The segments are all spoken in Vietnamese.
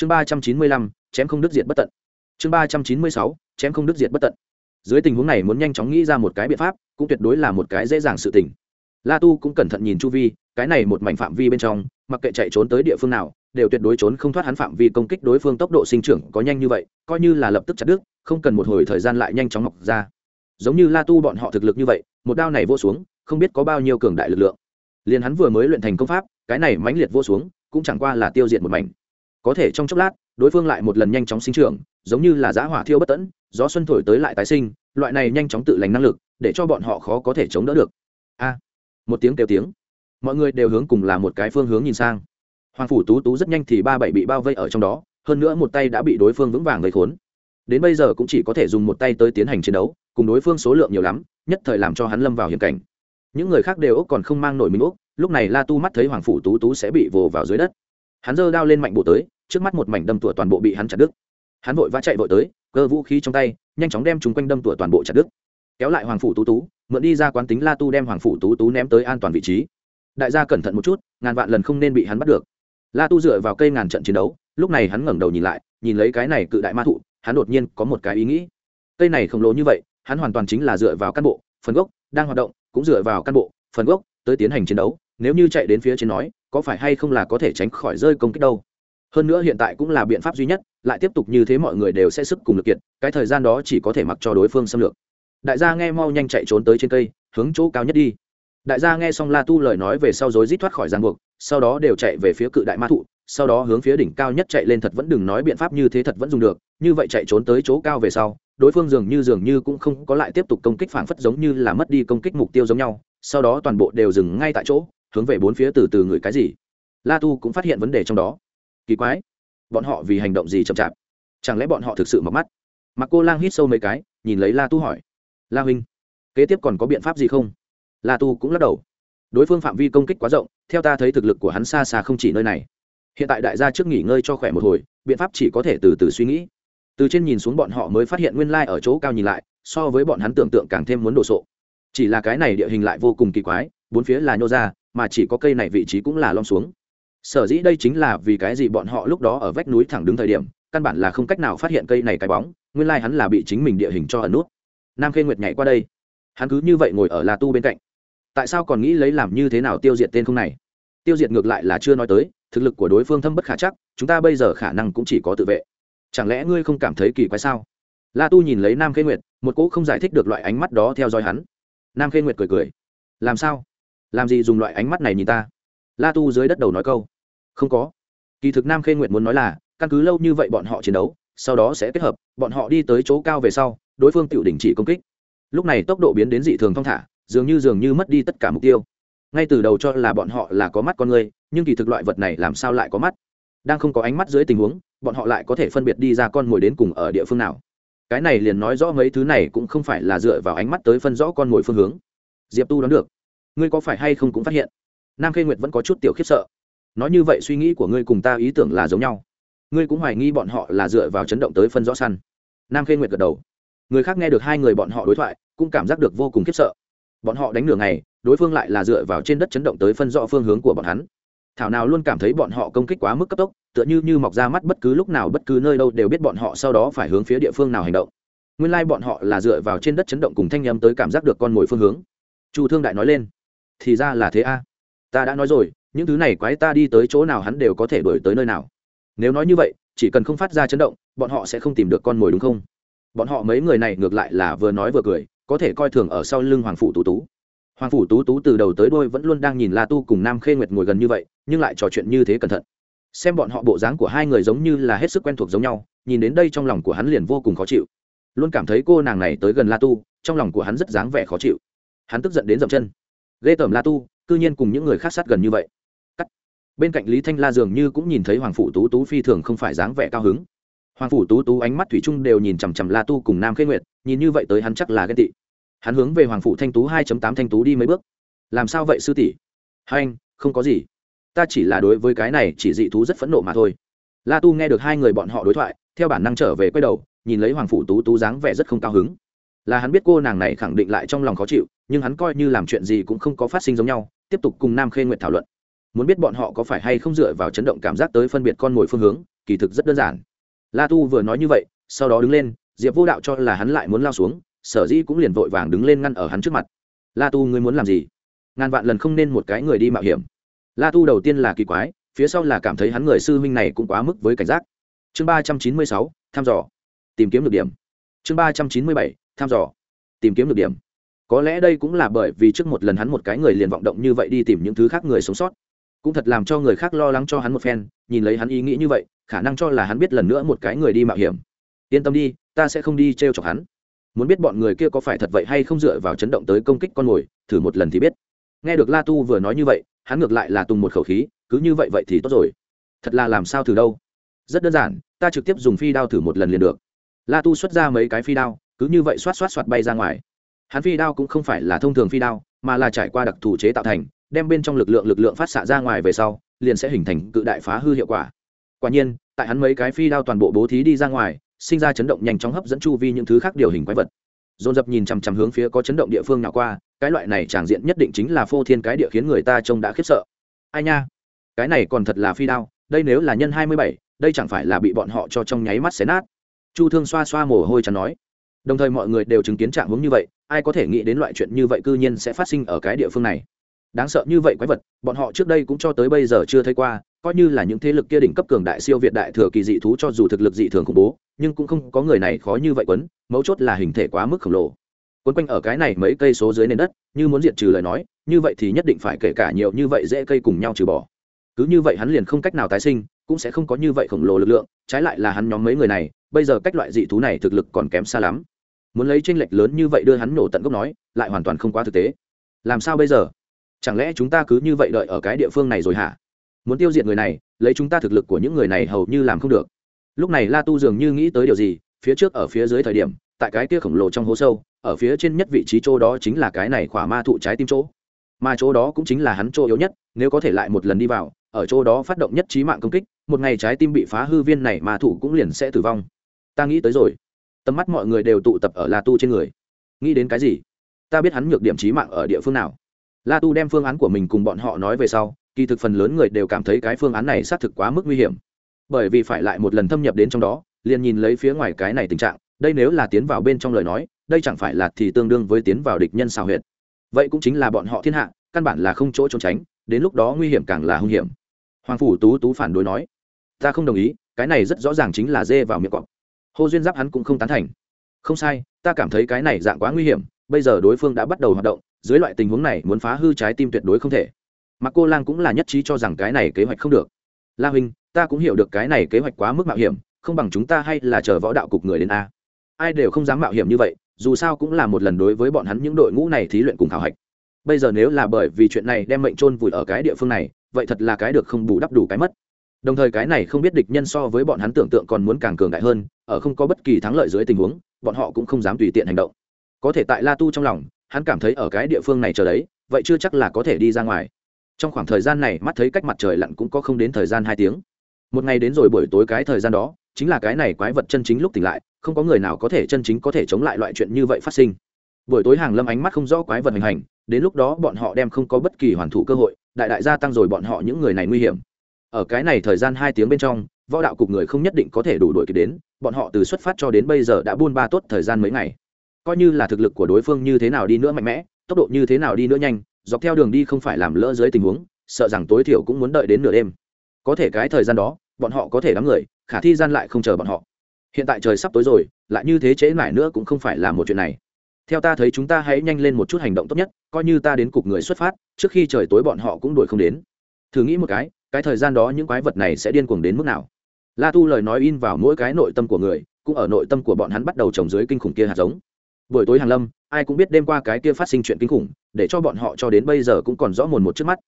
chương ba trăm chín mươi lăm, chém không đứt diệt bất tận. Chương ba trăm chín mươi sáu, chém không đứt diệt bất tận. Dưới tình huống này muốn nhanh chóng nghĩ ra một cái biện pháp, cũng tuyệt đối là một cái dễ dàng sự tình. La tu cũng cẩn thận nhìn chu vi, cái này một mảnh phạm vi bên trong, mặc kệ chạy trốn tới địa phương nào, đều tuyệt đối trốn không thoát hắn phạm vi công kích đối phương tốc độ sinh trưởng có nhanh như vậy, coi như là lập tức chặt đứt, không cần một hồi thời gian lại nhanh chóng mọc ra. Giống như la tu bọn họ thực lực như vậy, một đao này vô xuống, không biết có bao nhiêu cường đại lực lượng. Liền hắn vừa mới luyện thành công pháp, cái này mãnh liệt vô xuống, cũng chẳng qua là tiêu diệt một mảnh có thể trong chốc lát, đối phương lại một lần nhanh chóng sinh trưởng, giống như là giã hỏa thiêu bất tẫn, gió xuân thổi tới lại tái sinh, loại này nhanh chóng tự lành năng lực, để cho bọn họ khó có thể chống đỡ được. A! Một tiếng kêu tiếng. Mọi người đều hướng cùng là một cái phương hướng nhìn sang. Hoàng phủ tú tú rất nhanh thì ba bảy bị bao vây ở trong đó, hơn nữa một tay đã bị đối phương vững vàng gây khốn. Đến bây giờ cũng chỉ có thể dùng một tay tới tiến hành chiến đấu, cùng đối phương số lượng nhiều lắm, nhất thời làm cho hắn lâm vào hiểm cảnh. Những người khác đều ốc còn không mang nổi mình ốc, lúc này la tu mắt thấy hoàng phủ tú tú sẽ bị vồ vào dưới đất. Hắn giơ đao lên mạnh bộ tới trước mắt một mảnh đâm tủa toàn bộ bị hắn chặt đứt. Hắn vội vã chạy vội tới, cơ vũ khí trong tay, nhanh chóng đem chúng quanh đâm tủa toàn bộ chặt đứt. Kéo lại hoàng phủ tú tú, mượn đi ra quán tính la tu đem hoàng phủ tú tú ném tới an toàn vị trí. Đại gia cẩn thận một chút, ngàn vạn lần không nên bị hắn bắt được. La tu dựa vào cây ngàn trận chiến đấu, lúc này hắn ngẩng đầu nhìn lại, nhìn lấy cái này cự đại ma thụ, hắn đột nhiên có một cái ý nghĩ. Cây này khổng lồ như vậy, hắn hoàn toàn chính là dựa vào cán bộ, phần gốc đang hoạt động, cũng dựa vào cán bộ, phần gốc tới tiến hành chiến đấu. Nếu như chạy đến phía trên nói, có phải hay không là có thể tránh khỏi rơi công kích đâu? Hơn nữa hiện tại cũng là biện pháp duy nhất, lại tiếp tục như thế mọi người đều sẽ sức cùng lực kiệt, cái thời gian đó chỉ có thể mặc cho đối phương xâm lược. Đại gia nghe mau nhanh chạy trốn tới trên cây, hướng chỗ cao nhất đi. Đại gia nghe xong la tu lời nói về sau rối rít thoát khỏi giang buộc, sau đó đều chạy về phía cự đại ma thụ, sau đó hướng phía đỉnh cao nhất chạy lên thật vẫn đừng nói biện pháp như thế thật vẫn dùng được, như vậy chạy trốn tới chỗ cao về sau, đối phương dường như dường như cũng không có lại tiếp tục công kích phảng phất giống như là mất đi công kích mục tiêu giống nhau, sau đó toàn bộ đều dừng ngay tại chỗ, hướng về bốn phía từ từ người cái gì. La tu cũng phát hiện vấn đề trong đó kỳ quái. Bọn họ vì hành động gì chậm chạp? Chẳng lẽ bọn họ thực sự mọc mắt? Mặc cô lang hít sâu mấy cái, nhìn lấy la tu hỏi. La huynh, kế tiếp còn có biện pháp gì không? La tu cũng lắc đầu. Đối phương phạm vi công kích quá rộng, theo ta thấy thực lực của hắn xa xa không chỉ nơi này. Hiện tại đại gia trước nghỉ ngơi cho khỏe một hồi, biện pháp chỉ có thể từ từ suy nghĩ. Từ trên nhìn xuống bọn họ mới phát hiện nguyên lai ở chỗ cao nhìn lại, so với bọn hắn tưởng tượng càng thêm muốn đồ sộ. Chỉ là cái này địa hình lại vô cùng kỳ quái, bốn phía là nhô ra, mà chỉ có cây này vị trí cũng là lom xuống sở dĩ đây chính là vì cái gì bọn họ lúc đó ở vách núi thẳng đứng thời điểm, căn bản là không cách nào phát hiện cây này cái bóng, nguyên lai hắn là bị chính mình địa hình cho ẩn nút. Nam khê nguyệt nhảy qua đây. Hắn cứ như vậy ngồi ở la tu bên cạnh. Tại sao còn nghĩ lấy làm như thế nào tiêu diệt tên không này? Tiêu diệt ngược lại là chưa nói tới, thực lực của đối phương thâm bất khả chắc, chúng ta bây giờ khả năng cũng chỉ có tự vệ. Chẳng lẽ ngươi không cảm thấy kỳ quái sao? La tu nhìn lấy nam khê nguyệt, một cỗ không giải thích được loại ánh mắt đó theo dõi hắn. Nam khê nguyệt cười cười. Làm sao? Làm gì dùng loại ánh mắt này nhìn ta? La tu dưới đất đầu nói câu không có. Kỳ thực nam khê nguyệt muốn nói là, căn cứ lâu như vậy bọn họ chiến đấu, sau đó sẽ kết hợp, bọn họ đi tới chỗ cao về sau, đối phương tự đình chỉ công kích. Lúc này tốc độ biến đến dị thường thong thả, dường như dường như mất đi tất cả mục tiêu. Ngay từ đầu cho là bọn họ là có mắt con người, nhưng kỳ thực loại vật này làm sao lại có mắt? Đang không có ánh mắt dưới tình huống, bọn họ lại có thể phân biệt đi ra con mồi đến cùng ở địa phương nào. Cái này liền nói rõ mấy thứ này cũng không phải là dựa vào ánh mắt tới phân rõ con mồi phương hướng. Diệp tu đoán được. Ngươi có phải hay không cũng phát hiện? Nam khê nguyệt vẫn có chút tiểu khiếp sợ nói như vậy suy nghĩ của ngươi cùng ta ý tưởng là giống nhau. Ngươi cũng hoài nghi bọn họ là dựa vào chấn động tới phân rõ săn. Nam khê nguyệt gật đầu. Người khác nghe được hai người bọn họ đối thoại, cũng cảm giác được vô cùng khiếp sợ. Bọn họ đánh nửa ngày, đối phương lại là dựa vào trên đất chấn động tới phân rõ phương hướng của bọn hắn. Thảo nào luôn cảm thấy bọn họ công kích quá mức cấp tốc, tựa như như mọc ra mắt bất cứ lúc nào bất cứ nơi đâu đều biết bọn họ sau đó phải hướng phía địa phương nào hành động. Nguyên lai、like、bọn họ là dựa vào trên đất chấn động cùng thanh â m tới cảm giác được con mồi phương hướng. Chu thương đại nói lên. Thì ra là thế a. Ta đã nói rồi những thứ này quái ta đi tới chỗ nào hắn đều có thể đổi tới nơi nào. Nếu nói như vậy, chỉ cần không phát ra chấn động, bọn họ sẽ không tìm được con mồi đúng không? Bọn họ mấy người này ngược lại là vừa nói vừa cười, có thể coi thường ở sau lưng hoàng phủ tú tú. Hoàng phủ tú tú từ đầu tới đôi vẫn luôn đang nhìn la tu cùng nam khê nguyệt ngồi gần như vậy, nhưng lại trò chuyện như thế cẩn thận. Xem bọn họ bộ dáng của hai người giống như là hết sức quen thuộc giống nhau, nhìn đến đây trong lòng của hắn liền vô cùng khó chịu. Luôn cảm thấy cô nàng này tới gần la tu, trong lòng của hắn rất dáng vẻ khó chịu. Hắn tức giận đến dậm chân. Ghê tởm la tu, cư nhiên cùng những người khác sát gần như vậy bên cạnh lý thanh la dường như cũng nhìn thấy hoàng phủ tú tú phi thường không phải dáng vẻ cao hứng. Hoàng phủ tú tú ánh mắt thủy chung đều nhìn chằm chằm la tu cùng nam khê nguyệt, nhìn như vậy tới hắn chắc là ghen tị. Hắn hướng về hoàng phủ thanh tú hai tám thanh tú đi mấy bước. Làm sao vậy, sư tỷ? Hai anh, không có gì. Ta chỉ là đối với cái này chỉ dị thú rất phẫn nộ mà thôi. La tu nghe được hai người bọn họ đối thoại, theo bản năng trở về quay đầu, nhìn lấy hoàng phủ tú tú dáng vẻ rất không cao hứng. Là hắn biết cô nàng này khẳng định lại trong lòng khó chịu, nhưng hắn coi như làm chuyện gì cũng không có phát sinh giống nhau, tiếp tục cùng nam khê nguyệt thảo luận muốn biết bọn họ có phải hay không dựa vào chấn động cảm giác tới phân biệt con mồi phương hướng, kỳ thực rất đơn giản. La tu vừa nói như vậy, sau đó đứng lên, diệp vô đạo cho là hắn lại muốn lao xuống, sở dĩ cũng liền vội vàng đứng lên ngăn ở hắn trước mặt. La tu ngươi muốn làm gì? Ngàn vạn lần không nên một cái người đi mạo hiểm. La tu đầu tiên là kỳ quái, phía sau là cảm thấy hắn người sư huynh này cũng quá mức với cảnh giác. Chương ba trăm chín mươi sáu thăm dò. Tìm kiếm được điểm. Chương ba trăm chín mươi bảy thăm dò. Tìm kiếm được điểm. Có lẽ đây cũng là bởi vì trước một lần hắn một cái người liền vọng động như vậy đi tìm những thứ khác người sống sót cũng thật làm cho người khác lo lắng cho hắn một phen, nhìn lấy hắn ý nghĩ như vậy, khả năng cho là hắn biết lần nữa một cái người đi mạo hiểm. Yên tâm đi, ta sẽ không đi t r e o chọc hắn. Muốn biết bọn người kia có phải thật vậy hay không dựa vào chấn động tới công kích con mồi, thử một lần thì biết. Nghe được la tu vừa nói như vậy, hắn ngược lại là tùng một khẩu khí, cứ như vậy vậy thì tốt rồi. Thật là làm sao thử đâu? Rất đơn giản, ta trực tiếp dùng phi đao thử một lần liền được. La tu xuất ra mấy cái phi đao, cứ như vậy xoát xoát xoát bay ra ngoài. Hắn phi đao cũng không phải là thông thường phi đao, mà là trải qua đặc thù chế tạo thành đem bên trong lực lượng lực lượng phát xạ ra ngoài về sau, liền sẽ hình thành cự đại phá hư hiệu quả. Quả nhiên, tại hắn mấy cái phi đao toàn bộ bố thí đi ra ngoài, sinh ra chấn động nhanh chóng hấp dẫn chu vi những thứ khác điều hình quái vật. Dồn dập nhìn chằm chằm hướng phía có chấn động địa phương nào qua, cái loại này tràng diện nhất định chính là phô thiên cái địa khiến người ta trông đã khiếp sợ. Ai nha, cái này còn thật là phi đao, đây nếu là nhân hai mươi bảy, đây chẳng phải là bị bọn họ cho trong nháy mắt xé nát. Chu thương xoa xoa mồ hôi chắn nói. Đồng thời mọi người đều chứng kiến trạng hướng như vậy, ai có thể nghĩ đến loại chuyện như vậy cư nhiên sẽ phát sinh ở cái địa phương này? Đáng sợ như vậy quái vật, bọn họ trước đây cũng cho tới bây giờ chưa thấy qua, coi như là những thế lực kia đỉnh cấp cường đại siêu việt đại thừa kỳ dị thú cho dù thực lực dị thường khủng bố, nhưng cũng không có người này khó như vậy quấn, mấu chốt là hình thể quá mức khổng lồ. Quấn quanh ở cái này mấy cây số dưới nền đất, như muốn diệt trừ lời nói, như vậy thì nhất định phải kể cả nhiều như vậy dễ cây cùng nhau trừ bỏ. Cứ như vậy hắn liền không cách nào tái sinh, cũng sẽ không có như vậy khổng lồ lực lượng, trái lại là hắn nhóm mấy người này, bây giờ cách loại dị thú này thực lực còn kém xa lắm. Muốn lấy tranh lệch lớn như vậy đưa hắn nổ tận gốc nói, lại hoàn toàn không quá thực tế. Làm sao bây giờ? Chẳng lẽ chúng ta cứ như vậy đợi ở cái địa phương này rồi hả? Muốn tiêu diệt người này, lấy chúng ta thực lực của những người này hầu như làm không được. Lúc này la tu dường như nghĩ tới điều gì, phía trước ở phía dưới thời điểm, tại cái kia khổng lồ trong hố sâu, ở phía trên nhất vị trí chỗ đó chính là cái này khỏa ma thụ trái tim chỗ. Mà chỗ đó cũng chính là hắn chỗ yếu nhất, nếu có thể lại một lần đi vào, ở chỗ đó phát động nhất trí mạng công kích, một ngày trái tim bị phá hư viên này ma thụ cũng liền sẽ tử vong. Ta nghĩ tới rồi. Tầm mắt mọi người đều tụ tập ở la tu trên người. Nghĩ đến cái gì? Ta biết hắn nhược điểm trí mạng ở địa phương nào la tu đem phương án của mình cùng bọn họ nói về sau, kỳ thực phần lớn người đều cảm thấy cái phương án này xác thực quá mức nguy hiểm. Bởi vì phải lại một lần thâm nhập đến trong đó, liền nhìn lấy phía ngoài cái này tình trạng, đây nếu là tiến vào bên trong lời nói, đây chẳng phải là thì tương đương với tiến vào địch nhân xào huyệt. Vậy cũng chính là bọn họ thiên hạ, căn bản là không chỗ trốn tránh, đến lúc đó nguy hiểm càng là hung hiểm. Hoàng phủ tú tú phản đối nói, ta không đồng ý, cái này rất rõ ràng chính là dê vào miệng cọp. Hô duyên giáp hắn cũng không tán thành. Không sai, ta cảm thấy cái này dạng quá nguy hiểm, bây giờ đối phương đã bắt đầu hoạt động dưới loại tình huống này muốn phá hư trái tim tuyệt đối không thể. Mà cô lang cũng là nhất trí cho rằng cái này kế hoạch không được. La huynh, ta cũng hiểu được cái này kế hoạch quá mức mạo hiểm, không bằng chúng ta hay là chờ võ đạo cục người đến a. Ai đều không dám mạo hiểm như vậy, dù sao cũng là một lần đối với bọn hắn những đội ngũ này thí luyện cùng khảo hạch. Bây giờ nếu là bởi vì chuyện này đem mệnh trôn vùi ở cái địa phương này, vậy thật là cái được không bù đắp đủ cái mất. Đồng thời cái này không biết địch nhân so với bọn hắn tưởng tượng còn muốn càng cường đại hơn, ở không có bất kỳ thắng lợi dưới tình huống, bọn họ cũng không dám tùy tiện hành động. Có thể tại la tu trong lòng hắn cảm thấy ở cái địa phương này chờ đấy, vậy chưa chắc là có thể đi ra ngoài. Trong khoảng thời gian này, mắt thấy cách mặt trời lặn cũng có không đến thời gian hai tiếng. Một ngày đến rồi buổi tối cái thời gian đó, chính là cái này quái vật chân chính lúc tỉnh lại, không có người nào có thể chân chính có thể chống lại loại chuyện như vậy phát sinh. Buổi tối hàng lâm ánh mắt không rõ quái vật hành hành, đến lúc đó bọn họ đem không có bất kỳ hoàn thủ cơ hội, đại đại gia tăng rồi bọn họ những người này nguy hiểm. Ở cái này thời gian hai tiếng bên trong, võ đạo cục người không nhất định có thể đủ đuổi kịp đến, bọn họ từ xuất phát cho đến bây giờ đã buôn ba tốt thời gian mấy ngày coi như là thực lực của đối phương như thế nào đi nữa mạnh mẽ, tốc độ như thế nào đi nữa nhanh, dọc theo đường đi không phải làm lỡ dưới tình huống, sợ rằng tối thiểu cũng muốn đợi đến nửa đêm. Có thể cái thời gian đó, bọn họ có thể đám người, khả thi gian lại không chờ bọn họ. Hiện tại trời sắp tối rồi, lại như thế trễ mãi nữa cũng không phải là một chuyện này. Theo ta thấy chúng ta hãy nhanh lên một chút hành động tốt nhất, coi như ta đến cục người xuất phát, trước khi trời tối bọn họ cũng đuổi không đến. Thử nghĩ một cái cái thời gian đó những quái vật này sẽ điên cuồng đến mức nào? La tu lời nói in vào mỗi cái nội tâm của người, cũng ở nội tâm của bọn hắn bắt đầu trồng dưới kinh khủng kia hạt giống buổi tối hàng lâm, ai cũng biết đêm qua cái kia phát sinh chuyện kinh khủng, để cho bọn họ cho đến bây giờ cũng còn rõ mồn một trước mắt.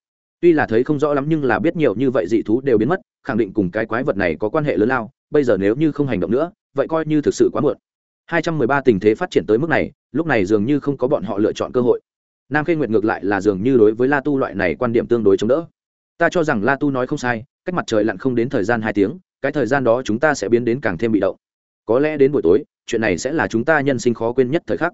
Tuy là thấy không rõ lắm nhưng là biết nhiều như vậy dị thú đều biến mất, khẳng định cùng cái quái vật này có quan hệ lớn lao, bây giờ nếu như không hành động nữa, vậy coi như thực sự quá muộn. 213 tình thế phát triển tới mức này, lúc này dường như không có bọn họ lựa chọn cơ hội. Nam khê nguyệt ngược lại là dường như đối với la tu loại này quan điểm tương đối chống đỡ. Ta cho rằng la tu nói không sai, cách mặt trời lặn không đến thời gian hai tiếng, cái thời gian đó chúng ta sẽ biến đến càng thêm bị động. Có lẽ đến buổi tối chuyện này sẽ là chúng ta nhân sinh khó quên nhất thời khắc.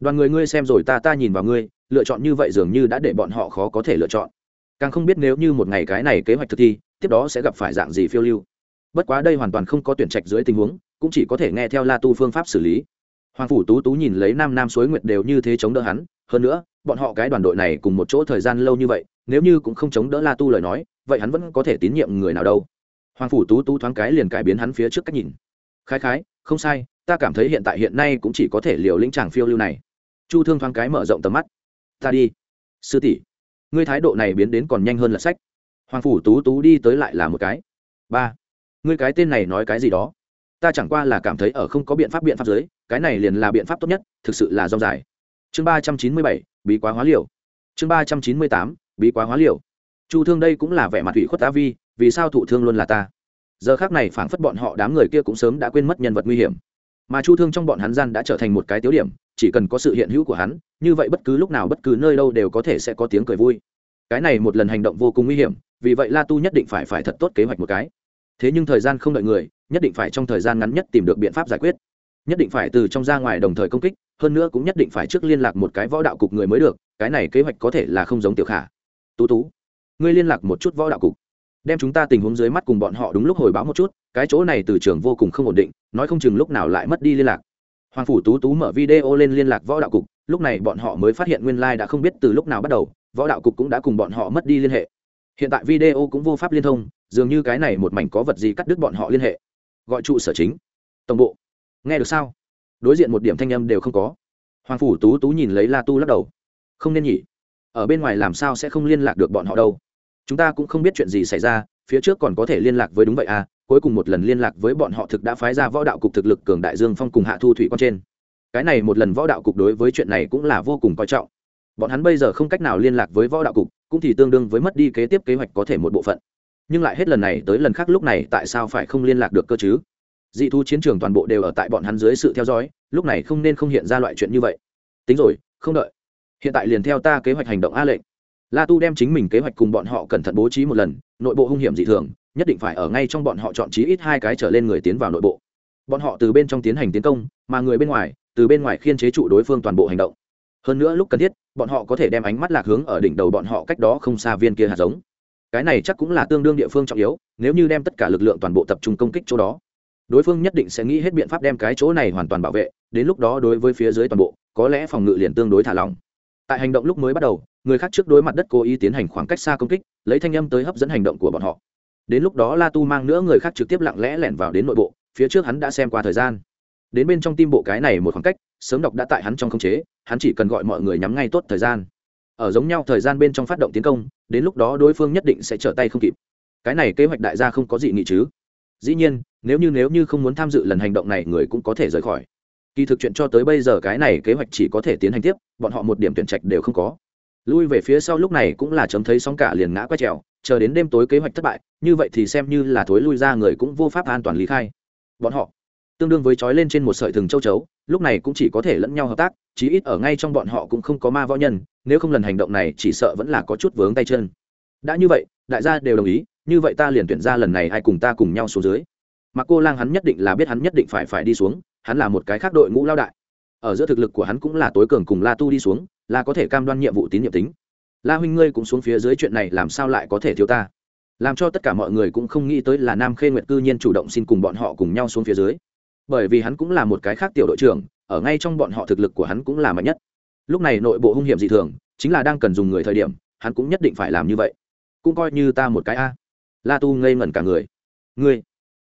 Đoàn người ngươi xem rồi ta ta nhìn vào ngươi, lựa chọn như vậy dường như đã để bọn họ khó có thể lựa chọn. Càng không biết nếu như một ngày cái này kế hoạch thực thi, tiếp đó sẽ gặp phải dạng gì phiêu lưu. Bất quá đây hoàn toàn không có tuyển trạch dưới tình huống, cũng chỉ có thể nghe theo la tu phương pháp xử lý. Hoàng phủ tú tú nhìn lấy nam nam suối nguyệt đều như thế chống đỡ hắn, hơn nữa, bọn họ cái đoàn đội này cùng một chỗ thời gian lâu như vậy, nếu như cũng không chống đỡ la tu lời nói, vậy hắn vẫn có thể tín nhiệm người nào đâu. Hoàng phủ tú tú thoáng cái liền cải biến hắn phía trước cách nhìn. Khái khái, không sai ta cảm thấy hiện tại hiện nay cũng chỉ có thể liều lĩnh chàng phiêu lưu này. Chu thương thoáng cái mở rộng tầm mắt. Ta đi. Sư tỷ, ngươi thái độ này biến đến còn nhanh hơn là sách. Hoàng phủ tú tú đi tới lại là một cái. Ba, ngươi cái tên này nói cái gì đó? Ta chẳng qua là cảm thấy ở không có biện pháp biện pháp giới, cái này liền là biện pháp tốt nhất, thực sự là rong dài. Chương ba trăm chín mươi bảy, bí quá hóa liều. Chương ba trăm chín mươi tám, bí quá hóa liều. Chu thương đây cũng là vẻ mặt ủy khuất ta vi, vì sao thụ thương luôn là ta? Giờ khác này phảng phất bọn họ đám người kia cũng sớm đã quên mất nhân vật nguy hiểm mà chu thương trong bọn hắn gian đã trở thành một cái tiếu điểm, chỉ cần có sự hiện hữu của hắn, như vậy bất cứ lúc nào bất cứ nơi đâu đều có thể sẽ có tiếng cười vui. Cái này một lần hành động vô cùng nguy hiểm, vì vậy la tu nhất định phải phải thật tốt kế hoạch một cái. Thế nhưng thời gian không đợi người, nhất định phải trong thời gian ngắn nhất tìm được biện pháp giải quyết. Nhất định phải từ trong ra ngoài đồng thời công kích, hơn nữa cũng nhất định phải trước liên lạc một cái võ đạo cục người mới được, cái này kế hoạch có thể là không giống tiểu khả. Tú tú, ngươi liên lạc một chút võ đạo cục. Đem chúng ta tình huống dưới mắt cùng bọn họ đúng lúc hồi báo một chút, cái chỗ này từ trường vô cùng không ổn định nói không chừng lúc nào lại mất đi liên lạc. Hoàng phủ tú tú mở video lên liên lạc võ đạo cục, lúc này bọn họ mới phát hiện nguyên lai、like、đã không biết từ lúc nào bắt đầu, võ đạo cục cũng đã cùng bọn họ mất đi liên hệ. Hiện tại video cũng vô pháp liên thông, dường như cái này một mảnh có vật gì cắt đứt bọn họ liên hệ. Gọi trụ sở chính. Tổng bộ. Nghe được sao? Đối diện một điểm thanh âm đều không có. Hoàng phủ tú tú nhìn lấy la tu lắc đầu. Không nên nhỉ. Ở bên ngoài làm sao sẽ không liên lạc được bọn họ đâu? Chúng ta cũng không biết chuyện gì xảy ra phía trước còn có thể liên lạc với đúng vậy à cuối cùng một lần liên lạc với bọn họ thực đã phái ra võ đạo cục thực lực cường đại dương phong cùng hạ thu thủy con trên. Cái này một lần võ đạo cục đối với chuyện này cũng là vô cùng coi trọng. Bọn hắn bây giờ không cách nào liên lạc với võ đạo cục, cũng thì tương đương với mất đi kế tiếp kế hoạch có thể một bộ phận. Nhưng lại hết lần này tới lần khác lúc này tại sao phải không liên lạc được cơ chứ? Dị thu chiến trường toàn bộ đều ở tại bọn hắn dưới sự theo dõi, lúc này không nên không hiện ra loại chuyện như vậy. Tính rồi, không đợi. Hiện tại liền theo ta kế hoạch hành động a lệnh la tu đem chính mình kế hoạch cùng bọn họ cẩn thận bố trí một lần, nội bộ hung hiểm dị thường, nhất định phải ở ngay trong bọn họ chọn trí ít hai cái trở lên người tiến vào nội bộ. Bọn họ từ bên trong tiến hành tiến công, mà người bên ngoài, từ bên ngoài khiên chế trụ đối phương toàn bộ hành động. Hơn nữa lúc cần thiết, bọn họ có thể đem ánh mắt lạc hướng ở đỉnh đầu bọn họ cách đó không xa viên kia hạt giống. Cái này chắc cũng là tương đương địa phương trọng yếu, nếu như đem tất cả lực lượng toàn bộ tập trung công kích chỗ đó, đối phương nhất định sẽ nghĩ hết biện pháp đem cái chỗ này hoàn toàn bảo vệ, đến lúc đó đối với phía dưới toàn bộ, có lẽ phòng ngự liền tương đối thả lỏng. Tại hành động lúc mới bắt đầu người khác trước đối mặt đất cố ý tiến hành khoảng cách xa công kích, lấy thanh âm tới hấp dẫn hành động của bọn họ. Đến lúc đó la tu mang nữa người khác trực tiếp lặng lẽ lẻn vào đến nội bộ, phía trước hắn đã xem qua thời gian. Đến bên trong tim bộ cái này một khoảng cách, sớm đọc đã tại hắn trong khống chế, hắn chỉ cần gọi mọi người nhắm ngay tốt thời gian. Ở giống nhau thời gian bên trong phát động tiến công, đến lúc đó đối phương nhất định sẽ trở tay không kịp. Cái này kế hoạch đại gia không có gì nghị chứ? Dĩ nhiên, nếu như nếu như không muốn tham dự lần hành động này, người cũng có thể rời khỏi. Kỳ thực chuyện cho tới bây giờ cái này kế hoạch chỉ có thể tiến hành tiếp, bọn họ một điểm tuyển trạch đều không có lui về phía sau lúc này cũng là chấm thấy sóng cả liền ngã quay trèo, chờ đến đêm tối kế hoạch thất bại, như vậy thì xem như là thối lui ra người cũng vô pháp an toàn lý khai. Bọn họ tương đương với trói lên trên một sợi thừng châu chấu, lúc này cũng chỉ có thể lẫn nhau hợp tác, chí ít ở ngay trong bọn họ cũng không có ma võ nhân, nếu không lần hành động này chỉ sợ vẫn là có chút vướng tay chân. Đã như vậy, đại gia đều đồng ý, như vậy ta liền tuyển ra lần này ai cùng ta cùng nhau xuống dưới. Mà cô lang hắn nhất định là biết hắn nhất định phải phải đi xuống, hắn là một cái khác đội ngũ lao đại. Ở giữa thực lực của hắn cũng là tối cường cùng la tu đi xuống là có thể cam đoan nhiệm vụ tín nhiệm tính. La huynh ngươi cũng xuống phía dưới chuyện này làm sao lại có thể thiếu ta? Làm cho tất cả mọi người cũng không nghĩ tới là nam khê nguyệt cư nhiên chủ động xin cùng bọn họ cùng nhau xuống phía dưới. Bởi vì hắn cũng là một cái khác tiểu đội trưởng, ở ngay trong bọn họ thực lực của hắn cũng là mạnh nhất. Lúc này nội bộ hung hiểm dị thường, chính là đang cần dùng người thời điểm, hắn cũng nhất định phải làm như vậy. Cũng coi như ta một cái a. La tu ngây ngẩn cả người. Ngươi,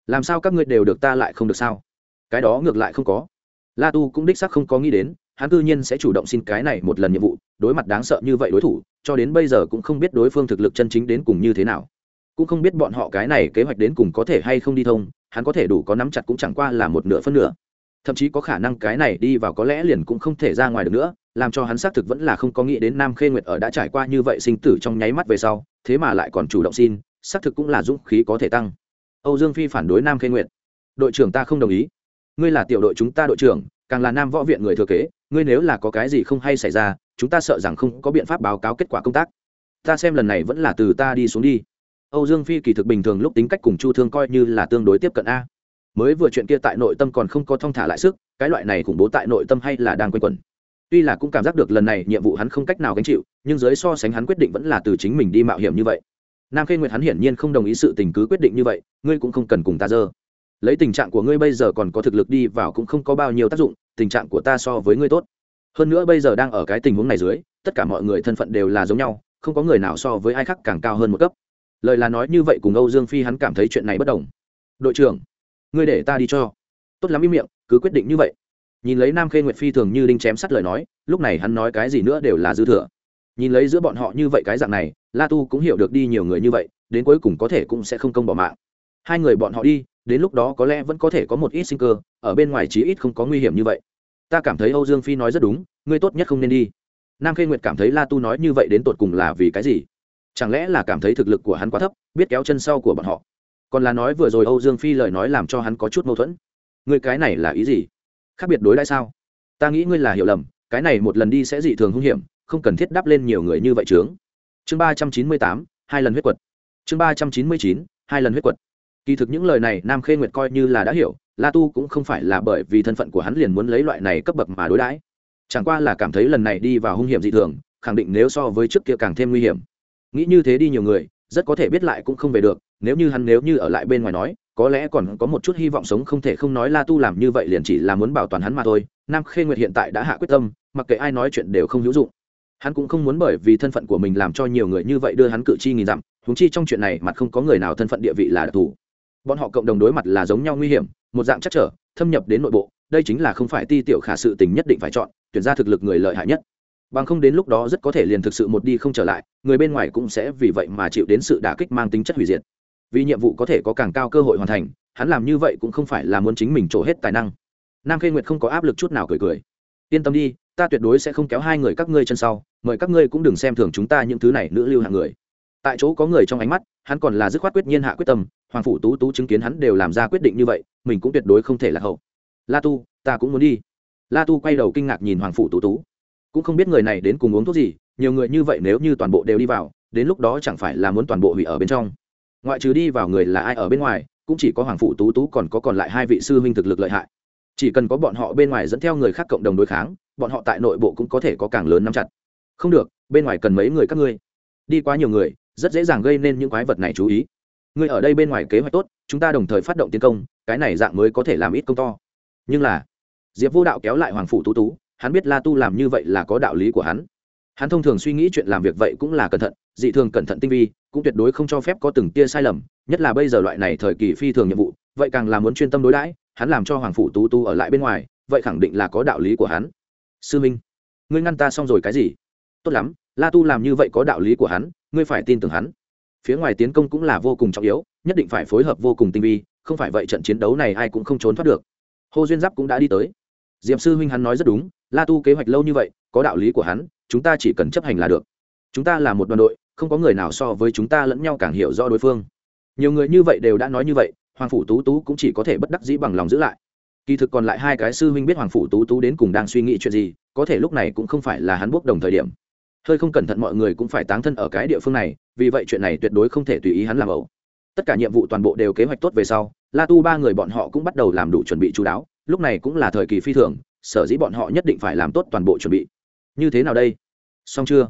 làm sao các ngươi đều được ta lại không được sao? Cái đó ngược lại không có. La tu cũng đích sắc không có nghĩ đến hắn cư nhiên sẽ chủ động xin cái này một lần nhiệm vụ, đối mặt đáng sợ như vậy đối thủ, cho đến bây giờ cũng không biết đối phương thực lực chân chính đến cùng như thế nào. Cũng không biết bọn họ cái này kế hoạch đến cùng có thể hay không đi thông, hắn có thể đủ có nắm chặt cũng chẳng qua là một nửa phân nửa. Thậm chí có khả năng cái này đi vào có lẽ liền cũng không thể ra ngoài được nữa, làm cho hắn xác thực vẫn là không có nghĩ đến nam khê nguyệt ở đã trải qua như vậy sinh tử trong nháy mắt về sau, thế mà lại còn chủ động xin, xác thực cũng là dũng khí có thể tăng. Âu dương phi phản đối nam khê nguyệt. Đội trưởng ta không đồng ý. Ngươi là tiểu đội chúng ta đội trưởng, càng là nam võ viện người thừa kế ngươi nếu là có cái gì không hay xảy ra, chúng ta sợ rằng không có biện pháp báo cáo kết quả công tác. Ta xem lần này vẫn là từ ta đi xuống đi. Âu dương phi kỳ thực bình thường lúc tính cách cùng chu thương coi như là tương đối tiếp cận a. Mới vừa chuyện kia tại nội tâm còn không có thong thả lại sức, cái loại này khủng bố tại nội tâm hay là đang quanh quẩn. Tuy là cũng cảm giác được lần này nhiệm vụ hắn không cách nào gánh chịu, nhưng dưới so sánh hắn quyết định vẫn là từ chính mình đi mạo hiểm như vậy. Nam khê nguyệt hắn hiển nhiên không đồng ý sự tình cứ quyết định như vậy, ngươi cũng không cần cùng ta dơ. Lấy tình trạng của ngươi bây giờ còn có thực lực đi vào cũng không có bao nhiêu tác dụng tình trạng của ta so với ngươi tốt. Hơn nữa bây giờ đang ở cái tình huống này dưới, tất cả mọi người thân phận đều là giống nhau, không có người nào so với ai khác càng cao hơn một cấp. Lời là nói như vậy cùng âu dương phi hắn cảm thấy chuyện này bất đồng. Đội trưởng, ngươi để ta đi cho. Tốt lắm im miệng, cứ quyết định như vậy. Nhìn lấy nam khê nguyệt phi thường như đinh chém sắt lời nói, lúc này hắn nói cái gì nữa đều là dư thừa. Nhìn lấy giữa bọn họ như vậy cái dạng này, la tu cũng hiểu được đi nhiều người như vậy, đến cuối cùng có thể cũng sẽ không công bỏ mạng. Hai người bọn họ đi đến lúc đó có lẽ vẫn có thể có một ít sinh cơ, ở bên ngoài chí ít không có nguy hiểm như vậy. Ta cảm thấy âu dương phi nói rất đúng, ngươi tốt nhất không nên đi. Nam khê nguyệt cảm thấy la tu nói như vậy đến tột cùng là vì cái gì? Chẳng lẽ là cảm thấy thực lực của hắn quá thấp, biết kéo chân sau của bọn họ? Còn là nói vừa rồi âu dương phi lời nói làm cho hắn có chút mâu thuẫn. Ngươi cái này là ý gì? Khác biệt đối đãi sao? Ta nghĩ ngươi là hiểu lầm, cái này một lần đi sẽ dị thường hung hiểm, không cần thiết đắp lên nhiều người như vậy trướng chương ba trăm chín mươi tám, hai lần huyết quật. Chương ba trăm chín mươi chín, hai lần huyết quật kỳ thực những lời này nam khê nguyệt coi như là đã hiểu, la tu cũng không phải là bởi vì thân phận của hắn liền muốn lấy loại này cấp bậc mà đối đãi. Chẳng qua là cảm thấy lần này đi vào hung hiểm dị thường, khẳng định nếu so với trước kia càng thêm nguy hiểm. Nghĩ như thế đi nhiều người, rất có thể biết lại cũng không về được, nếu như hắn nếu như ở lại bên ngoài nói, có lẽ còn có một chút hy vọng sống không thể không nói la tu làm như vậy liền chỉ là muốn bảo toàn hắn mà thôi. Nam khê nguyệt hiện tại đã hạ quyết tâm, mặc kệ ai nói chuyện đều không hữu dụng. Hắn cũng không muốn bởi vì thân phận của mình làm cho nhiều người như vậy đưa hắn cự chi nghìn dặm húng chi trong chuyện này mặt không có người nào thân phận địa vị là đặc thù bọn họ cộng đồng đối mặt là giống nhau nguy hiểm, một dạng chắc trở, thâm nhập đến nội bộ, đây chính là không phải ti tiểu khả sự tình nhất định phải chọn, tuyển ra thực lực người lợi hại nhất. Bằng không đến lúc đó rất có thể liền thực sự một đi không trở lại, người bên ngoài cũng sẽ vì vậy mà chịu đến sự đả kích mang tính chất hủy diệt. Vì nhiệm vụ có thể có càng cao cơ hội hoàn thành, hắn làm như vậy cũng không phải là muốn chính mình trổ hết tài năng. Nam khê nguyệt không có áp lực chút nào cười cười. Yên tâm đi, ta tuyệt đối sẽ không kéo hai người các ngươi chân sau, mời các ngươi cũng đừng xem thường chúng ta những thứ này nữ lưu hạng người tại chỗ có người trong ánh mắt, hắn còn là dứt khoát quyết nhiên hạ quyết tâm, hoàng phủ tú tú chứng kiến hắn đều làm ra quyết định như vậy, mình cũng tuyệt đối không thể lạc hậu. La tu, ta cũng muốn đi. La tu quay đầu kinh ngạc nhìn hoàng phủ tú tú. Cũng không biết người này đến cùng uống thuốc gì, nhiều người như vậy nếu như toàn bộ đều đi vào, đến lúc đó chẳng phải là muốn toàn bộ hủy ở bên trong. Ngoại trừ đi vào người là ai ở bên ngoài, cũng chỉ có hoàng phủ tú tú còn có còn lại hai vị sư huynh thực lực lợi hại. Chỉ cần có bọn họ bên ngoài dẫn theo người khác cộng đồng đối kháng, bọn họ tại nội bộ cũng có thể có càng lớn nắm chặt. Không được, bên ngoài cần mấy người các ngươi. Đi quá nhiều người rất dễ dàng gây nên những quái vật này chú ý. Ngươi ở đây bên ngoài kế hoạch tốt, chúng ta đồng thời phát động tiến công, cái này dạng mới có thể làm ít công to. Nhưng là, diệp vô đạo kéo lại hoàng phủ tú tú, hắn biết la tu làm như vậy là có đạo lý của hắn. Hắn thông thường suy nghĩ chuyện làm việc vậy cũng là cẩn thận, dị thường cẩn thận tinh vi, cũng tuyệt đối không cho phép có từng tia sai lầm, nhất là bây giờ loại này thời kỳ phi thường nhiệm vụ, vậy càng là muốn chuyên tâm đối đãi, hắn làm cho hoàng phủ tú tú ở lại bên ngoài, vậy khẳng định là có đạo lý của hắn. Sư minh, ngươi ngăn ta xong rồi cái gì? Tốt lắm, la tu làm như vậy có đạo lý của hắn ngươi phải tin tưởng hắn. Phía ngoài tiến công cũng là vô cùng trọng yếu, nhất định phải phối hợp vô cùng tinh vi, không phải vậy trận chiến đấu này ai cũng không trốn thoát được. Hồ duyên giáp cũng đã đi tới. Diệp sư huynh hắn nói rất đúng, la tu kế hoạch lâu như vậy, có đạo lý của hắn, chúng ta chỉ cần chấp hành là được. Chúng ta là một đoàn đội, không có người nào so với chúng ta lẫn nhau càng hiểu rõ đối phương. Nhiều người như vậy đều đã nói như vậy, hoàng phủ tú tú cũng chỉ có thể bất đắc dĩ bằng lòng giữ lại. Kỳ thực còn lại hai cái sư huynh biết hoàng phủ tú tú đến cùng đang suy nghĩ chuyện gì, có thể lúc này cũng không phải là hắn bốc đồng thời điểm hơi không cẩn thận mọi người cũng phải táng thân ở cái địa phương này, vì vậy chuyện này tuyệt đối không thể tùy ý hắn làm ẩu. Tất cả nhiệm vụ toàn bộ đều kế hoạch tốt về sau, la tu ba người bọn họ cũng bắt đầu làm đủ chuẩn bị chú đáo, lúc này cũng là thời kỳ phi thường, sở dĩ bọn họ nhất định phải làm tốt toàn bộ chuẩn bị. Như thế nào đây? Xong chưa?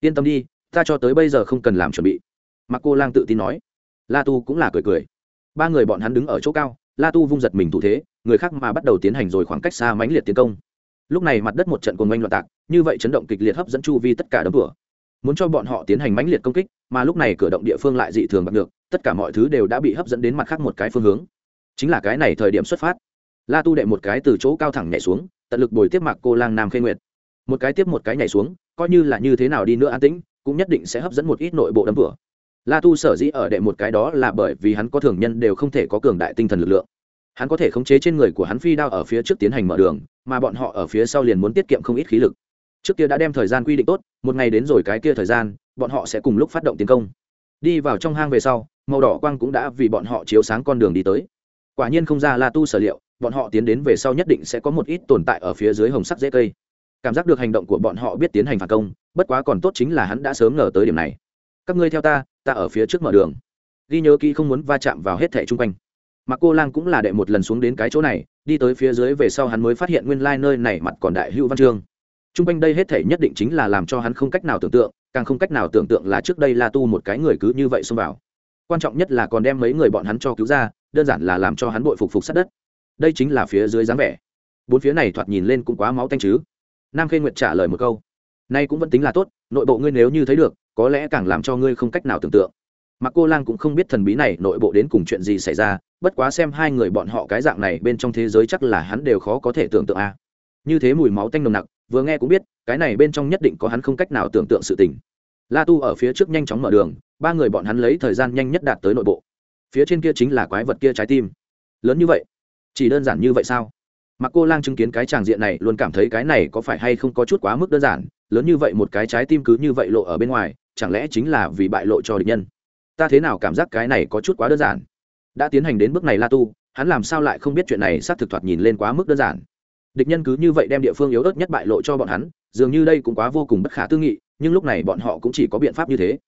Yên tâm đi, ta cho tới bây giờ không cần làm chuẩn bị. Mặc cô lang tự tin nói. La tu cũng là cười cười. Ba người bọn hắn đứng ở chỗ cao, la tu vung giật mình thủ thế, người khác mà bắt đầu tiến hành rồi khoảng cách xa mãnh liệt tiến công. Lúc này mặt đất một trận cồn oanh loạn tạc như vậy chấn động kịch liệt hấp dẫn chu vi tất cả đấm cửa muốn cho bọn họ tiến hành mãnh liệt công kích, mà lúc này cửa động địa phương lại dị thường bật được tất cả mọi thứ đều đã bị hấp dẫn đến mặt khác một cái phương hướng. Chính là cái này thời điểm xuất phát. La tu đệ một cái từ chỗ cao thẳng nhảy xuống, tận lực bồi tiếp mặc cô lang nam khê nguyệt. Một cái tiếp một cái nhảy xuống, coi như là như thế nào đi nữa an tĩnh, cũng nhất định sẽ hấp dẫn một ít nội bộ đấm cửa la tu sở dĩ ở đệ một cái đó là bởi vì hắn có thường nhân đều không thể có cường đại tinh thần lực lượng. Hắn có thể khống chế trên người của hắn phi đao ở phía trước tiến hành mở đường, mà bọn họ ở phía sau liền muốn tiết kiệm không ít khí lực trước kia đã đem thời gian quy định tốt, một ngày đến rồi cái kia thời gian, bọn họ sẽ cùng lúc phát động tiến công. Đi vào trong hang về sau, màu đỏ quang cũng đã vì bọn họ chiếu sáng con đường đi tới. Quả nhiên không ra la tu sở liệu, bọn họ tiến đến về sau nhất định sẽ có một ít tồn tại ở phía dưới hồng sắc dễ cây. Cảm giác được hành động của bọn họ biết tiến hành phản công, bất quá còn tốt chính là hắn đã sớm ngờ tới điểm này. Các ngươi theo ta ta ở phía trước mở đường. Ghi nhớ kỹ không muốn va chạm vào hết thẻ chung quanh. Mà cô lang cũng là đệ một lần xuống đến cái chỗ này, đi tới phía dưới về sau hắn mới phát hiện nguyên lai、like、nơi này mặt còn đại hữu văn chương t r u n g quanh đây hết thể nhất định chính là làm cho hắn không cách nào tưởng tượng, càng không cách nào tưởng tượng là trước đây la tu một cái người cứ như vậy xông vào. Quan trọng nhất là còn đem mấy người bọn hắn cho cứu ra, đơn giản là làm cho hắn bội phục phục sát đất. Đây chính là phía dưới dáng vẻ. Bốn phía này thoạt nhìn lên cũng quá máu tanh chứ. Nam khê nguyệt trả lời một câu. Nay cũng vẫn tính là tốt, nội bộ ngươi nếu như thấy được, có lẽ càng làm cho ngươi không cách nào tưởng tượng. Mà cô lang cũng không biết thần bí này nội bộ đến cùng chuyện gì xảy ra, bất quá xem hai người bọn họ cái dạng này bên trong thế giới chắc là hắn đều khó có thể tưởng tượng a. Như thế mùi máu tanh nồng nặc vừa nghe cũng biết, cái này bên trong nhất định có hắn không cách nào tưởng tượng sự tình. La tu ở phía trước nhanh chóng mở đường, ba người bọn hắn lấy thời gian nhanh nhất đạt tới nội bộ. Phía trên kia chính là quái vật kia trái tim. Lớn như vậy? Chỉ đơn giản như vậy sao? Mà cô lang chứng kiến cái tràng diện này, luôn cảm thấy cái này có phải hay không có chút quá mức đơn giản, lớn như vậy một cái trái tim cứ như vậy lộ ở bên ngoài, chẳng lẽ chính là vì bại lộ cho địch nhân? Ta thế nào cảm giác cái này có chút quá đơn giản? Đã tiến hành đến bước này la tu, hắn làm sao lại không biết chuyện này xác thực thoạt nhìn lên quá mức đơn giản? Địch nhân cứ như vậy đem địa phương yếu ớt nhất bại lộ cho bọn hắn, dường như đây cũng quá vô cùng bất khả tư nghị, nhưng lúc này bọn họ cũng chỉ có biện pháp như thế.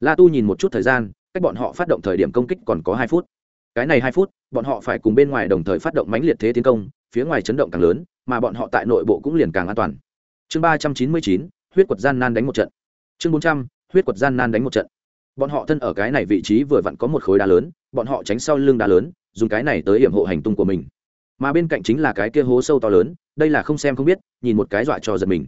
La tu nhìn một chút thời gian, cách bọn họ phát động thời điểm công kích còn có hai phút. Cái này hai phút, bọn họ phải cùng bên ngoài đồng thời phát động mãnh liệt thế tiến công, phía ngoài chấn động càng lớn, mà bọn họ tại nội bộ cũng liền càng an toàn. Chương ba trăm chín mươi chín, huyết quật gian nan đánh một trận. Chương bốn trăm, huyết quật gian nan đánh một trận. Bọn họ thân ở cái này vị trí vừa vặn có một khối đá lớn, bọn họ tránh sau lưng đá lớn, dùng cái này tới hiểm hộ hành tung của mình mà bên cạnh chính là cái kia hố sâu to lớn, đây là không xem không biết, nhìn một cái dọa cho giật mình.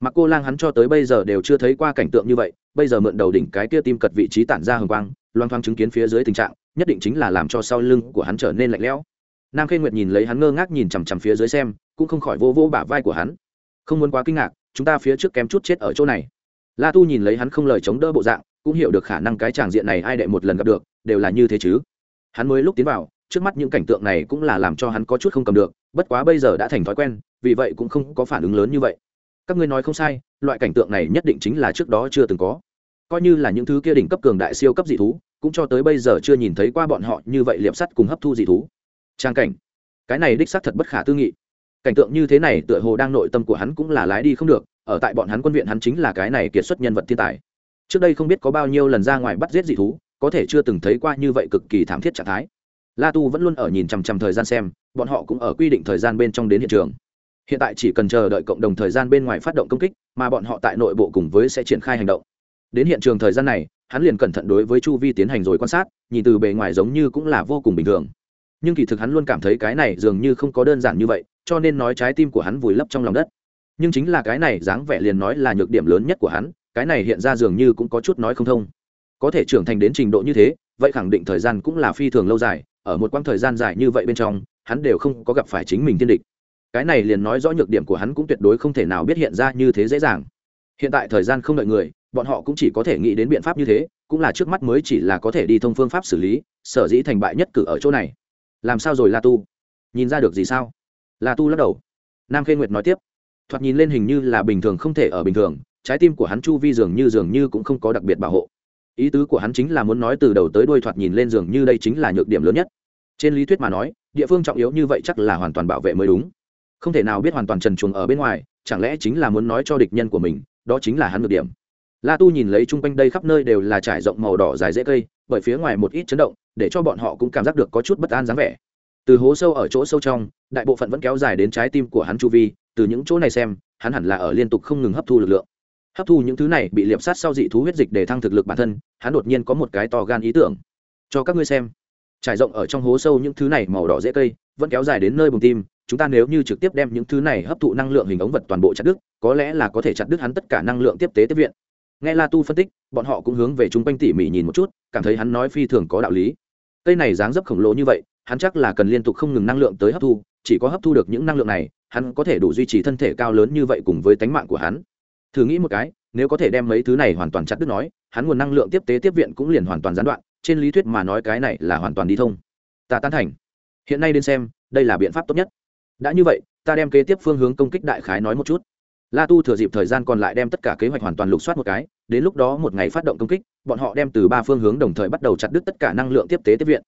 Mặc cô lang hắn cho tới bây giờ đều chưa thấy qua cảnh tượng như vậy, bây giờ mượn đầu đỉnh cái kia tim cật vị trí tản ra hồng quang, loang thoang chứng kiến phía dưới tình trạng, nhất định chính là làm cho sau lưng của hắn trở nên lạnh lẽo. Nam khê nguyệt nhìn lấy hắn ngơ ngác nhìn chằm chằm phía dưới xem, cũng không khỏi vô vô bả vai của hắn. Không muốn quá kinh ngạc, chúng ta phía trước kém chút chết ở chỗ này. La tu nhìn lấy hắn không lời chống đỡ bộ dạng, cũng hiểu được khả năng cái tràng diện này ai đệ một lần gặp được, đều là như thế chứ. Hắn mới lúc tiến vào trước mắt những cảnh tượng này cũng là làm cho hắn có chút không cầm được, bất quá bây giờ đã thành thói quen, vì vậy cũng không có phản ứng lớn như vậy. Các ngươi nói không sai, loại cảnh tượng này nhất định chính là trước đó chưa từng có. Coi như là những thứ kia đỉnh cấp cường đại siêu cấp dị thú, cũng cho tới bây giờ chưa nhìn thấy qua bọn họ như vậy liệp sắt cùng hấp thu dị thú. Trang cảnh. Cái này đích xác thật bất khả tư nghị. Cảnh tượng như thế này tựa hồ đang nội tâm của hắn cũng là lái đi không được, ở tại bọn hắn quân viện hắn chính là cái này kiệt xuất nhân vật thiên tài. Trước đây không biết có bao nhiêu lần ra ngoài bắt giết dị thú, có thể chưa từng thấy qua như vậy cực kỳ thảm thiết trạng thái la tu vẫn luôn ở nhìn chằm chằm thời gian xem, bọn họ cũng ở quy định thời gian bên trong đến hiện trường. Hiện tại chỉ cần chờ đợi cộng đồng thời gian bên ngoài phát động công kích, mà bọn họ tại nội bộ cùng với sẽ triển khai hành động. Đến hiện trường thời gian này, hắn liền cẩn thận đối với chu vi tiến hành rồi quan sát, nhìn từ bề ngoài giống như cũng là vô cùng bình thường. Nhưng kỳ thực hắn luôn cảm thấy cái này dường như không có đơn giản như vậy, cho nên nói trái tim của hắn vùi lấp trong lòng đất. Nhưng chính là cái này dáng vẻ liền nói là nhược điểm lớn nhất của hắn, cái này hiện ra dường như cũng có chút nói không thông. Có thể trưởng thành đến trình độ như thế, vậy khẳng định thời gian cũng là phi thường lâu dài ở một quãng thời gian dài như vậy bên trong, hắn đều không có gặp phải chính mình tiên địch. Cái này liền nói rõ nhược điểm của hắn cũng tuyệt đối không thể nào biết hiện ra như thế dễ dàng. Hiện tại thời gian không đợi người, bọn họ cũng chỉ có thể nghĩ đến biện pháp như thế, cũng là trước mắt mới chỉ là có thể đi thông phương pháp xử lý, sở dĩ thành bại nhất cử ở chỗ này. Làm sao rồi, la tu? Nhìn ra được gì sao? La tu lắc đầu. Nam khê nguyệt nói tiếp. Thoạt nhìn lên hình như là bình thường không thể ở bình thường, trái tim của hắn chu vi dường như dường như cũng không có đặc biệt bảo hộ ý tứ của hắn chính là muốn nói từ đầu tới đuôi thoạt nhìn lên giường như đây chính là nhược điểm lớn nhất. Trên lý thuyết mà nói, địa phương trọng yếu như vậy chắc là hoàn toàn bảo vệ mới đúng. Không thể nào biết hoàn toàn trần chuồng ở bên ngoài, chẳng lẽ chính là muốn nói cho địch nhân của mình, đó chính là hắn nhược điểm. La tu nhìn lấy chung quanh đây khắp nơi đều là trải rộng màu đỏ dài dễ cây, bởi phía ngoài một ít chấn động, để cho bọn họ cũng cảm giác được có chút bất an dáng vẻ. Từ hố sâu ở chỗ sâu trong, đại bộ phận vẫn kéo dài đến trái tim của hắn chu vi, từ những chỗ này xem, hắn hẳn là ở liên tục không ngừng hấp thu lực lượng hấp thu những thứ này bị liệp sát sau dị thú huyết dịch để thăng thực lực bản thân, hắn đột nhiên có một cái to gan ý tưởng. Cho các ngươi xem. Trải rộng ở trong hố sâu những thứ này màu đỏ dễ cây, vẫn kéo dài đến nơi bùng tim, chúng ta nếu như trực tiếp đem những thứ này hấp thụ năng lượng hình ống vật toàn bộ chặt đứt, có lẽ là có thể chặt đứt hắn tất cả năng lượng tiếp tế tiếp viện. Nghe la tu phân tích, bọn họ cũng hướng về chung quanh tỉ mỉ nhìn một chút, cảm thấy hắn nói phi thường có đạo lý. Cây này dáng dấp khổng lồ như vậy, hắn chắc là cần liên tục không ngừng năng lượng tới hấp thu, chỉ có hấp thu được những năng lượng này, hắn có thể đủ duy trì thân thể cao lớn như vậy cùng với tánh mạng của hắn thử nghĩ một cái, nếu có thể đem mấy thứ này hoàn toàn chặt đứt nói, hắn nguồn năng lượng tiếp tế tiếp viện cũng liền hoàn toàn gián đoạn, trên lý thuyết mà nói cái này là hoàn toàn đi thông. Ta tán thành. Hiện nay đến xem, đây là biện pháp tốt nhất. Đã như vậy, ta đem kế tiếp phương hướng công kích đại khái nói một chút. La tu thừa dịp thời gian còn lại đem tất cả kế hoạch hoàn toàn lục soát một cái, đến lúc đó một ngày phát động công kích, bọn họ đem từ ba phương hướng đồng thời bắt đầu chặt đứt tất cả năng lượng tiếp tế tiếp viện.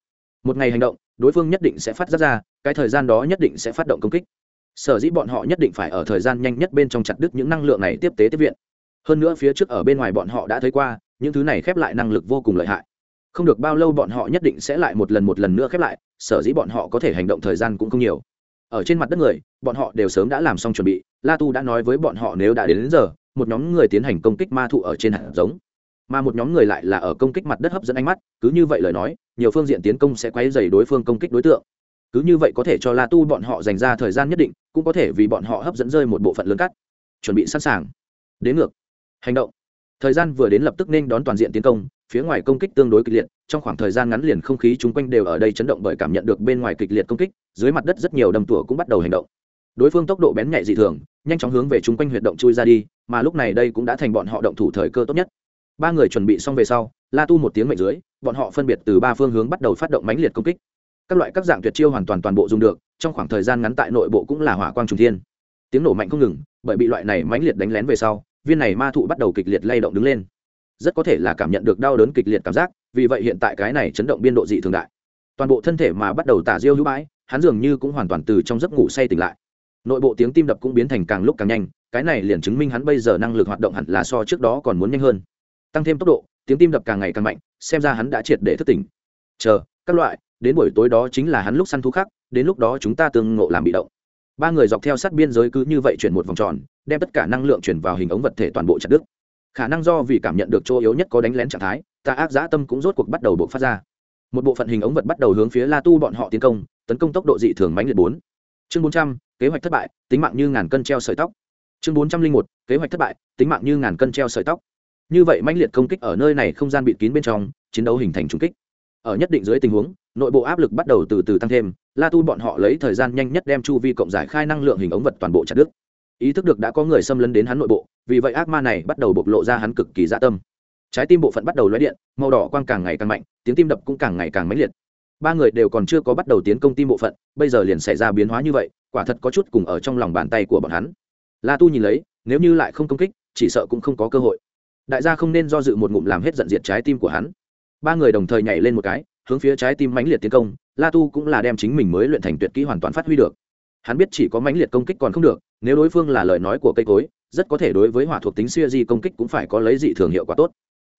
Một ngày hành động, đối phương nhất định sẽ phát ra ra, cái thời gian đó nhất định sẽ phát động công kích sở dĩ bọn họ nhất định phải ở thời gian nhanh nhất bên trong chặt đứt những năng lượng này tiếp tế tiếp viện. Hơn nữa phía trước ở bên ngoài bọn họ đã thấy qua những thứ này khép lại năng lực vô cùng lợi hại. Không được bao lâu bọn họ nhất định sẽ lại một lần một lần nữa khép lại sở dĩ bọn họ có thể hành động thời gian cũng không nhiều. Ở trên mặt đất người bọn họ đều sớm đã làm xong chuẩn bị la tu đã nói với bọn họ nếu đã đến, đến giờ một nhóm người tiến hành công kích ma thụ ở trên hạt giống. Mà một nhóm người lại là ở công kích mặt đất hấp dẫn ánh mắt cứ như vậy lời nói nhiều phương diện tiến công sẽ quay dày đối phương công kích đối tượng. Cứ như vậy có thể cho la tu bọn họ dành ra thời gian nhất định cũng có thể vì bọn họ hấp dẫn rơi một bộ phận lớn cắt, chuẩn bị sẵn sàng. Đến ngược. Hành động. Thời gian vừa đến lập tức nên đón toàn diện tiến công, phía ngoài công kích tương đối kịch liệt, trong khoảng thời gian ngắn liền không khí chung quanh đều ở đây chấn động bởi cảm nhận được bên ngoài kịch liệt công kích, dưới mặt đất rất nhiều đầm tủa cũng bắt đầu hành động. Đối phương tốc độ bén nhạy dị thường, nhanh chóng hướng về chung quanh huyệt động chui ra đi, mà lúc này đây cũng đã thành bọn họ động thủ thời cơ tốt nhất. Ba người chuẩn bị xong về sau, la tu một tiếng mệnh dưới, bọn họ phân biệt từ ba phương hướng bắt đầu phát động mãnh liệt công kích các loại các dạng tuyệt chiêu hoàn toàn toàn bộ dùng được, trong khoảng thời gian ngắn tại nội bộ cũng là hỏa quang trùng thiên. Tiếng nổ mạnh không ngừng, bởi bị loại này mãnh liệt đánh lén về sau, viên này ma thụ bắt đầu kịch liệt lay động đứng lên. Rất có thể là cảm nhận được đau đớn kịch liệt cảm giác, vì vậy hiện tại cái này chấn động biên độ dị thường đại. Toàn bộ thân thể mà bắt đầu tả diêu hữu bãi, hắn dường như cũng hoàn toàn từ trong giấc ngủ say tỉnh lại. Nội bộ tiếng tim đập cũng biến thành càng lúc càng nhanh, cái này liền chứng minh hắn bây giờ năng lực hoạt động hẳn là so trước đó còn muốn nhanh hơn. Tăng thêm tốc độ, tiếng tim đập càng ngày càng mạnh, xem ra hắn đã triệt để thức tỉnh. Chờ, các loại đến buổi tối đó chính là hắn lúc săn thú khác, đến lúc đó chúng ta tương ngộ làm bị động. Ba người dọc theo sát biên giới cứ như vậy chuyển một vòng tròn, đem tất cả năng lượng chuyển vào hình ống vật thể toàn bộ chặt đứt. Khả năng do vì cảm nhận được chỗ yếu nhất có đánh lén trạng thái, ta ác giã tâm cũng rốt cuộc bắt đầu buộc phát ra. Một bộ phận hình ống vật bắt đầu hướng phía la tu bọn họ tiến công, tấn công tốc độ dị thường mãnh liệt bốn. Chương bốn trăm, kế hoạch thất bại, tính mạng như ngàn cân treo sợi tóc. Chương bốn trăm linh một, kế hoạch thất bại, tính mạng như ngàn cân treo sợi tóc. Như vậy mãnh liệt công kích ở nơi này không gian bịt kín bên trong, chiến đấu hình thành trung kích. Ở nhất định dưới tình huống nội bộ áp lực bắt đầu từ từ tăng thêm, la tu bọn họ lấy thời gian nhanh nhất đem chu vi cộng giải khai năng lượng hình ống vật toàn bộ chặt đứt. Ý thức được đã có người xâm lấn đến hắn nội bộ, vì vậy ác ma này bắt đầu bộc lộ ra hắn cực kỳ dạ tâm. Trái tim bộ phận bắt đầu lóe điện, màu đỏ quang càng ngày càng mạnh, tiếng tim đập cũng càng ngày càng mãnh liệt. Ba người đều còn chưa có bắt đầu tiến công tim bộ phận, bây giờ liền xảy ra biến hóa như vậy, quả thật có chút cùng ở trong lòng bàn tay của bọn hắn. La tu nhìn lấy, nếu như lại không công kích, chỉ sợ cũng không có cơ hội. Đại gia không nên do dự một ngụm làm hết giận diệt trái tim của hắn. Ba người đồng thời nhảy lên một cái hướng phía trái tim mãnh liệt tiến công, la tu cũng là đem chính mình mới luyện thành tuyệt kỹ hoàn toàn phát huy được. Hắn biết chỉ có mãnh liệt công kích còn không được, nếu đối phương là lời nói của cây cối, rất có thể đối với hỏa thuộc tính siêu di công kích cũng phải có lấy dị thường hiệu quả tốt.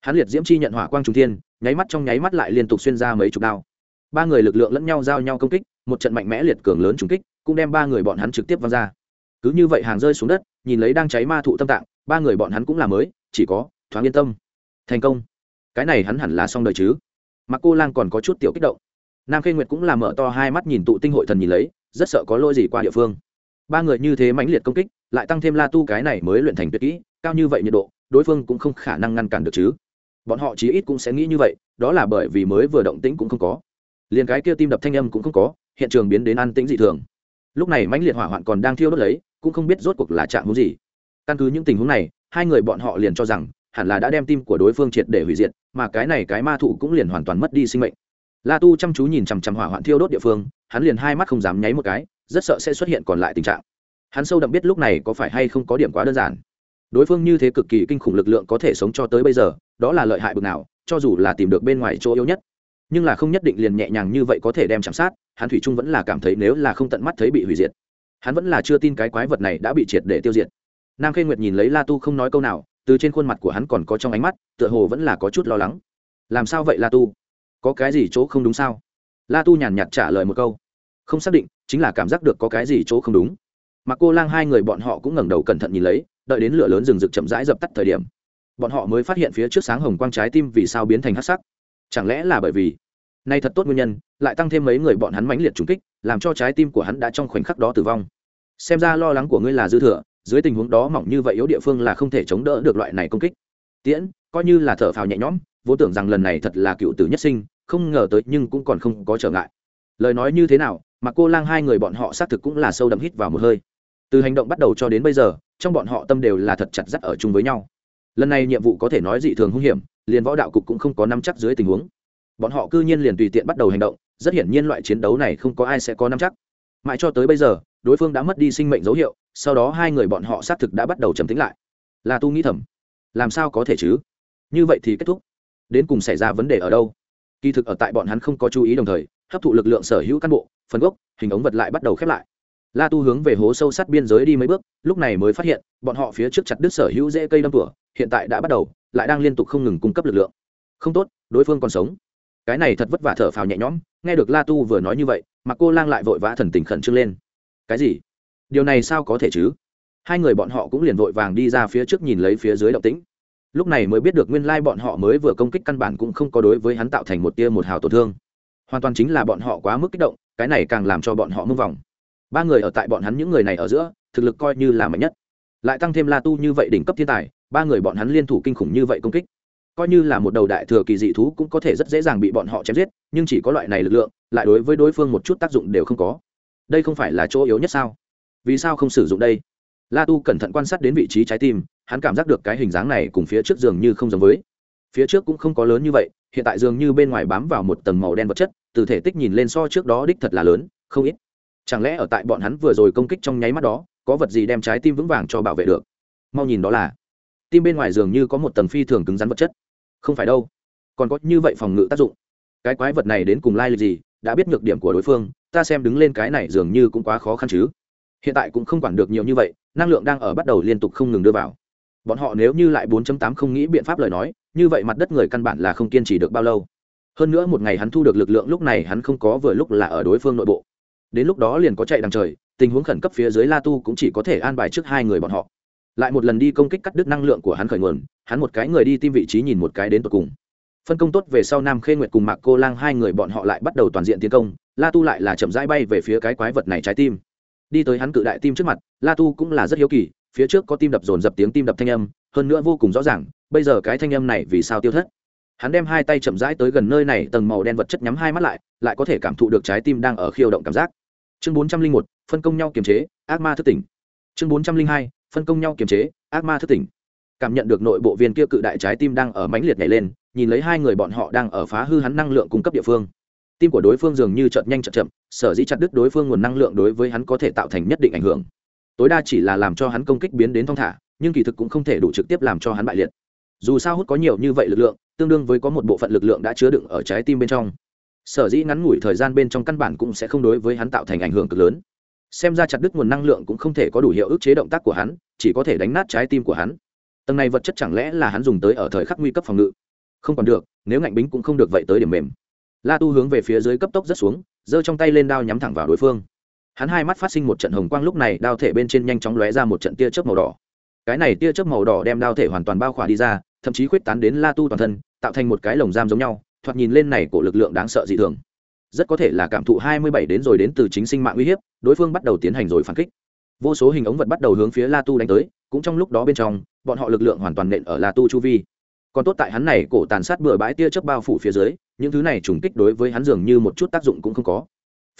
Hắn liệt diễm chi nhận hỏa quang trung thiên, nháy mắt trong nháy mắt lại liên tục xuyên ra mấy chục đao. Ba người lực lượng lẫn nhau giao nhau công kích, một trận mạnh mẽ liệt cường lớn trùng kích, cũng đem ba người bọn hắn trực tiếp văng ra. Cứ như vậy hàng rơi xuống đất, nhìn lấy đang cháy ma thụ tâm tạng, ba người bọn hắn cũng là mới, chỉ có thoáng yên tâm. Thành công. Cái này hắn hẳn là xong đời chứ? Mà cô lang còn có chút tiểu kích động. Nam khê nguyệt cũng là mở to hai mắt nhìn tụ tinh hội thần nhìn lấy, rất sợ có lỗi gì qua địa phương. Ba người như thế mãnh liệt công kích, lại tăng thêm la tu cái này mới luyện thành tuyệt kỹ, cao như vậy nhiệt độ, đối phương cũng không khả năng ngăn cản được chứ. Bọn họ chí ít cũng sẽ nghĩ như vậy, đó là bởi vì mới vừa động tĩnh cũng không có. Liền cái kia tim đập thanh âm cũng không có, hiện trường biến đến an tĩnh dị thường. Lúc này mãnh liệt hỏa hoạn còn đang thiêu đốt lấy, cũng không biết rốt cuộc là trạng hướng gì. Căn cứ những tình huống này, hai người bọn họ liền cho rằng hẳn là đã đem tim của đối phương triệt để hủy diệt, mà cái này cái ma thụ cũng liền hoàn toàn mất đi sinh mệnh. La tu chăm chú nhìn chằm chằm hỏa hoạn thiêu đốt địa phương, hắn liền hai mắt không dám nháy một cái, rất sợ sẽ xuất hiện còn lại tình trạng. Hắn sâu đậm biết lúc này có phải hay không có điểm quá đơn giản. Đối phương như thế cực kỳ kinh khủng lực lượng có thể sống cho tới bây giờ, đó là lợi hại bực nào, cho dù là tìm được bên ngoài chỗ yếu nhất. Nhưng là không nhất định liền nhẹ nhàng như vậy có thể đem chạm sát, hắn thủy trung vẫn là cảm thấy nếu là không tận mắt thấy bị hủy diệt, hắn vẫn là chưa tin cái quái vật này đã bị triệt để tiêu diệt. Nam khê nguyệt nhìn lấy la tu không nói câu nào từ trên khuôn mặt của hắn còn có trong ánh mắt, tựa hồ vẫn là có chút lo lắng. Làm sao vậy, la tu? Có cái gì chỗ không đúng sao? La tu nhàn nhạt trả lời một câu. Không xác định, chính là cảm giác được có cái gì chỗ không đúng. Mà cô lang hai người bọn họ cũng ngẩng đầu cẩn thận nhìn lấy, đợi đến lửa lớn rừng rực chậm rãi dập tắt thời điểm, bọn họ mới phát hiện phía trước sáng hồng quang trái tim vì sao biến thành hắc sắc. Chẳng lẽ là bởi vì nay thật tốt nguyên nhân, lại tăng thêm mấy người bọn hắn mãnh liệt trúng kích, làm cho trái tim của hắn đã trong khoảnh khắc đó tử vong. Xem ra lo lắng của ngươi là dư thừa dưới tình huống đó mỏng như vậy yếu địa phương là không thể chống đỡ được loại này công kích. Tiễn, coi như là thở phào nhẹ nhõm, vô tưởng rằng lần này thật là cựu tử nhất sinh, không ngờ tới nhưng cũng còn không có trở ngại. Lời nói như thế nào, mà cô lang hai người bọn họ xác thực cũng là sâu đậm hít vào một hơi. Từ hành động bắt đầu cho đến bây giờ, trong bọn họ tâm đều là thật chặt dắt ở chung với nhau. Lần này nhiệm vụ có thể nói dị thường hung hiểm, liền võ đạo cục cũng không có nắm chắc dưới tình huống. Bọn họ cư nhiên liền tùy tiện bắt đầu hành động, rất hiển nhiên loại chiến đấu này không có ai sẽ có nắm chắc. Mãi cho tới bây giờ đối phương đã mất đi sinh mệnh dấu hiệu, sau đó hai người bọn họ xác thực đã bắt đầu trầm tính lại. Là tu nghĩ thầm, làm sao có thể chứ? Như vậy thì kết thúc. Đến cùng xảy ra vấn đề ở đâu? Kỳ thực ở tại bọn hắn không có chú ý đồng thời, hấp thụ lực lượng sở hữu cán bộ, phần gốc, hình ống vật lại bắt đầu khép lại. La tu hướng về hố sâu sát biên giới đi mấy bước, lúc này mới phát hiện, bọn họ phía trước chặt đứt sở hữu dễ cây đâm cửa hiện tại đã bắt đầu, lại đang liên tục không ngừng cung cấp lực lượng. Không tốt, đối phương còn sống. Cái này thật vất vả thở phào nhẹ nhõm, nghe được la tu vừa nói như vậy mà cô lang lại vội vã thần tình khẩn trương lên cái gì? Điều này sao có thể chứ? Hai người bọn họ cũng liền vội vàng đi ra phía trước nhìn lấy phía dưới động tĩnh. Lúc này mới biết được nguyên lai bọn họ mới vừa công kích căn bản cũng không có đối với hắn tạo thành một tia một hào tổn thương. Hoàn toàn chính là bọn họ quá mức kích động, cái này càng làm cho bọn họ mưng vòng. Ba người ở tại bọn hắn những người này ở giữa, thực lực coi như là mạnh nhất. Lại tăng thêm la tu như vậy đỉnh cấp thiên tài, ba người bọn hắn liên thủ kinh khủng như vậy công kích. Coi như là một đầu đại thừa kỳ dị thú cũng có thể rất dễ dàng bị bọn họ chém giết, nhưng chỉ có loại này lực lượng, lại đối với đối phương một chút tác dụng đều không có đây không phải là chỗ yếu nhất sao? Vì sao không sử dụng đây? La tu cẩn thận quan sát đến vị trí trái tim, hắn cảm giác được cái hình dáng này cùng phía trước giường như không giống với. Phía trước cũng không có lớn như vậy, hiện tại dường như bên ngoài bám vào một tầng màu đen vật chất, từ thể tích nhìn lên so trước đó đích thật là lớn, không ít. Chẳng lẽ ở tại bọn hắn vừa rồi công kích trong nháy mắt đó, có vật gì đem trái tim vững vàng cho bảo vệ được? Mau nhìn đó là, tim bên ngoài dường như có một tầng phi thường cứng rắn vật chất. Không phải đâu, còn có như vậy phòng ngự tác dụng. Cái quái vật này đến cùng lai lịch gì đã biết nhược điểm của đối phương, ta xem đứng lên cái này dường như cũng quá khó khăn chứ. Hiện tại cũng không quản được nhiều như vậy, năng lượng đang ở bắt đầu liên tục không ngừng đưa vào. Bọn họ nếu như lại 4.8 không nghĩ biện pháp lời nói, như vậy mặt đất người căn bản là không kiên trì được bao lâu. Hơn nữa một ngày hắn thu được lực lượng lúc này hắn không có vừa lúc là ở đối phương nội bộ. Đến lúc đó liền có chạy đằng trời, tình huống khẩn cấp phía dưới la tu cũng chỉ có thể an bài trước hai người bọn họ. Lại một lần đi công kích cắt đứt năng lượng của hắn khởi nguồn, hắn một cái người đi tìm vị trí nhìn một cái đến tột cùng phân công tốt về sau nam khê nguyệt cùng mạc cô lang hai người bọn họ lại bắt đầu toàn diện tiến công, la tu lại là chậm rãi bay về phía cái quái vật này trái tim. Đi tới hắn cự đại tim trước mặt, la tu cũng là rất hiếu kỳ, phía trước có tim đập dồn dập tiếng tim đập thanh âm, hơn nữa vô cùng rõ ràng, bây giờ cái thanh âm này vì sao tiêu thất? Hắn đem hai tay chậm rãi tới gần nơi này, tầng màu đen vật chất nhắm hai mắt lại lại có thể cảm thụ được trái tim đang ở khiêu động cảm giác. Chương bốn trăm linh một, phân công nhau kiềm chế, ác ma thức tỉnh. Chương bốn trăm linh hai, phân công nhau kiềm chế, ác ma thức tỉnh cảm nhận được nội bộ viên kia cự đại trái tim đang ở mãnh liệt nhảy lên, nhìn lấy hai người bọn họ đang ở phá hư hắn năng lượng cung cấp địa phương. Tim của đối phương dường như chợt nhanh chợt chậm, sở dĩ chặt đứt đối phương nguồn năng lượng đối với hắn có thể tạo thành nhất định ảnh hưởng. Tối đa chỉ là làm cho hắn công kích biến đến thong thả, nhưng kỳ thực cũng không thể đủ trực tiếp làm cho hắn bại liệt. Dù sao hút có nhiều như vậy lực lượng, tương đương với có một bộ phận lực lượng đã chứa đựng ở trái tim bên trong. Sở dĩ ngắn ngủi thời gian bên trong căn bản cũng sẽ không đối với hắn tạo thành ảnh hưởng cực lớn. Xem ra chặt đứt nguồn năng lượng cũng không thể có đủ hiệu ức chế động tác của hắn, chỉ có thể đánh nát trái tim của hắn tầng này vật chất chẳng lẽ là hắn dùng tới ở thời khắc nguy cấp phòng ngự? Không còn được, nếu ngạnh bính cũng không được vậy tới điểm mềm. La tu hướng về phía dưới cấp tốc rất xuống, giơ trong tay lên đao nhắm thẳng vào đối phương. Hắn hai mắt phát sinh một trận hồng quang lúc này, đao thể bên trên nhanh chóng lóe ra một trận tia chớp màu đỏ. Cái này tia chớp màu đỏ đem đao thể hoàn toàn bao khỏa đi ra, thậm chí khuyết tán đến la tu toàn thân, tạo thành một cái lồng giam giống nhau, thoạt nhìn lên này của lực lượng đáng sợ dị thường. Rất có thể là cảm thụ hai mươi bảy đến rồi đến từ chính sinh mạng uy hiếp, đối phương bắt đầu tiến hành rồi phản kích vô số hình ống vật bắt đầu hướng phía la tu đánh tới, cũng trong lúc đó bên trong, bọn họ lực lượng hoàn toàn nện ở la tu chu vi. Còn tốt tại hắn này cổ tàn sát bừa bãi tia chớp bao phủ phía dưới, những thứ này trùng kích đối với hắn dường như một chút tác dụng cũng không có.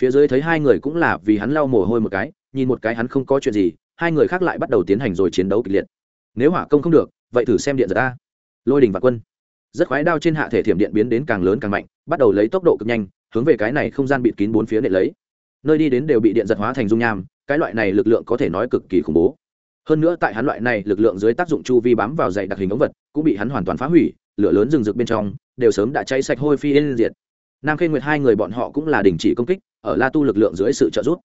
Phía dưới thấy hai người cũng là vì hắn lau mồ hôi một cái, nhìn một cái hắn không có chuyện gì, hai người khác lại bắt đầu tiến hành rồi chiến đấu kịch liệt. Nếu hỏa công không được, vậy thử xem điện giật ta lôi đình và quân. Rất khoái đao trên hạ thể thiểm điện biến đến càng lớn càng mạnh, bắt đầu lấy tốc độ cực nhanh, hướng về cái này không gian bịt kín bốn phía nệ lấy nơi đi đến đều bị điện giật hóa thành dung nham, cái loại này lực lượng có thể nói cực kỳ khủng bố. Hơn nữa tại hắn loại này lực lượng dưới tác dụng chu vi bám vào dày đặc hình ống vật, cũng bị hắn hoàn toàn phá hủy, lửa lớn rừng rực bên trong, đều sớm đã cháy sạch hôi phi yên diệt. Nam khê nguyệt hai người bọn họ cũng là đình chỉ công kích, ở la tu lực lượng dưới sự trợ giúp.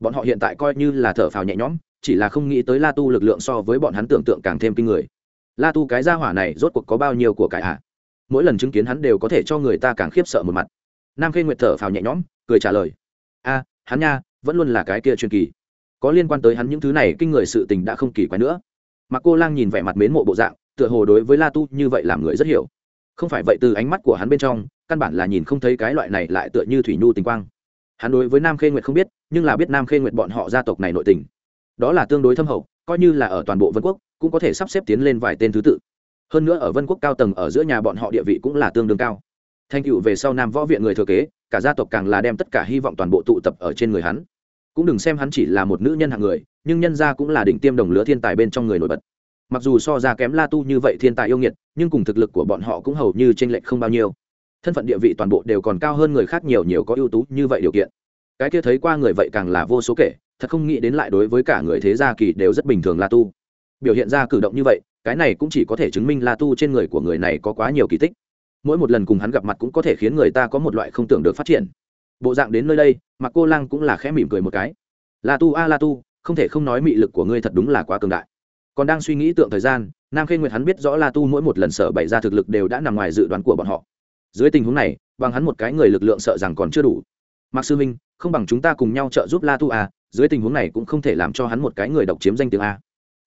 Bọn họ hiện tại coi như là thở phào nhẹ nhõm, chỉ là không nghĩ tới la tu lực lượng so với bọn hắn tưởng tượng càng thêm kinh người. La tu cái gia hỏa này rốt cuộc có bao nhiêu của cải à? mỗi lần chứng kiến hắn đều có thể cho người ta càng khiếp sợ một mặt. Nam khê nguyệt thở phào nhẹ nhõm, cười trả lời hắn nha, vẫn luôn là cái kia truyền kỳ. Có liên quan tới hắn những thứ này, kinh người sự tình đã không kỳ quái nữa. Mà cô lang nhìn vẻ mặt mến mộ bộ dạng, tựa hồ đối với la tu như vậy làm người rất hiểu. Không phải vậy từ ánh mắt của hắn bên trong, căn bản là nhìn không thấy cái loại này lại tựa như thủy nhu tình quang. Hắn đối với nam khê nguyệt không biết, nhưng là biết nam khê nguyệt bọn họ gia tộc này nội tình. Đó là tương đối thâm hậu, coi như là ở toàn bộ vân quốc, cũng có thể sắp xếp tiến lên vài tên thứ tự. Hơn nữa ở vân quốc cao tầng ở giữa nhà bọn họ địa vị cũng là tương đương cao thanh cựu về sau nam võ viện người thừa kế, cả gia tộc càng là đem tất cả hy vọng toàn bộ tụ tập ở trên người hắn. Cũng đừng xem hắn chỉ là một nữ nhân hạng người, nhưng nhân gia cũng là đỉnh tiêm đồng lứa thiên tài bên trong người nổi bật. Mặc dù so ra kém la tu như vậy thiên tài yêu nghiệt, nhưng cùng thực lực của bọn họ cũng hầu như t r ê n lệch không bao nhiêu. Thân phận địa vị toàn bộ đều còn cao hơn người khác nhiều nhiều có ưu tú như vậy điều kiện. Cái kia thấy qua người vậy càng là vô số kể, thật không nghĩ đến lại đối với cả người thế gia kỳ đều rất bình thường la tu. Biểu hiện ra cử động như vậy, cái này cũng chỉ có thể chứng minh la tu trên người của người này có quá nhiều kỳ tích mỗi một lần cùng hắn gặp mặt cũng có thể khiến người ta có một loại không tưởng được phát triển. Bộ dạng đến nơi đây mà cô lang cũng là khẽ mỉm cười một cái. La tu, a, la tu, không thể không nói mị lực của ngươi thật đúng là quá cường đại. Còn đang suy nghĩ tượng thời gian, nam khê nguyệt hắn biết rõ la tu mỗi một lần sở bày ra thực lực đều đã nằm ngoài dự đoán của bọn họ. Dưới tình huống này, bằng hắn một cái người lực lượng sợ rằng còn chưa đủ. Mặc sư minh, không bằng chúng ta cùng nhau trợ giúp la tu a, dưới tình huống này cũng không thể làm cho hắn một cái người độc chiếm danh tiếng a.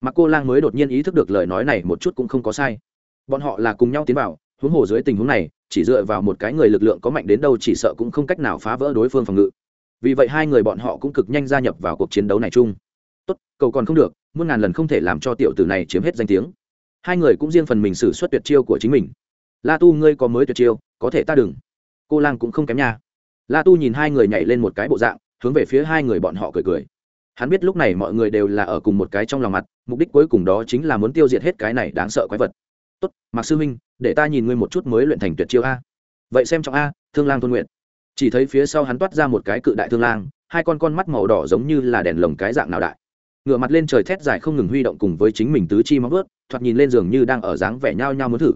Mà cô lang mới đột nhiên ý thức được lời nói này một chút cũng không có sai. Bọn họ là cùng nhau tiến vào huống hồ dưới tình huống này, chỉ dựa vào một cái người lực lượng có mạnh đến đâu chỉ sợ cũng không cách nào phá vỡ đối phương phòng ngự. Vì vậy hai người bọn họ cũng cực nhanh gia nhập vào cuộc chiến đấu này chung. Tốt, cầu còn không được, muôn ngàn lần không thể làm cho tiểu tử này chiếm hết danh tiếng. Hai người cũng riêng phần mình xử suất tuyệt chiêu của chính mình. La tu, ngươi có mới tuyệt chiêu, có thể ta đừng. Cô lang cũng không kém nha. La tu nhìn hai người nhảy lên một cái bộ dạng, hướng về phía hai người bọn họ cười cười. Hắn biết lúc này mọi người đều là ở cùng một cái trong lòng mặt, mục đích cuối cùng đó chính là muốn tiêu diệt hết cái này đáng sợ quái vật tốt, mạc sư huynh để ta nhìn ngươi một chút mới luyện thành tuyệt chiêu a. Vậy xem trọng a, thương lang thôn nguyện chỉ thấy phía sau hắn toát ra một cái cự đại thương lang, hai con con mắt màu đỏ giống như là đèn lồng cái dạng nào đại. Ngựa mặt lên trời thét dài không ngừng huy động cùng với chính mình tứ chi móng ướt thoạt nhìn lên giường như đang ở dáng vẻ nhao nhao muốn thử.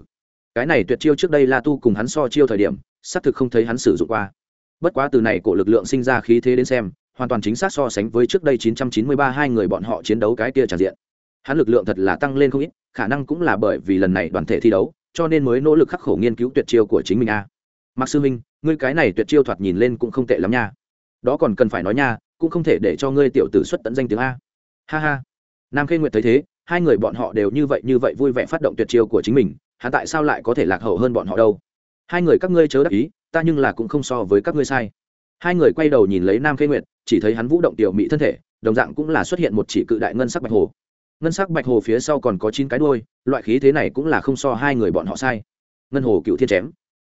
Cái này tuyệt chiêu trước đây la tu cùng hắn so chiêu thời điểm, xác thực không thấy hắn sử dụng qua. Bất quá từ này cổ lực lượng sinh ra khí thế đến xem, hoàn toàn chính xác so sánh với trước đây 993 hai người bọn họ chiến đấu cái kia tràn diện. Hắn lực lượng thật là tăng lên không ít khả năng cũng là bởi vì lần này đoàn thể thi đấu, cho nên mới nỗ lực khắc khổ nghiên cứu tuyệt chiêu của chính mình a. À. mặc sư minh, ngươi cái này tuyệt chiêu thoạt nhìn lên cũng không tệ lắm nha. Đó còn cần phải nói nha, cũng không thể để cho ngươi tiểu tử xuất tận danh tiếng a. Ha ha. Nam khê nguyệt thấy thế, hai người bọn họ đều như vậy như vậy vui vẻ phát động tuyệt chiêu của chính mình, hắn tại sao lại có thể lạc hậu hơn bọn họ đâu? Hai người các ngươi chớ đắc ý, ta nhưng là cũng không so với các ngươi sai. Hai người quay đầu nhìn lấy nam khê nguyệt, chỉ thấy hắn vũ động tiểu mỹ thân thể, đồng dạng cũng là xuất hiện một chỉ cự đại ngân sắc bạch hồ ngân sắc bạch hồ phía sau còn có chín cái đôi loại khí thế này cũng là không so hai người bọn họ sai. Ngân hồ cựu thiên chém.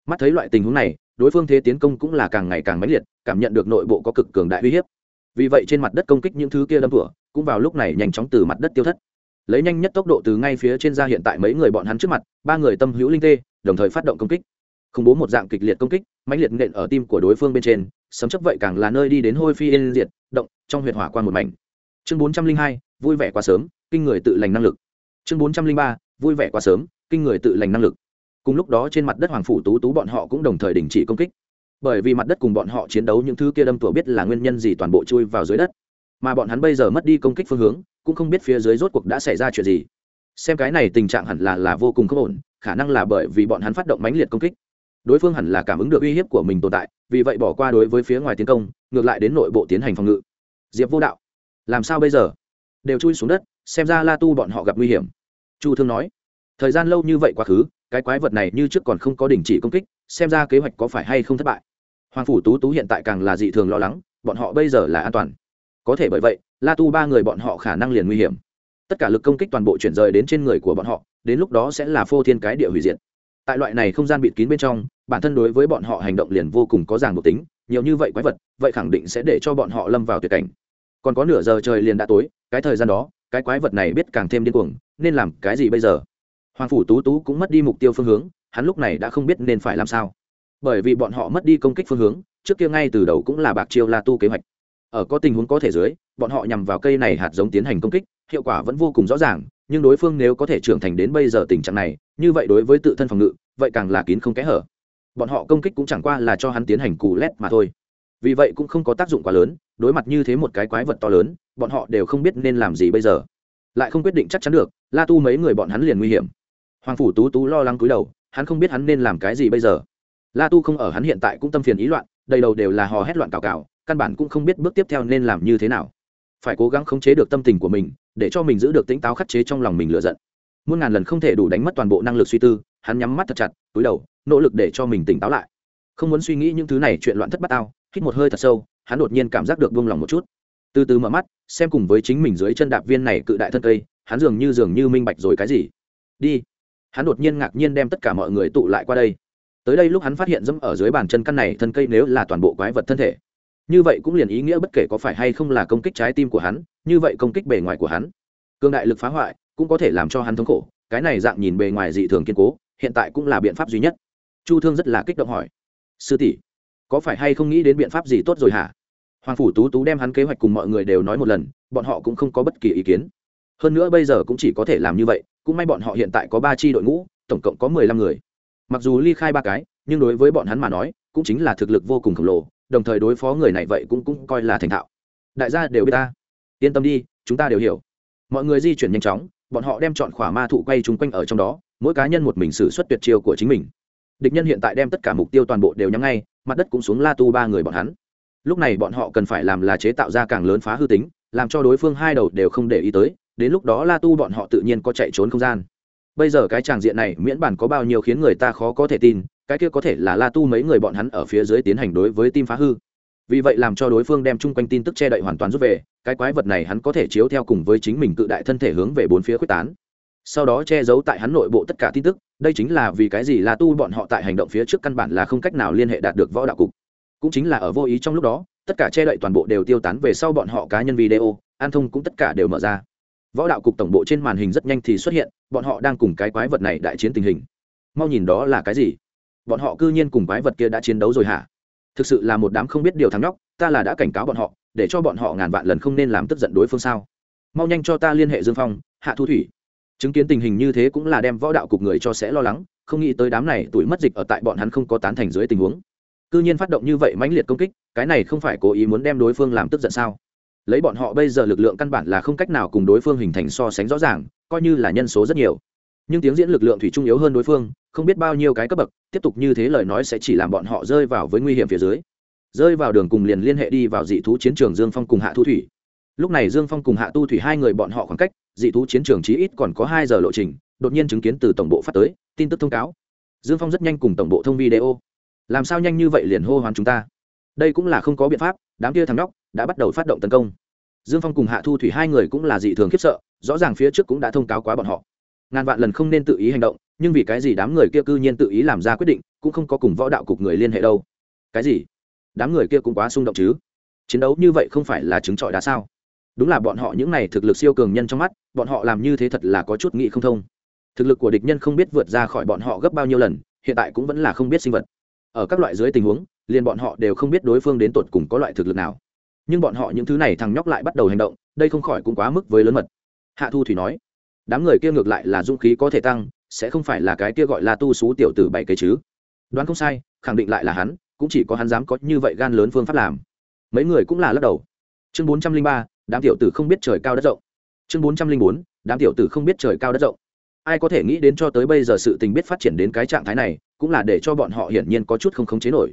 Mắt thấy loại tình huống này, đối phương thế tiến công cũng là càng ngày càng mãnh liệt, cảm nhận được nội bộ có cực cường đại uy hiếp. Vì vậy trên mặt đất công kích những thứ kia đâm cửa cũng vào lúc này nhanh chóng từ mặt đất tiêu thất. Lấy nhanh nhất tốc độ từ ngay phía trên ra hiện tại mấy người bọn hắn trước mặt, ba người tâm hữu linh tê, đồng thời phát động công kích. Khủng bố một dạng kịch liệt công kích, mãnh liệt nện ở tim của đối phương bên trên, sấm chấp vậy càng là nơi đi đến hôi phi yên diệt, động, trong huyệt hỏa quan một mảnh. Chương bốn trăm linh hai, vui vẻ quá sớm kinh người tự lành năng lực. Chương bốn trăm linh ba, vui vẻ quá sớm, kinh người tự lành năng lực. Cùng lúc đó trên mặt đất hoàng phủ tú tú bọn họ cũng đồng thời đình chỉ công kích. Bởi vì mặt đất cùng bọn họ chiến đấu những thứ kia đâm tủa biết là nguyên nhân gì toàn bộ chui vào dưới đất. Mà bọn hắn bây giờ mất đi công kích phương hướng, cũng không biết phía dưới rốt cuộc đã xảy ra chuyện gì. Xem cái này tình trạng hẳn là là vô cùng không ổn, khả năng là bởi vì bọn hắn phát động mãnh liệt công kích. Đối phương hẳn là cảm ứng được uy hiếp của mình tồn tại, vì vậy bỏ qua đối với phía ngoài tiến công, ngược lại đến nội bộ tiến hành phòng ngự. Diệp vô đạo, làm sao bây giờ? Đều chui xuống đất xem ra la tu bọn họ gặp nguy hiểm. Chu thương nói, thời gian lâu như vậy quá khứ, cái quái vật này như trước còn không có đình chỉ công kích, xem ra kế hoạch có phải hay không thất bại. Hoàng phủ tú tú hiện tại càng là dị thường lo lắng, bọn họ bây giờ là an toàn. Có thể bởi vậy, la tu ba người bọn họ khả năng liền nguy hiểm. Tất cả lực công kích toàn bộ chuyển rời đến trên người của bọn họ, đến lúc đó sẽ là phô thiên cái địa hủy diệt. Tại loại này không gian bịt kín bên trong, bản thân đối với bọn họ hành động liền vô cùng có ràng buộc tính, nhiều như vậy quái vật, vậy khẳng định sẽ để cho bọn họ lâm vào tuyệt cảnh. Còn có nửa giờ trời liền đã tối, cái thời gian đó cái quái vật này biết càng thêm điên cuồng, nên làm cái gì bây giờ? Hoàng phủ tú tú cũng mất đi mục tiêu phương hướng, hắn lúc này đã không biết nên phải làm sao. Bởi vì bọn họ mất đi công kích phương hướng, trước kia ngay từ đầu cũng là bạc chiêu la tu kế hoạch. Ở có tình huống có thể dưới, bọn họ nhằm vào cây này hạt giống tiến hành công kích, hiệu quả vẫn vô cùng rõ ràng, nhưng đối phương nếu có thể trưởng thành đến bây giờ tình trạng này, như vậy đối với tự thân phòng ngự, vậy càng là kín không kẽ hở. Bọn họ công kích cũng chẳng qua là cho hắn tiến hành cù lét mà thôi. Vì vậy cũng không có tác dụng quá lớn đối mặt như thế một cái quái vật to lớn, bọn họ đều không biết nên làm gì bây giờ. Lại không quyết định chắc chắn được, la tu mấy người bọn hắn liền nguy hiểm. Hoàng phủ tú tú lo lắng cúi đầu, hắn không biết hắn nên làm cái gì bây giờ. La tu không ở hắn hiện tại cũng tâm phiền ý loạn, đầy đầu đều là hò hét loạn cào cào, căn bản cũng không biết bước tiếp theo nên làm như thế nào. Phải cố gắng khống chế được tâm tình của mình, để cho mình giữ được tỉnh táo khắc chế trong lòng mình lựa giận. Muôn ngàn lần không thể đủ đánh mất toàn bộ năng lực suy tư, hắn nhắm mắt thật chặt, túi đầu, nỗ lực để cho mình tỉnh táo lại. Không muốn suy nghĩ những thứ này chuyện loạn thất bát ao hít một hơi thật sâu hắn đột nhiên cảm giác được buông lòng một chút. Từ từ mở mắt, xem cùng với chính mình dưới chân đạp viên này cự đại thân cây, hắn dường như dường như minh bạch rồi cái gì. Đi. Hắn đột nhiên ngạc nhiên đem tất cả mọi người tụ lại qua đây. Tới đây lúc hắn phát hiện dẫm ở dưới bàn chân căn này thân cây nếu là toàn bộ quái vật thân thể. Như vậy cũng liền ý nghĩa bất kể có phải hay không là công kích trái tim của hắn, như vậy công kích bề ngoài của hắn. Cương đại lực phá hoại cũng có thể làm cho hắn thống khổ, cái này dạng nhìn bề ngoài dị thường kiên cố, hiện tại cũng là biện pháp duy nhất. Chu thương rất là kích động hỏi, sư tỷ, có phải hay không nghĩ đến biện pháp gì tốt rồi hả? Hoàng phủ tú tú đem hắn kế hoạch cùng mọi người đều nói một lần, bọn họ cũng không có bất kỳ ý kiến. Hơn nữa bây giờ cũng chỉ có thể làm như vậy, cũng may bọn họ hiện tại có ba tri đội ngũ, tổng cộng có mười lăm người. Mặc dù ly khai ba cái, nhưng đối với bọn hắn mà nói, cũng chính là thực lực vô cùng khổng lồ, đồng thời đối phó người này vậy cũng cũng coi là thành thạo. Đại gia đều biết ta. Yên tâm đi, chúng ta đều hiểu. Mọi người di chuyển nhanh chóng, bọn họ đem chọn khỏa ma thụ quay chung quanh ở trong đó, mỗi cá nhân một mình xử suất tuyệt chiêu của chính mình. Địch nhân hiện tại đem tất cả mục tiêu toàn bộ đều nhắm ngay, mặt đất cũng xuống la tu ba người bọn hắn lúc này bọn họ cần phải làm là chế tạo ra càng lớn phá hư tính, làm cho đối phương hai đầu đều không để ý tới, đến lúc đó la tu bọn họ tự nhiên có chạy trốn không gian. Bây giờ cái tràng diện này miễn bản có bao nhiêu khiến người ta khó có thể tin, cái kia có thể là la tu mấy người bọn hắn ở phía dưới tiến hành đối với tim phá hư. Vì vậy làm cho đối phương đem chung quanh tin tức che đậy hoàn toàn rút về, cái quái vật này hắn có thể chiếu theo cùng với chính mình cự đại thân thể hướng về bốn phía quyết tán. Sau đó che giấu tại hắn nội bộ tất cả tin tức, đây chính là vì cái gì La tu bọn họ tại hành động phía trước căn bản là không cách nào liên hệ đạt được võ đạo cục cũng chính là ở vô ý trong lúc đó, tất cả che đậy toàn bộ đều tiêu tán về sau bọn họ cá nhân video, an thông cũng tất cả đều mở ra. Võ đạo cục tổng bộ trên màn hình rất nhanh thì xuất hiện, bọn họ đang cùng cái quái vật này đại chiến tình hình. Mau nhìn đó là cái gì? Bọn họ cư nhiên cùng quái vật kia đã chiến đấu rồi hả? Thực sự là một đám không biết điều thắng nhóc, ta là đã cảnh cáo bọn họ, để cho bọn họ ngàn vạn lần không nên làm tức giận đối phương sao? Mau nhanh cho ta liên hệ dương phong, hạ thu thủy. Chứng kiến tình hình như thế cũng là đem võ đạo cục người cho sẽ lo lắng, không nghĩ tới đám này tuổi mất dịch ở tại bọn hắn không có tán thành dưới tình huống cư nhiên phát động như vậy mãnh liệt công kích, cái này không phải cố ý muốn đem đối phương làm tức giận sao? Lấy bọn họ bây giờ lực lượng căn bản là không cách nào cùng đối phương hình thành so sánh rõ ràng, coi như là nhân số rất nhiều. Nhưng tiếng diễn lực lượng thủy trung yếu hơn đối phương, không biết bao nhiêu cái cấp bậc, tiếp tục như thế lời nói sẽ chỉ làm bọn họ rơi vào với nguy hiểm phía dưới. Rơi vào đường cùng liền liên hệ đi vào dị thú chiến trường dương phong cùng hạ thu thủy. Lúc này dương phong cùng hạ tu thủy hai người bọn họ khoảng cách, dị thú chiến trường chí ít còn có hai giờ lộ trình, đột nhiên chứng kiến từ tổng bộ phát tới, tin tức thông cáo. Dương phong rất nhanh cùng tổng bộ thông video làm sao nhanh như vậy liền hô hoán chúng ta? Đây cũng là không có biện pháp, đám kia thằng nhóc đã bắt đầu phát động tấn công. Dương phong cùng hạ thu thủy hai người cũng là dị thường khiếp sợ, rõ ràng phía trước cũng đã thông cáo quá bọn họ. Ngàn vạn lần không nên tự ý hành động, nhưng vì cái gì đám người kia cư nhiên tự ý làm ra quyết định, cũng không có cùng võ đạo cục người liên hệ đâu. Cái gì? Đám người kia cũng quá xung động chứ? Chiến đấu như vậy không phải là chứng trọi đá sao? Đúng là bọn họ những này thực lực siêu cường nhân trong mắt, bọn họ làm như thế thật là có chút nghị không thông. Thực lực của địch nhân không biết vượt ra khỏi bọn họ gấp bao nhiêu lần, hiện tại cũng vẫn là không biết sinh vật ở các loại dưới tình huống, liền bọn họ đều không biết đối phương đến tột cùng có loại thực lực nào. Nhưng bọn họ những thứ này thằng nhóc lại bắt đầu hành động, đây không khỏi cũng quá mức với lớn mật. Hạ thu thủy nói, đám người kia ngược lại là dũng khí có thể tăng, sẽ không phải là cái kia gọi là tu xú tiểu tử bảy cây chứ. Đoán không sai, khẳng định lại là hắn, cũng chỉ có hắn dám có như vậy gan lớn phương pháp làm. Mấy người cũng là lắc đầu. Chương bốn trăm linh ba, đám tiểu tử không biết trời cao đất rộng. Chương bốn trăm linh bốn, đám tiểu tử không biết trời cao đất rộng. Ai có thể nghĩ đến cho tới bây giờ sự tình biết phát triển đến cái trạng thái này cũng là để cho bọn họ hiển nhiên có chút không khống chế nổi.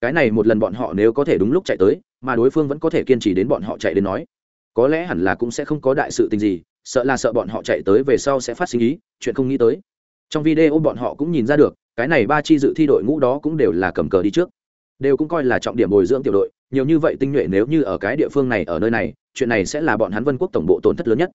Cái này một lần bọn họ nếu có thể đúng lúc chạy tới, mà đối phương vẫn có thể kiên trì đến bọn họ chạy đến nói. Có lẽ hẳn là cũng sẽ không có đại sự tình gì, sợ là sợ bọn họ chạy tới về sau sẽ phát sinh ý, chuyện không nghĩ tới. Trong video bọn họ cũng nhìn ra được, cái này ba chi dự thi đội ngũ đó cũng đều là cầm cờ đi trước. Đều cũng coi là trọng điểm bồi dưỡng tiểu đội, nhiều như vậy tinh nhuệ nếu như ở cái địa phương này ở nơi này, chuyện này sẽ là bọn hắn vân quốc tổng bộ tổn thất lớn nhất.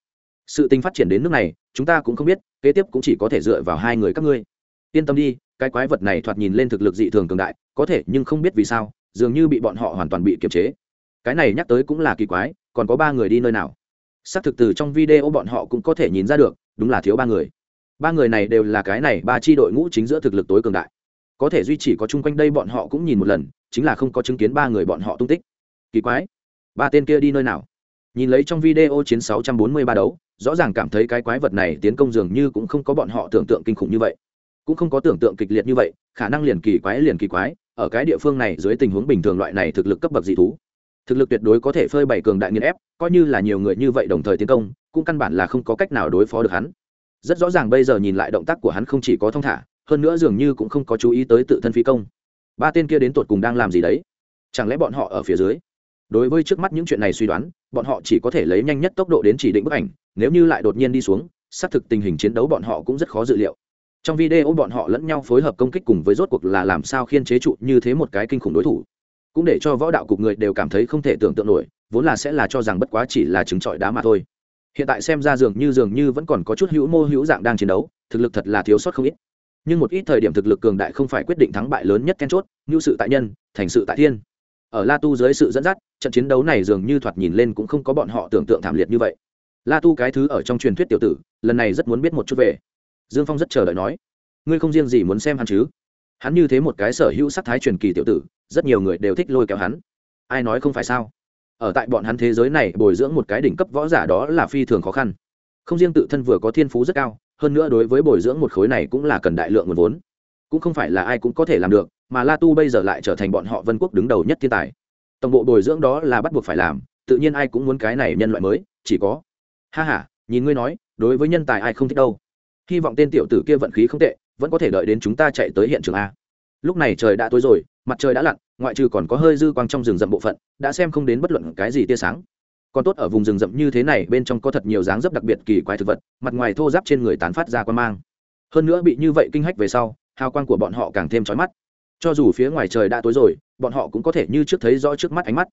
Sự tình phát triển đến nước này, chúng ta cũng không biết, kế tiếp cũng chỉ có thể dựa vào hai người các ngươi. Yên tâm đi cái quái vật này thoạt nhìn lên thực lực dị thường cường đại, có thể nhưng không biết vì sao, dường như bị bọn họ hoàn toàn bị kiềm chế. Cái này nhắc tới cũng là kỳ quái, còn có ba người đi nơi nào? Xác thực từ trong video bọn họ cũng có thể nhìn ra được, đúng là thiếu ba người. Ba người này đều là cái này ba chi đội ngũ chính giữa thực lực tối cường đại. Có thể duy trì có chung quanh đây bọn họ cũng nhìn một lần, chính là không có chứng kiến ba người bọn họ tung tích. Kỳ quái. Ba tên kia đi nơi nào? Nhìn lấy trong video chiến 643 đấu, rõ ràng cảm thấy cái quái vật này tiến công dường như cũng không có bọn họ tưởng tượng kinh khủng như vậy cũng không có tưởng tượng kịch liệt như vậy, khả năng liền kỳ quái liền kỳ quái, ở cái địa phương này dưới tình huống bình thường loại này thực lực cấp bậc dị thú. Thực lực tuyệt đối có thể phơi bày cường đại nghiên ép, coi như là nhiều người như vậy đồng thời tiến công, cũng căn bản là không có cách nào đối phó được hắn. Rất rõ ràng bây giờ nhìn lại động tác của hắn không chỉ có thong thả, hơn nữa dường như cũng không có chú ý tới tự thân phi công. Ba tên kia đến tột cùng đang làm gì đấy? Chẳng lẽ bọn họ ở phía dưới? Đối với trước mắt những chuyện này suy đoán, bọn họ chỉ có thể lấy nhanh nhất tốc độ đến chỉ định bức ảnh, nếu như lại đột nhiên đi xuống, xác thực tình hình chiến đấu bọn họ cũng rất khó dự liệu trong video bọn họ lẫn nhau phối hợp công kích cùng với rốt cuộc là làm sao khiên chế trụ như thế một cái kinh khủng đối thủ. Cũng để cho võ đạo cục người đều cảm thấy không thể tưởng tượng nổi, vốn là sẽ là cho rằng bất quá chỉ là trứng trọi đá mà thôi. Hiện tại xem ra dường như dường như vẫn còn có chút hữu mô hữu dạng đang chiến đấu, thực lực thật là thiếu sót không ít. Nhưng một ít thời điểm thực lực cường đại không phải quyết định thắng bại lớn nhất then chốt, như sự tại nhân, thành sự tại thiên. Ở la tu dưới sự dẫn dắt, trận chiến đấu này dường như thoạt nhìn lên cũng không có bọn họ tưởng tượng thảm liệt như vậy. La tu cái thứ ở trong truyền thuyết tiểu tử, lần này rất muốn biết một chút về dương phong rất chờ đợi nói, ngươi không riêng gì muốn xem hắn chứ? Hắn như thế một cái sở hữu sắc thái truyền kỳ tiểu tử, rất nhiều người đều thích lôi kéo hắn. Ai nói không phải sao? Ở tại bọn hắn thế giới này, bồi dưỡng một cái đỉnh cấp võ giả đó là phi thường khó khăn. Không riêng tự thân vừa có thiên phú rất cao, hơn nữa đối với bồi dưỡng một khối này cũng là cần đại lượng nguồn vốn. Cũng không phải là ai cũng có thể làm được, mà la tu bây giờ lại trở thành bọn họ vân quốc đứng đầu nhất thiên tài. Tổng bộ bồi dưỡng đó là bắt buộc phải làm, tự nhiên ai cũng muốn cái này nhân loại mới, chỉ có. Ha h a nhìn ngươi nói, đối với nhân tài ai không thích đâu hy vọng tên tiểu tử kia vận khí không tệ, vẫn có thể đợi đến chúng ta chạy tới hiện trường a. Lúc này trời đã tối rồi, mặt trời đã lặn, ngoại trừ còn có hơi dư quang trong rừng rậm bộ phận, đã xem không đến bất luận cái gì tia sáng. Còn tốt ở vùng rừng rậm như thế này, bên trong có thật nhiều dáng dấp đặc biệt kỳ quái thực vật, mặt ngoài thô giáp trên người tán phát ra quan mang. Hơn nữa bị như vậy kinh hách về sau, hào quang của bọn họ càng thêm trói mắt. Cho dù phía ngoài trời đã tối rồi, bọn họ cũng có thể như trước thấy rõ trước mắt ánh mắt.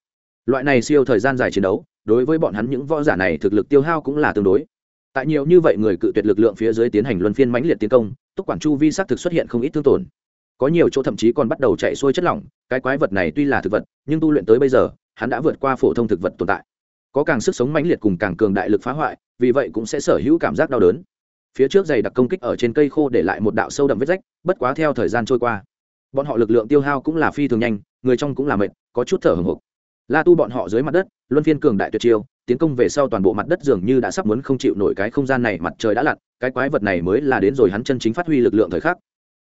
Loại này siêu thời gian dài chiến đấu, đối với bọn hắn những võ giả này thực lực tiêu hao cũng là tương đối tại nhiều như vậy người cự tuyệt lực lượng phía dưới tiến hành luân phiên mãnh liệt tiến công, túc quản chu vi xác thực xuất hiện không ít thương tổn. Có nhiều chỗ thậm chí còn bắt đầu chạy xuôi chất lỏng, cái quái vật này tuy là thực vật, nhưng tu luyện tới bây giờ, hắn đã vượt qua phổ thông thực vật tồn tại. Có càng sức sống mãnh liệt cùng càng cường đại lực phá hoại, vì vậy cũng sẽ sở hữu cảm giác đau đớn. Phía trước dày đặc công kích ở trên cây khô để lại một đạo sâu đậm vết rách, bất quá theo thời gian trôi qua, bọn họ lực lượng tiêu hao cũng là phi thường nhanh, người trong cũng là mệt, có chút thở hồng hộc. La tu bọn họ dưới mặt đất, luân phiên cường đại tuyệt chiêu tiến công về sau toàn bộ mặt đất dường như đã sắp muốn không chịu nổi cái không gian này mặt trời đã lặn, cái quái vật này mới là đến rồi hắn chân chính phát huy lực lượng thời khắc.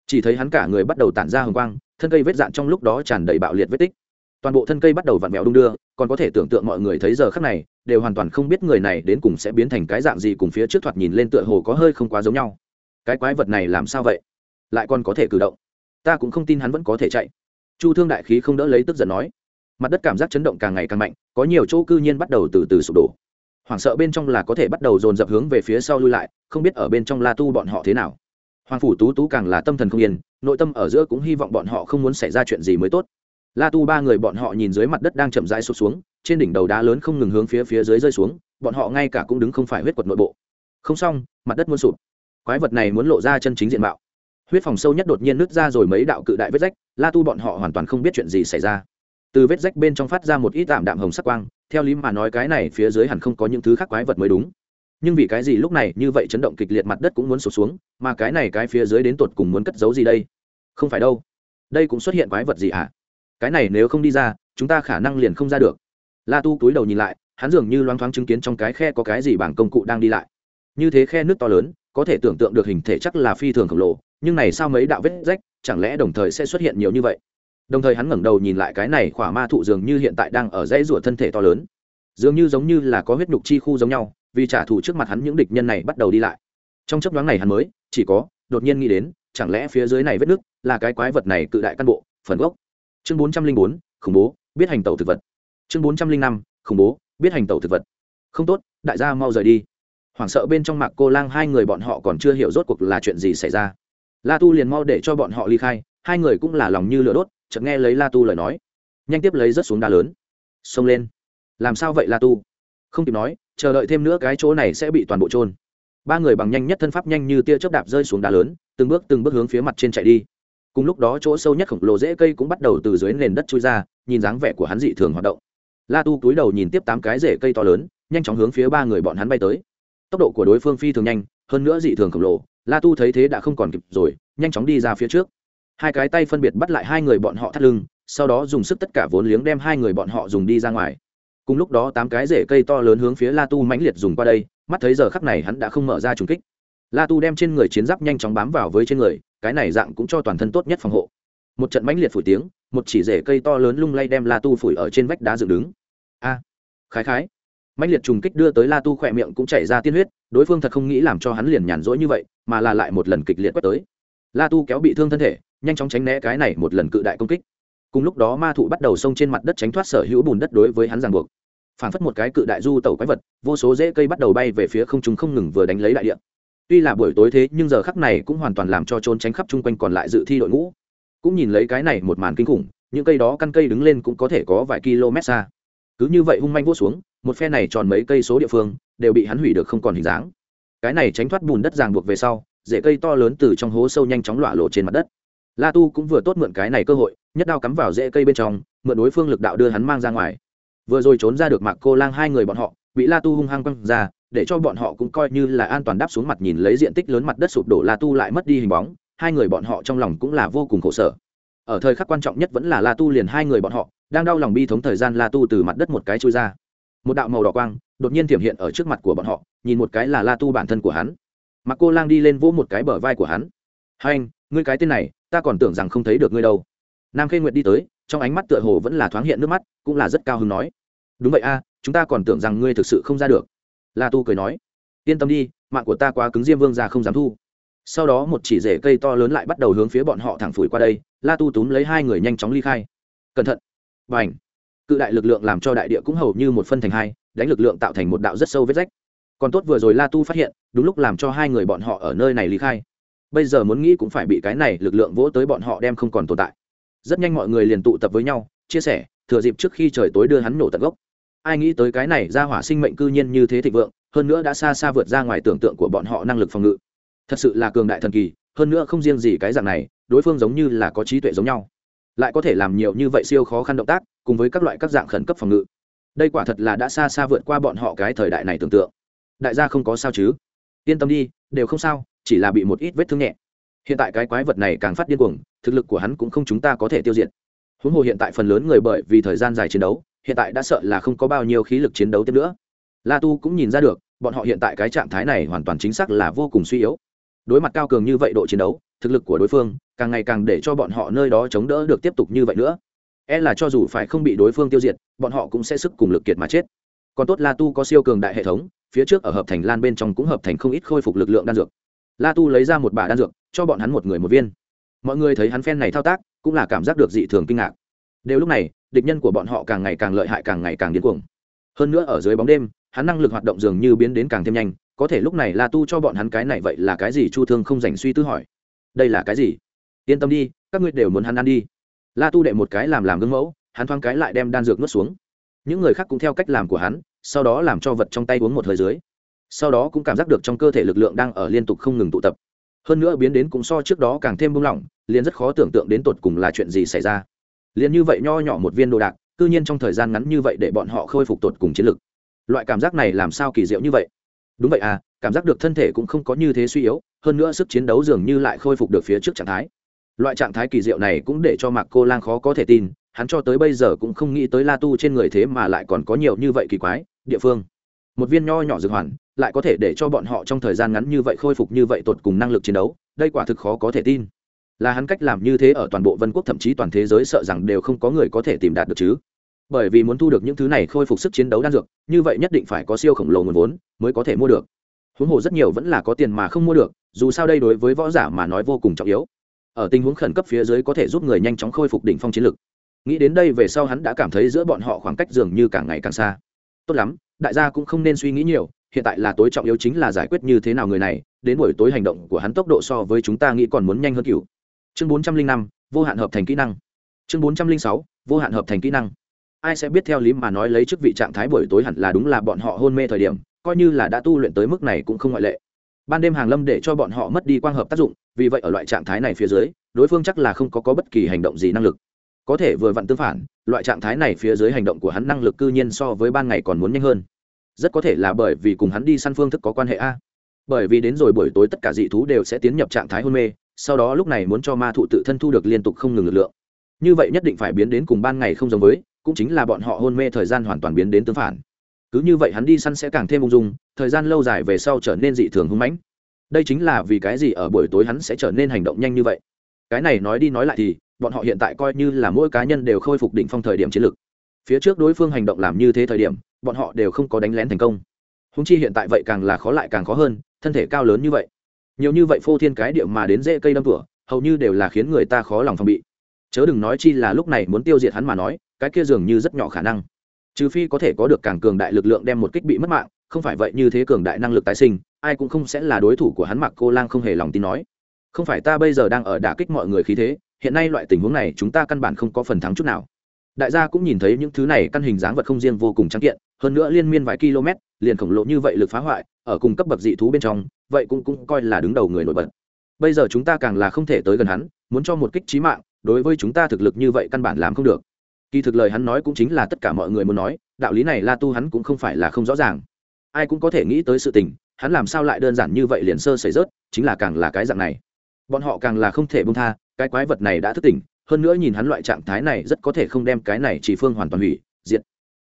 Chỉ thấy hắn cả người bắt đầu tản ra hồng quang, thân cây vết dạn trong lúc đó tràn đầy bạo liệt vết tích. Toàn bộ thân cây bắt đầu vặn vẹo đung đưa, còn có thể tưởng tượng mọi người thấy giờ khắc này, đều hoàn toàn không biết người này đến cùng sẽ biến thành cái dạng gì cùng phía trước thoạt nhìn lên tựa hồ có hơi không quá giống nhau. Cái quái vật này làm sao vậy? Lại còn có thể cử động. Ta cũng không tin hắn vẫn có thể chạy. Chu thương đại khí không đỡ lấy tức giận nói mặt đất cảm giác chấn động càng ngày càng mạnh, có nhiều chỗ cư nhiên bắt đầu từ từ sụp đổ. Hoảng sợ bên trong là có thể bắt đầu dồn dập hướng về phía sau lui lại, không biết ở bên trong la tu bọn họ thế nào. Hoàng phủ tú tú càng là tâm thần không yên, nội tâm ở giữa cũng hy vọng bọn họ không muốn xảy ra chuyện gì mới tốt. La tu ba người bọn họ nhìn dưới mặt đất đang chậm rãi sụp xuống, trên đỉnh đầu đá lớn không ngừng hướng phía phía dưới rơi xuống, bọn họ ngay cả cũng đứng không phải huyết quật nội bộ. Không xong, mặt đất muốn sụp. Quái vật này muốn lộ ra chân chính diện mạo. Huyết phòng sâu nhất đột nhiên nứt ra rồi mấy đạo cự đại vết rách, la tu bọn họ hoàn toàn không biết chuyện gì xảy ra từ vết rách bên trong phát ra một ít tạm đạm hồng sắc quang, theo lý mà nói cái này phía dưới hẳn không có những thứ khác quái vật mới đúng. Nhưng vì cái gì lúc này như vậy chấn động kịch liệt mặt đất cũng muốn sụp xuống, mà cái này cái phía dưới đến tột cùng muốn cất giấu gì đây? Không phải đâu. Đây cũng xuất hiện quái vật gì ạ? À? cái này nếu không đi ra, chúng ta khả năng liền không ra được. La tu túi đầu nhìn lại, hắn dường như loáng thoáng chứng kiến trong cái khe có cái gì bảng công cụ đang đi lại. Như thế khe nước to lớn, có thể tưởng tượng được hình thể chắc là phi thường khổng lồ, nhưng này sao mấy đạo vết rách, chẳng lẽ đồng thời sẽ xuất hiện nhiều như vậy? Đồng thời hắn ngẩng đầu nhìn lại cái này khỏa ma thụ dường như hiện tại đang ở dãy rủa thân thể to lớn. Dường như giống như là có huyết nhục chi khu giống nhau, vì trả thù trước mặt hắn những địch nhân này bắt đầu đi lại. Trong chấp đoán này hắn mới, chỉ có, đột nhiên nghĩ đến, chẳng lẽ phía dưới này vết nước là cái quái vật này cự đại căn bộ, phần gốc. Chương bốn trăm linh bốn, khủng bố, biết hành tẩu thực vật. Chương bốn trăm linh năm, khủng bố, biết hành tẩu thực vật. Không tốt, đại gia mau rời đi. Hoảng sợ bên trong mạc cô lang hai người bọn họ còn chưa hiểu rốt cuộc là chuyện gì xảy ra. La tu liền mau để cho bọn họ ly khai hai người cũng là lòng như lửa đốt, chợt nghe lấy la tu lời nói. Nhanh tiếp lấy rất xuống đá lớn. Xông lên. Làm sao vậy la tu? Không kịp nói, chờ đợi thêm nữa cái chỗ này sẽ bị toàn bộ trôn ba người bằng nhanh nhất thân pháp nhanh như tia chớp đạp rơi xuống đá lớn, từng bước từng bước hướng phía mặt trên chạy đi. Cùng lúc đó chỗ sâu nhất khổng lồ dễ cây cũng bắt đầu từ dưới nền đất chui ra, nhìn dáng vẻ của hắn dị thường hoạt động. La tu cúi đầu nhìn tiếp tám cái rễ cây to lớn, nhanh chóng hướng phía ba người bọn hắn bay tới. Tốc độ của đối phương phi thường nhanh, hơn nữa dị thường khổng lồ, la tu thấy thế đã không còn kịp rồi, nhanh chóng đi ra phía trước hai cái tay phân biệt bắt lại hai người bọn họ thắt lưng, sau đó dùng sức tất cả vốn liếng đem hai người bọn họ dùng đi ra ngoài. Cùng lúc đó tám cái rễ cây to lớn hướng phía la tu mãnh liệt dùng qua đây, mắt thấy giờ khắc này hắn đã không mở ra trùng kích. La tu đem trên người chiến giáp nhanh chóng bám vào với trên người, cái này dạng cũng cho toàn thân tốt nhất phòng hộ. Một trận mãnh liệt phủi tiếng, một chỉ rễ cây to lớn lung lay đem la tu phủi ở trên vách đá dựng đứng. A! Khái khái! Mãnh liệt trùng kích đưa tới la tu khỏe miệng cũng chảy ra tiên huyết, đối phương thật không nghĩ làm cho hắn liền nhàn rỗi như vậy, mà là lại một lần kịch liệt quét tới. La tu kéo bị thương thân thể nhanh chóng tránh né cái này một lần cự đại công kích. Cùng lúc đó ma thụ bắt đầu xông trên mặt đất tránh thoát sở hữu bùn đất đối với hắn ràng buộc. Phản phất một cái cự đại du tẩu quái vật, vô số rễ cây bắt đầu bay về phía không chúng không ngừng vừa đánh lấy đại địa. Tuy là buổi tối thế, nhưng giờ khắc này cũng hoàn toàn làm cho trốn tránh khắp chung quanh còn lại dự thi đội ngũ. Cũng nhìn lấy cái này một màn kinh khủng, những cây đó căn cây đứng lên cũng có thể có vài km xa. Cứ như vậy hung manh vô xuống, một phe này tròn mấy cây số địa phương, đều bị hắn hủy được không còn hình dáng. Cái này tránh thoát bùn đất ràng buộc về sau, rễ cây to lớn từ trong hố sâu nhanh chóng lọa lộ trên mặt đất la tu cũng vừa tốt mượn cái này cơ hội, nhất đao cắm vào rễ cây bên trong, mượn đối phương lực đạo đưa hắn mang ra ngoài. Vừa rồi trốn ra được mạc cô lang hai người bọn họ, bị la tu hung hăng quăng ra, để cho bọn họ cũng coi như là an toàn đáp xuống mặt nhìn lấy diện tích lớn mặt đất sụp đổ la tu lại mất đi hình bóng, hai người bọn họ trong lòng cũng là vô cùng khổ sở. Ở thời khắc quan trọng nhất vẫn là la tu liền hai người bọn họ, đang đau lòng bi thống thời gian la tu từ mặt đất một cái trôi ra. Một đạo màu đỏ quang, đột nhiên tiềm hiện ở trước mặt của bọn họ, nhìn một cái là la tu bản thân của hắn. Mặc cô lang đi lên vỗ một cái bờ vai của hắn. Hai anh ngươi cái tên này ta còn tưởng rằng không thấy được ngươi đâu. Nam khê nguyệt đi tới, trong ánh mắt tựa hồ vẫn là thoáng hiện nước mắt, cũng là rất cao hứng nói. Đúng vậy a, chúng ta còn tưởng rằng ngươi thực sự không ra được. La tu cười nói. Yên tâm đi, mạng của ta quá cứng diêm vương ra không dám thu. Sau đó một chỉ rễ cây to lớn lại bắt đầu hướng phía bọn họ thẳng phủi qua đây, la tu túm lấy hai người nhanh chóng ly khai. Cẩn thận. Và h cự đại lực lượng làm cho đại địa cũng hầu như một phân thành hai, đánh lực lượng tạo thành một đạo rất sâu vết rách. Còn tốt vừa rồi la tu phát hiện, đúng lúc làm cho hai người bọn họ ở nơi này ly khai bây giờ muốn nghĩ cũng phải bị cái này lực lượng vỗ tới bọn họ đem không còn tồn tại. Rất nhanh mọi người liền tụ tập với nhau, chia sẻ, thừa dịp trước khi trời tối đưa hắn nổ tận gốc. Ai nghĩ tới cái này ra hỏa sinh mệnh cư nhiên như thế thịnh vượng, hơn nữa đã xa xa vượt ra ngoài tưởng tượng của bọn họ năng lực phòng ngự. Thật sự là cường đại thần kỳ, hơn nữa không riêng gì cái dạng này, đối phương giống như là có trí tuệ giống nhau. Lại có thể làm nhiều như vậy siêu khó khăn động tác, cùng với các loại các dạng khẩn cấp phòng ngự. Đây quả thật là đã xa xa vượt qua bọn họ cái thời đại này tưởng tượng. Đại gia không có sao chứ? Yên tâm đi, đều không sao chỉ là bị một ít vết thương nhẹ. Hiện tại cái quái vật này càng phát điên cuồng, thực lực của hắn cũng không chúng ta có thể tiêu diệt. Huống hồ hiện tại phần lớn người bởi vì thời gian dài chiến đấu, hiện tại đã sợ là không có bao nhiêu khí lực chiến đấu tiếp nữa. La tu cũng nhìn ra được, bọn họ hiện tại cái trạng thái này hoàn toàn chính xác là vô cùng suy yếu. Đối mặt cao cường như vậy độ chiến đấu, thực lực của đối phương càng ngày càng để cho bọn họ nơi đó chống đỡ được tiếp tục như vậy nữa. E là cho dù phải không bị đối phương tiêu diệt, bọn họ cũng sẽ sức cùng lực kiệt mà chết. Còn tốt la tu có siêu cường đại hệ thống, phía trước ở hợp thành lan bên trong cũng hợp thành không ít khôi phục lực lượng đan dược la tu lấy ra một bả đan dược, cho bọn hắn một người một viên. Mọi người thấy hắn phen này thao tác, cũng là cảm giác được dị thường kinh ngạc. Đều lúc này, địch nhân của bọn họ càng ngày càng lợi hại, càng ngày càng điên cuồng. Hơn nữa ở dưới bóng đêm, hắn năng lực hoạt động dường như biến đến càng thêm nhanh, có thể lúc này la tu cho bọn hắn cái này vậy là cái gì chu thương không dành suy tư hỏi. Đây là cái gì? Yên tâm đi, các ngươi đều muốn hắn ăn đi. La tu đệ một cái làm làm gương mẫu, hắn thoáng cái lại đem đan dược nuốt xuống. Những người khác cũng theo cách làm của hắn, sau đó làm cho vật trong tay uống một hơi dưới sau đó cũng cảm giác được trong cơ thể lực lượng đang ở liên tục không ngừng tụ tập. Hơn nữa biến đến cũng so trước đó càng thêm buông lỏng, liền rất khó tưởng tượng đến tột cùng là chuyện gì xảy ra. Liền như vậy nho nhỏ một viên đồ đạc tự nhiên trong thời gian ngắn như vậy để bọn họ khôi phục tột cùng chiến lực. Loại cảm giác này làm sao kỳ diệu như vậy? Đúng vậy à cảm giác được thân thể cũng không có như thế suy yếu, hơn nữa sức chiến đấu dường như lại khôi phục được phía trước trạng thái. Loại trạng thái kỳ diệu này cũng để cho mạc cô lang khó có thể tin, hắn cho tới bây giờ cũng không nghĩ tới la tu trên người thế mà lại còn có nhiều như vậy kỳ quái. Địa phương. Một viên nho nhỏ dược hoàn lại có thể để cho bọn họ trong thời gian ngắn như vậy khôi phục như vậy tột cùng năng lực chiến đấu, đây quả thực khó có thể tin. Là hắn cách làm như thế ở toàn bộ vân quốc thậm chí toàn thế giới sợ rằng đều không có người có thể tìm đạt được chứ. Bởi vì muốn thu được những thứ này khôi phục sức chiến đấu đan dược, như vậy nhất định phải có siêu khổng lồ nguồn vốn mới có thể mua được. Huống hồ rất nhiều vẫn là có tiền mà không mua được, dù sao đây đối với võ giả mà nói vô cùng trọng yếu. Ở tình huống khẩn cấp phía dưới có thể giúp người nhanh chóng khôi phục đỉnh phong chiến lực. Nghĩ đến đây về sau hắn đã cảm thấy giữa bọn họ khoảng cách dường như càng ngày càng xa. Tốt lắm, đại gia cũng không nên suy nghĩ nhiều hiện tại là tối trọng yếu chính là giải quyết như thế nào người này đến buổi tối hành động của hắn tốc độ so với chúng ta nghĩ còn muốn nhanh hơn cựu. Chương bốn trăm linh năm vô hạn hợp thành kỹ năng. Chương bốn trăm linh sáu vô hạn hợp thành kỹ năng. Ai sẽ biết theo lý mà nói lấy chức vị trạng thái buổi tối hẳn là đúng là bọn họ hôn mê thời điểm coi như là đã tu luyện tới mức này cũng không ngoại lệ. Ban đêm hàng lâm để cho bọn họ mất đi quang hợp tác dụng vì vậy ở loại trạng thái này phía dưới đối phương chắc là không có, có bất kỳ hành động gì năng lực. Có thể vừa vặn tương phản loại trạng thái này phía dưới hành động của hắn năng lực cư nhiên so với ban ngày còn muốn nhanh hơn rất có thể là bởi vì cùng hắn đi săn phương thức có quan hệ a. Bởi vì đến rồi buổi tối tất cả dị thú đều sẽ tiến nhập trạng thái hôn mê, sau đó lúc này muốn cho ma thụ tự thân thu được liên tục không ngừng lực lượng. Như vậy nhất định phải biến đến cùng ban ngày không giống với, cũng chính là bọn họ hôn mê thời gian hoàn toàn biến đến tương phản. Cứ như vậy hắn đi săn sẽ càng thêm ung dung, thời gian lâu dài về sau trở nên dị thường hung mãnh. Đây chính là vì cái gì ở buổi tối hắn sẽ trở nên hành động nhanh như vậy. Cái này nói đi nói lại thì, bọn họ hiện tại coi như là mỗi cá nhân đều khôi phục đỉnh phong thời điểm chiến lược. Phía trước đối phương hành động làm như thế thời điểm bọn họ đều không có đánh lén thành công. Húng chi hiện tại vậy càng là khó lại càng khó hơn, thân thể cao lớn như vậy. Nhiều như vậy phô thiên cái điệu mà đến dễ cây đâm cửa hầu như đều là khiến người ta khó lòng phòng bị. Chớ đừng nói chi là lúc này muốn tiêu diệt hắn mà nói, cái kia dường như rất nhỏ khả năng. Trừ phi có thể có được càng cường đại lực lượng đem một kích bị mất mạng, không phải vậy như thế cường đại năng lực tái sinh, ai cũng không sẽ là đối thủ của hắn mặc cô lang không hề lòng tin nói. Không phải ta bây giờ đang ở đả kích mọi người khí thế, hiện nay loại tình huống này chúng ta căn bản không có phần thắng chút nào đại gia cũng nhìn thấy những thứ này căn hình dáng vật không riêng vô cùng trắng kiện, hơn nữa liên miên vài km, liền khổng lồ như vậy lực phá hoại, ở cùng cấp bậc dị thú bên trong, vậy cũng cũng coi là đứng đầu người nổi bật. Bây giờ chúng ta càng là không thể tới gần hắn, muốn cho một kích trí mạng, đối với chúng ta thực lực như vậy căn bản làm không được. Kỳ thực lời hắn nói cũng chính là tất cả mọi người muốn nói, đạo lý này la tu hắn cũng không phải là không rõ ràng. Ai cũng có thể nghĩ tới sự tình, hắn làm sao lại đơn giản như vậy liền sơ xảy rớt, chính là càng là cái dạng này. Bọn họ càng là không thể bông tha, cái quái vật này đã thức tỉnh hơn nữa nhìn hắn loại trạng thái này rất có thể không đem cái này chỉ phương hoàn toàn hủy, diệt.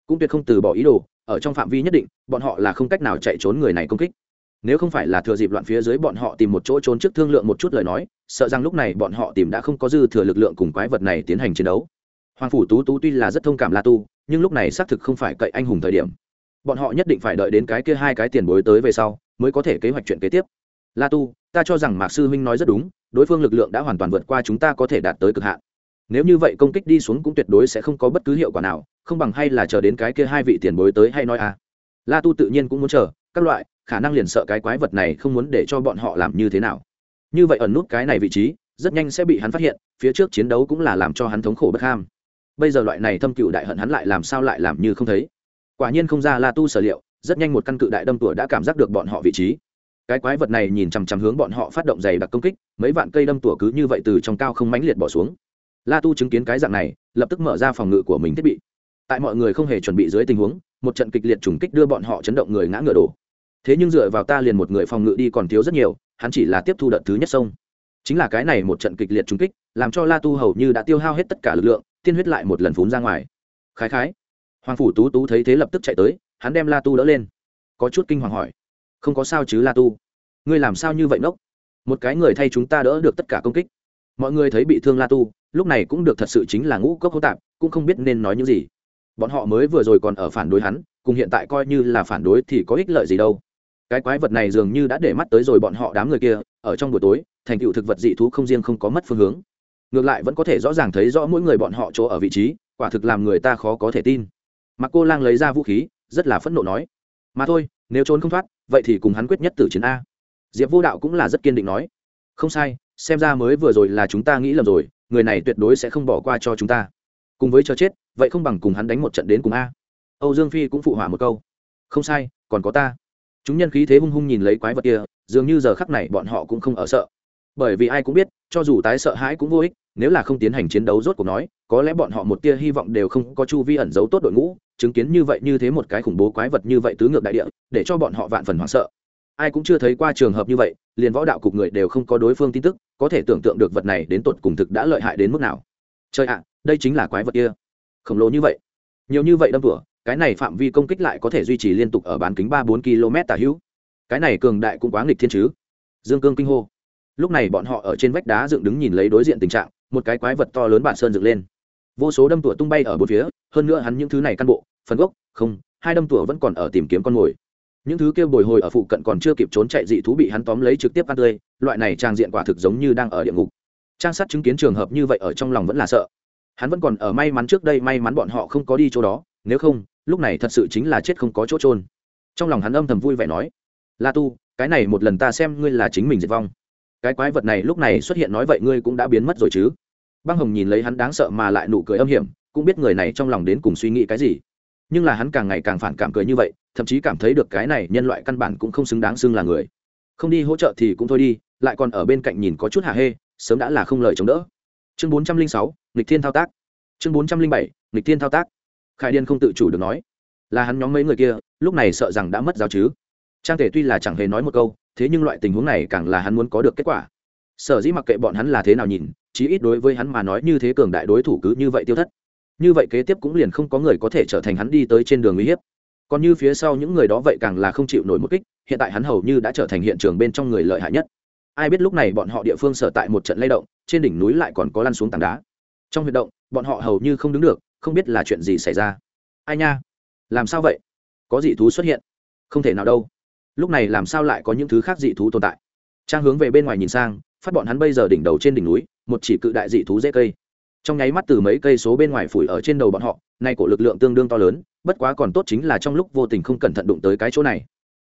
Cũng tuyệt không từ bỏ ý đồ, ở trong phạm vi nhất định, bọn họ là không cách nào chạy trốn người này công kích. Nếu không phải là thừa dịp loạn phía dưới bọn họ tìm một chỗ trốn trước thương lượng một chút lời nói, sợ rằng lúc này bọn họ tìm đã không có dư thừa lực lượng cùng quái vật này tiến hành chiến đấu. Hoàng phủ tú tú tuy là rất thông cảm la tu, nhưng lúc này xác thực không phải cậy anh hùng thời điểm. Bọn họ nhất định phải đợi đến cái kia hai cái tiền bối tới về sau, mới có thể kế hoạch chuyện kế tiếp. La tu, ta cho rằng mạc sư huynh nói rất đúng, đối phương lực lượng đã hoàn toàn vượt qua chúng ta có thể đạt tới cực hạn nếu như vậy công kích đi xuống cũng tuyệt đối sẽ không có bất cứ hiệu quả nào, không bằng hay là chờ đến cái kia hai vị tiền bối tới hay nói à. La tu tự nhiên cũng muốn chờ, các loại, khả năng liền sợ cái quái vật này không muốn để cho bọn họ làm như thế nào. Như vậy ẩn nút cái này vị trí, rất nhanh sẽ bị hắn phát hiện, phía trước chiến đấu cũng là làm cho hắn thống khổ bất ham. Bây giờ loại này thâm cựu đại hận hắn lại làm sao lại làm như không thấy. Quả nhiên không ra la tu sở liệu, rất nhanh một căn cự đại đâm tủa đã cảm giác được bọn họ vị trí. Cái quái vật này nhìn chằm chằm hướng bọn họ phát động dày đặc công kích, mấy vạn cây đâm tủa cứ như vậy từ trong cao không mãnh liệt bỏ xuống la tu chứng kiến cái dạng này, lập tức mở ra phòng ngự của mình thiết bị. Tại mọi người không hề chuẩn bị dưới tình huống, một trận kịch liệt trùng kích đưa bọn họ chấn động người ngã ngựa đổ. Thế nhưng dựa vào ta liền một người phòng ngự đi còn thiếu rất nhiều, hắn chỉ là tiếp thu đợt thứ nhất sông. Chính là cái này một trận kịch liệt trùng kích, làm cho la tu hầu như đã tiêu hao hết tất cả lực lượng, tiên huyết lại một lần phún ra ngoài. Khái khái. Hoàng phủ tú tú thấy thế lập tức chạy tới, hắn đem la tu đỡ lên. Có chút kinh hoàng hỏi. Không có sao chứ la tu? Ngươi làm sao như vậy nốc? Một cái người thay chúng ta đỡ được tất cả công kích. Mọi người thấy bị thương la tu lúc này cũng được thật sự chính là ngũ cốc hỗn tạp, cũng không biết nên nói những gì. Bọn họ mới vừa rồi còn ở phản đối hắn, cùng hiện tại coi như là phản đối thì có ích lợi gì đâu. Cái quái vật này dường như đã để mắt tới rồi bọn họ đám người kia, ở trong buổi tối, thành tựu thực vật dị thú không riêng không có mất phương hướng. Ngược lại vẫn có thể rõ ràng thấy rõ mỗi người bọn họ chỗ ở vị trí, quả thực làm người ta khó có thể tin. Mặc cô lang lấy ra vũ khí, rất là phẫn nộ nói, mà thôi, nếu trốn không thoát, vậy thì cùng hắn quyết nhất tử chiến a. Diệp vô đạo cũng là rất kiên định nói, không sai, xem ra mới vừa rồi là chúng ta nghĩ lầm rồi người này tuyệt đối sẽ không bỏ qua cho chúng ta. Cùng với cho chết, vậy không bằng cùng hắn đánh một trận đến cùng a. Âu dương phi cũng phụ hỏa một câu. Không sai, còn có ta. Chúng nhân khí thế hung hung nhìn lấy quái vật kia, dường như giờ khắc này bọn họ cũng không ở sợ. Bởi vì ai cũng biết, cho dù tái sợ hãi cũng vô ích, nếu là không tiến hành chiến đấu rốt cuộc nói, có lẽ bọn họ một tia hy vọng đều không có chu vi ẩn giấu tốt đội ngũ, chứng kiến như vậy như thế một cái khủng bố quái vật như vậy tứ ngược đại địa, để cho bọn họ vạn phần hoảng sợ ai cũng chưa thấy qua trường hợp như vậy, liền võ đạo cục người đều không có đối phương tin tức, có thể tưởng tượng được vật này đến tột cùng thực đã lợi hại đến mức nào. Chơi ạ, đây chính là quái vật kia. Khổng lồ như vậy. Nhiều như vậy đâm tủa, cái này phạm vi công kích lại có thể duy trì liên tục ở bán kính ba bốn km tả hữu. Cái này cường đại cũng quá nghịch thiên chứ. Dương cương kinh hô. Lúc này bọn họ ở trên vách đá dựng đứng nhìn lấy đối diện tình trạng, một cái quái vật to lớn bản sơn dựng lên. Vô số đâm tủa tung bay ở bốn phía, hơn nữa hắn những thứ này căn bộ, phần gốc, không, hai đâm tủa vẫn còn ở tìm kiếm con mồi những thứ kêu bồi hồi ở phụ cận còn chưa kịp trốn chạy dị thú bị hắn tóm lấy trực tiếp ăn tươi, loại này trang diện quả thực giống như đang ở địa ngục. Trang sát chứng kiến trường hợp như vậy ở trong lòng vẫn là sợ. Hắn vẫn còn ở may mắn trước đây, may mắn bọn họ không có đi chỗ đó, nếu không, lúc này thật sự chính là chết không có chỗ trôn trong lòng hắn âm thầm vui vẻ nói, la tu, cái này một lần ta xem ngươi là chính mình diệt vong. Cái quái vật này lúc này xuất hiện nói vậy ngươi cũng đã biến mất rồi chứ? Băng hồng nhìn lấy hắn đáng sợ mà lại nụ cười âm hiểm, cũng biết người này trong lòng đến cùng suy nghĩ cái gì. Nhưng là hắn càng ngày càng phản cảm cười như vậy thậm chí cảm thấy được cái này nhân loại căn bản cũng không xứng đáng xưng là người. Không đi hỗ trợ thì cũng thôi đi, lại còn ở bên cạnh nhìn có chút hạ hê, sớm đã là không lời chống đỡ. Chương bốn trăm linh sáu, nghịch thiên thao tác. Chương bốn trăm linh bảy, nghịch thiên thao tác. Khải điên không tự chủ được nói, là hắn nhóm mấy người kia, lúc này sợ rằng đã mất giáo chứ. Trang thể tuy là chẳng hề nói một câu, thế nhưng loại tình huống này càng là hắn muốn có được kết quả. Sở dĩ mặc kệ bọn hắn là thế nào nhìn, chí ít đối với hắn mà nói như thế cường đại đối thủ cứ như vậy tiêu thất. Như vậy kế tiếp cũng liền không có người có thể trở thành hắn đi tới trên đường uy hiếp còn như phía sau những người đó vậy càng là không chịu nổi một kích, hiện tại hắn hầu như đã trở thành hiện trường bên trong người lợi hại nhất. Ai biết lúc này bọn họ địa phương sở tại một trận lay động, trên đỉnh núi lại còn có lăn xuống tảng đá. Trong huyệt động, bọn họ hầu như không đứng được, không biết là chuyện gì xảy ra. Ai nha? Làm sao vậy? Có dị thú xuất hiện. Không thể nào đâu. Lúc này làm sao lại có những thứ khác dị thú tồn tại? Trang hướng về bên ngoài nhìn sang, phát bọn hắn bây giờ đỉnh đầu trên đỉnh núi, một chỉ cự đại dị thú dễ cây. Trong nháy mắt từ mấy cây số bên ngoài phủi ở trên đầu bọn họ, nay cổ lực lượng tương đương to lớn bất quá còn tốt chính là trong lúc vô tình không cẩn thận đụng tới cái chỗ này.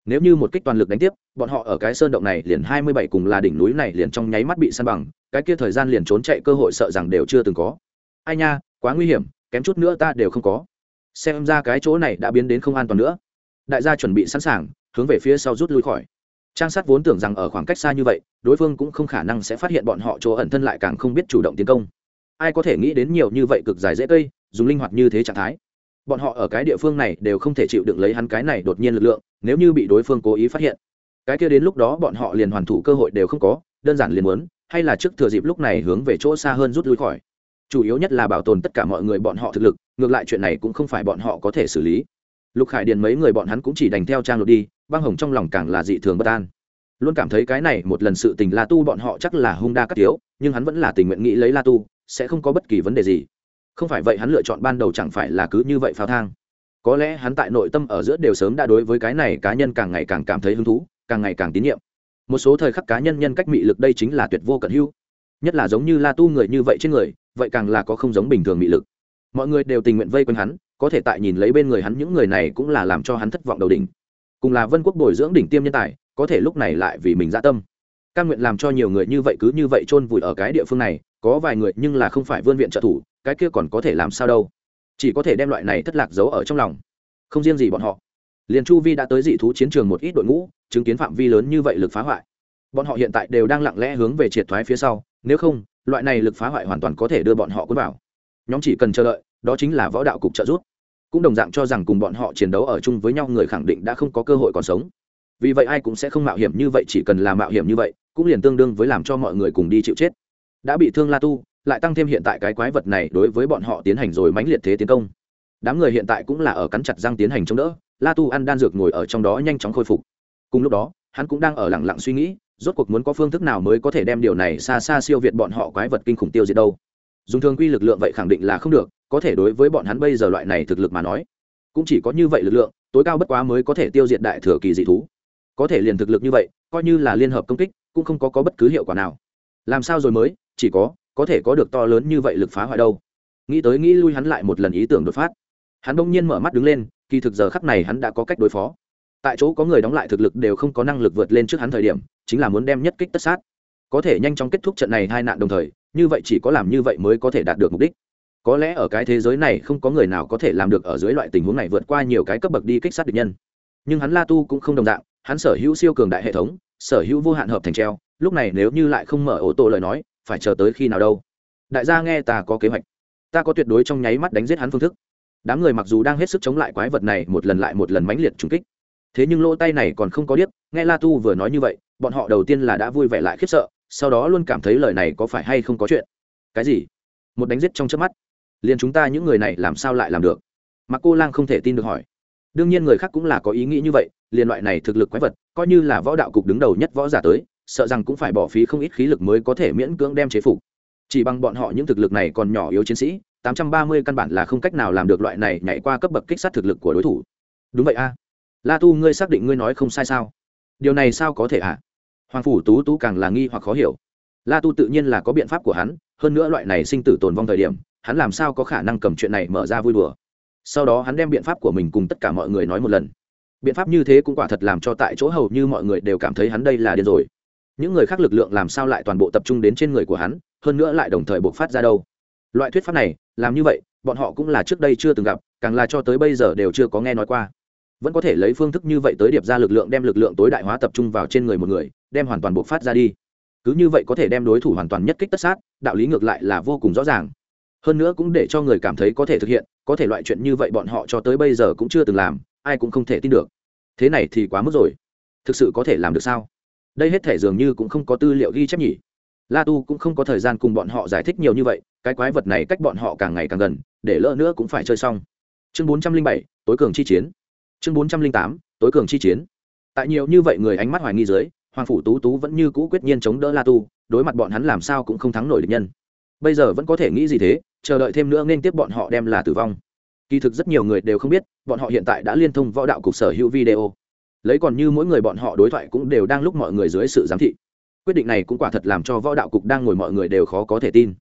Nếu như một kích toàn lực đánh tiếp, bọn họ ở cái sơn động này liền hai mươi bảy cùng là đỉnh núi này liền trong nháy mắt bị săn bằng, cái kia thời gian liền trốn chạy cơ hội sợ rằng đều chưa từng có. Ai nha, quá nguy hiểm, kém chút nữa ta đều không có. Xem ra cái chỗ này đã biến đến không an toàn nữa. Đại gia chuẩn bị sẵn sàng, hướng về phía sau rút lui khỏi. Trang sát vốn tưởng rằng ở khoảng cách xa như vậy, đối phương cũng không khả năng sẽ phát hiện bọn họ chỗ ẩn thân lại càng không biết chủ động tiến công. Ai có thể nghĩ đến nhiều như vậy cực dài dễ cây, dùng linh hoạt như thế trạng thái bọn họ ở cái địa phương này đều không thể chịu đựng lấy hắn cái này đột nhiên lực lượng, nếu như bị đối phương cố ý phát hiện. Cái kia đến lúc đó bọn họ liền hoàn thủ cơ hội đều không có, đơn giản liền muốn, hay là trước thừa dịp lúc này hướng về chỗ xa hơn rút lui khỏi. Chủ yếu nhất là bảo tồn tất cả mọi người bọn họ thực lực, ngược lại chuyện này cũng không phải bọn họ có thể xử lý. Lục khải điền mấy người bọn hắn cũng chỉ đành theo trang lột đi, băng hồng trong lòng càng là dị thường bất an. Luôn cảm thấy cái này một lần sự tình la tu bọn họ chắc là hung đa cắt tiếu nhưng hắn vẫn là tình nguyện nghĩ lấy la tu, sẽ không có bất kỳ vấn đề gì không phải vậy hắn lựa chọn ban đầu chẳng phải là cứ như vậy phao thang. Có lẽ hắn tại nội tâm ở giữa đều sớm đã đối với cái này cá nhân càng ngày càng cảm thấy hứng thú, càng ngày càng tín nhiệm. Một số thời khắc cá nhân nhân cách mị lực đây chính là tuyệt vô cận hưu nhất là giống như la tu người như vậy trên người, vậy càng là có không giống bình thường mị lực. Mọi người đều tình nguyện vây quanh hắn, có thể tại nhìn lấy bên người hắn những người này cũng là làm cho hắn thất vọng đầu đỉnh. Cùng là vân quốc bồi dưỡng đỉnh tiêm nhân tài, có thể lúc này lại vì mình dạ tâm. Căn nguyện làm cho nhiều người như vậy cứ như vậy chôn vùi ở cái địa phương này, có vài người nhưng là không phải vươn viện trợ thủ cái kia còn có thể làm sao đâu? Chỉ có thể đem loại này thất lạc giấu ở trong lòng. Không riêng gì bọn họ. Liền chu vi đã tới dị thú chiến trường một ít đội ngũ, chứng kiến phạm vi lớn như vậy lực phá hoại. Bọn họ hiện tại đều đang lặng lẽ hướng về triệt thoái phía sau, nếu không, loại này lực phá hoại hoàn toàn có thể đưa bọn họ cuốn vào. Nhóm chỉ cần chờ đợi, đó chính là võ đạo cục trợ giúp. Cũng đồng dạng cho rằng cùng bọn họ chiến đấu ở chung với nhau người khẳng định đã không có cơ hội còn sống. Vì vậy ai cũng sẽ không mạo hiểm như vậy, chỉ cần là mạo hiểm như vậy, cũng liền tương đương với làm cho mọi người cùng đi chịu chết. Đã bị thương la tu lại tăng thêm hiện tại cái quái vật này đối với bọn họ tiến hành rồi mãnh liệt thế tiến công. Đám người hiện tại cũng là ở cắn chặt răng tiến hành chống đỡ la tu ăn đan dược ngồi ở trong đó nhanh chóng khôi phục. Cùng lúc đó hắn cũng đang ở lẳng lặng suy nghĩ rốt cuộc muốn có phương thức nào mới có thể đem điều này xa xa siêu việt bọn họ quái vật kinh khủng tiêu diệt đâu. Dùng thường quy lực lượng vậy khẳng định là không được có thể đối với bọn hắn bây giờ loại này thực lực mà nói cũng chỉ có như vậy lực lượng tối cao bất quá mới có thể tiêu diệt đại thừa kỳ dị thú. Có thể liền thực lực như vậy coi như là liên hợp công kích cũng không có, có bất cứ hiệu quả nào. Làm sao rồi mới chỉ có có thể có được to lớn như vậy lực phá hoại đâu. Nghĩ tới nghĩ lui hắn lại một lần ý tưởng đột phát. Hắn đông nhiên mở mắt đứng lên, kỳ thực giờ khắc này hắn đã có cách đối phó. Tại chỗ có người đóng lại thực lực đều không có năng lực vượt lên trước hắn thời điểm, chính là muốn đem nhất kích tất sát. Có thể nhanh chóng kết thúc trận này hai nạn đồng thời, như vậy chỉ có làm như vậy mới có thể đạt được mục đích. Có lẽ ở cái thế giới này không có người nào có thể làm được ở dưới loại tình huống này vượt qua nhiều cái cấp bậc đi kích sát địch nhân. Nhưng hắn la tu cũng không đồng dạng, hắn sở hữu siêu cường đại hệ thống, sở hữu vô hạn hợp thành treo, lúc này nếu như lại không mở ô tô lời nói phải chờ tới khi nào đâu. Đại gia nghe ta có kế hoạch. Ta có tuyệt đối trong nháy mắt đánh giết hắn phương thức. Đám người mặc dù đang hết sức chống lại quái vật này một lần lại một lần mãnh liệt trùng kích. Thế nhưng lỗ tay này còn không có điếc, nghe la tu vừa nói như vậy, bọn họ đầu tiên là đã vui vẻ lại khiếp sợ, sau đó luôn cảm thấy lời này có phải hay không có chuyện. Cái gì? Một đánh giết trong trước mắt. Liền chúng ta những người này làm sao lại làm được? Mà cô lang không thể tin được hỏi. Đương nhiên người khác cũng là có ý nghĩ như vậy, liền loại này thực lực quái vật, coi như là võ đạo cục đứng đầu nhất võ giả tới sợ rằng cũng phải bỏ phí không ít khí lực mới có thể miễn cưỡng đem chế phục. Chỉ bằng bọn họ những thực lực này còn nhỏ yếu chiến sĩ 830 căn bản là không cách nào làm được loại này nhảy qua cấp bậc kích sát thực lực của đối thủ. Đúng vậy a. La tu, ngươi xác định ngươi nói không sai sao? Điều này sao có thể ạ? À? hoàng phủ tú tú càng là nghi hoặc khó hiểu. La tu tự nhiên là có biện pháp của hắn, hơn nữa loại này sinh tử tồn vong thời điểm, hắn làm sao có khả năng cầm chuyện này mở ra vui đùa? Sau đó hắn đem biện pháp của mình cùng tất cả mọi người nói một lần. Biện pháp như thế cũng quả thật làm cho tại chỗ hầu như mọi người đều cảm thấy hắn đây là điên rồi những người khác lực lượng làm sao lại toàn bộ tập trung đến trên người của hắn, hơn nữa lại đồng thời buộc phát ra đâu? Loại thuyết pháp này, làm như vậy, bọn họ cũng là trước đây chưa từng gặp, càng là cho tới bây giờ đều chưa có nghe nói qua. Vẫn có thể lấy phương thức như vậy tới điệp ra lực lượng đem lực lượng tối đại hóa tập trung vào trên người một người, đem hoàn toàn buộc phát ra đi. Cứ như vậy có thể đem đối thủ hoàn toàn nhất kích tất sát, đạo lý ngược lại là vô cùng rõ ràng. Hơn nữa cũng để cho người cảm thấy có thể thực hiện, có thể loại chuyện như vậy bọn họ cho tới bây giờ cũng chưa từng làm, ai cũng không thể tin được. Thế này thì quá mức rồi. Thực sự có thể làm được sao? Đây hết thể dường như cũng không có tư liệu ghi chép nhỉ. La tu cũng không có thời gian cùng bọn họ giải thích nhiều như vậy, cái quái vật này cách bọn họ càng ngày càng gần, để lỡ nữa cũng phải chơi xong. Chương bốn trăm linh bảy, tối cường chi chiến. Chương bốn trăm linh tám, tối cường chi chiến. Tại nhiều như vậy người ánh mắt hoài nghi dưới, hoàng phủ tú tú vẫn như cũ quyết nhiên chống đỡ la tu, đối mặt bọn hắn làm sao cũng không thắng nổi địch nhân. Bây giờ vẫn có thể nghĩ gì thế, chờ đợi thêm nữa nên tiếp bọn họ đem là tử vong. Kỳ thực rất nhiều người đều không biết, bọn họ hiện tại đã liên thông võ đạo cục sở hữu video lấy còn như mỗi người bọn họ đối thoại cũng đều đang lúc mọi người dưới sự giám thị. Quyết định này cũng quả thật làm cho võ đạo cục đang ngồi mọi người đều khó có thể tin.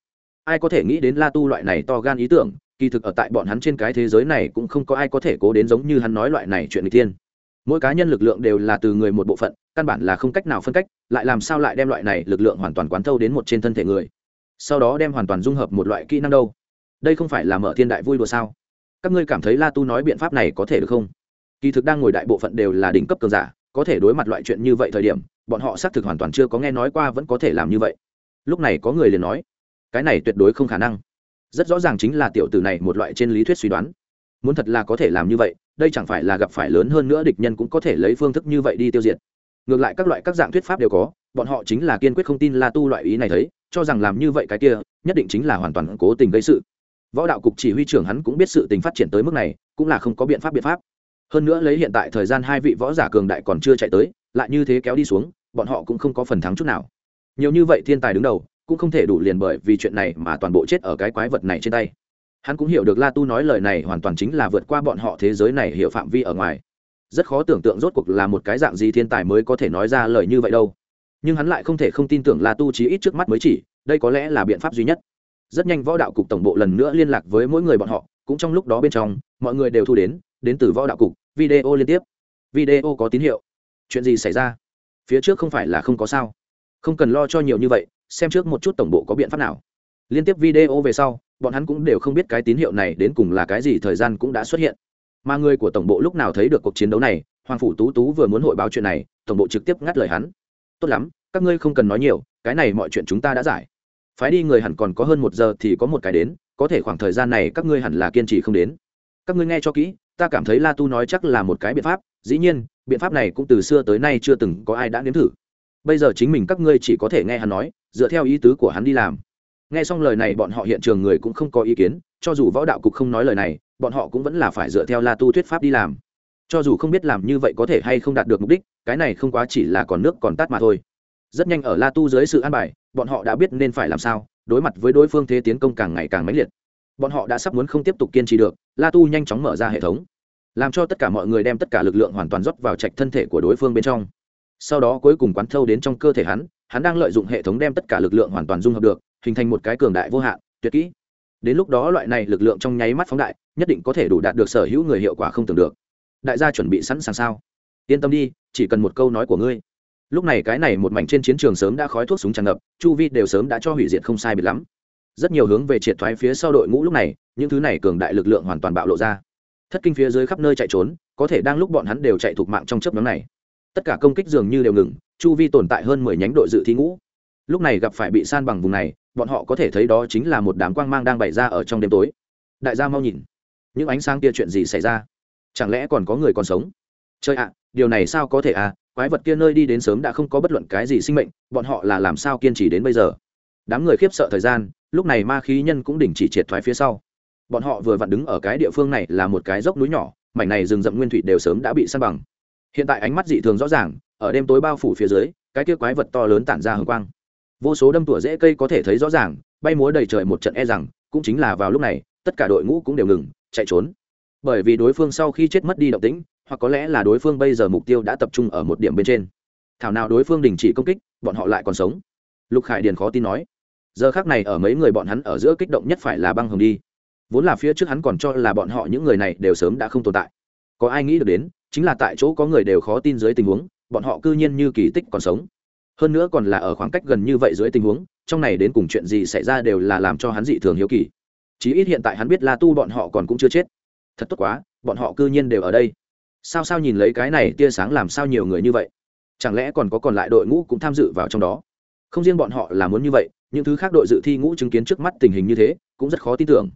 Ai có thể nghĩ đến la tu loại này to gan ý tưởng, kỳ thực ở tại bọn hắn trên cái thế giới này cũng không có ai có thể cố đến giống như hắn nói loại này chuyện người tiên mỗi cá nhân lực lượng đều là từ người một bộ phận, căn bản là không cách nào phân cách, lại làm sao lại đem loại này lực lượng hoàn toàn quán thâu đến một trên thân thể người? Sau đó đem hoàn toàn dung hợp một loại kỹ năng đâu? Đây không phải là mở thiên đại vui đùa sao? Các ngươi cảm thấy la tu nói biện pháp này có thể được không? Kỳ thực đang ngồi đại bộ phận đều là đỉnh cấp cường giả, có thể đối mặt loại chuyện như vậy thời điểm, bọn họ xác thực hoàn toàn chưa có nghe nói qua vẫn có thể làm như vậy. Lúc này có người liền nói, cái này tuyệt đối không khả năng. Rất rõ ràng chính là tiểu tử này một loại trên lý thuyết suy đoán. Muốn thật là có thể làm như vậy, đây chẳng phải là gặp phải lớn hơn nữa địch nhân cũng có thể lấy phương thức như vậy đi tiêu diệt. Ngược lại các loại các dạng thuyết pháp đều có, bọn họ chính là kiên quyết không tin la tu loại ý này thấy, cho rằng làm như vậy cái kia, nhất định chính là hoàn toàn cố tình gây sự. Võ đạo cục chỉ huy trưởng hắn cũng biết sự tình phát triển tới mức này, cũng là không có biện pháp biện pháp hơn nữa lấy hiện tại thời gian hai vị võ giả cường đại còn chưa chạy tới, lại như thế kéo đi xuống, bọn họ cũng không có phần thắng chút nào. Nhiều như vậy thiên tài đứng đầu, cũng không thể đủ liền bởi vì chuyện này mà toàn bộ chết ở cái quái vật này trên tay. Hắn cũng hiểu được la tu nói lời này hoàn toàn chính là vượt qua bọn họ thế giới này hiểu phạm vi ở ngoài. Rất khó tưởng tượng rốt cuộc là một cái dạng gì thiên tài mới có thể nói ra lời như vậy đâu. Nhưng hắn lại không thể không tin tưởng la tu chí ít trước mắt mới chỉ, đây có lẽ là biện pháp duy nhất. Rất nhanh võ đạo cục tổng bộ lần nữa liên lạc với mỗi người bọn họ, cũng trong lúc đó bên trong, mọi người đều thu đến đến từ võ đạo cục, video liên tiếp. Video có tín hiệu. Chuyện gì xảy ra? Phía trước không phải là không có sao? Không cần lo cho nhiều như vậy, xem trước một chút tổng bộ có biện pháp nào. Liên tiếp video về sau, bọn hắn cũng đều không biết cái tín hiệu này đến cùng là cái gì, thời gian cũng đã xuất hiện. Mà người của tổng bộ lúc nào thấy được cuộc chiến đấu này, hoàng phủ tú tú vừa muốn hội báo chuyện này, tổng bộ trực tiếp ngắt lời hắn. Tốt lắm, các ngươi không cần nói nhiều, cái này mọi chuyện chúng ta đã giải. Phái đi người hẳn còn có hơn một giờ thì có một cái đến, có thể khoảng thời gian này các ngươi hẳn là kiên trì không đến. Các ngươi nghe cho kỹ ta cảm thấy la tu nói chắc là một cái biện pháp, dĩ nhiên, biện pháp này cũng từ xưa tới nay chưa từng có ai đã nếm thử. Bây giờ chính mình các ngươi chỉ có thể nghe hắn nói, dựa theo ý tứ của hắn đi làm. Nghe xong lời này bọn họ hiện trường người cũng không có ý kiến, cho dù võ đạo cục không nói lời này, bọn họ cũng vẫn là phải dựa theo la tu thuyết pháp đi làm. Cho dù không biết làm như vậy có thể hay không đạt được mục đích, cái này không quá chỉ là còn nước còn tát mà thôi. Rất nhanh ở la tu dưới sự an bài, bọn họ đã biết nên phải làm sao, đối mặt với đối phương thế tiến công càng ngày càng mãnh liệt bọn họ đã sắp muốn không tiếp tục kiên trì được, la tu nhanh chóng mở ra hệ thống, làm cho tất cả mọi người đem tất cả lực lượng hoàn toàn rót vào trạch thân thể của đối phương bên trong. Sau đó cuối cùng quán thâu đến trong cơ thể hắn hắn đang lợi dụng hệ thống đem tất cả lực lượng hoàn toàn dung hợp được, hình thành một cái cường đại vô hạn, tuyệt kỹ. Đến lúc đó loại này lực lượng trong nháy mắt phóng đại, nhất định có thể đủ đạt được sở hữu người hiệu quả không tưởng được. Đại gia chuẩn bị sẵn sàng sao? Yên tâm đi, chỉ cần một câu nói của ngươi. Lúc này cái này một mảnh trên chiến trường sớm đã khói thuốc súng tràn ngập, chu vi đều sớm đã cho hủy diệt không sai biệt lắm rất nhiều hướng về triệt thoái phía sau đội ngũ lúc này, những thứ này cường đại lực lượng hoàn toàn bạo lộ ra. Thất kinh phía dưới khắp nơi chạy trốn, có thể đang lúc bọn hắn đều chạy thuộc mạng trong chớp nhóm này. Tất cả công kích dường như đều ngừng, chu vi tồn tại hơn mười nhánh đội dự thi ngũ. Lúc này gặp phải bị san bằng vùng này, bọn họ có thể thấy đó chính là một đám quang mang đang bày ra ở trong đêm tối. Đại gia mau nhìn, những ánh sáng kia chuyện gì xảy ra? Chẳng lẽ còn có người còn sống? Chơi ạ, điều này sao có thể à? Quái vật kia nơi đi đến sớm đã không có bất luận cái gì sinh mệnh, bọn họ là làm sao kiên trì đến bây giờ? Đám người khiếp sợ thời gian lúc này ma khí nhân cũng đình chỉ triệt thoái phía sau. Bọn họ vừa vặn đứng ở cái địa phương này là một cái dốc núi nhỏ, mảnh này rừng rậm nguyên thủy đều sớm đã bị săn bằng. Hiện tại ánh mắt dị thường rõ ràng, ở đêm tối bao phủ phía dưới, cái kia quái vật to lớn tản ra hồng quang. Vô số đâm tủa rễ cây có thể thấy rõ ràng, bay múa đầy trời một trận e rằng, cũng chính là vào lúc này, tất cả đội ngũ cũng đều ngừng, chạy trốn. Bởi vì đối phương sau khi chết mất đi động tĩnh, hoặc có lẽ là đối phương bây giờ mục tiêu đã tập trung ở một điểm bên trên. Thảo nào đối phương đình chỉ công kích, bọn họ lại còn sống. Lục khải điền khó tin nói giờ khác này ở mấy người bọn hắn ở giữa kích động nhất phải là băng hồng đi. Vốn là phía trước hắn còn cho là bọn họ những người này đều sớm đã không tồn tại. Có ai nghĩ được đến, chính là tại chỗ có người đều khó tin dưới tình huống, bọn họ cư nhiên như kỳ tích còn sống. Hơn nữa còn là ở khoảng cách gần như vậy dưới tình huống, trong này đến cùng chuyện gì xảy ra đều là làm cho hắn dị thường hiếu kỳ. Chí ít hiện tại hắn biết la tu bọn họ còn cũng chưa chết. Thật tốt quá, bọn họ cư nhiên đều ở đây. Sao sao nhìn lấy cái này tia sáng làm sao nhiều người như vậy? Chẳng lẽ còn có còn lại đội ngũ cũng tham dự vào trong đó? Không riêng bọn họ là muốn như vậy, những thứ khác đội dự thi ngũ chứng kiến trước mắt tình hình như thế, cũng rất khó tin tưởng.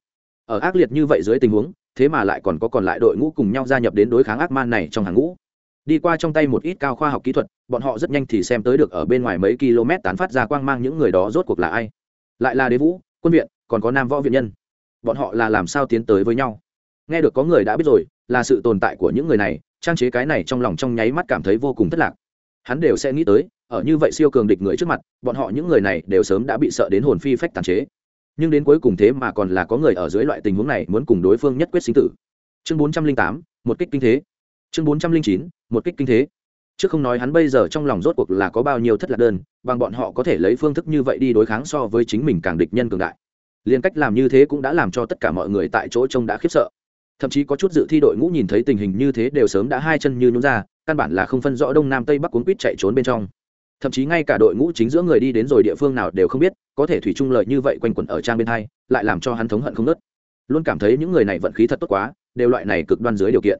Ở ác liệt như vậy dưới tình huống, thế mà lại còn có còn lại đội ngũ cùng nhau gia nhập đến đối kháng ác man này trong hàng ngũ. Đi qua trong tay một ít cao khoa học kỹ thuật, bọn họ rất nhanh thì xem tới được ở bên ngoài mấy km tán phát ra quang mang những người đó rốt cuộc là ai. Lại là đế vũ, quân viện, còn có nam võ viện nhân. Bọn họ là làm sao tiến tới với nhau? Nghe được có người đã biết rồi, là sự tồn tại của những người này, trang chế cái này trong lòng trong nháy mắt cảm thấy vô cùng thất lạc hắn đều sẽ nghĩ tới, ở như vậy siêu cường địch người trước mặt, bọn họ những người này đều sớm đã bị sợ đến hồn phi phách tàn chế. Nhưng đến cuối cùng thế mà còn là có người ở dưới loại tình huống này muốn cùng đối phương nhất quyết sinh tử. Chương bốn trăm linh tám, một kích kinh thế. Chương bốn trăm linh chín, một kích kinh thế. Chứ không nói hắn bây giờ trong lòng rốt cuộc là có bao nhiêu thất lạc đơn, bằng bọn họ có thể lấy phương thức như vậy đi đối kháng so với chính mình càng địch nhân cường đại. Liên cách làm như thế cũng đã làm cho tất cả mọi người tại chỗ trông đã khiếp sợ thậm chí có chút dự thi đội ngũ nhìn thấy tình hình như thế đều sớm đã hai chân như nhún ra, căn bản là không phân rõ đông nam tây bắc cuốn quýt chạy trốn bên trong. Thậm chí ngay cả đội ngũ chính giữa người đi đến rồi địa phương nào đều không biết, có thể thủy chung lợi như vậy quanh quẩn ở trang bên hai, lại làm cho hắn thống hận không nớt luôn cảm thấy những người này vận khí thật tốt quá, đều loại này cực đoan dưới điều kiện.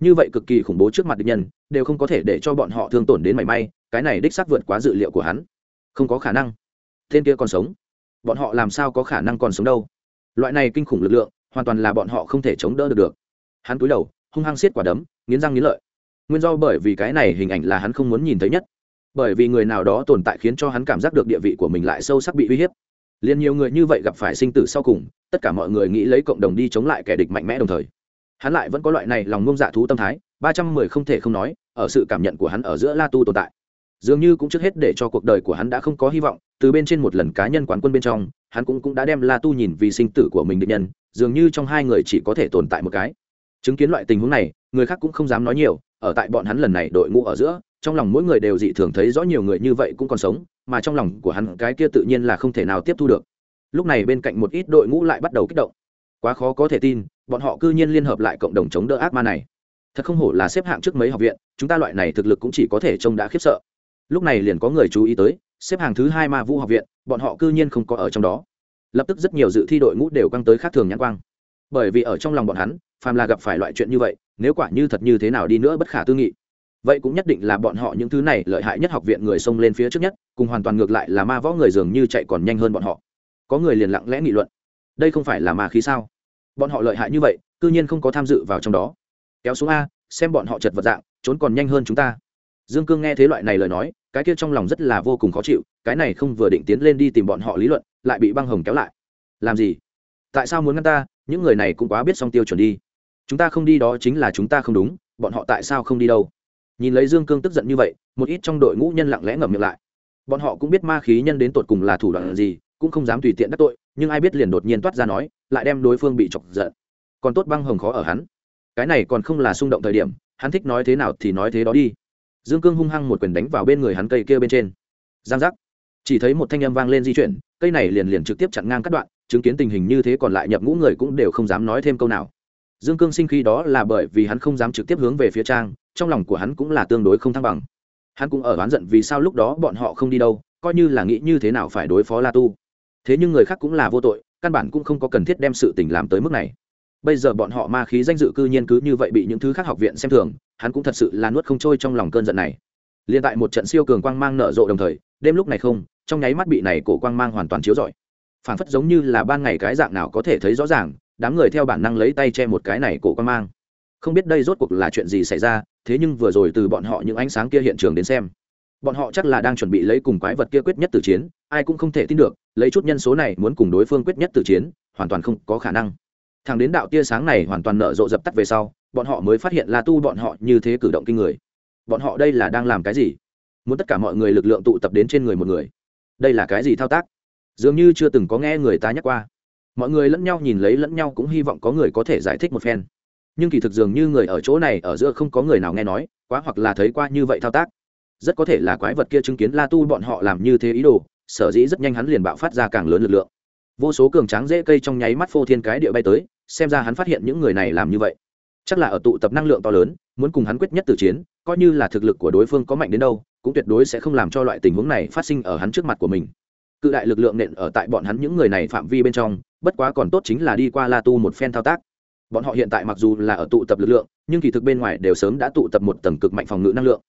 Như vậy cực kỳ khủng bố trước mặt địch nhân, đều không có thể để cho bọn họ thương tổn đến mảy may, cái này đích xác vượt quá dự liệu của hắn. Không có khả năng. Tên kia còn sống. Bọn họ làm sao có khả năng còn sống đâu? Loại này kinh khủng lực lượng hoàn toàn là bọn họ không thể chống đỡ được được. Hắn cúi đầu hung hăng xiết quả đấm nghiến răng nghiến lợi. Nguyên do bởi vì cái này hình ảnh là hắn không muốn nhìn thấy nhất. Bởi vì người nào đó tồn tại khiến cho hắn cảm giác được địa vị của mình lại sâu sắc bị uy hiếp. Liền nhiều người như vậy gặp phải sinh tử sau cùng tất cả mọi người nghĩ lấy cộng đồng đi chống lại kẻ địch mạnh mẽ đồng thời. Hắn lại vẫn có loại này lòng ngông dạ thú tâm thái ba trăm mười không thể không nói ở sự cảm nhận của hắn ở giữa la tu tồn tại. Dường như cũng trước hết để cho cuộc đời của hắn đã không có hy vọng từ bên trên một lần cá nhân quán quân bên trong hắn cũng, cũng đã đem la tu nhìn vì sinh tử của mình định nhân dường như trong hai người chỉ có thể tồn tại một cái. Chứng kiến loại tình huống này, người khác cũng không dám nói nhiều, ở tại bọn hắn lần này đội ngũ ở giữa, trong lòng mỗi người đều dị thường thấy rõ nhiều người như vậy cũng còn sống, mà trong lòng của hắn cái kia tự nhiên là không thể nào tiếp thu được. Lúc này bên cạnh một ít đội ngũ lại bắt đầu kích động. Quá khó có thể tin, bọn họ cư nhiên liên hợp lại cộng đồng chống đỡ ác ma này. Thật không hổ là xếp hạng trước mấy học viện, chúng ta loại này thực lực cũng chỉ có thể trông đã khiếp sợ. Lúc này liền có người chú ý tới, xếp hàng thứ hai ma vũ học viện, bọn họ cư nhiên không có ở trong đó lập tức rất nhiều dự thi đội ngũ đều căng tới khác thường nhãn quang. Bởi vì ở trong lòng bọn hắn, phàm là gặp phải loại chuyện như vậy, nếu quả như thật như thế nào đi nữa bất khả tư nghị. Vậy cũng nhất định là bọn họ những thứ này lợi hại nhất học viện người xông lên phía trước nhất, cùng hoàn toàn ngược lại là ma võ người dường như chạy còn nhanh hơn bọn họ. Có người liền lặng lẽ nghị luận. Đây không phải là ma khí sao? Bọn họ lợi hại như vậy, cư nhiên không có tham dự vào trong đó. Kéo xuống a, xem bọn họ chật vật dạng, trốn còn nhanh hơn chúng ta. Dương cương nghe thế loại này lời nói cái kia trong lòng rất là vô cùng khó chịu, cái này không vừa định tiến lên đi tìm bọn họ lý luận, lại bị băng hồng kéo lại. Làm gì? Tại sao muốn ngăn ta? Những người này cũng quá biết song tiêu chuẩn đi. Chúng ta không đi đó chính là chúng ta không đúng, bọn họ tại sao không đi đâu? Nhìn lấy dương cương tức giận như vậy, một ít trong đội ngũ nhân lặng lẽ ngậm miệng lại. Bọn họ cũng biết ma khí nhân đến tột cùng là thủ đoạn gì, cũng không dám tùy tiện đắc tội, nhưng ai biết liền đột nhiên toát ra nói, lại đem đối phương bị chọc giận. Còn tốt băng hồng khó ở hắn. Cái này còn không là xung động thời điểm, hắn thích nói thế nào thì nói thế đó đi dương cương hung hăng một quyền đánh vào bên người hắn cây kia bên trên. Giang giác. Chỉ thấy một thanh âm vang lên di chuyển, cây này liền liền trực tiếp chặn ngang các đoạn, chứng kiến tình hình như thế còn lại nhập ngũ người cũng đều không dám nói thêm câu nào. Dương cương sinh khi đó là bởi vì hắn không dám trực tiếp hướng về phía trang, trong lòng của hắn cũng là tương đối không thăng bằng. Hắn cũng ở oán giận vì sao lúc đó bọn họ không đi đâu, coi như là nghĩ như thế nào phải đối phó la tu. Thế nhưng người khác cũng là vô tội, căn bản cũng không có cần thiết đem sự tình làm tới mức này bây giờ bọn họ ma khí danh dự cư nhiên cứ như vậy bị những thứ khác học viện xem thường, hắn cũng thật sự là nuốt không trôi trong lòng cơn giận này. Liên tại một trận siêu cường quang mang nở rộ đồng thời, đêm lúc này không, trong nháy mắt bị này cổ quang mang hoàn toàn chiếu rọi. Phản phất giống như là ban ngày cái dạng nào có thể thấy rõ ràng, đám người theo bản năng lấy tay che một cái này cổ quang mang. Không biết đây rốt cuộc là chuyện gì xảy ra, thế nhưng vừa rồi từ bọn họ những ánh sáng kia hiện trường đến xem, bọn họ chắc là đang chuẩn bị lấy cùng quái vật kia quyết nhất tử chiến, ai cũng không thể tin được, lấy chút nhân số này muốn cùng đối phương quyết nhất tử chiến, hoàn toàn không có khả năng thằng đến đạo tia sáng này hoàn toàn nở rộ dập tắt về sau, bọn họ mới phát hiện là tu bọn họ như thế cử động kinh người. Bọn họ đây là đang làm cái gì? Muốn tất cả mọi người lực lượng tụ tập đến trên người một người. Đây là cái gì thao tác? Dường như chưa từng có nghe người ta nhắc qua. Mọi người lẫn nhau nhìn lấy lẫn nhau cũng hy vọng có người có thể giải thích một phen. Nhưng kỳ thực dường như người ở chỗ này ở giữa không có người nào nghe nói, quá hoặc là thấy qua như vậy thao tác. Rất có thể là quái vật kia chứng kiến la tu bọn họ làm như thế ý đồ, sở dĩ rất nhanh hắn liền bạo phát ra càng lớn lực lượng vô số cường tráng dễ cây trong nháy mắt phô thiên cái địa bay tới, xem ra hắn phát hiện những người này làm như vậy. Chắc là ở tụ tập năng lượng to lớn, muốn cùng hắn quyết nhất từ chiến, coi như là thực lực của đối phương có mạnh đến đâu, cũng tuyệt đối sẽ không làm cho loại tình huống này phát sinh ở hắn trước mặt của mình. Cự đại lực lượng nện ở tại bọn hắn những người này phạm vi bên trong, bất quá còn tốt chính là đi qua la tu một phen thao tác. Bọn họ hiện tại mặc dù là ở tụ tập lực lượng, nhưng kỳ thực bên ngoài đều sớm đã tụ tập một tầng cực mạnh phòng ngự năng lượng.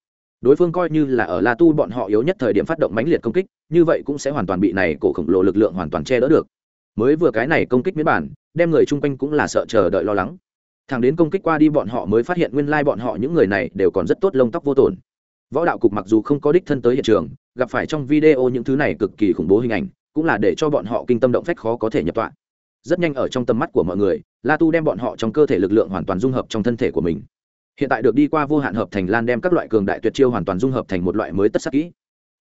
Đối phương coi như là ở la tu bọn họ yếu nhất thời điểm phát động mãnh liệt công kích, như vậy cũng sẽ hoàn toàn bị này cổ khổng lồ lực lượng hoàn toàn che đỡ được mới vừa cái này công kích miễn bản, đem người chung quanh cũng là sợ chờ đợi lo lắng. Thằng đến công kích qua đi bọn họ mới phát hiện nguyên lai bọn họ những người này đều còn rất tốt lông tóc vô tổn. Võ đạo cục mặc dù không có đích thân tới hiện trường, gặp phải trong video những thứ này cực kỳ khủng bố hình ảnh, cũng là để cho bọn họ kinh tâm động phách khó có thể nhập tọa. Rất nhanh ở trong tầm mắt của mọi người, la tu đem bọn họ trong cơ thể lực lượng hoàn toàn dung hợp trong thân thể của mình. Hiện tại được đi qua vô hạn hợp thành lan đem các loại cường đại tuyệt chiêu hoàn toàn dung hợp thành một loại mới tất sắc kỹ.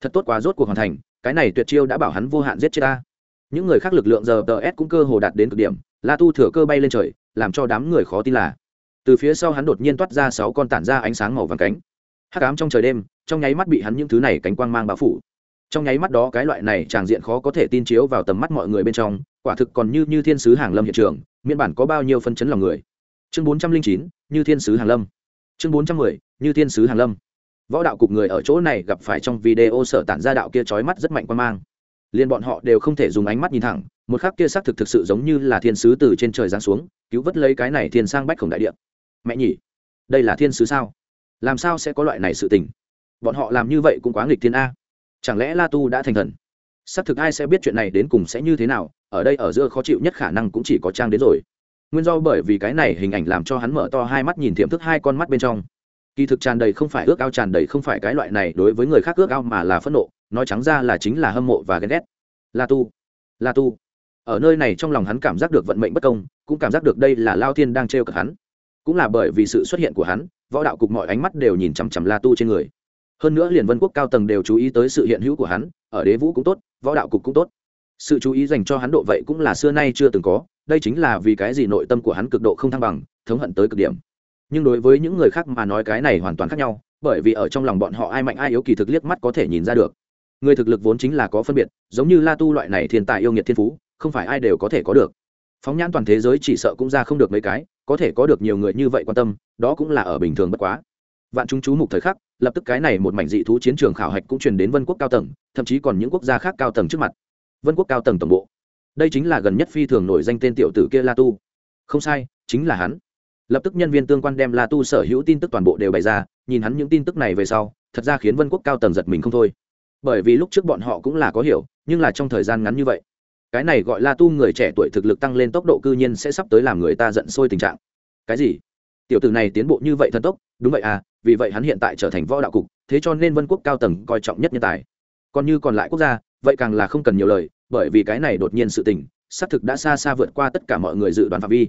Thật tốt quá rốt cuộc hoàn thành, cái này tuyệt chiêu đã bảo hắn vô hạn giết chết ta những người khác lực lượng giờ tờ s cũng cơ hồ đạt đến cực điểm, la tu thừa cơ bay lên trời, làm cho đám người khó tin là, từ phía sau hắn đột nhiên toát ra sáu con tản ra ánh sáng màu vàng cánh. Hắc ám trong trời đêm, trong nháy mắt bị hắn những thứ này cánh quang mang bao phủ. Trong nháy mắt đó cái loại này tràng diện khó có thể tin chiếu vào tầm mắt mọi người bên trong, quả thực còn như như thiên sứ hàng lâm hiện trường, miễn bản có bao nhiêu phân chấn lòng người. Chương bốn trăm linh chín, như thiên sứ hàng lâm. Chương bốn trăm mười, như thiên sứ hàng lâm. Võ đạo cục người ở chỗ này gặp phải trong video sở tản ra đạo kia trói mắt rất mạnh quan mang liền bọn họ đều không thể dùng ánh mắt nhìn thẳng, một khắc kia xác thực thực sự giống như là thiên sứ từ trên trời giáng xuống, cứu vớt lấy cái này thiên sang bách khổng đại địa. Mẹ nhỉ, đây là thiên sứ sao? Làm sao sẽ có loại này sự tình? Bọn họ làm như vậy cũng quá nghịch thiên a. Chẳng lẽ la tu đã thành thần? Xác thực ai sẽ biết chuyện này đến cùng sẽ như thế nào, ở đây ở giữa khó chịu nhất khả năng cũng chỉ có trang đến rồi. Nguyên do bởi vì cái này hình ảnh làm cho hắn mở to hai mắt nhìn tiềm thức hai con mắt bên trong. Kỳ thực tràn đầy không phải ước ao, tràn đầy không phải cái loại này đối với người khác ước ao mà là phẫn nộ nói trắng ra là chính là hâm mộ và ghen ghét. La tu la tu. Ở nơi này trong lòng hắn cảm giác được vận mệnh bất công, cũng cảm giác được đây là lao thiên đang trêu cợt hắn. Cũng là bởi vì sự xuất hiện của hắn, võ đạo cục mọi ánh mắt đều nhìn chằm chằm la tu trên người. Hơn nữa liền vân quốc cao tầng đều chú ý tới sự hiện hữu của hắn, ở đế vũ cũng tốt, võ đạo cục cũng tốt. Sự chú ý dành cho hắn độ vậy cũng là xưa nay chưa từng có, đây chính là vì cái gì nội tâm của hắn cực độ không thăng bằng, thống hận tới cực điểm. Nhưng đối với những người khác mà nói cái này hoàn toàn khác nhau, bởi vì ở trong lòng bọn họ ai mạnh ai yếu kỳ thực liếc mắt có thể nhìn ra được người thực lực vốn chính là có phân biệt, giống như la tu loại này thiên tài yêu nghiệt thiên phú, không phải ai đều có thể có được. Phóng nhãn toàn thế giới chỉ sợ cũng ra không được mấy cái, có thể có được nhiều người như vậy quan tâm, đó cũng là ở bình thường bất quá. Vạn chúng chú mục thời khắc, lập tức cái này một mảnh dị thú chiến trường khảo hạch cũng truyền đến vân quốc cao tầng, thậm chí còn những quốc gia khác cao tầng trước mặt. Vân quốc cao tầng tổng bộ. Đây chính là gần nhất phi thường nổi danh tên tiểu tử kia la tu. Không sai, chính là hắn. Lập tức nhân viên tương quan đem la tu sở hữu tin tức toàn bộ đều bày ra, nhìn hắn những tin tức này về sau, thật ra khiến vân quốc cao tầng giật mình không thôi bởi vì lúc trước bọn họ cũng là có hiểu, nhưng là trong thời gian ngắn như vậy, cái này gọi là tu người trẻ tuổi thực lực tăng lên tốc độ cư nhiên sẽ sắp tới làm người ta giận sôi tình trạng. Cái gì? Tiểu tử này tiến bộ như vậy thần tốc, đúng vậy à vì vậy hắn hiện tại trở thành võ đạo cục, thế cho nên vân quốc cao tầng coi trọng nhất nhân tài. Còn như còn lại quốc gia, vậy càng là không cần nhiều lời, bởi vì cái này đột nhiên sự tình, xác thực đã xa xa vượt qua tất cả mọi người dự đoán phạm vi.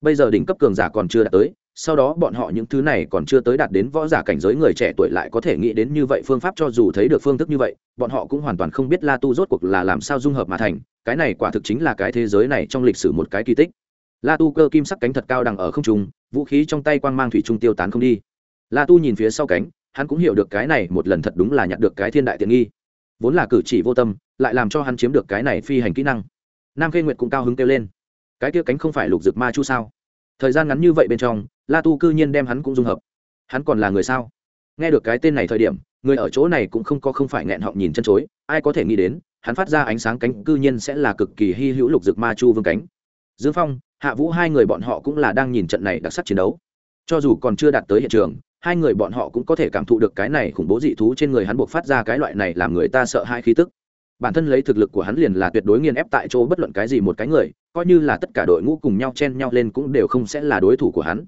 Bây giờ đỉnh cấp cường giả còn chưa đạt tới sau đó bọn họ những thứ này còn chưa tới đạt đến võ giả cảnh giới người trẻ tuổi lại có thể nghĩ đến như vậy phương pháp cho dù thấy được phương thức như vậy, bọn họ cũng hoàn toàn không biết la tu rốt cuộc là làm sao dung hợp mà thành, cái này quả thực chính là cái thế giới này trong lịch sử một cái kỳ tích. La tu cơ kim sắc cánh thật cao đằng ở không trung, vũ khí trong tay quang mang thủy trung tiêu tán không đi. La tu nhìn phía sau cánh, hắn cũng hiểu được cái này một lần thật đúng là nhặt được cái thiên đại tiện nghi. Vốn là cử chỉ vô tâm, lại làm cho hắn chiếm được cái này phi hành kỹ năng. Nam khê nguyệt cũng cao hứng kêu lên. Cái kia cánh không phải lục dực ma chu sao? Thời gian ngắn như vậy bên trong la tu cư nhiên đem hắn cũng dung hợp. Hắn còn là người sao? Nghe được cái tên này thời điểm, người ở chỗ này cũng không có không phải nghẹn họng nhìn chân chối, ai có thể nghĩ đến, hắn phát ra ánh sáng cánh cư nhiên sẽ là cực kỳ hy hữu lục dực ma chu vương cánh. Dương phong, hạ vũ hai người bọn họ cũng là đang nhìn trận này đặc sắc chiến đấu. Cho dù còn chưa đạt tới hiện trường, hai người bọn họ cũng có thể cảm thụ được cái này khủng bố dị thú trên người hắn buộc phát ra cái loại này làm người ta sợ hai khí tức. Bản thân lấy thực lực của hắn liền là tuyệt đối nghiền ép tại chỗ bất luận cái gì một cái người, coi như là tất cả đội ngũ cùng nhau chen nhau lên cũng đều không sẽ là đối thủ của hắn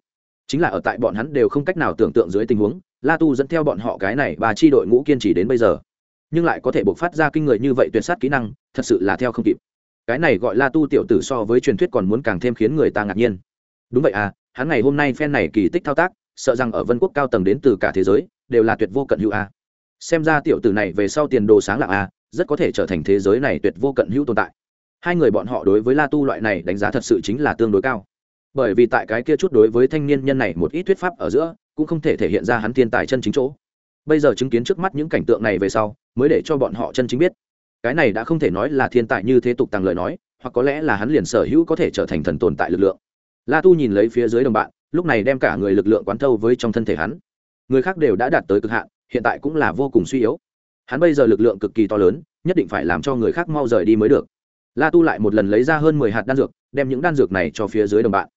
chính là ở tại bọn hắn đều không cách nào tưởng tượng dưới tình huống, la tu dẫn theo bọn họ cái này và chi đội ngũ kiên trì đến bây giờ. Nhưng lại có thể buộc phát ra kinh người như vậy tuyệt sát kỹ năng, thật sự là theo không kịp. Cái này gọi la tu tiểu tử so với truyền thuyết còn muốn càng thêm khiến người ta ngạc nhiên. Đúng vậy à hắn ngày hôm nay phen này kỳ tích thao tác, sợ rằng ở vân quốc cao tầng đến từ cả thế giới, đều là tuyệt vô cận hữu a. Xem ra tiểu tử này về sau tiền đồ sáng lạng a, rất có thể trở thành thế giới này tuyệt vô cận hữu tồn tại. Hai người bọn họ đối với la tu loại này đánh giá thật sự chính là tương đối cao bởi vì tại cái kia chút đối với thanh niên nhân này một ít thuyết pháp ở giữa, cũng không thể thể hiện ra hắn thiên tài chân chính chỗ. Bây giờ chứng kiến trước mắt những cảnh tượng này về sau, mới để cho bọn họ chân chính biết. Cái này đã không thể nói là thiên tài như thế tục tăng lời nói, hoặc có lẽ là hắn liền sở hữu có thể trở thành thần tồn tại lực lượng. La tu nhìn lấy phía dưới đồng bạn, lúc này đem cả người lực lượng quán thâu với trong thân thể hắn. Người khác đều đã đạt tới cực hạn, hiện tại cũng là vô cùng suy yếu. Hắn bây giờ lực lượng cực kỳ to lớn, nhất định phải làm cho người khác mau rời đi mới được. La tu lại một lần lấy ra hơn mười hạt đan dược, đem những đan dược này cho phía dưới đồng bạn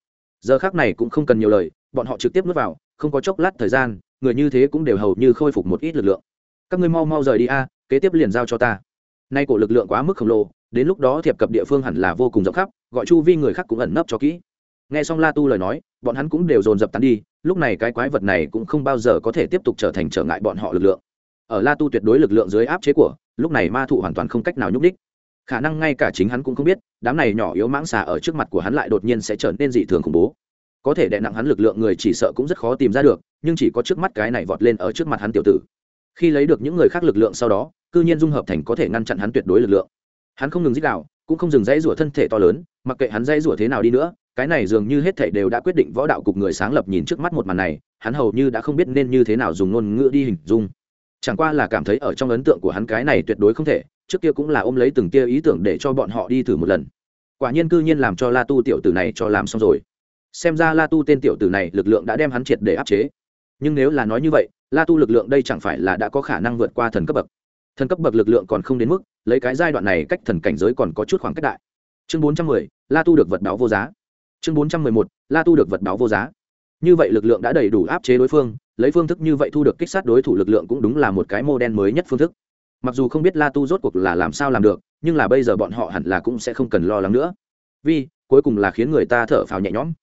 giờ khác này cũng không cần nhiều lời, bọn họ trực tiếp nuốt vào, không có chốc lát thời gian, người như thế cũng đều hầu như khôi phục một ít lực lượng. Các ngươi mau mau rời đi a, kế tiếp liền giao cho ta. Nay cổ lực lượng quá mức khổng lồ, đến lúc đó thiệp cập địa phương hẳn là vô cùng rộng khắp, gọi chu vi người khác cũng ẩn nấp cho kỹ. Nghe xong la tu lời nói, bọn hắn cũng đều dồn dập tán đi, lúc này cái quái vật này cũng không bao giờ có thể tiếp tục trở thành trở ngại bọn họ lực lượng. Ở la tu tuyệt đối lực lượng dưới áp chế của, lúc này ma thụ hoàn toàn không cách nào nhúc đích khả năng ngay cả chính hắn cũng không biết, đám này nhỏ yếu mãng xà ở trước mặt của hắn lại đột nhiên sẽ trở nên dị thường khủng bố. Có thể đè nặng hắn lực lượng người chỉ sợ cũng rất khó tìm ra được, nhưng chỉ có trước mắt cái này vọt lên ở trước mặt hắn tiểu tử. Khi lấy được những người khác lực lượng sau đó, cư nhiên dung hợp thành có thể ngăn chặn hắn tuyệt đối lực lượng. Hắn không ngừng dích đạo cũng không dừng dãy rủa thân thể to lớn, mặc kệ hắn dãy rủa thế nào đi nữa, cái này dường như hết thảy đều đã quyết định võ đạo cục người sáng lập nhìn trước mắt một màn này, hắn hầu như đã không biết nên như thế nào dùng ngôn ngữ đi hình dung. Chẳng qua là cảm thấy ở trong ấn tượng của hắn cái này tuyệt đối không thể trước kia cũng là ôm lấy từng tia ý tưởng để cho bọn họ đi thử một lần. Quả nhiên cư nhiên làm cho la tu tiểu tử này cho làm xong rồi. Xem ra la tu tên tiểu tử này lực lượng đã đem hắn triệt để áp chế. Nhưng nếu là nói như vậy, la tu lực lượng đây chẳng phải là đã có khả năng vượt qua thần cấp bậc. Thần cấp bậc lực lượng còn không đến mức, lấy cái giai đoạn này cách thần cảnh giới còn có chút khoảng cách đại. Chương bốn trăm mười, la tu được vật báo vô giá. Chương bốn trăm mười một, la tu được vật báo vô giá. Như vậy lực lượng đã đầy đủ áp chế đối phương, lấy phương thức như vậy thu được kích sát đối thủ lực lượng cũng đúng là một cái mô đen mới nhất phương thức mặc dù không biết la tu rốt cuộc là làm sao làm được, nhưng là bây giờ bọn họ hẳn là cũng sẽ không cần lo lắng nữa. Vì cuối cùng là khiến người ta thở phào nhẹ nhõm.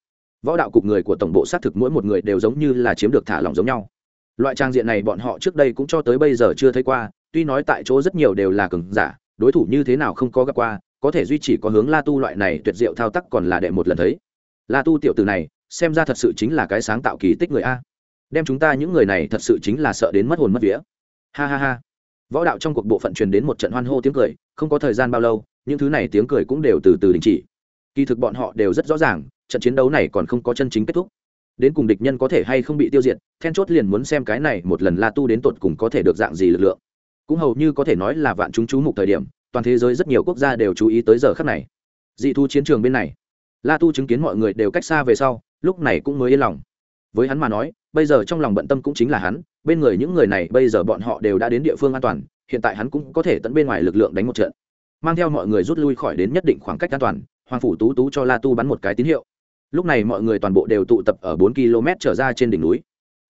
Võ đạo cục người của tổng bộ xác thực mỗi một người đều giống như là chiếm được thả lỏng giống nhau. Loại trang diện này bọn họ trước đây cũng cho tới bây giờ chưa thấy qua, tuy nói tại chỗ rất nhiều đều là cường giả, đối thủ như thế nào không có gặp qua, có thể duy trì có hướng la tu loại này tuyệt diệu thao tác còn là đệ một lần thấy. La tu tiểu từ này, xem ra thật sự chính là cái sáng tạo kỳ tích người a. Đem chúng ta những người này thật sự chính là sợ đến mất hồn mất vía. Ha ha ha võ đạo trong cuộc bộ phận truyền đến một trận hoan hô tiếng cười, không có thời gian bao lâu, những thứ này tiếng cười cũng đều từ từ đình chỉ. Kỳ thực bọn họ đều rất rõ ràng, trận chiến đấu này còn không có chân chính kết thúc. Đến cùng địch nhân có thể hay không bị tiêu diệt, then chốt liền muốn xem cái này một lần la tu đến tột cùng có thể được dạng gì lực lượng. Cũng hầu như có thể nói là vạn chúng chú mục thời điểm, toàn thế giới rất nhiều quốc gia đều chú ý tới giờ khắc này. Dị thu chiến trường bên này, la tu chứng kiến mọi người đều cách xa về sau, lúc này cũng mới yên lòng. Với hắn mà nói, bây giờ trong lòng bận tâm cũng chính là hắn bên người những người này bây giờ bọn họ đều đã đến địa phương an toàn, hiện tại hắn cũng có thể tận bên ngoài lực lượng đánh một trận. Mang theo mọi người rút lui khỏi đến nhất định khoảng cách an toàn, hoàng phủ tú tú cho la tu bắn một cái tín hiệu. Lúc này mọi người toàn bộ đều tụ tập ở bốn km trở ra trên đỉnh núi.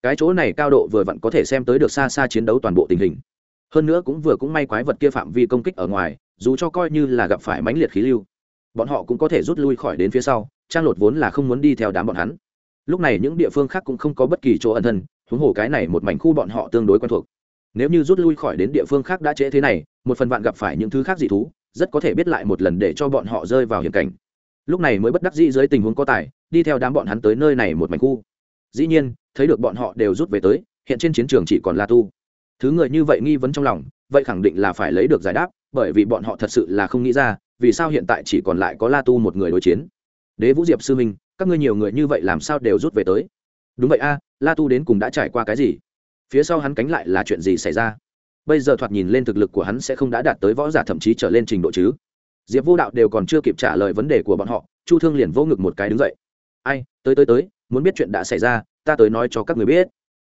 Cái chỗ này cao độ vừa vặn có thể xem tới được xa xa chiến đấu toàn bộ tình hình. Hơn nữa cũng vừa cũng may quái vật kia phạm vi công kích ở ngoài, dù cho coi như là gặp phải mãnh liệt khí lưu, bọn họ cũng có thể rút lui khỏi đến phía sau, trang lột vốn là không muốn đi theo đám bọn hắn. Lúc này những địa phương khác cũng không có bất kỳ chỗ ẩn thân huống hồ cái này một mảnh khu bọn họ tương đối quen thuộc. Nếu như rút lui khỏi đến địa phương khác đã trễ thế này, một phần vạn gặp phải những thứ khác dị thú, rất có thể biết lại một lần để cho bọn họ rơi vào hiểm cảnh. Lúc này mới bất đắc dĩ dưới tình huống có tài, đi theo đám bọn hắn tới nơi này một mảnh khu. Dĩ nhiên, thấy được bọn họ đều rút về tới, hiện trên chiến trường chỉ còn la tu. Thứ người như vậy nghi vấn trong lòng, vậy khẳng định là phải lấy được giải đáp, bởi vì bọn họ thật sự là không nghĩ ra, vì sao hiện tại chỉ còn lại có la tu một người đối chiến. Đế vũ diệp sư minh các ngươi nhiều người như vậy làm sao đều rút về tới? Đúng vậy a, la tu đến cùng đã trải qua cái gì? Phía sau hắn cánh lại là chuyện gì xảy ra? Bây giờ thoạt nhìn lên thực lực của hắn sẽ không đã đạt tới võ giả thậm chí trở lên trình độ chứ? Diệp vô đạo đều còn chưa kịp trả lời vấn đề của bọn họ, chu thương liền vô ngực một cái đứng dậy. Ai, tới tới tới, muốn biết chuyện đã xảy ra, ta tới nói cho các người biết.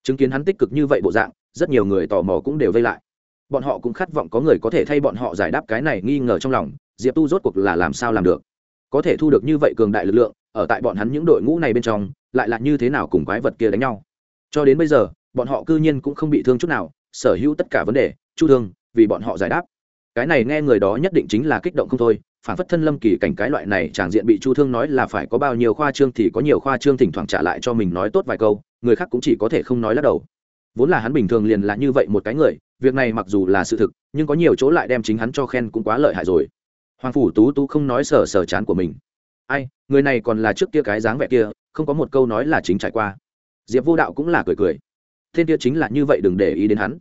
Chứng kiến hắn tích cực như vậy bộ dạng, rất nhiều người tò mò cũng đều vây lại. Bọn họ cũng khát vọng có người có thể thay bọn họ giải đáp cái này nghi ngờ trong lòng, diệp tu rốt cuộc là làm sao làm được? Có thể thu được như vậy cường đại lực lượng, ở tại bọn hắn những đội ngũ này bên trong lại là như thế nào cùng quái vật kia đánh nhau. Cho đến bây giờ, bọn họ cư nhiên cũng không bị thương chút nào, sở hữu tất cả vấn đề, chu thương, vì bọn họ giải đáp. Cái này nghe người đó nhất định chính là kích động không thôi, phản phất thân lâm kỳ cảnh cái loại này tràng diện bị chu thương nói là phải có bao nhiêu khoa trương thì có nhiều khoa trương thỉnh thoảng trả lại cho mình nói tốt vài câu, người khác cũng chỉ có thể không nói lắc đầu. Vốn là hắn bình thường liền là như vậy một cái người, việc này mặc dù là sự thực, nhưng có nhiều chỗ lại đem chính hắn cho khen cũng quá lợi hại rồi. Hoàng phủ tú tú không nói sở sở chán của mình. Ai, người này còn là trước kia cái dáng vẻ kia không có một câu nói là chính trải qua. Diệp vô đạo cũng là cười cười. Thiên kia chính là như vậy đừng để ý đến hắn.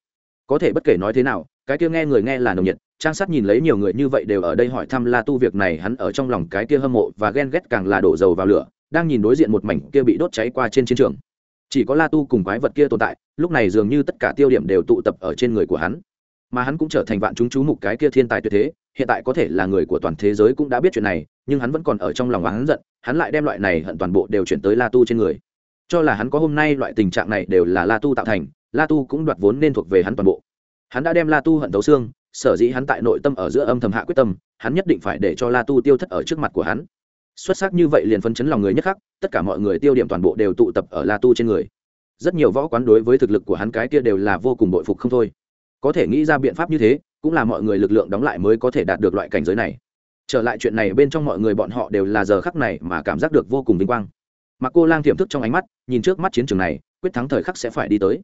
Có thể bất kể nói thế nào, cái kia nghe người nghe là nồng nhiệt, trang sát nhìn lấy nhiều người như vậy đều ở đây hỏi thăm la tu việc này, hắn ở trong lòng cái kia hâm mộ và ghen ghét càng là đổ dầu vào lửa, đang nhìn đối diện một mảnh kia bị đốt cháy qua trên chiến trường. Chỉ có la tu cùng quái vật kia tồn tại, lúc này dường như tất cả tiêu điểm đều tụ tập ở trên người của hắn mà hắn cũng trở thành vạn chúng chú mục cái kia thiên tài tuyệt thế, hiện tại có thể là người của toàn thế giới cũng đã biết chuyện này, nhưng hắn vẫn còn ở trong lòng hắn giận, hắn lại đem loại này hận toàn bộ đều chuyển tới la tu trên người. Cho là hắn có hôm nay loại tình trạng này đều là la tu tạo thành, la tu cũng đoạt vốn nên thuộc về hắn toàn bộ. Hắn đã đem la tu hận thấu xương, sở dĩ hắn tại nội tâm ở giữa âm thầm hạ quyết tâm, hắn nhất định phải để cho la tu tiêu thất ở trước mặt của hắn. Xuất sắc như vậy liền phân chấn lòng người nhất khắc, tất cả mọi người tiêu điểm toàn bộ đều tụ tập ở la tu trên người. Rất nhiều võ quán đối với thực lực của hắn cái kia đều là vô cùng bội phục không thôi có thể nghĩ ra biện pháp như thế, cũng là mọi người lực lượng đóng lại mới có thể đạt được loại cảnh giới này. Trở lại chuyện này bên trong mọi người bọn họ đều là giờ khắc này mà cảm giác được vô cùng vinh quang. Mà cô lang tiềm thức trong ánh mắt, nhìn trước mắt chiến trường này, quyết thắng thời khắc sẽ phải đi tới.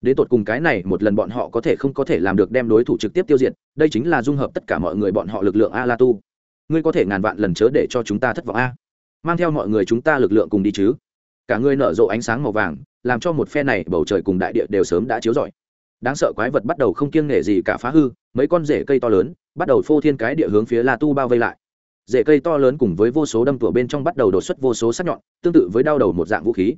Đến tột cùng cái này một lần bọn họ có thể không có thể làm được đem đối thủ trực tiếp tiêu diệt, đây chính là dung hợp tất cả mọi người bọn họ lực lượng a la tu ngươi có thể ngàn vạn lần chớ để cho chúng ta thất vọng a. Mang theo mọi người chúng ta lực lượng cùng đi chứ. Cả ngươi nở rộ ánh sáng màu vàng, làm cho một phe này bầu trời cùng đại địa đều sớm đã chiếu rọi đáng sợ quái vật bắt đầu không kiêng nể gì cả phá hư, mấy con rễ cây to lớn bắt đầu phô thiên cái địa hướng phía la tu bao vây lại. Rễ cây to lớn cùng với vô số đâm tủa bên trong bắt đầu đột xuất vô số sắc nhọn, tương tự với đau đầu một dạng vũ khí.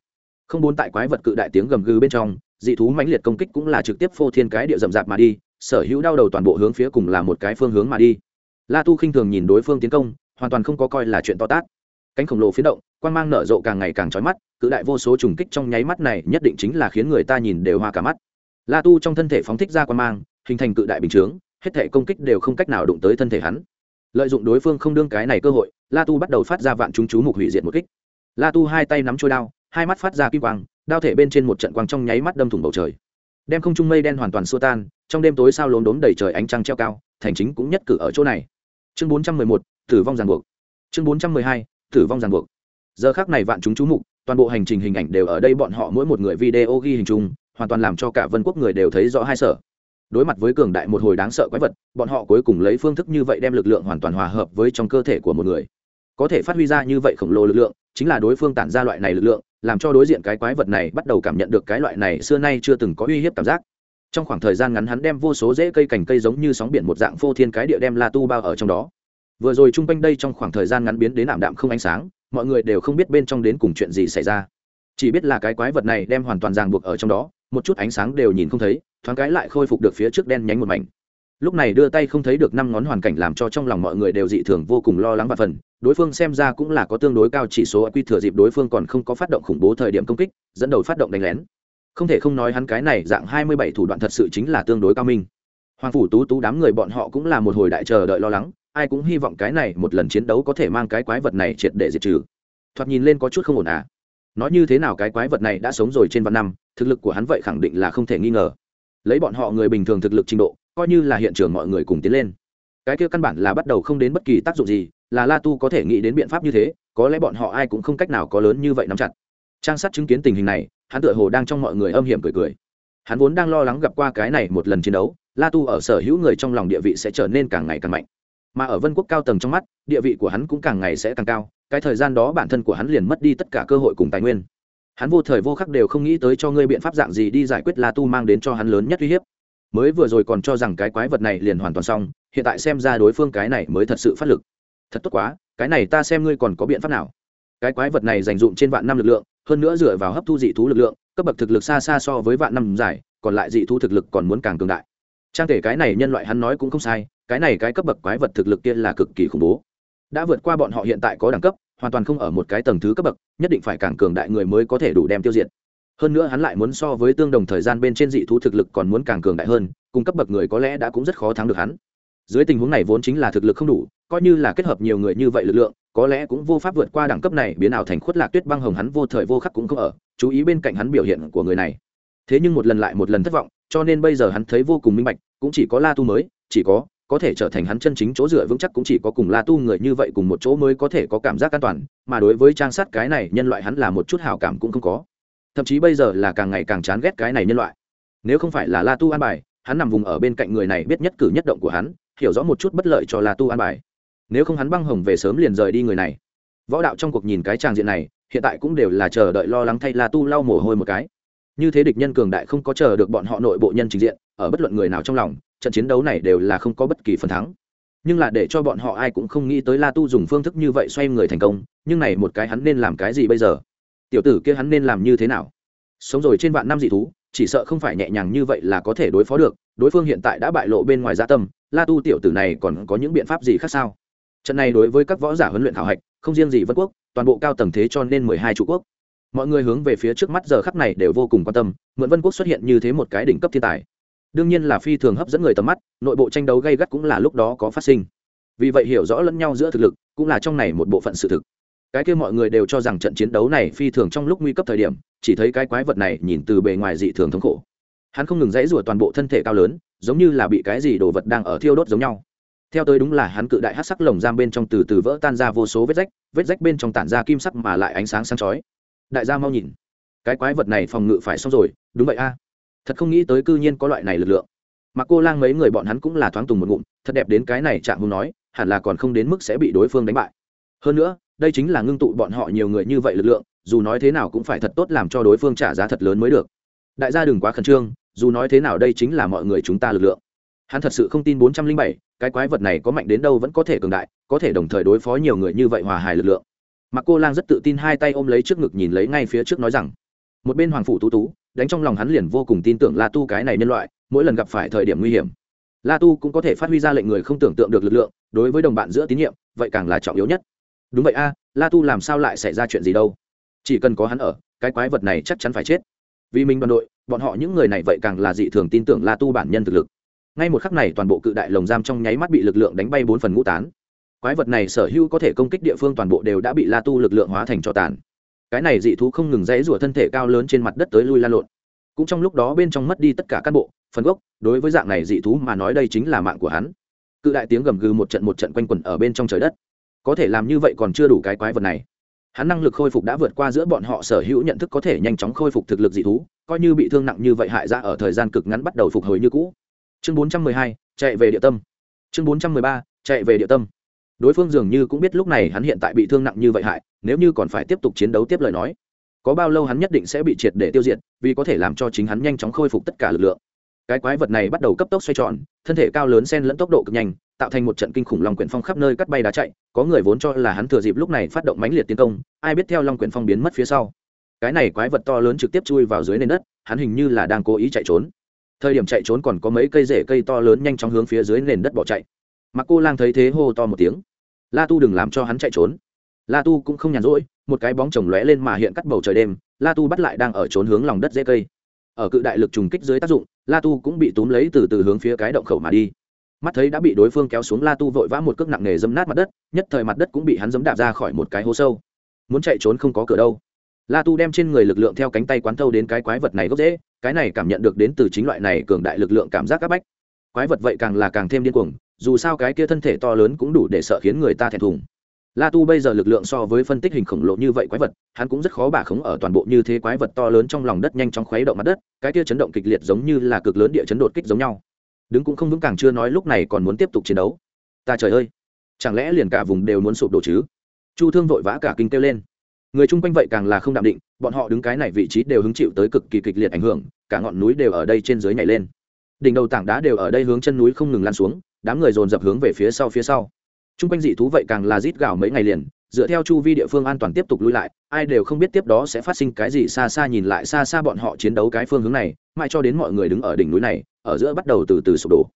Không bốn tại quái vật cự đại tiếng gầm gừ bên trong, dị thú mãnh liệt công kích cũng là trực tiếp phô thiên cái địa rậm rạp mà đi, sở hữu đau đầu toàn bộ hướng phía cùng là một cái phương hướng mà đi. La tu khinh thường nhìn đối phương tiến công, hoàn toàn không có coi là chuyện to tát. Cánh khổng lồ phiến động quan g mang nở rộ càng ngày càng trói mắt, cự đại vô số trùng kích trong nháy mắt này nhất định chính là khiến người ta nhìn đều hoa cả mắt la tu trong thân thể phóng thích ra quan mang, hình thành cự đại bình chướng, hết thể công kích đều không cách nào đụng tới thân thể hắn. Lợi dụng đối phương không đương cái này cơ hội, la tu bắt đầu phát ra vạn chúng chú mục hủy diệt một kích. La tu hai tay nắm trôi đao, hai mắt phát ra kim quang, đao thể bên trên một trận quang trong nháy mắt đâm thủng bầu trời. Đem không trung mây đen hoàn toàn xua tan, trong đêm tối sao lốm đốm đầy trời ánh trăng treo cao, thành chính cũng nhất cử ở chỗ này. Chương bốn trăm mười một, tử vong ràng buộc. Chương bốn trăm mười hai, tử vong ràng buộc. Giờ khác này vạn chúng chú mục, toàn bộ hành trình hình ảnh đều ở đây, bọn họ mỗi một người video ghi hình chung hoàn toàn làm cho cả vân quốc người đều thấy rõ hai sở. Đối mặt với cường đại một hồi đáng sợ quái vật, bọn họ cuối cùng lấy phương thức như vậy đem lực lượng hoàn toàn hòa hợp với trong cơ thể của một người. Có thể phát huy ra như vậy khổng lồ lực lượng, chính là đối phương tản ra loại này lực lượng, làm cho đối diện cái quái vật này bắt đầu cảm nhận được cái loại này xưa nay chưa từng có uy hiếp cảm giác. Trong khoảng thời gian ngắn hắn đem vô số rễ cây cành cây giống như sóng biển một dạng phô thiên cái địa đem la tu bao ở trong đó. Vừa rồi chung quanh đây trong khoảng thời gian ngắn biến đến ảm đạm không ánh sáng, mọi người đều không biết bên trong đến cùng chuyện gì xảy ra. Chỉ biết là cái quái vật này đem hoàn toàn ràng buộc ở trong đó một chút ánh sáng đều nhìn không thấy, thoáng cái lại khôi phục được phía trước đen nhánh một mảnh. Lúc này đưa tay không thấy được năm ngón hoàn cảnh làm cho trong lòng mọi người đều dị thường vô cùng lo lắng và phần, đối phương xem ra cũng là có tương đối cao chỉ số quy thừa dịp đối phương còn không có phát động khủng bố thời điểm công kích, dẫn đầu phát động đánh lén. Không thể không nói hắn cái này dạng hai mươi bảy thủ đoạn thật sự chính là tương đối cao minh. Hoàng phủ tú tú đám người bọn họ cũng là một hồi đại chờ đợi lo lắng, ai cũng hy vọng cái này một lần chiến đấu có thể mang cái quái vật này triệt để diệt trừ. Thoạt nhìn lên có chút không ổn à. Nói như thế nào cái quái vật này đã sống rồi trên vạn năm thực lực của hắn vậy khẳng định là không thể nghi ngờ. Lấy bọn họ người bình thường thực lực trình độ, coi như là hiện trường mọi người cùng tiến lên. Cái kia căn bản là bắt đầu không đến bất kỳ tác dụng gì, là la tu có thể nghĩ đến biện pháp như thế, có lẽ bọn họ ai cũng không cách nào có lớn như vậy nắm chặt. Trang sát chứng kiến tình hình này, hắn tựa hồ đang trong mọi người âm hiểm cười cười. Hắn vốn đang lo lắng gặp qua cái này một lần chiến đấu, la tu ở sở hữu người trong lòng địa vị sẽ trở nên càng ngày càng mạnh. Mà ở vân quốc cao tầng trong mắt, địa vị của hắn cũng càng ngày sẽ càng cao, cái thời gian đó bản thân của hắn liền mất đi tất cả cơ hội cùng tài nguyên hắn vô thời vô khắc đều không nghĩ tới cho ngươi biện pháp dạng gì đi giải quyết la tu mang đến cho hắn lớn nhất uy hiếp. Mới vừa rồi còn cho rằng cái quái vật này liền hoàn toàn xong, hiện tại xem ra đối phương cái này mới thật sự phát lực. Thật tốt quá, cái này ta xem ngươi còn có biện pháp nào. Cái quái vật này dành dụng trên vạn năm lực lượng, hơn nữa dựa vào hấp thu dị thú lực lượng, cấp bậc thực lực xa xa so với vạn năm dài, còn lại dị thú thực lực còn muốn càng cường đại. Trang thể cái này nhân loại hắn nói cũng không sai, cái này cái cấp bậc quái vật thực lực kia là cực kỳ khủng bố. Đã vượt qua bọn họ hiện tại có đẳng cấp hoàn toàn không ở một cái tầng thứ cấp bậc, nhất định phải càng cường đại người mới có thể đủ đem tiêu diệt. Hơn nữa hắn lại muốn so với tương đồng thời gian bên trên dị thú thực lực còn muốn càng cường đại hơn cung cấp bậc người có lẽ đã cũng rất khó thắng được hắn. Dưới tình huống này vốn chính là thực lực không đủ, coi như là kết hợp nhiều người như vậy lực lượng, có lẽ cũng vô pháp vượt qua đẳng cấp này, biến ảo thành khuất lạc tuyết băng hồng hắn vô thời vô khắc cũng không ở, chú ý bên cạnh hắn biểu hiện của người này. Thế nhưng một lần lại một lần thất vọng, cho nên bây giờ hắn thấy vô cùng minh bạch, cũng chỉ có la tu mới, chỉ có có thể trở thành hắn chân chính chỗ dựa vững chắc cũng chỉ có cùng la tu người như vậy cùng một chỗ mới có thể có cảm giác an toàn, mà đối với trang sát cái này nhân loại hắn là một chút hào cảm cũng không có. Thậm chí bây giờ là càng ngày càng chán ghét cái này nhân loại. Nếu không phải là la tu an bài, hắn nằm vùng ở bên cạnh người này biết nhất cử nhất động của hắn, hiểu rõ một chút bất lợi cho la tu an bài. Nếu không hắn băng hồng về sớm liền rời đi người này. Võ đạo trong cuộc nhìn cái tràng diện này, hiện tại cũng đều là chờ đợi lo lắng thay la tu lau mồ hôi một cái. Như thế địch nhân cường đại không có chờ được bọn họ nội bộ nhân trình diện, ở bất luận người nào trong lòng trận chiến đấu này đều là không có bất kỳ phần thắng. Nhưng là để cho bọn họ ai cũng không nghĩ tới la tu dùng phương thức như vậy xoay người thành công, nhưng này một cái hắn nên làm cái gì bây giờ? Tiểu tử kia hắn nên làm như thế nào? Sống rồi trên vạn năm dị thú, chỉ sợ không phải nhẹ nhàng như vậy là có thể đối phó được, đối phương hiện tại đã bại lộ bên ngoài gia tâm, la tu tiểu tử này còn có những biện pháp gì khác sao? Trận này đối với các võ giả huấn luyện khảo hạch, không riêng gì vân quốc, toàn bộ cao tầng thế cho nên mười hai trụ quốc. Mọi người hướng về phía trước mắt giờ khắc này đều vô cùng quan tâm, mượn vân quốc xuất hiện như thế một cái đỉnh cấp thiên tài đương nhiên là phi thường hấp dẫn người tầm mắt, nội bộ tranh đấu gây gắt cũng là lúc đó có phát sinh. Vì vậy hiểu rõ lẫn nhau giữa thực lực, cũng là trong này một bộ phận sự thực. Cái kia mọi người đều cho rằng trận chiến đấu này phi thường trong lúc nguy cấp thời điểm, chỉ thấy cái quái vật này nhìn từ bề ngoài dị thường thống khổ. Hắn không ngừng dãy rủa toàn bộ thân thể cao lớn, giống như là bị cái gì đồ vật đang ở thiêu đốt giống nhau. Theo tới đúng là hắn cự đại hát sắc lồng giam bên trong từ từ vỡ tan ra vô số vết rách vết rách bên trong tản ra kim sắc mà lại ánh sáng sáng chói. Đại gia mau nhìn. Cái quái vật này phòng ngự phải xong rồi, đúng vậy a thật không nghĩ tới cư nhiên có loại này lực lượng. Mà cô lang mấy người bọn hắn cũng là thoáng tùng một ngụm, thật đẹp đến cái này chạm hùng nói, hẳn là còn không đến mức sẽ bị đối phương đánh bại. Hơn nữa, đây chính là ngưng tụ bọn họ nhiều người như vậy lực lượng, dù nói thế nào cũng phải thật tốt làm cho đối phương trả giá thật lớn mới được. Đại gia đừng quá khẩn trương, dù nói thế nào đây chính là mọi người chúng ta lực lượng. Hắn thật sự không tin bốn trăm linh bảy, cái quái vật này có mạnh đến đâu vẫn có thể cường đại, có thể đồng thời đối phó nhiều người như vậy hòa hài lực lượng. Mà cô lang rất tự tin hai tay ôm lấy trước ngực nhìn lấy ngay phía trước nói rằng, một bên hoàng phủ tú tú đánh trong lòng hắn liền vô cùng tin tưởng la tu cái này nhân loại, mỗi lần gặp phải thời điểm nguy hiểm. La tu cũng có thể phát huy ra lệnh người không tưởng tượng được lực lượng, đối với đồng bạn giữa tín nhiệm, vậy càng là trọng yếu nhất. Đúng vậy a, la tu làm sao lại xảy ra chuyện gì đâu? Chỉ cần có hắn ở, cái quái vật này chắc chắn phải chết. Vì mình đoàn đội, bọn họ những người này vậy càng là dị thường tin tưởng la tu bản nhân thực lực. Ngay một khắc này toàn bộ cự đại lồng giam trong nháy mắt bị lực lượng đánh bay bốn phần ngũ tán. Quái vật này sở hữu có thể công kích địa phương toàn bộ đều đã bị la tu lực lượng hóa thành cho tàn cái này dị thú không ngừng dãy rủa thân thể cao lớn trên mặt đất tới lui la lộn. Cũng trong lúc đó bên trong mất đi tất cả cán bộ, phần gốc, đối với dạng này dị thú mà nói đây chính là mạng của hắn. Cự đại tiếng gầm gừ một trận một trận quanh quẩn ở bên trong trời đất. Có thể làm như vậy còn chưa đủ cái quái vật này. Hắn năng lực khôi phục đã vượt qua giữa bọn họ sở hữu nhận thức có thể nhanh chóng khôi phục thực lực dị thú, coi như bị thương nặng như vậy hại ra ở thời gian cực ngắn bắt đầu phục hồi như cũ. Chương bốn trăm mười hai, chạy về địa tâm. Chương bốn trăm mười ba, chạy về địa tâm. Đối phương dường như cũng biết lúc này hắn hiện tại bị thương nặng như vậy hại nếu như còn phải tiếp tục chiến đấu tiếp lời nói, có bao lâu hắn nhất định sẽ bị triệt để tiêu diệt, vì có thể làm cho chính hắn nhanh chóng khôi phục tất cả lực lượng. Cái quái vật này bắt đầu cấp tốc xoay tròn, thân thể cao lớn sen lẫn tốc độ cực nhanh, tạo thành một trận kinh khủng long quyển phong khắp nơi cắt bay đá chạy, có người vốn cho là hắn thừa dịp lúc này phát động mãnh liệt tiến công, ai biết theo long quyển phong biến mất phía sau. Cái này quái vật to lớn trực tiếp chui vào dưới nền đất, hắn hình như là đang cố ý chạy trốn. Thời điểm chạy trốn còn có mấy cây rễ cây to lớn nhanh chóng hướng phía dưới nền đất bỏ chạy. Mặc cô lang thấy thế hô to một tiếng. La tu đừng làm cho hắn chạy trốn la tu cũng không nhàn rỗi, một cái bóng chồng lóe lên mà hiện cắt bầu trời đêm, la tu bắt lại đang ở trốn hướng lòng đất dễ cây. Ở cự đại lực trùng kích dưới tác dụng, la tu cũng bị túm lấy từ từ hướng phía cái động khẩu mà đi. Mắt thấy đã bị đối phương kéo xuống, la tu vội vã một cước nặng nề dấm nát mặt đất, nhất thời mặt đất cũng bị hắn dấm đạp ra khỏi một cái hố sâu. Muốn chạy trốn không có cửa đâu. La tu đem trên người lực lượng theo cánh tay quán thâu đến cái quái vật này gốc dễ, cái này cảm nhận được đến từ chính loại này cường đại lực lượng cảm giác áp bách. Quái vật vậy càng là càng thêm điên cuồng, dù sao cái kia thân thể to lớn cũng đủ để sợ khiến người ta thẹn thùng la tu bây giờ lực lượng so với phân tích hình khổng lồ như vậy quái vật, hắn cũng rất khó bả khống ở toàn bộ như thế quái vật to lớn trong lòng đất nhanh chóng khuấy động mặt đất, cái kia chấn động kịch liệt giống như là cực lớn địa chấn đột kích giống nhau. Đứng cũng không vững càng chưa nói lúc này còn muốn tiếp tục chiến đấu. Ta trời ơi, chẳng lẽ liền cả vùng đều muốn sụp đổ chứ? Chu thương vội vã cả kinh kêu lên. Người chung quanh vậy càng là không đạm định, bọn họ đứng cái này vị trí đều hứng chịu tới cực kỳ kịch liệt ảnh hưởng, cả ngọn núi đều ở đây trên dưới nhảy lên. Đỉnh đầu tảng đá đều ở đây hướng chân núi không ngừng lan xuống, đám người dồn dập hướng về phía sau phía sau chung quanh dị thú vậy càng là rít gào mấy ngày liền, dựa theo chu vi địa phương an toàn tiếp tục lui lại, ai đều không biết tiếp đó sẽ phát sinh cái gì xa xa nhìn lại xa xa bọn họ chiến đấu cái phương hướng này, mãi cho đến mọi người đứng ở đỉnh núi này, ở giữa bắt đầu từ từ sụp đổ.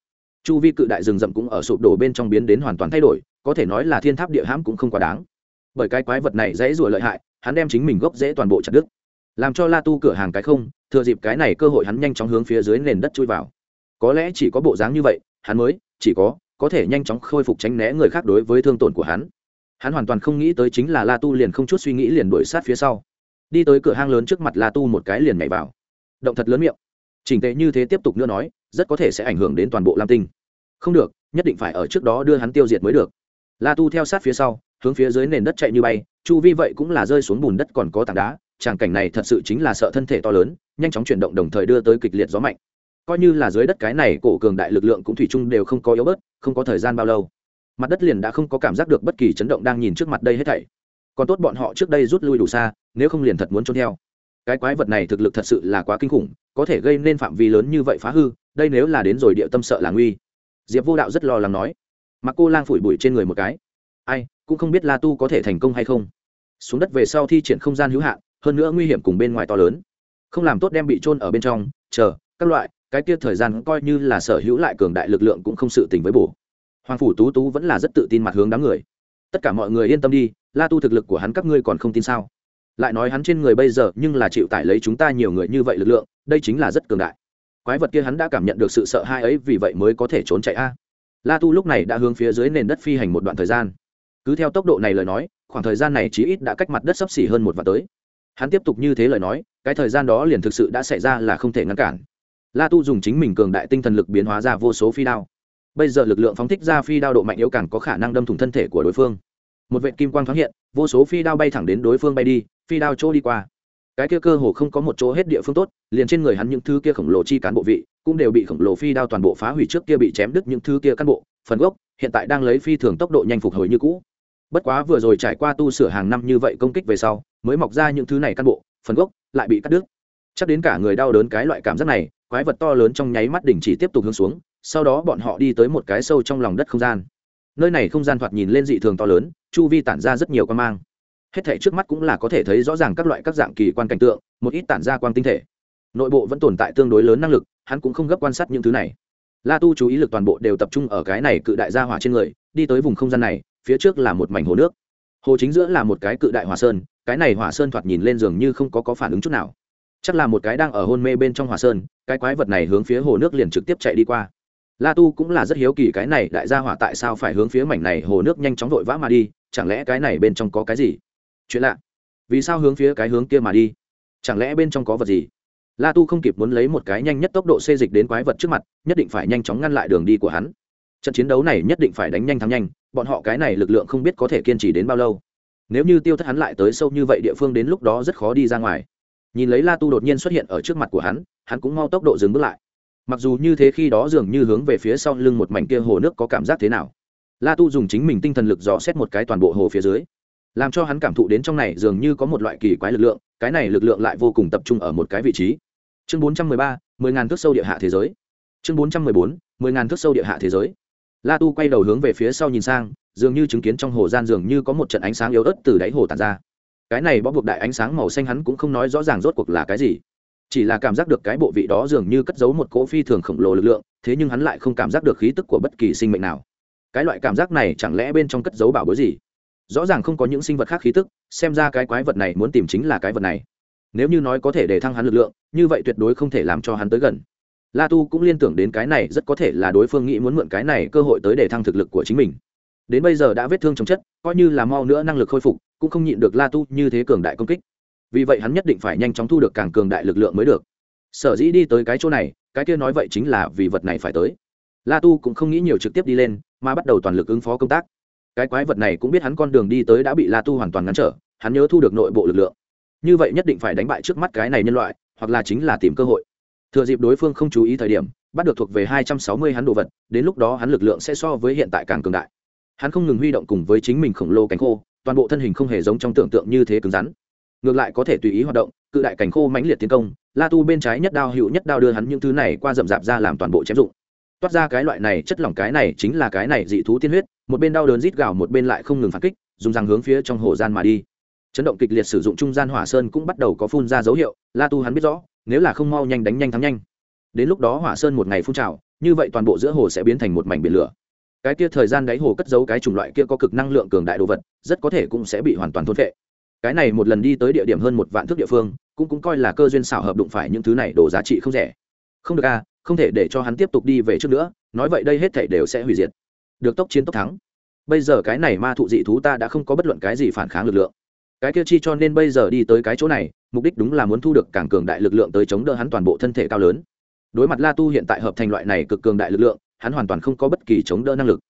Chu vi cự đại rừng rậm cũng ở sụp đổ bên trong biến đến hoàn toàn thay đổi, có thể nói là thiên tháp địa hãm cũng không quá đáng. Bởi cái quái vật này dễ rủa lợi hại, hắn đem chính mình gốc dễ toàn bộ chặt đứt. Làm cho la tu cửa hàng cái không, thừa dịp cái này cơ hội hắn nhanh chóng hướng phía dưới nền đất chui vào. Có lẽ chỉ có bộ dáng như vậy, hắn mới, chỉ có có thể nhanh chóng khôi phục tránh né người khác đối với thương tổn của hắn. Hắn hoàn toàn không nghĩ tới chính là la tu liền không chút suy nghĩ liền đuổi sát phía sau. Đi tới cửa hang lớn trước mặt la tu một cái liền nhảy vào. Động thật lớn miệng. Chỉnh tệ như thế tiếp tục nữa nói, rất có thể sẽ ảnh hưởng đến toàn bộ lam tinh. Không được, nhất định phải ở trước đó đưa hắn tiêu diệt mới được. La tu theo sát phía sau, hướng phía dưới nền đất chạy như bay, chu vi vậy cũng là rơi xuống bùn đất còn có tảng đá, tràng cảnh này thật sự chính là sợ thân thể to lớn, nhanh chóng chuyển động đồng thời đưa tới kịch liệt gió mạnh coi như là dưới đất cái này cổ cường đại lực lượng cũng thủy chung đều không có yếu bớt, không có thời gian bao lâu. Mặt đất liền đã không có cảm giác được bất kỳ chấn động đang nhìn trước mặt đây hết thảy. Còn tốt bọn họ trước đây rút lui đủ xa, nếu không liền thật muốn trốn theo. Cái quái vật này thực lực thật sự là quá kinh khủng, có thể gây nên phạm vi lớn như vậy phá hư, đây nếu là đến rồi địa tâm sợ là nguy. Diệp vô đạo rất lo lắng nói. Mặc cô lang phủi bụi trên người một cái. Ai, cũng không biết la tu có thể thành công hay không. Xuống đất về sau thi triển không gian hữu hạn, hơn nữa nguy hiểm cùng bên ngoài to lớn. Không làm tốt đem bị trôn ở bên trong, chờ, các loại cái kia thời gian coi như là sở hữu lại cường đại lực lượng cũng không sự tình với bổ. Hoàng phủ tú tú vẫn là rất tự tin mặt hướng đám người. Tất cả mọi người yên tâm đi, la tu thực lực của hắn các ngươi còn không tin sao? Lại nói hắn trên người bây giờ nhưng là chịu tải lấy chúng ta nhiều người như vậy lực lượng, đây chính là rất cường đại. Quái vật kia hắn đã cảm nhận được sự sợ hãi ấy, vì vậy mới có thể trốn chạy a. La tu lúc này đã hướng phía dưới nền đất phi hành một đoạn thời gian. Cứ theo tốc độ này lời nói, khoảng thời gian này chí ít đã cách mặt đất sấp xỉ hơn một vạn tới. Hắn tiếp tục như thế lời nói, cái thời gian đó liền thực sự đã xảy ra là không thể ngăn cản la tu dùng chính mình cường đại tinh thần lực biến hóa ra vô số phi đao. Bây giờ lực lượng phóng thích ra phi đao độ mạnh yếu càng có khả năng đâm thủng thân thể của đối phương. Một vệ kim quang thoáng hiện, vô số phi đao bay thẳng đến đối phương bay đi, phi đao chỗ đi qua. Cái kia cơ hồ không có một chỗ hết địa phương tốt, liền trên người hắn những thứ kia khổng lồ chi cán bộ vị cũng đều bị khổng lồ phi đao toàn bộ phá hủy trước kia bị chém đứt những thứ kia cán bộ, phần gốc hiện tại đang lấy phi thường tốc độ nhanh phục hồi như cũ. Bất quá vừa rồi trải qua tu sửa hàng năm như vậy công kích về sau, mới mọc ra những thứ này cán bộ, phần gốc lại bị cắt đứt. Chắc đến cả người đau đớn cái loại cảm giác này quái vật to lớn trong nháy mắt đỉnh chỉ tiếp tục hướng xuống, sau đó bọn họ đi tới một cái sâu trong lòng đất không gian. Nơi này không gian thoạt nhìn lên dị thường to lớn, chu vi tản ra rất nhiều quan mang. Hết thể trước mắt cũng là có thể thấy rõ ràng các loại các dạng kỳ quan cảnh tượng, một ít tản ra quang tinh thể. Nội bộ vẫn tồn tại tương đối lớn năng lực, hắn cũng không gấp quan sát những thứ này. La tu chú ý lực toàn bộ đều tập trung ở cái này cự đại gia hỏa trên người, đi tới vùng không gian này, phía trước là một mảnh hồ nước. Hồ chính giữa là một cái cự đại hỏa sơn, cái này hỏa sơn thoạt nhìn lên giường như không có có phản ứng chút nào chắc là một cái đang ở hôn mê bên trong hòa sơn, cái quái vật này hướng phía hồ nước liền trực tiếp chạy đi qua. La tu cũng là rất hiếu kỳ cái này đại gia hỏa tại sao phải hướng phía mảnh này hồ nước nhanh chóng vội vã mà đi, chẳng lẽ cái này bên trong có cái gì? Chuyện lạ. Vì sao hướng phía cái hướng kia mà đi? Chẳng lẽ bên trong có vật gì? La tu không kịp muốn lấy một cái nhanh nhất tốc độ xê dịch đến quái vật trước mặt, nhất định phải nhanh chóng ngăn lại đường đi của hắn. Trận chiến đấu này nhất định phải đánh nhanh thắng nhanh, bọn họ cái này lực lượng không biết có thể kiên trì đến bao lâu. Nếu như tiêu thất hắn lại tới sâu như vậy địa phương đến lúc đó rất khó đi ra ngoài nhìn lấy la tu đột nhiên xuất hiện ở trước mặt của hắn hắn cũng mau tốc độ dừng bước lại. Mặc dù như thế khi đó dường như hướng về phía sau lưng một mảnh kia hồ nước có cảm giác thế nào. La tu dùng chính mình tinh thần lực dò xét một cái toàn bộ hồ phía dưới. Làm cho hắn cảm thụ đến trong này dường như có một loại kỳ quái lực lượng, cái này lực lượng lại vô cùng tập trung ở một cái vị trí. Chương bốn trăm mười ba, mười ngàn thước sâu địa hạ thế giới. Chương bốn trăm mười bốn, mười ngàn thước sâu địa hạ thế giới. La tu quay đầu hướng về phía sau nhìn sang, dường như chứng kiến trong hồ gian dường như có một trận ánh sáng yếu ớt từ đáy hồ tàn ra cái này bó buộc đại ánh sáng màu xanh hắn cũng không nói rõ ràng rốt cuộc là cái gì. Chỉ là cảm giác được cái bộ vị đó dường như cất giấu một cỗ phi thường khổng lồ lực lượng, thế nhưng hắn lại không cảm giác được khí tức của bất kỳ sinh mệnh nào. Cái loại cảm giác này chẳng lẽ bên trong cất giấu bảo bối gì? Rõ ràng không có những sinh vật khác khí tức, xem ra cái quái vật này muốn tìm chính là cái vật này. Nếu như nói có thể để thăng hắn lực lượng, như vậy tuyệt đối không thể làm cho hắn tới gần. La tu cũng liên tưởng đến cái này rất có thể là đối phương nghĩ muốn mượn cái này cơ hội tới để thăng thực lực của chính mình. Đến bây giờ đã vết thương chống chất, coi như là mau nữa năng lực khôi phục cũng không nhịn được la tu như thế cường đại công kích. Vì vậy hắn nhất định phải nhanh chóng thu được càng cường đại lực lượng mới được. Sở dĩ đi tới cái chỗ này, cái kia nói vậy chính là vì vật này phải tới. La tu cũng không nghĩ nhiều trực tiếp đi lên, mà bắt đầu toàn lực ứng phó công tác. Cái quái vật này cũng biết hắn con đường đi tới đã bị la tu hoàn toàn ngăn trở, hắn nhớ thu được nội bộ lực lượng. Như vậy nhất định phải đánh bại trước mắt cái này nhân loại, hoặc là chính là tìm cơ hội. Thừa dịp đối phương không chú ý thời điểm, bắt được thuộc về hai trăm sáu mươi hắn đồ vật, đến lúc đó hắn lực lượng sẽ so với hiện tại càng cường đại. Hắn không ngừng huy động cùng với chính mình khổng lồ cánh khô toàn bộ thân hình không hề giống trong tưởng tượng như thế cứng rắn. Ngược lại có thể tùy ý hoạt động, cự đại cảnh khô mãnh liệt tiến công, la tu bên trái nhất đao hữu nhất đao đưa hắn những thứ này qua rậm rạp ra làm toàn bộ chém dụng. Toát ra cái loại này chất lỏng cái này chính là cái này dị thú tiên huyết, một bên đau đớn rít gào một bên lại không ngừng phản kích, dùng răng hướng phía trong hồ gian mà đi. Chấn động kịch liệt sử dụng trung gian hỏa sơn cũng bắt đầu có phun ra dấu hiệu, la tu hắn biết rõ, nếu là không mau nhanh đánh nhanh thắng nhanh. Đến lúc đó hỏa sơn một ngày phun trào, như vậy toàn bộ giữa hồ sẽ biến thành một mảnh biển lửa cái kia thời gian đáy hồ cất giấu cái chủng loại kia có cực năng lượng cường đại đồ vật, rất có thể cũng sẽ bị hoàn toàn thôn vệ cái này một lần đi tới địa điểm hơn một vạn thước địa phương, cũng cũng coi là cơ duyên xảo hợp đụng phải những thứ này đồ giá trị không rẻ. Không được a không thể để cho hắn tiếp tục đi về trước nữa, nói vậy đây hết thể đều sẽ hủy diệt. Được tốc chiến tốc thắng. Bây giờ cái này ma thụ dị thú ta đã không có bất luận cái gì phản kháng lực lượng. Cái kia chi cho nên bây giờ đi tới cái chỗ này, mục đích đúng là muốn thu được càng cường đại lực lượng tới chống đỡ hắn toàn bộ thân thể cao lớn. Đối mặt la tu hiện tại hợp thành loại này cực cường đại lực lượng hắn hoàn toàn không có bất kỳ chống đỡ năng lực.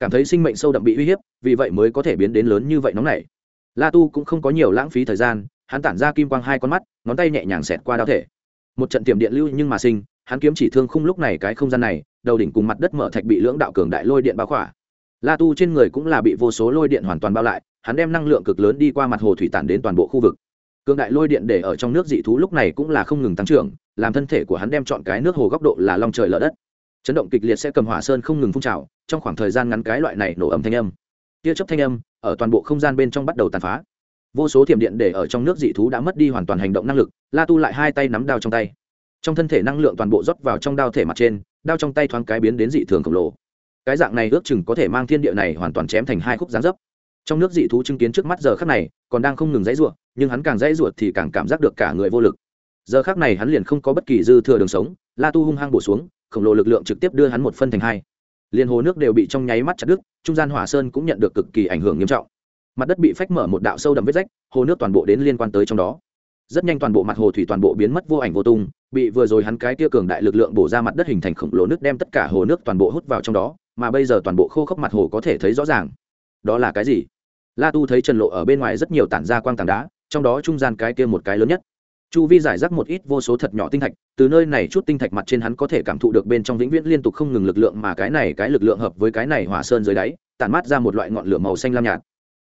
Cảm thấy sinh mệnh sâu đậm bị uy hiếp, vì vậy mới có thể biến đến lớn như vậy nóng này la tu cũng không có nhiều lãng phí thời gian, hắn tản ra kim quang hai con mắt, ngón tay nhẹ nhàng xẹt qua đao thể. Một trận tiềm điện lưu nhưng mà sinh, hắn kiếm chỉ thương khung lúc này cái không gian này, đầu đỉnh cùng mặt đất mở thạch bị lưỡng đạo cường đại lôi điện bao khỏa. La tu trên người cũng là bị vô số lôi điện hoàn toàn bao lại, hắn đem năng lượng cực lớn đi qua mặt hồ thủy tản đến toàn bộ khu vực. Cường đại lôi điện để ở trong nước dị thú lúc này cũng là không ngừng tăng trưởng, làm thân thể của hắn đem chọn cái nước hồ góc độ là long trời lở đất chấn động kịch liệt sẽ cầm hỏa sơn không ngừng phun trào, trong khoảng thời gian ngắn cái loại này nổ ầm thanh âm. Tia chấp thanh âm, ở toàn bộ không gian bên trong bắt đầu tàn phá. Vô số thiểm điện để ở trong nước dị thú đã mất đi hoàn toàn hành động năng lực, la tu lại hai tay nắm đao trong tay. Trong thân thể năng lượng toàn bộ rót vào trong đao thể mặt trên, đao trong tay thoáng cái biến đến dị thường khổng lồ. Cái dạng này ước chừng có thể mang thiên địa này hoàn toàn chém thành hai khúc gián dấp. Trong nước dị thú chứng kiến trước mắt giờ khắc này, còn đang không ngừng dãy ruột nhưng hắn càng dãy ruột thì càng cảm giác được cả người vô lực. Giờ khắc này hắn liền không có bất kỳ dư thừa đường sống, la tu hung hăng bổ xuống khổng lồ lực lượng trực tiếp đưa hắn một phân thành hai. Liên hồ nước đều bị trong nháy mắt chặt đứt, trung gian hỏa sơn cũng nhận được cực kỳ ảnh hưởng nghiêm trọng. Mặt đất bị phách mở một đạo sâu đậm vết rách, hồ nước toàn bộ đến liên quan tới trong đó. Rất nhanh toàn bộ mặt hồ thủy toàn bộ biến mất vô ảnh vô tung, bị vừa rồi hắn cái tia cường đại lực lượng bổ ra mặt đất hình thành khổng lồ nước đem tất cả hồ nước toàn bộ hút vào trong đó, mà bây giờ toàn bộ khô khốc mặt hồ có thể thấy rõ ràng. Đó là cái gì? La tu thấy trần lộ ở bên ngoài rất nhiều tản ra quang tảng đá, trong đó trung gian cái kia một cái lớn nhất. Chu vi giải rác một ít vô số thật nhỏ tinh thạch từ nơi này chút tinh thạch mặt trên hắn có thể cảm thụ được bên trong vĩnh viễn liên tục không ngừng lực lượng mà cái này cái lực lượng hợp với cái này hỏa sơn dưới đáy tản mát ra một loại ngọn lửa màu xanh lam nhạt.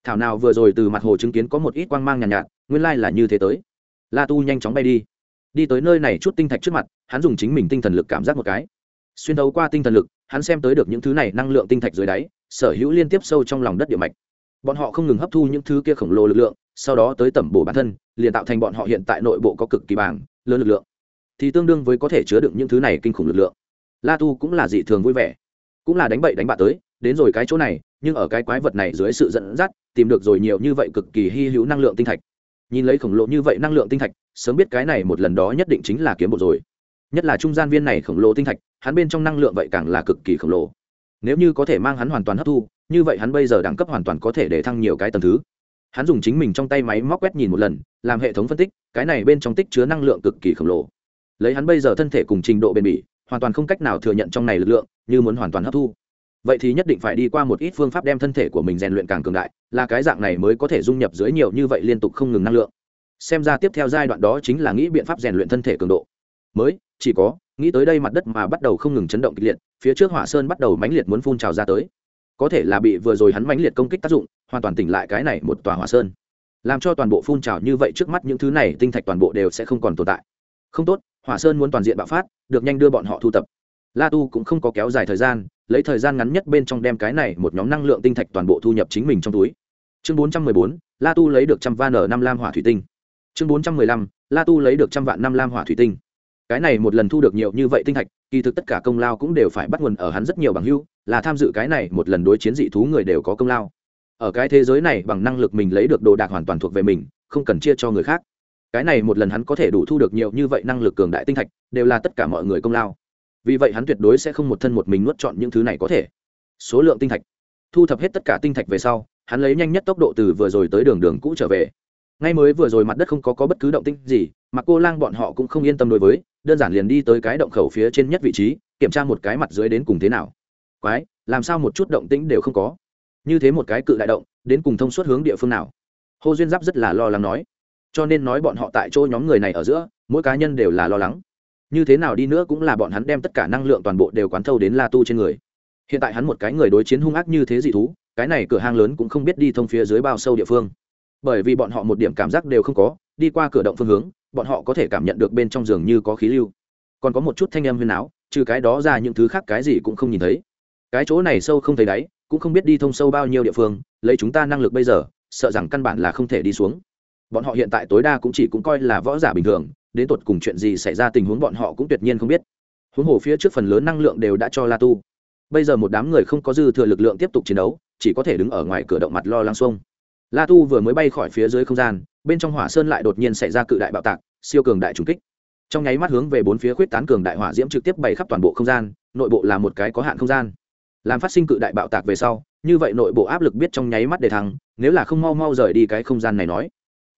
Thảo nào vừa rồi từ mặt hồ chứng kiến có một ít quang mang nhàn nhạt, nhạt nguyên lai là như thế tới. La tu nhanh chóng bay đi. Đi tới nơi này chút tinh thạch trước mặt hắn dùng chính mình tinh thần lực cảm giác một cái. Xuyên đấu qua tinh thần lực hắn xem tới được những thứ này năng lượng tinh thạch dưới đáy sở hữu liên tiếp sâu trong lòng đất địa mạch. Bọn họ không ngừng hấp thu những thứ kia khổng lồ lực lượng sau đó tới tẩm bổ bản thân liền tạo thành bọn họ hiện tại nội bộ có cực kỳ bảng lớn lực lượng thì tương đương với có thể chứa đựng những thứ này kinh khủng lực lượng. La tu cũng là dị thường vui vẻ, cũng là đánh bậy đánh bạ tới, đến rồi cái chỗ này, nhưng ở cái quái vật này dưới sự dẫn dắt, tìm được rồi nhiều như vậy cực kỳ hy hữu năng lượng tinh thạch. Nhìn lấy khổng lồ như vậy năng lượng tinh thạch, sớm biết cái này một lần đó nhất định chính là kiếm bộ rồi. Nhất là trung gian viên này khổng lồ tinh thạch, hắn bên trong năng lượng vậy càng là cực kỳ khổng lồ. Nếu như có thể mang hắn hoàn toàn hấp thu, như vậy hắn bây giờ đẳng cấp hoàn toàn có thể để thăng nhiều cái tầng thứ. Hắn dùng chính mình trong tay máy móc quét nhìn một lần, làm hệ thống phân tích, cái này bên trong tích chứa năng lượng cực kỳ khổng lồ lấy hắn bây giờ thân thể cùng trình độ bền bỉ, hoàn toàn không cách nào thừa nhận trong này lực lượng, như muốn hoàn toàn hấp thu. Vậy thì nhất định phải đi qua một ít phương pháp đem thân thể của mình rèn luyện càng cường đại, là cái dạng này mới có thể dung nhập dưới nhiều như vậy liên tục không ngừng năng lượng. Xem ra tiếp theo giai đoạn đó chính là nghĩ biện pháp rèn luyện thân thể cường độ. Mới, chỉ có, nghĩ tới đây mặt đất mà bắt đầu không ngừng chấn động kịch liệt, phía trước hỏa sơn bắt đầu mãnh liệt muốn phun trào ra tới. Có thể là bị vừa rồi hắn mãnh liệt công kích tác dụng, hoàn toàn tỉnh lại cái này một tòa hỏa sơn. Làm cho toàn bộ phun trào như vậy trước mắt những thứ này, tinh thạch toàn bộ đều sẽ không còn tồn tại. Không tốt hỏa sơn muốn toàn diện bạo phát, được nhanh đưa bọn họ thu tập. La tu cũng không có kéo dài thời gian, lấy thời gian ngắn nhất bên trong đem cái này một nhóm năng lượng tinh thạch toàn bộ thu nhập chính mình trong túi. Chương bốn trăm mười bốn, la tu lấy được trăm van ở năm lam hỏa thủy tinh. Chương bốn trăm mười lăm, la tu lấy được trăm vạn năm lam hỏa thủy tinh. Cái này một lần thu được nhiều như vậy tinh thạch, kỳ thực tất cả công lao cũng đều phải bắt nguồn ở hắn rất nhiều bằng hưu là tham dự cái này một lần đối chiến dị thú người đều có công lao. Ở cái thế giới này bằng năng lực mình lấy được đồ đạc hoàn toàn thuộc về mình, không cần chia cho người khác cái này một lần hắn có thể đủ thu được nhiều như vậy năng lực cường đại tinh thạch đều là tất cả mọi người công lao. Vì vậy hắn tuyệt đối sẽ không một thân một mình nuốt chọn những thứ này có thể. Số lượng tinh thạch. Thu thập hết tất cả tinh thạch về sau hắn lấy nhanh nhất tốc độ từ vừa rồi tới đường đường cũ trở về. Ngay mới vừa rồi mặt đất không có, có bất cứ động tinh gì mà cô lang bọn họ cũng không yên tâm đối với đơn giản liền đi tới cái động khẩu phía trên nhất vị trí kiểm tra một cái mặt dưới đến cùng thế nào. Quái làm sao một chút động tĩnh đều không có? Như thế một cái cự đại động đến cùng thông suốt hướng địa phương nào? Hồ duyên giáp rất là lo lắng nói cho nên nói bọn họ tại chỗ nhóm người này ở giữa, mỗi cá nhân đều là lo lắng. Như thế nào đi nữa cũng là bọn hắn đem tất cả năng lượng toàn bộ đều quán thâu đến la tu trên người. Hiện tại hắn một cái người đối chiến hung ác như thế dị thú, cái này cửa hang lớn cũng không biết đi thông phía dưới bao sâu địa phương. Bởi vì bọn họ một điểm cảm giác đều không có, đi qua cửa động phương hướng, bọn họ có thể cảm nhận được bên trong giường như có khí lưu. Còn có một chút thanh âm huyền áo, trừ cái đó ra những thứ khác cái gì cũng không nhìn thấy. Cái chỗ này sâu không thấy đáy, cũng không biết đi thông sâu bao nhiêu địa phương, lấy chúng ta năng lực bây giờ, sợ rằng căn bản là không thể đi xuống bọn họ hiện tại tối đa cũng chỉ cũng coi là võ giả bình thường, đến tột cùng chuyện gì xảy ra tình huống bọn họ cũng tuyệt nhiên không biết. Huống hồ phía trước phần lớn năng lượng đều đã cho la tu. Bây giờ một đám người không có dư thừa lực lượng tiếp tục chiến đấu, chỉ có thể đứng ở ngoài cửa động mặt lo lăng xuông. La tu vừa mới bay khỏi phía dưới không gian, bên trong hỏa sơn lại đột nhiên xảy ra cự đại bạo tạc, siêu cường đại trùng kích. Trong nháy mắt hướng về bốn phía khuyết tán cường đại hỏa diễm trực tiếp bày khắp toàn bộ không gian, nội bộ là một cái có hạn không gian. Làm phát sinh cự đại bạo tạc về sau, như vậy nội bộ áp lực biết trong nháy mắt để thắng nếu là không mau mau rời đi cái không gian này nói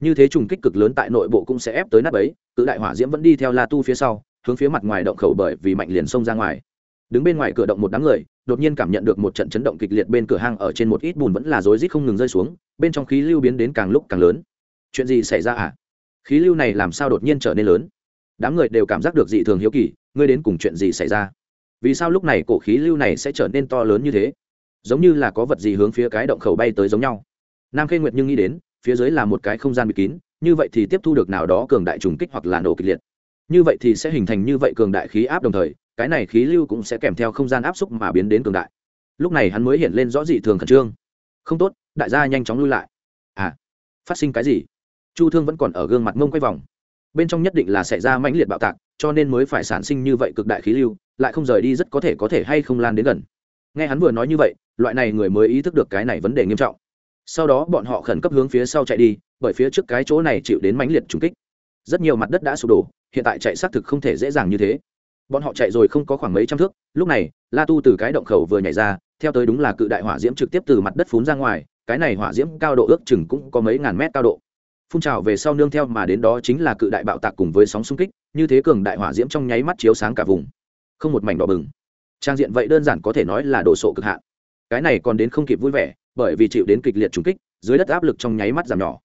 như thế trùng kích cực lớn tại nội bộ cũng sẽ ép tới nắp ấy cự đại hỏa diễm vẫn đi theo la tu phía sau, hướng phía mặt ngoài động khẩu bởi vì mạnh liền xông ra ngoài. Đứng bên ngoài cửa động một đám người, đột nhiên cảm nhận được một trận chấn động kịch liệt bên cửa hang ở trên một ít bùn vẫn là rối rít không ngừng rơi xuống, bên trong khí lưu biến đến càng lúc càng lớn. Chuyện gì xảy ra à? Khí lưu này làm sao đột nhiên trở nên lớn? Đám người đều cảm giác được dị thường hiếu kỳ, ngươi đến cùng chuyện gì xảy ra? Vì sao lúc này cổ khí lưu này sẽ trở nên to lớn như thế? Giống như là có vật gì hướng phía cái động khẩu bay tới giống nhau. Nam khê nguyệt nhưng nghĩ đến phía dưới là một cái không gian bị kín, như vậy thì tiếp thu được nào đó cường đại trùng kích hoặc là nổ kịch liệt. Như vậy thì sẽ hình thành như vậy cường đại khí áp đồng thời, cái này khí lưu cũng sẽ kèm theo không gian áp xúc mà biến đến cường đại. Lúc này hắn mới hiện lên rõ dị thường khẩn trương. Không tốt, đại gia nhanh chóng lui lại. À phát sinh cái gì? Chu thương vẫn còn ở gương mặt mông quay vòng. Bên trong nhất định là xảy ra mãnh liệt bạo tạc, cho nên mới phải sản sinh như vậy cực đại khí lưu, lại không rời đi rất có thể có thể hay không lan đến gần. Nghe hắn vừa nói như vậy, loại này người mới ý thức được cái này vấn đề nghiêm trọng sau đó bọn họ khẩn cấp hướng phía sau chạy đi, bởi phía trước cái chỗ này chịu đến mãnh liệt trùng kích. Rất nhiều mặt đất đã sụp đổ, hiện tại chạy xác thực không thể dễ dàng như thế. Bọn họ chạy rồi không có khoảng mấy trăm thước, lúc này, la tu từ cái động khẩu vừa nhảy ra, theo tới đúng là cự đại hỏa diễm trực tiếp từ mặt đất phún ra ngoài, cái này hỏa diễm cao độ ước chừng cũng có mấy ngàn mét cao độ. Phun trào về sau nương theo mà đến đó chính là cự đại bạo tạc cùng với sóng xung kích, như thế cường đại hỏa diễm trong nháy mắt chiếu sáng cả vùng. Không một mảnh đỏ bừng. Trang diện vậy đơn giản có thể nói là đồ sộ cực hạn. Cái này còn đến không kịp vui vẻ bởi vì chịu đến kịch liệt trùng kích, dưới đất áp lực trong nháy mắt giảm nhỏ.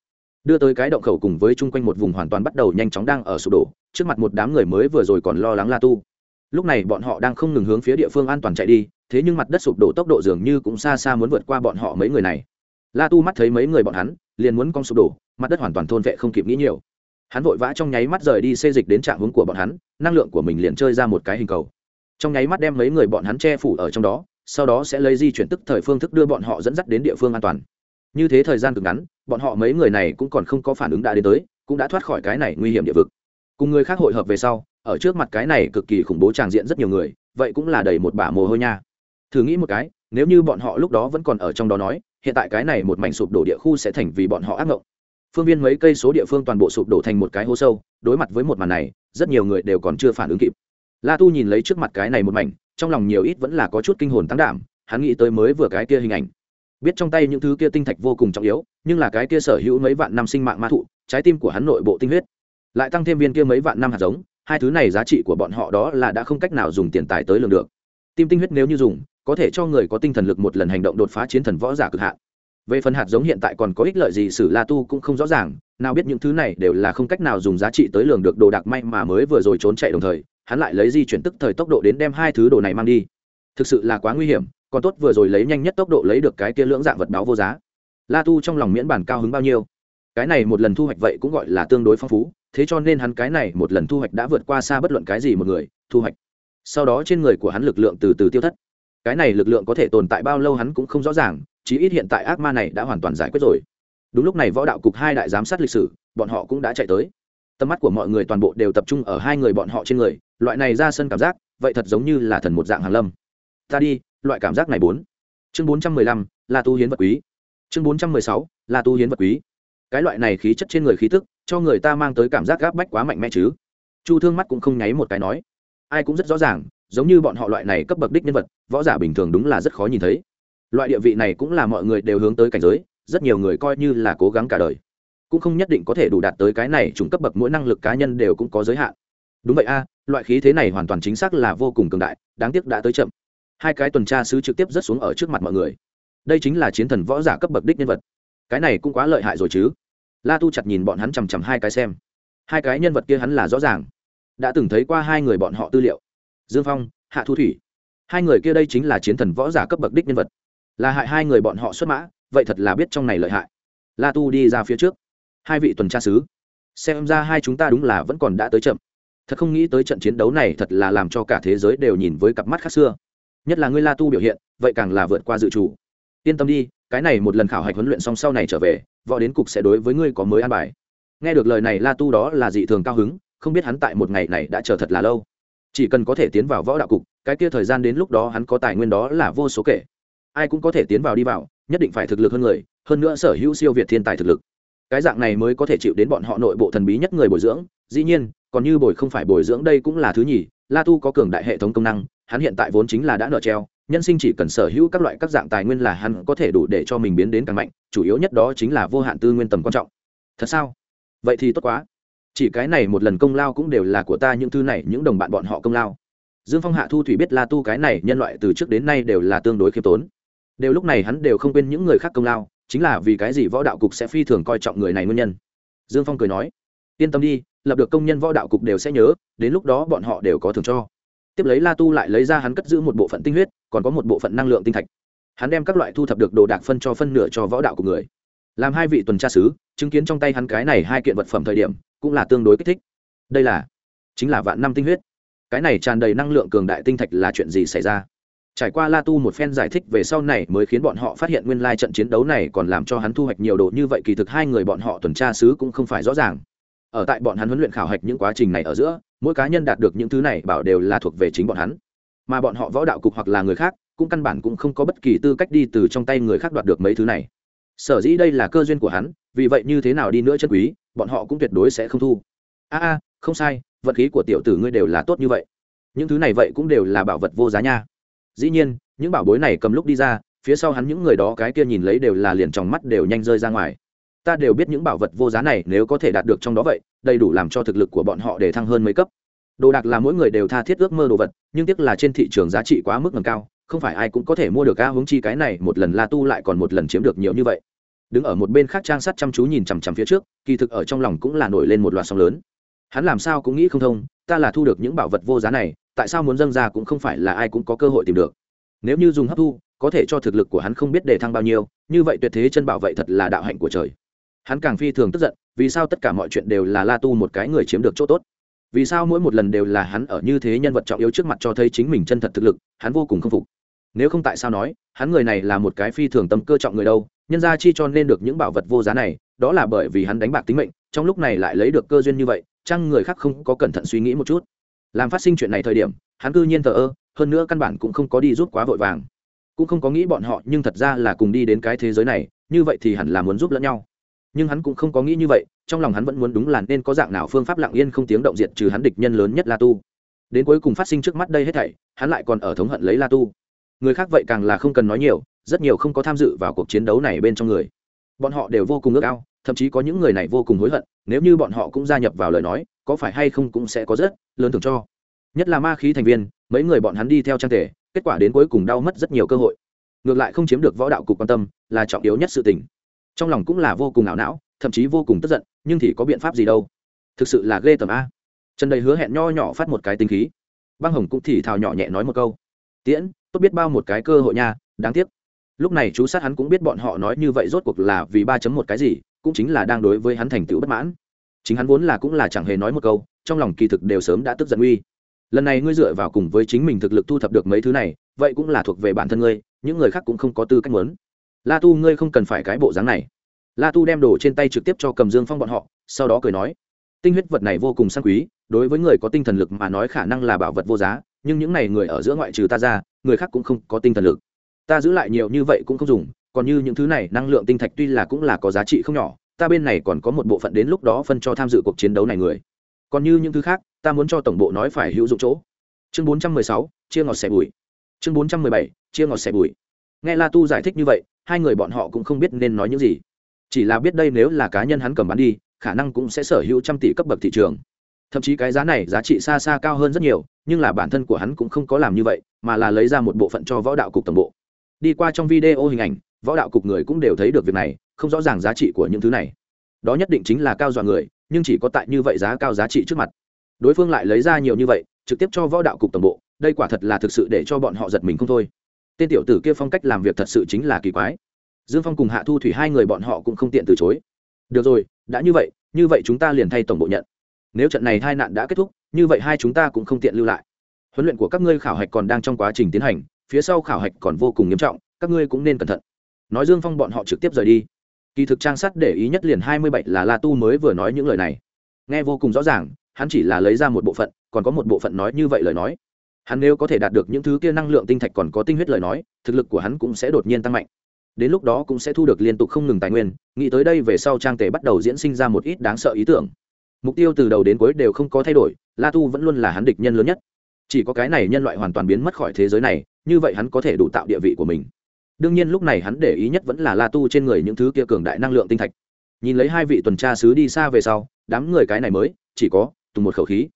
Đưa tới cái động khẩu cùng với chung quanh một vùng hoàn toàn bắt đầu nhanh chóng đang ở sụp đổ, trước mặt một đám người mới vừa rồi còn lo lắng la tu. Lúc này bọn họ đang không ngừng hướng phía địa phương an toàn chạy đi, thế nhưng mặt đất sụp đổ tốc độ dường như cũng xa xa muốn vượt qua bọn họ mấy người này. La tu mắt thấy mấy người bọn hắn, liền muốn cong sụp đổ, mặt đất hoàn toàn thôn vệ không kịp nghĩ nhiều. Hắn vội vã trong nháy mắt rời đi xê dịch đến trạng hướng của bọn hắn, năng lượng của mình liền chơi ra một cái hình cầu. Trong nháy mắt đem mấy người bọn hắn che phủ ở trong đó sau đó sẽ lấy di chuyển tức thời phương thức đưa bọn họ dẫn dắt đến địa phương an toàn. Như thế thời gian cực ngắn, bọn họ mấy người này cũng còn không có phản ứng đã đến tới, cũng đã thoát khỏi cái này nguy hiểm địa vực. Cùng người khác hội hợp về sau, ở trước mặt cái này cực kỳ khủng bố tràng diện rất nhiều người, vậy cũng là đầy một bả mồ hôi nha. Thử nghĩ một cái, nếu như bọn họ lúc đó vẫn còn ở trong đó nói, hiện tại cái này một mảnh sụp đổ địa khu sẽ thành vì bọn họ ác mộng phương viên mấy cây số địa phương toàn bộ sụp đổ thành một cái hố sâu, đối mặt với một màn này, rất nhiều người đều còn chưa phản ứng kịp. La tu nhìn lấy trước mặt cái này một mảnh trong lòng nhiều ít vẫn là có chút kinh hồn tăng đảm, hắn nghĩ tới mới vừa cái kia hình ảnh. Biết trong tay những thứ kia tinh thạch vô cùng trọng yếu, nhưng là cái kia sở hữu mấy vạn năm sinh mạng ma thụ, trái tim của hắn nội bộ tinh huyết. Lại tăng thêm viên kia mấy vạn năm hạt giống, hai thứ này giá trị của bọn họ đó là đã không cách nào dùng tiền tài tới lường được. Tim tinh huyết nếu như dùng, có thể cho người có tinh thần lực một lần hành động đột phá chiến thần võ giả cực hạn. Về phần hạt giống hiện tại còn có ích lợi gì sử la tu cũng không rõ ràng, nào biết những thứ này đều là không cách nào dùng giá trị tới lường được đồ đạc may mà mới vừa rồi trốn chạy đồng thời hắn lại lấy di chuyển tức thời tốc độ đến đem hai thứ đồ này mang đi. Thực sự là quá nguy hiểm, còn tốt vừa rồi lấy nhanh nhất tốc độ lấy được cái kia lưỡng dạng vật báo vô giá. La tu trong lòng miễn bản cao hứng bao nhiêu? Cái này một lần thu hoạch vậy cũng gọi là tương đối phong phú, thế cho nên hắn cái này một lần thu hoạch đã vượt qua xa bất luận cái gì một người, thu hoạch. Sau đó trên người của hắn lực lượng từ từ tiêu thất. Cái này lực lượng có thể tồn tại bao lâu hắn cũng không rõ ràng, chí ít hiện tại ác ma này đã hoàn toàn giải quyết rồi. Đúng lúc này võ đạo cục hai đại giám sát lịch sử, bọn họ cũng đã chạy tới. Tầm mắt của mọi người toàn bộ đều tập trung ở hai người bọn họ trên người loại này ra sân cảm giác, vậy thật giống như là thần một dạng hàn lâm. Ta đi, loại cảm giác này bốn. Chương bốn trăm mười lăm, là tu hiến vật quý. Chương bốn trăm mười sáu, là tu hiến vật quý. Cái loại này khí chất trên người khí tức, cho người ta mang tới cảm giác gáp bách quá mạnh mẽ chứ. Chu thương mắt cũng không nháy một cái nói. Ai cũng rất rõ ràng, giống như bọn họ loại này cấp bậc đích nhân vật, võ giả bình thường đúng là rất khó nhìn thấy. Loại địa vị này cũng là mọi người đều hướng tới cảnh giới, rất nhiều người coi như là cố gắng cả đời. Cũng không nhất định có thể đủ đạt tới cái này chủng cấp bậc mỗi năng lực cá nhân đều cũng có giới hạn. Đúng vậy a loại khí thế này hoàn toàn chính xác là vô cùng cường đại, đáng tiếc đã tới chậm. Hai cái tuần tra sứ trực tiếp rớt xuống ở trước mặt mọi người. Đây chính là chiến thần võ giả cấp bậc đích nhân vật. Cái này cũng quá lợi hại rồi chứ. La tu chặt nhìn bọn hắn chằm chằm hai cái xem. Hai cái nhân vật kia hắn là rõ ràng. Đã từng thấy qua hai người bọn họ tư liệu. Dương phong, hạ thu thủy. Hai người kia đây chính là chiến thần võ giả cấp bậc đích nhân vật. Là hại hai người bọn họ xuất mã, vậy thật là biết trong này lợi hại. La tu đi ra phía trước. Hai vị tuần tra sứ. Xem ra hai chúng ta đúng là vẫn còn đã tới chậm thật không nghĩ tới trận chiến đấu này thật là làm cho cả thế giới đều nhìn với cặp mắt khác xưa. Nhất là ngươi la tu biểu hiện, vậy càng là vượt qua dự chủ yên tâm đi, cái này một lần khảo hạch huấn luyện xong sau này trở về, võ đến cục sẽ đối với ngươi có mới an bài. Nghe được lời này la tu đó là dị thường cao hứng, không biết hắn tại một ngày này đã chờ thật là lâu. Chỉ cần có thể tiến vào võ đạo cục, cái kia thời gian đến lúc đó hắn có tài nguyên đó là vô số kể. Ai cũng có thể tiến vào đi vào, nhất định phải thực lực hơn người, hơn nữa sở hữu siêu việt thiên tài thực lực. Cái dạng này mới có thể chịu đến bọn họ nội bộ thần bí nhất người bồi dưỡng, dĩ nhiên còn như bồi không phải bồi dưỡng đây cũng là thứ nhì, la tu có cường đại hệ thống công năng, hắn hiện tại vốn chính là đã nợ treo, nhân sinh chỉ cần sở hữu các loại các dạng tài nguyên là hắn có thể đủ để cho mình biến đến càng mạnh, chủ yếu nhất đó chính là vô hạn tư nguyên tầm quan trọng. Thật sao? Vậy thì tốt quá. Chỉ cái này một lần công lao cũng đều là của ta, những thứ này, những đồng bạn bọn họ công lao. Dương phong hạ thu thủy biết la tu cái này nhân loại từ trước đến nay đều là tương đối khiêm tốn. Đều lúc này hắn đều không quên những người khác công lao, chính là vì cái gì võ đạo cục sẽ phi thường coi trọng người này nguyên nhân. Dương phong cười nói, yên tâm đi lập được công nhân võ đạo cục đều sẽ nhớ, đến lúc đó bọn họ đều có thường cho. Tiếp lấy la tu lại lấy ra hắn cất giữ một bộ phận tinh huyết, còn có một bộ phận năng lượng tinh thạch. Hắn đem các loại thu thập được đồ đạc phân cho phân nửa cho võ đạo của người. Làm hai vị tuần tra sứ, chứng kiến trong tay hắn cái này hai kiện vật phẩm thời điểm, cũng là tương đối kích thích. Đây là, chính là vạn năm tinh huyết. Cái này tràn đầy năng lượng cường đại tinh thạch là chuyện gì xảy ra? Trải qua la tu một phen giải thích về sau này mới khiến bọn họ phát hiện nguyên lai trận chiến đấu này còn làm cho hắn thu hoạch nhiều đồ như vậy, kỳ thực hai người bọn họ tuần tra sứ cũng không phải rõ ràng ở tại bọn hắn huấn luyện khảo hạch những quá trình này ở giữa, mỗi cá nhân đạt được những thứ này bảo đều là thuộc về chính bọn hắn. Mà bọn họ võ đạo cục hoặc là người khác, cũng căn bản cũng không có bất kỳ tư cách đi từ trong tay người khác đoạt được mấy thứ này. Sở dĩ đây là cơ duyên của hắn, vì vậy như thế nào đi nữa chân quý, bọn họ cũng tuyệt đối sẽ không thu. A a, không sai vật khí của tiểu tử ngươi đều là tốt như vậy. Những thứ này vậy cũng đều là bảo vật vô giá nha. Dĩ nhiên, những bảo bối này cầm lúc đi ra, phía sau hắn những người đó cái kia nhìn lấy đều là liền trong mắt đều nhanh rơi ra ngoài ta đều biết những bảo vật vô giá này nếu có thể đạt được trong đó vậy, đầy đủ làm cho thực lực của bọn họ để thăng hơn mấy cấp. Đồ đạc là mỗi người đều tha thiết ước mơ đồ vật, nhưng tiếc là trên thị trường giá trị quá mức ngầm cao, không phải ai cũng có thể mua được ca hướng chi cái này một lần la tu lại còn một lần chiếm được nhiều như vậy. Đứng ở một bên khác trang sắt chăm chú nhìn chằm chằm phía trước, kỳ thực ở trong lòng cũng là nổi lên một loạt sóng lớn. Hắn làm sao cũng nghĩ không thông, ta là thu được những bảo vật vô giá này, tại sao muốn dâng ra cũng không phải là ai cũng có cơ hội tìm được. Nếu như dùng hấp thu, có thể cho thực lực của hắn không biết đề thăng bao nhiêu, như vậy tuyệt thế chân bảo vậy thật là đạo hạnh của trời hắn càng phi thường tức giận, vì sao tất cả mọi chuyện đều là la tu một cái người chiếm được chỗ tốt? Vì sao mỗi một lần đều là hắn ở như thế nhân vật trọng yếu trước mặt cho thấy chính mình chân thật thực lực, hắn vô cùng k phục? Nếu không tại sao nói, hắn người này là một cái phi thường tâm cơ trọng người đâu, nhân ra chi cho nên được những bảo vật vô giá này, đó là bởi vì hắn đánh bạc tính mệnh, trong lúc này lại lấy được cơ duyên như vậy, chăng người khác không có cẩn thận suy nghĩ một chút? Làm phát sinh chuyện này thời điểm, hắn cư nhiên thờ ơ, hơn nữa căn bản cũng không có đi rút quá vội vàng. Cũng không có nghĩ bọn họ nhưng thật ra là cùng đi đến cái thế giới này, như vậy thì hẳn là muốn giúp lẫn nhau nhưng hắn cũng không có nghĩ như vậy, trong lòng hắn vẫn muốn đúng là nên có dạng nào phương pháp lặng yên không tiếng động diệt trừ hắn địch nhân lớn nhất la tu. Đến cuối cùng phát sinh trước mắt đây hết thảy, hắn lại còn ở thống hận lấy la tu. Người khác vậy càng là không cần nói nhiều, rất nhiều không có tham dự vào cuộc chiến đấu này bên trong người. Bọn họ đều vô cùng ước ao, thậm chí có những người này vô cùng hối hận, nếu như bọn họ cũng gia nhập vào lời nói, có phải hay không cũng sẽ có rất lớn thưởng cho. Nhất là ma khí thành viên, mấy người bọn hắn đi theo trang thể, kết quả đến cuối cùng đau mất rất nhiều cơ hội. Ngược lại không chiếm được võ đạo cục quan tâm, là trọng yếu nhất sự tình trong lòng cũng là vô cùng ảo não, thậm chí vô cùng tức giận, nhưng thì có biện pháp gì đâu? Thực sự là ghê tởm a. Trần đầy hứa hẹn nho nhỏ phát một cái tinh khí. Băng hồng cũng thì thào nhỏ nhẹ nói một câu. Tiễn, tốt biết bao một cái cơ hội nha, đáng tiếc. Lúc này chú sát hắn cũng biết bọn họ nói như vậy rốt cuộc là vì ba chấm một cái gì, cũng chính là đang đối với hắn thành tựu bất mãn. Chính hắn vốn là cũng là chẳng hề nói một câu, trong lòng kỳ thực đều sớm đã tức giận uy. Lần này ngươi dựa vào cùng với chính mình thực lực thu thập được mấy thứ này, vậy cũng là thuộc về bản thân ngươi, những người khác cũng không có tư cách muốn la tu, ngươi không cần phải cái bộ dáng này. La tu đem đồ trên tay trực tiếp cho cầm dương phong bọn họ, sau đó cười nói, tinh huyết vật này vô cùng sang quý, đối với người có tinh thần lực mà nói khả năng là bảo vật vô giá, nhưng những n à y người ở giữa ngoại trừ ta ra, người khác cũng không có tinh thần lực. Ta giữ lại nhiều như vậy cũng không dùng, còn như những thứ này, năng lượng tinh thạch tuy là cũng là có giá trị không nhỏ, ta bên này còn có một bộ phận đến lúc đó phân cho tham dự cuộc chiến đấu này người. Còn như những thứ khác, ta muốn cho tổng bộ nói phải hữu dụng chỗ. Chương bốn trăm mười sáu, chia ngọt xẻ bùi. Chương bốn trăm mười bảy, chia ngọt xẻ bùi. Nghe la tu giải thích như vậy hai người bọn họ cũng không biết nên nói những gì. Chỉ là biết đây nếu là cá nhân hắn cầm bán đi, khả năng cũng sẽ sở hữu trăm tỷ cấp bậc thị trường. Thậm chí cái giá này giá trị xa xa cao hơn rất nhiều, nhưng là bản thân của hắn cũng không có làm như vậy, mà là lấy ra một bộ phận cho võ đạo cục tổng bộ. Đi qua trong video hình ảnh, võ đạo cục người cũng đều thấy được việc này, không rõ ràng giá trị của những thứ này. Đó nhất định chính là cao dọa người, nhưng chỉ có tại như vậy giá cao giá trị trước mặt. Đối phương lại lấy ra nhiều như vậy, trực tiếp cho võ đạo cục tổng bộ, đây quả thật là thực sự để cho bọn họ giật mình không thôi tên tiểu tử kia phong cách làm việc thật sự chính là kỳ quái. Dương phong cùng hạ thu thủy hai người bọn họ cũng không tiện từ chối. Được rồi, đã như vậy như vậy chúng ta liền thay tổng bộ nhận. Nếu trận này hai nạn đã kết thúc, như vậy hai chúng ta cũng không tiện lưu lại. Huấn luyện của các ngươi khảo hạch còn đang trong quá trình tiến hành, phía sau khảo hạch còn vô cùng nghiêm trọng, các ngươi cũng nên cẩn thận. Nói dương phong bọn họ trực tiếp rời đi. Kỳ thực trang sắt để ý nhất liền hai mươi bảy là la tu mới vừa nói những lời này. Nghe vô cùng rõ ràng, hắn chỉ là lấy ra một bộ phận, còn có một bộ phận nói như vậy lời nói hắn nếu có thể đạt được những thứ kia năng lượng tinh thạch còn có tinh huyết lời nói, thực lực của hắn cũng sẽ đột nhiên tăng mạnh. Đến lúc đó cũng sẽ thu được liên tục không ngừng tài nguyên, nghĩ tới đây về sau trang tề bắt đầu diễn sinh ra một ít đáng sợ ý tưởng. Mục tiêu từ đầu đến cuối đều không có thay đổi, la tu vẫn luôn là hắn địch nhân lớn nhất. Chỉ có cái này nhân loại hoàn toàn biến mất khỏi thế giới này, như vậy hắn có thể đủ tạo địa vị của mình. Đương nhiên lúc này hắn để ý nhất vẫn là la tu trên người những thứ kia cường đại năng lượng tinh thạch. Nhìn lấy hai vị tuần tra sứ đi xa về sau, đám người cái này mới, chỉ có, tùng một khẩu khí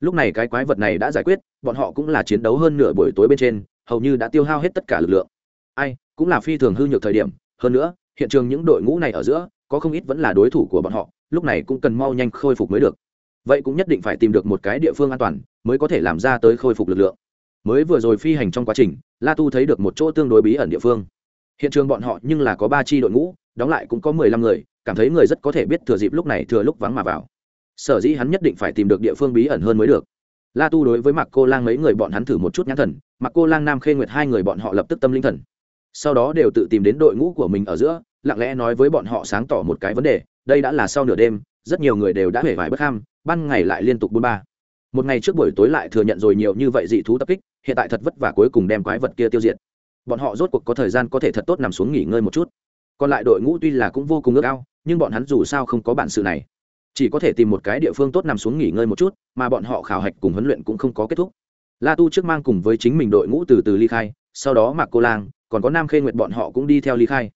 lúc này cái quái vật này đã giải quyết, bọn họ cũng là chiến đấu hơn nửa buổi tối bên trên, hầu như đã tiêu hao hết tất cả lực lượng. Ai, cũng là phi thường hư nhược thời điểm, hơn nữa, hiện trường những đội ngũ này ở giữa, có không ít vẫn là đối thủ của bọn họ, lúc này cũng cần mau nhanh khôi phục mới được. Vậy cũng nhất định phải tìm được một cái địa phương an toàn, mới có thể làm ra tới khôi phục lực lượng. Mới vừa rồi phi hành trong quá trình, la tu thấy được một chỗ tương đối bí ẩn địa phương. Hiện trường bọn họ nhưng là có ba chi đội ngũ, đóng lại cũng có mười lăm người, cảm thấy người rất có thể biết thừa dịp lúc này thừa lúc vắng mà vào sở dĩ hắn nhất định phải tìm được địa phương bí ẩn hơn mới được. La tu đối với mặc cô lang mấy người bọn hắn thử một chút nhãn thần mặc cô lang, nam khê nguyệt hai người bọn họ lập tức tâm linh thần. Sau đó đều tự tìm đến đội ngũ của mình ở giữa, lặng lẽ nói với bọn họ sáng tỏ một cái vấn đề, đây đã là sau nửa đêm, rất nhiều người đều đã hể vải bất ham, ban ngày lại liên tục buôn ba. Một ngày trước buổi tối lại thừa nhận rồi nhiều như vậy dị thú tập kích, hiện tại thật vất vả cuối cùng đem quái vật kia tiêu diệt. Bọn họ rốt cuộc có thời gian có thể thật tốt nằm xuống nghỉ ngơi một chút. Còn lại đội ngũ tuy là cũng vô cùng ước ao, nhưng bọn hắn dù sao không có bản sự này chỉ có thể tìm một cái địa phương tốt nằm xuống nghỉ ngơi một chút, mà bọn họ khảo hạch cùng huấn luyện cũng không có kết thúc. La tu trước mang cùng với chính mình đội ngũ từ từ ly khai, sau đó mạc cô lang, còn có nam khê nguyệt bọn họ cũng đi theo ly khai.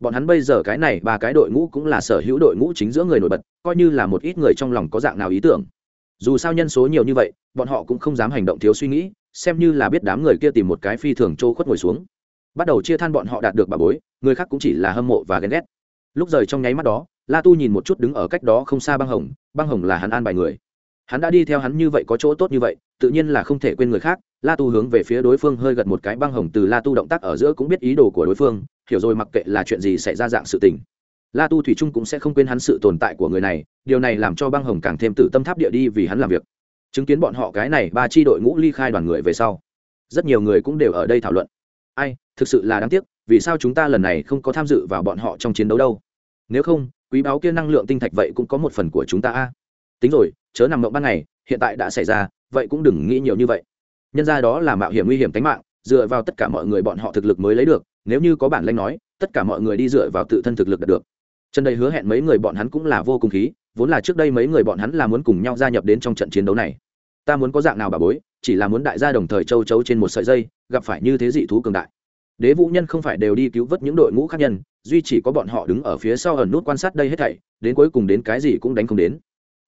Bọn hắn bây giờ cái này ba cái đội ngũ cũng là sở hữu đội ngũ chính giữa người nổi bật, coi như là một ít người trong lòng có dạng nào ý tưởng. Dù sao nhân số nhiều như vậy, bọn họ cũng không dám hành động thiếu suy nghĩ, xem như là biết đám người kia tìm một cái phi thường trô khuất ngồi xuống. Bắt đầu chia than bọn họ đạt được bà bối, người khác cũng chỉ là hâm mộ và ghen ghét. Lúc rời trong nháy mắt đó la tu nhìn một chút đứng ở cách đó không xa băng hồng băng hồng là hắn an bài người. Hắn đã đi theo hắn như vậy có chỗ tốt như vậy, tự nhiên là không thể quên người khác. La tu hướng về phía đối phương hơi gật một cái, băng hồng từ la tu động tác ở giữa cũng biết ý đồ của đối phương, hiểu rồi mặc kệ là chuyện gì xảy ra dạng sự tình. La tu thủy trung cũng sẽ không quên hắn sự tồn tại của người này, điều này làm cho băng hồng càng thêm tự tâm tháp địa đi vì hắn làm việc. Chứng kiến bọn họ cái này, ba chi đội ngũ ly khai đoàn người về sau, rất nhiều người cũng đều ở đây thảo luận. Ai, thực sự là đáng tiếc, vì sao chúng ta lần này không có tham dự vào bọn họ trong chiến đấu đâu? Nếu không quý báo kia năng lượng tinh thạch vậy cũng có một phần của chúng ta a. Tính rồi, chớ nằm mộng ban ngày, hiện tại đã xảy ra, vậy cũng đừng nghĩ nhiều như vậy. Nhân ra đó là mạo hiểm nguy hiểm tính mạng, dựa vào tất cả mọi người bọn họ thực lực mới lấy được, nếu như có bản lanh nói, tất cả mọi người đi dựa vào tự thân thực lực đạt được. Trần đây hứa hẹn mấy người bọn hắn cũng là vô cùng khí, vốn là trước đây mấy người bọn hắn là muốn cùng nhau gia nhập đến trong trận chiến đấu này. Ta muốn có dạng nào bà bối, chỉ là muốn đại gia đồng thời châu chấu trên một sợi dây, gặp phải như thế dị thú cường đại đế vũ nhân không phải đều đi cứu vớt những đội ngũ khác nhân, duy chỉ có bọn họ đứng ở phía sau ẩn nút quan sát đây hết thảy, đến cuối cùng đến cái gì cũng đánh không đến.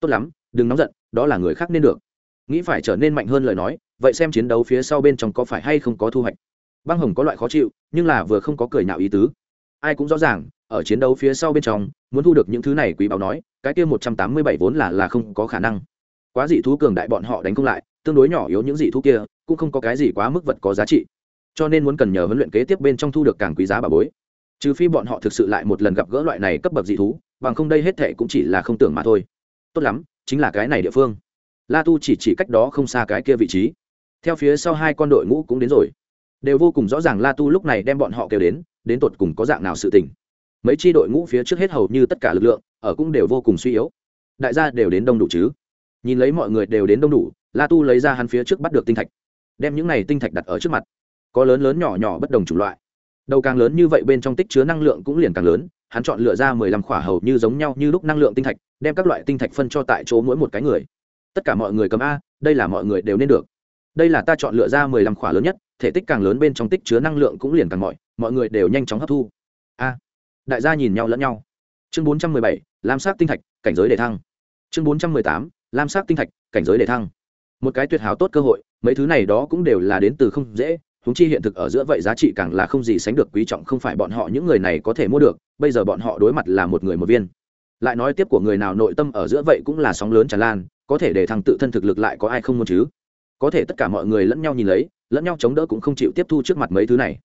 Tốt lắm, đừng nóng giận, đó là người khác nên được. Nghĩ phải trở nên mạnh hơn lời nói, vậy xem chiến đấu phía sau bên trong có phải hay không có thu hoạch. Băng hồng có loại khó chịu, nhưng là vừa không có cười nào ý tứ. Ai cũng rõ ràng, ở chiến đấu phía sau bên trong, muốn thu được những thứ này quý báo nói, cái kia một trăm tám mươi bảy vốn là là không có khả năng. Quá dị thú cường đại bọn họ đánh không lại, tương đối nhỏ yếu những dị thú kia, cũng không có cái gì quá mức vật có giá trị cho nên muốn cần nhờ huấn luyện kế tiếp bên trong thu được càng quý giá bà bối. Trừ phi bọn họ thực sự lại một lần gặp gỡ loại này cấp bậc dị thú, bằng không đây hết thệ cũng chỉ là không tưởng mà thôi. Tốt lắm, chính là cái này địa phương. La tu chỉ chỉ cách đó không xa cái kia vị trí. Theo phía sau hai con đội ngũ cũng đến rồi. Đều vô cùng rõ ràng la tu lúc này đem bọn họ kêu đến đến tột cùng có dạng nào sự tình. Mấy tri đội ngũ phía trước hết hầu như tất cả lực lượng, ở cũng đều vô cùng suy yếu. Đại gia đều đến đông đủ chứ? Nhìn lấy mọi người đều đến đông đủ, la tu lấy ra hắn phía trước bắt được tinh thạch. Đem những này tinh thạch đặt ở trước mặt có lớn lớn nhỏ nhỏ bất đồng chủng loại. Đầu càng lớn như vậy bên trong tích chứa năng lượng cũng liền càng lớn, hắn chọn lựa ra mười lăm khỏa hầu như giống nhau như lúc năng lượng tinh thạch, đem các loại tinh thạch phân cho tại chỗ mỗi một cái người. Tất cả mọi người cầm a, đây là mọi người đều nên được. Đây là ta chọn lựa ra mười lăm khỏa lớn nhất, thể tích càng lớn bên trong tích chứa năng lượng cũng liền càng mọi mọi người đều nhanh chóng hấp thu. A, đại gia nhìn nhau lẫn nhau. Chương bốn trăm mười bảy, lam sắc tinh thạch, cảnh giới đề thăng. Chương bốn trăm mười tám, lam sắc tinh thạch, cảnh giới đề thăng. Một cái tuyệt hảo tốt cơ hội, mấy thứ này đó cũng đều là đến từ không dễ húng chi hiện thực ở giữa vậy giá trị càng là không gì sánh được quý trọng, không phải bọn họ những người này có thể mua được, bây giờ bọn họ đối mặt là một người một viên. Lại nói tiếp của người nào nội tâm ở giữa vậy cũng là sóng lớn tràn lan, có thể để thằng tự thân thực lực lại có ai không muốn chứ? Có thể tất cả mọi người lẫn nhau nhìn lấy, lẫn nhau chống đỡ cũng không chịu tiếp thu trước mặt mấy thứ này.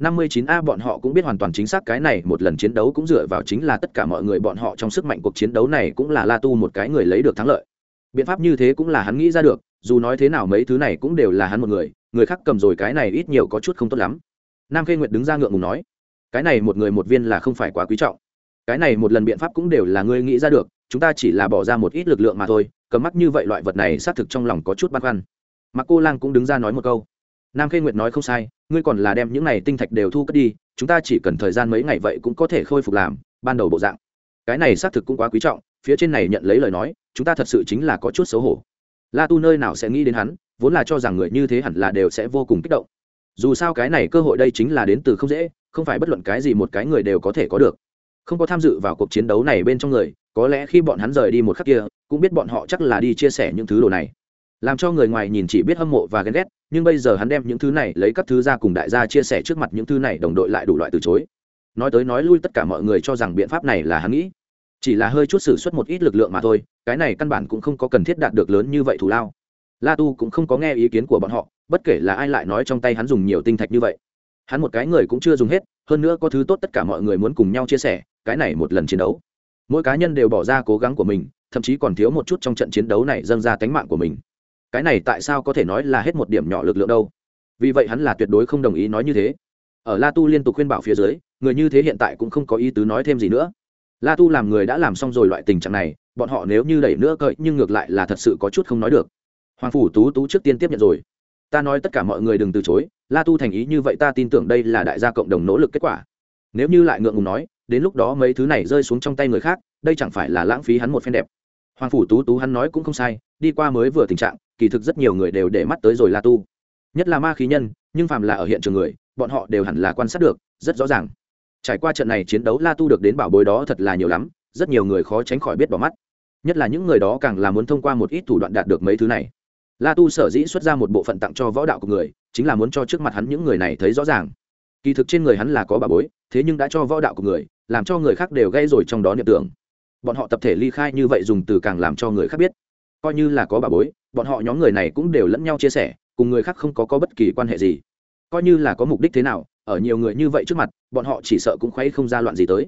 Năm mươi chín a bọn họ cũng biết hoàn toàn chính xác cái này, một lần chiến đấu cũng dựa vào chính là tất cả mọi người bọn họ trong sức mạnh cuộc chiến đấu này cũng là la tu một cái người lấy được thắng lợi. Biện pháp như thế cũng là hắn nghĩ ra được, dù nói thế nào mấy thứ này cũng đều là hắn một người người khác cầm rồi cái này ít nhiều có chút không tốt lắm. Nam khê nguyệt đứng ra ngượng ngùng nói, cái này một người một viên là không phải quá quý trọng. Cái này một lần biện pháp cũng đều là ngươi nghĩ ra được, chúng ta chỉ là bỏ ra một ít lực lượng mà thôi, cầm mắt như vậy loại vật này xác thực trong lòng có chút băn khoăn. Mặc cô lang cũng đứng ra nói một câu. Nam khê nguyệt nói không sai, ngươi còn là đem những này tinh thạch đều thu cất đi, chúng ta chỉ cần thời gian mấy ngày vậy cũng có thể khôi phục làm, ban đầu bộ dạng. Cái này xác thực cũng quá quý trọng, phía trên này nhận lấy lời nói, chúng ta thật sự chính là có chút xấu hổ. La tu nơi nào sẽ nghĩ đến hắn vốn là cho rằng người như thế hẳn là đều sẽ vô cùng kích động. Dù sao cái này cơ hội đây chính là đến từ không dễ, không phải bất luận cái gì một cái người đều có thể có được. Không có tham dự vào cuộc chiến đấu này bên trong người, có lẽ khi bọn hắn rời đi một khắc kia, cũng biết bọn họ chắc là đi chia sẻ những thứ đồ này. Làm cho người ngoài nhìn chỉ biết hâm mộ và ghen ghét, nhưng bây giờ hắn đem những thứ này lấy các thứ ra cùng đại gia chia sẻ trước mặt những thứ này đồng đội lại đủ loại từ chối. Nói tới nói lui tất cả mọi người cho rằng biện pháp này là hắn nghĩ. Chỉ là hơi chút xử suất một ít lực lượng mà thôi, cái này căn bản cũng không có cần thiết đạt được lớn như vậy thù lao la tu cũng không có nghe ý kiến của bọn họ, bất kể là ai lại nói trong tay hắn dùng nhiều tinh thạch như vậy. Hắn một cái người cũng chưa dùng hết, hơn nữa có thứ tốt tất cả mọi người muốn cùng nhau chia sẻ, cái này một lần chiến đấu. Mỗi cá nhân đều bỏ ra cố gắng của mình, thậm chí còn thiếu một chút trong trận chiến đấu này dâng ra tánh mạng của mình. Cái này tại sao có thể nói là hết một điểm nhỏ lực lượng đâu? Vì vậy hắn là tuyệt đối không đồng ý nói như thế. Ở la tu liên tục khuyên bảo phía dưới, người như thế hiện tại cũng không có ý tứ nói thêm gì nữa. La tu làm người đã làm xong rồi loại tình trạng này, bọn họ nếu như đẩy nữa cợi nhưng ngược lại là thật sự có chút không nói được hoàng phủ tú tú trước tiên tiếp nhận rồi. Ta nói tất cả mọi người đừng từ chối, la tu thành ý như vậy ta tin tưởng đây là đại gia cộng đồng nỗ lực kết quả. Nếu như lại ngượng ngùng nói, đến lúc đó mấy thứ này rơi xuống trong tay người khác, đây chẳng phải là lãng phí hắn một phen đẹp. Hoàng phủ tú tú hắn nói cũng không sai, đi qua mới vừa tình trạng, kỳ thực rất nhiều người đều để mắt tới rồi la tu. Nhất là ma khí nhân, nhưng phàm là ở hiện trường người, bọn họ đều hẳn là quan sát được, rất rõ ràng. Trải qua trận này chiến đấu la tu được đến bảo bối đó thật là nhiều lắm, rất nhiều người khó tránh khỏi biết bỏ mắt. Nhất là những người đó càng là muốn thông qua một ít thủ đoạn đạt được mấy thứ này la tu sở dĩ xuất ra một bộ phận tặng cho võ đạo của người chính là muốn cho trước mặt hắn những người này thấy rõ ràng. Kỳ thực trên người hắn là có bà bối thế nhưng đã cho võ đạo của người làm cho người khác đều gây rồi trong đó niệm tưởng. Bọn họ tập thể ly khai như vậy dùng từ càng làm cho người khác biết. Coi như là có bà bối bọn họ nhóm người này cũng đều lẫn nhau chia sẻ cùng người khác không có, có bất kỳ quan hệ gì. Coi như là có mục đích thế nào ở nhiều người như vậy trước mặt bọn họ chỉ sợ cũng khuấy không ra loạn gì tới.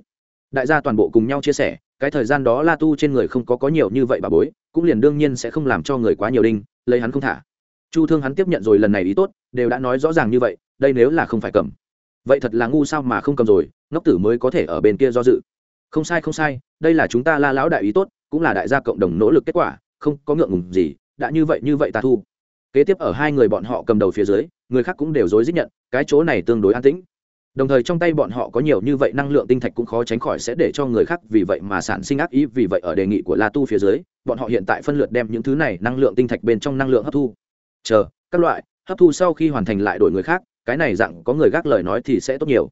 Đại gia toàn bộ cùng nhau chia sẻ cái thời gian đó la tu trên người không có có nhiều như vậy bà bối cũng liền đương nhiên sẽ không làm cho người quá nhiều đinh lấy hắn không thả. Chu thương hắn tiếp nhận rồi lần này ý tốt, đều đã nói rõ ràng như vậy, đây nếu là không phải cầm, vậy thật là ngu sao mà không cầm rồi, ngốc tử mới có thể ở bên kia do dự. Không sai không sai, đây là chúng ta la lão đại ý tốt, cũng là đại gia cộng đồng nỗ lực kết quả, không có ngượng ngùng gì, đã như vậy như vậy ta thu. Kế tiếp ở hai người bọn họ cầm đầu phía dưới, người khác cũng đều dối dích nhận, cái chỗ này tương đối an tĩnh đồng thời trong tay bọn họ có nhiều như vậy năng lượng tinh thạch cũng khó tránh khỏi sẽ để cho người khác vì vậy mà sản sinh ác ý. Vì vậy ở đề nghị của la tu phía dưới, bọn họ hiện tại phân lượt đem những thứ này năng lượng tinh thạch bên trong năng lượng hấp thu. Chờ, các loại, hấp thu sau khi hoàn thành lại đổi người khác, cái này dạng có người gác lời nói thì sẽ tốt nhiều.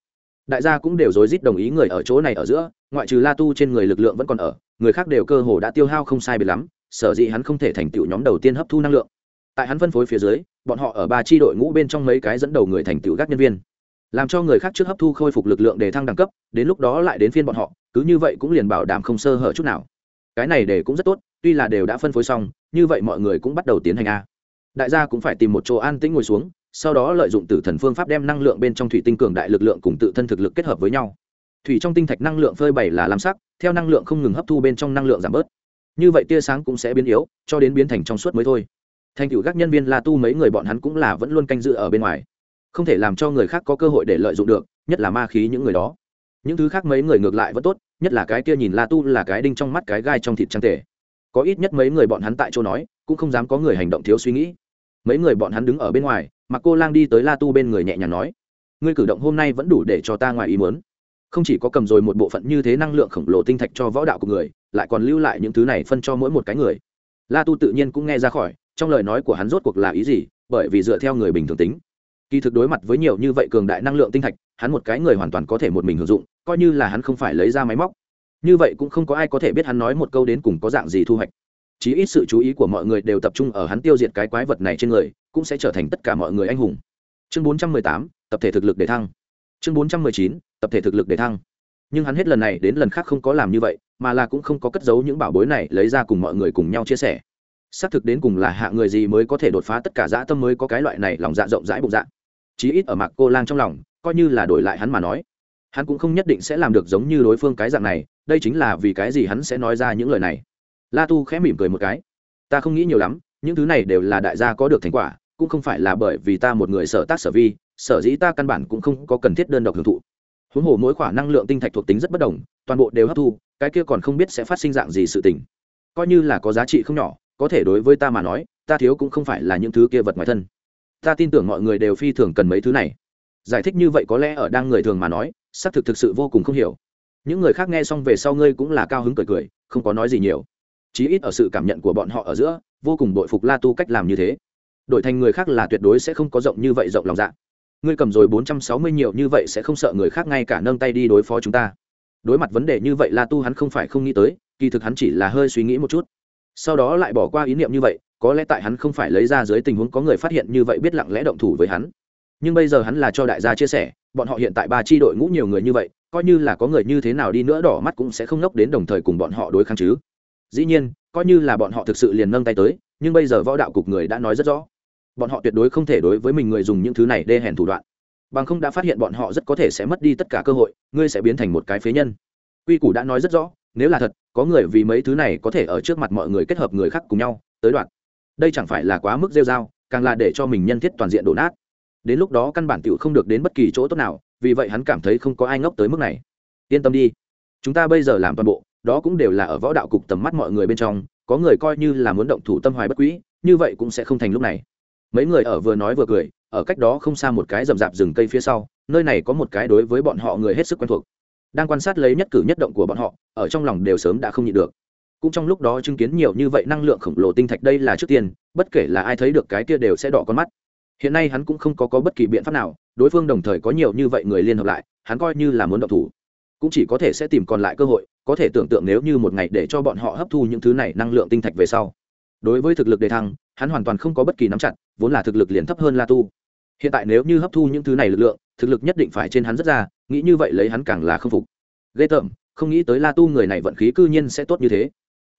Đại gia cũng đều rối rít đồng ý người ở chỗ này ở giữa, ngoại trừ la tu trên người lực lượng vẫn còn ở, người khác đều cơ hồ đã tiêu hao không sai biệt lắm, sở dĩ hắn không thể thành tựu nhóm đầu tiên hấp thu năng lượng. Tại hắn phân phối phía dưới, bọn họ ở ba tri đội ngũ bên trong mấy cái dẫn đầu người thành tựu gác nhân viên làm cho người khác trước hấp thu khôi phục lực lượng để thăng đẳng cấp, đến lúc đó lại đến phiên bọn họ, cứ như vậy cũng liền bảo đảm không sơ hở chút nào. Cái này để cũng rất tốt, tuy là đều đã phân phối xong, như vậy mọi người cũng bắt đầu tiến hành a. Đại gia cũng phải tìm một chỗ an tĩnh ngồi xuống, sau đó lợi dụng tử thần phương pháp đem năng lượng bên trong thủy tinh cường đại lực lượng cùng tự thân thực lực kết hợp với nhau. Thủy trong tinh thạch năng lượng phơi bày là làm sắc, theo năng lượng không ngừng hấp thu bên trong năng lượng giảm bớt. Như vậy tia sáng cũng sẽ biến yếu, cho đến biến thành trong suốt mới thôi. Thành cựu các nhân viên la tu mấy người bọn hắn cũng là vẫn luôn canh dự ở bên ngoài không thể làm cho người khác có cơ hội để lợi dụng được, nhất là ma khí những người đó. Những thứ khác mấy người ngược lại vẫn tốt, nhất là cái kia nhìn la tu là cái đinh trong mắt cái gai trong thịt trang tể có ít nhất mấy người bọn hắn tại chỗ nói, cũng không dám có người hành động thiếu suy nghĩ. Mấy người bọn hắn đứng ở bên ngoài mà cô lang đi tới la tu bên người nhẹ nhàng nói, ngươi cử động hôm nay vẫn đủ để cho ta ngoài ý muốn. Không chỉ có cầm rồi một bộ phận như thế năng lượng khổng lồ tinh thạch cho võ đạo của người, lại còn lưu lại những thứ này phân cho mỗi một cái người. La tu tự nhiên cũng nghe ra khỏi, trong lời nói của hắn rốt cuộc là ý gì, bởi vì dựa theo người bình thường tính kỳ thực đối mặt với nhiều như vậy cường đại năng lượng tinh thạch hắn một cái người hoàn toàn có thể một mình hưởng dụng coi như là hắn không phải lấy ra máy móc. Như vậy cũng không có ai có thể biết hắn nói một câu đến cùng có dạng gì thu hoạch. Chí ít sự chú ý của mọi người đều tập trung ở hắn tiêu diệt cái quái vật này trên người cũng sẽ trở thành tất cả mọi người anh hùng. Chương 418, tập thể thực lực để thăng. Chương 419, tập thể thực lực để thăng. Nhưng hắn hết lần này đến lần khác không có làm như vậy mà là cũng không có cất giấu những bảo bối này lấy ra cùng mọi người cùng nhau chia sẻ. Xác thực đến cùng là hạ người gì mới có thể đột phá tất cả dã tâm mới có cái loại này lòng dạ rộng rãi bụng dạ chí ít ở mạc cô lang trong lòng, coi như là đổi lại hắn mà nói, hắn cũng không nhất định sẽ làm được giống như đối phương cái dạng này, đây chính là vì cái gì hắn sẽ nói ra những lời này. La tu khẽ mỉm cười một cái. Ta không nghĩ nhiều lắm, những thứ này đều là đại gia có được thành quả, cũng không phải là bởi vì ta một người sở tác sở vi, sở dĩ ta căn bản cũng không có cần thiết đơn độc hưởng thụ. Huống hồ mỗi khoả năng lượng tinh thạch thuộc tính rất bất đồng, toàn bộ đều hấp thu, cái kia còn không biết sẽ phát sinh dạng gì sự tình. Coi như là có giá trị không nhỏ, có thể đối với ta mà nói, ta thiếu cũng không phải là những thứ kia vật ngoài thân ta tin tưởng mọi người đều phi thường cần mấy thứ này. Giải thích như vậy có lẽ ở đang người thường mà nói, xác thực thực sự vô cùng không hiểu. Những người khác nghe xong về sau ngươi cũng là cao hứng cười cười, không có nói gì nhiều. Chí ít ở sự cảm nhận của bọn họ ở giữa, vô cùng bội phục la tu cách làm như thế. Đổi thành người khác là tuyệt đối sẽ không có rộng như vậy rộng lòng dạ. Ngươi cầm rồi bốn trăm sáu mươi nhiều như vậy sẽ không sợ người khác ngay cả nâng tay đi đối phó chúng ta. Đối mặt vấn đề như vậy la tu hắn không phải không nghĩ tới, kỳ thực hắn chỉ là hơi suy nghĩ một chút. Sau đó lại bỏ qua ý niệm như vậy có lẽ tại hắn không phải lấy ra dưới tình huống có người phát hiện như vậy biết lặng lẽ động thủ với hắn. Nhưng bây giờ hắn là cho đại gia chia sẻ, bọn họ hiện tại ba tri đội ngũ nhiều người như vậy, coi như là có người như thế nào đi nữa đỏ mắt cũng sẽ không ngốc đến đồng thời cùng bọn họ đối kháng chứ. Dĩ nhiên, coi như là bọn họ thực sự liền nâng tay tới, nhưng bây giờ võ đạo cục người đã nói rất rõ. Bọn họ tuyệt đối không thể đối với mình người dùng những thứ này đê hèn thủ đoạn. Bằng không đã phát hiện bọn họ rất có thể sẽ mất đi tất cả cơ hội, ngươi sẽ biến thành một cái phế nhân. Quy củ đã nói rất rõ, nếu là thật, có người vì mấy thứ này có thể ở trước mặt mọi người kết hợp người khác cùng nhau, tới đoạn đây chẳng phải là quá mức rêu dao càng là để cho mình nhân thiết toàn diện đổ nát. Đến lúc đó căn bản t không được đến bất kỳ chỗ tốt nào, vì vậy hắn cảm thấy không có ai ngốc tới mức này. Yên tâm đi. Chúng ta bây giờ làm toàn bộ, đó cũng đều là ở võ đạo cục tầm mắt mọi người bên trong, có người coi như là muốn động thủ tâm hoài bất quỹ như vậy cũng sẽ không thành lúc này. Mấy người ở vừa nói vừa cười, ở cách đó không xa một cái rậm rạp rừng cây phía sau, nơi này có một cái đối với bọn họ người hết sức quen thuộc. Đang quan sát lấy nhất cử nhất động của bọn họ, ở trong lòng đều sớm đã không nhịn được cũng trong lúc đó chứng kiến nhiều như vậy năng lượng khổng lồ tinh thạch đây là trước tiên bất kể là ai thấy được cái kia đều sẽ đỏ con mắt. Hiện nay hắn cũng không có, có bất kỳ biện pháp nào đối phương đồng thời có nhiều như vậy người liên hợp lại hắn coi như là muốn động thủ cũng chỉ có thể sẽ tìm còn lại cơ hội có thể tưởng tượng nếu như một ngày để cho bọn họ hấp thu những thứ này năng lượng tinh thạch về sau. Đối với thực lực đề thăng hắn hoàn toàn không có bất kỳ nắm chặt vốn là thực lực liền thấp hơn la tu. Hiện tại nếu như hấp thu những thứ này lực lượng thực lực nhất định phải trên hắn rất ra nghĩ như vậy lấy hắn càng là không phục. Ghê tởm không nghĩ tới la tu người này vận khí cư nhiên sẽ tốt như thế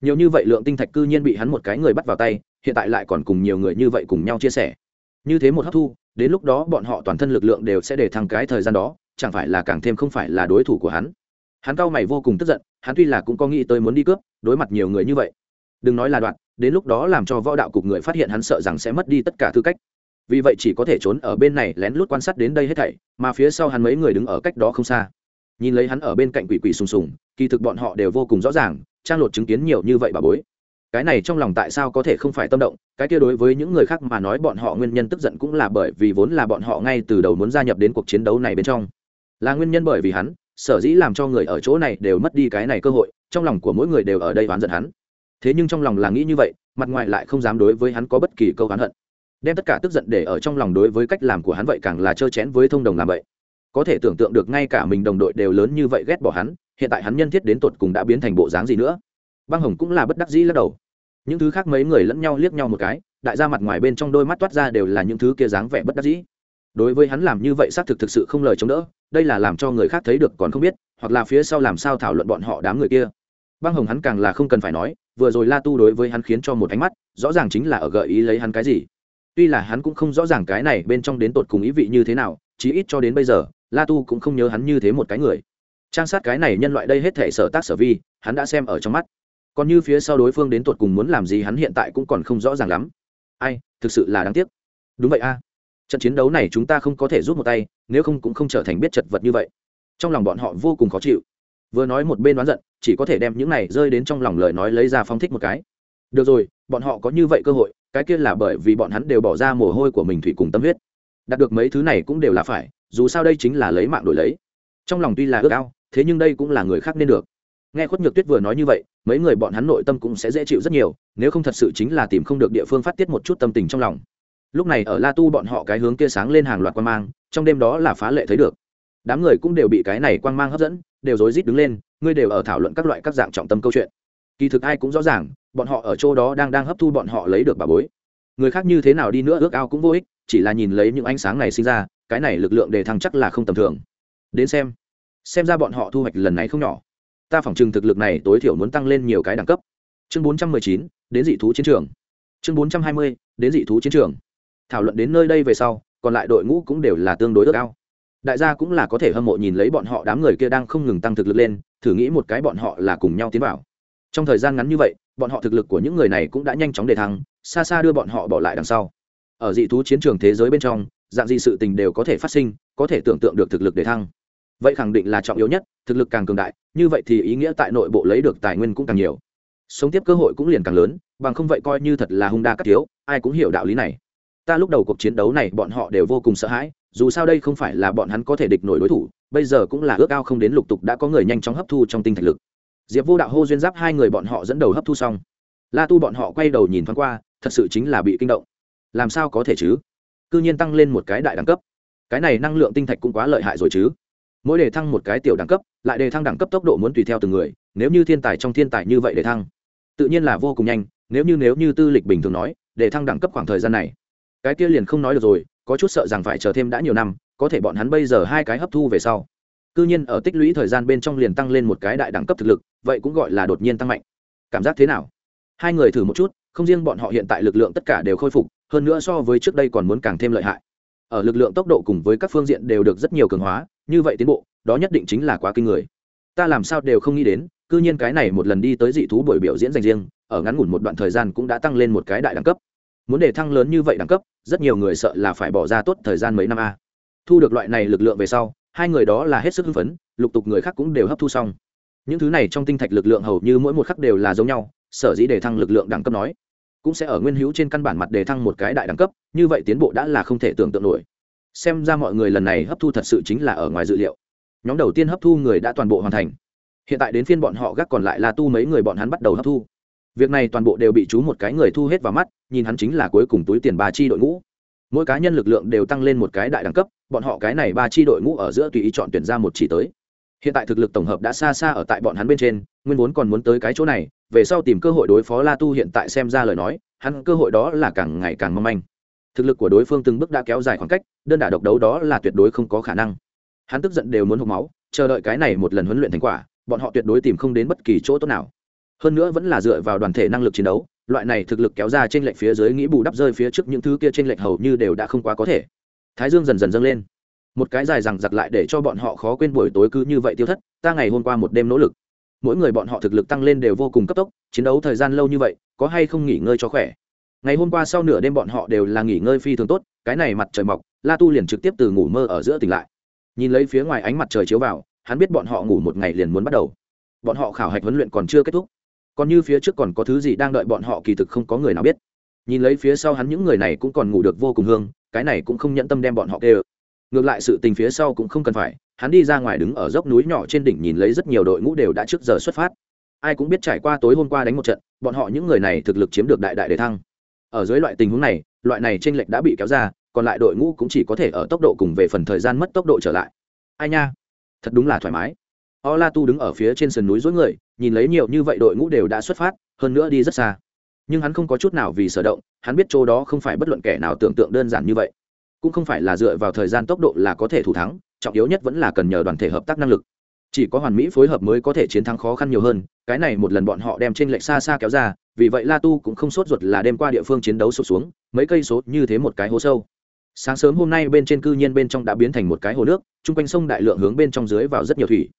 nhiều như vậy lượng tinh thạch cư nhiên bị hắn một cái người bắt vào tay, hiện tại lại còn cùng nhiều người như vậy cùng nhau chia sẻ. Như thế một hấp thu, đến lúc đó bọn họ toàn thân lực lượng đều sẽ để thăng cái thời gian đó, chẳng phải là càng thêm không phải là đối thủ của hắn. Hắn cao mày vô cùng tức giận, hắn tuy là cũng có nghĩ tới muốn đi cướp, đối mặt nhiều người như vậy. Đừng nói là đoạn, đến lúc đó làm cho võ đạo cục người phát hiện hắn sợ rằng sẽ mất đi tất cả tư cách. Vì vậy chỉ có thể trốn ở bên này lén lút quan sát đến đây hết thảy, mà phía sau hắn mấy người đứng ở cách đó không xa. Nhìn lấy hắn ở bên cạnh quỷ quỷ sùng sùng, kỳ thực bọn họ đều vô cùng rõ ràng trang lột chứng kiến nhiều như vậy bà bối. Cái này trong lòng tại sao có thể không phải tâm động? Cái kia đối với những người khác mà nói bọn họ nguyên nhân tức giận cũng là bởi vì vốn là bọn họ ngay từ đầu muốn gia nhập đến cuộc chiến đấu này bên trong. Là nguyên nhân bởi vì hắn, sở dĩ làm cho người ở chỗ này đều mất đi cái này cơ hội, trong lòng của mỗi người đều ở đây oán giận hắn. Thế nhưng trong lòng là nghĩ như vậy, mặt ngoài lại không dám đối với hắn có bất kỳ câu oán hận. Đem tất cả tức giận để ở trong lòng đối với cách làm của hắn vậy càng là trơ chén với thông đồng làm vậy. Có thể tưởng tượng được ngay cả mình đồng đội đều lớn như vậy ghét bỏ hắn hiện tại hắn nhân thiết đến tột cùng đã biến thành bộ dáng gì nữa? Băng hồng cũng là bất đắc dĩ lắc đầu. Những thứ khác mấy người lẫn nhau liếc nhau một cái, đại gia mặt ngoài bên trong đôi mắt toát ra đều là những thứ kia dáng vẻ bất đắc dĩ. Đối với hắn làm như vậy xác thực thực sự không lời chống đỡ, đây là làm cho người khác thấy được còn không biết, hoặc là phía sau làm sao thảo luận bọn họ đám người kia. Băng hồng hắn càng là không cần phải nói, vừa rồi la tu đối với hắn khiến cho một ánh mắt, rõ ràng chính là ở gợi ý lấy hắn cái gì. Tuy là hắn cũng không rõ ràng cái này bên trong đến tột cùng ý vị như thế nào, chí ít cho đến bây giờ, la tu cũng không nhớ hắn như thế một cái người trang sát cái này nhân loại đây hết thể sở tác sở vi, hắn đã xem ở trong mắt. Còn như phía sau đối phương đến tột cùng muốn làm gì hắn hiện tại cũng còn không rõ ràng lắm. Ai, thực sự là đáng tiếc. Đúng vậy a. À. Trận chiến đấu này chúng ta không có thể rút một tay, nếu không cũng không trở thành biết chật vật như vậy. Trong lòng bọn họ vô cùng khó chịu. Vừa nói một bên đoán giận, chỉ có thể đem những này rơi đến trong lòng lời nói lấy ra phong thích một cái. Được rồi, bọn họ có như vậy cơ hội, cái kia là bởi vì bọn hắn đều bỏ ra mồ hôi của mình thủy cùng tâm huyết. Đạt được mấy thứ này cũng đều là phải, dù sao đây chính là lấy mạng đổi lấy. Trong lòng tuy là ước ao thế nhưng đây cũng là người khác nên được. Nghe khuất nhược tuyết vừa nói như vậy, mấy người bọn hắn nội tâm cũng sẽ dễ chịu rất nhiều, nếu không thật sự chính là tìm không được địa phương phát tiết một chút tâm tình trong lòng. Lúc này ở la tu bọn họ cái hướng kia sáng lên hàng loạt quan mang, trong đêm đó là phá lệ thấy được. Đám người cũng đều bị cái này quang mang hấp dẫn, đều rối rít đứng lên, ngươi đều ở thảo luận các loại các dạng trọng tâm câu chuyện. Kỳ thực ai cũng rõ ràng, bọn họ ở chỗ đó đang đang hấp thu bọn họ lấy được bà bối. Người khác như thế nào đi nữa ước ao cũng vô ích, chỉ là nhìn lấy những ánh sáng này sinh ra, cái này lực lượng đề thăng chắc là không tầm thường. Đến xem xem ra bọn họ thu hoạch lần này không nhỏ. Ta phỏng chừng thực lực này tối thiểu muốn tăng lên nhiều cái đẳng cấp. Chương bốn trăm mười chín, đến dị thú chiến trường. Chương bốn trăm hai mươi, đến dị thú chiến trường. Thảo luận đến nơi đây về sau, còn lại đội ngũ cũng đều là tương đối ước ao. Đại gia cũng là có thể hâm mộ nhìn lấy bọn họ đám người kia đang không ngừng tăng thực lực lên, thử nghĩ một cái bọn họ là cùng nhau tiến vào. Trong thời gian ngắn như vậy, bọn họ thực lực của những người này cũng đã nhanh chóng đề thăng, xa xa đưa bọn họ bỏ lại đằng sau. Ở dị thú chiến trường thế giới bên trong, dạng gì sự tình đều có thể phát sinh, có thể tưởng tượng được thực lực đề thăng vậy khẳng định là trọng yếu nhất, thực lực càng cường đại, như vậy thì ý nghĩa tại nội bộ lấy được tài nguyên cũng càng nhiều. Sống tiếp cơ hội cũng liền càng lớn, bằng không vậy coi như thật là hung đa cắt thiếu, ai cũng hiểu đạo lý này. Ta lúc đầu cuộc chiến đấu này bọn họ đều vô cùng sợ hãi, dù sao đây không phải là bọn hắn có thể địch nổi đối thủ, bây giờ cũng là ước ao không đến lục tục đã có người nhanh chóng hấp thu trong tinh thạch lực. Diệp vô đạo hô duyên giáp hai người bọn họ dẫn đầu hấp thu xong. La tu bọn họ quay đầu nhìn thoáng qua, thật sự chính là bị kinh động. Làm sao có thể chứ? C ư nhiên tăng lên một cái đại đẳng cấp. Cái này năng lượng tinh thạch cũng quá lợi hại rồi chứ? Mỗi đề thăng một cái tiểu đẳng cấp, lại đề thăng đẳng cấp tốc độ muốn tùy theo từng người, nếu như thiên tài trong thiên tài như vậy đề thăng, tự nhiên là vô cùng nhanh, nếu như nếu như tư lịch bình thường nói, đề thăng đẳng cấp khoảng thời gian này, cái kia liền không nói được rồi, có chút sợ rằng phải chờ thêm đã nhiều năm, có thể bọn hắn bây giờ hai cái hấp thu về sau. Cư nhiên ở tích lũy thời gian bên trong liền tăng lên một cái đại đẳng cấp thực lực, vậy cũng gọi là đột nhiên tăng mạnh. Cảm giác thế nào? Hai người thử một chút, không riêng bọn họ hiện tại lực lượng tất cả đều khôi phục, hơn nữa so với trước đây còn muốn càng thêm lợi hại. Ở lực lượng tốc độ cùng với các phương diện đều được rất nhiều cường hóa như vậy tiến bộ, đó nhất định chính là quá kinh người. Ta làm sao đều không nghĩ đến, cư nhiên cái này một lần đi tới dị thú buổi biểu diễn dành riêng, ở ngắn ngủn một đoạn thời gian cũng đã tăng lên một cái đại đẳng cấp. Muốn để thăng lớn như vậy đẳng cấp, rất nhiều người sợ là phải bỏ ra tốt thời gian mấy năm a. Thu được loại này lực lượng về sau, hai người đó là hết sức hưng phấn, lục tục người khác cũng đều hấp thu xong. Những thứ này trong tinh thạch lực lượng hầu như mỗi một khắc đều là giống nhau, sở dĩ đề thăng lực lượng đẳng cấp nói, cũng sẽ ở nguyên hữu trên căn bản mặt đề thăng một cái đại đẳng cấp, như vậy tiến bộ đã là không thể tưởng tượng nổi xem ra mọi người lần này hấp thu thật sự chính là ở ngoài dự liệu. Nhóm đầu tiên hấp thu người đã toàn bộ hoàn thành. Hiện tại đến phiên bọn họ gác còn lại là tu mấy người bọn hắn bắt đầu hấp thu. Việc này toàn bộ đều bị chú một cái người thu hết vào mắt, nhìn hắn chính là cuối cùng túi tiền ba chi đội ngũ. Mỗi cá nhân lực lượng đều tăng lên một cái đại đẳng cấp, bọn họ cái này ba chi đội ngũ ở giữa tùy ý chọn tuyển ra một chỉ tới. Hiện tại thực lực tổng hợp đã xa xa ở tại bọn hắn bên trên, nguyên vốn còn muốn tới cái chỗ này, về sau tìm cơ hội đối phó la tu hiện tại xem ra lời nói, hắn cơ hội đó là càng ngày càng mong manh thực lực của đối phương từng bước đã kéo dài khoảng cách, đơn đả độc đấu đó là tuyệt đối không có khả năng. Hắn tức giận đều muốn hộp máu, chờ đợi cái này một lần huấn luyện thành quả, bọn họ tuyệt đối tìm không đến bất kỳ chỗ tốt nào. Hơn nữa vẫn là dựa vào đoàn thể năng lực chiến đấu, loại này thực lực kéo ra trên lệch phía dưới nghĩ bù đắp rơi phía trước những thứ kia trên lệch hầu như đều đã không quá có thể. Thái dương dần dần dâng lên. Một cái dài rằng giặc lại để cho bọn họ khó quên buổi tối cứ như vậy tiêu thất, ta ngày hôm qua một đêm nỗ lực. Mỗi người bọn họ thực lực tăng lên đều vô cùng cấp tốc, chiến đấu thời gian lâu như vậy, có hay không nghỉ ngơi cho khỏe? Ngày hôm qua sau nửa đêm bọn họ đều là nghỉ ngơi phi thường tốt, cái này mặt trời mọc, la tu liền trực tiếp từ ngủ mơ ở giữa tỉnh lại. Nhìn lấy phía ngoài ánh mặt trời chiếu vào, hắn biết bọn họ ngủ một ngày liền muốn bắt đầu. Bọn họ khảo hạch huấn luyện còn chưa kết thúc. Còn như phía trước còn có thứ gì đang đợi bọn họ kỳ thực không có người nào biết. Nhìn lấy phía sau hắn những người này cũng còn ngủ được vô cùng hương, cái này cũng không nhẫn tâm đem bọn họ kê ngược lại sự tình phía sau cũng không cần phải, hắn đi ra ngoài đứng ở dốc núi nhỏ trên đỉnh nhìn lấy rất nhiều đội ngũ đều đã trước giờ xuất phát. Ai cũng biết trải qua tối hôm qua đánh một trận, bọn họ những người này thực lực chiếm được đại đại đề thăng ở dưới loại tình huống này, loại này tranh lệch đã bị kéo ra, còn lại đội ngũ cũng chỉ có thể ở tốc độ cùng về phần thời gian mất tốc độ trở lại. Ai nha, thật đúng là thoải mái. O la tu đứng ở phía trên sườn núi dối người, nhìn lấy nhiều như vậy đội ngũ đều đã xuất phát, hơn nữa đi rất xa. Nhưng hắn không có chút nào vì sở động, hắn biết chỗ đó không phải bất luận kẻ nào tưởng tượng đơn giản như vậy. Cũng không phải là dựa vào thời gian tốc độ là có thể thủ thắng, trọng yếu nhất vẫn là cần nhờ đoàn thể hợp tác năng lực chỉ có hoàn mỹ phối hợp mới có thể chiến thắng khó khăn nhiều hơn, cái này một lần bọn họ đem trên lệch xa xa kéo ra, vì vậy la tu cũng không sốt ruột là đêm qua địa phương chiến đấu sụt xuống, mấy cây số như thế một cái hố sâu. Sáng sớm hôm nay bên trên cư nhiên bên trong đã biến thành một cái hồ nước, chung quanh sông đại lượng hướng bên trong dưới vào rất nhiều thủy.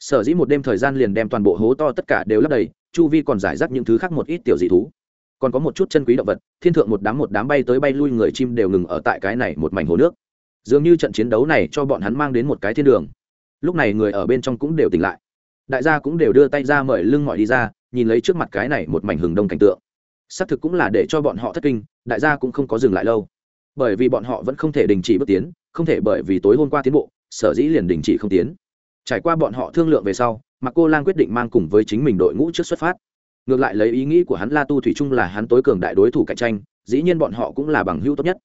Sở dĩ một đêm thời gian liền đem toàn bộ hố to tất cả đều lấp đầy, chu vi còn giải rác những thứ khác một ít tiểu dị thú. Còn có một chút chân quý động vật, thiên thượng một đám một đám bay tới bay lui người chim đều ngừng ở tại cái này một mảnh hồ nước. Dường như trận chiến đấu này cho bọn hắn mang đến một cái thiên đường lúc này người ở bên trong cũng đều tỉnh lại. Đại gia cũng đều đưa tay ra mời lưng mọi đi ra, nhìn lấy trước mặt cái này một mảnh hừng đông cảnh tượng. Xác thực cũng là để cho bọn họ thất kinh, đại gia cũng không có dừng lại lâu. Bởi vì bọn họ vẫn không thể đình chỉ bước tiến, không thể bởi vì tối hôm qua tiến bộ, sở dĩ liền đình chỉ không tiến. Trải qua bọn họ thương lượng về sau mà cô lang quyết định mang cùng với chính mình đội ngũ trước xuất phát. Ngược lại lấy ý nghĩ của hắn la tu thủy chung là hắn tối cường đại đối thủ cạnh tranh, dĩ nhiên bọn họ cũng là bằng hữu tốt nhất.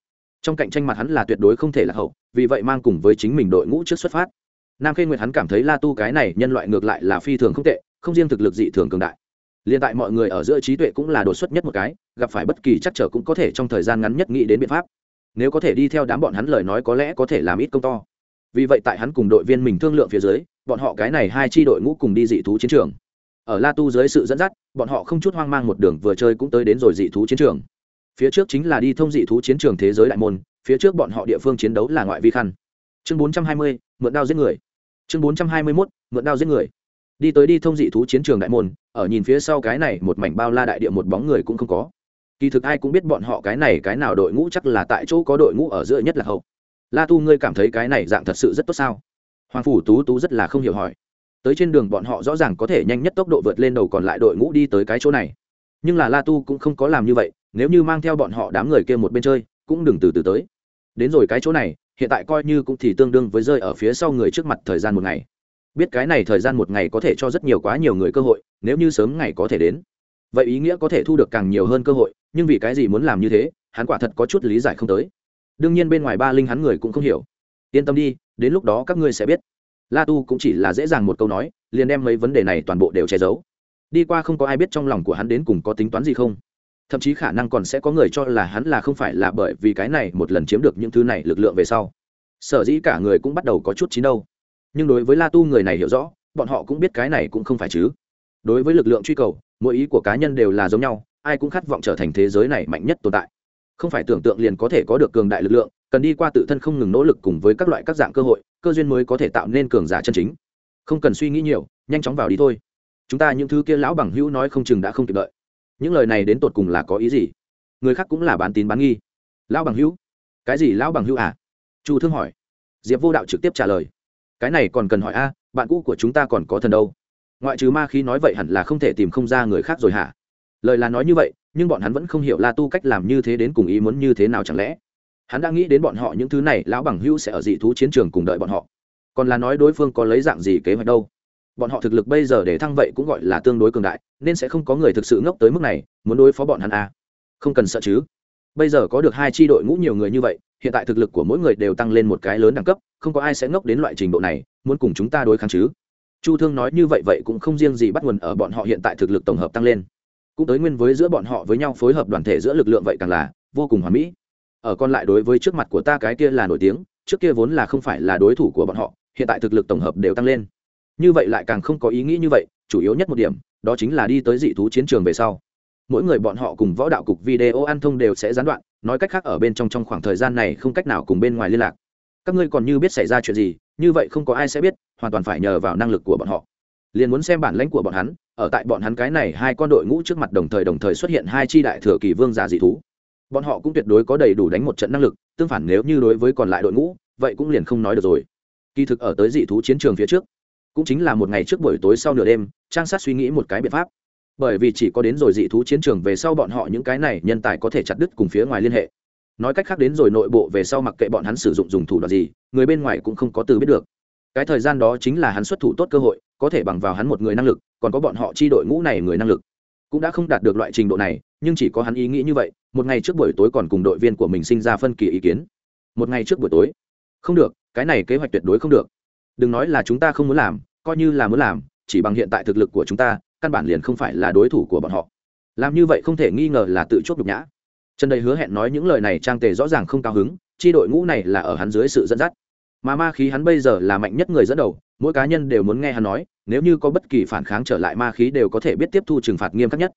Trong cạnh tranh mặt hắn là tuyệt đối không thể là hậu, vì vậy mang cùng với chính mình đội ngũ trước xuất phát nam khê nguyệt hắn cảm thấy la tu cái này nhân loại ngược lại là phi thường không tệ, không riêng thực lực dị thường cường đại. Liền tại mọi người ở giữa trí tuệ cũng là đột xuất nhất một cái, gặp phải bất kỳ chắc trở cũng có thể trong thời gian ngắn nhất nghĩ đến biện pháp. Nếu có thể đi theo đám bọn hắn lời nói có lẽ có thể làm ít công to. Vì vậy tại hắn cùng đội viên mình thương lượng phía dưới, bọn họ cái này hai chi đội ngũ cùng đi dị thú chiến trường. Ở la tu dưới sự dẫn dắt, bọn họ không chút hoang mang một đường vừa chơi cũng tới đến rồi dị thú chiến trường. Phía trước chính là đi thông dị thú chiến trường thế giới đại môn, phía trước bọn họ địa phương chiến đấu là ngoại vi khăn. Chương bốn trăm hai mươi, mượn đao giết người chương bốn trăm hai mươi mốt, mượn đao giết người. Đi tới đi thông dị thú chiến trường đại môn, ở nhìn phía sau cái này một mảnh bao la đại địa một bóng người cũng không có. Kỳ thực ai cũng biết bọn họ cái này cái nào đội ngũ chắc là tại chỗ có đội ngũ ở giữa nhất là hậu. La tu, ngươi cảm thấy cái này dạng thật sự rất tốt sao? Hoàng phủ tú tú rất là không hiểu hỏi. Tới trên đường bọn họ rõ ràng có thể nhanh nhất tốc độ vượt lên đầu còn lại đội ngũ đi tới cái chỗ này. Nhưng là la tu cũng không có làm như vậy, nếu như mang theo bọn họ đám người kia một bên chơi, cũng đừng từ từ tới. Đến rồi cái chỗ này hiện tại coi như cũng thì tương đương với rơi ở phía sau người trước mặt thời gian một ngày. Biết cái này thời gian một ngày có thể cho rất nhiều quá nhiều người cơ hội, nếu như sớm ngày có thể đến. Vậy ý nghĩa có thể thu được càng nhiều hơn cơ hội, nhưng vì cái gì muốn làm như thế, hắn quả thật có chút lý giải không tới. Đương nhiên bên ngoài ba linh hắn người cũng không hiểu. Yên tâm đi, đến lúc đó các ngươi sẽ biết. La tu cũng chỉ là dễ dàng một câu nói, liền đem mấy vấn đề này toàn bộ đều che giấu. Đi qua không có ai biết trong lòng của hắn đến cùng có tính toán gì không thậm chí khả năng còn sẽ có người cho là hắn là không phải là bởi vì cái này một lần chiếm được những thứ này lực lượng về sau. Sở dĩ cả người cũng bắt đầu có chút chín đâu. Nhưng đối với la tu người này hiểu rõ, bọn họ cũng biết cái này cũng không phải chứ. Đối với lực lượng truy cầu, mỗi ý của cá nhân đều là giống nhau, ai cũng khát vọng trở thành thế giới này mạnh nhất tồn tại. Không phải tưởng tượng liền có thể có được cường đại lực lượng, cần đi qua tự thân không ngừng nỗ lực cùng với các loại các dạng cơ hội, cơ duyên mới có thể tạo nên cường giả chân chính. Không cần suy nghĩ nhiều, nhanh chóng vào đi thôi. Chúng ta những thứ kia lão bằng hữu nói không chừng đã không kịp đợi những lời này đến tột cùng là có ý gì? Người khác cũng là bán tín bán nghi. Lão bằng hữu, cái gì lão bằng hữu à? Chu thương hỏi. Diệp vô đạo trực tiếp trả lời. Cái này còn cần hỏi a, bạn cũ của chúng ta còn có thần đâu? Ngoại trừ ma khi nói vậy hẳn là không thể tìm không ra người khác rồi hả? Lời là nói như vậy, nhưng bọn hắn vẫn không hiểu la tu cách làm như thế đến cùng ý muốn như thế nào chẳng lẽ? Hắn đã nghĩ đến bọn họ những thứ này, lão bằng hữu sẽ ở dị thú chiến trường cùng đợi bọn họ. Còn là nói đối phương có lấy dạng gì kế hoạch đâu? Bọn họ thực lực bây giờ để thăng vậy cũng gọi là tương đối cường đại, nên sẽ không có người thực sự ngốc tới mức này, muốn đối phó bọn hắn à. không cần sợ chứ. Bây giờ có được hai tri đội ngũ nhiều người như vậy, hiện tại thực lực của mỗi người đều tăng lên một cái lớn đẳng cấp, không có ai sẽ ngốc đến loại trình độ này, muốn cùng chúng ta đối kháng chứ? Chu thương nói như vậy vậy cũng không riêng gì bắt nguồn ở bọn họ hiện tại thực lực tổng hợp tăng lên. Cũng tới nguyên với giữa bọn họ với nhau phối hợp đoàn thể giữa lực lượng vậy càng là vô cùng hoàn mỹ. Ở còn lại đối với trước mặt của ta cái kia là nổi tiếng, trước kia vốn là không phải là đối thủ của bọn họ, hiện tại thực lực tổng hợp đều tăng lên như vậy lại càng không có ý nghĩ như vậy, chủ yếu nhất một điểm, đó chính là đi tới dị thú chiến trường về sau. Mỗi người bọn họ cùng võ đạo cục video an thông đều sẽ gián đoạn, nói cách khác ở bên trong trong khoảng thời gian này không cách nào cùng bên ngoài liên lạc. Các ngươi còn như biết xảy ra chuyện gì, như vậy không có ai sẽ biết, hoàn toàn phải nhờ vào năng lực của bọn họ. Liền muốn xem bản lãnh của bọn hắn, ở tại bọn hắn cái này hai con đội ngũ trước mặt đồng thời đồng thời xuất hiện hai chi đại thừa kỳ vương giả dị thú. Bọn họ cũng tuyệt đối có đầy đủ đánh một trận năng lực, tương phản nếu như đối với còn lại đội ngũ, vậy cũng liền không nói được rồi. Kỳ thực ở tới dị thú chiến trường phía trước cũng chính là một ngày trước buổi tối sau nửa đêm, trang sát suy nghĩ một cái biện pháp. Bởi vì chỉ có đến rồi dị thú chiến trường về sau bọn họ những cái này nhân tài có thể chặt đứt cùng phía ngoài liên hệ. Nói cách khác đến rồi nội bộ về sau mặc kệ bọn hắn sử dụng dùng thủ đoạn gì, người bên ngoài cũng không có từ biết được. Cái thời gian đó chính là hắn xuất thủ tốt cơ hội, có thể bằng vào hắn một người năng lực, còn có bọn họ chi đội ngũ này người năng lực. Cũng đã không đạt được loại trình độ này, nhưng chỉ có hắn ý nghĩ như vậy, một ngày trước buổi tối còn cùng đội viên của mình sinh ra phân kỳ ý kiến. Một ngày trước buổi tối. Không được, cái này kế hoạch tuyệt đối không được đừng nói là chúng ta không muốn làm, coi như là muốn làm, chỉ bằng hiện tại thực lực của chúng ta, căn bản liền không phải là đối thủ của bọn họ. Làm như vậy không thể nghi ngờ là tự chốt nhục nhã. Trần đầy hứa hẹn nói những lời này trang tề rõ ràng không cao hứng, chi đội ngũ này là ở hắn dưới sự dẫn dắt. Mà ma khí hắn bây giờ là mạnh nhất người dẫn đầu, mỗi cá nhân đều muốn nghe hắn nói, nếu như có bất kỳ phản kháng trở lại ma khí đều có thể biết tiếp thu trừng phạt nghiêm khắc nhất.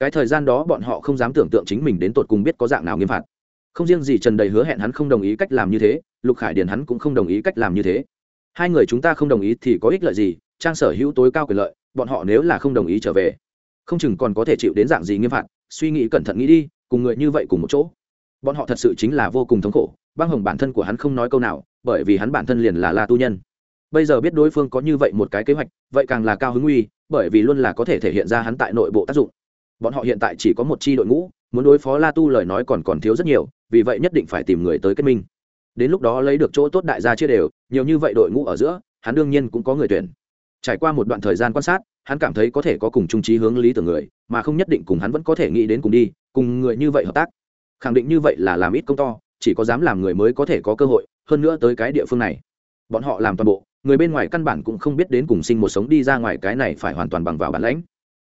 Cái thời gian đó bọn họ không dám tưởng tượng chính mình đến tột cùng biết có dạng nào nghiêm phạt. Không riêng gì trần đầy hứa hẹn hắn không đồng ý cách làm như thế, lục khải điền hắn cũng không đồng ý cách làm như thế hai người chúng ta không đồng ý thì có ích lợi gì, trang sở hữu tối cao quyền lợi, bọn họ nếu là không đồng ý trở về, không chừng còn có thể chịu đến dạng gì nghiêm phạt, suy nghĩ cẩn thận nghĩ đi, cùng người như vậy cùng một chỗ. Bọn họ thật sự chính là vô cùng thống khổ, băng hồng bản thân của hắn không nói câu nào, bởi vì hắn bản thân liền là la tu nhân. Bây giờ biết đối phương có như vậy một cái kế hoạch, vậy càng là cao hứng uy, bởi vì luôn là có thể thể hiện ra hắn tại nội bộ tác dụng. Bọn họ hiện tại chỉ có một chi đội ngũ, muốn đối phó la tu lời nói còn còn thiếu rất nhiều, vì vậy nhất định phải tìm người tới kết minh đến lúc đó lấy được chỗ tốt đại gia chia đều, nhiều như vậy đội ngũ ở giữa, hắn đương nhiên cũng có người tuyển. Trải qua một đoạn thời gian quan sát, hắn cảm thấy có thể có cùng trung trí hướng lý tưởng người, mà không nhất định cùng hắn vẫn có thể nghĩ đến cùng đi, cùng người như vậy hợp tác. Khẳng định như vậy là làm ít công to, chỉ có dám làm người mới có thể có cơ hội, hơn nữa tới cái địa phương này. Bọn họ làm toàn bộ, người bên ngoài căn bản cũng không biết đến cùng sinh một sống đi ra ngoài cái này phải hoàn toàn bằng vào bản lãnh.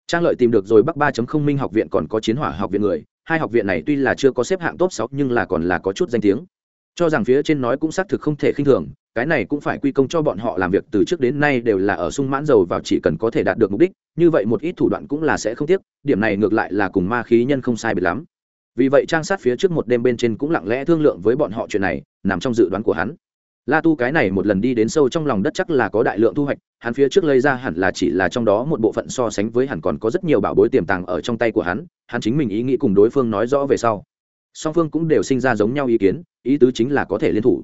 Trang lợi tìm được rồi bắc ba không minh học viện còn có chiến hỏa học viện người, hai học viện này tuy là chưa có xếp hạng top sáu, nhưng là còn là có chút danh tiếng cho rằng phía trên nói cũng xác thực không thể khinh thường, cái này cũng phải quy công cho bọn họ làm việc từ trước đến nay đều là ở sung mãn dầu vào chỉ cần có thể đạt được mục đích, như vậy một ít thủ đoạn cũng là sẽ không tiếc, điểm này ngược lại là cùng ma khí nhân không sai biệt lắm. Vì vậy trang sát phía trước một đêm bên trên cũng lặng lẽ thương lượng với bọn họ chuyện này, nằm trong dự đoán của hắn. La tu cái này một lần đi đến sâu trong lòng đất chắc là có đại lượng thu hoạch, hắn phía trước lấy ra hẳn là chỉ là trong đó một bộ phận so sánh với hẳn còn có rất nhiều bảo bối tiềm tàng ở trong tay của hắn hắn chính mình ý nghĩ cùng đối phương nói rõ về sau song phương cũng đều sinh ra giống nhau ý kiến ý tứ chính là có thể liên thủ.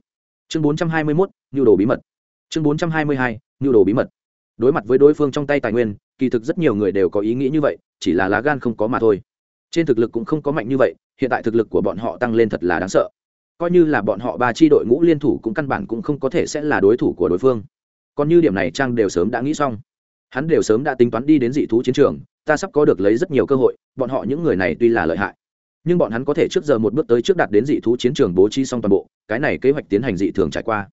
Chương 421, nhu đồ bí mật. Chương 422, nhu đồ bí mật. Đối mặt với đối phương trong tay tài nguyên kỳ thực rất nhiều người đều có ý nghĩ như vậy chỉ là lá gan không có mà thôi. Trên thực lực cũng không có mạnh như vậy hiện tại thực lực của bọn họ tăng lên thật là đáng sợ. Coi như là bọn họ ba chi đội ngũ liên thủ cũng căn bản cũng không có thể sẽ là đối thủ của đối phương. Còn như điểm này trang đều sớm đã nghĩ xong. Hắn đều sớm đã tính toán đi đến dị thú chiến trường ta sắp có được lấy rất nhiều cơ hội bọn họ những người này tuy là lợi hại nhưng bọn hắn có thể trước giờ một bước tới trước đạt đến dị thú chiến trường bố trí xong toàn bộ, cái này kế hoạch tiến hành dị thường trải qua.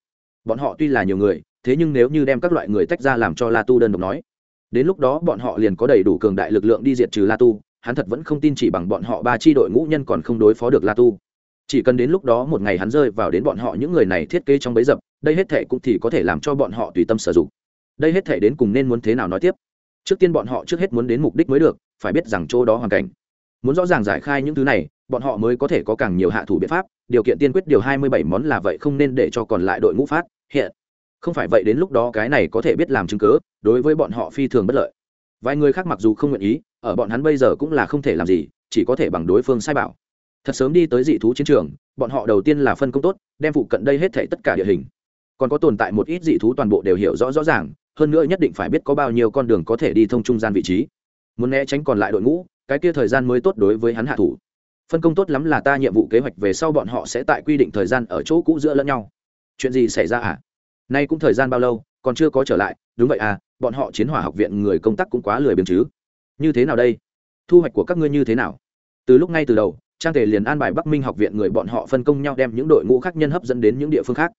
Bọn họ tuy là nhiều người, thế nhưng nếu như đem các loại người tách ra làm cho la tu đơn độc nói, đến lúc đó bọn họ liền có đầy đủ cường đại lực lượng đi diệt trừ la tu, hắn thật vẫn không tin chỉ bằng bọn họ ba chi đội ngũ nhân còn không đối phó được la tu. Chỉ cần đến lúc đó một ngày hắn rơi vào đến bọn họ những người này thiết kế trong bấy dập, đây hết thể cũng thì có thể làm cho bọn họ tùy tâm sử dụng. Đây hết thể đến cùng nên muốn thế nào nói tiếp? Trước tiên bọn họ trước hết muốn đến mục đích mới được, phải biết rằng chỗ đó hoàn cảnh muốn rõ ràng giải khai những thứ này, bọn họ mới có thể có càng nhiều hạ thủ biện pháp, điều kiện tiên quyết điều hai mươi bảy món là vậy, không nên để cho còn lại đội ngũ phát hiện. Không phải vậy đến lúc đó cái này có thể biết làm chứng cớ đối với bọn họ phi thường bất lợi. Vài người khác mặc dù không nguyện ý, ở bọn hắn bây giờ cũng là không thể làm gì, chỉ có thể bằng đối phương sai bảo. Thật sớm đi tới dị thú chiến trường, bọn họ đầu tiên là phân công tốt, đem phụ cận đây hết thể tất cả địa hình. Còn có tồn tại một ít dị thú toàn bộ đều hiểu rõ rõ ràng, hơn nữa nhất định phải biết có bao nhiêu con đường có thể đi thông trung gian vị trí. Muốn né tránh còn lại đội ngũ cái kia thời gian mới tốt đối với hắn hạ thủ. Phân công tốt lắm là ta nhiệm vụ kế hoạch về sau bọn họ sẽ tại quy định thời gian ở chỗ cũ giữa lẫn nhau. Chuyện gì xảy ra à? Nay cũng thời gian bao lâu, còn chưa có trở lại, đúng vậy à bọn họ chiến hỏa học viện người công tác cũng quá lười biếng chứ. Như thế nào đây? Thu hoạch của các ngươi như thế nào? Từ lúc ngay từ đầu, trang thể liền an bài bắc minh học viện người bọn họ phân công nhau đem những đội ngũ khác nhân hấp dẫn đến những địa phương khác.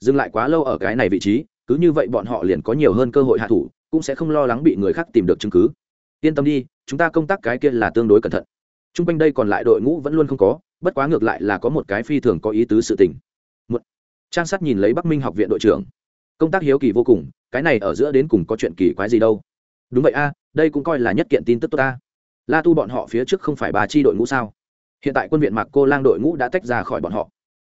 Dừng lại quá lâu ở cái này vị trí, cứ như vậy bọn họ liền có nhiều hơn cơ hội hạ thủ, cũng sẽ không lo lắng bị người khác tìm được chứng cứ yên tâm đi, chúng ta công tác cái kia là tương đối cẩn thận. T r u n g quanh đây còn lại đội ngũ vẫn luôn không có, bất quá ngược lại là có một cái phi thường có ý tứ sự tình. Một, trang sát nhìn lấy bắc minh học viện đội trưởng. Công tác hiếu kỳ vô cùng, cái này ở giữa đến cùng có chuyện kỳ quái gì đâu? Đúng vậy a, đây cũng coi là nhất kiện tin tức tốt ta. La tu bọn họ phía trước không phải bà chi đội ngũ sao? Hiện tại quân viện mạc cô lang đội ngũ đã tách ra khỏi bọn họ.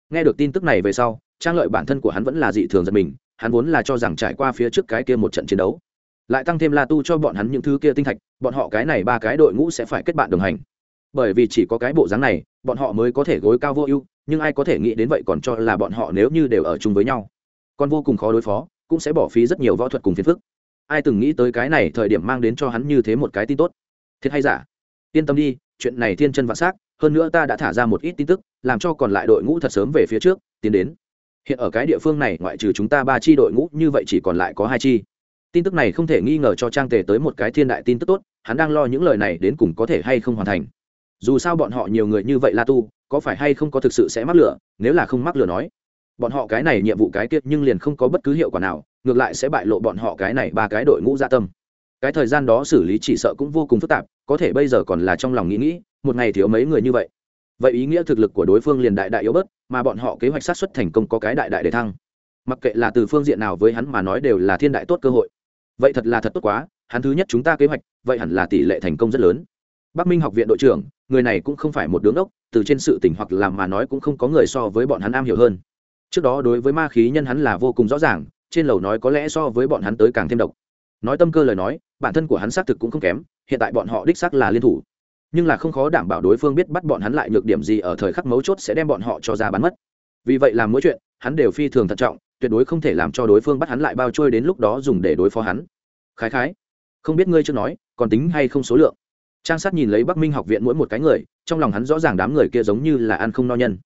Nghe được tin tức này về sau, trang lợi bản thân của hắn vẫn là dị thường giật mình, hắn vốn là cho rằng trải qua phía trước cái kia một trận chiến đấu lại tăng thêm la tu cho bọn hắn những thứ kia tinh thạch, bọn họ cái này ba cái đội ngũ sẽ phải kết bạn đồng hành. Bởi vì chỉ có cái bộ dáng này, bọn họ mới có thể gối cao vô ưu, nhưng ai có thể nghĩ đến vậy còn cho là bọn họ nếu như đều ở chung với nhau, còn vô cùng khó đối phó, cũng sẽ bỏ phí rất nhiều võ thuật cùng phiền phức. Ai từng nghĩ tới cái này thời điểm mang đến cho hắn như thế một cái tin tốt. Thiệt hay giả? Yên tâm đi, chuyện này thiên chân vạn s á c hơn nữa ta đã thả ra một ít tin tức, làm cho còn lại đội ngũ thật sớm về phía trước, tiến đến. Hiện ở cái địa phương này, ngoại trừ chúng ta ba chi đội ngũ, như vậy chỉ còn lại có hai chi tin tức này không thể nghi ngờ cho trang tề tới một cái thiên đại tin tức tốt, hắn đang lo những lời này đến cùng có thể hay không hoàn thành. Dù sao bọn họ nhiều người như vậy la tu, có phải hay không có thực sự sẽ mắc lửa, nếu là không mắc lửa nói. Bọn họ cái này nhiệm vụ cái tiết nhưng liền không có bất cứ hiệu quả nào, ngược lại sẽ bại lộ bọn họ cái này ba cái đội ngũ dạ tâm. Cái thời gian đó xử lý chỉ sợ cũng vô cùng phức tạp, có thể bây giờ còn là trong lòng nghĩ nghĩ, một ngày thiếu mấy người như vậy. Vậy ý nghĩa thực lực của đối phương liền đại đại yếu bớt, mà bọn họ kế hoạch sát xuất thành công có cái đại đại để thăng. Mặc kệ là từ phương diện nào với hắn mà nói đều là thiên đại tốt cơ hội vậy thật là thật tốt quá, hắn thứ nhất chúng ta kế hoạch, vậy hẳn là tỷ lệ thành công rất lớn. Bắc minh học viện đội trưởng, người này cũng không phải một đứng đốc từ trên sự tỉnh hoặc làm mà nói cũng không có người so với bọn hắn am hiểu hơn. Trước đó đối với ma khí nhân hắn là vô cùng rõ ràng, trên lầu nói có lẽ so với bọn hắn tới càng thêm độc. Nói tâm cơ lời nói, bản thân của hắn xác thực cũng không kém, hiện tại bọn họ đích xác là liên thủ. Nhưng là không khó đảm bảo đối phương biết bắt bọn hắn lại nhược điểm gì ở thời khắc mấu chốt sẽ đem bọn họ cho ra bắn mất. Vì vậy làm mỗi chuyện, hắn đều phi thường thận trọng tuyệt đối không thể làm cho đối phương bắt hắn lại bao trôi đến lúc đó dùng để đối phó hắn. Khái khái, không biết ngươi chưa nói, còn tính hay không số lượng? Trang sát nhìn lấy bắc minh học viện mỗi một cái người, trong lòng hắn rõ ràng đám người kia giống như là ăn không no nhân.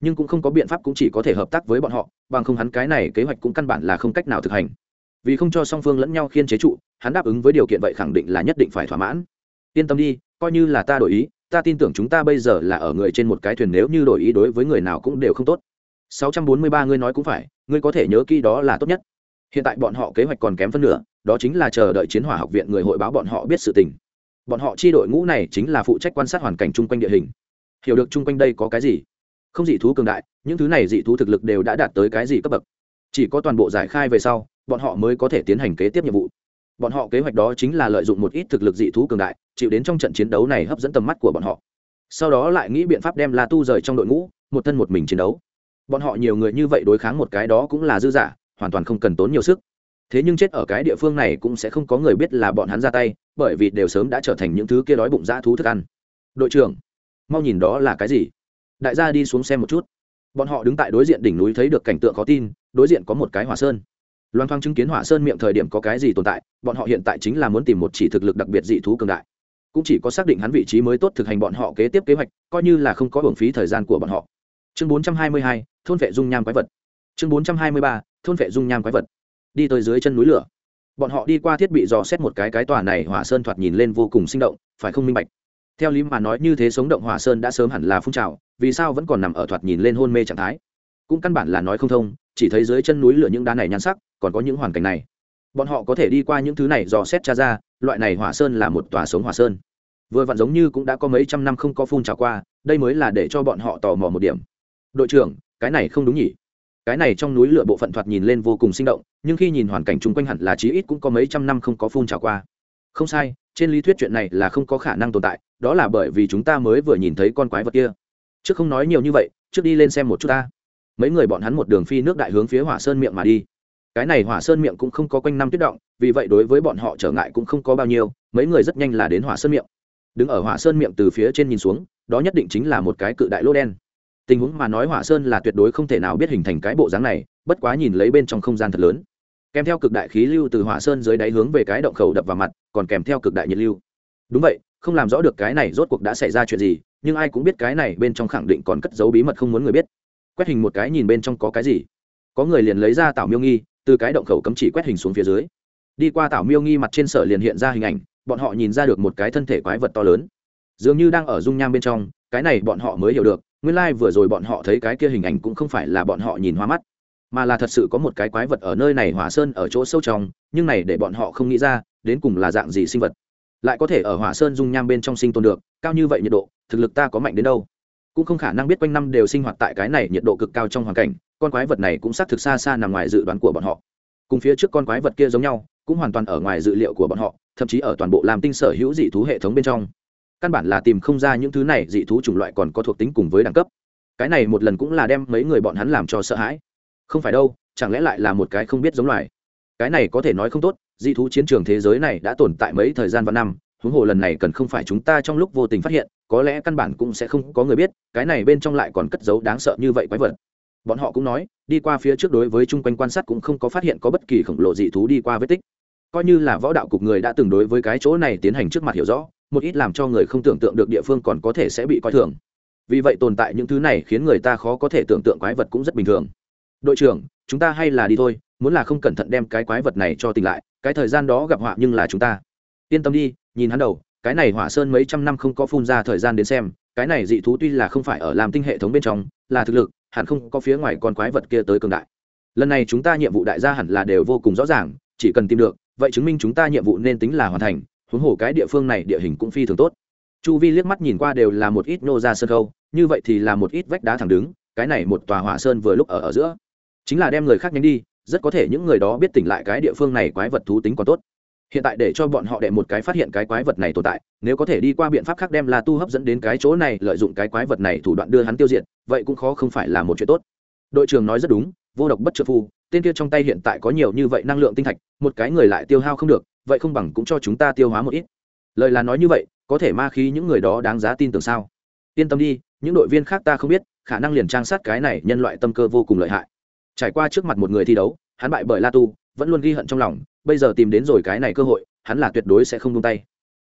Nhưng cũng không có biện pháp cũng chỉ có thể hợp tác với bọn họ, bằng không hắn cái này kế hoạch cũng căn bản là không cách nào thực hành. Vì không cho song phương lẫn nhau khiên chế trụ, hắn đáp ứng với điều kiện vậy khẳng định là nhất định phải thỏa mãn. Yên tâm đi, coi như là ta đổi ý, ta tin tưởng chúng ta bây giờ là ở người trên một cái thuyền nếu như đổi ý đối với người nào cũng đều không tốt. 643 ngươi nói cũng phải, ngươi có thể nhớ kỹ đó là tốt nhất. Hiện tại bọn họ kế hoạch còn kém phân nửa, đó chính là chờ đợi chiến hỏa học viện người hội báo bọn họ biết sự tình. Bọn họ chi đội ngũ này chính là phụ trách quan sát hoàn cảnh chung quanh địa hình. Hiểu được chung quanh đây có cái gì? Không dị thú cường đại, những thứ này dị thú thực lực đều đã đạt tới cái gì cấp bậc? Chỉ có toàn bộ giải khai về sau, bọn họ mới có thể tiến hành kế tiếp nhiệm vụ. Bọn họ kế hoạch đó chính là lợi dụng một ít thực lực dị thú cường đại, chịu đến trong trận chiến đấu này hấp dẫn tầm mắt của bọn họ. Sau đó lại nghĩ biện pháp đem la tu rời trong đội ngũ, một thân một mình chiến đấu bọn họ nhiều người như vậy đối kháng một cái đó cũng là dư giả hoàn toàn không cần tốn nhiều sức. Thế nhưng chết ở cái địa phương này cũng sẽ không có người biết là bọn hắn ra tay, bởi vì đều sớm đã trở thành những thứ kia đói bụng dã thú thức ăn. Đội trưởng, mau nhìn đó là cái gì? Đại gia đi xuống xem một chút. Bọn họ đứng tại đối diện đỉnh núi thấy được cảnh tượng khó tin, đối diện có một cái hỏa sơn. Loan thoang chứng kiến hỏa sơn miệng thời điểm có cái gì tồn tại, bọn họ hiện tại chính là muốn tìm một chỉ thực lực đặc biệt dị thú cường đại. Cũng chỉ có xác định hắn vị trí mới tốt thực hành bọn họ kế tiếp kế hoạch, coi như là không có hưởng phí thời gian của bọn họ chương 422, thôn vệ dung nham quái vật. Chương 423, thôn vệ dung nham quái vật. Đi tới dưới chân núi lửa. Bọn họ đi qua thiết bị dò xét một cái cái tòa này hỏa sơn thoạt nhìn lên vô cùng sinh động phải không minh bạch? Theo lý mà nói như thế sống động hỏa sơn đã sớm hẳn là phun trào vì sao vẫn còn nằm ở thoạt nhìn lên hôn mê trạng thái? Cũng căn bản là nói không thông chỉ thấy dưới chân núi lửa những đá này nhan sắc còn có những hoàn cảnh này. Bọn họ có thể đi qua những thứ này dò xét tra ra loại này hỏa sơn là một tòa sống hỏa sơn. Vừa vặn giống như cũng đã có mấy trăm năm không có phun trào qua đây mới là để cho bọn họ tò mò một điểm đội trưởng, cái này không đúng nhỉ? Cái này trong núi lửa bộ phận thoạt nhìn lên vô cùng sinh động, nhưng khi nhìn hoàn cảnh chung quanh hẳn là chí ít cũng có mấy trăm năm không có phun trào qua. Không sai, trên lý thuyết chuyện này là không có khả năng tồn tại, đó là bởi vì chúng ta mới vừa nhìn thấy con quái vật kia. Trước không nói nhiều như vậy, trước đi lên xem một chút ta. Mấy người bọn hắn một đường phi nước đại hướng phía hỏa sơn miệng mà đi. Cái này hỏa sơn miệng cũng không có quanh năm tuyết động, vì vậy đối với bọn họ trở ngại cũng không có bao nhiêu, mấy người rất nhanh là đến hỏa sơn miệng. Đứng ở hỏa sơn miệng từ phía trên nhìn xuống, đó nhất định chính là một cái cự đại lô đen tình huống mà nói hỏa sơn là tuyệt đối không thể nào biết hình thành cái bộ dáng này, bất quá nhìn lấy bên trong không gian thật lớn. Kèm theo cực đại khí lưu từ hỏa sơn dưới đáy hướng về cái động khẩu đập vào mặt, còn kèm theo cực đại nhiệt lưu. Đúng vậy, không làm rõ được cái này rốt cuộc đã xảy ra chuyện gì, nhưng ai cũng biết cái này bên trong khẳng định còn cất giấu bí mật không muốn người biết. Quét hình một cái nhìn bên trong có cái gì? Có người liền lấy ra tảo miêu nghi, từ cái động khẩu cấm chỉ quét hình xuống phía dưới. Đi qua tảo miêu nghi mặt trên sở liền hiện ra hình ảnh, bọn họ nhìn ra được một cái thân thể quái vật to lớn. Dường như đang ở dung nham bên trong, cái này bọn họ mới hiểu được nguyên lai、like、vừa rồi bọn họ thấy cái kia hình ảnh cũng không phải là bọn họ nhìn hoa mắt, mà là thật sự có một cái quái vật ở nơi này hỏa sơn ở chỗ sâu trong, nhưng này để bọn họ không nghĩ ra, đến cùng là dạng gì sinh vật. Lại có thể ở hỏa sơn dung nham bên trong sinh tồn được, cao như vậy nhiệt độ, thực lực ta có mạnh đến đâu? Cũng không khả năng biết quanh năm đều sinh hoạt tại cái này nhiệt độ cực cao trong hoàn cảnh, con quái vật này cũng xác thực xa xa nằm ngoài dự đoán của bọn họ. Cùng phía trước con quái vật kia giống nhau, cũng hoàn toàn ở ngoài dự liệu của bọn họ, thậm chí ở toàn bộ làm tinh sở hữu dị thú hệ thống bên trong căn bản là tìm không ra những thứ này, dị thú chủng loại còn có thuộc tính cùng với đẳng cấp. Cái này một lần cũng là đem mấy người bọn hắn làm cho sợ hãi. Không phải đâu, chẳng lẽ lại là một cái không biết giống loài? Cái này có thể nói không tốt, dị thú chiến trường thế giới này đã tồn tại mấy thời gian và năm, huống hồ lần này cần không phải chúng ta trong lúc vô tình phát hiện, có lẽ căn bản cũng sẽ không có người biết, cái này bên trong lại còn cất giấu đáng sợ như vậy quái vật. Bọn họ cũng nói, đi qua phía trước đối với chung quanh quan sát cũng không có phát hiện có bất kỳ khổng lồ dị thú đi qua vết tích. Coi như là võ đạo cục người đã từng đối với cái chỗ này tiến hành trước mặt hiểu rõ một ít làm cho người không tưởng tượng được địa phương còn có thể sẽ bị coi thường. Vì vậy tồn tại những thứ này khiến người ta khó có thể tưởng tượng quái vật cũng rất bình thường. Đội trưởng, chúng ta hay là đi thôi, muốn là không cẩn thận đem cái quái vật này cho tỉnh lại, cái thời gian đó gặp họa nhưng là chúng ta. Yên tâm đi, nhìn hắn đầu, cái này hỏa sơn mấy trăm năm không có phun ra thời gian đến xem, cái này dị thú tuy là không phải ở làm tinh hệ thống bên trong, là thực lực, hẳn không có phía ngoài con quái vật kia tới cường đại. Lần này chúng ta nhiệm vụ đại gia hẳn là đều vô cùng rõ ràng, chỉ cần tìm được, vậy chứng minh chúng ta nhiệm vụ nên tính là hoàn thành huống hồ cái địa phương này địa hình cũng phi thường tốt. Chu vi liếc mắt nhìn qua đều là một ít nô ra sân khâu, như vậy thì là một ít vách đá thẳng đứng, cái này một tòa hỏa sơn vừa lúc ở ở giữa. Chính là đem người khác nhanh đi, rất có thể những người đó biết tỉnh lại cái địa phương này quái vật thú tính còn tốt. Hiện tại để cho bọn họ đệ một cái phát hiện cái quái vật này tồn tại, nếu có thể đi qua biện pháp khác đem la tu hấp dẫn đến cái chỗ này, lợi dụng cái quái vật này thủ đoạn đưa hắn tiêu diệt, vậy cũng khó không phải là một chuyện tốt. Đội trưởng nói rất đúng, vô độc bất trợ phu tên kia trong tay hiện tại có nhiều như vậy năng lượng tinh thạch, một cái người lại tiêu hao không được vậy không bằng cũng cho chúng ta tiêu hóa một ít. Lời là nói như vậy, có thể ma khí những người đó đáng giá tin tưởng sao? Yên tâm đi, những đội viên khác ta không biết, khả năng liền trang sát cái này nhân loại tâm cơ vô cùng lợi hại. Trải qua trước mặt một người thi đấu, hắn bại bởi la tu vẫn luôn ghi hận trong lòng, bây giờ tìm đến rồi cái này cơ hội, hắn là tuyệt đối sẽ không tung tay.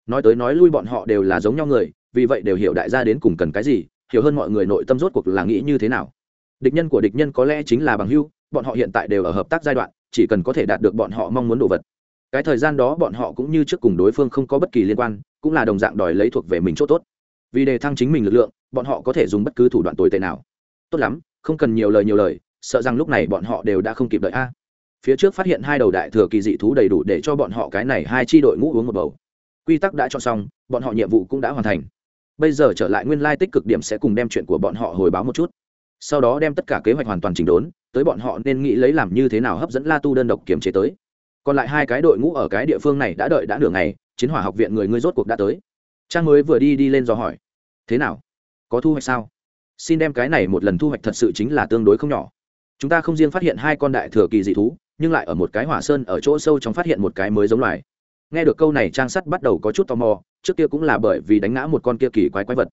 Nói tới nói lui bọn họ đều là giống nhau người, vì vậy đều hiểu đại gia đến cùng cần cái gì, hiểu hơn mọi người nội tâm rốt cuộc là nghĩ như thế nào. Địch nhân của địch nhân có lẽ chính là bằng hưu bọn họ hiện tại đều ở hợp tác giai đoạn, chỉ cần có thể đạt được bọn họ mong muốn đồ vật cái thời gian đó bọn họ cũng như trước cùng đối phương không có bất kỳ liên quan, cũng là đồng dạng đòi lấy thuộc về mình chỗ tốt. Vì đề thăng chính mình lực lượng, bọn họ có thể dùng bất cứ thủ đoạn tồi tệ nào. Tốt lắm, không cần nhiều lời nhiều lời, sợ rằng lúc này bọn họ đều đã không kịp đợi a. À. Phía trước phát hiện hai đầu đại thừa kỳ dị thú đầy đủ để cho bọn họ cái này hai chi đội ngũ uống một bầu. Quy tắc đã chọn xong, bọn họ nhiệm vụ cũng đã hoàn thành. Bây giờ trở lại nguyên lai tích cực điểm sẽ cùng đem chuyện của bọn họ hồi báo một chút. Sau đó đem tất cả kế hoạch hoàn toàn chỉnh đốn, tới bọn họ nên nghĩ lấy làm như thế nào hấp dẫn la tu đơn độc kiềm chế tới còn lại hai cái đội ngũ ở cái địa phương này đã đợi đã nửa ngày, chiến hỏa học viện người ngươi rốt cuộc đã tới. Trang mới vừa đi đi lên dò hỏi. Thế nào? Có thu hoạch sao? Xin đem cái này một lần thu hoạch thật sự chính là tương đối không nhỏ. Chúng ta không riêng phát hiện hai con đại thừa kỳ dị thú, nhưng lại ở một cái hỏa sơn ở chỗ sâu trong phát hiện một cái mới giống loài. Nghe được câu này, trang sắt bắt đầu có chút tò mò, trước kia cũng là bởi vì đánh ngã một con kia kỳ quái quái vật.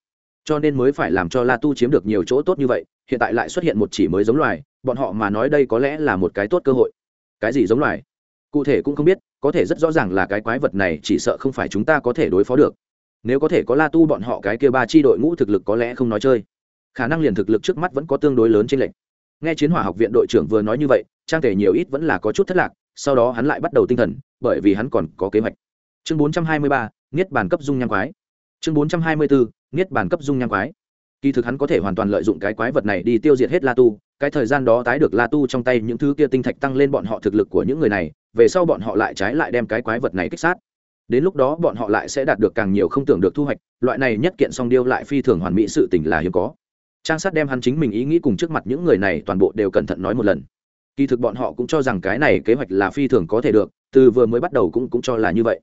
Cho nên mới phải làm cho la tu chiếm được nhiều chỗ tốt như vậy, hiện tại lại xuất hiện một chỉ mới giống loài, bọn họ mà nói đây có lẽ là một cái tốt cơ hội. Cái gì giống loài? Cụ thể cũng không biết có thể rất rõ ràng là cái quái vật này chỉ sợ không phải chúng ta có thể đối phó được. Nếu có thể có la tu bọn họ cái kia ba chi đội ngũ thực lực có lẽ không nói chơi. Khả năng liền thực lực trước mắt vẫn có tương đối lớn trên lệnh nghe chiến hỏa học viện đội trưởng vừa nói như vậy trang thể nhiều ít vẫn là có chút thất lạc sau đó hắn lại bắt đầu tinh thần bởi vì hắn còn có kế hoạch. Chương 423, niết bàn cấp dung nham quái. Chương 424, niết bàn cấp dung nham quái. Kỳ thực hắn có thể hoàn toàn lợi dụng cái quái vật này đi tiêu diệt hết la tu cái thời gian đó tái được la tu trong tay những thứ kia tinh thạch tăng lên bọn họ thực lực của những người này, về sau bọn họ lại trái lại đem cái quái vật này kích sát. Đến lúc đó bọn họ lại sẽ đạt được càng nhiều không tưởng được thu hoạch, loại này nhất kiện song điêu lại phi thường hoàn mỹ sự tình là hiếm có. Trang sát đem hắn chính mình ý nghĩ cùng trước mặt những người này toàn bộ đều cẩn thận nói một lần. Kỳ thực bọn họ cũng cho rằng cái này kế hoạch là phi thường có thể được, từ vừa mới bắt đầu cũng cũng cho là như vậy.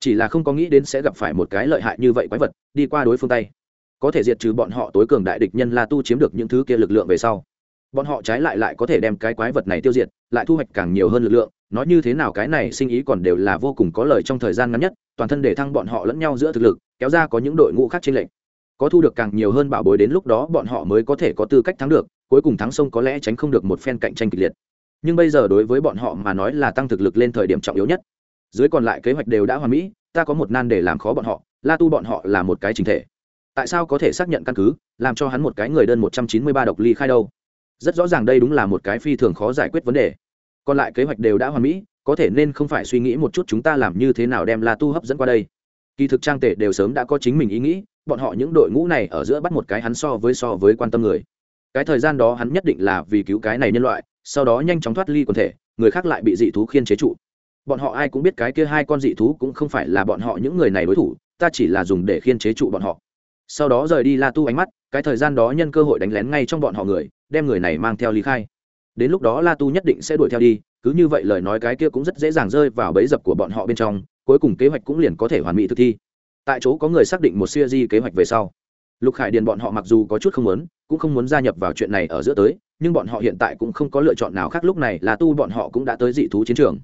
Chỉ là không có nghĩ đến sẽ gặp phải một cái lợi hại như vậy quái vật, đi qua đối phương tay. Có thể diệt trừ bọn họ tối cường đại địch nhân la tu chiếm được những thứ kia lực lượng về sau bọn họ trái lại lại có thể đem cái quái vật này tiêu diệt, lại thu hoạch càng nhiều hơn lực lượng. Nói như thế nào cái này sinh ý còn đều là vô cùng có lợi trong thời gian ngắn nhất, toàn thân để thăng bọn họ lẫn nhau giữa thực lực, kéo ra có những đội ngũ khác trên lệnh có thu được càng nhiều hơn bảo bối đến lúc đó bọn họ mới có thể có tư cách thắng được, cuối cùng thắng sông có lẽ tránh không được một phen cạnh tranh kịch liệt. Nhưng bây giờ đối với bọn họ mà nói là tăng thực lực lên thời điểm trọng yếu nhất. Dưới còn lại kế hoạch đều đã hoàn mỹ, ta có một nan để làm khó bọn họ, la tu bọn họ là một cái chính thể. Tại sao có thể xác nhận căn cứ, làm cho hắn một cái người đơn một trăm chín mươi ba độc ly khai đâu? Rất rõ ràng đây đúng là một cái phi thường khó giải quyết vấn đề. Còn lại kế hoạch đều đã hoàn mỹ, có thể nên không phải suy nghĩ một chút chúng ta làm như thế nào đem la tu hấp dẫn qua đây. Kỳ thực trang tể đều sớm đã có chính mình ý nghĩ, bọn họ những đội ngũ này ở giữa bắt một cái hắn so với so với quan tâm người. Cái thời gian đó hắn nhất định là vì cứu cái này nhân loại, sau đó nhanh chóng thoát ly quần thể, người khác lại bị dị thú khiên chế trụ. Bọn họ ai cũng biết cái kia hai con dị thú cũng không phải là bọn họ những người này đối thủ, ta chỉ là dùng để khiên chế trụ bọn họ. Sau đó rời đi la tu ánh mắt cái thời gian đó nhân cơ hội đánh lén ngay trong bọn họ người, đem người này mang theo lý khai. Đến lúc đó la tu nhất định sẽ đuổi theo đi, cứ như vậy lời nói cái kia cũng rất dễ dàng rơi vào bẫy dập của bọn họ bên trong, cuối cùng kế hoạch cũng liền có thể hoàn mỹ thực thi. Tại chỗ có người xác định một siêu di kế hoạch về sau. Lục khải điền bọn họ mặc dù có chút không muốn, cũng không muốn gia nhập vào chuyện này ở giữa tới, nhưng bọn họ hiện tại cũng không có lựa chọn nào khác. Lúc này là tu bọn họ cũng đã tới dị thú chiến trường.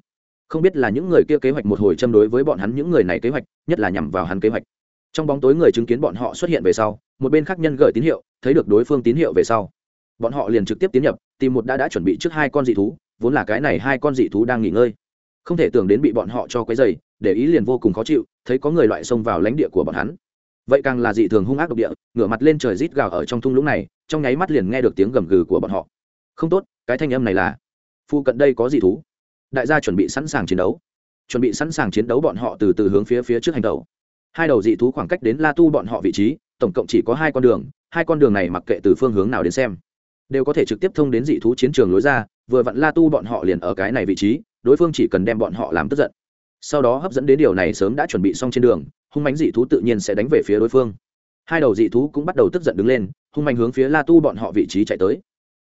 Không biết là những người kia kế hoạch một hồi châm đối với bọn hắn những người này kế hoạch, nhất là nhằm vào hắn kế hoạch. Trong bóng tối người chứng kiến bọn họ xuất hiện về sau một bên khác nhân gửi tín hiệu, thấy được đối phương tín hiệu về sau, bọn họ liền trực tiếp tiến nhập, tìm một đã đã chuẩn bị trước hai con dị thú, vốn là cái này hai con dị thú đang nghỉ ngơi. Không thể tưởng đến bị bọn họ cho quấy dày để ý liền vô cùng khó chịu, thấy có người loại xông vào lãnh địa của bọn hắn. Vậy càng là dị thường hung ác độc địa, ngửa mặt lên trời rít gào ở trong thung lũng này, trong nháy mắt liền nghe được tiếng gầm gừ của bọn họ. Không tốt, cái thanh âm này là phụ cận đây có dị thú. Đại gia chuẩn bị sẵn sàng chiến đấu. Chuẩn bị sẵn sàng chiến đấu bọn họ từ từ hướng phía phía trước hành tàu hai đầu dị thú khoảng cách đến la tu bọn họ vị trí tổng cộng chỉ có hai con đường, hai con đường này mặc kệ từ phương hướng nào đến xem, đều có thể trực tiếp thông đến dị thú chiến trường lối ra, vừa vặn la tu bọn họ liền ở cái này vị trí, đối phương chỉ cần đem bọn họ làm tức giận. Sau đó hấp dẫn đến điều này sớm đã chuẩn bị xong trên đường, hung mánh dị thú tự nhiên sẽ đánh về phía đối phương. Hai đầu dị thú cũng bắt đầu tức giận đứng lên, hung manh hướng phía la tu bọn họ vị trí chạy tới.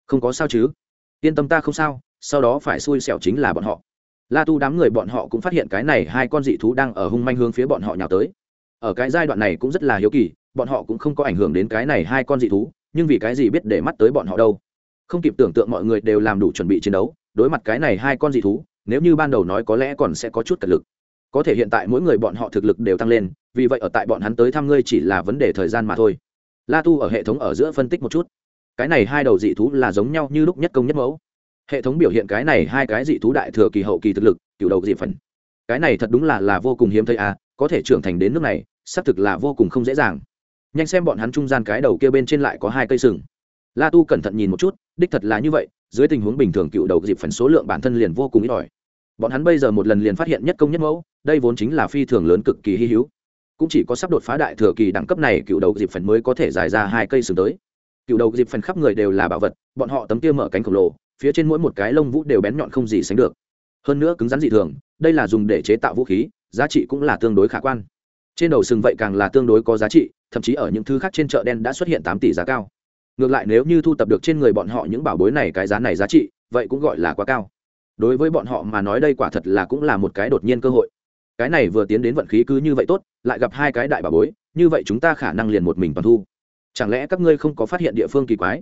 Không có sao chứ? Yên tâm ta không sao, sau đó phải xui xẻo chính là bọn họ. La tu đám người bọn họ cũng phát hiện cái này hai con dị thú đang ở hung manh hướng phía bọn họ nhào tới. Ở cái giai đoạn này cũng rất là hiếu kỳ bọn họ cũng không có ảnh hưởng đến cái này hai con dị thú, nhưng vì cái gì biết để mắt tới bọn họ đâu? Không kịp tưởng tượng mọi người đều làm đủ chuẩn bị chiến đấu, đối mặt cái này hai con dị thú, nếu như ban đầu nói có lẽ còn sẽ có chút cật lực. Có thể hiện tại mỗi người bọn họ thực lực đều tăng lên, vì vậy ở tại bọn hắn tới thăm ngươi chỉ là vấn đề thời gian mà thôi. La tu ở hệ thống ở giữa phân tích một chút. Cái này hai đầu dị thú là giống nhau như lúc nhất công nhất mẫu. Hệ thống biểu hiện cái này hai cái dị thú đại thừa kỳ hậu kỳ thực lực, cựu đầu dị phần. Cái này thật đúng là là vô cùng hiếm thấy à có thể trưởng thành đến nước này, xác thực là vô cùng không dễ dàng nhanh xem bọn hắn trung gian cái đầu kia bên trên lại có hai cây sừng. La tu cẩn thận nhìn một chút, đích thật là như vậy, dưới tình huống bình thường cựu đầu dịp phần số lượng bản thân liền vô cùng ít ỏi. Bọn hắn bây giờ một lần liền phát hiện nhất công nhất mẫu, đây vốn chính là phi thường lớn cực kỳ hy hữu. Cũng chỉ có sắp đột phá đại thừa kỳ đẳng cấp này cựu đầu dịp phần mới có thể dài ra hai cây sừng tới. Cựu đầu dịp phần khắp người đều là bảo vật, bọn họ tấm kia mở cánh khổng lồ, phía trên mỗi một cái lông vũ đều bén nhọn không gì sánh được. Hơn nữa cứng rắn dị thường, đây là dùng để chế tạo vũ khí, giá trị cũng là tương đối khả quan. Trên đầu sừng vậy càng là tương đối có giá trị thậm chí ở những thứ khác trên chợ đen đã xuất hiện tám tỷ giá cao. Ngược lại nếu như thu tập được trên người bọn họ những bảo bối này cái giá này giá trị, vậy cũng gọi là quá cao. Đối với bọn họ mà nói đây quả thật là cũng là một cái đột nhiên cơ hội. Cái này vừa tiến đến vận khí cứ như vậy tốt, lại gặp hai cái đại bảo bối, như vậy chúng ta khả năng liền một mình toàn thu. Chẳng lẽ các ngươi không có phát hiện địa phương kỳ quái?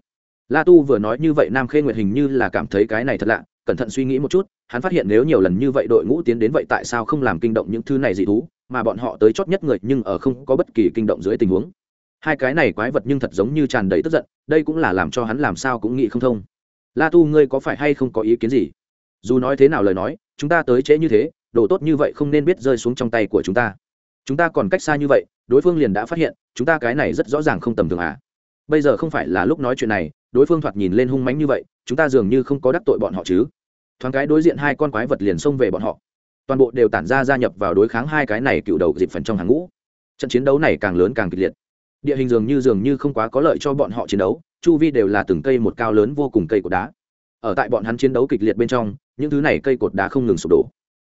La tu vừa nói như vậy nam khê nguyệt hình như là cảm thấy cái này thật lạ cẩn thận suy nghĩ một chút, hắn phát hiện nếu nhiều lần như vậy đội ngũ tiến đến vậy tại sao không làm kinh động những thứ này dị thú, mà bọn họ tới chót nhất người nhưng ở không có bất kỳ kinh động dưới tình huống. Hai cái này quái vật nhưng thật giống như tràn đầy tức giận, đây cũng là làm cho hắn làm sao cũng nghĩ không thông. La tu, ngươi có phải hay không có ý kiến gì? Dù nói thế nào lời nói, chúng ta tới trễ như thế, đồ tốt như vậy không nên biết rơi xuống trong tay của chúng ta. Chúng ta còn cách xa như vậy, đối phương liền đã phát hiện, chúng ta cái này rất rõ ràng không tầm thường à. Bây giờ không phải là lúc nói chuyện này đối phương thoạt nhìn lên hung mánh như vậy chúng ta dường như không có đắc tội bọn họ chứ. Thoáng cái đối diện hai con quái vật liền xông về bọn họ. Toàn bộ đều tản ra gia nhập vào đối kháng hai cái này cựu đầu dịp phần trong hàng ngũ. Trận chiến đấu này càng lớn càng kịch liệt. Địa hình dường như dường như không quá có lợi cho bọn họ chiến đấu chu vi đều là từng cây một cao lớn vô cùng cây cột đá. Ở tại bọn hắn chiến đấu kịch liệt bên trong những thứ này cây cột đá không ngừng sụp đổ.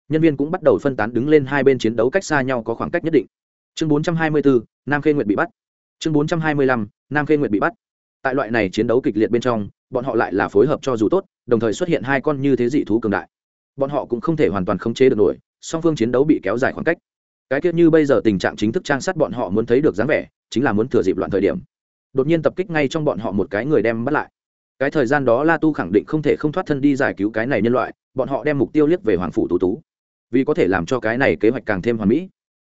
Nhân viên cũng bắt đầu phân tán đứng lên hai bên chiến đấu cách xa nhau có khoảng cách nhất định. Chương 424, nam khê nguyệt bị bắt. Chương 425, nam khê nguyệt bị bắt tại loại này chiến đấu kịch liệt bên trong, bọn họ lại là phối hợp cho dù tốt, đồng thời xuất hiện hai con như thế dị thú cường đại. Bọn họ cũng không thể hoàn toàn khống chế được nổi, song phương chiến đấu bị kéo dài khoảng cách. Cái tiết như bây giờ tình trạng chính thức trang sát bọn họ muốn thấy được dáng vẻ, chính là muốn thừa dịp loạn thời điểm. Đột nhiên tập kích ngay trong bọn họ một cái người đem bắt lại. Cái thời gian đó la tu khẳng định không thể không thoát thân đi giải cứu cái này nhân loại, bọn họ đem mục tiêu liếc về hoàng phủ tú tú. Vì có thể làm cho cái này kế hoạch càng thêm hoàn mỹ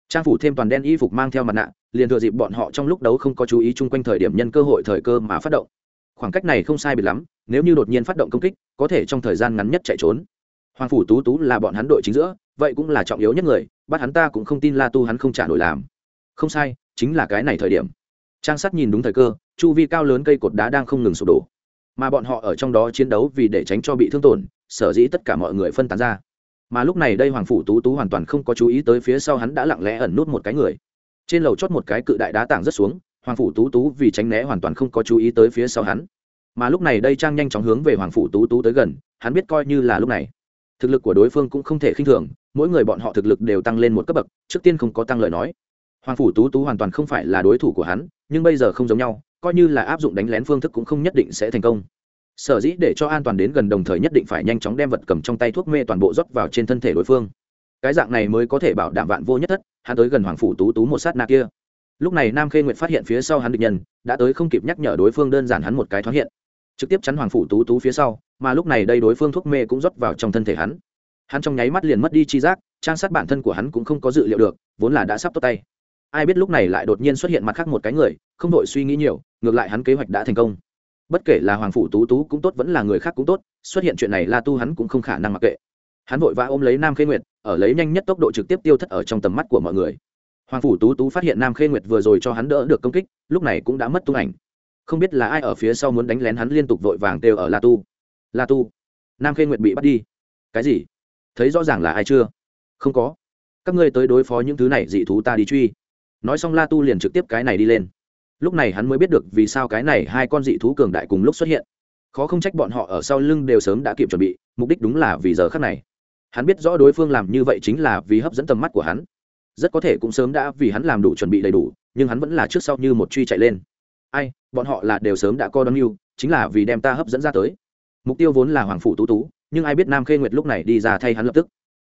trang phủ thêm toàn đen y phục mang theo mặt nạ, liền thừa dịp bọn họ trong lúc đấu không có chú ý chung quanh thời điểm nhân cơ hội thời cơ mà phát động. Khoảng cách này không sai biệt lắm, nếu như đột nhiên phát động công kích, có thể trong thời gian ngắn nhất chạy trốn. Hoàng phủ tú tú là bọn hắn đội chính giữa, vậy cũng là trọng yếu nhất người, bắt hắn ta cũng không tin la tu hắn không trả nổi làm. Không sai, chính là cái này thời điểm. Trang sắt nhìn đúng thời cơ, chu vi cao lớn cây cột đá đang không ngừng sụp đổ. Mà bọn họ ở trong đó chiến đấu vì để tránh cho bị thương tổn, sở dĩ tất cả mọi người phân tán ra mà lúc này đây hoàng phủ tú tú hoàn toàn không có chú ý tới phía sau hắn đã lặng lẽ ẩn nút một cái người. Trên lầu chót một cái cự đại đá tảng rất xuống, hoàng phủ tú tú vì tránh né hoàn toàn không có chú ý tới phía sau hắn. Mà lúc này đây trang nhanh chóng hướng về hoàng phủ tú tú tới gần, hắn biết coi như là lúc này. Thực lực của đối phương cũng không thể khinh thường, mỗi người bọn họ thực lực đều tăng lên một cấp bậc, trước tiên không có tăng lời nói. Hoàng phủ tú tú hoàn toàn không phải là đối thủ của hắn, nhưng bây giờ không giống nhau, coi như là áp dụng đánh lén phương thức cũng không nhất định sẽ thành công sở dĩ để cho an toàn đến gần đồng thời nhất định phải nhanh chóng đem vật cầm trong tay thuốc mê toàn bộ rót vào trên thân thể đối phương. Cái dạng này mới có thể bảo đảm vạn vô nhất thất, hắn tới gần hoàng phủ tú tú một sát na kia. Lúc này nam khê nguyệt phát hiện phía sau hắn địch nhân, đã tới không kịp nhắc nhở đối phương đơn giản hắn một cái thoáng hiện. Trực tiếp chắn hoàng phủ tú tú phía sau, mà lúc này đây đối phương thuốc mê cũng rót vào trong thân thể hắn. Hắn trong nháy mắt liền mất đi chi giác, trang sát bản thân của hắn cũng không có dự liệu được, vốn là đã sắp tốt tay. Ai biết lúc này lại đột nhiên xuất hiện mặt khác một cái người, không đội suy nghĩ nhiều, ngược lại hắn kế hoạch đã thành công bất kể là hoàng phủ tú tú cũng tốt, vẫn là người khác cũng tốt, xuất hiện chuyện này la tu hắn cũng không khả năng mặc kệ. Hắn vội vã ôm lấy nam khê nguyệt, ở lấy nhanh nhất tốc độ trực tiếp tiêu thất ở trong tầm mắt của mọi người. Hoàng phủ tú tú phát hiện nam khê nguyệt vừa rồi cho hắn đỡ được công kích, lúc này cũng đã mất tung ảnh. Không biết là ai ở phía sau muốn đánh lén hắn liên tục vội vàng đều ở la tu. La tu, nam khê nguyệt bị bắt đi. Cái gì? Thấy rõ ràng là ai chưa? Không có. Các ngươi tới đối phó những thứ này, dị thú ta đi truy. Nói xong la tu liền trực tiếp cái này đi lên lúc này hắn mới biết được vì sao cái này hai con dị thú cường đại cùng lúc xuất hiện. Khó không trách bọn họ ở sau lưng đều sớm đã kịp chuẩn bị, mục đích đúng là vì giờ khắc này. Hắn biết rõ đối phương làm như vậy chính là vì hấp dẫn tầm mắt của hắn. Rất có thể cũng sớm đã vì hắn làm đủ chuẩn bị đầy đủ, nhưng hắn vẫn là trước sau như một truy chạy lên. Ai, bọn họ là đều sớm đã co đón mưu chính là vì đem ta hấp dẫn ra tới. Mục tiêu vốn là hoàng phủ tú tú, nhưng ai biết nam khê nguyệt lúc này đi ra thay hắn lập tức.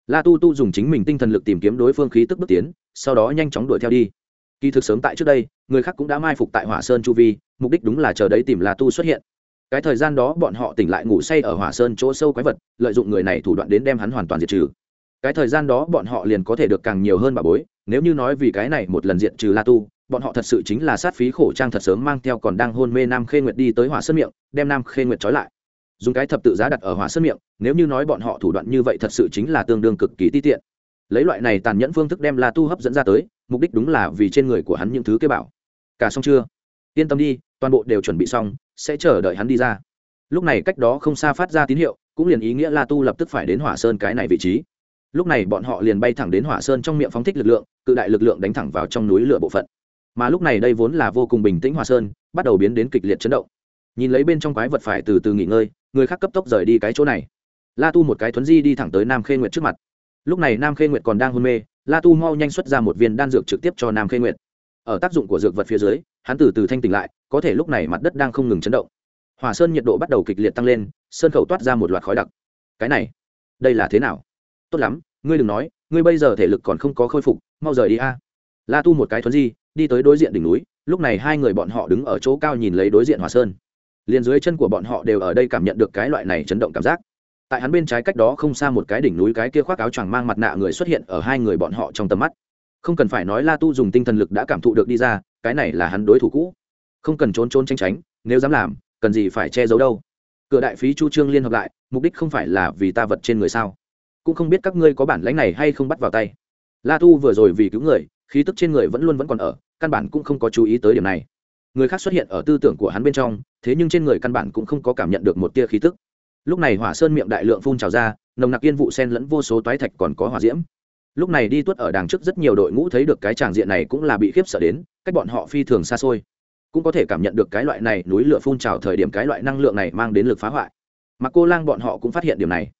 La tu tu dùng chính mình tinh thần lực tìm kiếm đối phương khí tức bước tiến, sau đó nhanh chóng đuổi theo đi kỳ thực sớm tại trước đây, người khác cũng đã mai phục tại hỏa sơn chu vi, mục đích đúng là chờ đấy tìm la tu xuất hiện. Cái thời gian đó bọn họ tỉnh lại ngủ say ở hỏa sơn chỗ sâu quái vật, lợi dụng người này thủ đoạn đến đem hắn hoàn toàn diệt trừ. Cái thời gian đó bọn họ liền có thể được càng nhiều hơn bà bối, nếu như nói vì cái này một lần diệt trừ la tu, bọn họ thật sự chính là sát phí khổ trang thật sớm mang theo còn đang hôn mê nam khê nguyệt đi tới hỏa sơn miệng, đem nam khê nguyệt trói lại. Dùng cái thập tự giá đặt ở hỏa sơn miệng, nếu như nói bọn họ thủ đoạn như vậy thật sự chính là tương đương cực kỳ ti tiện lấy loại này tàn nhẫn phương thức đem la tu hấp dẫn ra tới, mục đích đúng là vì trên người của hắn những thứ kế bảo. Cả xong chưa? Yên tâm đi, toàn bộ đều chuẩn bị xong, sẽ chờ đợi hắn đi ra. Lúc này cách đó không xa phát ra tín hiệu, cũng liền ý nghĩa la tu lập tức phải đến hỏa sơn cái này vị trí. Lúc này bọn họ liền bay thẳng đến hỏa sơn trong miệng phóng thích lực lượng, cự đại lực lượng đánh thẳng vào trong núi lửa bộ phận. Mà lúc này đây vốn là vô cùng bình tĩnh hỏa sơn, bắt đầu biến đến kịch liệt chấn động. Nhìn lấy bên trong quái vật phải từ từ nghỉ ngơi, người khác cấp tốc rời đi cái chỗ này. La tu một cái thuấn di đi thẳng tới nam khê nguyệt trước mặt lúc này nam khê nguyệt còn đang hôn mê, la tu mau nhanh xuất ra một viên đan dược trực tiếp cho nam khê nguyệt. Ở tác dụng của dược vật phía dưới, hắn từ từ thanh tỉnh lại, có thể lúc này mặt đất đang không ngừng chấn động. Hỏa sơn nhiệt độ bắt đầu kịch liệt tăng lên, sơn khẩu toát ra một loạt khói đặc. Cái này, đây là thế nào? Tốt lắm, ngươi đừng nói, ngươi bây giờ thể lực còn không có khôi phục, mau rời đi a. La tu một cái thuấn di, đi tới đối diện đỉnh núi, lúc này hai người bọn họ đứng ở chỗ cao nhìn lấy đối diện hỏa sơn. Liền dưới chân của bọn họ đều ở đây cảm nhận được cái loại này chấn động cảm giác tại hắn bên trái cách đó không xa một cái đỉnh núi cái kia khoác áo choàng mang mặt nạ người xuất hiện ở hai người bọn họ trong tầm mắt. Không cần phải nói la tu dùng tinh thần lực đã cảm thụ được đi ra, cái này là hắn đối thủ cũ. Không cần trốn trốn tránh tránh, nếu dám làm, cần gì phải che giấu đâu. Cửa đại phí chu trương liên hợp lại, mục đích không phải là vì ta vật trên người sao? Cũng không biết các ngươi có bản lãnh này hay không bắt vào tay. La tu vừa rồi vì cứu người, khí tức trên người vẫn luôn vẫn còn ở, căn bản cũng không có chú ý tới điểm này. Người khác xuất hiện ở tư tưởng của hắn bên trong, thế nhưng trên người căn bản cũng không có cảm nhận được một tia khí tức lúc này hỏa sơn miệng đại lượng phun trào ra, nồng nặc yên vụ sen lẫn vô số toái thạch còn có hỏa diễm. Lúc này đi tuất ở đằng trước rất nhiều đội ngũ thấy được cái tràng diện này cũng là bị khiếp sợ đến, cách bọn họ phi thường xa xôi. Cũng có thể cảm nhận được cái loại này núi lửa phun trào thời điểm cái loại năng lượng này mang đến lực phá hoại. Mà cô lang bọn họ cũng phát hiện điểm này.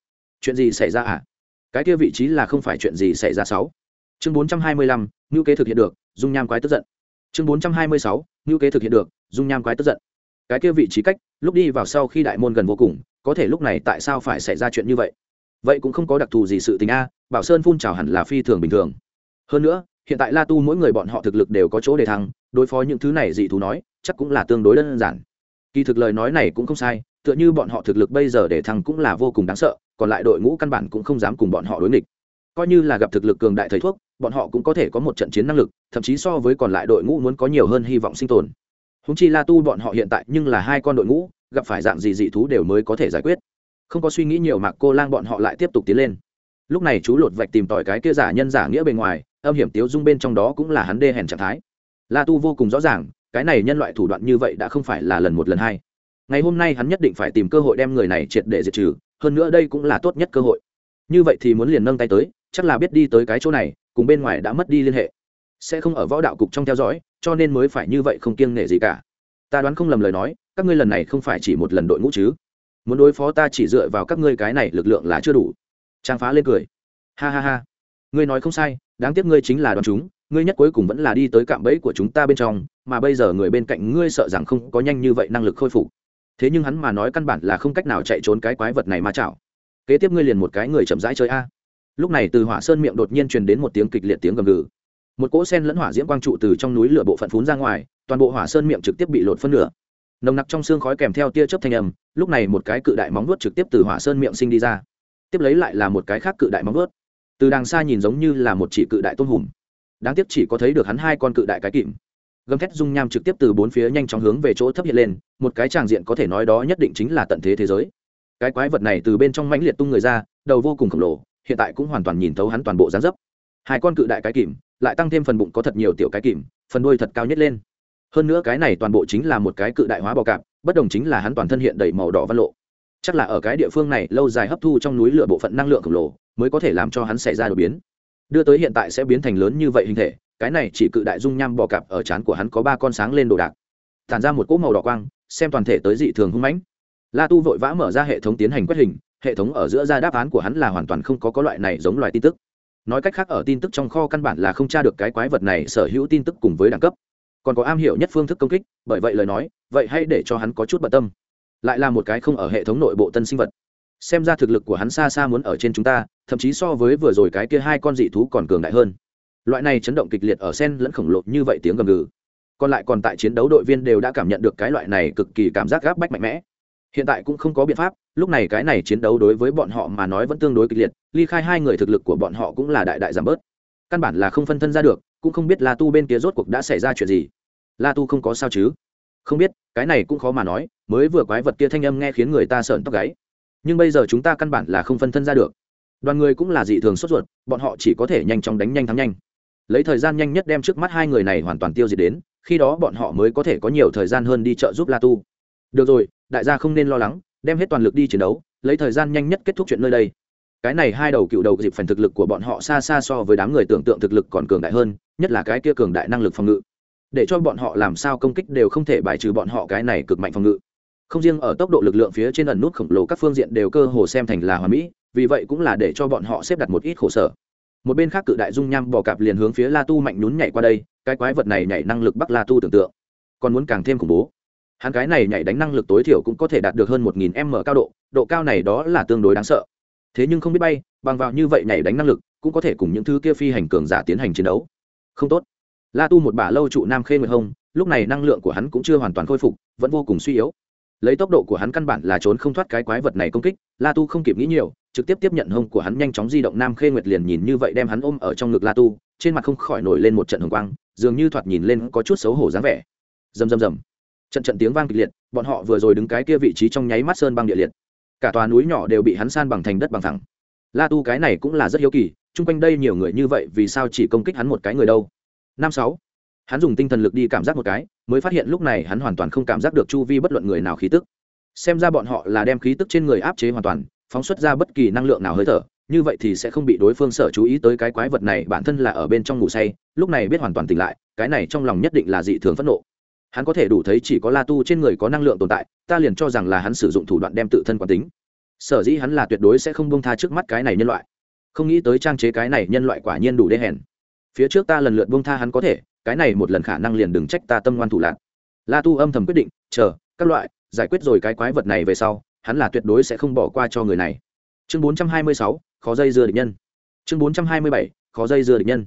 Chuyện gì xảy ra à? Cái kia vị trí là không phải chuyện gì xảy ra sáu. Chương bốn trăm hai mươi lăm ngữ kế thực hiện được, dung nham quái tức giận. Chương bốn trăm hai mươi sáu ngữ kế thực hiện được, dung nham quái tức giận. Cái kia vị trí cách, lúc đi vào sau khi đại môn gần vô cùng có thể lúc này tại sao phải xảy ra chuyện như vậy? Vậy cũng không có đặc thù gì sự tình a, bảo sơn phun trào hẳn là phi thường bình thường. Hơn nữa, hiện tại la tu mỗi người bọn họ thực lực đều có chỗ để thăng, đối phó những thứ này dị thú nói, chắc cũng là tương đối đơn giản. Kỳ thực lời nói này cũng không sai, tựa như bọn họ thực lực bây giờ để thăng cũng là vô cùng đáng sợ, còn lại đội ngũ căn bản cũng không dám cùng bọn họ đối nghịch. Coi như là gặp thực lực cường đại thầy thuốc, bọn họ cũng có thể có một trận chiến năng lực, thậm chí so với còn lại đội ngũ muốn có nhiều hơn hy vọng sinh tồn. Húng chi la tu bọn họ hiện tại nhưng là hai con đội ngũ gặp phải dạng gì dị thú đều mới có thể giải quyết. Không có suy nghĩ nhiều mạc cô lang bọn họ lại tiếp tục tiến lên. Lúc này chú lột vạch tìm tỏi cái kia giả nhân giả nghĩa bề ngoài, âm hiểm tiếu dung bên trong đó cũng là hắn đê hèn trạng thái. La tu vô cùng rõ ràng, cái này nhân loại thủ đoạn như vậy đã không phải là lần một lần hai. Ngày hôm nay hắn nhất định phải tìm cơ hội đem người này triệt để diệt trừ, hơn nữa đây cũng là tốt nhất cơ hội. Như vậy thì muốn liền nâng tay tới, chắc là biết đi tới cái chỗ này, cùng bên ngoài đã mất đi liên hệ. Sẽ không ở võ đạo cục trong theo dõi, cho nên mới phải như vậy không kiêng nể gì cả. Ta đoán không lầm lời nói các ngươi lần này không phải chỉ một lần đội ngũ chứ? Muốn đối phó ta chỉ dựa vào các ngươi cái này lực lượng là chưa đủ. Trang phá lên cười. Ha ha ha. Ngươi nói không sai, đáng tiếc ngươi chính là đoàn chúng, ngươi nhất cuối cùng vẫn là đi tới cạm bẫy của chúng ta bên trong, mà bây giờ người bên cạnh ngươi sợ rằng không có nhanh như vậy năng lực khôi phục. Thế nhưng hắn mà nói căn bản là không cách nào chạy trốn cái quái vật này mà chảo. Kế tiếp ngươi liền một cái người chậm rãi chơi a. Lúc này từ hỏa sơn miệng đột nhiên truyền đến một tiếng kịch liệt tiếng gầm gừ. Một cỗ sen lẫn hỏa diễm quang trụ từ trong núi lửa bộ phận phún ra ngoài, toàn bộ hỏa sơn miệng trực tiếp bị lột phân nửa nồng nặc trong xương khói kèm theo tia chớp thanh âm, lúc này một cái cự đại móng vuốt trực tiếp từ hỏa sơn miệng sinh đi ra. Tiếp lấy lại là một cái khác cự đại móng vuốt. Từ đằng xa nhìn giống như là một chỉ cự đại tôn hùm. Đáng tiếc chỉ có thấy được hắn hai con cự đại cái kìm. Gầm thét dung nham trực tiếp từ bốn phía nhanh chóng hướng về chỗ thấp hiện lên, một cái tràng diện có thể nói đó nhất định chính là tận thế thế giới. Cái quái vật này từ bên trong mãnh liệt tung người ra, đầu vô cùng khổng lồ, hiện tại cũng hoàn toàn nhìn thấu hắn toàn bộ dáng dấp. Hai con cự đại cái kìm, lại tăng thêm phần bụng có thật nhiều tiểu cái kìm, phần đuôi thật cao nhất lên hơn nữa cái này toàn bộ chính là một cái cự đại hóa bò cạp, bất đồng chính là hắn toàn thân hiện đầy màu đỏ văn lộ. Chắc là ở cái địa phương này lâu dài hấp thu trong núi lửa bộ phận năng lượng khổng lồ, mới có thể làm cho hắn xảy ra đột biến. Đưa tới hiện tại sẽ biến thành lớn như vậy hình thể, cái này chỉ cự đại dung nham bò cạp ở trán của hắn có ba con sáng lên đồ đạc. Tản ra một cỗ màu đỏ quang, xem toàn thể tới dị thường hung mãnh. La tu vội vã mở ra hệ thống tiến hành quét hình, hệ thống ở giữa ra đáp án của hắn là hoàn toàn không có có loại này giống loài tin tức. Nói cách khác ở tin tức trong kho căn bản là không tra được cái quái vật này sở hữu tin tức cùng với đẳng cấp còn có am hiểu nhất phương thức công kích, bởi vậy lời nói, vậy hãy để cho hắn có chút bận tâm. Lại là một cái không ở hệ thống nội bộ tân sinh vật. Xem ra thực lực của hắn xa xa muốn ở trên chúng ta, thậm chí so với vừa rồi cái kia hai con dị thú còn cường đại hơn. Loại này chấn động kịch liệt ở sen lẫn khổng lồ như vậy tiếng gầm gừ. Còn lại còn tại chiến đấu đội viên đều đã cảm nhận được cái loại này cực kỳ cảm giác gáp bách mạnh mẽ. Hiện tại cũng không có biện pháp, lúc này cái này chiến đấu đối với bọn họ mà nói vẫn tương đối kịch liệt, ly khai hai người thực lực của bọn họ cũng là đại đại giảm bớt. Căn bản là không phân thân ra được cũng không biết la tu bên kia rốt cuộc đã xảy ra chuyện gì. La tu không có sao chứ? Không biết, cái này cũng khó mà nói, mới vừa quái vật kia thanh âm nghe khiến người ta sợn tóc gáy. Nhưng bây giờ chúng ta căn bản là không phân thân ra được. Đoàn người cũng là dị thường sốt ruột, bọn họ chỉ có thể nhanh chóng đánh nhanh thắng nhanh. Lấy thời gian nhanh nhất đem trước mắt hai người này hoàn toàn tiêu diệt đến, khi đó bọn họ mới có thể có nhiều thời gian hơn đi trợ giúp la tu. Được rồi, đại gia không nên lo lắng, đem hết toàn lực đi chiến đấu, lấy thời gian nhanh nhất kết thúc chuyện nơi đây. Cái này hai đầu cựu đầu dịp phần thực lực của bọn họ xa xa so với đám người tưởng tượng thực lực còn cường đại hơn nhất là cái kia cường đại năng lực phòng ngự. Để cho bọn họ làm sao công kích đều không thể bài trừ bọn họ cái này cực mạnh phòng ngự. Không riêng ở tốc độ lực lượng phía trên ẩn nút khổng lồ các phương diện đều cơ hồ xem thành là hoàn mỹ, vì vậy cũng là để cho bọn họ xếp đặt một ít khổ sở. Một bên khác cự đại dung nham bò cạp liền hướng phía la tu mạnh nhún nhảy qua đây, cái quái vật này nhảy năng lực bắc la tu tưởng tượng. Còn muốn càng thêm khủng bố. Hắn cái này nhảy đánh năng lực tối thiểu cũng có thể đạt được hơn một nghìn m cao độ độ cao này đó là tương đối đáng sợ. Thế nhưng không biết bay, bằng vào như vậy nhảy đánh năng lực, cũng có thể cùng những thứ kia phi hành cường giả tiến hành chiến đấu không tốt. La tu một bả lâu trụ nam khê nguyệt hông lúc này năng lượng của hắn cũng chưa hoàn toàn khôi phục, vẫn vô cùng suy yếu. Lấy tốc độ của hắn căn bản là trốn không thoát cái quái vật này công kích, la tu không kịp nghĩ nhiều, trực tiếp tiếp nhận hông của hắn nhanh chóng di động nam khê nguyệt liền nhìn như vậy đem hắn ôm ở trong ngực la tu, trên mặt không khỏi nổi lên một trận hồng quang, dường như thoạt nhìn lên có chút xấu hổ dáng vẻ. Rầm rầm rầm. Trận trận tiếng vang kịch liệt, bọn họ vừa rồi đứng cái kia vị trí trong nháy mắt sơn băng địa liệt. Cả tòa núi nhỏ đều bị hắn san bằng thành đất bằng thẳng la tu cái này cũng là rất hiếu kỳ chung quanh đây nhiều người như vậy vì sao chỉ công kích hắn một cái người đâu? Năm sáu. Hắn dùng tinh thần lực đi cảm giác một cái, mới phát hiện lúc này hắn hoàn toàn không cảm giác được chu vi bất luận người nào khí tức. Xem ra bọn họ là đem khí tức trên người áp chế hoàn toàn, phóng xuất ra bất kỳ năng lượng nào hơi thở, như vậy thì sẽ không bị đối phương sở chú ý tới cái quái vật này bản thân là ở bên trong ngủ say, lúc này biết hoàn toàn tỉnh lại, cái này trong lòng nhất định là dị thường phẫn nộ. Hắn có thể đủ thấy chỉ có la tu trên người có năng lượng tồn tại, ta liền cho rằng là hắn sử dụng thủ đoạn đem tự thân quán tính. Sở dĩ hắn là tuyệt đối sẽ không bông tha trước mắt cái này nhân loại không nghĩ tới trang chế cái này nhân loại quả nhiên đủ đê hèn. Phía trước ta lần lượt bông tha hắn có thể, cái này một lần khả năng liền đừng trách ta tâm ngoan thủ lạc. La tu âm thầm quyết định, chờ, các loại, giải quyết rồi cái quái vật này về sau, hắn là tuyệt đối sẽ không bỏ qua cho người này. Chương bốn trăm hai mươi sáu, khó dây dưa địch nhân. Chương bốn trăm hai mươi bảy, khó dây dưa địch nhân.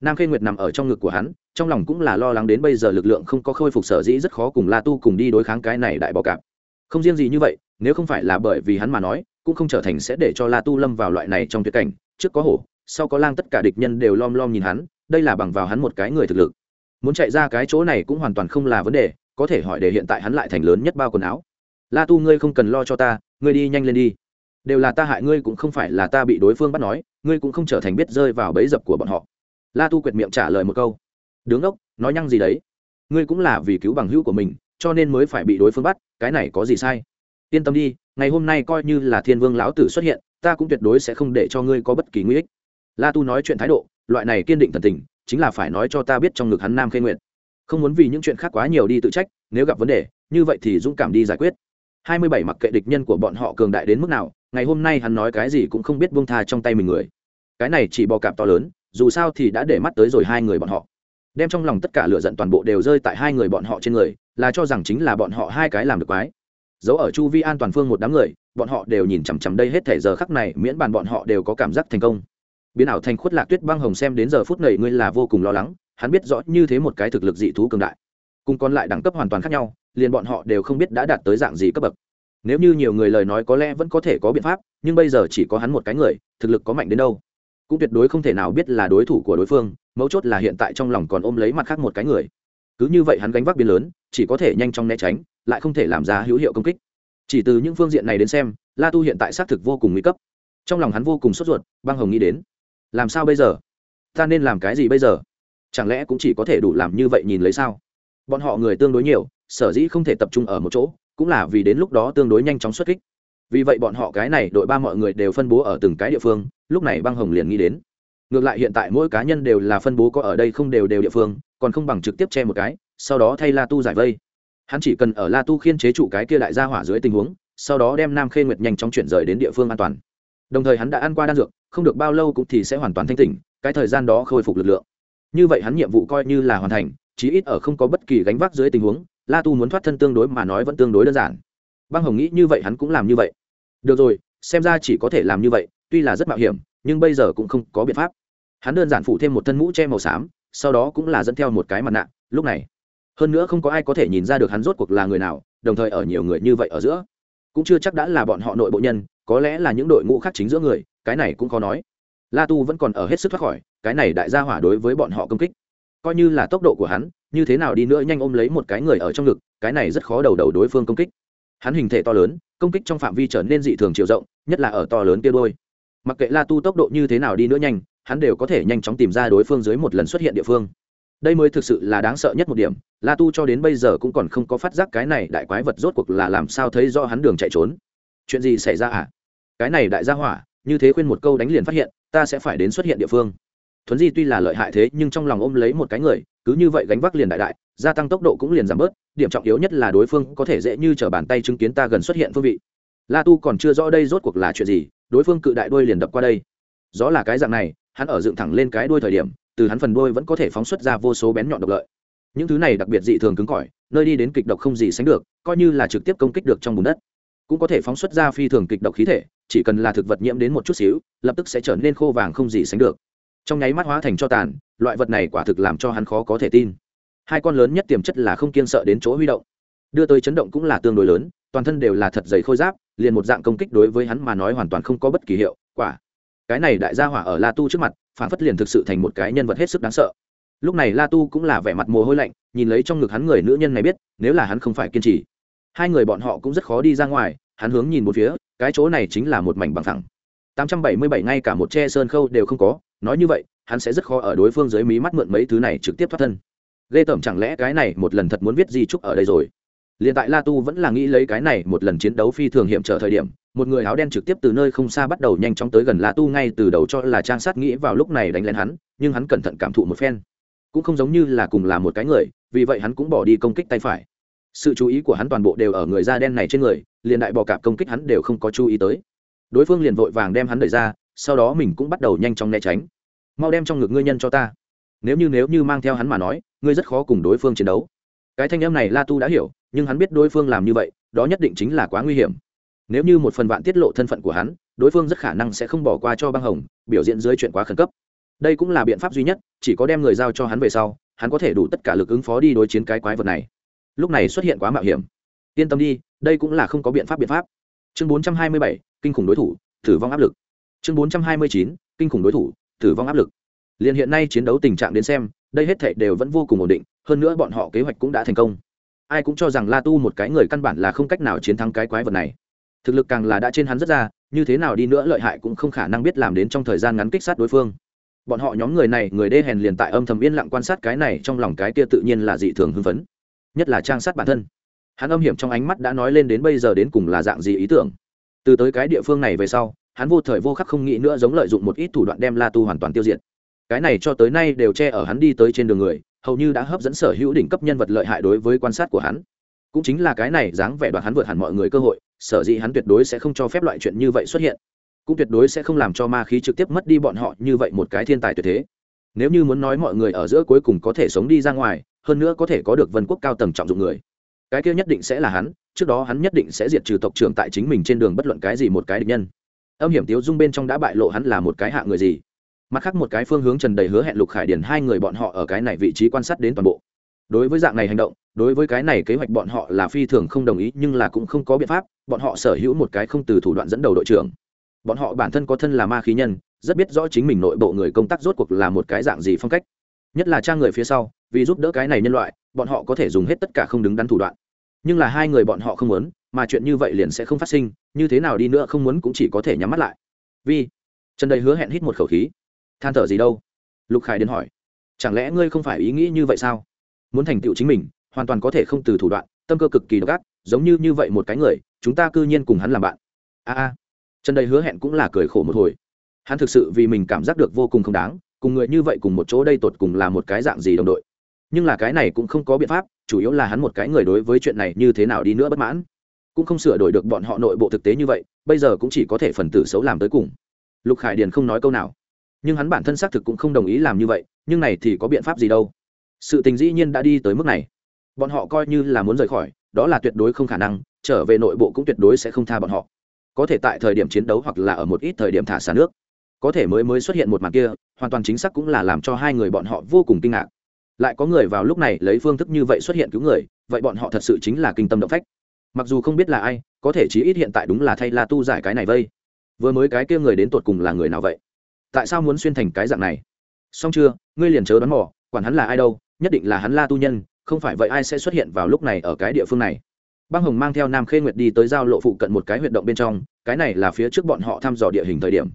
Nam khê nguyệt nằm ở trong ngực của hắn, trong lòng cũng là lo lắng đến bây giờ lực lượng không có khôi phục sở dĩ rất khó cùng la tu cùng đi đối kháng cái này đại bọ cạp. Không riêng gì như vậy, nếu không phải là bởi vì hắn mà nói cũng không trở thành sẽ để cho la tu lâm vào loại này trong tuyệt cảnh. Trước có hổ, sau có lang, tất cả địch nhân đều lom lom nhìn hắn, đây là bằng vào hắn một cái người thực lực. Muốn chạy ra cái chỗ này cũng hoàn toàn không là vấn đề, có thể hỏi để hiện tại hắn lại thành lớn nhất bao quần áo. La tu, ngươi không cần lo cho ta, ngươi đi nhanh lên đi. Đều là ta hại ngươi cũng không phải là ta bị đối phương bắt nói, ngươi cũng không trở thành biết rơi vào bẫy dập của bọn họ. La tu quyệt miệng trả lời một câu. Đứng ốc, nói nhăng gì đấy? Ngươi cũng là vì cứu bằng hữu của mình, cho nên mới phải bị đối phương bắt, cái này có gì sai? Yên tâm đi, ngày hôm nay coi như là thiên vương lão tử xuất hiện, ta cũng tuyệt đối sẽ không để cho ngươi có bất kỳ nguy ích. La tu nói chuyện thái độ, loại này kiên định thần tình, chính là phải nói cho ta biết trong ngực hắn nam khê nguyện không muốn vì những chuyện khác quá nhiều đi tự trách, nếu gặp vấn đề, như vậy thì dũng cảm đi giải quyết. Hai mươi bảy mặc kệ địch nhân của bọn họ cường đại đến mức nào, ngày hôm nay hắn nói cái gì cũng không biết buông tha trong tay mình người. Cái này chỉ bò cạp to lớn, dù sao thì đã để mắt tới rồi hai người bọn họ. Đem trong lòng tất cả lửa giận toàn bộ đều rơi tại hai người bọn họ trên người, là cho rằng chính là bọn họ hai cái làm được quái giấu ở chu vi an toàn phương một đám người, bọn họ đều nhìn chằm chằm đây hết thể giờ khắc này, miễn bàn bọn họ đều có cảm giác thành công. Biến ảo thành khuất lạc tuyết băng hồng xem đến giờ phút này ngươi là vô cùng lo lắng, hắn biết rõ như thế một cái thực lực dị thú cường đại. Cùng còn lại đẳng cấp hoàn toàn khác nhau, liền bọn họ đều không biết đã đạt tới dạng gì cấp bậc. Nếu như nhiều người lời nói có lẽ vẫn có thể có biện pháp, nhưng bây giờ chỉ có hắn một cái người, thực lực có mạnh đến đâu. Cũng tuyệt đối không thể nào biết là đối thủ của đối phương, mấu chốt là hiện tại trong lòng còn ôm lấy mặt khác một cái người. Cứ như vậy hắn gánh vác biến lớn, chỉ có thể nhanh chóng né tránh lại không thể làm ra hữu hiệu công kích. Chỉ từ những phương diện này đến xem, la tu hiện tại xác thực vô cùng nguy cấp. Trong lòng hắn vô cùng sốt ruột, băng hồng nghĩ đến, làm sao bây giờ? Ta nên làm cái gì bây giờ? Chẳng lẽ cũng chỉ có thể đủ làm như vậy nhìn lấy sao? Bọn họ người tương đối nhiều, sở dĩ không thể tập trung ở một chỗ, cũng là vì đến lúc đó tương đối nhanh chóng xuất kích. Vì vậy bọn họ cái này đội ba mọi người đều phân bố ở từng cái địa phương, lúc này băng hồng liền nghĩ đến. Ngược lại hiện tại mỗi cá nhân đều là phân bố có ở đây không đều đều địa phương, còn không bằng trực tiếp che một cái, sau đó thay la tu giải vây hắn chỉ cần ở la tu khiên chế trụ cái kia đại gia hỏa dưới tình huống, sau đó đem nam khê nguyệt nhanh chóng chuyển rời đến địa phương an toàn. Đồng thời hắn đã ăn qua đan dược, không được bao lâu cũng thì sẽ hoàn toàn thanh tỉnh, cái thời gian đó khôi phục lực lượng. Như vậy hắn nhiệm vụ coi như là hoàn thành, chí ít ở không có bất kỳ gánh vác dưới tình huống, la tu muốn thoát thân tương đối mà nói vẫn tương đối đơn giản. Băng hồng nghĩ như vậy hắn cũng làm như vậy. Được rồi, xem ra chỉ có thể làm như vậy, tuy là rất mạo hiểm, nhưng bây giờ cũng không có biện pháp. Hắn đơn giản phủ thêm một thân mũ che màu xám, sau đó cũng là dẫn theo một cái mặt nạ, lúc này hơn nữa không có ai có thể nhìn ra được hắn rốt cuộc là người nào, đồng thời ở nhiều người như vậy ở giữa, cũng chưa chắc đã là bọn họ nội bộ nhân, có lẽ là những đội ngũ khác chính giữa người, cái này cũng khó nói. La tu vẫn còn ở hết sức thoát khỏi, cái này đại gia hỏa đối với bọn họ công kích, coi như là tốc độ của hắn, như thế nào đi nữa nhanh ôm lấy một cái người ở trong ngực, cái này rất khó đầu đầu đối phương công kích. Hắn hình thể to lớn, công kích trong phạm vi trở nên dị thường chiều rộng, nhất là ở to lớn kia đôi. Mặc kệ la tu tốc độ như thế nào đi nữa nhanh, hắn đều có thể nhanh chóng tìm ra đối phương dưới một lần xuất hiện địa phương đây mới thực sự là đáng sợ nhất một điểm, la tu cho đến bây giờ cũng còn không có phát giác cái này đại quái vật rốt cuộc là làm sao thấy do hắn đường chạy trốn. Chuyện gì xảy ra à? Cái này đại gia hỏa, như thế khuyên một câu đánh liền phát hiện, ta sẽ phải đến xuất hiện địa phương. Thuấn di tuy là lợi hại thế nhưng trong lòng ôm lấy một cái người, cứ như vậy gánh vác liền đại đại, gia tăng tốc độ cũng liền giảm bớt, điểm trọng yếu nhất là đối phương có thể dễ như t r ở bàn tay chứng kiến ta gần xuất hiện phương vị. La tu còn chưa rõ đây rốt cuộc là chuyện gì, đối phương cự đại đuôi liền đập qua đây. Gió là cái dạng này, hắn ở dựng thẳng lên cái đuôi thời điểm từ hắn phần đuôi vẫn có thể phóng xuất ra vô số bén nhọn độc lợi. Những thứ này đặc biệt dị thường cứng cỏi, nơi đi đến kịch độc không gì sánh được, coi như là trực tiếp công kích được trong bùn đất, cũng có thể phóng xuất ra phi thường kịch độc khí thể, chỉ cần là thực vật nhiễm đến một chút xíu, lập tức sẽ trở nên khô vàng không gì sánh được. Trong nháy mắt hóa thành cho tàn, loại vật này quả thực làm cho hắn khó có thể tin. Hai con lớn nhất tiềm chất là không kiên sợ đến chỗ huy động. Đưa tới chấn động cũng là tương đối lớn, toàn thân đều là thật dày khôi giáp, liền một dạng công kích đối với hắn mà nói hoàn toàn không có bất kỳ hiệu quả cái này đại gia hỏa ở la tu trước mặt phản phất liền thực sự thành một cái nhân vật hết sức đáng sợ. Lúc này la tu cũng là vẻ mặt mồ hôi lạnh, nhìn lấy trong ngực hắn người nữ nhân này biết, nếu là hắn không phải kiên trì. Hai người bọn họ cũng rất khó đi ra ngoài, hắn hướng nhìn một phía, cái chỗ này chính là một mảnh bằng thẳng 877 ngay cả một che sơn khâu đều không có, nói như vậy, hắn sẽ rất khó ở đối phương dưới mí mắt mượn mấy thứ này trực tiếp thoát thân. Ghê tởm chẳng lẽ cái này một lần thật muốn viết di trúc ở đây rồi? Liền tại la tu vẫn là nghĩ lấy cái này một lần chiến đấu phi thường hiểm trở thời điểm một người áo đen trực tiếp từ nơi không xa bắt đầu nhanh chóng tới gần la tu ngay từ đầu cho là trang sát nghĩ vào lúc này đánh lên hắn, nhưng hắn cẩn thận cảm thụ một phen. Cũng không giống như là cùng là một cái người, vì vậy hắn cũng bỏ đi công kích tay phải. Sự chú ý của hắn toàn bộ đều ở người da đen này trên người, liền đại bò cạp công kích hắn đều không có chú ý tới. Đối phương liền vội vàng đem hắn đẩy ra, sau đó mình cũng bắt đầu nhanh chóng né tránh. Mau đem trong ngực ngươi nhân cho ta. Nếu như nếu như mang theo hắn mà nói, ngươi rất khó cùng đối phương chiến đấu. Cái thanh âm này la tu đã hiểu, nhưng hắn biết đối phương làm như vậy, đó nhất định chính là quá nguy hiểm nếu như một phần vạn tiết lộ thân phận của hắn đối phương rất khả năng sẽ không bỏ qua cho băng hồng biểu diễn dưới chuyện quá khẩn cấp. Đây cũng là biện pháp duy nhất chỉ có đem người giao cho hắn về sau hắn có thể đủ tất cả lực ứng phó đi đối chiến cái quái vật này. Lúc này xuất hiện quá mạo hiểm. Yên tâm đi đây cũng là không có biện pháp biện pháp. Chương 427, kinh khủng đối thủ tử vong áp lực. Chương 429, kinh khủng đối thủ tử vong áp lực. Liền hiện nay chiến đấu tình trạng đến xem đây hết thảy đều vẫn vô cùng ổn định hơn nữa bọn họ kế hoạch cũng đã thành công. Ai cũng cho rằng la tu một cái người căn bản là không cách nào chiến thắng cái quái vật này thực lực càng là đã trên hắn rất ra, như thế nào đi nữa lợi hại cũng không khả năng biết làm đến trong thời gian ngắn kích sát đối phương. Bọn họ nhóm người này, người đê hèn liền tại âm thầm yên lặng quan sát cái này, trong lòng cái kia tự nhiên là dị thường hưng phấn. Nhất là trang sát bản thân. Hắn âm hiểm trong ánh mắt đã nói lên đến bây giờ đến cùng là dạng gì ý tưởng. Từ tới cái địa phương này về sau, hắn vô thời vô khắc không nghĩ nữa giống lợi dụng một ít thủ đoạn đem la tu hoàn toàn tiêu diệt. Cái này cho tới nay đều che ở hắn đi tới trên đường người, hầu như đã hấp dẫn sở hữu đỉnh cấp nhân vật lợi hại đối với quan sát của hắn. Cũng chính là cái này dáng vẻ đoạt hắn vượt hẳn mọi người cơ hội sở dĩ hắn tuyệt đối sẽ không cho phép loại chuyện như vậy xuất hiện. Cũng tuyệt đối sẽ không làm cho ma khí trực tiếp mất đi bọn họ như vậy một cái thiên tài tuyệt thế. Nếu như muốn nói mọi người ở giữa cuối cùng có thể sống đi ra ngoài, hơn nữa có thể có được vân quốc cao tầng trọng dụng người. Cái kia nhất định sẽ là hắn, trước đó hắn nhất định sẽ diệt trừ tộc trưởng tại chính mình trên đường bất luận cái gì một cái địch nhân. Âm hiểm tiếu dung bên trong đã bại lộ hắn là một cái hạ người gì. Mặt khác một cái phương hướng trần đầy hứa hẹn lục khải điển hai người bọn họ ở cái này vị trí quan sát đến toàn bộ đối với dạng này hành động, đối với cái này kế hoạch bọn họ là phi thường không đồng ý, nhưng là cũng không có biện pháp, bọn họ sở hữu một cái không từ thủ đoạn dẫn đầu đội trưởng. Bọn họ bản thân có thân là ma khí nhân, rất biết rõ chính mình nội bộ người công tác rốt cuộc là một cái dạng gì phong cách. Nhất là trang người phía sau, vì giúp đỡ cái này nhân loại, bọn họ có thể dùng hết tất cả không đứng đắn thủ đoạn. Nhưng là hai người bọn họ không muốn, mà chuyện như vậy liền sẽ không phát sinh, như thế nào đi nữa không muốn cũng chỉ có thể nhắm mắt lại. Vì trần đầy hứa hẹn hít một khẩu khí. Than thở gì đâu? Lục khải đến hỏi. Chẳng lẽ ngươi không phải ý nghĩ như vậy sao? Muốn thành tựu chính mình, hoàn toàn có thể không từ thủ đoạn, tâm cơ cực kỳ độc ác, giống như như vậy một cái người, chúng ta cư nhiên cùng hắn làm bạn. A a. Trần đầy hứa hẹn cũng là cười khổ một hồi. Hắn thực sự vì mình cảm giác được vô cùng không đáng, cùng người như vậy cùng một chỗ đây tột cùng là một cái dạng gì đồng đội. Nhưng là cái này cũng không có biện pháp, chủ yếu là hắn một cái người đối với chuyện này như thế nào đi nữa bất mãn. Cũng không sửa đổi được bọn họ nội bộ thực tế như vậy, bây giờ cũng chỉ có thể phần tử xấu làm tới cùng. Lục khải điền không nói câu nào. Nhưng hắn bản thân xác thực cũng không đồng ý làm như vậy, nhưng này thì có biện pháp gì đâu? Sự tình dĩ nhiên đã đi tới mức này. Bọn họ coi như là muốn rời khỏi, đó là tuyệt đối không khả năng, trở về nội bộ cũng tuyệt đối sẽ không tha bọn họ. Có thể tại thời điểm chiến đấu hoặc là ở một ít thời điểm thả xả nước. Có thể mới mới xuất hiện một màn kia, hoàn toàn chính xác cũng là làm cho hai người bọn họ vô cùng kinh ngạc. Lại có người vào lúc này lấy phương thức như vậy xuất hiện cứu người, vậy bọn họ thật sự chính là kinh tâm động phách. Mặc dù không biết là ai, có thể chí ít hiện tại đúng là thay la tu giải cái này vây. Vừa mới cái kia người đến tột cùng là người nào vậy? Tại sao muốn xuyên thành cái dạng này? Xong chưa? Ngươi liền chớ đoán mò, quản hắn là ai đâu nhất định là hắn la tu nhân không phải vậy ai sẽ xuất hiện vào lúc này ở cái địa phương này. Băng hồng mang theo nam khê nguyệt đi tới giao lộ phụ cận một cái huyệt động bên trong cái này là phía trước bọn họ thăm dò địa hình thời điểm.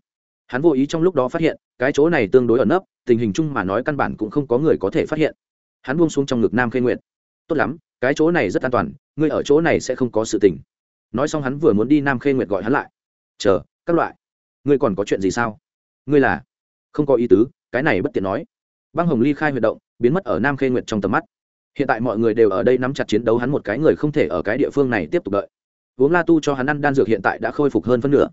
Hắn vô ý trong lúc đó phát hiện cái chỗ này tương đối ẩn nấp tình hình chung mà nói căn bản cũng không có người có thể phát hiện. Hắn buông xuống trong ngực nam khê Nguyệt, tốt lắm cái chỗ này rất an toàn ngươi ở chỗ này sẽ không có sự tình. Nói xong hắn vừa muốn đi nam khê nguyệt gọi hắn lại. Chờ các loại ngươi còn có chuyện gì sao? Ngươi là? Không có ý tứ cái này bất tiện nói. Băng hồng ly khai huyệt động biến mất ở nam khê nguyệt trong tầm mắt. Hiện tại mọi người đều ở đây nắm chặt chiến đấu hắn một cái người không thể ở cái địa phương này tiếp tục đợi. Uống la tu cho hắn ăn đan dược hiện tại đã khôi phục hơn phân nửa.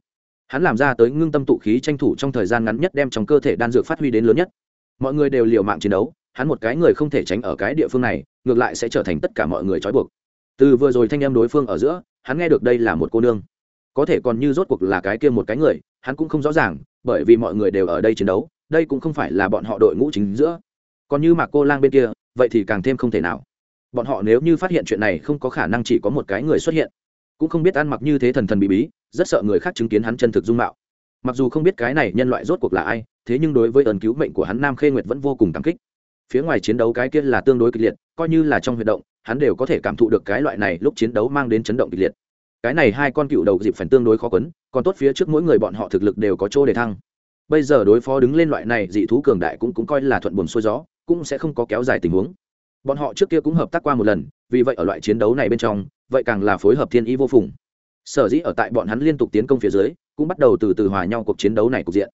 Hắn làm ra tới ngưng tâm tụ khí tranh thủ trong thời gian ngắn nhất đem trong cơ thể đan dược phát huy đến lớn nhất. Mọi người đều liều mạng chiến đấu, hắn một cái người không thể tránh ở cái địa phương này, ngược lại sẽ trở thành tất cả mọi người trói buộc. Từ vừa rồi thanh em đối phương ở giữa, hắn nghe được đây là một cô nương. Có thể còn như rốt cuộc là cái kia một cái người, hắn cũng không rõ ràng, bởi vì mọi người đều ở đây chiến đấu, đây cũng không phải là bọn họ đội ngũ chính giữa còn như mà cô lang bên kia, vậy thì càng thêm không thể nào. Bọn họ nếu như phát hiện chuyện này không có khả năng chỉ có một cái người xuất hiện. Cũng không biết ăn mặc như thế thần thần bí bí, rất sợ người khác chứng kiến hắn chân thực dung mạo. Mặc dù không biết cái này nhân loại rốt cuộc là ai, thế nhưng đối với ơn cứu mệnh của hắn nam khê nguyệt vẫn vô cùng cảm kích. Phía ngoài chiến đấu cái kia là tương đối kịch liệt, coi như là trong huy động, hắn đều có thể cảm thụ được cái loại này lúc chiến đấu mang đến chấn động kịch liệt. Cái này hai con cựu đầu dịp phần tương đối khó quấn, còn tốt phía trước mỗi người bọn họ thực lực đều có chỗ để thăng. Bây giờ đối phó đứng lên loại này dị thú cường đại cũng cũng coi là thuận buồm xuôi gió cũng sẽ không có kéo dài tình huống. Bọn họ trước kia cũng hợp tác qua một lần, vì vậy ở loại chiến đấu này bên trong, vậy càng là phối hợp thiên ý vô phùng. Sở dĩ ở tại bọn hắn liên tục tiến công phía dưới, cũng bắt đầu từ từ hòa nhau cuộc chiến đấu này cục diện.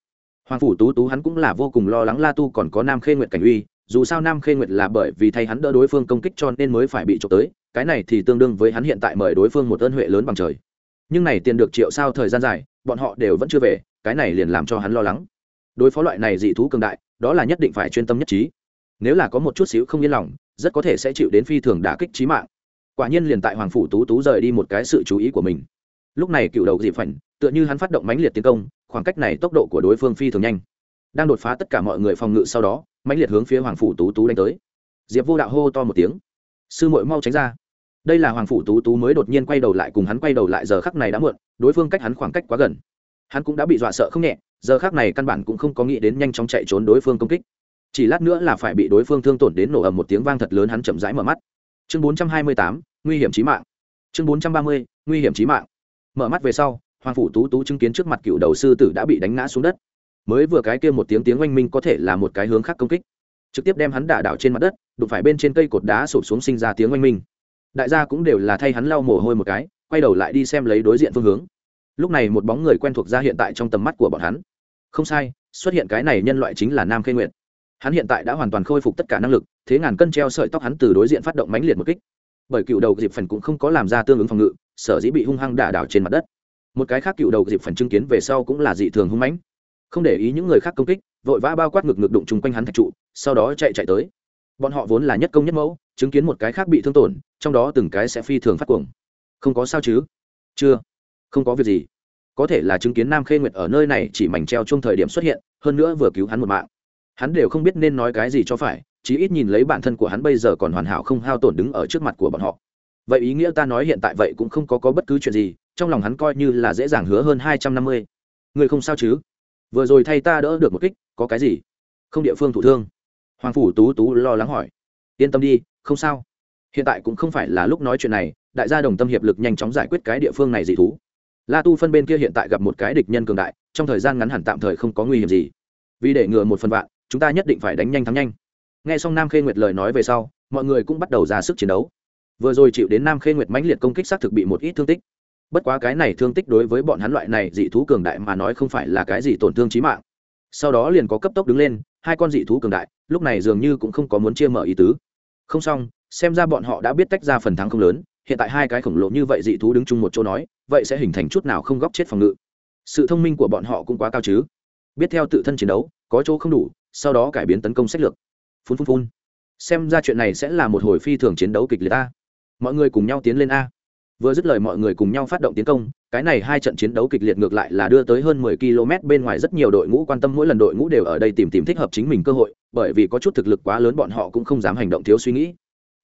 Hoàng phủ tú tú hắn cũng là vô cùng lo lắng la tu còn có nam khê nguyệt cảnh uy, dù sao nam khê nguyệt là bởi vì thay hắn đỡ đối phương công kích cho nên mới phải bị trộm tới, cái này thì tương đương với hắn hiện tại mời đối phương một ơn huệ lớn bằng trời. Nhưng này tiền được triệu sao thời gian dài, bọn họ đều vẫn chưa về, cái này liền làm cho hắn lo lắng. Đối phó loại này dị thú cường đại, đó là nhất định phải chuyên tâm nhất trí nếu là có một chút xíu không yên lòng, rất có thể sẽ chịu đến phi thường đả kích trí mạng. Quả nhiên liền tại hoàng phủ tú tú rời đi một cái sự chú ý của mình. Lúc này cựu đầu dị phảnh tựa như hắn phát động mãnh liệt tiến công, khoảng cách này tốc độ của đối phương phi thường nhanh. Đang đột phá tất cả mọi người phòng ngự sau đó, mãnh liệt hướng phía hoàng phủ tú tú đánh tới. Diệp vô đạo hô to một tiếng. Sư muội mau tránh ra. Đây là hoàng phủ tú tú mới đột nhiên quay đầu lại cùng hắn quay đầu lại, giờ khắc này đã muộn, đối phương cách hắn khoảng cách quá gần. Hắn cũng đã bị dọa sợ không nhẹ, giờ khắc này căn bản cũng không có nghĩ đến nhanh chóng chạy trốn đối phương công kích chỉ lát nữa là phải bị đối phương thương tổn đến nổ ầm một tiếng vang thật lớn hắn chậm rãi mở mắt. Chương bốn trăm hai mươi tám, nguy hiểm chí mạng. Chương bốn trăm ba mươi, nguy hiểm chí mạng. Mở mắt về sau, hoàng phủ tú tú chứng kiến trước mặt cựu đầu sư tử đã bị đánh ngã xuống đất. Mới vừa cái kia một tiếng tiếng oanh minh có thể là một cái hướng khác công kích. Trực tiếp đem hắn đả đảo trên mặt đất, đụng phải bên trên cây cột đá sụp xuống sinh ra tiếng oanh minh. Đại gia cũng đều là thay hắn lau mồ hôi một cái, quay đầu lại đi xem lấy đối diện phương hướng. Lúc này một bóng người quen thuộc ra hiện tại trong tầm mắt của bọn hắn. Không sai, xuất hiện cái này nhân loại chính là nam khê nguyện hắn hiện tại đã hoàn toàn khôi phục tất cả năng lực, thế ngàn cân treo sợi tóc hắn từ đối diện phát động mãnh liệt một kích. Bởi cựu đầu dịp phần cũng không có làm ra tương ứng phòng ngự, sở dĩ bị hung hăng đả đảo trên mặt đất. Một cái khác cựu đầu dịp phần chứng kiến về sau cũng là dị thường hung mãnh. Không để ý những người khác công kích, vội vã bao quát ngực ngực đụng chung quanh hắn thạch trụ, sau đó chạy chạy tới. Bọn họ vốn là nhất công nhất mẫu, chứng kiến một cái khác bị thương tổn, trong đó từng cái sẽ phi thường phát cuồng. Không có sao chứ? Chưa. Không có việc gì. Có thể là chứng kiến nam khê nguyệt ở nơi này chỉ mảnh treo chung thời điểm xuất hiện, hơn nữa vừa cứu hắn một mạng hắn đều không biết nên nói cái gì cho phải chí ít nhìn lấy bản thân của hắn bây giờ còn hoàn hảo không hao tổn đứng ở trước mặt của bọn họ. Vậy ý nghĩa ta nói hiện tại vậy cũng không có, có bất cứ chuyện gì trong lòng hắn coi như là dễ dàng hứa hơn hai trăm năm mươi. Người không sao chứ? Vừa rồi thay ta đỡ được một kích có cái gì? Không địa phương thủ thương. Hoàng phủ tú tú lo lắng hỏi. Yên tâm đi không sao. Hiện tại cũng không phải là lúc nói chuyện này đại gia đồng tâm hiệp lực nhanh chóng giải quyết cái địa phương này dị thú. La tu phân bên kia hiện tại gặp một cái địch nhân cường đại trong thời gian ngắn hẳn tạm thời không có nguy hiểm gì. Vì để ngừa một phần vạn chúng ta nhất định phải đánh nhanh thắng nhanh. Nghe xong nam khê nguyệt lời nói về sau, mọi người cũng bắt đầu ra sức chiến đấu. Vừa rồi chịu đến nam khê nguyệt mãnh liệt công kích xác thực bị một ít thương tích. Bất quá cái này thương tích đối với bọn hắn loại này dị thú cường đại mà nói không phải là cái gì tổn thương trí mạng. Sau đó liền có cấp tốc đứng lên, hai con dị thú cường đại, lúc này dường như cũng không có muốn chia mở ý tứ. Không xong, xem ra bọn họ đã biết tách ra phần thắng không lớn, hiện tại hai cái khổng lồ như vậy dị thú đứng chung một chỗ nói, vậy sẽ hình thành chút nào không góc chết phòng ngự? Sự thông minh của bọn họ cũng quá cao chứ. Biết theo tự thân chiến đấu, có chỗ không đủ sau đó cải biến tấn công sách lược. Phun phun phun. Xem ra chuyện này sẽ là một hồi phi thường chiến đấu kịch liệt a. Mọi người cùng nhau tiến lên a. Vừa dứt lời mọi người cùng nhau phát động tiến công, cái này hai trận chiến đấu kịch liệt ngược lại là đưa tới hơn mười km bên ngoài rất nhiều đội ngũ quan tâm, mỗi lần đội ngũ đều ở đây tìm tìm thích hợp chính mình cơ hội, bởi vì có chút thực lực quá lớn bọn họ cũng không dám hành động thiếu suy nghĩ.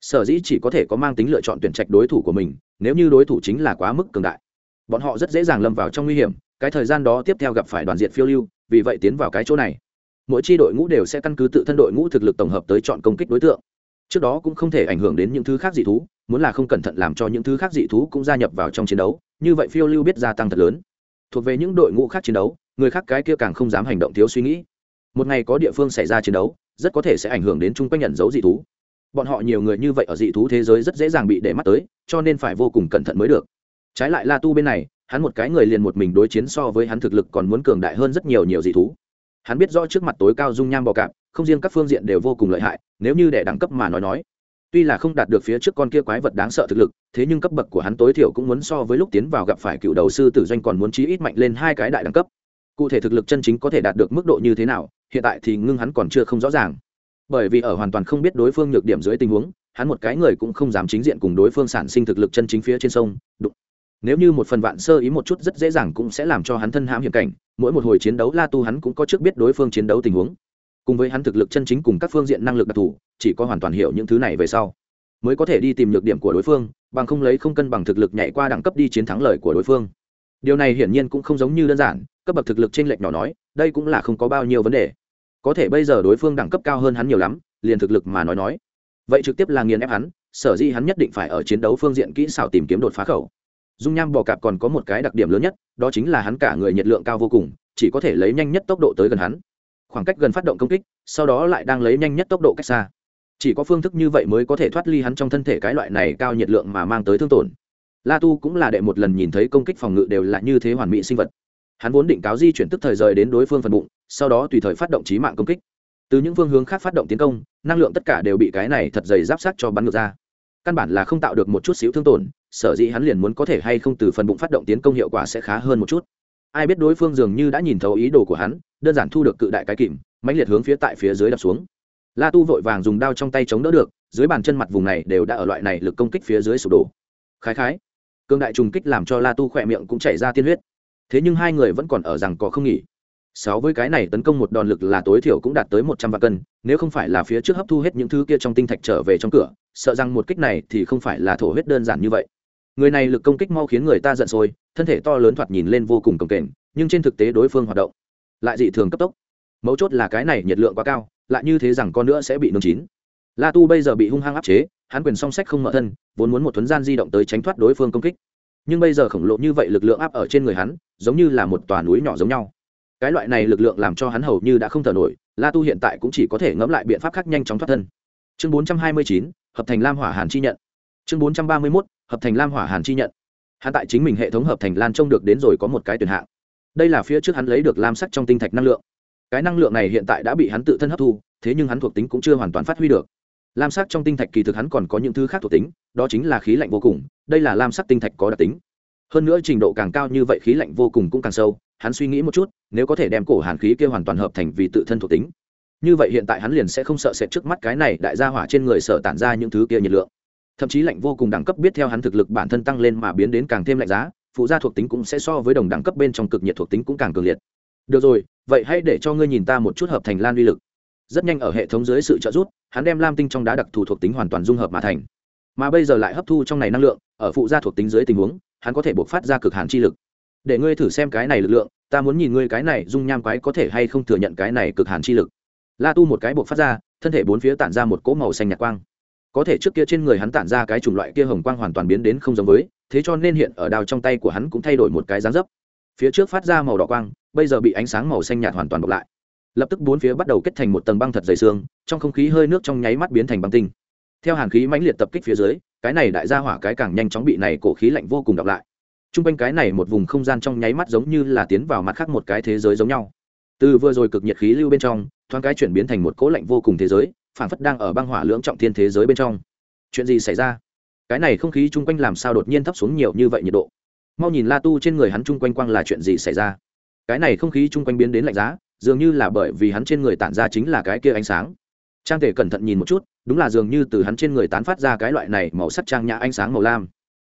Sở dĩ chỉ có thể có mang tính lựa chọn tuyển trạch đối thủ của mình, nếu như đối thủ chính là quá mức cường đại. Bọn họ rất dễ dàng lâm vào trong nguy hiểm, cái thời gian đó tiếp theo gặp phải đoàn diện phiêu lưu, vì vậy tiến vào cái chỗ này mỗi chi đội ngũ đều sẽ căn cứ tự thân đội ngũ thực lực tổng hợp tới chọn công kích đối tượng. Trước đó cũng không thể ảnh hưởng đến những thứ khác dị thú, muốn là không cẩn thận làm cho những thứ khác dị thú cũng gia nhập vào trong chiến đấu, như vậy phiêu lưu biết gia tăng thật lớn. Thuộc về những đội ngũ khác chiến đấu, người khác cái kia càng không dám hành động thiếu suy nghĩ. Một ngày có địa phương xảy ra chiến đấu, rất có thể sẽ ảnh hưởng đến chung quanh nhận dấu dị thú. Bọn họ nhiều người như vậy ở dị thú thế giới rất dễ dàng bị để mắt tới, cho nên phải vô cùng cẩn thận mới được. Trái lại la tu bên này, hắn một cái người liền một mình đối chiến so với hắn thực lực còn muốn cường đại hơn rất nhiều nhiều dị thú hắn biết rõ trước mặt tối cao dung nham bò cạp, không riêng các phương diện đều vô cùng lợi hại, nếu như để đẳng cấp mà nói nói, tuy là không đạt được phía trước con kia quái vật đáng sợ thực lực, thế nhưng cấp bậc của hắn tối thiểu cũng muốn so với lúc tiến vào gặp phải cựu đầu sư tử doanh còn muốn chí ít mạnh lên hai cái đại đẳng cấp. Cụ thể thực lực chân chính có thể đạt được mức độ như thế nào, hiện tại thì ngưng hắn còn chưa không rõ ràng. Bởi vì ở hoàn toàn không biết đối phương nhược điểm dưới tình huống, hắn một cái người cũng không dám chính diện cùng đối phương sản sinh thực lực chân chính phía trên sông nếu như một phần vạn sơ ý một chút rất dễ dàng cũng sẽ làm cho hắn thân hãm hiểm cảnh, mỗi một hồi chiến đấu la tu hắn cũng có trước biết đối phương chiến đấu tình huống. Cùng với hắn thực lực chân chính cùng các phương diện năng lực đặc thù, chỉ có hoàn toàn hiểu những thứ này về sau, mới có thể đi tìm nhược điểm của đối phương, bằng không lấy không cân bằng thực lực nhảy qua đẳng cấp đi chiến thắng lợi của đối phương. Điều này hiển nhiên cũng không giống như đơn giản, cấp bậc thực lực trên lệch nhỏ nói, đây cũng là không có bao nhiêu vấn đề. Có thể bây giờ đối phương đẳng cấp cao hơn hắn nhiều lắm, liền thực lực mà nói nói. Vậy trực tiếp là nghiền ép hắn, sở dĩ hắn nhất định phải ở chiến đấu phương diện kỹ xảo tìm kiếm đột phá khẩu dung nham bò cạp còn có một cái đặc điểm lớn nhất, đó chính là hắn cả người nhiệt lượng cao vô cùng, chỉ có thể lấy nhanh nhất tốc độ tới gần hắn. Khoảng cách gần phát động công kích, sau đó lại đang lấy nhanh nhất tốc độ cách xa. Chỉ có phương thức như vậy mới có thể thoát ly hắn trong thân thể cái loại này cao nhiệt lượng mà mang tới thương tổn. La tu cũng là đệ một lần nhìn thấy công kích phòng ngự đều là như thế hoàn mỹ sinh vật. Hắn vốn định cáo di chuyển tức thời rời đến đối phương phần bụng, sau đó tùy thời phát động trí mạng công kích. Từ những phương hướng khác phát động tiến công, năng lượng tất cả đều bị cái này thật dày giáp sát cho bắn ngược ra. Căn bản là không tạo được một chút xíu thương tổn sở dĩ hắn liền muốn có thể hay không từ phần bụng phát động tiến công hiệu quả sẽ khá hơn một chút. Ai biết đối phương dường như đã nhìn thấu ý đồ của hắn, đơn giản thu được cự đại cái kìm, mãnh liệt hướng phía tại phía dưới đập xuống. La tu vội vàng dùng đao trong tay chống đỡ được, dưới bàn chân mặt vùng này đều đã ở loại này lực công kích phía dưới sụp đổ. Khái khái, cương đại trùng kích làm cho la tu khỏe miệng cũng chảy ra tiên huyết. Thế nhưng hai người vẫn còn ở rằng có không nghỉ. Sáu với cái này tấn công một đòn lực là tối thiểu cũng đạt tới một trăm vạn cân, nếu không phải là phía trước hấp thu hết những thứ kia trong tinh thạch trở về trong cửa, sợ rằng một kích này thì không phải là thổ huyết đơn giản như vậy người này lực công kích mau khiến người ta giận sôi thân thể to lớn thoạt nhìn lên vô cùng cồng kềnh nhưng trên thực tế đối phương hoạt động lại dị thường cấp tốc. Mấu chốt là cái này nhiệt lượng quá cao lại như thế rằng con nữa sẽ bị nương chín. La tu bây giờ bị hung hăng áp chế hắn quyền song sách không mở thân vốn muốn một thuấn gian di động tới tránh thoát đối phương công kích. Nhưng bây giờ khổng lồ như vậy lực lượng áp ở trên người hắn giống như là một tòa núi nhỏ giống nhau. Cái loại này lực lượng làm cho hắn hầu như đã không thở nổi la tu hiện tại cũng chỉ có thể ngẫm lại biện pháp khác nhanh chóng thoát thân. Chương 429, hợp thành lam hỏa hàn chi nhận. Chương 431, hợp thành lam hỏa hàn chi nhận. Hắn tại chính mình hệ thống hợp thành lan trông được đến rồi có một cái tuyển hạng. Đây là phía trước hắn lấy được lam sắc trong tinh thạch năng lượng. Cái năng lượng này hiện tại đã bị hắn tự thân hấp thu, thế nhưng hắn thuộc tính cũng chưa hoàn toàn phát huy được. Lam sắc trong tinh thạch kỳ thực hắn còn có những thứ khác thuộc tính, đó chính là khí lạnh vô cùng, đây là lam sắc tinh thạch có đặc tính. Hơn nữa trình độ càng cao như vậy khí lạnh vô cùng cũng càng sâu, hắn suy nghĩ một chút, nếu có thể đem cổ hàn khí kia hoàn toàn hợp thành vì tự thân thuộc tính. Như vậy hiện tại hắn liền sẽ không sợ sệt trước mắt cái này đại gia hỏa trên người sợ tản ra những thứ kia nhiệt lượng thậm chí lạnh vô cùng đẳng cấp biết theo hắn thực lực bản thân tăng lên mà biến đến càng thêm lạnh giá, phụ gia thuộc tính cũng sẽ so với đồng đẳng cấp bên trong cực nhiệt thuộc tính cũng càng cường liệt. Được rồi, vậy hãy để cho ngươi nhìn ta một chút hợp thành lan uy lực. Rất nhanh ở hệ thống dưới sự trợ giúp, hắn đem lam tinh trong đá đặc thù thuộc tính hoàn toàn dung hợp mà thành. Mà bây giờ lại hấp thu trong này năng lượng, ở phụ gia thuộc tính dưới tình huống, hắn có thể buộc phát ra cực hàn chi lực. Để ngươi thử xem cái này lực lượng, ta muốn nhìn ngươi cái này dung nham quái có thể hay không thừa nhận cái này cực hàn chi lực. La tu một cái buộc phát ra, thân thể bốn phía tản ra một cỗ màu xanh nhạt quang có thể trước kia trên người hắn tản ra cái chủng loại kia hồng quang hoàn toàn biến đến không giống với, thế cho nên hiện ở đào trong tay của hắn cũng thay đổi một cái dáng dấp. Phía trước phát ra màu đỏ quang, bây giờ bị ánh sáng màu xanh nhạt hoàn toàn bọc lại. Lập tức bốn phía bắt đầu kết thành một tầng băng thật dày xương, trong không khí hơi nước trong nháy mắt biến thành băng tinh. Theo hàn khí mãnh liệt tập kích phía dưới, cái này đại gia hỏa cái càng nhanh chóng bị này cổ khí lạnh vô cùng đọc lại. T r u n g quanh cái này một vùng không gian trong nháy mắt giống như là tiến vào mặt khác một cái thế giới giống nhau. Từ vừa rồi cực nhiệt khí lưu bên trong, thoáng cái chuyển biến thành một cỗ lạnh vô cùng thế giới phản phất đang ở băng hỏa lưỡng trọng thiên thế giới bên trong. Chuyện gì xảy ra? Cái này không khí chung quanh làm sao đột nhiên thấp xuống nhiều như vậy nhiệt độ? Mau nhìn la tu trên người hắn chung quanh quang là chuyện gì xảy ra? Cái này không khí chung quanh biến đến lạnh giá, dường như là bởi vì hắn trên người tản ra chính là cái kia ánh sáng. Trang thể cẩn thận nhìn một chút, đúng là dường như từ hắn trên người tán phát ra cái loại này màu sắc trang nhã ánh sáng màu lam.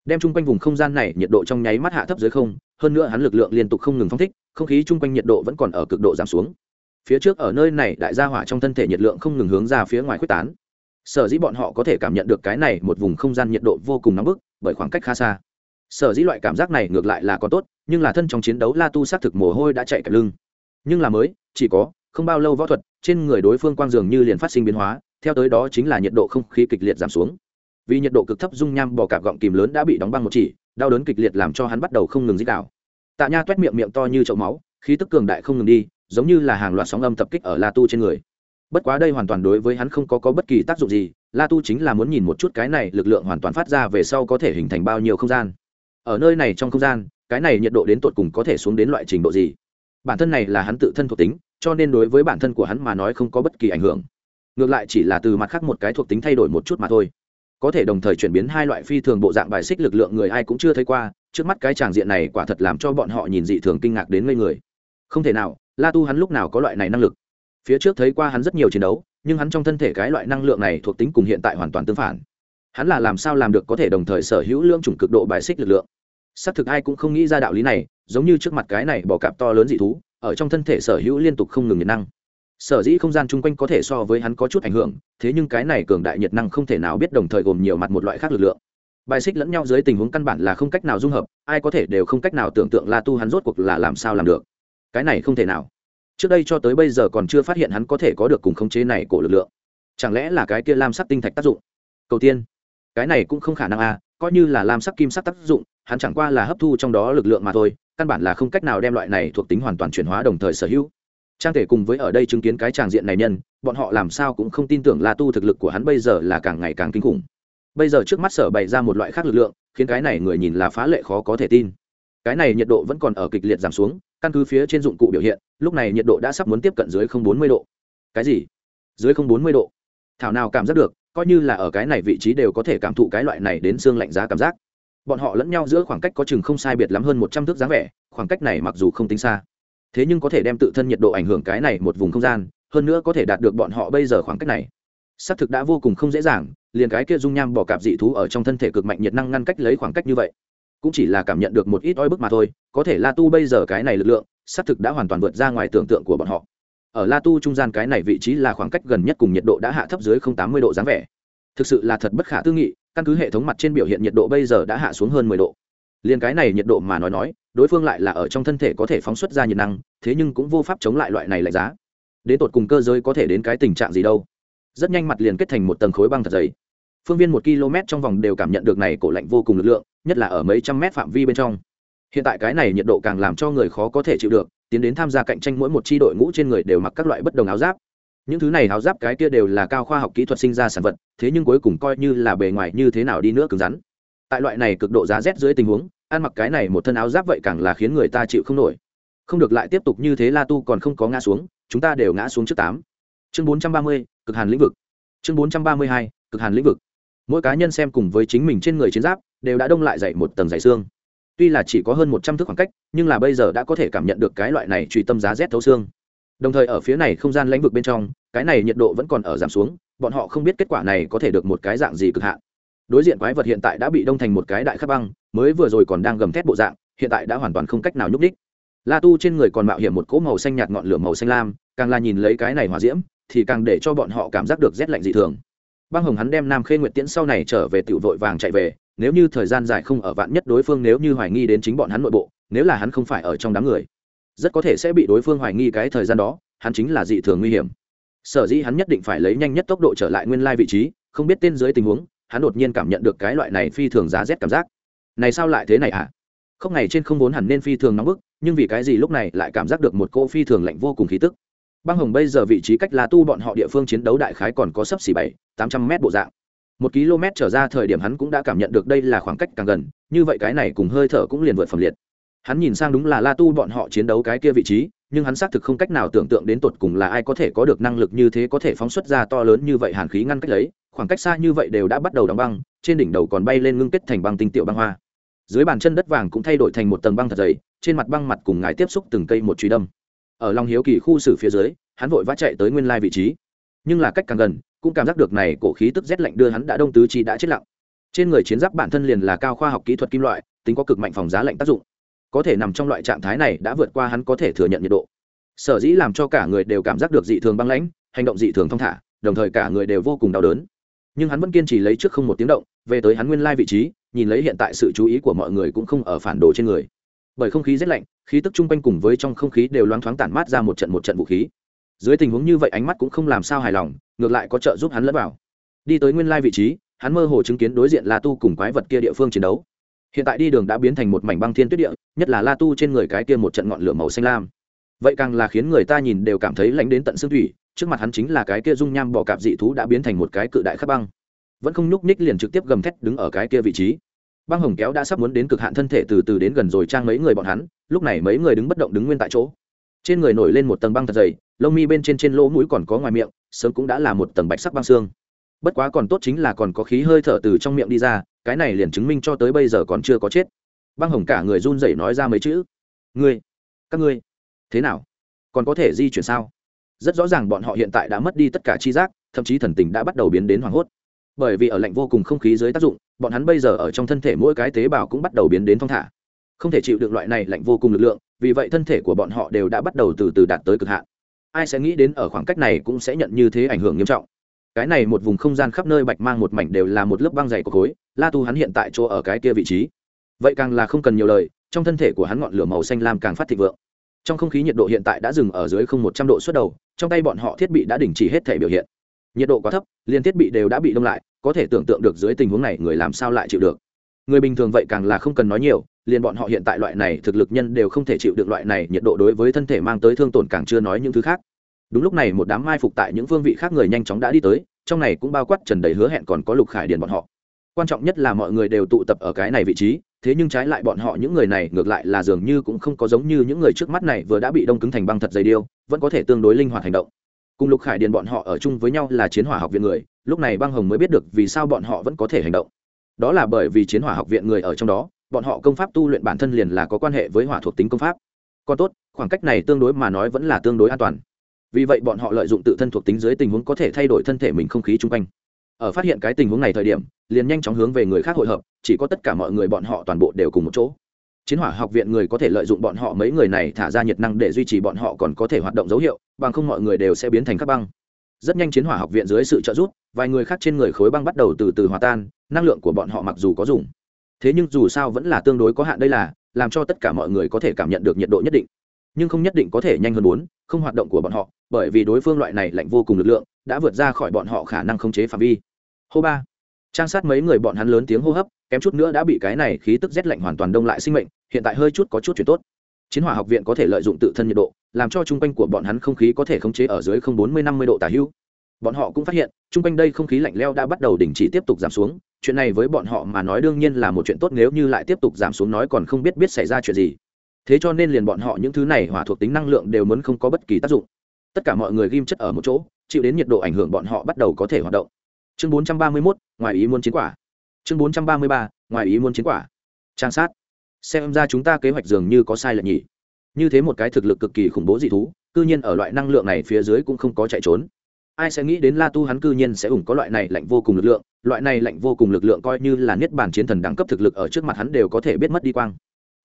Đem chung quanh vùng không gian này nhiệt độ trong nháy mắt hạ thấp dưới không, hơn nữa hắn lực lượng liên tục không ngừng phong thích, không khí chung quanh nhiệt độ vẫn còn ở cực độ giảm xuống phía trước ở nơi này đại gia hỏa trong thân thể nhiệt lượng không ngừng hướng ra phía ngoài khuếch tán. Sở dĩ bọn họ có thể cảm nhận được cái này một vùng không gian nhiệt độ vô cùng nóng bức, bởi khoảng cách khá xa. Sở dĩ loại cảm giác này ngược lại là có tốt, nhưng là thân trong chiến đấu la tu xác thực mồ hôi đã chạy cả lưng. Nhưng là mới, chỉ có không bao lâu võ thuật, trên người đối phương quang dường như liền phát sinh biến hóa, theo tới đó chính là nhiệt độ không khí kịch liệt giảm xuống. Vì nhiệt độ cực thấp dung nham bò cạp gọng kìm lớn đã bị đóng băng một chỉ, đau đớn kịch liệt làm cho hắn bắt đầu không ngừng dích đạo tạ nha t u é t miệng miệng to như chậu máu, khí tức cường đại không ngừng đi giống như là hàng loạt sóng âm tập kích ở la tu trên người. Bất quá đây hoàn toàn đối với hắn không có, có bất kỳ tác dụng gì la tu chính là muốn nhìn một chút cái này lực lượng hoàn toàn phát ra về sau có thể hình thành bao nhiêu không gian. Ở nơi này trong không gian cái này nhiệt độ đến tột cùng có thể xuống đến loại trình độ gì? Bản thân này là hắn tự thân thuộc tính cho nên đối với bản thân của hắn mà nói không có bất kỳ ảnh hưởng. Ngược lại chỉ là từ mặt khác một cái thuộc tính thay đổi một chút mà thôi. Có thể đồng thời chuyển biến hai loại phi thường bộ dạng bài xích lực lượng người ai cũng chưa thấy qua trước mắt cái tràng diện này quả thật làm cho bọn họ nhìn dị thường kinh ngạc đến ngây người. Không thể nào la tu hắn lúc nào có loại này năng lực? Phía trước thấy qua hắn rất nhiều chiến đấu, nhưng hắn trong thân thể cái loại năng lượng này thuộc tính cùng hiện tại hoàn toàn tương phản. Hắn là làm sao làm được có thể đồng thời sở hữu lượng chủng cực độ bài xích lực lượng? Xác thực ai cũng không nghĩ ra đạo lý này, giống như trước mặt cái này bỏ cạp to lớn dị thú, ở trong thân thể sở hữu liên tục không ngừng nhiệt năng. Sở dĩ không gian chung quanh có thể so với hắn có chút ảnh hưởng, thế nhưng cái này cường đại nhiệt năng không thể nào biết đồng thời gồm nhiều mặt một loại khác lực lượng. Bài xích lẫn nhau dưới tình huống căn bản là không cách nào dung hợp, ai có thể đều không cách nào tưởng tượng la tu hắn rốt cuộc là làm sao làm được cái này không thể nào. Trước đây cho tới bây giờ còn chưa phát hiện hắn có thể có được cùng khống chế này của lực lượng. Chẳng lẽ là cái kia lam sắc tinh thạch tác dụng? Cầu tiên, cái này cũng không khả năng a coi như là lam sắc kim sắc tác dụng, hắn chẳng qua là hấp thu trong đó lực lượng mà thôi, căn bản là không cách nào đem loại này thuộc tính hoàn toàn chuyển hóa đồng thời sở hữu. Trang thể cùng với ở đây chứng kiến cái tràng diện này nhân, bọn họ làm sao cũng không tin tưởng la tu thực lực của hắn bây giờ là càng ngày càng kinh khủng. Bây giờ trước mắt sở bày ra một loại khác lực lượng, khiến cái này người nhìn là phá lệ khó có thể tin. Cái này nhiệt độ vẫn còn ở kịch liệt giảm xuống căn cứ phía trên dụng cụ biểu hiện, lúc này nhiệt độ đã sắp muốn tiếp cận dưới không bốn mươi độ. Cái gì? Dưới không bốn mươi độ? Thảo nào cảm giác được, coi như là ở cái này vị trí đều có thể cảm thụ cái loại này đến xương lạnh giá cảm giác. Bọn họ lẫn nhau giữa khoảng cách có chừng không sai biệt lắm hơn một trăm thước dáng vẻ, khoảng cách này mặc dù không tính xa. Thế nhưng có thể đem tự thân nhiệt độ ảnh hưởng cái này một vùng không gian, hơn nữa có thể đạt được bọn họ bây giờ khoảng cách này. Xác thực đã vô cùng không dễ dàng, liền cái kia dung nham bỏ cạp dị thú ở trong thân thể cực mạnh nhiệt năng ngăn cách lấy khoảng cách như vậy cũng chỉ là cảm nhận được một ít oi bức mà thôi, có thể la tu bây giờ cái này lực lượng, xác thực đã hoàn toàn vượt ra ngoài tưởng tượng của bọn họ. Ở la tu trung gian cái này vị trí là khoảng cách gần nhất cùng nhiệt độ đã hạ thấp dưới không tám mươi độ dáng vẻ. Thực sự là thật bất khả tư nghị, căn cứ hệ thống mặt trên biểu hiện nhiệt độ bây giờ đã hạ xuống hơn mười độ. Liền cái này nhiệt độ mà nói nói, đối phương lại là ở trong thân thể có thể phóng xuất ra nhiệt năng, thế nhưng cũng vô pháp chống lại loại này lạnh giá. Đến tột cùng cơ giới có thể đến cái tình trạng gì đâu? Rất nhanh mặt liền kết thành một tầng khối băng thật dày. Phương viên một km trong vòng đều cảm nhận được này cổ lạnh vô cùng lực lượng nhất là ở mấy trăm mét phạm vi bên trong. Hiện tại cái này nhiệt độ càng làm cho người khó có thể chịu được, tiến đến tham gia cạnh tranh mỗi một chi đội ngũ trên người đều mặc các loại bất đồng áo giáp. Những thứ này áo giáp cái kia đều là cao khoa học kỹ thuật sinh ra sản vật, thế nhưng cuối cùng coi như là bề ngoài như thế nào đi nữa cứng rắn. Tại loại này cực độ giá rét dưới tình huống, ăn mặc cái này một thân áo giáp vậy càng là khiến người ta chịu không nổi. Không được lại tiếp tục như thế la tu còn không có ngã xuống, chúng ta đều ngã xuống trước tám. Chương bốn trăm ba mươi, cực hàn lĩnh vực. Chương bốn trăm ba mươi hai, cực hàn lĩnh vực. Mỗi cá nhân xem cùng với chính mình trên người chiến giáp đều đã đông lại dậy một tầng dày xương. Tuy là chỉ có hơn một trăm thước khoảng cách, nhưng là bây giờ đã có thể cảm nhận được cái loại này truy tâm giá rét thấu xương. Đồng thời ở phía này không gian lãnh vực bên trong, cái này nhiệt độ vẫn còn ở giảm xuống, bọn họ không biết kết quả này có thể được một cái dạng gì cực hạn. Đối diện quái vật hiện tại đã bị đông thành một cái đại khắc băng, mới vừa rồi còn đang gầm thét bộ dạng, hiện tại đã hoàn toàn không cách nào nhúc đích la tu trên người còn mạo hiểm một cỗ màu xanh nhạt ngọn lửa màu xanh lam, càng là nhìn lấy cái này hòa diễm, thì càng để cho bọn họ cảm giác được rét lạnh dị thường. Băng hồng hắn đem nam khê nguyệt tiễn sau này trở về tiểu vội vàng chạy về nếu như thời gian dài không ở vạn nhất đối phương nếu như hoài nghi đến chính bọn hắn nội bộ, nếu là hắn không phải ở trong đám người, rất có thể sẽ bị đối phương hoài nghi cái thời gian đó, hắn chính là dị thường nguy hiểm. Sở dĩ hắn nhất định phải lấy nhanh nhất tốc độ trở lại nguyên lai vị trí, không biết tên dưới tình huống, hắn đột nhiên cảm nhận được cái loại này phi thường giá rét cảm giác. Này sao lại thế này ạ à? không ngày trên không vốn hẳn nên phi thường nóng bức, nhưng vì cái gì lúc này lại cảm giác được một cô phi thường lạnh vô cùng khí tức? Băng hồng bây giờ vị trí cách là tu bọn họ địa phương chiến đấu đại khái còn có sấp xỉ bảy, tám trăm mét bộ dạng một km trở ra thời điểm hắn cũng đã cảm nhận được đây là khoảng cách càng gần, như vậy cái này cùng hơi thở cũng liền vượt phẩm liệt. Hắn nhìn sang đúng là la tu bọn họ chiến đấu cái kia vị trí, nhưng hắn xác thực không cách nào tưởng tượng đến tột cùng là ai có thể có được năng lực như thế có thể phóng xuất ra to lớn như vậy hàn khí ngăn cách lấy khoảng cách xa như vậy đều đã bắt đầu đóng băng, trên đỉnh đầu còn bay lên ngưng kết thành băng tinh tiểu băng hoa. Dưới bàn chân đất vàng cũng thay đổi thành một tầng băng thật dày, trên mặt băng mặt cùng ngài tiếp xúc từng cây một truy đâm. Ở lòng hiếu kỳ khu xử phía dưới, hắn vội vã chạy tới nguyên lai vị trí. Nhưng là cách càng gần cũng cảm giác được này cổ khí tức rét lạnh đưa hắn đã đông tứ chi đã chết lặng. Trên người chiến giáp bản thân liền là cao khoa học kỹ thuật kim loại, tính có cực mạnh phòng giá lạnh tác dụng. Có thể nằm trong loại trạng thái này đã vượt qua hắn có thể thừa nhận nhiệt độ. Sở dĩ làm cho cả người đều cảm giác được dị thường băng lãnh, hành động dị thường thong thả, đồng thời cả người đều vô cùng đau đớn. Nhưng hắn vẫn kiên trì lấy trước không một tiếng động, về tới hắn nguyên lai vị trí, nhìn lấy hiện tại sự chú ý của mọi người cũng không ở phản đồ trên người. Bởi không khí rét lạnh, khí tức chung quanh cùng với trong không khí đều loáng thoáng tản mát ra một trận một trận vũ khí dưới tình huống như vậy ánh mắt cũng không làm sao hài lòng, ngược lại có trợ giúp hắn lẫn vào. Đi tới nguyên lai vị trí, hắn mơ hồ chứng kiến đối diện la tu cùng quái vật kia địa phương chiến đấu. Hiện tại đi đường đã biến thành một mảnh băng thiên tuyết địa, nhất là la tu trên người cái kia một trận ngọn lửa màu xanh lam. Vậy càng là khiến người ta nhìn đều cảm thấy lạnh đến tận xương thủy, trước mặt hắn chính là cái kia dung nham bò cạp dị thú đã biến thành một cái cự đại khắc băng. Vẫn không nhúc nhích liền trực tiếp gầm thét đứng ở cái kia vị trí. Băng hồng kéo đã sắp muốn đến cực hạn thân thể từ từ đến gần rồi trang mấy người bọn hắn, lúc này mấy người đứng bất động đứng nguyên tại chỗ trên người nổi lên một tầng băng thật dày, lông mi bên trên trên lỗ mũi còn có ngoài miệng, sớm cũng đã là một tầng bạch sắc băng xương. Bất quá còn tốt chính là còn có khí hơi thở từ trong miệng đi ra, cái này liền chứng minh cho tới bây giờ còn chưa có chết. Băng hồng cả người run rẩy nói ra mấy chữ. Ngươi, các ngươi, thế nào? Còn có thể di chuyển sao? Rất rõ ràng bọn họ hiện tại đã mất đi tất cả chi giác, thậm chí thần tình đã bắt đầu biến đến hoảng hốt. Bởi vì ở lạnh vô cùng không khí dưới tác dụng, bọn hắn bây giờ ở trong thân thể mỗi cái tế bào cũng bắt đầu biến đến thong thả không thể chịu được loại này lạnh vô cùng lực lượng, vì vậy thân thể của bọn họ đều đã bắt đầu từ từ đạt tới cực hạn. Ai sẽ nghĩ đến ở khoảng cách này cũng sẽ nhận như thế ảnh hưởng nghiêm trọng. Cái này một vùng không gian khắp nơi bạch mang một mảnh đều là một lớp băng dày của khối, la tu hắn hiện tại chỗ ở cái kia vị trí. Vậy càng là không cần nhiều lời, trong thân thể của hắn ngọn lửa màu xanh lam càng phát thịnh vượng. Trong không khí nhiệt độ hiện tại đã dừng ở dưới không một trăm độ suốt đầu, trong tay bọn họ thiết bị đã đình chỉ hết thể biểu hiện. Nhiệt độ quá thấp, liên thiết bị đều đã bị đông lại, có thể tưởng tượng được dưới tình huống này người làm sao lại chịu được. Người bình thường vậy càng là không cần nói nhiều liền bọn họ hiện tại loại này thực lực nhân đều không thể chịu được loại này nhiệt độ đối với thân thể mang tới thương tổn càng chưa nói những thứ khác. Đúng lúc này một đám mai phục tại những phương vị khác người nhanh chóng đã đi tới, trong này cũng bao quát trần đầy hứa hẹn còn có lục khải điền bọn họ. Quan trọng nhất là mọi người đều tụ tập ở cái này vị trí, thế nhưng trái lại bọn họ những người này ngược lại là dường như cũng không có giống như những người trước mắt này vừa đã bị đông cứng thành băng thật dày điêu, vẫn có thể tương đối linh hoạt hành động. Cùng lục khải điền bọn họ ở chung với nhau là chiến hỏa học viện người, lúc này băng hồng mới biết được vì sao bọn họ vẫn có thể hành động. Đó là bởi vì chiến hỏa học viện người ở trong đó bọn họ công pháp tu luyện bản thân liền là có quan hệ với hỏa thuộc tính công pháp. Còn tốt, khoảng cách này tương đối mà nói vẫn là tương đối an toàn. Vì vậy bọn họ lợi dụng tự thân thuộc tính dưới tình huống có thể thay đổi thân thể mình không khí chung quanh. Ở phát hiện cái tình huống này thời điểm, liền nhanh chóng hướng về người khác hội hợp, chỉ có tất cả mọi người bọn họ toàn bộ đều cùng một chỗ. Chiến hỏa học viện người có thể lợi dụng bọn họ mấy người này thả ra nhiệt năng để duy trì bọn họ còn có thể hoạt động dấu hiệu, bằng không mọi người đều sẽ biến thành các băng. Rất nhanh chiến hỏa học viện dưới sự trợ giúp, vài người khác trên người khối băng bắt đầu từ từ hòa tan, năng lượng của bọn họ mặc dù có dùng thế nhưng dù sao vẫn là tương đối có hạn đây là, làm cho tất cả mọi người có thể cảm nhận được nhiệt độ nhất định. Nhưng không nhất định có thể nhanh hơn bốn, không hoạt động của bọn họ, bởi vì đối phương loại này lạnh vô cùng lực lượng, đã vượt ra khỏi bọn họ khả năng khống chế phạm vi. Hô ba. Trang sát mấy người bọn hắn lớn tiếng hô hấp, kém chút nữa đã bị cái này khí tức rét lạnh hoàn toàn đông lại sinh mệnh, hiện tại hơi chút có chút chuyển tốt. Chiến hỏa học viện có thể lợi dụng tự thân nhiệt độ, làm cho chung quanh của bọn hắn không khí có thể khống chế ở dưới không bốn mươi năm mươi độ tả hữu. Bọn họ cũng phát hiện, chung quanh đây không khí lạnh leo đã bắt đầu đình chỉ tiếp tục giảm xuống chuyện này với bọn họ mà nói đương nhiên là một chuyện tốt nếu như lại tiếp tục giảm xuống nói còn không biết biết xảy ra chuyện gì. Thế cho nên liền bọn họ những thứ này hỏa thuộc tính năng lượng đều muốn không có bất kỳ tác dụng. Tất cả mọi người ghim chất ở một chỗ chịu đến nhiệt độ ảnh hưởng bọn họ bắt đầu có thể hoạt động. Chương 431, ngoài ý muốn chiến quả. Chương 433, ngoài ý muốn chiến quả. Trang sát. Xem ra chúng ta kế hoạch dường như có sai lệch nhỉ. Như thế một cái thực lực cực kỳ khủng bố dị thú cư nhiên ở loại năng lượng này phía dưới cũng không có chạy trốn ai sẽ nghĩ đến la tu hắn cư nhiên sẽ ủng có loại này lạnh vô cùng lực lượng, loại này lạnh vô cùng lực lượng coi như là niết bàn chiến thần đẳng cấp thực lực ở trước mặt hắn đều có thể biết mất đi quang.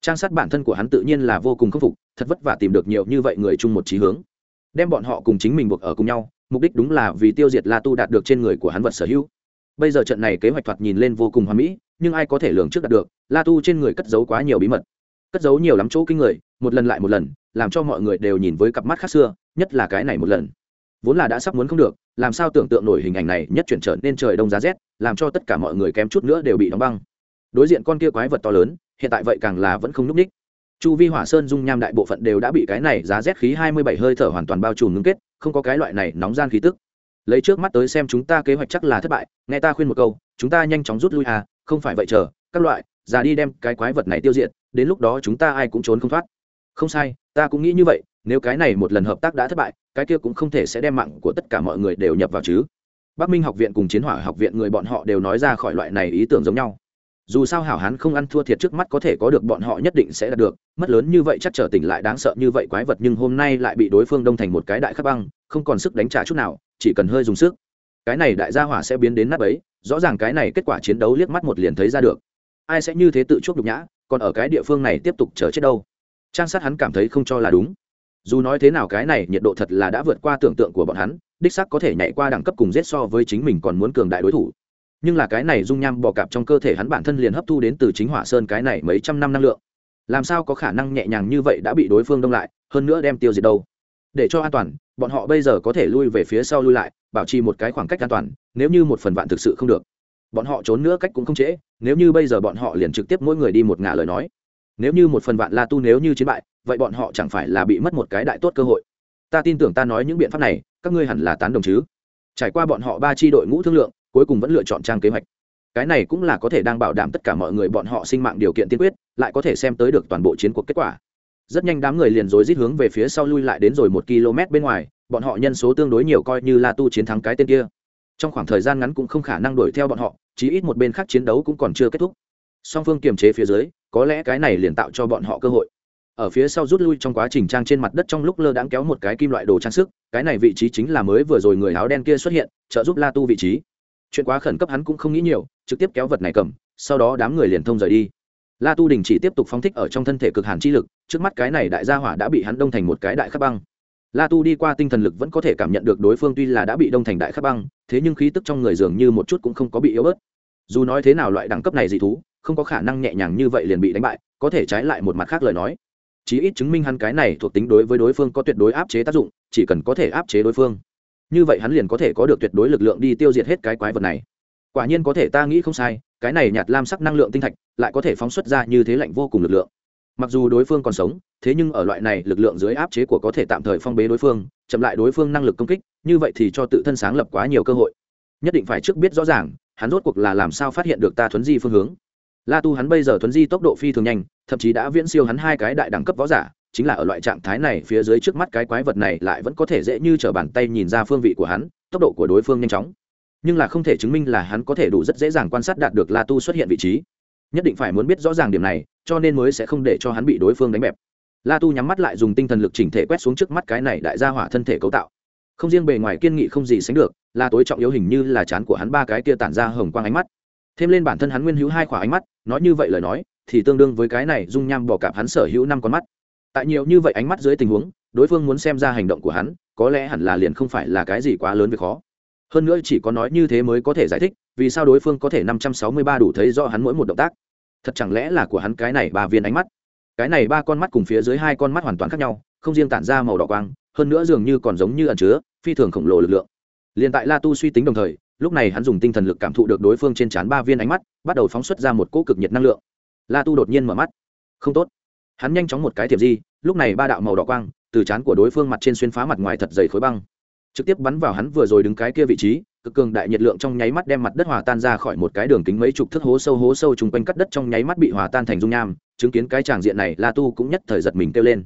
Trang sát bản thân của hắn tự nhiên là vô cùng khâm phục, thật vất vả tìm được nhiều như vậy người chung một trí hướng. Đem bọn họ cùng chính mình buộc ở cùng nhau, mục đích đúng là vì tiêu diệt la tu đạt được trên người của hắn vật sở hữu. Bây giờ trận này kế hoạch thoạt nhìn lên vô cùng hoà mỹ, nhưng ai có thể lường trước đạt được, la tu trên người cất giấu quá nhiều bí mật. Cất giấu nhiều lắm chỗ kinh người, một lần lại một lần, làm cho mọi người đều nhìn với cặp mắt khác xưa, nhất là cái này một lần vốn là đã sắp muốn không được, làm sao tưởng tượng nổi hình ảnh này nhất chuyển trở nên trời đông giá rét, làm cho tất cả mọi người kém chút nữa đều bị đóng băng. Đối diện con kia quái vật to lớn, hiện tại vậy càng là vẫn không núp ních. Chu vi hỏa sơn dung nham đại bộ phận đều đã bị cái này giá rét khí hai mươi bảy hơi thở hoàn toàn bao trùm ngưng kết, không có cái loại này nóng gian khí tức. Lấy trước mắt tới xem chúng ta kế hoạch chắc là thất bại, nghe ta khuyên một câu, chúng ta nhanh chóng rút lui à không phải vậy chờ, các loại, già đi đem cái quái vật này tiêu diệt, đến lúc đó chúng ta ai cũng trốn không thoát. Không sai, ta cũng nghĩ như vậy nếu cái này một lần hợp tác đã thất bại, cái kia cũng không thể sẽ đem mạng của tất cả mọi người đều nhập vào chứ. Bắc minh học viện cùng chiến hỏa học viện người bọn họ đều nói ra khỏi loại này ý tưởng giống nhau. Dù sao hảo hán không ăn thua thiệt trước mắt có thể có được bọn họ nhất định sẽ đạt được, mất lớn như vậy chắc trở tỉnh lại đáng sợ như vậy quái vật nhưng hôm nay lại bị đối phương đông thành một cái đại khắc băng, không còn sức đánh trả chút nào, chỉ cần hơi dùng sức. Cái này đại gia hỏa sẽ biến đến nắp ấy rõ ràng cái này kết quả chiến đấu liếc mắt một liền thấy ra được. Ai sẽ như thế tự chuốc nhục nhã, còn ở cái địa phương này tiếp tục chờ chết đâu? Trang sát hắn cảm thấy không cho là đúng dù nói thế nào cái này nhiệt độ thật là đã vượt qua tưởng tượng của bọn hắn, đích sắc có thể nhảy qua đẳng cấp cùng giết so với chính mình còn muốn cường đại đối thủ. Nhưng là cái này dung nham bò cạp trong cơ thể hắn bản thân liền hấp thu đến từ chính hỏa sơn cái này mấy trăm năm năng lượng. Làm sao có khả năng nhẹ nhàng như vậy đã bị đối phương đông lại, hơn nữa đem tiêu diệt đâu? Để cho an toàn, bọn họ bây giờ có thể lui về phía sau lui lại, bảo trì một cái khoảng cách an toàn, nếu như một phần vạn thực sự không được. Bọn họ trốn nữa cách cũng không trễ, nếu như bây giờ bọn họ liền trực tiếp mỗi người đi một ngả lời nói. Nếu như một phần vạn la tu nếu như chiến bại vậy bọn họ chẳng phải là bị mất một cái đại tốt cơ hội. Ta tin tưởng ta nói những biện pháp này, các ngươi hẳn là tán đồng chứ. Trải qua bọn họ ba tri đội ngũ thương lượng, cuối cùng vẫn lựa chọn trang kế hoạch. Cái này cũng là có thể đang bảo đảm tất cả mọi người bọn họ sinh mạng điều kiện tiên quyết, lại có thể xem tới được toàn bộ chiến cuộc kết quả. Rất nhanh đám người liền rối rít hướng về phía sau lui lại đến rồi một km bên ngoài, bọn họ nhân số tương đối nhiều coi như là tu chiến thắng cái tên kia. Trong khoảng thời gian ngắn cũng không khả năng đuổi theo bọn họ, chí ít một bên khác chiến đấu cũng còn chưa kết thúc. Song phương kiềm chế phía dưới, có lẽ cái này liền tạo cho bọn họ cơ hội ở phía sau rút lui trong quá trình trang trên mặt đất trong lúc lơ đãng kéo một cái kim loại đồ trang sức, cái này vị trí chính là mới vừa rồi người áo đen kia xuất hiện, trợ giúp la tu vị trí. Chuyện quá khẩn cấp hắn cũng không nghĩ nhiều, trực tiếp kéo vật này cầm, sau đó đám người liền thông rời đi. La tu đình chỉ tiếp tục phóng thích ở trong thân thể cực hàn chi lực, trước mắt cái này đại gia hỏa đã bị hắn đông thành một cái đại khắc băng. La tu đi qua tinh thần lực vẫn có thể cảm nhận được đối phương tuy là đã bị đông thành đại khắc băng, thế nhưng khí tức trong người dường như một chút cũng không có bị yếu bớt. Dù nói thế nào loại đẳng cấp này dị thú, không có khả năng nhẹ nhàng như vậy liền bị đánh bại, có thể trái lại một mặt khác lời nói chí ít chứng minh hắn cái này thuộc tính đối với đối phương có tuyệt đối áp chế tác dụng, chỉ cần có thể áp chế đối phương. Như vậy hắn liền có thể có được tuyệt đối lực lượng đi tiêu diệt hết cái quái vật này. Quả nhiên có thể ta nghĩ không sai, cái này nhạt lam sắc năng lượng tinh thạch lại có thể phóng xuất ra như thế lạnh vô cùng lực lượng. Mặc dù đối phương còn sống, thế nhưng ở loại này lực lượng dưới áp chế của có thể tạm thời phong bế đối phương, chậm lại đối phương năng lực công kích, như vậy thì cho tự thân sáng lập quá nhiều cơ hội. Nhất định phải trước biết rõ ràng, hắn rốt cuộc là làm sao phát hiện được ta thuấn di phương hướng la tu hắn bây giờ thuấn di tốc độ phi thường nhanh, thậm chí đã viễn siêu hắn hai cái đại đẳng cấp võ giả, chính là ở loại trạng thái này phía dưới trước mắt cái quái vật này lại vẫn có thể dễ như t r ở bàn tay nhìn ra phương vị của hắn, tốc độ của đối phương nhanh chóng. Nhưng là không thể chứng minh là hắn có thể đủ rất dễ dàng quan sát đạt được la tu xuất hiện vị trí. Nhất định phải muốn biết rõ ràng điểm này, cho nên mới sẽ không để cho hắn bị đối phương đánh bẹp. La tu nhắm mắt lại dùng tinh thần lực chỉnh thể quét xuống trước mắt cái này đại gia hỏa thân thể cấu tạo. Không riêng bề ngoài kiên nghị không gì sánh được là tối trọng yếu hình như là chán của hắn ba cái kia tản ra hồng quang ánh mắt. Thêm lên bản thân hắn nguyên hữu hai khỏa ánh mắt nói như vậy lời nói, thì tương đương với cái này dung nham bỏ cạp hắn sở hữu năm con mắt. Tại nhiều như vậy ánh mắt dưới tình huống, đối phương muốn xem ra hành động của hắn, có lẽ hẳn là liền không phải là cái gì quá lớn việc khó. Hơn nữa chỉ có nói như thế mới có thể giải thích, vì sao đối phương có thể năm trăm sáu mươi ba đủ thấy rõ hắn mỗi một động tác. Thật chẳng lẽ là của hắn cái này ba viên ánh mắt? Cái này ba con mắt cùng phía dưới hai con mắt hoàn toàn khác nhau, không riêng tản ra màu đỏ quang, hơn nữa dường như còn giống như ẩn chứa phi thường khổng lồ lực lượng. Liền tại la tu suy tính đồng thời lúc này hắn dùng tinh thần lực cảm thụ được đối phương trên trán ba viên ánh mắt, bắt đầu phóng xuất ra một cỗ cực nhiệt năng lượng. La tu đột nhiên mở mắt. Không tốt. Hắn nhanh chóng một cái thiệp di, lúc này ba đạo màu đỏ quang từ trán của đối phương mặt trên xuyên phá mặt ngoài thật dày khối băng. Trực tiếp bắn vào hắn vừa rồi đứng cái kia vị trí, cực cường đại nhiệt lượng trong nháy mắt đem mặt đất hòa tan ra khỏi một cái đường kính mấy chục thước hố sâu hố sâu chung quanh cắt đất trong nháy mắt bị hòa tan thành dung nham, chứng kiến cái tràng diện này, la tu cũng nhất thời giật mình kêu lên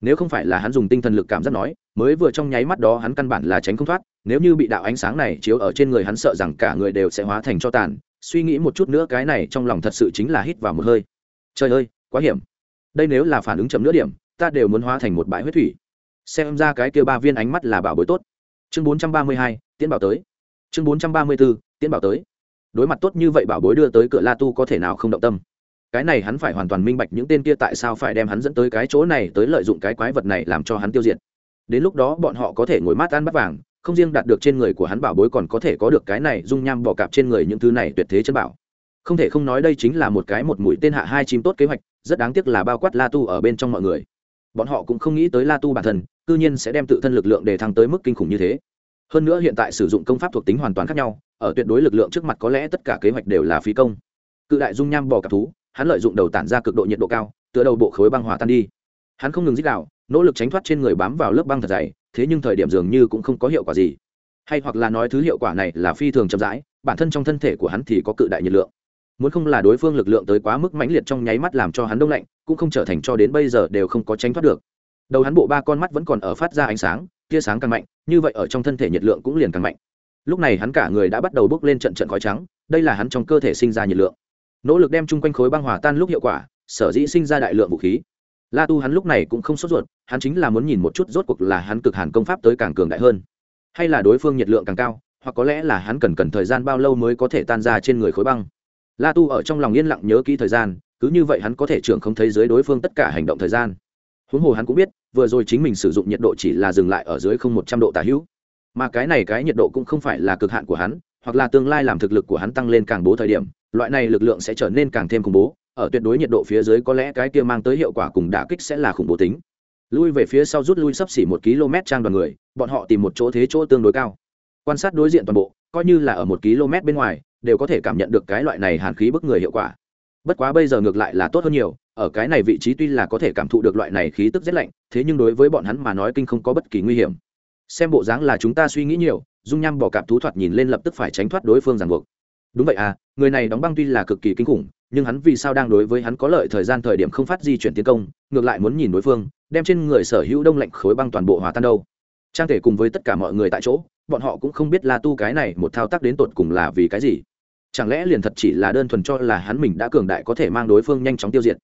nếu không phải là hắn dùng tinh thần lực cảm giác nói, mới vừa trong nháy mắt đó hắn căn bản là tránh không thoát, nếu như bị đạo ánh sáng này chiếu ở trên người hắn sợ rằng cả người đều sẽ hóa thành cho tàn. Suy nghĩ một chút nữa cái này trong lòng thật sự chính là hít vào một hơi. Trời ơi, quá hiểm. Đây nếu là phản ứng chậm nữa điểm, ta đều muốn hóa thành một bãi huyết thủy. Xem ra cái kia ba viên ánh mắt là bảo bối tốt. Chương bốn trăm ba mươi hai tiến bảo tới. Chương bốn trăm ba mươi bốn tiến bảo tới. Đối mặt tốt như vậy bảo bối đưa tới cửa la tu có thể nào không động tâm? Cái này hắn phải hoàn toàn minh bạch những tên kia tại sao phải đem hắn dẫn tới cái chỗ này tới lợi dụng cái quái vật này làm cho hắn tiêu diệt. Đến lúc đó bọn họ có thể ngồi mát ăn bắt vàng, không riêng đạt được trên người của hắn bảo bối còn có thể có được cái này dung nham bỏ cạp trên người những thứ này tuyệt thế chân bảo. Không thể không nói đây chính là một cái một mũi tên hạ hai chim tốt kế hoạch, rất đáng tiếc là bao quát la tu ở bên trong mọi người. Bọn họ cũng không nghĩ tới la tu bản thân, cư nhiên sẽ đem tự thân lực lượng để thăng tới mức kinh khủng như thế. Hơn nữa hiện tại sử dụng công pháp thuộc tính hoàn toàn khác nhau, ở tuyệt đối lực lượng trước mặt có lẽ tất cả kế hoạch đều là phí công. Cự đại dung nham bò cạp thú hắn lợi dụng đầu tản ra cực độ nhiệt độ cao, tựa đầu bộ khối băng hòa tan đi. Hắn không ngừng dích đạo nỗ lực tránh thoát trên người bám vào lớp băng thật dày, thế nhưng thời điểm dường như cũng không có hiệu quả gì. Hay hoặc là nói thứ hiệu quả này là phi thường chậm rãi, bản thân trong thân thể của hắn thì có cự đại nhiệt lượng. Muốn không là đối phương lực lượng tới quá mức mãnh liệt trong nháy mắt làm cho hắn đông lạnh, cũng không trở thành cho đến bây giờ đều không có tránh thoát được. Đầu hắn bộ ba con mắt vẫn còn ở phát ra ánh sáng, tia sáng càng mạnh, như vậy ở trong thân thể nhiệt lượng cũng liền càng mạnh. Lúc này hắn cả người đã bắt đầu bốc lên trận trận khói trắng, đây là hắn trong cơ thể sinh ra nhiệt lượng nỗ lực đem chung quanh khối băng hòa tan lúc hiệu quả, sở dĩ sinh ra đại lượng vũ khí. La tu hắn lúc này cũng không sốt ruột, hắn chính là muốn nhìn một chút rốt cuộc là hắn cực hàn công pháp tới càng cường đại hơn, hay là đối phương nhiệt lượng càng cao, hoặc có lẽ là hắn cần cần thời gian bao lâu mới có thể tan ra trên người khối băng. La tu ở trong lòng yên lặng nhớ kỹ thời gian, cứ như vậy hắn có thể trưởng không thấy dưới đối phương tất cả hành động thời gian. Huống hồ hắn cũng biết, vừa rồi chính mình sử dụng nhiệt độ chỉ là dừng lại ở dưới không một trăm độ tả hữu. Mà cái này cái nhiệt độ cũng không phải là cực hạn của hắn, hoặc là tương lai làm thực lực của hắn tăng lên càng bố thời điểm loại này lực lượng sẽ trở nên càng thêm khủng bố, ở tuyệt đối nhiệt độ phía dưới có lẽ cái kia mang tới hiệu quả cùng đả kích sẽ là khủng bố tính. Lui về phía sau rút lui sấp xỉ một km trang đoàn người, bọn họ tìm một chỗ thế chỗ tương đối cao. Quan sát đối diện toàn bộ, coi như là ở một km bên ngoài, đều có thể cảm nhận được cái loại này hàn khí bức người hiệu quả. Bất quá bây giờ ngược lại là tốt hơn nhiều, ở cái này vị trí tuy là có thể cảm thụ được loại này khí tức rét lạnh, thế nhưng đối với bọn hắn mà nói kinh không có bất kỳ nguy hiểm. Xem bộ dáng là chúng ta suy nghĩ nhiều, dung nham bỏ cạp thú thoạt nhìn lên lập tức phải tránh thoát đối phương ràng buộc đúng vậy à người này đóng băng tuy là cực kỳ kinh khủng, nhưng hắn vì sao đang đối với hắn có lợi thời gian thời điểm không phát di chuyển tiến công, ngược lại muốn nhìn đối phương, đem trên người sở hữu đông lạnh khối băng toàn bộ hòa tan đâu. Trang thể cùng với tất cả mọi người tại chỗ, bọn họ cũng không biết la tu cái này một thao tác đến tột cùng là vì cái gì. Chẳng lẽ liền thật chỉ là đơn thuần cho là hắn mình đã cường đại có thể mang đối phương nhanh chóng tiêu diệt?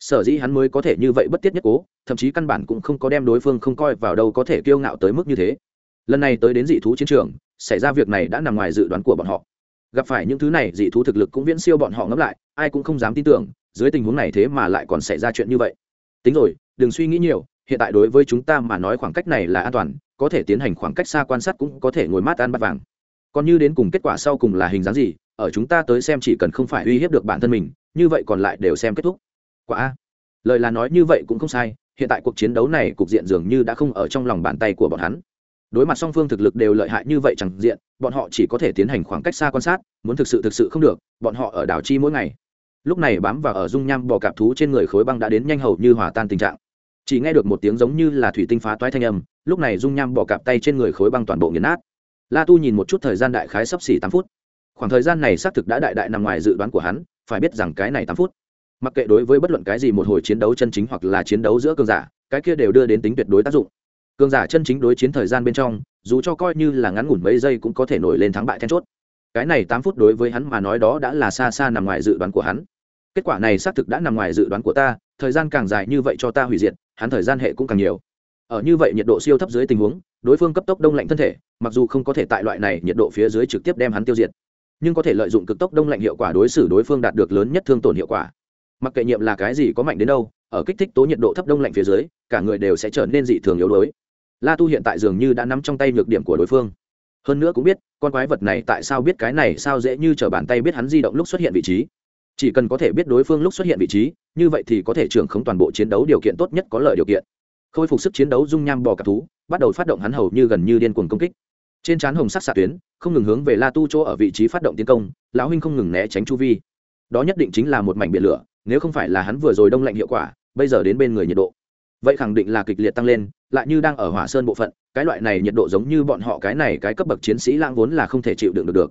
Sở dĩ hắn mới có thể như vậy bất tiết nhất cố, thậm chí căn bản cũng không có đem đối phương không coi vào đâu có thể kiêu ngạo tới mức như thế. Lần này tới đến dị thú chiến trường, xảy ra việc này đã nằm ngoài dự đoán của bọn họ gặp phải những thứ này, dị thú thực lực cũng viễn siêu bọn họ ngẫm lại, ai cũng không dám tin tưởng, dưới tình huống này thế mà lại còn xảy ra chuyện như vậy. Tính rồi, đừng suy nghĩ nhiều, hiện tại đối với chúng ta mà nói khoảng cách này là an toàn, có thể tiến hành khoảng cách xa quan sát cũng có thể ngồi mát ăn bắt vàng. Còn như đến cùng kết quả sau cùng là hình dáng gì, ở chúng ta tới xem chỉ cần không phải uy hiếp được bản thân mình, như vậy còn lại đều xem kết thúc. Quả lời là nói như vậy cũng không sai, hiện tại cuộc chiến đấu này cục diện dường như đã không ở trong lòng bàn tay của bọn hắn đối mặt song phương thực lực đều lợi hại như vậy chẳng diện, bọn họ chỉ có thể tiến hành khoảng cách xa quan sát, muốn thực sự thực sự không được, bọn họ ở đảo chi mỗi ngày. Lúc này bám vào ở dung nham bò cạp thú trên người khối băng đã đến nhanh hầu như hòa tan tình trạng. Chỉ nghe được một tiếng giống như là thủy tinh phá toái thanh âm, lúc này dung nham bò cạp tay trên người khối băng toàn bộ nghiền nát. La tu nhìn một chút thời gian đại khái sắp xỉ tám phút. Khoảng thời gian này xác thực đã đại đại nằm ngoài dự đoán của hắn, phải biết rằng cái này tám phút. Mặc kệ đối với bất luận cái gì một hồi chiến đấu chân chính hoặc là chiến đấu giữa cường giả, cái kia đều đưa đến tính tuyệt đối tác dụng cường giả chân chính đối chiến thời gian bên trong, dù cho coi như là ngắn ngủn mấy giây cũng có thể nổi lên thắng bại then chốt. Cái này tám phút đối với hắn mà nói đó đã là xa xa nằm ngoài dự đoán của hắn. Kết quả này xác thực đã nằm ngoài dự đoán của ta, thời gian càng dài như vậy cho ta hủy diệt, hắn thời gian hệ cũng càng nhiều. Ở như vậy nhiệt độ siêu thấp dưới tình huống, đối phương cấp tốc đông lạnh thân thể, mặc dù không có thể tại loại này nhiệt độ phía dưới trực tiếp đem hắn tiêu diệt, nhưng có thể lợi dụng cực tốc đông lạnh hiệu quả đối xử đối phương đạt được lớn nhất thương tổn hiệu quả. Mặc kệ nhiệm là cái gì có mạnh đến đâu, ở kích thích tố nhiệt độ thấp đông lạnh phía dưới, cả người đều sẽ trở nên dị thường yếu đuối la tu hiện tại dường như đã nắm trong tay nhược điểm của đối phương. Hơn nữa cũng biết, con quái vật này tại sao biết cái này, sao dễ như t bàn tay biết hắn di động lúc xuất hiện vị trí. Chỉ cần có thể biết đối phương lúc xuất hiện vị trí, như vậy thì có thể trưởng khống toàn bộ chiến đấu điều kiện tốt nhất có lợi điều kiện. Khôi phục sức chiến đấu dung nham bò cả thú, bắt đầu phát động hắn hầu như gần như điên cuồng công kích. Trên trán hồng sắc xạ tuyến, không ngừng hướng về la tu chỗ ở vị trí phát động tiến công, lão huynh không ngừng né tránh chu vi. Đó nhất định chính là một mảnh biển lửa, nếu không phải là hắn vừa rồi đông lạnh hiệu quả, bây giờ đến bên người nhiệt độ vậy khẳng định là kịch liệt tăng lên, lại như đang ở hỏa sơn bộ phận, cái loại này nhiệt độ giống như bọn họ cái này cái cấp bậc chiến sĩ lãng vốn là không thể chịu đựng được được.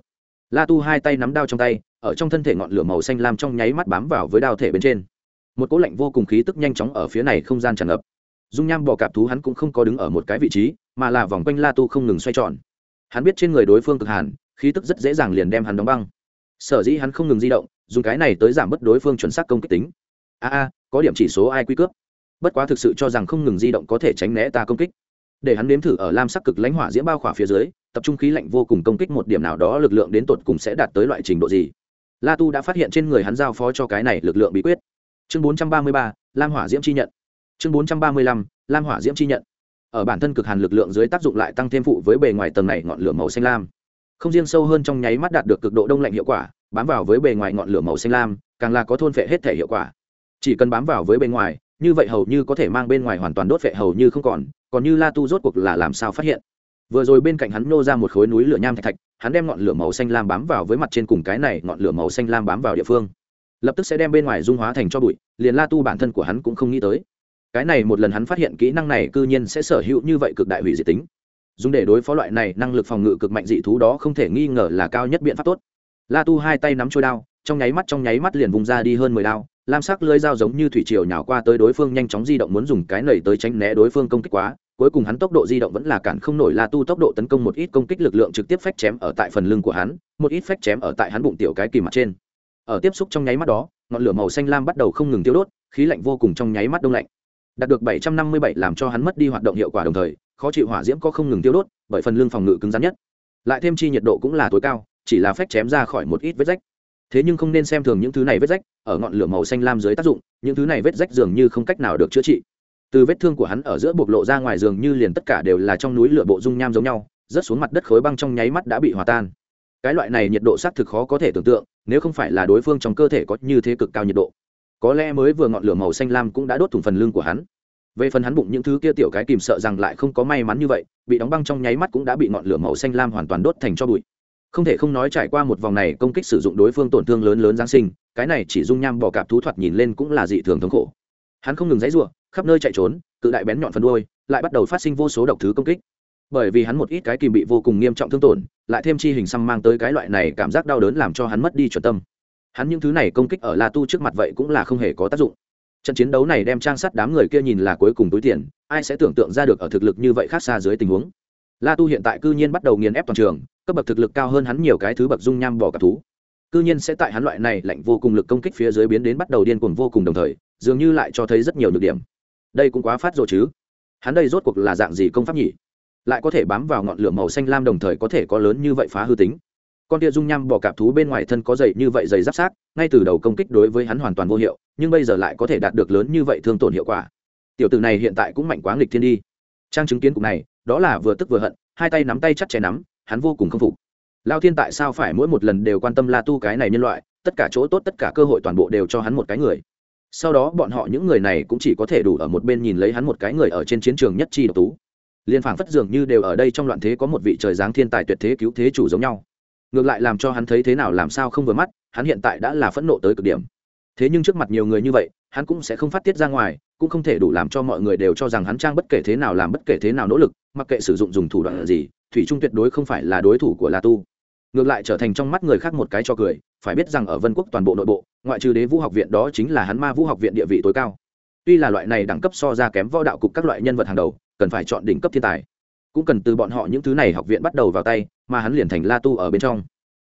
La tu hai tay nắm đao trong tay, ở trong thân thể ngọn lửa màu xanh lam trong nháy mắt bám vào với đao thể bên trên. Một cố lạnh vô cùng khí tức nhanh chóng ở phía này không gian tràn ngập. Dung nham bò cạp thú hắn cũng không có đứng ở một cái vị trí, mà là vòng quanh la tu không ngừng xoay tròn. Hắn biết trên người đối phương cực hàn, khí tức rất dễ dàng liền đem hắn đóng băng. Sở dĩ hắn không ngừng di động, dùng cái này tới giảm bớt đối phương chuẩn xác công kích tính. A a, có điểm chỉ số ai quy cướp bất quá thực sự cho rằng không ngừng di động có thể tránh né ta công kích. Để hắn nếm thử ở lam sắc cực lãnh hỏa diễm bao khỏa phía dưới tập trung khí lạnh vô cùng công kích một điểm nào đó lực lượng đến tột cùng sẽ đạt tới loại trình độ gì. La tu đã phát hiện trên người hắn giao phó cho cái này lực lượng bí quyết. Chương 433, lam hỏa diễm chi nhận. Chương 435, lam hỏa diễm chi nhận. Ở bản thân cực hàn lực lượng dưới tác dụng lại tăng thêm phụ với bề ngoài tầng này ngọn lửa màu xanh lam. Không riêng sâu hơn trong nháy mắt đạt được cực độ đông lạnh hiệu quả bám vào với bề ngoài ngọn lửa màu xanh lam càng là có thôn phệ hết thể hiệu quả. Chỉ cần bám vào với bề ngoài như vậy hầu như có thể mang bên ngoài hoàn toàn đốt phệ hầu như không còn còn như la tu rốt cuộc là làm sao phát hiện? Vừa rồi bên cạnh hắn nô ra một khối núi lửa nham thạch thạch, hắn đem ngọn lửa màu xanh lam bám vào với mặt trên cùng cái này ngọn lửa màu xanh lam bám vào địa phương. Lập tức sẽ đem bên ngoài dung hóa thành cho bụi, liền la tu bản thân của hắn cũng không nghĩ tới. Cái này một lần hắn phát hiện kỹ năng này cư nhiên sẽ sở hữu như vậy cực đại hủy diệt tính. Dùng để đối phó loại này năng lực phòng ngự cực mạnh dị thú đó không thể nghi ngờ là cao nhất biện pháp tốt. La tu hai tay nắm trôi đao, trong nháy mắt trong nháy mắt liền vùng ra đi hơn mười đao lam sắc lưới dao giống như thủy triều nhào qua tới đối phương nhanh chóng di động muốn dùng cái nầy tới tránh né đối phương công kích quá, cuối cùng hắn tốc độ di động vẫn là cản không nổi la tu tốc độ tấn công một ít công kích lực lượng trực tiếp phách chém ở tại phần lưng của hắn, một ít phách chém ở tại hắn bụng tiểu cái kìm mặt trên. Ở tiếp xúc trong nháy mắt đó, ngọn lửa màu xanh lam bắt đầu không ngừng tiêu đốt, khí lạnh vô cùng trong nháy mắt đông lạnh. Đạt được 757 làm cho hắn mất đi hoạt động hiệu quả đồng thời, khó chịu hỏa diễm có không ngừng tiêu đốt, bởi phần lưng phòng ngự cứng rắn nhất. Lại thêm chi nhiệt độ cũng là tối cao, chỉ là phách chém ra khỏi một ít vết rách. Thế nhưng không nên xem thường những thứ này vết rách ở ngọn lửa màu xanh lam dưới tác dụng, những thứ này vết rách dường như không cách nào được chữa trị. Từ vết thương của hắn ở giữa bộc lộ ra ngoài giường như liền tất cả đều là trong núi lửa bộ dung nham giống nhau, rớt xuống mặt đất khối băng trong nháy mắt đã bị hòa tan. Cái loại này nhiệt độ xác thực khó có thể tưởng tượng, nếu không phải là đối phương trong cơ thể có như thế cực cao nhiệt độ. Có lẽ mới vừa ngọn lửa màu xanh lam cũng đã đốt thủng phần lưng của hắn. Về phần hắn bụng những thứ kia tiểu cái kìm sợ rằng lại không có may mắn như vậy, bị đóng băng trong nháy mắt cũng đã bị ngọn lửa màu xanh lam hoàn toàn đốt thành cho bụi không thể không nói trải qua một vòng này công kích sử dụng đối phương tổn thương lớn lớn giáng sinh, cái này chỉ dung nham bò cạp thú thoạt nhìn lên cũng là dị thường thống khổ. Hắn không ngừng dãy ruộng khắp nơi chạy trốn, cự đại bén nhọn phần đuôi, lại bắt đầu phát sinh vô số độc thứ công kích. Bởi vì hắn một ít cái kìm bị vô cùng nghiêm trọng thương tổn, lại thêm chi hình xăm mang tới cái loại này cảm giác đau đớn làm cho hắn mất đi chuẩn tâm. Hắn những thứ này công kích ở la tu trước mặt vậy cũng là không hề có tác dụng. Trận chiến đấu này đem trang sát đám người kia nhìn là cuối cùng túi tiền, ai sẽ tưởng tượng ra được ở thực lực như vậy khác xa dưới tình huống. La tu hiện tại cư nhiên bắt đầu nghiền ép toàn trường cấp bậc thực lực cao hơn hắn nhiều cái thứ bậc dung nham bỏ cả thú. Cư nhiên sẽ tại hắn loại này lạnh vô cùng lực công kích phía dưới biến đến bắt đầu điên cuồng vô cùng đồng thời, dường như lại cho thấy rất nhiều nhược điểm. Đây cũng quá phát rồi chứ. Hắn đây rốt cuộc là dạng gì công pháp nhỉ? Lại có thể bám vào ngọn lửa màu xanh lam đồng thời có thể có lớn như vậy phá hư tính. Con tia dung nham bò cạp thú bên ngoài thân có dày như vậy dày giáp sát, ngay từ đầu công kích đối với hắn hoàn toàn vô hiệu, nhưng bây giờ lại có thể đạt được lớn như vậy thương tổn hiệu quả. Tiểu tử này hiện tại cũng mạnh quá nghịch thiên đi. Trang chứng kiến cục này, đó là vừa tức vừa hận, hai tay nắm tay chặt chẽ nắm hắn vô cùng k phục. Lao thiên tại sao phải mỗi một lần đều quan tâm la tu cái này nhân loại, tất cả chỗ tốt tất cả cơ hội toàn bộ đều cho hắn một cái người. Sau đó bọn họ những người này cũng chỉ có thể đủ ở một bên nhìn lấy hắn một cái người ở trên chiến trường nhất chi độc tú. Liên phảng phất dường như đều ở đây trong loạn thế có một vị trời giáng thiên tài tuyệt thế cứu thế chủ giống nhau. Ngược lại làm cho hắn thấy thế nào làm sao không vừa mắt, hắn hiện tại đã là phẫn nộ tới cực điểm. Thế nhưng trước mặt nhiều người như vậy, hắn cũng sẽ không phát tiết ra ngoài, cũng không thể đủ làm cho mọi người đều cho rằng hắn trang bất kể thế nào làm bất kể thế nào nỗ lực, mặc kệ sử dụng dùng thủ đoạn gì thủy trung tuyệt đối không phải là đối thủ của la tu. Ngược lại trở thành trong mắt người khác một cái cho cười, phải biết rằng ở vân quốc toàn bộ nội bộ, ngoại trừ đế vũ học viện đó chính là hắn ma vũ học viện địa vị tối cao. Tuy là loại này đẳng cấp so ra kém võ đạo cục các loại nhân vật hàng đầu, cần phải chọn đỉnh cấp thiên tài. Cũng cần từ bọn họ những thứ này học viện bắt đầu vào tay, mà hắn liền thành la tu ở bên trong.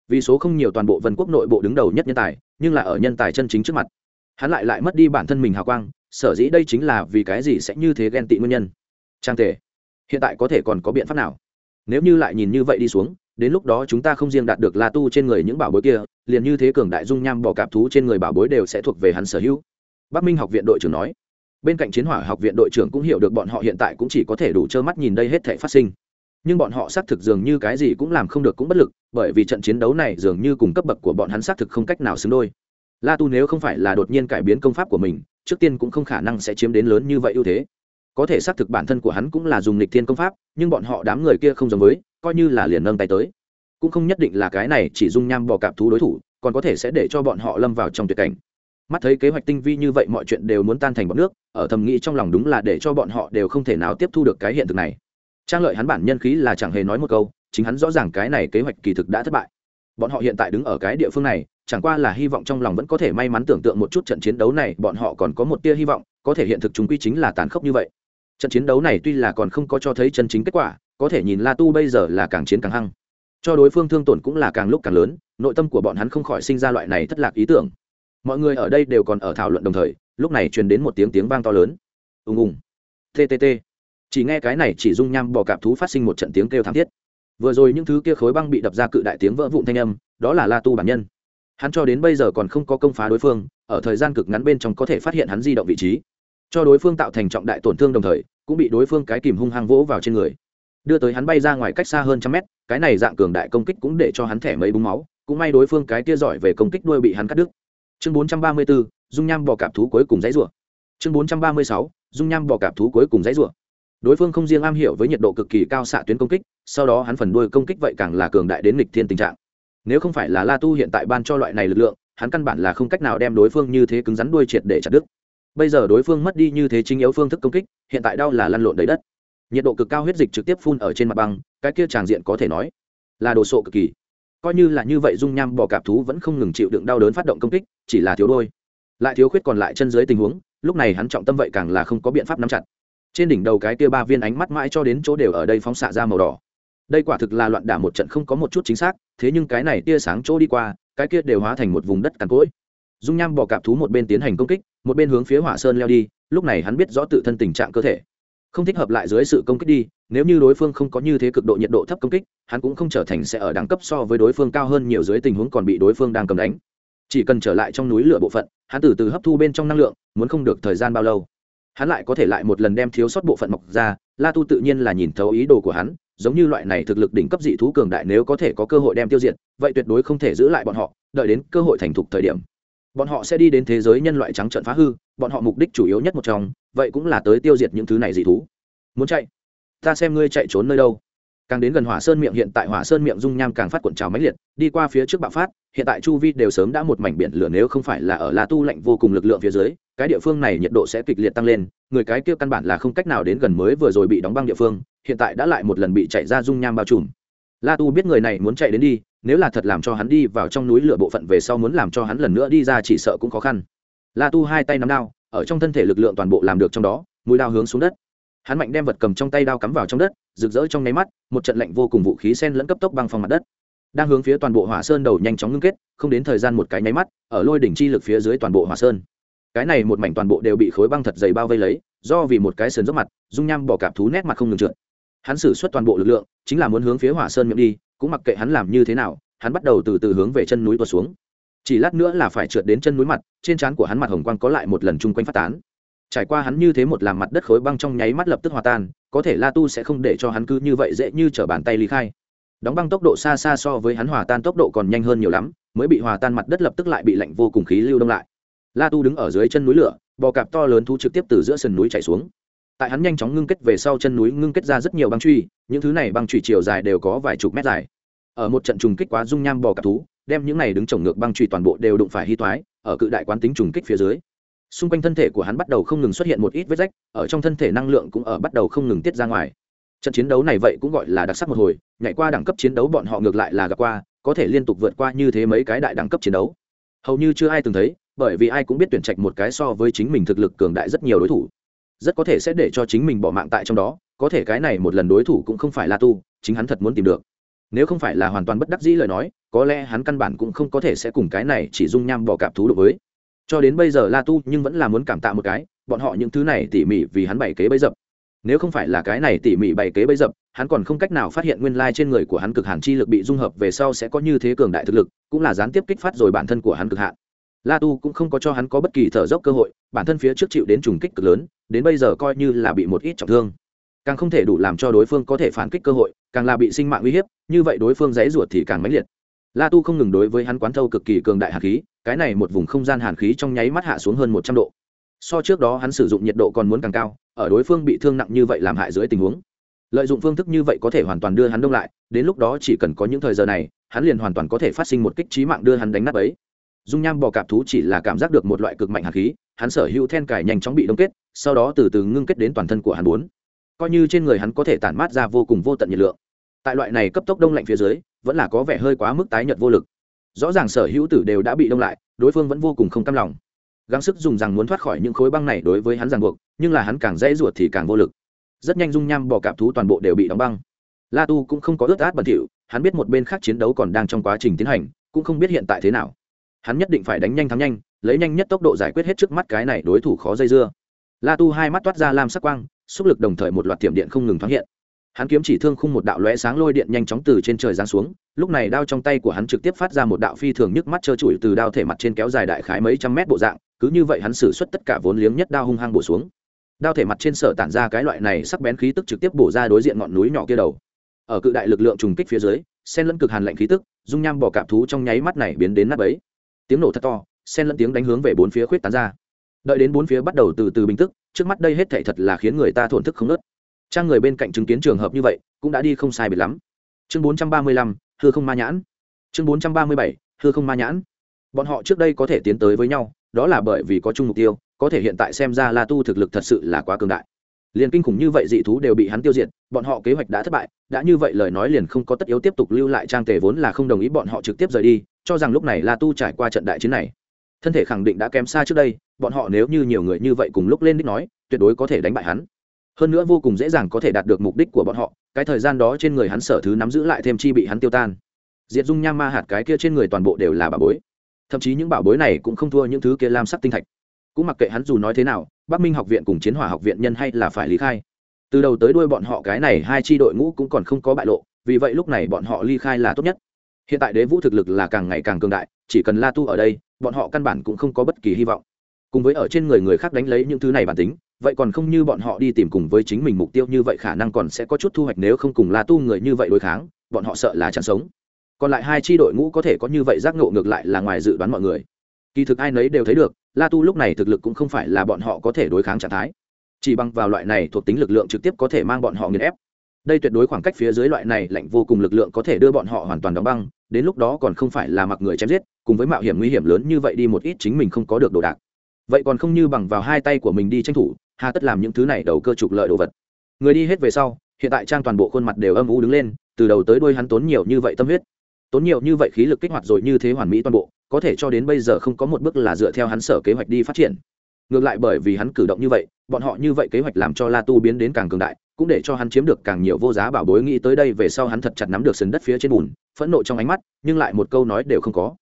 Vì số không nhiều toàn bộ vân quốc nội bộ đứng đầu nhất nhân tài, nhưng là ở nhân tài chân chính trước mặt. Hắn lại lại mất đi bản thân mình hào quang, sở dĩ đây chính là vì cái gì sẽ như thế ghen tị nguyên nhân. Trang tề hiện tại có thể còn có biện pháp nào? Nếu như lại nhìn như vậy đi xuống, đến lúc đó chúng ta không riêng đạt được la tu trên người những bảo bối kia, liền như thế cường đại dung nham bỏ cạp thú trên người bảo bối đều sẽ thuộc về hắn sở hữu. Bắc minh học viện đội trưởng nói. Bên cạnh chiến hỏa học viện đội trưởng cũng hiểu được bọn họ hiện tại cũng chỉ có thể đủ trơ mắt nhìn đây hết thể phát sinh. Nhưng bọn họ xác thực dường như cái gì cũng làm không được cũng bất lực, bởi vì trận chiến đấu này dường như cùng cấp bậc của bọn hắn xác thực không cách nào xứng đôi. La tu nếu không phải là đột nhiên cải biến công pháp của mình, trước tiên cũng không khả năng sẽ chiếm đến lớn như vậy ưu thế có thể xác thực bản thân của hắn cũng là dùng lịch thiên công pháp, nhưng bọn họ đám người kia không giống với, coi như là liền nâng tay tới. Cũng không nhất định là cái này chỉ dung nham bò cạp thú đối thủ, còn có thể sẽ để cho bọn họ lâm vào trong tuyệt cảnh. Mắt thấy kế hoạch tinh vi như vậy mọi chuyện đều muốn tan thành bọn nước, ở thầm nghĩ trong lòng đúng là để cho bọn họ đều không thể nào tiếp thu được cái hiện thực này. Trang lợi hắn bản nhân khí là chẳng hề nói một câu, chính hắn rõ ràng cái này kế hoạch kỳ thực đã thất bại. Bọn họ hiện tại đứng ở cái địa phương này, chẳng qua là hy vọng trong lòng vẫn có thể may mắn tưởng tượng một chút trận chiến đấu này, bọn họ còn có một tia hy vọng, có thể hiện thực chúng quy chính là tàn khốc như vậy trận chiến đấu này tuy là còn không có cho thấy chân chính kết quả, có thể nhìn la tu bây giờ là càng chiến càng hăng. Cho đối phương thương tổn cũng là càng lúc càng lớn, nội tâm của bọn hắn không khỏi sinh ra loại này thất lạc ý tưởng. Mọi người ở đây đều còn ở thảo luận đồng thời, lúc này truyền đến một tiếng tiếng vang to lớn. Ùng ùng. Ttt chỉ nghe cái này chỉ dung nham bò cạp thú phát sinh một trận tiếng kêu thảm thiết. Vừa rồi những thứ kia khối băng bị đập ra cự đại tiếng vỡ vụn thanh âm, đó là la tu bản nhân. Hắn cho đến bây giờ còn không có công phá đối phương, ở thời gian cực ngắn bên trong có thể phát hiện hắn di động vị trí cho đối phương tạo thành trọng đại tổn thương đồng thời cũng bị đối phương cái kìm hung hăng vỗ vào trên người. Đưa tới hắn bay ra ngoài cách xa hơn trăm mét cái này dạng cường đại công kích cũng để cho hắn thẻ mấy búng máu cũng may đối phương cái kia giỏi về công kích đuôi bị hắn cắt đứt. Chương 434, dung nham bò cạp thú cuối cùng dãy rủa. Chương 436, dung nham bò cạp thú cuối cùng dãy rủa. Đối phương không riêng am hiểu với nhiệt độ cực kỳ cao xạ tuyến công kích sau đó hắn phần đuôi công kích vậy càng là cường đại đến lịch thiên tình trạng. Nếu không phải là la tu hiện tại ban cho loại này lực lượng hắn căn bản là không cách nào đem đối phương như thế cứng rắn đuôi triệt để chặt đứt bây giờ đối phương mất đi như thế chính yếu phương thức công kích, hiện tại đau là lăn lộn đầy đất. Nhiệt độ cực cao huyết dịch trực tiếp phun ở trên mặt băng, cái kia tràng diện có thể nói là đồ sộ cực kỳ. Coi như là như vậy dung nham bò cạp thú vẫn không ngừng chịu đựng đau đớn phát động công kích, chỉ là thiếu đôi. Lại thiếu khuyết còn lại chân dưới tình huống, lúc này hắn trọng tâm vậy càng là không có biện pháp nắm chặt. Trên đỉnh đầu cái kia ba viên ánh mắt mãi cho đến chỗ đều ở đây phóng xạ ra màu đỏ. Đây quả thực là loạn đả một trận không có một chút chính xác, thế nhưng cái này tia sáng chỗ đi qua, cái kia đều hóa thành một vùng đất cằn cỗi dung nham bò cạp thú một bên tiến hành công kích, một bên hướng phía hỏa sơn leo đi, lúc này hắn biết rõ tự thân tình trạng cơ thể. Không thích hợp lại dưới sự công kích đi, nếu như đối phương không có như thế cực độ nhiệt độ thấp công kích, hắn cũng không trở thành sẽ ở đẳng cấp so với đối phương cao hơn nhiều dưới tình huống còn bị đối phương đang cầm đánh. Chỉ cần trở lại trong núi lửa bộ phận, hắn từ từ hấp thu bên trong năng lượng, muốn không được thời gian bao lâu. Hắn lại có thể lại một lần đem thiếu sót bộ phận mọc ra, la tu tự nhiên là nhìn thấu ý đồ của hắn, giống như loại này thực lực đỉnh cấp dị thú cường đại nếu có thể có cơ hội đem tiêu diệt, vậy tuyệt đối không thể giữ lại bọn họ, đợi đến cơ hội thành thục thời điểm bọn họ sẽ đi đến thế giới nhân loại trắng trợn phá hư, bọn họ mục đích chủ yếu nhất một trong, vậy cũng là tới tiêu diệt những thứ này dị thú. Muốn chạy? Ta xem ngươi chạy trốn nơi đâu. Càng đến gần hỏa sơn miệng hiện tại hỏa sơn miệng dung nham càng phát cuộn trào máy liệt, đi qua phía trước bạo phát, hiện tại chu vi đều sớm đã một mảnh biển lửa nếu không phải là ở la tu lạnh vô cùng lực lượng phía dưới, cái địa phương này nhiệt độ sẽ kịch liệt tăng lên, người cái kia căn bản là không cách nào đến gần mới vừa rồi bị đóng băng địa phương, hiện tại đã lại một lần bị chạy ra dung nham bao trùm. La tu biết người này muốn chạy đến đi nếu là thật làm cho hắn đi vào trong núi lửa bộ phận về sau muốn làm cho hắn lần nữa đi ra chỉ sợ cũng khó khăn. La tu hai tay nắm đao, ở trong thân thể lực lượng toàn bộ làm được trong đó, mũi đao hướng xuống đất. Hắn mạnh đem vật cầm trong tay đao cắm vào trong đất, rực rỡ trong nháy mắt, một trận lạnh vô cùng vũ khí sen lẫn cấp tốc băng phong mặt đất. Đang hướng phía toàn bộ hỏa sơn đầu nhanh chóng ngưng kết, không đến thời gian một cái nháy mắt, ở lôi đỉnh chi lực phía dưới toàn bộ hỏa sơn. Cái này một mảnh toàn bộ đều bị khối băng thật dày bao vây lấy, do vì một cái sườn dốc mặt, dung nham bỏ cạp thú nét mặt không ngừng trượt. Hắn xử suất toàn bộ lực lượng, chính là muốn hướng phía hỏa sơn miệng đi cũng mặc kệ hắn làm như thế nào, hắn bắt đầu từ từ hướng về chân núi tuột xuống. Chỉ lát nữa là phải trượt đến chân núi mặt, trên trán của hắn mặt hồng quang có lại một lần chung quanh phát tán. Trải qua hắn như thế một làm mặt đất khối băng trong nháy mắt lập tức hòa tan, có thể la tu sẽ không để cho hắn cứ như vậy dễ như t r ở bàn tay ly khai. Đóng băng tốc độ xa xa so với hắn hòa tan tốc độ còn nhanh hơn nhiều lắm, mới bị hòa tan mặt đất lập tức lại bị lạnh vô cùng khí lưu đông lại. La tu đứng ở dưới chân núi lửa, bò cạp to lớn thu trực tiếp từ giữa sườn núi chạy xuống tại hắn nhanh chóng ngưng kết về sau chân núi ngưng kết ra rất nhiều băng truy, những thứ này băng truy chiều dài đều có vài chục mét dài. Ở một trận trùng kích quá dung nham bò cạp thú, đem những này đứng trồng ngược băng truy toàn bộ đều đụng phải hy toái, ở cự đại quán tính trùng kích phía dưới. Xung quanh thân thể của hắn bắt đầu không ngừng xuất hiện một ít vết rách, ở trong thân thể năng lượng cũng ở bắt đầu không ngừng tiết ra ngoài. Trận chiến đấu này vậy cũng gọi là đặc sắc một hồi, nhảy qua đẳng cấp chiến đấu bọn họ ngược lại là gặp qua, có thể liên tục vượt qua như thế mấy cái đại đẳng cấp chiến đấu. Hầu như chưa ai từng thấy, bởi vì ai cũng biết tuyển trạch một cái so với chính mình thực lực cường đại rất nhiều đối thủ rất có thể sẽ để cho chính mình bỏ mạng tại trong đó, có thể cái này một lần đối thủ cũng không phải là tu, chính hắn thật muốn tìm được. Nếu không phải là hoàn toàn bất đắc dĩ lời nói, có lẽ hắn căn bản cũng không có thể sẽ cùng cái này chỉ dung nham bỏ cạp thú đối với. Cho đến bây giờ la tu nhưng vẫn là muốn cảm tạ một cái, bọn họ những thứ này tỉ mỉ vì hắn bày kế bấy dập. Nếu không phải là cái này tỉ mỉ bày kế bấy dập, hắn còn không cách nào phát hiện nguyên lai trên người của hắn cực hàn chi lực bị dung hợp về sau sẽ có như thế cường đại thực lực, cũng là gián tiếp kích phát rồi bản thân của hắn cực hạn la tu cũng không có cho hắn có bất kỳ thở dốc cơ hội, bản thân phía trước chịu đến trùng kích cực lớn, đến bây giờ coi như là bị một ít trọng thương. Càng không thể đủ làm cho đối phương có thể phản kích cơ hội, càng là bị sinh mạng uy hiếp, như vậy đối phương dãy ruột thì càng mãnh liệt. La tu không ngừng đối với hắn quán thâu cực kỳ cường đại hàn khí, cái này một vùng không gian hàn khí trong nháy mắt hạ xuống hơn một trăm độ. So trước đó hắn sử dụng nhiệt độ còn muốn càng cao, ở đối phương bị thương nặng như vậy làm hại dưới tình huống. Lợi dụng phương thức như vậy có thể hoàn toàn đưa hắn đông lại, đến lúc đó chỉ cần có những thời giờ này, hắn liền hoàn toàn có thể phát sinh một kích trí mạng đưa hắn đánh nát ấy dung nham bò cạp thú chỉ là cảm giác được một loại cực mạnh hạt khí, hắn sở hữu then cải nhanh chóng bị đông kết, sau đó từ từ ngưng kết đến toàn thân của hắn bốn. Coi như trên người hắn có thể tản mát ra vô cùng vô tận nhiệt lượng. Tại loại này cấp tốc đông lạnh phía dưới, vẫn là có vẻ hơi quá mức tái nhợt vô lực. Rõ ràng sở hữu tử đều đã bị đông lại, đối phương vẫn vô cùng không cam lòng. Gắng sức dùng rằng muốn thoát khỏi những khối băng này đối với hắn ràng buộc, nhưng là hắn càng dễ ruột thì càng vô lực. Rất nhanh dung nham bỏ cạp thú toàn bộ đều bị đóng băng. La tu cũng không có ướt át bẩn thỉu, hắn biết một bên khác chiến đấu còn đang trong quá trình tiến hành, cũng không biết hiện tại thế nào hắn nhất định phải đánh nhanh thắng nhanh, lấy nhanh nhất tốc độ giải quyết hết trước mắt cái này đối thủ khó dây dưa. La tu hai mắt toát ra lam sắc quang, xúc lực đồng thời một loạt tiệm điện không ngừng thoáng hiện. Hắn kiếm chỉ thương khung một đạo lóe sáng lôi điện nhanh chóng từ trên trời giáng xuống, lúc này đao trong tay của hắn trực tiếp phát ra một đạo phi thường nhức mắt trơ trụi từ đao thể mặt trên kéo dài đại khái mấy trăm mét bộ dạng, cứ như vậy hắn xử suất tất cả vốn liếng nhất đao hung hăng bổ xuống. Đao thể mặt trên sở tản ra cái loại này sắc bén khí tức trực tiếp bổ ra đối diện ngọn núi nhỏ kia đầu. Ở cự đại lực lượng trùng kích phía dưới sen lẫn cực hàn lạnh khí tức, dung nham bỏ cạp thú trong nháy mắt này biến đến nắp ấy tiếng nổ thật to sen lẫn tiếng đánh hướng về bốn phía khuyết tán ra. Đợi đến bốn phía bắt đầu từ từ bình tức trước mắt đây hết thảy thật là khiến người ta thổn thức không nớt. Trang người bên cạnh chứng kiến trường hợp như vậy, cũng đã đi không sai biệt lắm. Chương bốn trăm ba mươi lăm, hư không ma nhãn. Chương bốn trăm ba mươi bảy, hư không ma nhãn. Bọn họ trước đây có thể tiến tới với nhau, đó là bởi vì có chung mục tiêu, có thể hiện tại xem ra la tu thực lực thật sự là quá cường đại liền kinh khủng như vậy dị thú đều bị hắn tiêu diệt, bọn họ kế hoạch đã thất bại, đã như vậy lời nói liền không có tất yếu tiếp tục lưu lại trang tề vốn là không đồng ý bọn họ trực tiếp rời đi, cho rằng lúc này la tu trải qua trận đại chiến này. Thân thể khẳng định đã kém xa trước đây, bọn họ nếu như nhiều người như vậy cùng lúc lên đích nói, tuyệt đối có thể đánh bại hắn. Hơn nữa vô cùng dễ dàng có thể đạt được mục đích của bọn họ, cái thời gian đó trên người hắn sở thứ nắm giữ lại thêm chi bị hắn tiêu tan. Diệt dung nham ma hạt cái kia trên người toàn bộ đều là bà bối. Thậm chí những bảo bối này cũng không thua những thứ kia lam sắc tinh thạch cũng mặc kệ hắn dù nói thế nào, bắc minh học viện cùng chiến hỏa học viện nhân hay là phải lý khai. Từ đầu tới đuôi bọn họ cái này hai tri đội ngũ cũng còn không có bại lộ, vì vậy lúc này bọn họ ly khai là tốt nhất. Hiện tại đế vũ thực lực là càng ngày càng cường đại, chỉ cần la tu ở đây, bọn họ căn bản cũng không có bất kỳ hy vọng. Cùng với ở trên người người khác đánh lấy những thứ này bản tính, vậy còn không như bọn họ đi tìm cùng với chính mình mục tiêu như vậy khả năng còn sẽ có chút thu hoạch nếu không cùng la tu người như vậy đối kháng, bọn họ sợ là chẳng sống. Còn lại hai tri đội ngũ có thể có như vậy giác ngộ ngược lại là ngoài dự đoán mọi người kỳ thực ai nấy đều thấy được, la tu lúc này thực lực cũng không phải là bọn họ có thể đối kháng trạng thái. Chỉ bằng vào loại này thuộc tính lực lượng trực tiếp có thể mang bọn họ nghiền ép. Đây tuyệt đối khoảng cách phía dưới loại này lạnh vô cùng lực lượng có thể đưa bọn họ hoàn toàn đóng băng, đến lúc đó còn không phải là mặc người chém giết, cùng với mạo hiểm nguy hiểm lớn như vậy đi một ít chính mình không có được đồ đạc. Vậy còn không như bằng vào hai tay của mình đi tranh thủ, hà tất làm những thứ này đầu cơ trục lợi đồ vật. Người đi hết về sau, hiện tại trang toàn bộ khuôn mặt đều âm u đứng lên, từ đầu tới đuôi hắn tốn nhiều như vậy tâm huyết. Tốn nhiều như vậy khí lực kích hoạt rồi như thế hoàn mỹ toàn bộ có thể cho đến bây giờ không có một bước là dựa theo hắn sở kế hoạch đi phát triển. Ngược lại bởi vì hắn cử động như vậy, bọn họ như vậy kế hoạch làm cho la tu biến đến càng cường đại, cũng để cho hắn chiếm được càng nhiều vô giá bảo bối nghĩ tới đây về sau hắn thật chặt nắm được sườn đất phía trên bùn, phẫn nộ trong ánh mắt, nhưng lại một câu nói đều không có.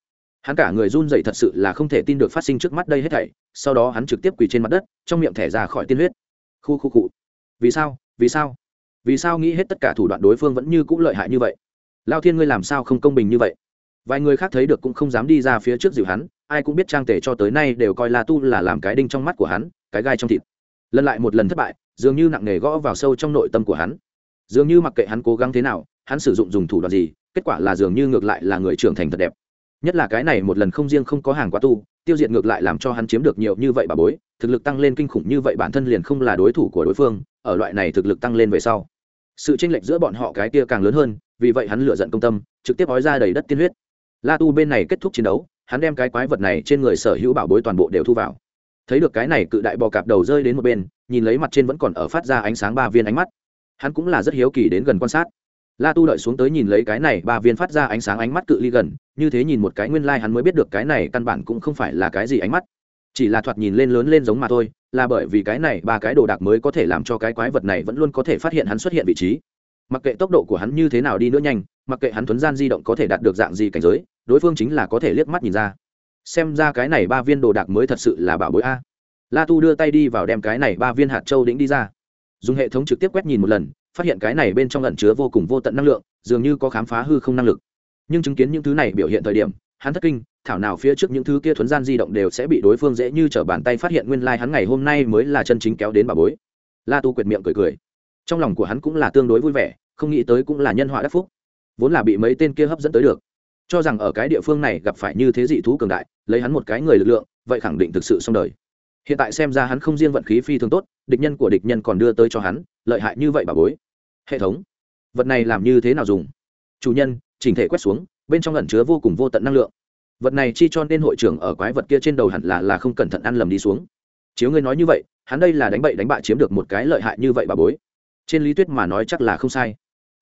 Hắn cả người run dậy thật sự là không thể tin được phát sinh trước mắt đây hết thảy, sau đó hắn trực tiếp quỳ trên mặt đất, trong miệng thẻ ra khỏi tiên huyết. Khu khu cụ vì sao? Vì sao? Vì sao nghĩ hết tất cả thủ đoạn đối phương vẫn như c ũ lợi hại như vậy? Lao thiên ngươi làm sao không công bình như vậy? Vài người khác thấy được cũng không dám đi ra phía trước dịu hắn, ai cũng biết trang tề cho tới nay đều coi la tu là làm cái đinh trong mắt của hắn, cái gai trong thịt. Lần lại một lần thất bại, dường như nặng nề gõ vào sâu trong nội tâm của hắn. Dường như mặc kệ hắn cố gắng thế nào, hắn sử dụng dùng thủ đoạn gì, kết quả là dường như ngược lại là người trưởng thành thật đẹp. Nhất là cái này một lần không riêng không có hàng quá tu, tiêu diệt ngược lại làm cho hắn chiếm được nhiều như vậy bà bối, thực lực tăng lên kinh khủng như vậy bản thân liền không là đối thủ của đối phương, ở loại này thực lực tăng lên về sau, sự tranh lệch giữa bọn họ cái kia càng lớn hơn, vì vậy hắn lựa giận công tâm, trực tiếp ói ra đầy đất tiên huyết la tu bên này kết thúc chiến đấu, hắn đem cái quái vật này trên người sở hữu bảo bối toàn bộ đều thu vào. Thấy được cái này cự đại bò cạp đầu rơi đến một bên, nhìn lấy mặt trên vẫn còn ở phát ra ánh sáng ba viên ánh mắt. Hắn cũng là rất hiếu kỳ đến gần quan sát. La tu đợi xuống tới nhìn lấy cái này ba viên phát ra ánh sáng ánh mắt cự ly gần, như thế nhìn một cái nguyên lai、like、hắn mới biết được cái này căn bản cũng không phải là cái gì ánh mắt. Chỉ là thoạt nhìn lên lớn lên giống mà thôi, là bởi vì cái này ba cái đồ đạc mới có thể làm cho cái quái vật này vẫn luôn có thể phát hiện hắn xuất hiện vị trí. Mặc kệ tốc độ của hắn như thế nào đi nữa nhanh mặc kệ hắn thuấn gian di động có thể đạt được dạng gì cảnh giới, đối phương chính là có thể liếc mắt nhìn ra. Xem ra cái này ba viên đồ đạc mới thật sự là bảo bối a. La tu đưa tay đi vào đem cái này ba viên hạt châu đĩnh đi ra. Dùng hệ thống trực tiếp quét nhìn một lần, phát hiện cái này bên trong lẩn chứa vô cùng vô tận năng lượng, dường như có khám phá hư không năng lực. Nhưng chứng kiến những thứ này biểu hiện thời điểm, hắn thất kinh, thảo nào phía trước những thứ kia thuấn gian di động đều sẽ bị đối phương dễ như t r ở bàn tay phát hiện nguyên lai、like、hắn ngày hôm nay mới là chân chính kéo đến bà bối. La tu quyệt miệng cười cười. Trong lòng của hắn cũng là tương đối vui vẻ, không nghĩ tới cũng là nhân họa đắc phúc vốn là bị mấy tên kia hấp dẫn tới được. Cho rằng ở cái địa phương này gặp phải như thế dị thú cường đại, lấy hắn một cái người lực lượng, vậy khẳng định thực sự xong đời. Hiện tại xem ra hắn không riêng vận khí phi thường tốt, địch nhân của địch nhân còn đưa tới cho hắn, lợi hại như vậy bà bối. Hệ thống. Vật này làm như thế nào dùng? Chủ nhân, chỉnh thể quét xuống, bên trong ẩn chứa vô cùng vô tận năng lượng. Vật này chi cho nên hội trưởng ở quái vật kia trên đầu hẳn là là không cẩn thận ăn lầm đi xuống. Chiếu ngươi nói như vậy, hắn đây là đánh bậy đánh bại chiếm được một cái lợi hại như vậy bà bối. Trên lý thuyết mà nói chắc là không sai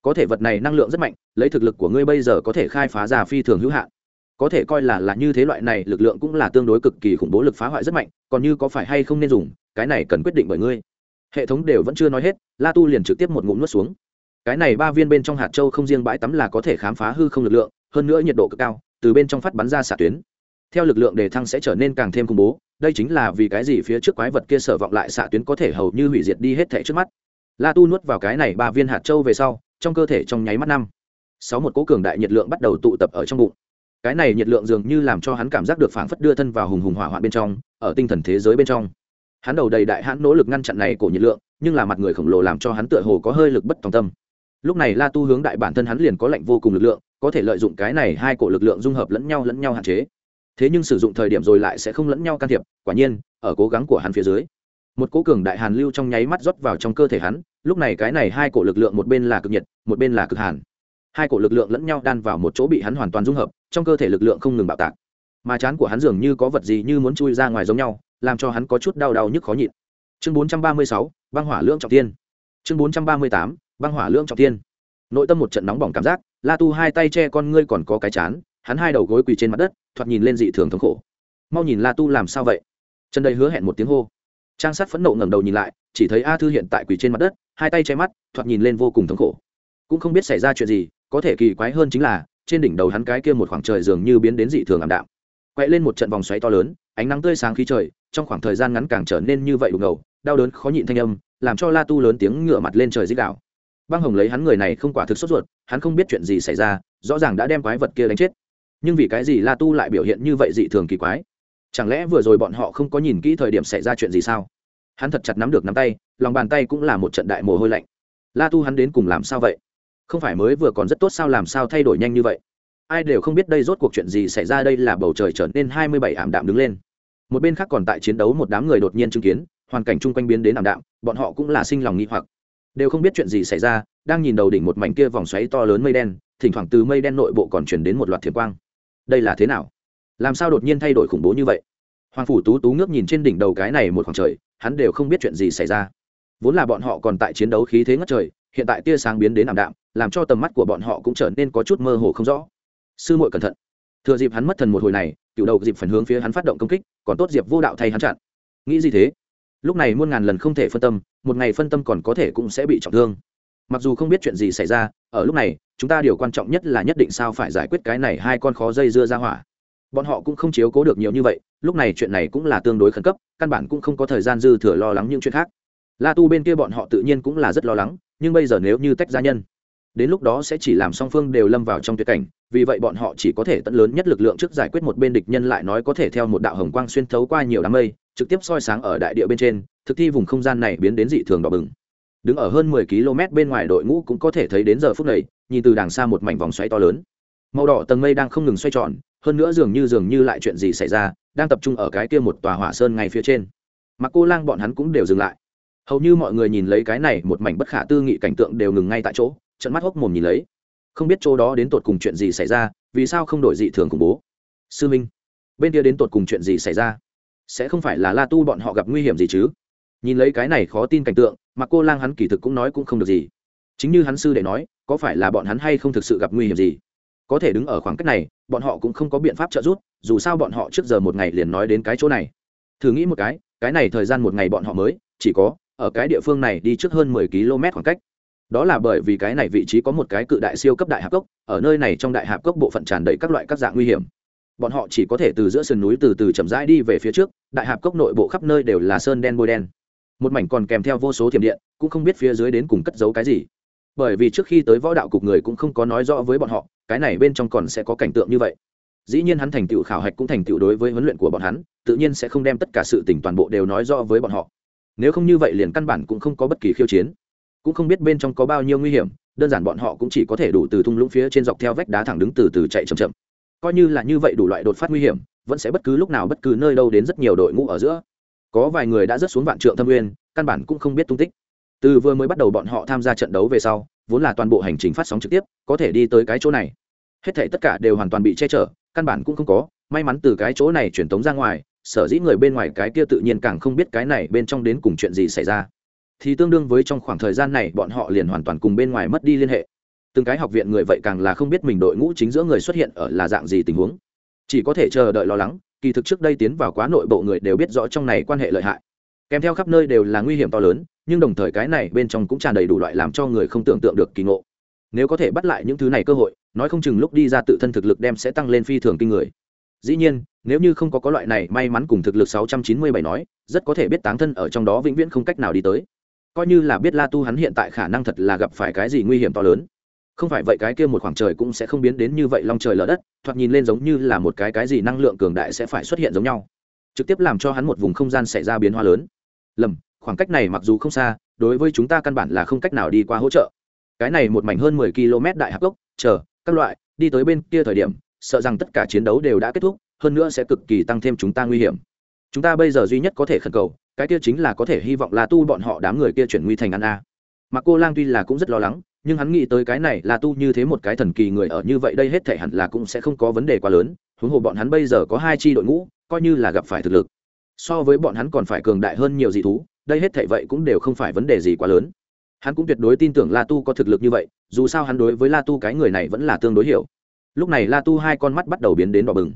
có thể vật này năng lượng rất mạnh, lấy thực lực của ngươi bây giờ có thể khai phá ra phi thường hữu hạn. Có thể coi là là như thế loại này, lực lượng cũng là tương đối cực kỳ khủng bố lực phá hoại rất mạnh, còn như có phải hay không nên dùng, cái này cần quyết định bởi ngươi. Hệ thống đều vẫn chưa nói hết, la tu liền trực tiếp một ngụm nuốt xuống. Cái này ba viên bên trong hạt châu không riêng bãi tắm là có thể khám phá hư không lực lượng, hơn nữa nhiệt độ cực cao, từ bên trong phát bắn ra xạ tuyến. Theo lực lượng đề thăng sẽ trở nên càng thêm khủng bố, đây chính là vì cái gì phía trước quái vật kia sở vọng lại xạ tuyến có thể hầu như hủy diệt đi hết thẻ trước mắt. La tu nuốt vào cái này ba viên hạt châu về sau trong cơ thể trong nháy mắt năm. Sáu một cố cường đại nhiệt lượng bắt đầu tụ tập ở trong bụng. Cái này nhiệt lượng dường như làm cho hắn cảm giác được phảng phất đưa thân vào hùng hùng hỏa hoạn bên trong, ở tinh thần thế giới bên trong. Hắn đầu đầy đại hãn nỗ lực ngăn chặn này cổ nhiệt lượng, nhưng là mặt người khổng lồ làm cho hắn tựa hồ có hơi lực bất tòng tâm. Lúc này la tu hướng đại bản thân hắn liền có lạnh vô cùng lực lượng, có thể lợi dụng cái này hai cổ lực lượng dung hợp lẫn nhau lẫn nhau hạn chế. Thế nhưng sử dụng thời điểm rồi lại sẽ không lẫn nhau can thiệp, quả nhiên, ở cố gắng của hắn phía dưới một cố cường đại hàn lưu trong nháy mắt rót vào trong cơ thể hắn lúc này cái này hai cổ lực lượng một bên là cực nhiệt một bên là cực hàn. Hai cổ lực lượng lẫn nhau đan vào một chỗ bị hắn hoàn toàn dung hợp trong cơ thể lực lượng không ngừng bạo tạc. Mà chán của hắn dường như có vật gì như muốn chui ra ngoài giống nhau làm cho hắn có chút đau đau nhức khó nhịn. Chương 436, băng hỏa lưỡng trọng tiên. Chương 438, băng hỏa lưỡng trọng tiên. Nội tâm một trận nóng bỏng cảm giác la tu hai tay che con ngươi còn có cái chán hắn hai đầu gối quỳ trên mặt đất thoạt nhìn lên dị thường thống khổ. Mau nhìn la tu làm sao vậy? Trần đầy hứa hẹn một tiếng hô trang sát phẫn nộ ngẩng đầu nhìn lại, chỉ thấy a thư hiện tại quỳ trên mặt đất, hai tay che mắt, thoạt nhìn lên vô cùng thống khổ. Cũng không biết xảy ra chuyện gì, có thể kỳ quái hơn chính là, trên đỉnh đầu hắn cái kia một khoảng trời dường như biến đến dị thường ảm đạm. Quay lên một trận vòng xoáy to lớn, ánh nắng tươi sáng khí trời, trong khoảng thời gian ngắn càng trở nên như vậy đục ngầu, đau đớn khó nhịn thanh âm, làm cho la tu lớn tiếng ngửa mặt lên trời dích đạo băng hồng lấy hắn người này không quả thực sốt ruột, hắn không biết chuyện gì xảy ra, rõ ràng đã đem quái vật kia đánh chết. Nhưng vì cái gì la tu lại biểu hiện như vậy dị thường kỳ quái? Chẳng lẽ vừa rồi bọn họ không có nhìn kỹ thời điểm xảy ra chuyện gì sao? Hắn thật chặt nắm được nắm tay, lòng bàn tay cũng là một trận đại mồ hôi lạnh. La tu hắn đến cùng làm sao vậy? Không phải mới vừa còn rất tốt sao làm sao thay đổi nhanh như vậy? Ai đều không biết đây rốt cuộc chuyện gì xảy ra đây là bầu trời trở nên hai mươi bảy ảm đạm đứng lên. Một bên khác còn tại chiến đấu một đám người đột nhiên chứng kiến, hoàn cảnh chung quanh biến đến ảm đạm, bọn họ cũng là sinh lòng nghi hoặc. Đều không biết chuyện gì xảy ra, đang nhìn đầu đỉnh một mảnh kia vòng xoáy to lớn mây đen, thỉnh thoảng từ mây đen nội bộ còn chuyển đến một loạt thiểm quang. Đây là thế nào? Làm sao đột nhiên thay đổi khủng bố như vậy? Hoàng phủ tú tú ngước nhìn trên đỉnh đầu cái này một khoảng trời, hắn đều không biết chuyện gì xảy ra. Vốn là bọn họ còn tại chiến đấu khí thế ngất trời, hiện tại tia sáng biến đến ảm đạm, làm cho tầm mắt của bọn họ cũng trở nên có chút mơ hồ không rõ. Sư muội cẩn thận. Thừa dịp hắn mất thần một hồi này, cựu đầu dịp phần hướng phía hắn phát động công kích, còn tốt diệp vô đạo thay hắn chặn. Nghĩ gì thế? Lúc này muôn ngàn lần không thể phân tâm, một ngày phân tâm còn có thể cũng sẽ bị trọng thương. Mặc dù không biết chuyện gì xảy ra, ở lúc này, chúng ta điều quan trọng nhất là nhất định sao phải giải quyết cái này hai con khó dây dưa ra hỏa bọn họ cũng không chiếu cố được nhiều như vậy, lúc này chuyện này cũng là tương đối khẩn cấp, căn bản cũng không có thời gian dư thừa lo lắng những chuyện khác. La tu bên kia bọn họ tự nhiên cũng là rất lo lắng, nhưng bây giờ nếu như tách gia nhân, đến lúc đó sẽ chỉ làm song phương đều lâm vào trong tuyệt cảnh, vì vậy bọn họ chỉ có thể tận lớn nhất lực lượng trước giải quyết một bên địch nhân lại nói có thể theo một đạo hồng quang xuyên thấu qua nhiều đám mây, trực tiếp soi sáng ở đại địa bên trên, thực thi vùng không gian này biến đến dị thường đỏ bừng. Đứng ở hơn mười km bên ngoài đội ngũ cũng có thể thấy đến giờ phút này, nhìn từ đàng xa một mảnh vòng xoáy to lớn. Màu đỏ tầng mây đang không ngừng xoay tròn hơn nữa dường như dường như lại chuyện gì xảy ra, đang tập trung ở cái kia một tòa hỏa sơn ngay phía trên. Mà cô lang bọn hắn cũng đều dừng lại. Hầu như mọi người nhìn lấy cái này, một mảnh bất khả tư nghị cảnh tượng đều ngừng ngay tại chỗ trận mắt hốc mồm nhìn lấy. Không biết chỗ đó đến tột cùng chuyện gì xảy ra, vì sao không đổi dị thường khủng bố? Sư minh, bên kia đến tột cùng chuyện gì xảy ra? Sẽ không phải là la tu bọn họ gặp nguy hiểm gì chứ? Nhìn lấy cái này khó tin cảnh tượng, mà cô lang hắn kỳ thực cũng nói cũng không được gì. Chính như hắn sư để nói, có phải là bọn hắn hay không thực sự gặp nguy hiểm gì? Có thể đứng ở khoảng cách này, bọn họ cũng không có biện pháp trợ giúp, dù sao bọn họ trước giờ một ngày liền nói đến cái chỗ này. Thử nghĩ một cái cái này thời gian một ngày bọn họ mới, chỉ có, ở cái địa phương này đi trước hơn mười km khoảng cách. Đó là bởi vì cái này vị trí có một cái cự đại siêu cấp đại hạp cốc, ở nơi này trong đại hạp cốc bộ phận tràn đầy các loại các dạng nguy hiểm. Bọn họ chỉ có thể từ giữa sườn núi từ từ chậm rãi đi về phía trước, đại hạp cốc nội bộ khắp nơi đều là sơn đen bôi đen. Một mảnh còn kèm theo vô số thiểm điện, cũng không biết phía dưới đến cùng cất giấu cái gì. Bởi vì trước khi tới võ đạo cục người cũng không có nói rõ với bọn họ cái này bên trong còn sẽ có cảnh tượng như vậy. Dĩ nhiên hắn thành tựu khảo hạch cũng thành tựu đối với huấn luyện của bọn hắn, tự nhiên sẽ không đem tất cả sự tỉnh toàn bộ đều nói rõ với bọn họ. Nếu không như vậy liền căn bản cũng không có bất kỳ khiêu chiến. Cũng không biết bên trong có bao nhiêu nguy hiểm, đơn giản bọn họ cũng chỉ có thể đủ từ thung lũng phía trên dọc theo vách đá thẳng đứng từ từ chạy chậm chậm. Coi như là như vậy đủ loại đột phát nguy hiểm, vẫn sẽ bất cứ lúc nào bất cứ nơi đâu đến rất nhiều đội ngũ ở giữa. Có vài người đã rớt xuống vạn trượng thâm nguyên, căn bản cũng không biết tung tích. Từ vừa mới bắt đầu bọn họ tham gia trận đấu về sau vốn là toàn bộ hành trình phát sóng trực tiếp, có thể đi tới cái chỗ này. Hết thể tất cả đều hoàn toàn bị che chở, căn bản cũng không có. May mắn từ cái chỗ này truyền tống ra ngoài, sở dĩ người bên ngoài cái kia tự nhiên càng không biết cái này bên trong đến cùng chuyện gì xảy ra. Thì tương đương với trong khoảng thời gian này, bọn họ liền hoàn toàn cùng bên ngoài mất đi liên hệ. Từng cái học viện người vậy càng là không biết mình đội ngũ chính giữa người xuất hiện ở là dạng gì tình huống. Chỉ có thể chờ đợi lo lắng, kỳ thực trước đây tiến vào quá nội bộ người đều biết rõ trong này quan hệ lợi hại kèm theo khắp nơi đều là nguy hiểm to lớn, nhưng đồng thời cái này bên trong cũng tràn đầy đủ loại làm cho người không tưởng tượng được kỳ ngộ. Nếu có thể bắt lại những thứ này cơ hội, nói không chừng lúc đi ra tự thân thực lực đem sẽ tăng lên phi thường kinh người. Dĩ nhiên, nếu như không có có loại này may mắn cùng thực lực 697 nói, rất có thể biết táng thân ở trong đó vĩnh viễn không cách nào đi tới. Coi như là biết la tu hắn hiện tại khả năng thật là gặp phải cái gì nguy hiểm to lớn. Không phải vậy cái kia một khoảng trời cũng sẽ không biến đến như vậy long trời lở đất, thoạt nhìn lên giống như là một cái cái gì năng lượng cường đại sẽ phải xuất hiện giống nhau. Trực tiếp làm cho hắn một vùng không gian xảy ra biến hóa lớn lầm, khoảng cách này mặc dù không xa, đối với chúng ta căn bản là không cách nào đi qua hỗ trợ. Cái này một mảnh hơn mười km đại hạc gốc, chờ, các loại, đi tới bên kia thời điểm, sợ rằng tất cả chiến đấu đều đã kết thúc, hơn nữa sẽ cực kỳ tăng thêm chúng ta nguy hiểm. Chúng ta bây giờ duy nhất có thể khẩn cầu, cái kia chính là có thể hy vọng là tu bọn họ đám người kia chuyển nguy thành ăn a. Mà cô lang tuy là cũng rất lo lắng, nhưng hắn nghĩ tới cái này là tu như thế một cái thần kỳ người ở như vậy đây hết thể hẳn là cũng sẽ không có vấn đề quá lớn, huống hồ bọn hắn bây giờ có hai chi đội ngũ, coi như là gặp phải thực lực so với bọn hắn còn phải cường đại hơn nhiều dị thú, đây hết thảy vậy cũng đều không phải vấn đề gì quá lớn. Hắn cũng tuyệt đối tin tưởng la tu có thực lực như vậy, dù sao hắn đối với la tu cái người này vẫn là tương đối hiểu. Lúc này la tu hai con mắt bắt đầu biến đến đỏ bừng.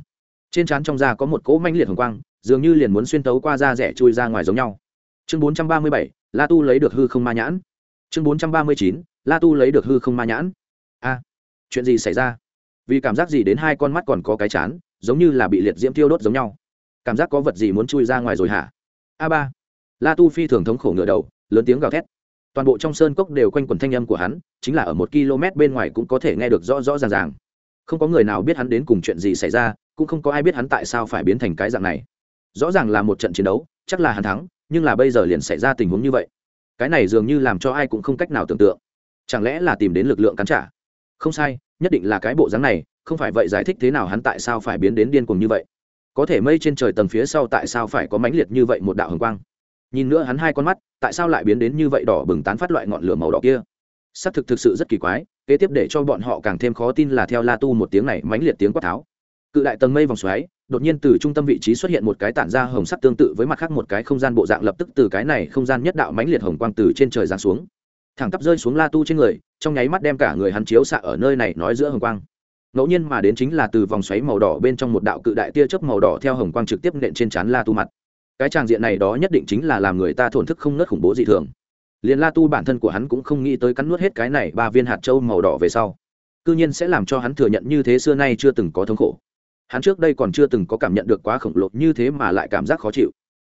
Trên trán trong da có một cỗ manh liệt hồng quang, dường như liền muốn xuyên tấu qua da rẻ chui ra ngoài giống nhau. Chương bốn trăm ba mươi bảy, la tu lấy được hư không ma nhãn. Chương bốn trăm ba mươi chín, la tu lấy được hư không ma nhãn. A, chuyện gì xảy ra? Vì cảm giác gì đến hai con mắt còn có cái chán, giống như là bị liệt diễm tiêu đốt giống nhau cảm giác có vật gì muốn chui ra ngoài rồi hả? A ba. La tu phi thường thống khổ ngựa đầu, lớn tiếng gào thét. Toàn bộ trong sơn cốc đều quanh quần thanh âm của hắn, chính là ở một km bên ngoài cũng có thể nghe được rõ rõ ràng ràng. Không có người nào biết hắn đến cùng chuyện gì xảy ra, cũng không có ai biết hắn tại sao phải biến thành cái dạng này. Rõ ràng là một trận chiến đấu, chắc là hắn thắng, nhưng là bây giờ liền xảy ra tình huống như vậy. Cái này dường như làm cho ai cũng không cách nào tưởng tượng. Chẳng lẽ là tìm đến lực lượng cắn trả? Không sai, nhất định là cái bộ dáng này, không phải vậy giải thích thế nào hắn tại sao phải biến đến điên cuồng như vậy có thể mây trên trời tầng phía sau tại sao phải có mãnh liệt như vậy một đạo hồng quang? Nhìn nữa hắn hai con mắt, tại sao lại biến đến như vậy đỏ bừng tán phát loại ngọn lửa màu đỏ kia? Xác thực thực sự rất kỳ quái, kế tiếp để cho bọn họ càng thêm khó tin là theo la tu một tiếng này mãnh liệt tiếng quát tháo. Cự đại tầng mây vòng xoáy, đột nhiên từ trung tâm vị trí xuất hiện một cái tản ra hồng sắc tương tự với mặt khác một cái không gian bộ dạng lập tức từ cái này không gian nhất đạo mãnh liệt hồng quang từ trên trời giáng xuống. Thẳng tắp rơi xuống la tu trên người, trong nháy mắt đem cả người hắn chiếu xạ ở nơi này nói giữa hồng quang ngẫu nhiên mà đến chính là từ vòng xoáy màu đỏ bên trong một đạo cự đại tia chớp màu đỏ theo hồng quang trực tiếp nện trên trán la tu mặt. Cái tràng diện này đó nhất định chính là làm người ta thổn thức không nớt khủng bố dị thường. Liền la tu bản thân của hắn cũng không nghĩ tới cắn nuốt hết cái này ba viên hạt trâu màu đỏ về sau. Cư nhiên sẽ làm cho hắn thừa nhận như thế xưa nay chưa từng có thống khổ. Hắn trước đây còn chưa từng có cảm nhận được quá khổng lồ như thế mà lại cảm giác khó chịu.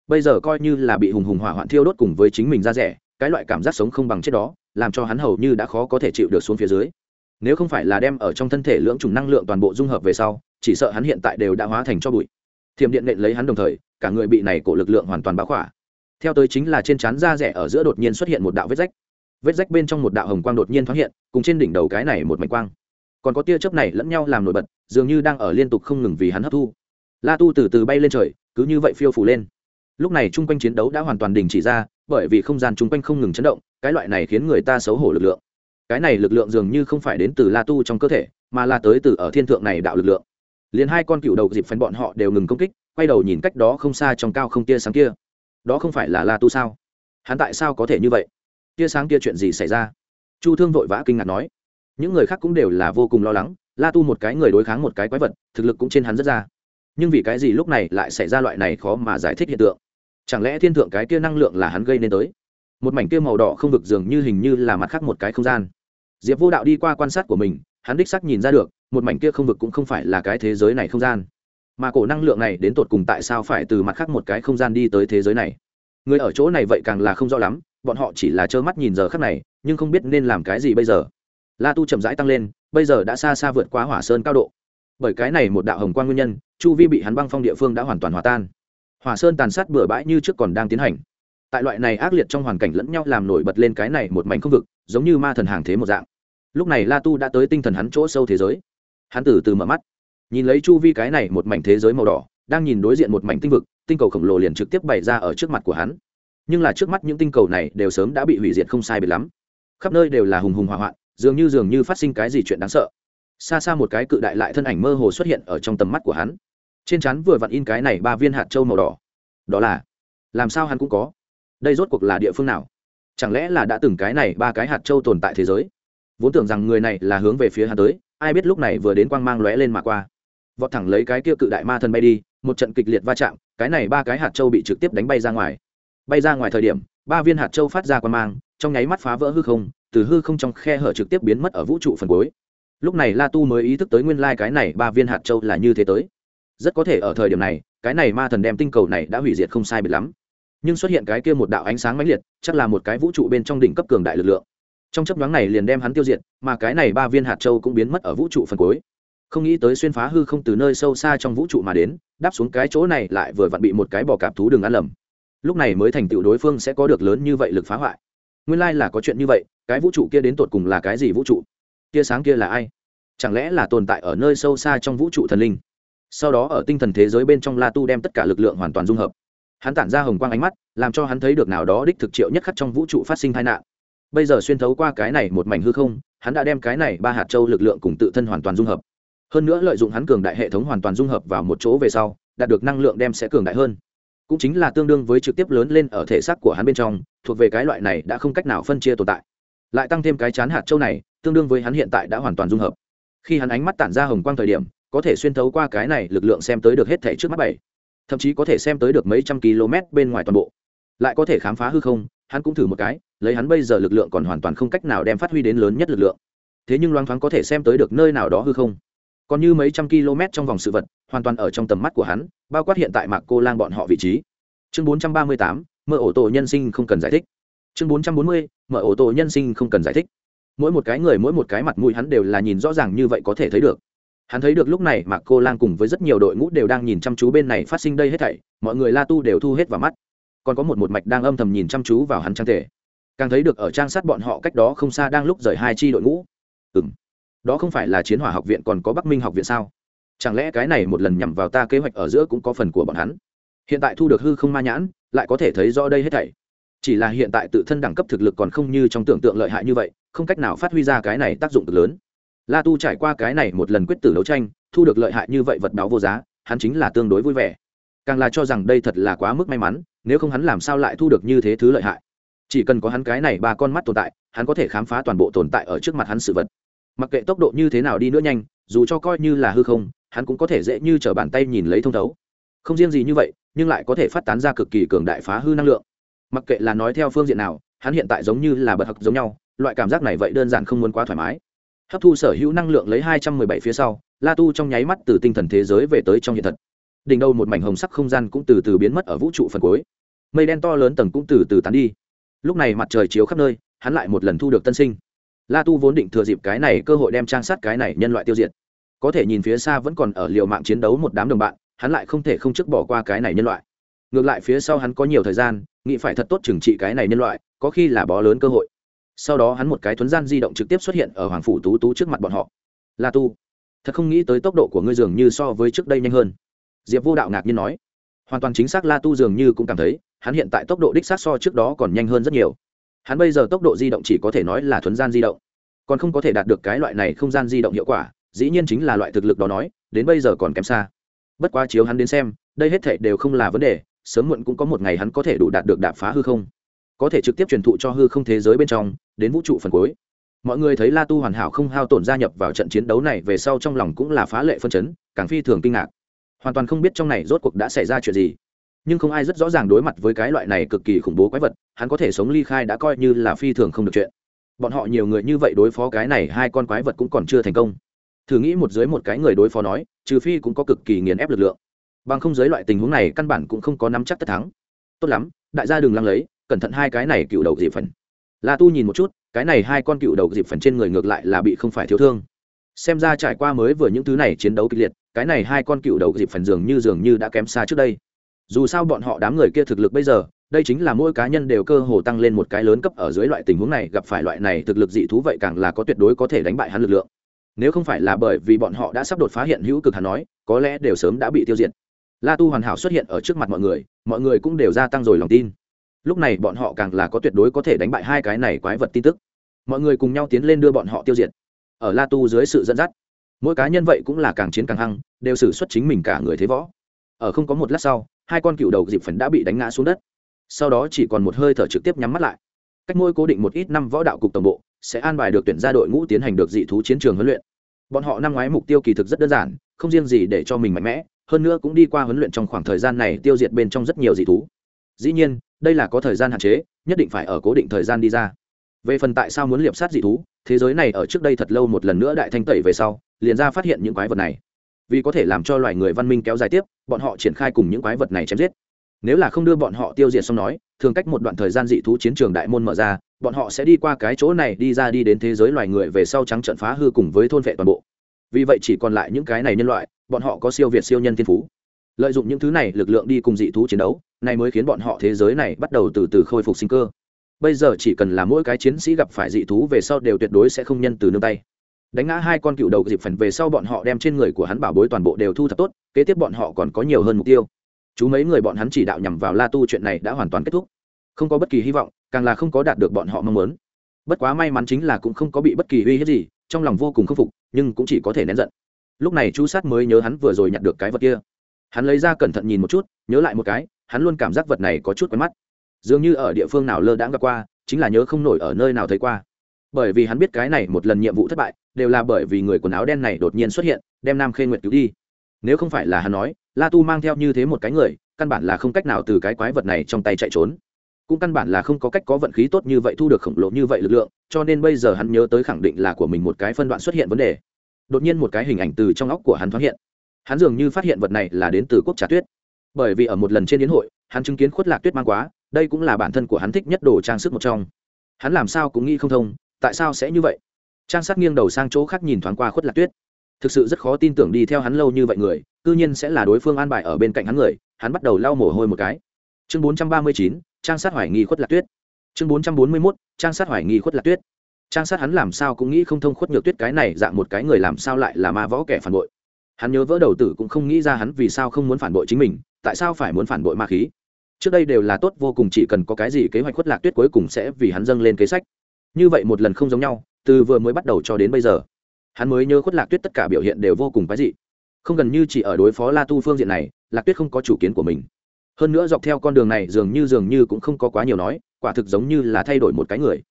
Bây giờ coi như là bị hùng hùng hỏa hoạn thiêu đốt cùng với chính mình ra rẻ, cái loại cảm giác sống không bằng chết đó, làm cho hắn hầu như đã khó có thể chịu được xuống phía dưới nếu không phải là đem ở trong thân thể lưỡng trùng năng lượng toàn bộ dung hợp về sau, chỉ sợ hắn hiện tại đều đã hóa thành cho bụi. Thiềm điện nện lấy hắn đồng thời, cả người bị này cổ lực lượng hoàn toàn báo khỏa. Theo tới chính là trên trán da rẻ ở giữa đột nhiên xuất hiện một đạo vết rách. Vết rách bên trong một đạo hồng quang đột nhiên thoáng hiện, cùng trên đỉnh đầu cái này một mảnh quang. Còn có tia chớp này lẫn nhau làm nổi bật, dường như đang ở liên tục không ngừng vì hắn hấp thu. La tu từ từ bay lên trời, cứ như vậy phiêu phủ lên. Lúc này chung quanh chiến đấu đã hoàn toàn đình chỉ ra, bởi vì không gian chung quanh không ngừng chấn động, cái loại này khiến người ta xấu hổ lực lượng cái này lực lượng dường như không phải đến từ la tu trong cơ thể, mà là tới từ ở thiên thượng này đạo lực lượng. Liền hai con cựu đầu dịp phấn bọn họ đều ngừng công kích, quay đầu nhìn cách đó không xa trong cao không tia sáng kia. Đó không phải là la tu sao? Hắn tại sao có thể như vậy? Tia sáng kia chuyện gì xảy ra? Chu thương vội vã kinh ngạc nói. Những người khác cũng đều là vô cùng lo lắng, la tu một cái người đối kháng một cái quái vật, thực lực cũng trên hắn rất ra. Nhưng vì cái gì lúc này lại xảy ra loại này khó mà giải thích hiện tượng? Chẳng lẽ thiên thượng cái kia năng lượng là hắn gây nên tới? Một mảnh kia màu đỏ không vực dường như hình như là mặt khác một cái không gian diệp vô đạo đi qua quan sát của mình, hắn đích sắc nhìn ra được, một mảnh kia không vực cũng không phải là cái thế giới này không gian. Mà cổ năng lượng này đến tột cùng tại sao phải từ mặt khác một cái không gian đi tới thế giới này? Người ở chỗ này vậy càng là không rõ lắm, bọn họ chỉ là trơ mắt nhìn giờ khắc này, nhưng không biết nên làm cái gì bây giờ. La tu chậm rãi tăng lên, bây giờ đã xa xa vượt quá hỏa sơn cao độ. Bởi cái này một đạo hồng quan nguyên nhân, chu vi bị hắn băng phong địa phương đã hoàn toàn hòa tan. Hỏa sơn tàn sát bừa bãi như trước còn đang tiến hành tại loại này ác liệt trong hoàn cảnh lẫn nhau làm nổi bật lên cái này một mảnh không vực, giống như ma thần hàng thế một dạng. Lúc này la tu đã tới tinh thần hắn chỗ sâu thế giới. Hắn từ từ mở mắt, nhìn lấy chu vi cái này một mảnh thế giới màu đỏ, đang nhìn đối diện một mảnh tinh vực, tinh cầu khổng lồ liền trực tiếp bày ra ở trước mặt của hắn. Nhưng là trước mắt những tinh cầu này đều sớm đã bị hủy diệt không sai biệt lắm. Khắp nơi đều là hùng hùng hỏa hoạn, dường như dường như phát sinh cái gì chuyện đáng sợ. Xa xa một cái cự đại lại thân ảnh mơ hồ xuất hiện ở trong tầm mắt của hắn. Trên chắn vừa vặn in cái này ba viên hạt trâu màu đỏ. Đó là, làm sao hắn cũng có? Đây rốt cuộc là địa phương nào? Chẳng lẽ là đã từng cái này ba cái hạt châu tồn tại thế giới? Vốn tưởng rằng người này là hướng về phía hắn tới, ai biết lúc này vừa đến quang mang lóe lên mà qua. Vọt thẳng lấy cái kia cự đại ma thần bay đi, một trận kịch liệt va chạm, cái này ba cái hạt châu bị trực tiếp đánh bay ra ngoài. Bay ra ngoài thời điểm, ba viên hạt châu phát ra quang mang, trong nháy mắt phá vỡ hư không, từ hư không trong khe hở trực tiếp biến mất ở vũ trụ phần cuối. Lúc này la tu mới ý thức tới nguyên lai cái này ba viên hạt châu là như thế tới. Rất có thể ở thời điểm này, cái này ma thần đem tinh cầu này đã hủy diệt không sai biệt lắm nhưng xuất hiện cái kia một đạo ánh sáng mãnh liệt, chắc là một cái vũ trụ bên trong đỉnh cấp cường đại lực lượng. Trong chấp nhoáng này liền đem hắn tiêu diệt, mà cái này ba viên hạt châu cũng biến mất ở vũ trụ phần cuối. Không nghĩ tới xuyên phá hư không từ nơi sâu xa trong vũ trụ mà đến, đáp xuống cái chỗ này lại vừa vặn bị một cái bò cạp thú đường ăn lầm. Lúc này mới thành tựu đối phương sẽ có được lớn như vậy lực phá hoại. Nguyên lai là có chuyện như vậy, cái vũ trụ kia đến tột cùng là cái gì vũ trụ? Tia sáng kia là ai? Chẳng lẽ là tồn tại ở nơi sâu xa trong vũ trụ thần linh? Sau đó ở tinh thần thế giới bên trong la tu đem tất cả lực lượng hoàn toàn dung hợp hắn tản ra hồng quang ánh mắt, làm cho hắn thấy được nào đó đích thực triệu nhất khắc trong vũ trụ phát sinh tai nạn. Bây giờ xuyên thấu qua cái này một mảnh hư không, hắn đã đem cái này ba hạt châu lực lượng cùng tự thân hoàn toàn dung hợp. Hơn nữa lợi dụng hắn cường đại hệ thống hoàn toàn dung hợp vào một chỗ về sau, đạt được năng lượng đem sẽ cường đại hơn. Cũng chính là tương đương với trực tiếp lớn lên ở thể xác của hắn bên trong, thuộc về cái loại này đã không cách nào phân chia tồn tại. Lại tăng thêm cái chán hạt châu này, tương đương với hắn hiện tại đã hoàn toàn dung hợp. Khi hắn ánh mắt tản ra hồng quang thời điểm, có thể xuyên thấu qua cái này lực lượng xem tới được hết thể trước mắt bảy thậm chí có thể xem tới được mấy trăm km bên ngoài toàn bộ. Lại có thể khám phá hư không, hắn cũng thử một cái, lấy hắn bây giờ lực lượng còn hoàn toàn không cách nào đem phát huy đến lớn nhất lực lượng. Thế nhưng loang thoáng có thể xem tới được nơi nào đó hư không. Còn như mấy trăm km trong vòng sự vật, hoàn toàn ở trong tầm mắt của hắn, bao quát hiện tại mạc cô lang bọn họ vị trí. Chương bốn trăm ba mươi tám, mở ổ tổ nhân sinh không cần giải thích. Chương bốn trăm bốn mươi, mở ổ tổ nhân sinh không cần giải thích. Mỗi một cái người, mỗi một cái mặt mũi hắn đều là nhìn rõ ràng như vậy có thể thấy được hắn thấy được lúc này mà cô lang cùng với rất nhiều đội ngũ đều đang nhìn chăm chú bên này phát sinh đây hết thảy, mọi người la tu đều thu hết vào mắt. Còn có một một mạch đang âm thầm nhìn chăm chú vào hắn trang thể. Càng thấy được ở trang sát bọn họ cách đó không xa đang lúc rời hai chi đội ngũ. Ừ m đó không phải là chiến hỏa học viện còn có bắc minh học viện sao? Chẳng lẽ cái này một lần nhằm vào ta kế hoạch ở giữa cũng có phần của bọn hắn? Hiện tại thu được hư không ma nhãn, lại có thể thấy rõ đây hết thảy. Chỉ là hiện tại tự thân đẳng cấp thực lực còn không như trong tưởng tượng lợi hại như vậy, không cách nào phát huy ra cái này tác dụng cực lớn la tu trải qua cái này một lần quyết tử đấu tranh, thu được lợi hại như vậy vật báo vô giá, hắn chính là tương đối vui vẻ. Càng là cho rằng đây thật là quá mức may mắn, nếu không hắn làm sao lại thu được như thế thứ lợi hại? Chỉ cần có hắn cái này ba con mắt tồn tại, hắn có thể khám phá toàn bộ tồn tại ở trước mặt hắn sự vật. Mặc kệ tốc độ như thế nào đi nữa nhanh, dù cho coi như là hư không, hắn cũng có thể dễ như t r ở bàn tay nhìn lấy thông thấu. Không riêng gì như vậy, nhưng lại có thể phát tán ra cực kỳ cường đại phá hư năng lượng. Mặc kệ là nói theo phương diện nào, hắn hiện tại giống như là bật hặc giống nhau, loại cảm giác này vậy đơn giản không muốn quá thoải mái hấp thu sở hữu năng lượng lấy hai trăm mười bảy phía sau, la tu trong nháy mắt từ tinh thần thế giới về tới trong hiện thật. Đỉnh đầu một mảnh hồng sắc không gian cũng từ từ biến mất ở vũ trụ phần cuối. Mây đen to lớn tầng cũng từ từ tán đi. Lúc này mặt trời chiếu khắp nơi, hắn lại một lần thu được tân sinh. La tu vốn định thừa dịp cái này cơ hội đem trang sát cái này nhân loại tiêu diệt. Có thể nhìn phía xa vẫn còn ở liều mạng chiến đấu một đám đồng bạn, hắn lại không thể không trước bỏ qua cái này nhân loại. Ngược lại phía sau hắn có nhiều thời gian, nghĩ phải thật tốt trừng trị cái này nhân loại, có khi là bó lớn cơ hội sau đó hắn một cái thuấn gian di động trực tiếp xuất hiện ở hoàng phủ tú tú trước mặt bọn họ. La tu. Thật không nghĩ tới tốc độ của ngươi dường như so với trước đây nhanh hơn. Diệp vô đạo ngạc nhiên nói. Hoàn toàn chính xác la tu dường như cũng cảm thấy, hắn hiện tại tốc độ đích xác so trước đó còn nhanh hơn rất nhiều. Hắn bây giờ tốc độ di động chỉ có thể nói là thuấn gian di động, còn không có thể đạt được cái loại này không gian di động hiệu quả, dĩ nhiên chính là loại thực lực đó nói, đến bây giờ còn kém xa. Bất quá chiếu hắn đến xem, đây hết thể đều không là vấn đề, sớm muộn cũng có một ngày hắn có thể đủ đạt được đạp phá hư không có thể trực tiếp truyền thụ cho hư không thế giới bên trong, đến vũ trụ phần cuối. Mọi người thấy la tu hoàn hảo không hao tổn gia nhập vào trận chiến đấu này về sau trong lòng cũng là phá lệ phân chấn, càng phi thường kinh ngạc. Hoàn toàn không biết trong này rốt cuộc đã xảy ra chuyện gì. Nhưng không ai rất rõ ràng đối mặt với cái loại này cực kỳ khủng bố quái vật, hắn có thể sống ly khai đã coi như là phi thường không được chuyện. Bọn họ nhiều người như vậy đối phó cái này hai con quái vật cũng còn chưa thành công. Thử nghĩ một dưới một cái người đối phó nói, trừ phi cũng có cực kỳ nghiền ép lực lượng. Bằng không dưới loại tình huống này căn bản cũng không có nắm chắc tất thắng. Tốt lắm, đại gia đừng lăng lấy cẩn thận hai cái này cựu đầu dịp phần. La tu nhìn một chút, cái này hai con cựu đầu dịp phần trên người ngược lại là bị không phải thiếu thương. Xem ra trải qua mới vừa những thứ này chiến đấu kịch liệt, cái này hai con cựu đầu dịp phần dường như dường như đã kém xa trước đây. Dù sao bọn họ đám người kia thực lực bây giờ, đây chính là mỗi cá nhân đều cơ hồ tăng lên một cái lớn cấp ở dưới loại tình huống này, gặp phải loại này thực lực dị thú vậy càng là có tuyệt đối có thể đánh bại hắn lực lượng. Nếu không phải là bởi vì bọn họ đã sắp đột phá hiện hữu cực hắn nói, có lẽ đều sớm đã bị tiêu diệt. La tu hoàn hảo xuất hiện ở trước mặt mọi người mọi người cũng đều gia tăng rồi lòng tin lúc này bọn họ càng là có tuyệt đối có thể đánh bại hai cái này quái vật tin tức. Mọi người cùng nhau tiến lên đưa bọn họ tiêu diệt. Ở la tu dưới sự dẫn dắt, mỗi cá nhân vậy cũng là càng chiến càng hăng, đều xử xuất chính mình cả người thế võ. Ở không có một lát sau, hai con cựu đầu dịp phần đã bị đánh ngã xuống đất. Sau đó chỉ còn một hơi thở trực tiếp nhắm mắt lại. Cách ngôi cố định một ít năm võ đạo cục tổng bộ, sẽ an bài được tuyển ra đội ngũ tiến hành được dị thú chiến trường huấn luyện. Bọn họ năm ngoái mục tiêu kỳ thực rất đơn giản, không riêng gì để cho mình mạnh mẽ, hơn nữa cũng đi qua huấn luyện trong khoảng thời gian này tiêu diệt bên trong rất nhiều dị thú. Dĩ nhiên đây là có thời gian hạn chế, nhất định phải ở cố định thời gian đi ra. Về phần tại sao muốn liệp sát dị thú, thế giới này ở trước đây thật lâu một lần nữa đại thanh tẩy về sau, liền ra phát hiện những quái vật này. Vì có thể làm cho loài người văn minh kéo dài tiếp, bọn họ triển khai cùng những quái vật này chém giết. Nếu là không đưa bọn họ tiêu diệt xong nói, thường cách một đoạn thời gian dị thú chiến trường đại môn mở ra, bọn họ sẽ đi qua cái chỗ này đi ra đi đến thế giới loài người về sau trắng trận phá hư cùng với thôn vệ toàn bộ. Vì vậy chỉ còn lại những cái này nhân loại, bọn họ có siêu việt siêu nhân thiên phú lợi dụng những thứ này lực lượng đi cùng dị thú chiến đấu này mới khiến bọn họ thế giới này bắt đầu từ từ khôi phục sinh cơ. Bây giờ chỉ cần là mỗi cái chiến sĩ gặp phải dị thú về sau đều tuyệt đối sẽ không nhân từ nương tay. Đánh ngã hai con cựu đầu dịp phần về sau bọn họ đem trên người của hắn bảo bối toàn bộ đều thu thập tốt, kế tiếp bọn họ còn có nhiều hơn mục tiêu. Chú mấy người bọn hắn chỉ đạo nhằm vào la tu chuyện này đã hoàn toàn kết thúc. Không có bất kỳ hy vọng, càng là không có đạt được bọn họ mong muốn. Bất quá may mắn chính là cũng không có bị bất kỳ uy hiếp gì, trong lòng vô cùng khâm phục, nhưng cũng chỉ có thể nén giận. Lúc này chú sát mới nhớ hắn vừa rồi nhặt được cái vật kia hắn lấy ra cẩn thận nhìn một chút, nhớ lại một cái, hắn luôn cảm giác vật này có chút quen mắt. Dường như ở địa phương nào lơ đãng gặp qua, chính là nhớ không nổi ở nơi nào thấy qua. Bởi vì hắn biết cái này một lần nhiệm vụ thất bại, đều là bởi vì người quần áo đen này đột nhiên xuất hiện, đem nam khê nguyệt cứu đi. Nếu không phải là hắn nói, la tu mang theo như thế một cái người, căn bản là không cách nào từ cái quái vật này trong tay chạy trốn. Cũng căn bản là không có cách có vận khí tốt như vậy thu được khổng lồ như vậy lực lượng, cho nên bây giờ hắn nhớ tới khẳng định là của mình một cái phân đoạn xuất hiện vấn đề. Đột nhiên một cái hình ảnh từ trong óc của hắn thoáng hiện hắn dường như phát hiện vật này là đến từ quốc trà tuyết. Bởi vì ở một lần trên yến hội, hắn chứng kiến khuất lạc tuyết mang quá, đây cũng là bản thân của hắn thích nhất đồ trang sức một trong. Hắn làm sao cũng nghĩ không thông, tại sao sẽ như vậy? Trang sát nghiêng đầu sang chỗ khác nhìn thoáng qua khuất lạc tuyết. Thực sự rất khó tin tưởng đi theo hắn lâu như vậy người, cư nhiên sẽ là đối phương an bài ở bên cạnh hắn người, hắn bắt đầu lau mồ hôi một cái. Chương bốn trăm ba mươi chín, trang sát hoài nghi khuất lạc tuyết. Chương bốn trăm bốn mươi mốt, trang sát hoài nghi khuất lạc tuyết. Trang sát hắn làm sao cũng nghĩ không thông khuất nhược tuyết cái này dạng một cái người làm sao lại là ma võ kẻ phản bội hắn nhớ vỡ đầu tử cũng không nghĩ ra hắn vì sao không muốn phản bội chính mình, tại sao phải muốn phản bội ma khí? Trước đây đều là tốt vô cùng, chỉ cần có cái gì kế hoạch khuất lạc tuyết cuối cùng sẽ vì hắn dâng lên kế sách. Như vậy một lần không giống nhau, từ vừa mới bắt đầu cho đến bây giờ, hắn mới nhớ khuất lạc tuyết tất cả biểu hiện đều vô cùng quái dị. Không gần như chỉ ở đối phó la tu phương diện này, lạc tuyết không có chủ kiến của mình. Hơn nữa dọc theo con đường này dường như dường như cũng không có quá nhiều nói, quả thực giống như là thay đổi một cái người.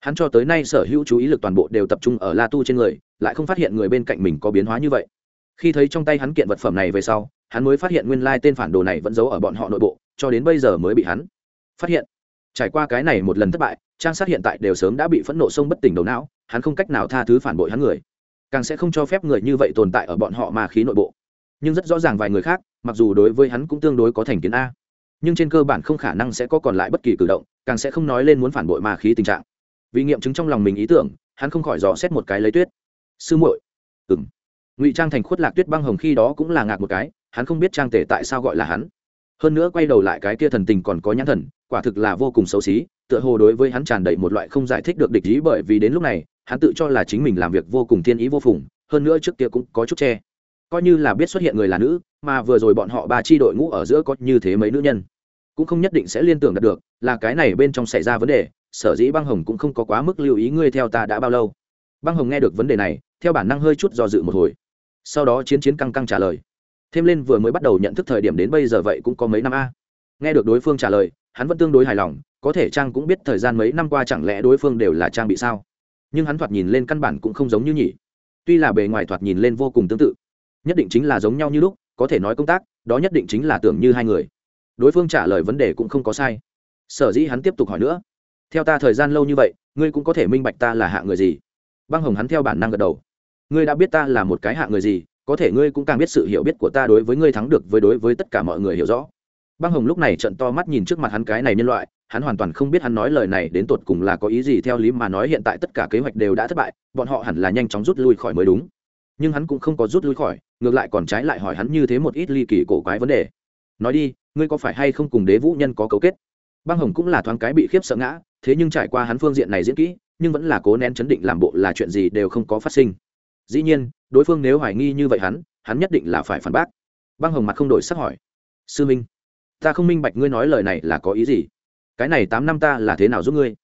Hắn cho tới nay sở hữu chú ý lực toàn bộ đều tập trung ở la tu trên người, lại không phát hiện người bên cạnh mình có biến hóa như vậy khi thấy trong tay hắn kiện vật phẩm này về sau, hắn mới phát hiện nguyên lai tên phản đồ này vẫn giấu ở bọn họ nội bộ, cho đến bây giờ mới bị hắn phát hiện. Trải qua cái này một lần thất bại, trang sát hiện tại đều sớm đã bị phẫn nộ sông bất tỉnh đầu não, hắn không cách nào tha thứ phản bội hắn người. Càng sẽ không cho phép người như vậy tồn tại ở bọn họ mà khí nội bộ. Nhưng rất rõ ràng vài người khác, mặc dù đối với hắn cũng tương đối có thành kiến a. Nhưng trên cơ bản không khả năng sẽ có còn lại bất kỳ cử động, càng sẽ không nói lên muốn phản bội mà khí tình trạng. Vì nghiệm chứng trong lòng mình ý tưởng, hắn không khỏi dò xét một cái lấy tuyết. Sư muội. Ừng ngụy trang thành khuất lạc tuyết băng hồng khi đó cũng là ngạc một cái, hắn không biết trang tể tại sao gọi là hắn. Hơn nữa quay đầu lại cái kia thần tình còn có nhãn thần, quả thực là vô cùng xấu xí, tựa hồ đối với hắn tràn đầy một loại không giải thích được địch ý bởi vì đến lúc này, hắn tự cho là chính mình làm việc vô cùng thiên ý vô phùng, hơn nữa trước kia cũng có chút che. Coi như là biết xuất hiện người là nữ, mà vừa rồi bọn họ ba chi đội ngũ ở giữa có như thế mấy nữ nhân, cũng không nhất định sẽ liên tưởng đạt được, là cái này bên trong xảy ra vấn đề, sở dĩ băng hồng cũng không có quá mức lưu ý ngươi theo ta đã bao lâu. Băng hồng nghe được vấn đề này theo bản năng hơi chút do dự một hồi. Sau đó chiến chiến căng căng trả lời. Thêm lên vừa mới bắt đầu nhận thức thời điểm đến bây giờ vậy cũng có mấy năm a. Nghe được đối phương trả lời, hắn vẫn tương đối hài lòng, có thể trang cũng biết thời gian mấy năm qua chẳng lẽ đối phương đều là trang bị sao? Nhưng hắn thoạt nhìn lên căn bản cũng không giống như nhỉ. Tuy là bề ngoài thoạt nhìn lên vô cùng tương tự, nhất định chính là giống nhau như lúc, có thể nói công tác, đó nhất định chính là tưởng như hai người. Đối phương trả lời vấn đề cũng không có sai. Sở dĩ hắn tiếp tục hỏi nữa. Theo ta thời gian lâu như vậy, ngươi cũng có thể minh bạch ta là hạ người gì. Băng hồng hắn theo bản năng gật đầu ngươi đã biết ta là một cái hạ người gì, có thể ngươi cũng càng biết sự hiểu biết của ta đối với ngươi thắng được với đối với tất cả mọi người hiểu rõ. Băng hồng lúc này trận to mắt nhìn trước mặt hắn cái này nhân loại, hắn hoàn toàn không biết hắn nói lời này đến tột cùng là có ý gì theo lý mà nói hiện tại tất cả kế hoạch đều đã thất bại, bọn họ hẳn là nhanh chóng rút lui khỏi mới đúng. Nhưng hắn cũng không có rút lui khỏi, ngược lại còn trái lại hỏi hắn như thế một ít ly kỳ cổ quái vấn đề. Nói đi, ngươi có phải hay không cùng đế vũ nhân có cấu kết? Băng hồng cũng là thoáng cái bị khiếp sợ ngã, thế nhưng trải qua hắn phương diện này diễn kỹ, nhưng vẫn là cố nén chấn định làm bộ là chuyện gì đều không có phát sinh dĩ nhiên, đối phương nếu hoài nghi như vậy hắn hắn nhất định là phải phản bác. Băng hồng mặt không đổi sắc hỏi. Sư minh, ta không minh bạch ngươi nói lời này là có ý gì? Cái này tám năm ta là thế nào giúp ngươi?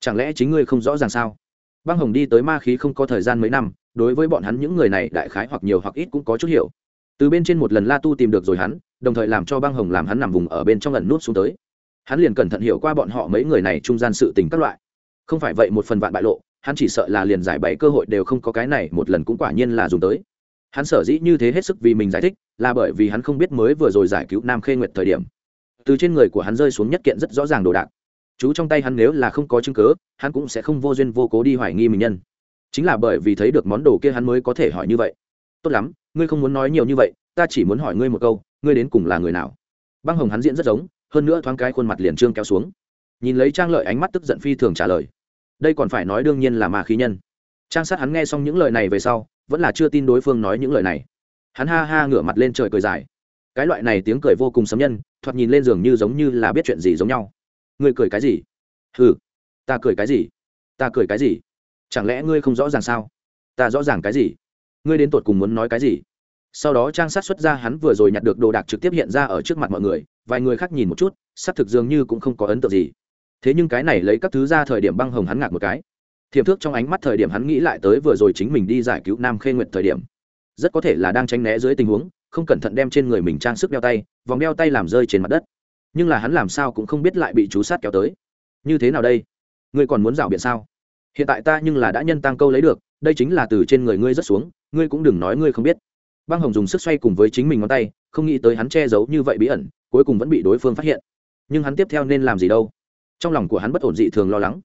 Chẳng lẽ chính ngươi không rõ ràng sao? Băng hồng đi tới ma khí không có thời gian mấy năm, đối với bọn hắn những người này đại khái hoặc nhiều hoặc ít cũng có chút hiểu. Từ bên trên một lần la tu tìm được rồi hắn, đồng thời làm cho băng hồng làm hắn nằm vùng ở bên trong lần nút xuống tới. Hắn liền cẩn thận hiểu qua bọn họ mấy người này trung gian sự tình các loại. Không phải vậy một phần vạn bại lộ hắn chỉ sợ là liền giải bày cơ hội đều không có cái này, một lần cũng quả nhiên là dùng tới. Hắn sở dĩ như thế hết sức vì mình giải thích, là bởi vì hắn không biết mới vừa rồi giải cứu nam khê nguyệt thời điểm. Từ trên người của hắn rơi xuống nhất kiện rất rõ ràng đồ đạc. Chú trong tay hắn nếu là không có chứng cớ hắn cũng sẽ không vô duyên vô cố đi hoài nghi mình nhân. Chính là bởi vì thấy được món đồ kia hắn mới có thể hỏi như vậy. Tốt lắm, ngươi không muốn nói nhiều như vậy, ta chỉ muốn hỏi ngươi một câu, ngươi đến cùng là người nào? Băng hồng hắn diễn rất giống, hơn nữa thoáng cái khuôn mặt liền trương kéo xuống. Nhìn lấy trang lợi ánh mắt tức giận phi thường trả lời đây còn phải nói đương nhiên là ma khí nhân. Trang sát hắn nghe xong những lời này về sau, vẫn là chưa tin đối phương nói những lời này. Hắn ha ha ngửa mặt lên trời cười dài. Cái loại này tiếng cười vô cùng sấm nhân, thoạt nhìn lên giường như giống như là biết chuyện gì giống nhau. Ngươi cười cái gì? Ừ ta cười cái gì? Ta cười cái gì? Chẳng lẽ ngươi không rõ ràng sao? Ta rõ ràng cái gì? Ngươi đến tột cùng muốn nói cái gì? Sau đó trang sát xuất ra hắn vừa rồi nhặt được đồ đạc trực tiếp hiện ra ở trước mặt mọi người, vài người khác nhìn một chút xác thực dường như cũng không có ấn tượng gì thế nhưng cái này lấy các thứ ra thời điểm băng hồng hắn ngạc một cái. Thiềm thước trong ánh mắt thời điểm hắn nghĩ lại tới vừa rồi chính mình đi giải cứu nam khê nguyệt thời điểm. Rất có thể là đang tránh né dưới tình huống, không cẩn thận đem trên người mình trang sức đeo tay, vòng đeo tay làm rơi trên mặt đất. Nhưng là hắn làm sao cũng không biết lại bị chú sát kéo tới. Như thế nào đây? Ngươi còn muốn rảo biện sao? Hiện tại ta nhưng là đã nhân tăng câu lấy được, đây chính là từ trên người ngươi rất xuống, ngươi cũng đừng nói ngươi không biết. Băng hồng dùng sức xoay cùng với chính mình ngón tay, không nghĩ tới hắn che giấu như vậy bí ẩn, cuối cùng vẫn bị đối phương phát hiện. Nhưng hắn tiếp theo nên làm gì đâu? Trong lòng của hắn bất ổn dị thường lo lắng.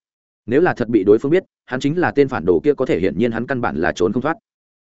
Nếu là thật bị đối phương biết, hắn chính là tên phản đồ kia có thể hiển nhiên hắn căn bản là trốn không thoát.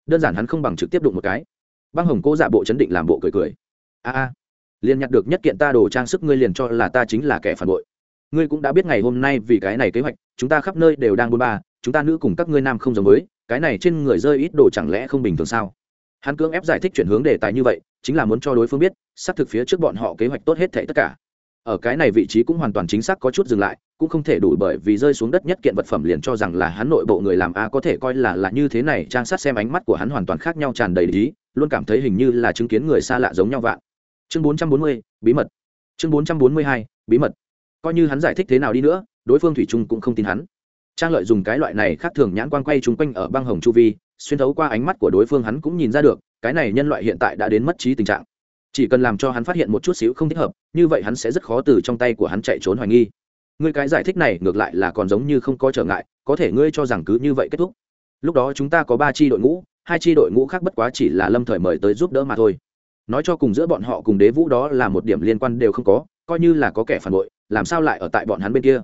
Đơn giản hắn không bằng trực tiếp đụng một cái. Băng hồng cố dạ bộ chấn định làm bộ cười cười. A a, liền nhặt được nhất kiện ta đồ trang sức ngươi liền cho là ta chính là kẻ phản bội. Ngươi cũng đã biết ngày hôm nay vì cái này kế hoạch, chúng ta khắp nơi đều đang buôn ba, chúng ta nữ cùng các ngươi nam không giống với, cái này trên người rơi ít đồ chẳng lẽ không bình thường sao? Hắn cưỡng ép giải thích chuyển hướng đề tài như vậy, chính là muốn cho đối phương biết, xác thực phía trước bọn họ kế hoạch tốt hết thảy tất cả ở cái này vị trí cũng hoàn toàn chính xác có chút dừng lại, cũng không thể đủ bởi vì rơi xuống đất nhất kiện vật phẩm liền cho rằng là hắn nội bộ người làm a có thể coi là là như thế này, trang sát xem ánh mắt của hắn hoàn toàn khác nhau tràn đầy lý luôn cảm thấy hình như là chứng kiến người xa lạ giống nhau vạn. Chương bốn trăm bốn mươi, bí mật. Chương bốn trăm bốn mươi hai, bí mật. Coi như hắn giải thích thế nào đi nữa, đối phương thủy trung cũng không tin hắn. Trang lợi dùng cái loại này khác thường nhãn quang quay chung quanh ở băng hồng chu vi, xuyên thấu qua ánh mắt của đối phương hắn cũng nhìn ra được, cái này nhân loại hiện tại đã đến mất trí tình trạng chỉ cần làm cho hắn phát hiện một chút xíu không thích hợp, như vậy hắn sẽ rất khó từ trong tay của hắn chạy trốn hoài nghi. Ngươi cái giải thích này ngược lại là còn giống như không có trở ngại, có thể ngươi cho rằng cứ như vậy kết thúc. Lúc đó chúng ta có ba chi đội ngũ, hai chi đội ngũ khác bất quá chỉ là lâm thời mời tới giúp đỡ mà thôi. Nói cho cùng giữa bọn họ cùng đế vũ đó là một điểm liên quan đều không có, coi như là có kẻ phản bội, làm sao lại ở tại bọn hắn bên kia?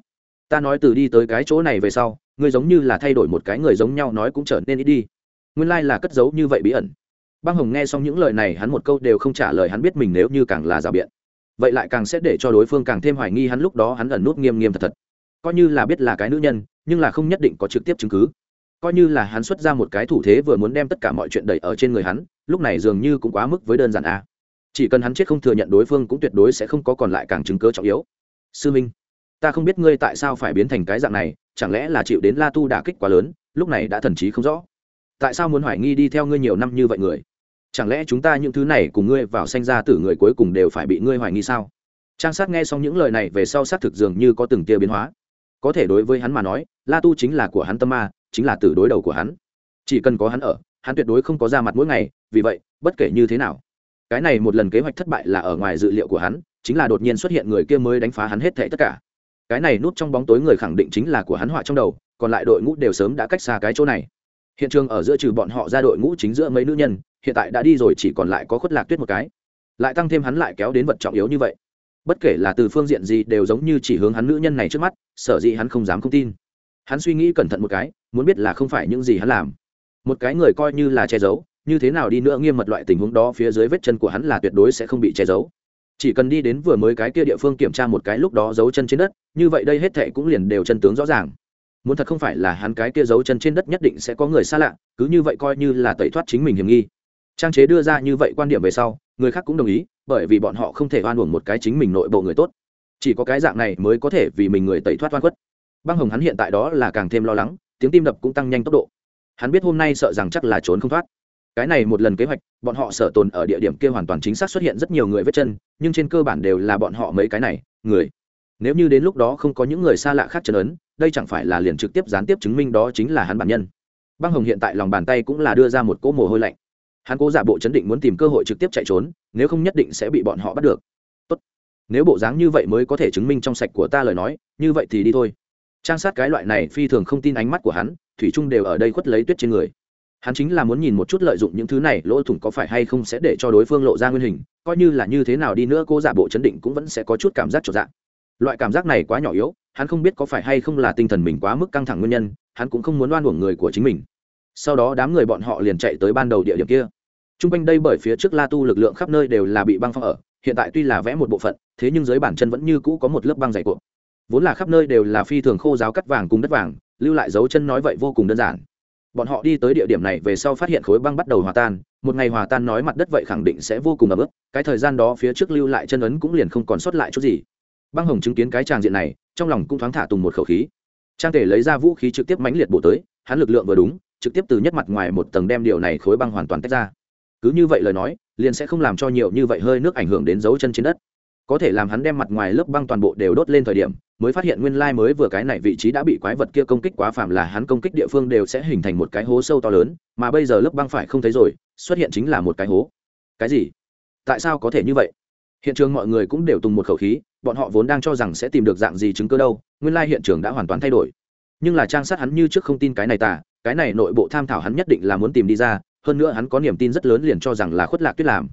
Ta nói từ đi tới cái chỗ này về sau, ngươi giống như là thay đổi một cái người giống nhau nói cũng trở nên ít đi. Nguyên lai、like、là cất giấu như vậy bí ẩn băng hồng nghe xong những lời này, hắn một câu đều không trả lời, hắn biết mình nếu như càng là rào biện, vậy lại càng sẽ để cho đối phương càng thêm hoài nghi hắn lúc đó hắn ẩn nút nghiêm nghiêm thật thật. Coi như là biết là cái nữ nhân, nhưng là không nhất định có trực tiếp chứng cứ. Coi như là hắn xuất ra một cái thủ thế vừa muốn đem tất cả mọi chuyện đẩy ở trên người hắn, lúc này dường như cũng quá mức với đơn giản a chỉ cần hắn chết không thừa nhận đối phương cũng tuyệt đối sẽ không có còn lại càng chứng cớ trọng yếu. Sư minh, ta không biết ngươi tại sao phải biến thành cái dạng này, chẳng lẽ là chịu đến la tu đả kích quá lớn, lúc này đã thần trí không rõ tại sao muốn hoài nghi đi theo ngươi nhiều năm như vậy người? Chẳng lẽ chúng ta những thứ này cùng ngươi vào sanh ra tử người cuối cùng đều phải bị ngươi hoài nghi sao? Trang sát nghe xong những lời này về sau xác thực dường như có từng tia biến hóa. Có thể đối với hắn mà nói, la tu chính là của hắn tâm ma, chính là tử đối đầu của hắn. Chỉ cần có hắn ở, hắn tuyệt đối không có ra mặt mỗi ngày, vì vậy, bất kể như thế nào, cái này một lần kế hoạch thất bại là ở ngoài dự liệu của hắn, chính là đột nhiên xuất hiện người kia mới đánh phá hắn hết thệ tất cả. Cái này núp trong bóng tối người khẳng định chính là của hắn họa trong đầu, còn lại đội ngũ đều sớm đã cách xa cái chỗ này hiện trường ở giữa trừ bọn họ ra đội ngũ chính giữa mấy nữ nhân, hiện tại đã đi rồi, chỉ còn lại có khuất lạc tuyết một cái. Lại tăng thêm hắn lại kéo đến vật trọng yếu như vậy. Bất kể là từ phương diện gì đều giống như chỉ hướng hắn nữ nhân này trước mắt, sở dĩ hắn không dám không tin. Hắn suy nghĩ cẩn thận một cái, muốn biết là không phải những gì hắn làm. Một cái người coi như là che giấu, như thế nào đi nữa nghiêm mật loại tình huống đó phía dưới vết chân của hắn là tuyệt đối sẽ không bị che giấu. Chỉ cần đi đến vừa mới cái kia địa phương kiểm tra một cái lúc đó giấu chân trên đất, như vậy đây hết thệ cũng liền đều chân tướng rõ ràng muốn thật không phải là hắn cái kia giấu chân trên đất nhất định sẽ có người xa lạ, cứ như vậy coi như là tẩy thoát chính mình hiểm nghi. Trang chế đưa ra như vậy quan điểm về sau, người khác cũng đồng ý, bởi vì bọn họ không thể oan uổng một cái chính mình nội bộ người tốt. Chỉ có cái dạng này mới có thể vì mình người tẩy thoát oan khuất. Băng hồng hắn hiện tại đó là càng thêm lo lắng, tiếng tim đập cũng tăng nhanh tốc độ. Hắn biết hôm nay sợ rằng chắc là trốn không thoát. Cái này một lần kế hoạch, bọn họ sợ tồn ở địa điểm kia hoàn toàn chính xác xuất hiện rất nhiều người vết chân, nhưng trên cơ bản đều là bọn họ mấy cái này, người. Nếu như đến lúc đó không có những người xa lạ khác chân ấn đây chẳng phải là liền trực tiếp gián tiếp chứng minh đó chính là hắn bản nhân. Băng hồng hiện tại lòng bàn tay cũng là đưa ra một cỗ mồ hôi lạnh. Hắn cố giả bộ chấn định muốn tìm cơ hội trực tiếp chạy trốn, nếu không nhất định sẽ bị bọn họ bắt được. Tốt. nếu bộ dáng như vậy mới có thể chứng minh trong sạch của ta lời nói, như vậy thì đi thôi. Trang sát cái loại này phi thường không tin ánh mắt của hắn, thủy trung đều ở đây khuất lấy tuyết trên người. Hắn chính là muốn nhìn một chút lợi dụng những thứ này, lỗ thủng có phải hay không sẽ để cho đối phương lộ ra nguyên hình, coi như là như thế nào đi nữa cô giả bộ chấn định cũng vẫn sẽ có chút cảm giác trọn dạng loại cảm giác này quá nhỏ yếu hắn không biết có phải hay không là tinh thần mình quá mức căng thẳng nguyên nhân, hắn cũng không muốn đoan uổng người của chính mình. Sau đó đám người bọn họ liền chạy tới ban đầu địa điểm kia. T r u n g quanh đây bởi phía trước la tu lực lượng khắp nơi đều là bị băng phong ở, hiện tại tuy là vẽ một bộ phận, thế nhưng dưới bản chân vẫn như cũ có một lớp băng dày cuộn. Vốn là khắp nơi đều là phi thường khô giáo cắt vàng cùng đất vàng, lưu lại dấu chân nói vậy vô cùng đơn giản. Bọn họ đi tới địa điểm này về sau phát hiện khối băng bắt đầu hòa tan, một ngày hòa tan nói mặt đất vậy khẳng định sẽ vô cùng ấm ức cái thời gian đó phía trước lưu lại chân ấn cũng liền không còn sót lại chút gì băng hồng chứng kiến cái tràng diện này, trong lòng cũng thoáng thả tùng một khẩu khí. Trang thể lấy ra vũ khí trực tiếp mãnh liệt bổ tới, hắn lực lượng vừa đúng, trực tiếp từ nhất mặt ngoài một tầng đem điều này khối băng hoàn toàn tách ra. Cứ như vậy lời nói, liền sẽ không làm cho nhiều như vậy hơi nước ảnh hưởng đến dấu chân trên đất. Có thể làm hắn đem mặt ngoài lớp băng toàn bộ đều đốt lên thời điểm, mới phát hiện nguyên lai mới vừa cái này vị trí đã bị quái vật kia công kích quá phàm là hắn công kích địa phương đều sẽ hình thành một cái hố sâu to lớn, mà bây giờ lớp băng phải không thấy rồi, xuất hiện chính là một cái hố. Cái gì? Tại sao có thể như vậy? Hiện trường mọi người cũng đều tùng một khẩu khí, bọn họ vốn đang cho rằng sẽ tìm được dạng gì chứng cơ đâu, nguyên lai hiện trường đã hoàn toàn thay đổi. Nhưng là trang sát hắn như trước không tin cái này tả cái này nội bộ tham thảo hắn nhất định là muốn tìm đi ra, hơn nữa hắn có niềm tin rất lớn liền cho rằng là khuất lạc tuyết làm.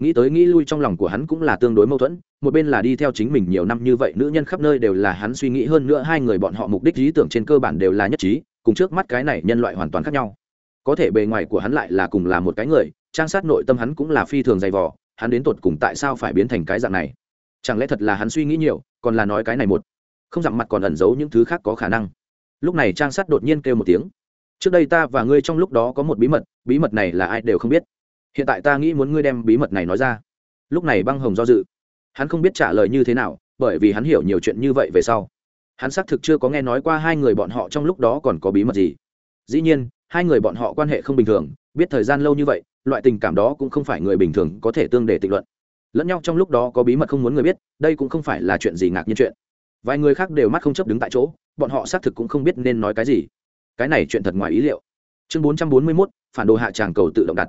Nghĩ tới nghĩ lui trong lòng của hắn cũng là tương đối mâu thuẫn, một bên là đi theo chính mình nhiều năm như vậy, nữ nhân khắp nơi đều là hắn suy nghĩ hơn nữa hai người bọn họ mục đích lý tưởng trên cơ bản đều là nhất trí, cùng trước mắt cái này nhân loại hoàn toàn khác nhau. Có thể bề ngoài của hắn lại là cùng là một cái người, trang sát nội tâm hắn cũng là phi thường dày vò hắn đến tột cùng tại sao phải biến thành cái dạng này? Chẳng lẽ thật là hắn suy nghĩ nhiều, còn là nói cái này một? Không dặm mặt còn ẩn giấu những thứ khác có khả năng. Lúc này trang sát đột nhiên kêu một tiếng. Trước đây ta và ngươi trong lúc đó có một bí mật bí mật này là ai đều không biết. Hiện tại ta nghĩ muốn ngươi đem bí mật này nói ra. Lúc này băng hồng do dự. Hắn không biết trả lời như thế nào, bởi vì hắn hiểu nhiều chuyện như vậy về sau. Hắn xác thực chưa có nghe nói qua hai người bọn họ trong lúc đó còn có bí mật gì. Dĩ nhiên, hai người bọn họ quan hệ không bình thường, biết thời gian lâu như vậy loại tình cảm đó cũng không phải người bình thường có thể tương để tịnh luận. Lẫn nhau trong lúc đó có bí mật không muốn người biết đây cũng không phải là chuyện gì ngạc nhiên chuyện. Vài người khác đều mắt không chấp đứng tại chỗ bọn họ xác thực cũng không biết nên nói cái gì. Cái này chuyện thật ngoài ý liệu. Chương 441, phản đồ hạ tràng cầu tự động đặt.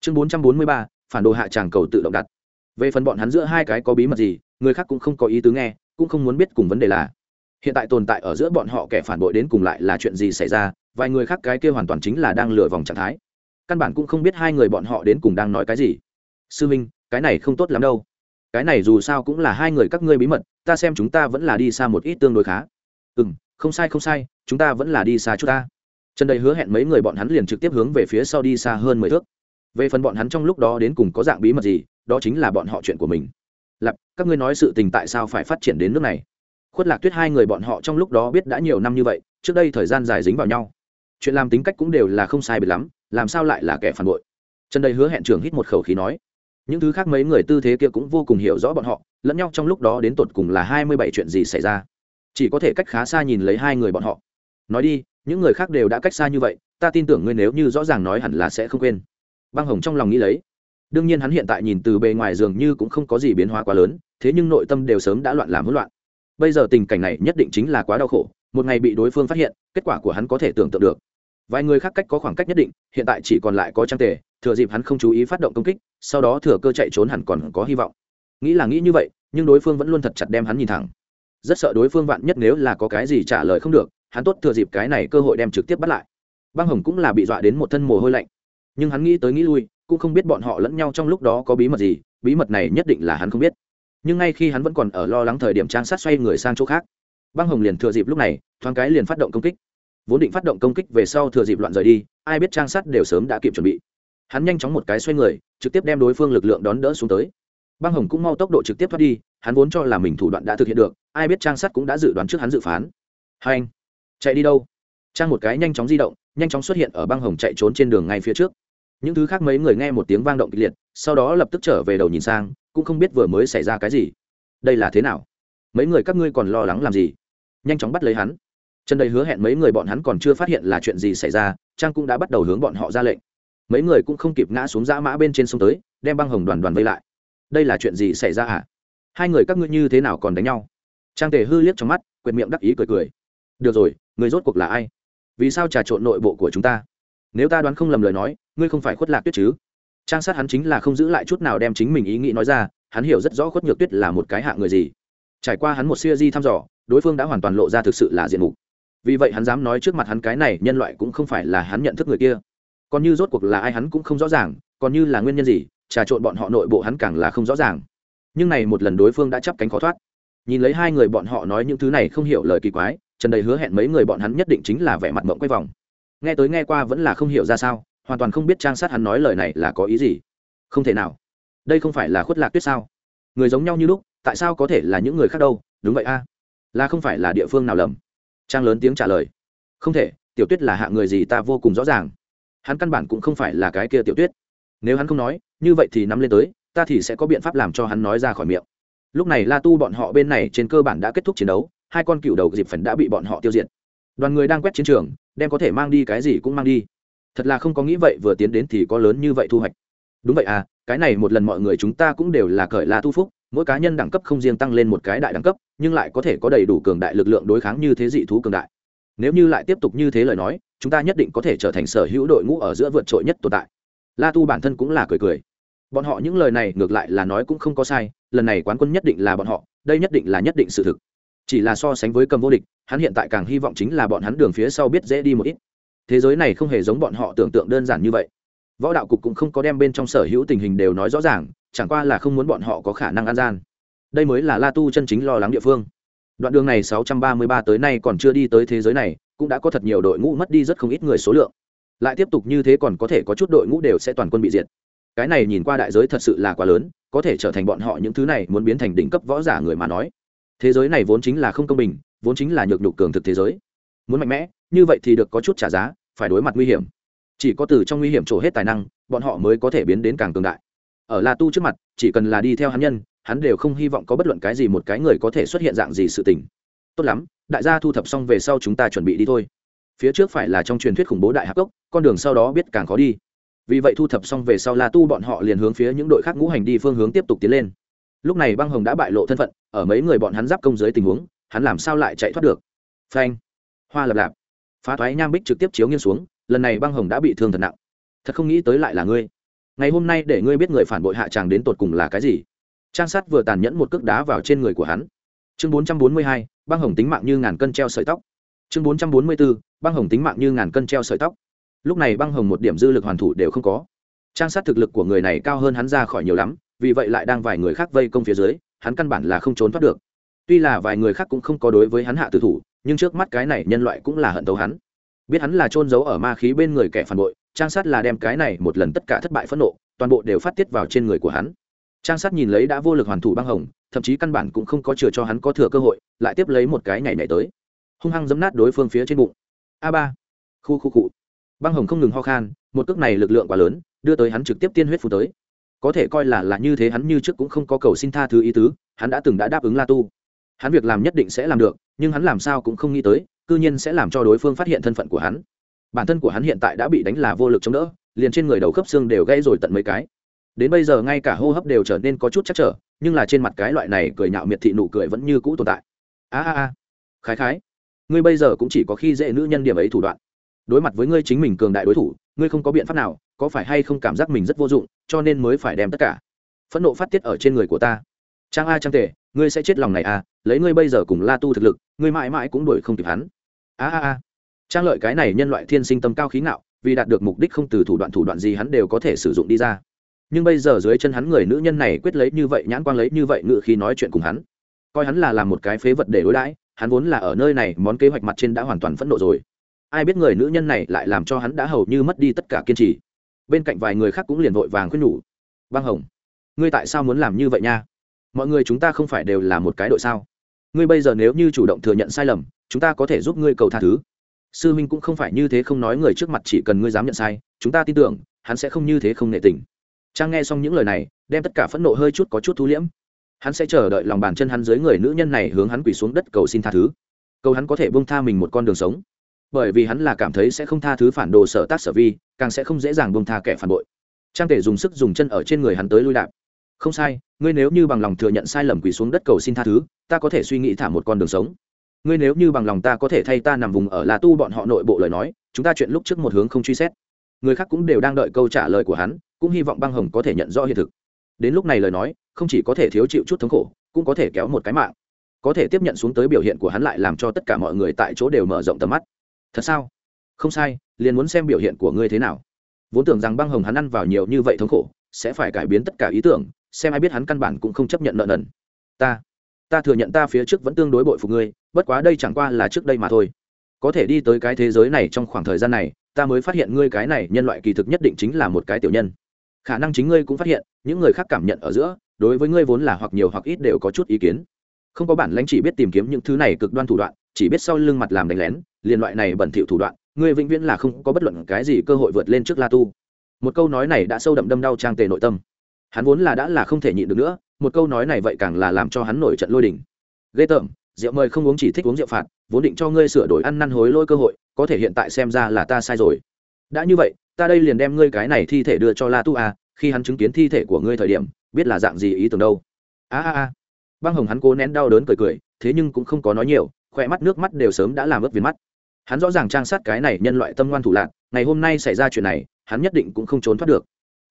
Chương 443, phản đồ hạ tràng cầu tự động đặt. Về phần bọn hắn giữa hai cái có bí mật gì người khác cũng không có ý tứ nghe cũng không muốn biết cùng vấn đề là. Hiện tại tồn tại ở giữa bọn họ kẻ phản bội đến cùng lại là chuyện gì xảy ra vài người khác cái kia hoàn toàn chính là đang lừa vòng trạng thái căn bản cũng không biết hai người bọn họ đến cùng đang nói cái gì. Sư minh, cái này không tốt lắm đâu. Cái này dù sao cũng là hai người các ngươi bí mật, ta xem chúng ta vẫn là đi xa một ít tương đối khá. Ừ m không sai không sai, chúng ta vẫn là đi xa chút ta. Trần đầy hứa hẹn mấy người bọn hắn liền trực tiếp hướng về phía sau đi xa hơn mười thước. Về phần bọn hắn trong lúc đó đến cùng có dạng bí mật gì, đó chính là bọn họ chuyện của mình. Lặp các ngươi nói sự tình tại sao phải phát triển đến nước này? Khuất lạc tuyết hai người bọn họ trong lúc đó biết đã nhiều năm như vậy, trước đây thời gian dài dính vào nhau. Chuyện làm tính cách cũng đều là không sai biệt lắm làm sao lại là kẻ phản bội? Trần đầy hứa hẹn trưởng hít một khẩu khí nói. Những thứ khác mấy người tư thế kia cũng vô cùng hiểu rõ bọn họ, lẫn nhau trong lúc đó đến tột cùng là hai mươi bảy chuyện gì xảy ra. Chỉ có thể cách khá xa nhìn lấy hai người bọn họ. Nói đi, những người khác đều đã cách xa như vậy, ta tin tưởng ngươi nếu như rõ ràng nói hẳn là sẽ không quên. Băng hồng trong lòng nghĩ lấy. Đương nhiên hắn hiện tại nhìn từ bề ngoài dường như cũng không có gì biến hóa quá lớn, thế nhưng nội tâm đều sớm đã loạn làm hỗn loạn. Bây giờ tình cảnh này nhất định chính là quá đau khổ, một ngày bị đối phương phát hiện, kết quả của hắn có thể tưởng tượng được vài người khác cách có khoảng cách nhất định, hiện tại chỉ còn lại có trang tề, thừa dịp hắn không chú ý phát động công kích, sau đó thừa cơ chạy trốn hẳn còn có hy vọng. Nghĩ là nghĩ như vậy, nhưng đối phương vẫn luôn thật chặt đem hắn nhìn thẳng. Rất sợ đối phương vạn nhất nếu là có cái gì trả lời không được, hắn tốt thừa dịp cái này cơ hội đem trực tiếp bắt lại. Băng hồng cũng là bị dọa đến một thân mồ hôi lạnh. Nhưng hắn nghĩ tới nghĩ lui, cũng không biết bọn họ lẫn nhau trong lúc đó có bí mật gì, bí mật này nhất định là hắn không biết. Nhưng ngay khi hắn vẫn còn ở lo lắng thời điểm trang sát xoay người sang chỗ khác. Băng hồng liền thừa dịp lúc này, thoáng cái liền phát động công kích vốn định phát động công kích về sau thừa dịp loạn rời đi, ai biết trang sát đều sớm đã kịp chuẩn bị. Hắn nhanh chóng một cái xoay người, trực tiếp đem đối phương lực lượng đón đỡ xuống tới. Băng hồng cũng mau tốc độ trực tiếp thoát đi, hắn vốn cho là mình thủ đoạn đã thực hiện được, ai biết trang sát cũng đã dự đoán trước hắn dự phán. Hai anh, chạy đi đâu? Trang một cái nhanh chóng di động, nhanh chóng xuất hiện ở băng hồng chạy trốn trên đường ngay phía trước. Những thứ khác mấy người nghe một tiếng vang động kịch liệt, sau đó lập tức trở về đầu nhìn sang, cũng không biết vừa mới xảy ra cái gì. Đây là thế nào? Mấy người các ngươi còn lo lắng làm gì? Nhanh chóng bắt lấy hắn trần đầy hứa hẹn mấy người bọn hắn còn chưa phát hiện là chuyện gì xảy ra, trang cũng đã bắt đầu hướng bọn họ ra lệnh. Mấy người cũng không kịp ngã xuống dã mã bên trên sông tới, đem băng hồng đoàn đoàn vây lại. Đây là chuyện gì xảy ra hả? Hai người các ngươi như thế nào còn đánh nhau? Trang tề hư liếc trong mắt, quyệt miệng đắc ý cười cười. Được rồi, người rốt cuộc là ai? Vì sao trà trộn nội bộ của chúng ta? Nếu ta đoán không lầm lời nói, ngươi không phải khuất lạc tuyết chứ? Trang sát hắn chính là không giữ lại chút nào đem chính mình ý nghĩ nói ra, hắn hiểu rất rõ khuất nhược tuyết là một cái hạ người gì. Trải qua hắn một siêu di thăm dò, đối phương đã hoàn toàn lộ ra thực sự là diện mục vì vậy hắn dám nói trước mặt hắn cái này, nhân loại cũng không phải là hắn nhận thức người kia. Còn như rốt cuộc là ai hắn cũng không rõ ràng, còn như là nguyên nhân gì, trà trộn bọn họ nội bộ hắn càng là không rõ ràng. Nhưng này một lần đối phương đã chắp cánh khó thoát. Nhìn lấy hai người bọn họ nói những thứ này không hiểu lời kỳ quái, trần đầy hứa hẹn mấy người bọn hắn nhất định chính là vẻ mặt mộng quay vòng. Nghe tới nghe qua vẫn là không hiểu ra sao, hoàn toàn không biết trang sát hắn nói lời này là có ý gì. Không thể nào. Đây không phải là khuất lạc tuyết sao? Người giống nhau như lúc, tại sao có thể là những người khác đâu? Đúng vậy a. Là không phải là địa phương nào lầm trang lớn tiếng trả lời. Không thể, tiểu tuyết là hạ người gì ta vô cùng rõ ràng. Hắn căn bản cũng không phải là cái kia tiểu tuyết. Nếu hắn không nói, như vậy thì nắm lên tới, ta thì sẽ có biện pháp làm cho hắn nói ra khỏi miệng. Lúc này la tu bọn họ bên này trên cơ bản đã kết thúc chiến đấu, hai con cựu đầu dịp phần đã bị bọn họ tiêu diệt. Đoàn người đang quét chiến trường, đem có thể mang đi cái gì cũng mang đi. Thật là không có nghĩ vậy vừa tiến đến thì có lớn như vậy thu hoạch. Đúng vậy à cái này một lần mọi người chúng ta cũng đều là cởi la tu phúc mỗi cá nhân đẳng cấp không riêng tăng lên một cái đại đẳng cấp, nhưng lại có thể có đầy đủ cường đại lực lượng đối kháng như thế dị thú cường đại. Nếu như lại tiếp tục như thế lời nói, chúng ta nhất định có thể trở thành sở hữu đội ngũ ở giữa vượt trội nhất tồn tại. La tu bản thân cũng là cười cười. Bọn họ những lời này ngược lại là nói cũng không có sai, lần này quán quân nhất định là bọn họ, đây nhất định là nhất định sự thực. Chỉ là so sánh với cầm vô địch, hắn hiện tại càng hy vọng chính là bọn hắn đường phía sau biết dễ đi một ít. Thế giới này không hề giống bọn họ tưởng tượng đơn giản như vậy. Võ đạo cục cũng không có đem bên trong sở hữu tình hình đều nói rõ ràng chẳng qua là không muốn bọn họ có khả năng an gian. Đây mới là la tu chân chính lo lắng địa phương. Đoạn đường này 633 tới nay còn chưa đi tới thế giới này, cũng đã có thật nhiều đội ngũ mất đi rất không ít người số lượng. Lại tiếp tục như thế còn có thể có chút đội ngũ đều sẽ toàn quân bị diệt. Cái này nhìn qua đại giới thật sự là quá lớn, có thể trở thành bọn họ những thứ này muốn biến thành đỉnh cấp võ giả người mà nói. Thế giới này vốn chính là không công bình, vốn chính là nhược nhục cường thực thế giới. Muốn mạnh mẽ, như vậy thì được có chút trả giá, phải đối mặt nguy hiểm. Chỉ có từ trong nguy hiểm trổ hết tài năng, bọn họ mới có thể biến đến càng cường đại ở la tu trước mặt, chỉ cần là đi theo hắn nhân, hắn đều không hy vọng có bất luận cái gì một cái người có thể xuất hiện dạng gì sự tình. Tốt lắm, đại gia thu thập xong về sau chúng ta chuẩn bị đi thôi. Phía trước phải là trong truyền thuyết khủng bố đại hạc cốc, con đường sau đó biết càng khó đi. Vì vậy thu thập xong về sau la tu bọn họ liền hướng phía những đội khác ngũ hành đi phương hướng tiếp tục tiến lên. Lúc này băng hồng đã bại lộ thân phận, ở mấy người bọn hắn giáp công dưới tình huống, hắn làm sao lại chạy thoát được? Phanh, hoa lập lạp. Phá thoái nham bích trực tiếp chiếu nghiêng xuống, lần này băng hồng đã bị thương thật nặng. Thật không nghĩ tới lại là ngươi ngày hôm nay để ngươi biết người phản bội hạ tràng đến tột cùng là cái gì. Trang sát vừa tàn nhẫn một cước đá vào trên người của hắn. Chương bốn trăm bốn mươi hai, băng hồng tính mạng như ngàn cân treo sợi tóc. Chương bốn trăm bốn mươi bốn băng hồng tính mạng như ngàn cân treo sợi tóc. Lúc này băng hồng một điểm dư lực hoàn thủ đều không có. Trang sát thực lực của người này cao hơn hắn ra khỏi nhiều lắm, vì vậy lại đang vài người khác vây công phía dưới, hắn căn bản là không trốn thoát được. Tuy là vài người khác cũng không có đối với hắn hạ tử thủ, nhưng trước mắt cái này nhân loại cũng là hận tấu hắn. Biết hắn là trôn giấu ở ma khí bên người kẻ phản bội trang sát là đem cái này một lần tất cả thất bại phẫn nộ, toàn bộ đều phát tiết vào trên người của hắn. Trang sát nhìn lấy đã vô lực hoàn thủ băng hồng, thậm chí căn bản cũng không có chừa cho hắn có thừa cơ hội, lại tiếp lấy một cái nhảy nhảy tới. Hung hăng giấm nát đối phương phía trên bụng. A ba. Khu khu cụ băng hồng không ngừng ho khan, một cước này lực lượng quá lớn, đưa tới hắn trực tiếp tiên huyết phù tới. Có thể coi là là như thế hắn như trước cũng không có cầu xin tha thứ ý tứ, hắn đã từng đã đáp ứng la tu. Hắn việc làm nhất định sẽ làm được, nhưng hắn làm sao cũng không nghĩ tới, cư nhiên sẽ làm cho đối phương phát hiện thân phận của hắn bản thân của hắn hiện tại đã bị đánh là vô lực chống đỡ, liền trên người đầu khớp xương đều gãy rồi tận mấy cái. Đến bây giờ ngay cả hô hấp đều trở nên có chút chắc trở, nhưng là trên mặt cái loại này cười nhạo miệt thị nụ cười vẫn như cũ tồn tại. A a a. Khái khái, ngươi bây giờ cũng chỉ có khi dễ nữ nhân điểm ấy thủ đoạn. Đối mặt với ngươi chính mình cường đại đối thủ, ngươi không có biện pháp nào, có phải hay không cảm giác mình rất vô dụng, cho nên mới phải đem tất cả phẫn nộ phát tiết ở trên người của ta. Trang a trang tề, ngươi sẽ chết lòng này à lấy ngươi bây giờ cùng la tu thực lực, ngươi mãi mãi cũng đuổi không kịp hắn. A a a trang lợi cái này nhân loại thiên sinh tâm cao khí ngạo, vì đạt được mục đích không từ thủ đoạn thủ đoạn gì hắn đều có thể sử dụng đi ra. Nhưng bây giờ dưới chân hắn người nữ nhân này quyết lấy như vậy, nhãn quang lấy như vậy ngự khi nói chuyện cùng hắn. Coi hắn là làm một cái phế vật để đối đãi, hắn vốn là ở nơi này, món kế hoạch mặt trên đã hoàn toàn phẫn nộ rồi. Ai biết người nữ nhân này lại làm cho hắn đã hầu như mất đi tất cả kiên trì. Bên cạnh vài người khác cũng liền vội vàng khuyên nhủ. Băng hồng, ngươi tại sao muốn làm như vậy nha? Mọi người chúng ta không phải đều là một cái đội sao? Ngươi bây giờ nếu như chủ động thừa nhận sai lầm, chúng ta có thể giúp ngươi cầu tha thứ sư minh cũng không phải như thế không nói người trước mặt chỉ cần ngươi dám nhận sai, chúng ta tin tưởng, hắn sẽ không như thế không nệ tình. Trang nghe xong những lời này, đem tất cả phẫn nộ hơi chút có chút thu liễm. Hắn sẽ chờ đợi lòng bàn chân hắn dưới người nữ nhân này hướng hắn quỳ xuống đất cầu xin tha thứ. Cầu hắn có thể bông tha mình một con đường sống. Bởi vì hắn là cảm thấy sẽ không tha thứ phản đồ sở tác sở vi, càng sẽ không dễ dàng bông tha kẻ phản bội. Trang thể dùng sức dùng chân ở trên người hắn tới lui đạp. Không sai, ngươi nếu như bằng lòng thừa nhận sai lầm quỳ xuống đất cầu xin tha thứ, ta có thể suy nghĩ thả một con đường sống ngươi nếu như bằng lòng ta có thể thay ta nằm vùng ở là tu bọn họ nội bộ lời nói, chúng ta chuyện lúc trước một hướng không truy xét. Người khác cũng đều đang đợi câu trả lời của hắn, cũng hy vọng băng hồng có thể nhận rõ hiện thực. Đến lúc này lời nói, không chỉ có thể thiếu chịu chút thống khổ, cũng có thể kéo một cái mạng. Có thể tiếp nhận xuống tới biểu hiện của hắn lại làm cho tất cả mọi người tại chỗ đều mở rộng tầm mắt. Thật sao? Không sai, liền muốn xem biểu hiện của ngươi thế nào. Vốn tưởng rằng băng hồng hắn ăn vào nhiều như vậy thống khổ, sẽ phải cải biến tất cả ý tưởng, xem ai biết hắn căn bản cũng không chấp nhận nợ nần. Ta ta thừa nhận ta phía trước vẫn tương đối bội phục ngươi, bất quá đây chẳng qua là trước đây mà thôi. Có thể đi tới cái thế giới này trong khoảng thời gian này, ta mới phát hiện ngươi cái này nhân loại kỳ thực nhất định chính là một cái tiểu nhân. Khả năng chính ngươi cũng phát hiện, những người khác cảm nhận ở giữa, đối với ngươi vốn là hoặc nhiều hoặc ít đều có chút ý kiến. Không có bản lãnh chỉ biết tìm kiếm những thứ này cực đoan thủ đoạn, chỉ biết sau lưng mặt làm đánh lén, liền loại này bẩn thỉu thủ đoạn, ngươi vĩnh viễn là không có bất luận cái gì cơ hội vượt lên trước la tu. Một câu nói này đã sâu đậm đâm đau trang tề nội tâm hắn vốn là đã là không thể nhịn được nữa, một câu nói này vậy càng là làm cho hắn nổi trận lôi đình. Ghê tởm, rượu mời không uống chỉ thích uống rượu phạt, vốn định cho ngươi sửa đổi ăn năn hối lôi cơ hội, có thể hiện tại xem ra là ta sai rồi. Đã như vậy, ta đây liền đem ngươi cái này thi thể đưa cho la tu a, khi hắn chứng kiến thi thể của ngươi thời điểm, biết là dạng gì ý tưởng đâu. A a a. Băng hồng hắn cố nén đau đớn cười cười, thế nhưng cũng không có nói nhiều, khỏe mắt nước mắt đều sớm đã làm ướt viền mắt. Hắn rõ ràng trang sát cái này nhân loại tâm ngoan thủ lạc, ngày hôm nay xảy ra chuyện này, hắn nhất định cũng không trốn thoát được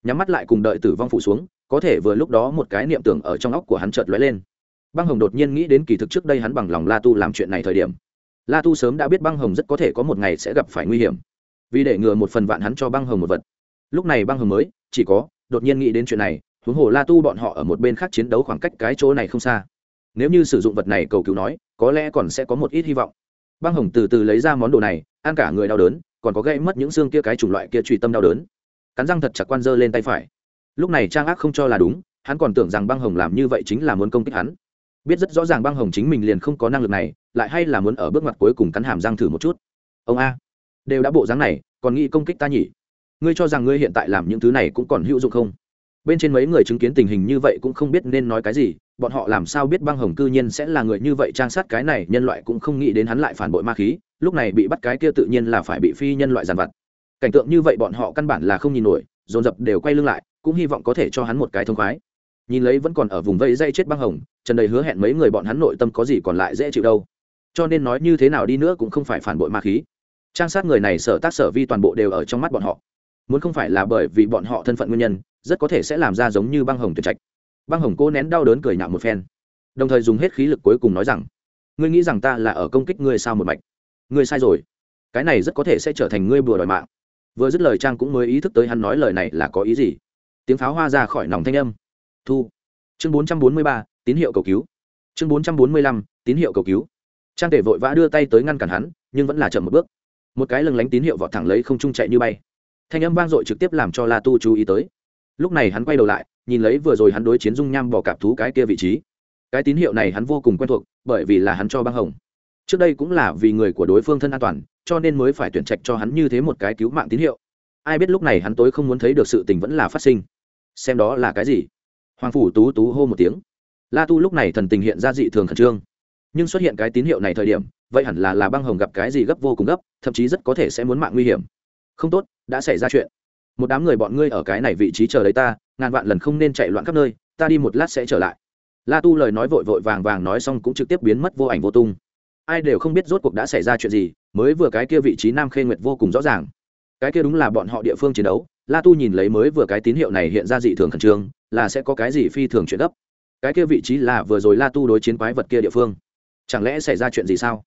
nhắm mắt lại cùng đợi tử vong phụ xuống, có thể vừa lúc đó một cái niệm tưởng ở trong óc của hắn chợt lóe lên. Băng hồng đột nhiên nghĩ đến kỳ thực trước đây hắn bằng lòng la tu làm chuyện này thời điểm. La tu sớm đã biết băng hồng rất có thể có một ngày sẽ gặp phải nguy hiểm. Vì để ngừa một phần vạn hắn cho băng hồng một vật. Lúc này băng hồng mới, chỉ có, đột nhiên nghĩ đến chuyện này, huống hồ la tu bọn họ ở một bên khác chiến đấu khoảng cách cái chỗ này không xa. Nếu như sử dụng vật này cầu cứu nói, có lẽ còn sẽ có một ít hy vọng. Băng hồng từ từ lấy ra món đồ này, ăn cả người đau đớn, còn có gây mất những xương kia cái chủng loại kia truy tâm đau đớn cắn răng thật chặt quan dơ lên tay phải. Lúc này trang ác không cho là đúng, hắn còn tưởng rằng băng hồng làm như vậy chính là muốn công kích hắn. Biết rất rõ ràng băng hồng chính mình liền không có năng lực này, lại hay là muốn ở bước mặt cuối cùng cắn hàm răng thử một chút. Ông a, đều đã bộ dáng này, còn nghĩ công kích ta nhỉ? Ngươi cho rằng ngươi hiện tại làm những thứ này cũng còn hữu dụng không? Bên trên mấy người chứng kiến tình hình như vậy cũng không biết nên nói cái gì, bọn họ làm sao biết băng hồng cư nhiên sẽ là người như vậy trang sát cái này, nhân loại cũng không nghĩ đến hắn lại phản bội ma khí, lúc này bị bắt cái kia tự nhiên là phải bị phi nhân loại giàn vặt cảnh tượng như vậy bọn họ căn bản là không nhìn nổi, dồn dập đều quay lưng lại, cũng hy vọng có thể cho hắn một cái thông khoái. Nhìn lấy vẫn còn ở vùng vây dây chết băng hồng, trần đầy hứa hẹn mấy người bọn hắn nội tâm có gì còn lại dễ chịu đâu. Cho nên nói như thế nào đi nữa cũng không phải phản bội ma khí. Trang sát người này sở tác sở vi toàn bộ đều ở trong mắt bọn họ. Muốn không phải là bởi vì bọn họ thân phận nguyên nhân, rất có thể sẽ làm ra giống như băng hồng tuyệt trạch. Băng hồng cố nén đau đớn cười nhạo một phen. Đồng thời dùng hết khí lực cuối cùng nói rằng, ngươi nghĩ rằng ta là ở công kích ngươi sao một mạch? Ngươi sai rồi. Cái này rất có thể sẽ trở thành ngươi bùa đòi mạng vừa dứt lời trang cũng mới ý thức tới hắn nói lời này là có ý gì. Tiếng pháo hoa ra khỏi nòng thanh âm. Thu. Chương bốn trăm bốn mươi ba, tín hiệu cầu cứu. Chương bốn trăm bốn mươi lăm, tín hiệu cầu cứu. Trang tể vội vã đưa tay tới ngăn cản hắn, nhưng vẫn là chậm một bước. Một cái lừng lánh tín hiệu vọt thẳng lấy không trung chạy như bay. Thanh âm vang dội trực tiếp làm cho la tu chú ý tới. Lúc này hắn quay đầu lại, nhìn lấy vừa rồi hắn đối chiến dung nham bỏ cạp thú cái kia vị trí. Cái tín hiệu này hắn vô cùng quen thuộc, bởi vì là hắn cho băng hồng trước đây cũng là vì người của đối phương thân an toàn, cho nên mới phải tuyển trạch cho hắn như thế một cái cứu mạng tín hiệu. Ai biết lúc này hắn tối không muốn thấy được sự tình vẫn là phát sinh. Xem đó là cái gì? Hoàng phủ tú tú hô một tiếng. La tu lúc này thần tình hiện ra dị thường khẩn trương. Nhưng xuất hiện cái tín hiệu này thời điểm, vậy hẳn là là băng hồng gặp cái gì gấp vô cùng gấp, thậm chí rất có thể sẽ muốn mạng nguy hiểm. Không tốt, đã xảy ra chuyện. Một đám người bọn ngươi ở cái này vị trí chờ đấy ta, ngàn vạn lần không nên chạy loạn khắp nơi, ta đi một lát sẽ trở lại. La tu lời nói vội vội vàng vàng nói xong cũng trực tiếp biến mất vô ảnh vô tung ai đều không biết rốt cuộc đã xảy ra chuyện gì, mới vừa cái kia vị trí nam khê nguyệt vô cùng rõ ràng. Cái kia đúng là bọn họ địa phương chiến đấu, la tu nhìn lấy mới vừa cái tín hiệu này hiện ra dị thường khẩn trương, là sẽ có cái gì phi thường chuyện gấp. Cái kia vị trí là vừa rồi la tu đối chiến quái vật kia địa phương. Chẳng lẽ xảy ra chuyện gì sao?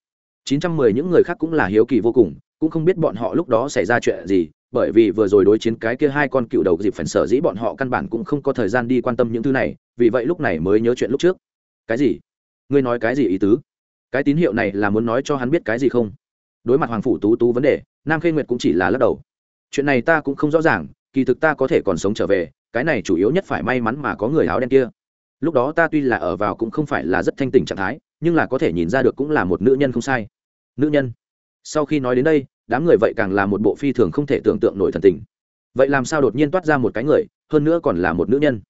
910 những người khác cũng là hiếu kỳ vô cùng, cũng không biết bọn họ lúc đó xảy ra chuyện gì, bởi vì vừa rồi đối chiến cái kia hai con cựu đầu dịp phần sở dĩ bọn họ căn bản cũng không có thời gian đi quan tâm những thứ này, vì vậy lúc này mới nhớ chuyện lúc trước. Cái gì? Ngươi nói cái gì ý tứ? Cái tín hiệu này là muốn nói cho hắn biết cái gì không? Đối mặt hoàng phủ tú tú vấn đề, nam khê nguyệt cũng chỉ là lắc đầu. Chuyện này ta cũng không rõ ràng, kỳ thực ta có thể còn sống trở về, cái này chủ yếu nhất phải may mắn mà có người áo đen kia. Lúc đó ta tuy là ở vào cũng không phải là rất thanh tỉnh trạng thái, nhưng là có thể nhìn ra được cũng là một nữ nhân không sai. Nữ nhân? Sau khi nói đến đây, đám người vậy càng là một bộ phi thường không thể tưởng tượng nổi thần tình. Vậy làm sao đột nhiên toát ra một cái người, hơn nữa còn là một nữ nhân?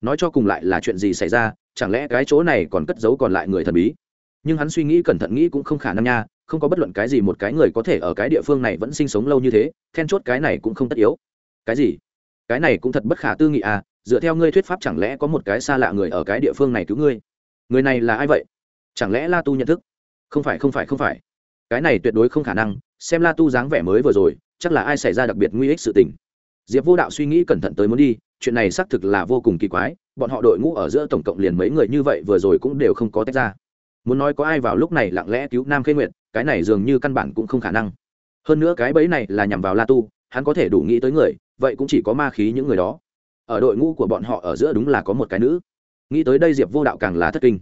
Nói cho cùng lại là chuyện gì xảy ra, chẳng lẽ cái chỗ này còn cất giấu còn lại người thần bí? Nhưng hắn suy nghĩ cẩn thận nghĩ cũng không khả năng nha, không có bất luận cái gì một cái người có thể ở cái địa phương này vẫn sinh sống lâu như thế, then chốt cái này cũng không tất yếu. Cái gì? Cái này cũng thật bất khả tư nghị à dựa theo ngươi thuyết pháp chẳng lẽ có một cái xa lạ người ở cái địa phương này cứu ngươi? Người này là ai vậy? Chẳng lẽ la tu nhận thức? Không phải không phải không phải. Cái này tuyệt đối không khả năng, xem la tu dáng vẻ mới vừa rồi, chắc là ai xảy ra đặc biệt nguy ích sự tình. Diệp vô đạo suy nghĩ cẩn thận tới muốn đi, chuyện này xác thực là vô cùng kỳ quái, bọn họ đội ngũ ở giữa tổng cộng liền mấy người như vậy vừa rồi cũng đều không có tách ra muốn nói có ai vào lúc này lặng lẽ cứu nam khê nguyện cái này dường như căn bản cũng không khả năng. Hơn nữa cái bẫy này là nhằm vào la tu, hắn có thể đủ nghĩ tới người, vậy cũng chỉ có ma khí những người đó. Ở đội ngũ của bọn họ ở giữa đúng là có một cái nữ. Nghĩ tới đây diệp vô đạo càng là thất kinh.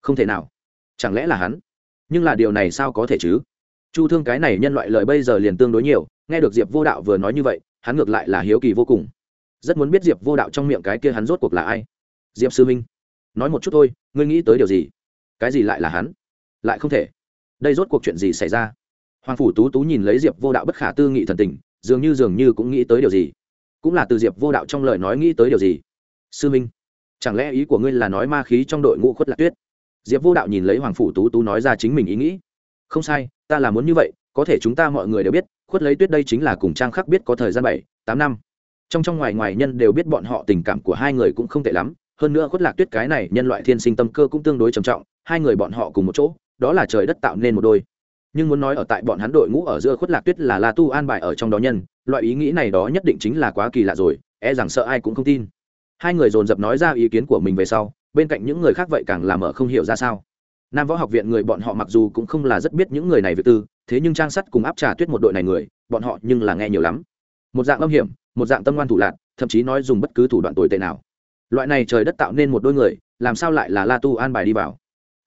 Không thể nào. Chẳng lẽ là hắn? Nhưng là điều này sao có thể chứ? Chu thương cái này nhân loại lời bây giờ liền tương đối nhiều, nghe được diệp vô đạo vừa nói như vậy, hắn ngược lại là hiếu kỳ vô cùng. Rất muốn biết diệp vô đạo trong miệng cái kia hắn rốt cuộc là ai. Diệp sư minh, nói một chút thôi, ngươi nghĩ tới điều gì? Cái gì lại là hắn? Lại không thể. Đây rốt cuộc chuyện gì xảy ra? Hoàng phủ tú tú nhìn lấy diệp vô đạo bất khả tư nghị thần tình, dường như dường như cũng nghĩ tới điều gì. Cũng là từ diệp vô đạo trong lời nói nghĩ tới điều gì. Sư minh, chẳng lẽ ý của ngươi là nói ma khí trong đội ngũ khuất lạc tuyết? Diệp vô đạo nhìn lấy hoàng phủ tú tú nói ra chính mình ý nghĩ. Không sai, ta là muốn như vậy, có thể chúng ta mọi người đều biết, khuất lấy tuyết đây chính là cùng trang khắc biết có thời gian bảy, tám năm. Trong trong ngoài ngoài nhân đều biết bọn họ tình cảm của hai người cũng không tệ lắm, hơn nữa khuất lạc tuyết cái này nhân loại thiên sinh tâm cơ cũng tương đối trầm trọng hai người bọn họ cùng một chỗ, đó là trời đất tạo nên một đôi. Nhưng muốn nói ở tại bọn hắn đội ngũ ở giữa khuất lạc tuyết là la tu an bài ở trong đó nhân, loại ý nghĩ này đó nhất định chính là quá kỳ lạ rồi e rằng sợ ai cũng không tin. Hai người dồn dập nói ra ý kiến của mình về sau, bên cạnh những người khác vậy càng làm ở không hiểu ra sao. Nam võ học viện người bọn họ mặc dù cũng không là rất biết những người này về tư, thế nhưng trang sắt cùng áp trà tuyết một đội này người, bọn họ nhưng là nghe nhiều lắm. Một dạng âm hiểm, một dạng tâm ngoan thủ lạc, thậm chí nói dùng bất cứ thủ đoạn tồi tệ nào. Loại này trời đất tạo nên một đôi người, làm sao lại là la tu an bài đi vào?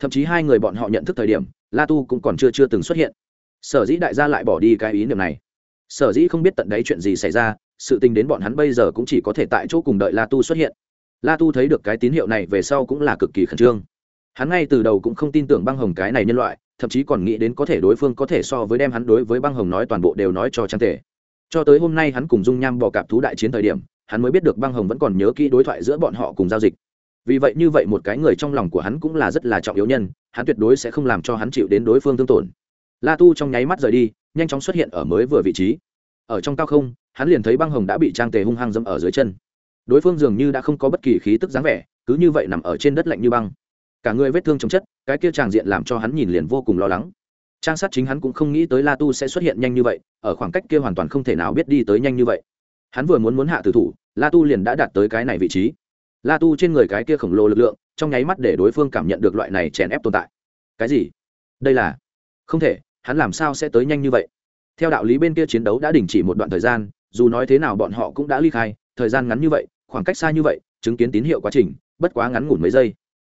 Thậm chí hai người bọn họ nhận thức thời điểm, la tu cũng còn chưa chưa từng xuất hiện. Sở dĩ đại gia lại bỏ đi cái ý niệm này. Sở dĩ không biết tận đấy chuyện gì xảy ra, sự tình đến bọn hắn bây giờ cũng chỉ có thể tại chỗ cùng đợi la tu xuất hiện. La tu thấy được cái tín hiệu này về sau cũng là cực kỳ khẩn trương. Hắn ngay từ đầu cũng không tin tưởng băng hồng cái này nhân loại, thậm chí còn nghĩ đến có thể đối phương có thể so với đem hắn đối với băng hồng nói toàn bộ đều nói cho trang thể cho tới hôm nay hắn cùng dung nham bò cạp thú đại chiến thời điểm, hắn mới biết được băng hồng vẫn còn nhớ kỹ đối thoại giữa bọn họ cùng giao dịch vì vậy như vậy một cái người trong lòng của hắn cũng là rất là trọng yếu nhân, hắn tuyệt đối sẽ không làm cho hắn chịu đến đối phương thương tổn. La tu trong nháy mắt rời đi, nhanh chóng xuất hiện ở mới vừa vị trí. Ở trong cao không, hắn liền thấy băng hồng đã bị trang tề hung hăng dẫm ở dưới chân. Đối phương dường như đã không có bất kỳ khí tức dáng vẻ, cứ như vậy nằm ở trên đất lạnh như băng. Cả người vết thương chồng chất, cái kia tràng diện làm cho hắn nhìn liền vô cùng lo lắng. Trang sát chính hắn cũng không nghĩ tới la tu sẽ xuất hiện nhanh như vậy, ở khoảng cách kia hoàn toàn không thể nào biết đi tới nhanh như vậy. Hắn vừa muốn muốn hạ tử thủ, la tu liền đã đạt tới cái này vị trí la tu trên người cái kia khổng lồ lực lượng, trong nháy mắt để đối phương cảm nhận được loại này chèn ép tồn tại. Cái gì? Đây là? Không thể, hắn làm sao sẽ tới nhanh như vậy? Theo đạo lý bên kia chiến đấu đã đình chỉ một đoạn thời gian, dù nói thế nào bọn họ cũng đã ly khai, thời gian ngắn như vậy, khoảng cách xa như vậy, chứng kiến tín hiệu quá trình, bất quá ngắn ngủn mấy giây.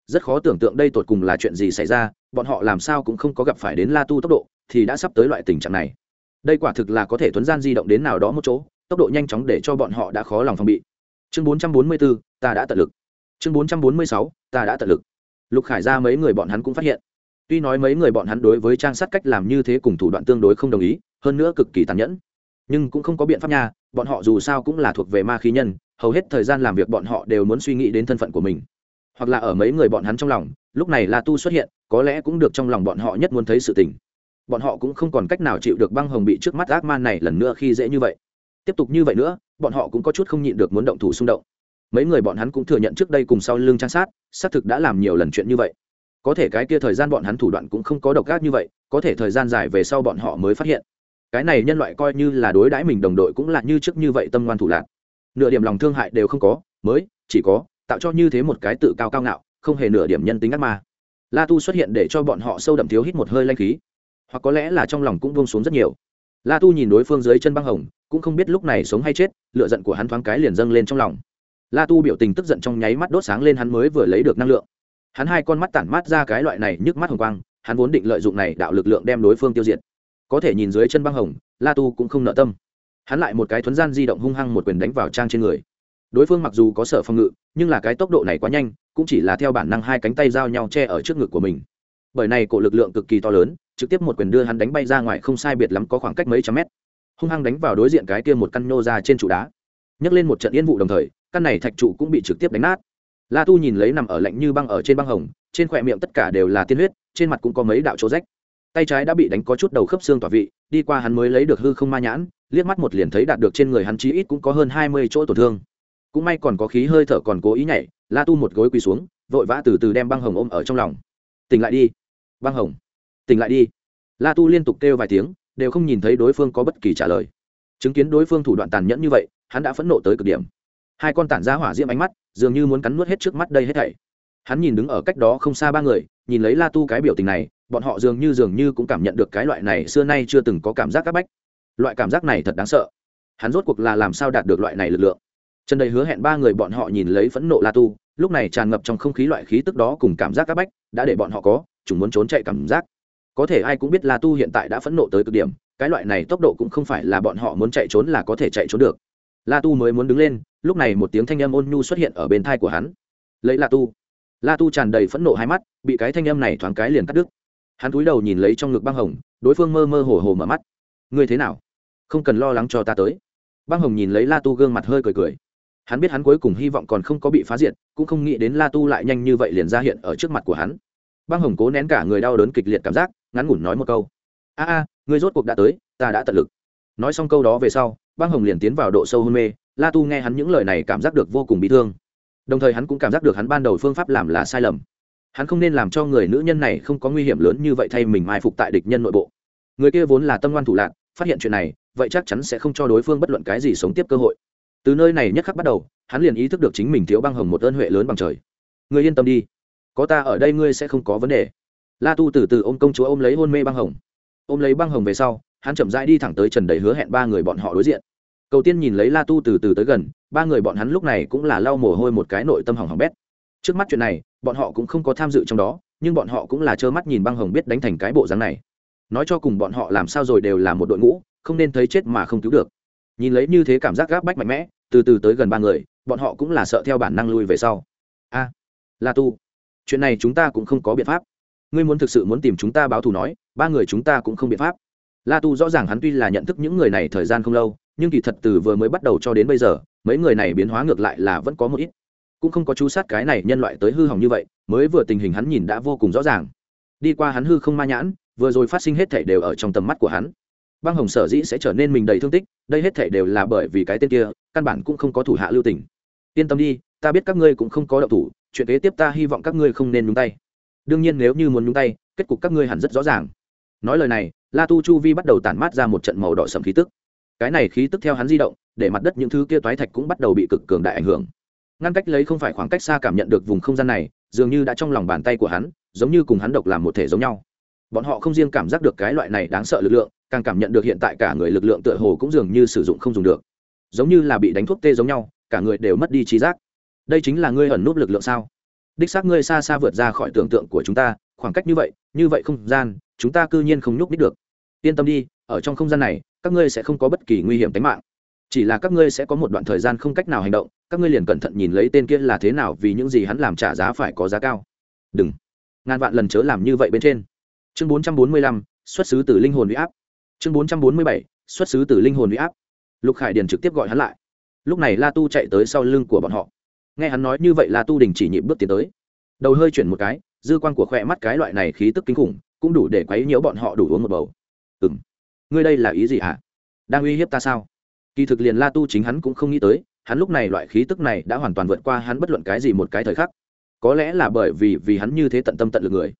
Rất khó tưởng tượng đây tột cùng là chuyện gì xảy ra, bọn họ làm sao cũng không có gặp phải đến la tu tốc độ, thì đã sắp tới loại tình trạng này. Đây quả thực là có thể thuấn gian di động đến nào đó một chỗ, tốc độ nhanh chóng để cho bọn họ đã khó lòng phòng bị chương 444, ta đã tận lực. Chương 446, ta đã tận lực. Lục khải ra mấy người bọn hắn cũng phát hiện. Tuy nói mấy người bọn hắn đối với trang sát cách làm như thế cùng thủ đoạn tương đối không đồng ý hơn nữa cực kỳ tàn nhẫn. Nhưng cũng không có biện pháp nha bọn họ dù sao cũng là thuộc về ma khí nhân hầu hết thời gian làm việc bọn họ đều muốn suy nghĩ đến thân phận của mình. Hoặc là ở mấy người bọn hắn trong lòng lúc này la tu xuất hiện có lẽ cũng được trong lòng bọn họ nhất muốn thấy sự tình. Bọn họ cũng không còn cách nào chịu được băng hồng bị trước mắt ác man này lần nữa khi dễ như vậy. Tiếp tục như vậy nữa bọn họ cũng có chút không nhịn được muốn động thủ xung động. Mấy người bọn hắn cũng thừa nhận trước đây cùng sau lưng trang sát, xác thực đã làm nhiều lần chuyện như vậy. Có thể cái kia thời gian bọn hắn thủ đoạn cũng không có độc ác như vậy, có thể thời gian dài về sau bọn họ mới phát hiện. Cái này nhân loại coi như là đối đãi mình đồng đội cũng là như trước như vậy tâm ngoan thủ lạc. Nửa điểm lòng thương hại đều không có, mới, chỉ có, tạo cho như thế một cái tự cao cao ngạo, không hề nửa điểm nhân tính ác ma. La tu xuất hiện để cho bọn họ sâu đậm thiếu hít một hơi lanh khí. Hoặc có lẽ là trong lòng cũng buông xuống rất nhiều. La tu nhìn đối phương dưới chân băng hồng cũng không biết lúc này sống hay chết lựa giận của hắn thoáng cái liền dâng lên trong lòng. La tu biểu tình tức giận trong nháy mắt đốt sáng lên hắn mới vừa lấy được năng lượng. Hắn hai con mắt tản mát ra cái loại này nhức mắt hồng quang, hắn vốn định lợi dụng này đạo lực lượng đem đối phương tiêu diệt. Có thể nhìn dưới chân băng hồng, la tu cũng không nợ tâm. Hắn lại một cái thuấn gian di động hung hăng một quyền đánh vào trang trên người. Đối phương mặc dù có sở phòng ngự, nhưng là cái tốc độ này quá nhanh, cũng chỉ là theo bản năng hai cánh tay giao nhau che ở trước ngực của mình. Bởi này cổ lực lượng cực kỳ to lớn, trực tiếp một quyền đưa hắn đánh bay ra ngoài không sai biệt lắm có khoảng cách mấy trăm mét hung hăng đánh vào đối diện cái kia một căn nô ra trên trụ đá. Nhấc lên một trận yên vụ đồng thời, căn này thạch trụ cũng bị trực tiếp đánh nát. La tu nhìn lấy nằm ở lạnh như băng ở trên băng hồng, trên khỏe miệng tất cả đều là tiên huyết, trên mặt cũng có mấy đạo chỗ rách. Tay trái đã bị đánh có chút đầu khớp xương tỏa vị, đi qua hắn mới lấy được hư không ma nhãn, liếc mắt một liền thấy đạt được trên người hắn chí ít cũng có hơn hai mươi chỗ tổn thương. Cũng may còn có khí hơi thở còn cố ý nhảy, la tu một gối quỳ xuống, vội vã từ từ đem băng hồng ôm ở trong lòng. Tỉnh lại đi. Băng hồng. Tỉnh lại đi. La tu liên tục kêu vài tiếng đều không nhìn thấy đối phương có bất kỳ trả lời. Chứng kiến đối phương thủ đoạn tàn nhẫn như vậy, hắn đã phẫn nộ tới cực điểm. Hai con tản ra hỏa diễm ánh mắt, dường như muốn cắn nuốt hết trước mắt đây hết thảy. Hắn nhìn đứng ở cách đó không xa ba người, nhìn lấy la tu cái biểu tình này, bọn họ dường như dường như cũng cảm nhận được cái loại này xưa nay chưa từng có cảm giác áp bách. Loại cảm giác này thật đáng sợ. Hắn rốt cuộc là làm sao đạt được loại này lực lượng? Trần đầy hứa hẹn ba người bọn họ nhìn lấy phẫn nộ la tu, lúc này tràn ngập trong không khí loại khí tức đó cùng cảm giác áp bách, đã để bọn họ có, chúng muốn trốn chạy cảm giác có thể ai cũng biết la tu hiện tại đã phẫn nộ tới cực điểm, cái loại này tốc độ cũng không phải là bọn họ muốn chạy trốn là có thể chạy trốn được. La tu mới muốn đứng lên, lúc này một tiếng thanh âm ôn nhu xuất hiện ở bên thai của hắn. Lấy la tu. La tu tràn đầy phẫn nộ hai mắt, bị cái thanh âm này thoáng cái liền cắt đứt. Hắn cúi đầu nhìn lấy trong ngực băng hồng, đối phương mơ mơ hồ hồ mở mắt. Ngươi thế nào? Không cần lo lắng cho ta tới. Băng hồng nhìn lấy la tu gương mặt hơi cười cười. Hắn biết hắn cuối cùng hy vọng còn không có bị phá diệt, cũng không nghĩ đến la tu lại nhanh như vậy liền ra hiện ở trước mặt của hắn. Băng hồng cố nén cả người đau đớn kịch liệt cảm giác ngắn ngủn nói một câu. A a, ngươi rốt cuộc đã tới, ta đã tận lực. Nói xong câu đó về sau, băng hồng liền tiến vào độ sâu hôn mê, la tu nghe hắn những lời này cảm giác được vô cùng bị thương. Đồng thời hắn cũng cảm giác được hắn ban đầu phương pháp làm là sai lầm. Hắn không nên làm cho người nữ nhân này không có nguy hiểm lớn như vậy thay mình mai phục tại địch nhân nội bộ. Người kia vốn là tâm ngoan thủ lạc phát hiện chuyện này, vậy chắc chắn sẽ không cho đối phương bất luận cái gì sống tiếp cơ hội. Từ nơi này nhất khắc bắt đầu, hắn liền ý thức được chính mình thiếu băng hồng một ơn huệ lớn bằng trời. Người yên tâm đi, có ta ở đây ngươi sẽ không có vấn đề la tu từ từ ôm công chúa ôm lấy hôn mê băng hồng. Ôm lấy băng hồng về sau, hắn chậm rãi đi thẳng tới trần đầy hứa hẹn ba người bọn họ đối diện. Cầu tiên nhìn lấy la tu từ từ tới gần, ba người bọn hắn lúc này cũng là lau mồ hôi một cái nội tâm hỏng hỏng bét. Trước mắt chuyện này, bọn họ cũng không có tham dự trong đó, nhưng bọn họ cũng là trơ mắt nhìn băng hồng biết đánh thành cái bộ dáng này. Nói cho cùng bọn họ làm sao rồi đều là một đội ngũ, không nên thấy chết mà không cứu được. Nhìn lấy như thế cảm giác gáp bách mạnh mẽ, từ từ tới gần ba người, bọn họ cũng là sợ theo bản năng lui về sau. A, la tu, chuyện này chúng ta cũng không có biện pháp ngươi muốn thực sự muốn tìm chúng ta báo thù nói, ba người chúng ta cũng không biện pháp. La tu rõ ràng hắn tuy là nhận thức những người này thời gian không lâu, nhưng kỳ thật từ vừa mới bắt đầu cho đến bây giờ, mấy người này biến hóa ngược lại là vẫn có một ít. Cũng không có chú sát cái này nhân loại tới hư hỏng như vậy, mới vừa tình hình hắn nhìn đã vô cùng rõ ràng. Đi qua hắn hư không ma nhãn, vừa rồi phát sinh hết thể đều ở trong tầm mắt của hắn. Băng hồng sở dĩ sẽ trở nên mình đầy thương tích, đây hết thể đều là bởi vì cái tên kia, căn bản cũng không có thủ hạ lưu tình. Yên tâm đi, ta biết các ngươi cũng không có đậu thủ, chuyện kế tiếp ta hy vọng các ngươi không nên nhúng tay đương nhiên nếu như muốn nhúng tay, kết cục các ngươi hẳn rất rõ ràng. Nói lời này, la tu chu vi bắt đầu tản mát ra một trận màu đỏ sầm khí tức. Cái này khí tức theo hắn di động, để mặt đất những thứ kia toái thạch cũng bắt đầu bị cực cường đại ảnh hưởng. Ngăn cách lấy không phải khoảng cách xa cảm nhận được vùng không gian này, dường như đã trong lòng bàn tay của hắn, giống như cùng hắn độc làm một thể giống nhau. Bọn họ không riêng cảm giác được cái loại này đáng sợ lực lượng, càng cảm nhận được hiện tại cả người lực lượng tựa hồ cũng dường như sử dụng không dùng được. Giống như là bị đánh thuốc tê giống nhau, cả người đều mất đi trí giác. Đây chính là ngươi ẩn núp lực lượng sao? Đích xác ngươi xa xa vượt ra khỏi tưởng tượng của chúng ta khoảng cách như vậy như vậy không gian chúng ta cư nhiên không nhúc nít được. Yên tâm đi ở trong không gian này các ngươi sẽ không có bất kỳ nguy hiểm tính mạng. Chỉ là các ngươi sẽ có một đoạn thời gian không cách nào hành động các ngươi liền cẩn thận nhìn lấy tên kia là thế nào vì những gì hắn làm trả giá phải có giá cao. Đừng. Ngàn vạn lần chớ làm như vậy bên trên. Chương 445, xuất xứ từ linh hồn huy áp. Chương 447, xuất xứ từ linh hồn huy áp. Lục khải điền trực tiếp gọi hắn lại. Lúc này la tu chạy tới sau lưng của bọn họ nghe hắn nói như vậy la tu đình chỉ nhịp bước tiến tới. Đầu hơi chuyển một cái, dư quan của khoe mắt cái loại này khí tức kinh khủng, cũng đủ để quấy nhiễu bọn họ đủ uống một bầu. Ừ m ngươi đây là ý gì hả? Đang uy hiếp ta sao? Kỳ thực liền la tu chính hắn cũng không nghĩ tới, hắn lúc này loại khí tức này đã hoàn toàn vượt qua hắn bất luận cái gì một cái thời khắc. Có lẽ là bởi vì vì hắn như thế tận tâm tận lực người.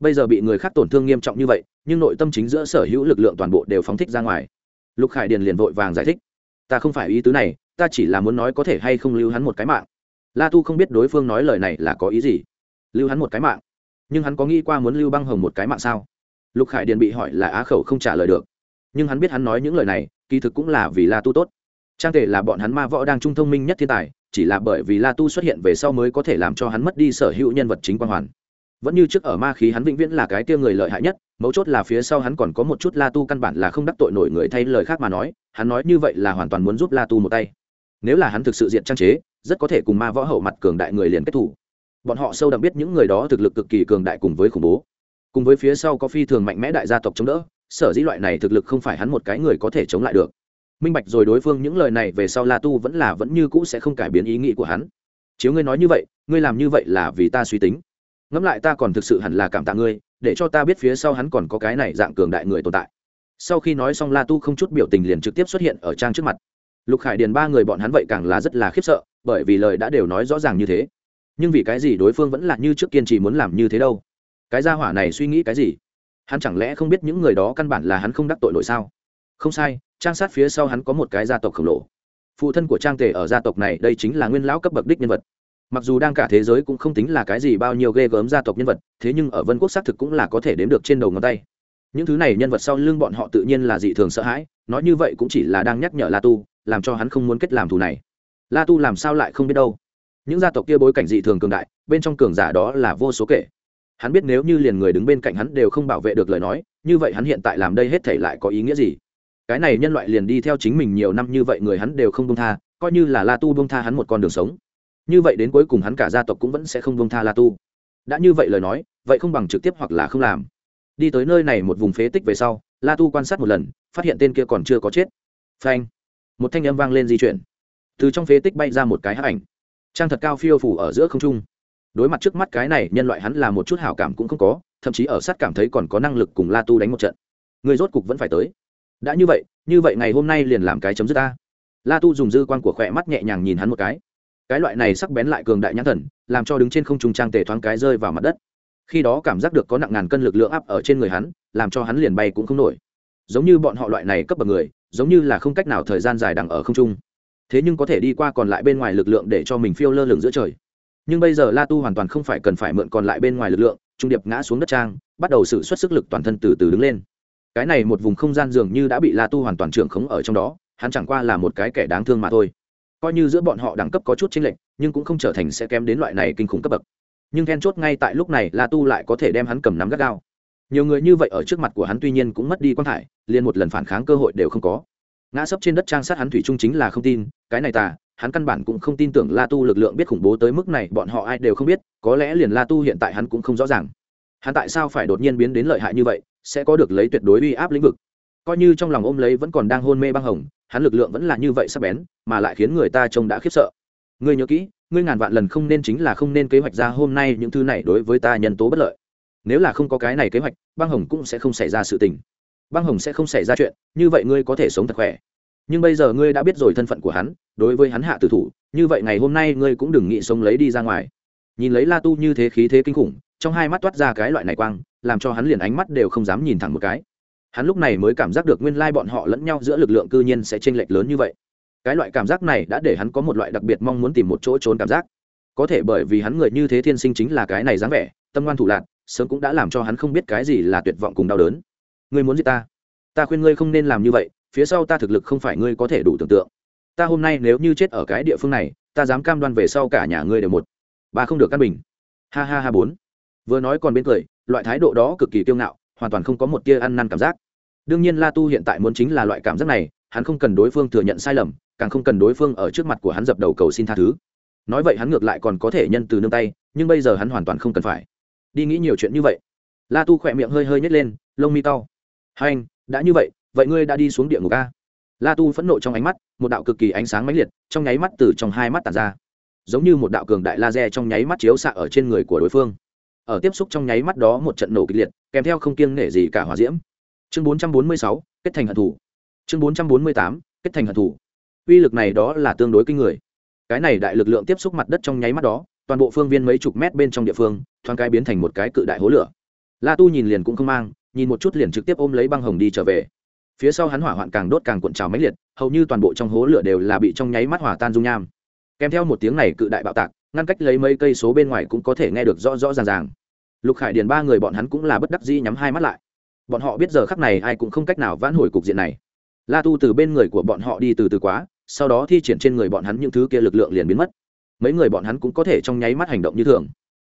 Bây giờ bị người khác tổn thương nghiêm trọng như vậy, nhưng nội tâm chính giữa sở hữu lực lượng toàn bộ đều phóng thích ra ngoài. Lục khải điền liền vội vàng giải thích. Ta không phải ý tứ này, ta chỉ là muốn nói có thể hay không lưu hắn một cái mạng la tu không biết đối phương nói lời này là có ý gì. Lưu hắn một cái mạng. Nhưng hắn có nghĩ qua muốn lưu băng hồng một cái mạng sao? Lục khải điền bị hỏi là á khẩu không trả lời được. Nhưng hắn biết hắn nói những lời này, kỳ thực cũng là vì la tu tốt. Trang thể là bọn hắn ma võ đang trung thông minh nhất thiên tài, chỉ là bởi vì la tu xuất hiện về sau mới có thể làm cho hắn mất đi sở hữu nhân vật chính quan hoàn. Vẫn như trước ở ma khí hắn vĩnh viễn là cái kia người lợi hại nhất, mấu chốt là phía sau hắn còn có một chút la tu căn bản là không đắc tội nổi người thay lời khác mà nói, hắn nói như vậy là hoàn toàn muốn giúp la tu một tay. Nếu là hắn thực sự diện trang chế rất có thể cùng ma võ hậu mặt cường đại người liền kết thủ. Bọn họ sâu đậm biết những người đó thực lực cực kỳ cường đại cùng với khủng bố. Cùng với phía sau có phi thường mạnh mẽ đại gia tộc chống đỡ, sở dĩ loại này thực lực không phải hắn một cái người có thể chống lại được. Minh bạch rồi đối phương những lời này về sau la tu vẫn là vẫn như cũ sẽ không cải biến ý nghĩ của hắn. Chiếu ngươi nói như vậy, ngươi làm như vậy là vì ta suy tính. Ngẫm lại ta còn thực sự hẳn là cảm tạ ngươi, để cho ta biết phía sau hắn còn có cái này dạng cường đại người tồn tại. Sau khi nói xong la tu không chút biểu tình liền trực tiếp xuất hiện ở trang trước mặt lục khải điền ba người bọn hắn vậy càng là rất là khiếp sợ, bởi vì lời đã đều nói rõ ràng như thế. Nhưng vì cái gì đối phương vẫn là như trước kiên trì muốn làm như thế đâu? Cái gia hỏa này suy nghĩ cái gì? Hắn chẳng lẽ không biết những người đó căn bản là hắn không đắc tội nổi sao? Không sai, trang sát phía sau hắn có một cái gia tộc khổng lồ. Phụ thân của trang tề ở gia tộc này đây chính là nguyên lão cấp bậc đích nhân vật. Mặc dù đang cả thế giới cũng không tính là cái gì bao nhiêu ghê gớm gia tộc nhân vật, thế nhưng ở vân quốc xác thực cũng là có thể đếm được trên đầu ngón tay. Những thứ này nhân vật sau lưng bọn họ tự nhiên là dị thường sợ hãi, nói như vậy cũng chỉ là đang nhắc nhở la tu làm cho hắn không muốn kết làm thù này. La tu làm sao lại không biết đâu? Những gia tộc kia bối cảnh dị thường cường đại, bên trong cường giả đó là vô số kể. Hắn biết nếu như liền người đứng bên cạnh hắn đều không bảo vệ được lời nói, như vậy hắn hiện tại làm đây hết thể lại có ý nghĩa gì? Cái này nhân loại liền đi theo chính mình nhiều năm như vậy người hắn đều không bông tha, coi như là la tu bông tha hắn một con đường sống. Như vậy đến cuối cùng hắn cả gia tộc cũng vẫn sẽ không bông tha la tu. Đã như vậy lời nói, vậy không bằng trực tiếp hoặc là không làm. Đi tới nơi này một vùng phế tích về sau, la tu quan sát một lần, phát hiện tên kia còn chưa có chết. Phanh! Một thanh âm vang lên di chuyển. Từ trong phế tích bay ra một cái hắc ảnh. Trang thật cao phiêu phủ ở giữa không trung. Đối mặt trước mắt cái này, nhân loại hắn là một chút hảo cảm cũng không có, thậm chí ở sát cảm thấy còn có năng lực cùng la tu đánh một trận. Người rốt cục vẫn phải tới. Đã như vậy như vậy ngày hôm nay liền làm cái chấm dứt ta. La tu dùng dư quan của khỏe mắt nhẹ nhàng nhìn hắn một cái. Cái loại này sắc bén lại cường đại nhãn thần, làm cho đứng trên không trung trang tề thoáng cái rơi vào mặt đất. Khi đó cảm giác được có nặng ngàn cân lực lượng áp ở trên người hắn, làm cho hắn liền bay cũng không nổi. Giống như bọn họ loại này cấp bậc người giống như là không cách nào thời gian dài đằng ở không trung. Thế nhưng có thể đi qua còn lại bên ngoài lực lượng để cho mình phiêu lơ lửng giữa trời. Nhưng bây giờ la tu hoàn toàn không phải cần phải mượn còn lại bên ngoài lực lượng, trung điệp ngã xuống đất trang, bắt đầu sự xuất sức lực toàn thân từ từ đứng lên. Cái này một vùng không gian dường như đã bị la tu hoàn toàn trưởng khống ở trong đó, hắn chẳng qua là một cái kẻ đáng thương mà thôi. Coi như giữa bọn họ đẳng cấp có chút chênh lệch, nhưng cũng không trở thành sẽ kém đến loại này kinh khủng cấp bậc. Nhưng then chốt ngay tại lúc này, la tu lại có thể đem hắn cầm nắm gắt gao nhiều người như vậy ở trước mặt của hắn tuy nhiên cũng mất đi quan thải, liền một lần phản kháng cơ hội đều không có. Ngã sấp trên đất trang sát hắn thủy trung chính là không tin, cái này tà, hắn căn bản cũng không tin tưởng la tu lực lượng biết khủng bố tới mức này, bọn họ ai đều không biết, có lẽ liền la tu hiện tại hắn cũng không rõ ràng. Hắn tại sao phải đột nhiên biến đến lợi hại như vậy, sẽ có được lấy tuyệt đối uy áp lĩnh vực. Coi như trong lòng ôm lấy vẫn còn đang hôn mê băng hồng, hắn lực lượng vẫn là như vậy sắp bén, mà lại khiến người ta trông đã khiếp sợ. Ngươi nhớ kỹ, ngươi ngàn vạn lần không nên chính là không nên kế hoạch ra hôm nay những thứ này đối với ta nhân tố bất lợi nếu là không có cái này kế hoạch, băng hồng cũng sẽ không xảy ra sự tình. Băng hồng sẽ không xảy ra chuyện, như vậy ngươi có thể sống thật khỏe. Nhưng bây giờ ngươi đã biết rồi thân phận của hắn, đối với hắn hạ tử thủ, như vậy ngày hôm nay ngươi cũng đừng nghĩ sống lấy đi ra ngoài. Nhìn lấy la tu như thế khí thế kinh khủng, trong hai mắt toát ra cái loại này quang, làm cho hắn liền ánh mắt đều không dám nhìn thẳng một cái. Hắn lúc này mới cảm giác được nguyên lai bọn họ lẫn nhau giữa lực lượng cư nhiên sẽ chênh lệch lớn như vậy. Cái loại cảm giác này đã để hắn có một loại đặc biệt mong muốn tìm một chỗ trốn cảm giác. Có thể bởi vì hắn người như thế thiên sinh chính là cái này dáng vẻ, tâm ngoan thủ lạc sớm cũng đã làm cho hắn không biết cái gì là tuyệt vọng cùng đau đớn. Ngươi muốn giết ta? Ta khuyên ngươi không nên làm như vậy, phía sau ta thực lực không phải ngươi có thể đủ tưởng tượng. Ta hôm nay nếu như chết ở cái địa phương này, ta dám cam đoan về sau cả nhà ngươi đều một. Ba không được căn bình. Ha ha ha bốn. Vừa nói còn bên cười, loại thái độ đó cực kỳ kiêu ngạo, hoàn toàn không có một tia ăn năn cảm giác. Đương nhiên la tu hiện tại muốn chính là loại cảm giác này, hắn không cần đối phương thừa nhận sai lầm, càng không cần đối phương ở trước mặt của hắn dập đầu cầu xin tha thứ. Nói vậy hắn ngược lại còn có thể nhân từ nương tay, nhưng bây giờ hắn hoàn toàn không cần phải đi nghĩ nhiều chuyện như vậy. La tu khỏe miệng hơi hơi nhét lên lông mi to. Hành, đã như vậy vậy ngươi đã đi xuống địa ngục a? La tu phẫn nộ trong ánh mắt một đạo cực kỳ ánh sáng mãnh liệt trong nháy mắt từ trong hai mắt tàn ra. Giống như một đạo cường đại laser trong nháy mắt chiếu xạ ở trên người của đối phương. Ở tiếp xúc trong nháy mắt đó một trận nổ kịch liệt kèm theo không kiêng nể gì cả hỏa diễm. Chương 446, kết thành hận thủ chương 448, kết thành hận thủ uy lực này đó là tương đối kinh người. Cái này đại lực lượng tiếp xúc mặt đất trong nháy mắt đó toàn bộ phương viên mấy chục mét bên trong địa phương, thoáng cái biến thành một cái cự đại hố lửa. La tu nhìn liền cũng không mang, nhìn một chút liền trực tiếp ôm lấy băng hồng đi trở về. Phía sau hắn hỏa hoạn càng đốt càng cuộn trào máy liệt, hầu như toàn bộ trong hố lửa đều là bị trong nháy mắt hỏa tan dung nham. Kèm theo một tiếng này cự đại bạo tạc, ngăn cách lấy mấy cây số bên ngoài cũng có thể nghe được rõ rõ ràng ràng. Lục khải điền ba người bọn hắn cũng là bất đắc dĩ nhắm hai mắt lại. Bọn họ biết giờ khắc này ai cũng không cách nào vãn hồi cục diện này. La tu từ bên người của bọn họ đi từ từ quá, sau đó thi triển trên người bọn hắn những thứ kia lực lượng liền biến mất mấy người bọn hắn cũng có thể trong nháy mắt hành động như thường.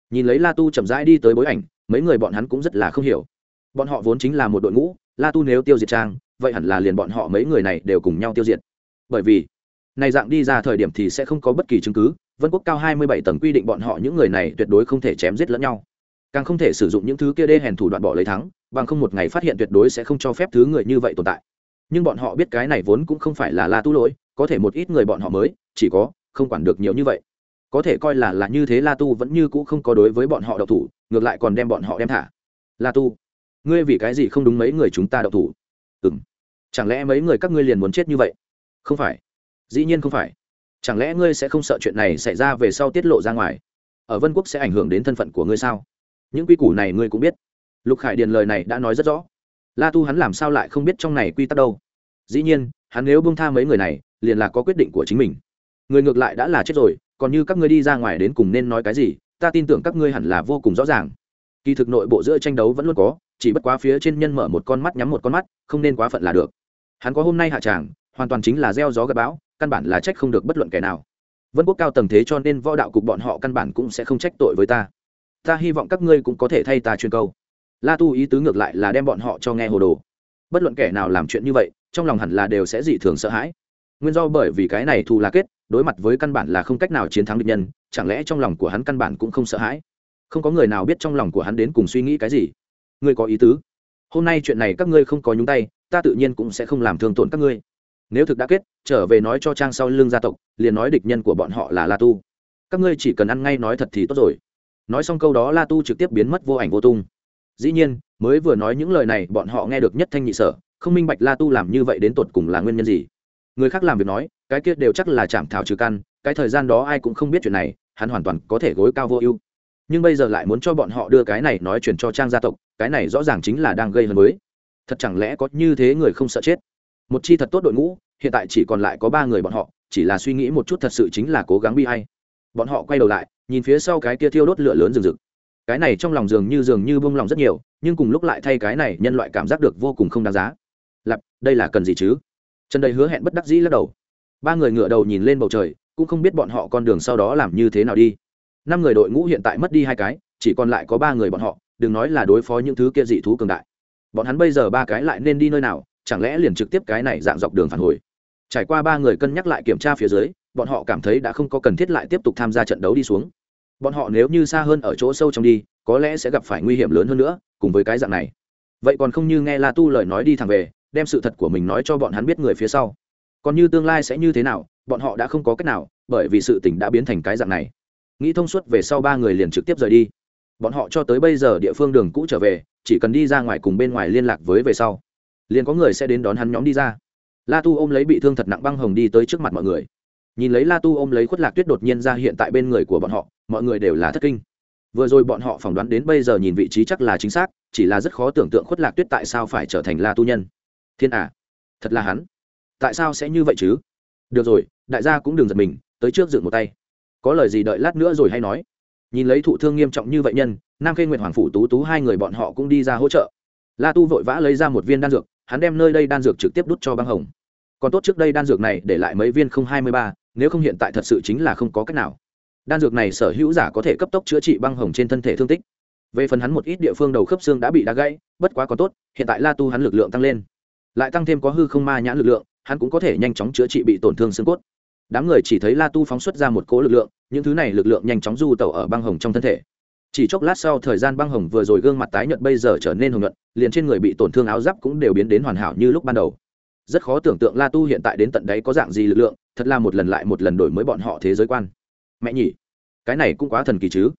Nhìn lấy la tu chậm rãi đi tới bối ảnh, mấy người bọn hắn cũng rất là không hiểu. Bọn họ vốn chính là một đội ngũ, la tu nếu tiêu diệt trang, vậy hẳn là liền bọn họ mấy người này đều cùng nhau tiêu diệt. Bởi vì, này dạng đi ra thời điểm thì sẽ không có bất kỳ chứng cứ, vân quốc cao hai mươi bảy tầng quy định bọn họ những người này tuyệt đối không thể chém giết lẫn nhau. Càng không thể sử dụng những thứ kia đê hèn thủ đoạn bỏ lấy thắng, bằng không một ngày phát hiện tuyệt đối sẽ không cho phép thứ người như vậy tồn tại. Nhưng bọn họ biết cái này vốn cũng không phải là la tu lỗi, có thể một ít người bọn họ mới, chỉ có, không quản được nhiều như vậy có thể coi là là như thế la tu vẫn như cũ không có đối với bọn họ đậu thủ, ngược lại còn đem bọn họ đem thả. La tu, ngươi vì cái gì không đúng mấy người chúng ta đậu thủ? Ừ m chẳng lẽ mấy người các ngươi liền muốn chết như vậy? Không phải. Dĩ nhiên không phải. Chẳng lẽ ngươi sẽ không sợ chuyện này xảy ra về sau tiết lộ ra ngoài? Ở vân quốc sẽ ảnh hưởng đến thân phận của ngươi sao? Những quy củ này ngươi cũng biết. Lục khải điền lời này đã nói rất rõ. La tu hắn làm sao lại không biết trong này quy tắc đâu? Dĩ nhiên, hắn nếu bông tha mấy người này, liền là có quyết định của chính mình. Người ngược lại đã là chết rồi còn như các ngươi đi ra ngoài đến cùng nên nói cái gì, ta tin tưởng các ngươi hẳn là vô cùng rõ ràng. Kỳ thực nội bộ giữa tranh đấu vẫn luôn có, chỉ bất quá phía trên nhân mở một con mắt nhắm một con mắt, không nên quá phận là được. Hắn có hôm nay hạ tràng, hoàn toàn chính là gieo gió gặp bão, căn bản là trách không được bất luận kẻ nào. Vân quốc cao tầng thế cho nên võ đạo cục bọn họ căn bản cũng sẽ không trách tội với ta. Ta hy vọng các ngươi cũng có thể thay ta truyền câu. La tu ý tứ ngược lại là đem bọn họ cho nghe hồ đồ. Bất luận kẻ nào làm chuyện như vậy, trong lòng hẳn là đều sẽ dị thường sợ hãi. Nguyên do bởi vì cái này thù là kết đối mặt với căn bản là không cách nào chiến thắng địch nhân, chẳng lẽ trong lòng của hắn căn bản cũng không sợ hãi? Không có người nào biết trong lòng của hắn đến cùng suy nghĩ cái gì. Ngươi có ý tứ. Hôm nay chuyện này các ngươi không có nhúng tay, ta tự nhiên cũng sẽ không làm thương tổn các ngươi. Nếu thực đã kết, trở về nói cho trang sau lưng gia tộc, liền nói địch nhân của bọn họ là la tu. Các ngươi chỉ cần ăn ngay nói thật thì tốt rồi. Nói xong câu đó la tu trực tiếp biến mất vô ảnh vô tung. Dĩ nhiên, mới vừa nói những lời này, bọn họ nghe được nhất thanh nhị sở, không minh bạch la tu làm như vậy đến tột cùng là nguyên nhân gì. Người khác làm việc nói cái kia đều chắc là chạm thảo trừ căn, cái thời gian đó ai cũng không biết chuyện này, hắn hoàn toàn có thể gối cao vô ưu. Nhưng bây giờ lại muốn cho bọn họ đưa cái này nói chuyện cho trang gia tộc, cái này rõ ràng chính là đang gây hấn mới. thật chẳng lẽ có như thế người không sợ chết? Một chi thật tốt đội ngũ, hiện tại chỉ còn lại có ba người bọn họ, chỉ là suy nghĩ một chút thật sự chính là cố gắng bi hay bọn họ quay đầu lại, nhìn phía sau cái kia thiêu đốt lửa lớn rừng rực. Cái này trong lòng dường như dường như bông lòng rất nhiều, nhưng cùng lúc lại thay cái này nhân loại cảm giác được vô cùng không đáng giá. Lặp đây là cần gì chứ? Trần đầy hứa hẹn bất đắc dĩ lắc đầu ba người ngựa đầu nhìn lên bầu trời, cũng không biết bọn họ con đường sau đó làm như thế nào đi. Năm người đội ngũ hiện tại mất đi hai cái, chỉ còn lại có ba người bọn họ, đừng nói là đối phó những thứ kia dị thú cường đại. Bọn hắn bây giờ ba cái lại nên đi nơi nào, chẳng lẽ liền trực tiếp cái này dạng dọc đường phản hồi? Trải qua ba người cân nhắc lại kiểm tra phía dưới, bọn họ cảm thấy đã không có cần thiết lại tiếp tục tham gia trận đấu đi xuống. Bọn họ nếu như xa hơn ở chỗ sâu trong đi, có lẽ sẽ gặp phải nguy hiểm lớn hơn nữa, cùng với cái dạng này. Vậy còn không như nghe la tu lời nói đi thẳng về, đem sự thật của mình nói cho bọn hắn biết người phía sau còn như tương lai sẽ như thế nào, bọn họ đã không có cách nào, bởi vì sự tình đã biến thành cái dạng này. Nghĩ thông suốt về sau ba người liền trực tiếp rời đi. Bọn họ cho tới bây giờ địa phương đường cũ trở về, chỉ cần đi ra ngoài cùng bên ngoài liên lạc với về sau, liền có người sẽ đến đón hắn nhóm đi ra. La tu ôm lấy bị thương thật nặng băng hồng đi tới trước mặt mọi người. Nhìn lấy la tu ôm lấy khuất lạc tuyết đột nhiên ra hiện tại bên người của bọn họ, mọi người đều là thất kinh. Vừa rồi bọn họ phỏng đoán đến bây giờ nhìn vị trí chắc là chính xác, chỉ là rất khó tưởng tượng khuất lạc tuyết tại sao phải trở thành la tu nhân. Thiên à thật là hắn tại sao sẽ như vậy chứ? Được rồi, đại gia cũng đừng giật mình, tới trước dựng một tay. Có lời gì đợi lát nữa rồi hay nói. Nhìn lấy thụ thương nghiêm trọng như vậy nhân, nam khê nguyệt hoàng phủ tú tú hai người bọn họ cũng đi ra hỗ trợ. La tu vội vã lấy ra một viên đan dược, hắn đem nơi đây đan dược trực tiếp đút cho băng hồng. Còn tốt trước đây đan dược này để lại mấy viên không hai mươi ba, nếu không hiện tại thật sự chính là không có cách nào. Đan dược này sở hữu giả có thể cấp tốc chữa trị băng hồng trên thân thể thương tích. Về phần hắn một ít địa phương đầu khớp xương đã bị đá gãy, bất quá còn tốt, hiện tại la tu hắn lực lượng tăng lên. Lại tăng thêm có hư không ma nhãn lực lượng hắn cũng có thể nhanh chóng chữa trị bị tổn thương xương cốt. Đám người chỉ thấy la tu phóng xuất ra một cỗ lực lượng, những thứ này lực lượng nhanh chóng du tẩu ở băng hồng trong thân thể. Chỉ chốc lát sau, thời gian băng hồng vừa rồi gương mặt tái nhợt bây giờ trở nên hồng nhuận, liền trên người bị tổn thương áo giáp cũng đều biến đến hoàn hảo như lúc ban đầu. Rất khó tưởng tượng la tu hiện tại đến tận đấy có dạng gì lực lượng, thật là một lần lại một lần đổi mới bọn họ thế giới quan. Mẹ nhỉ, cái này cũng quá thần kỳ chứ.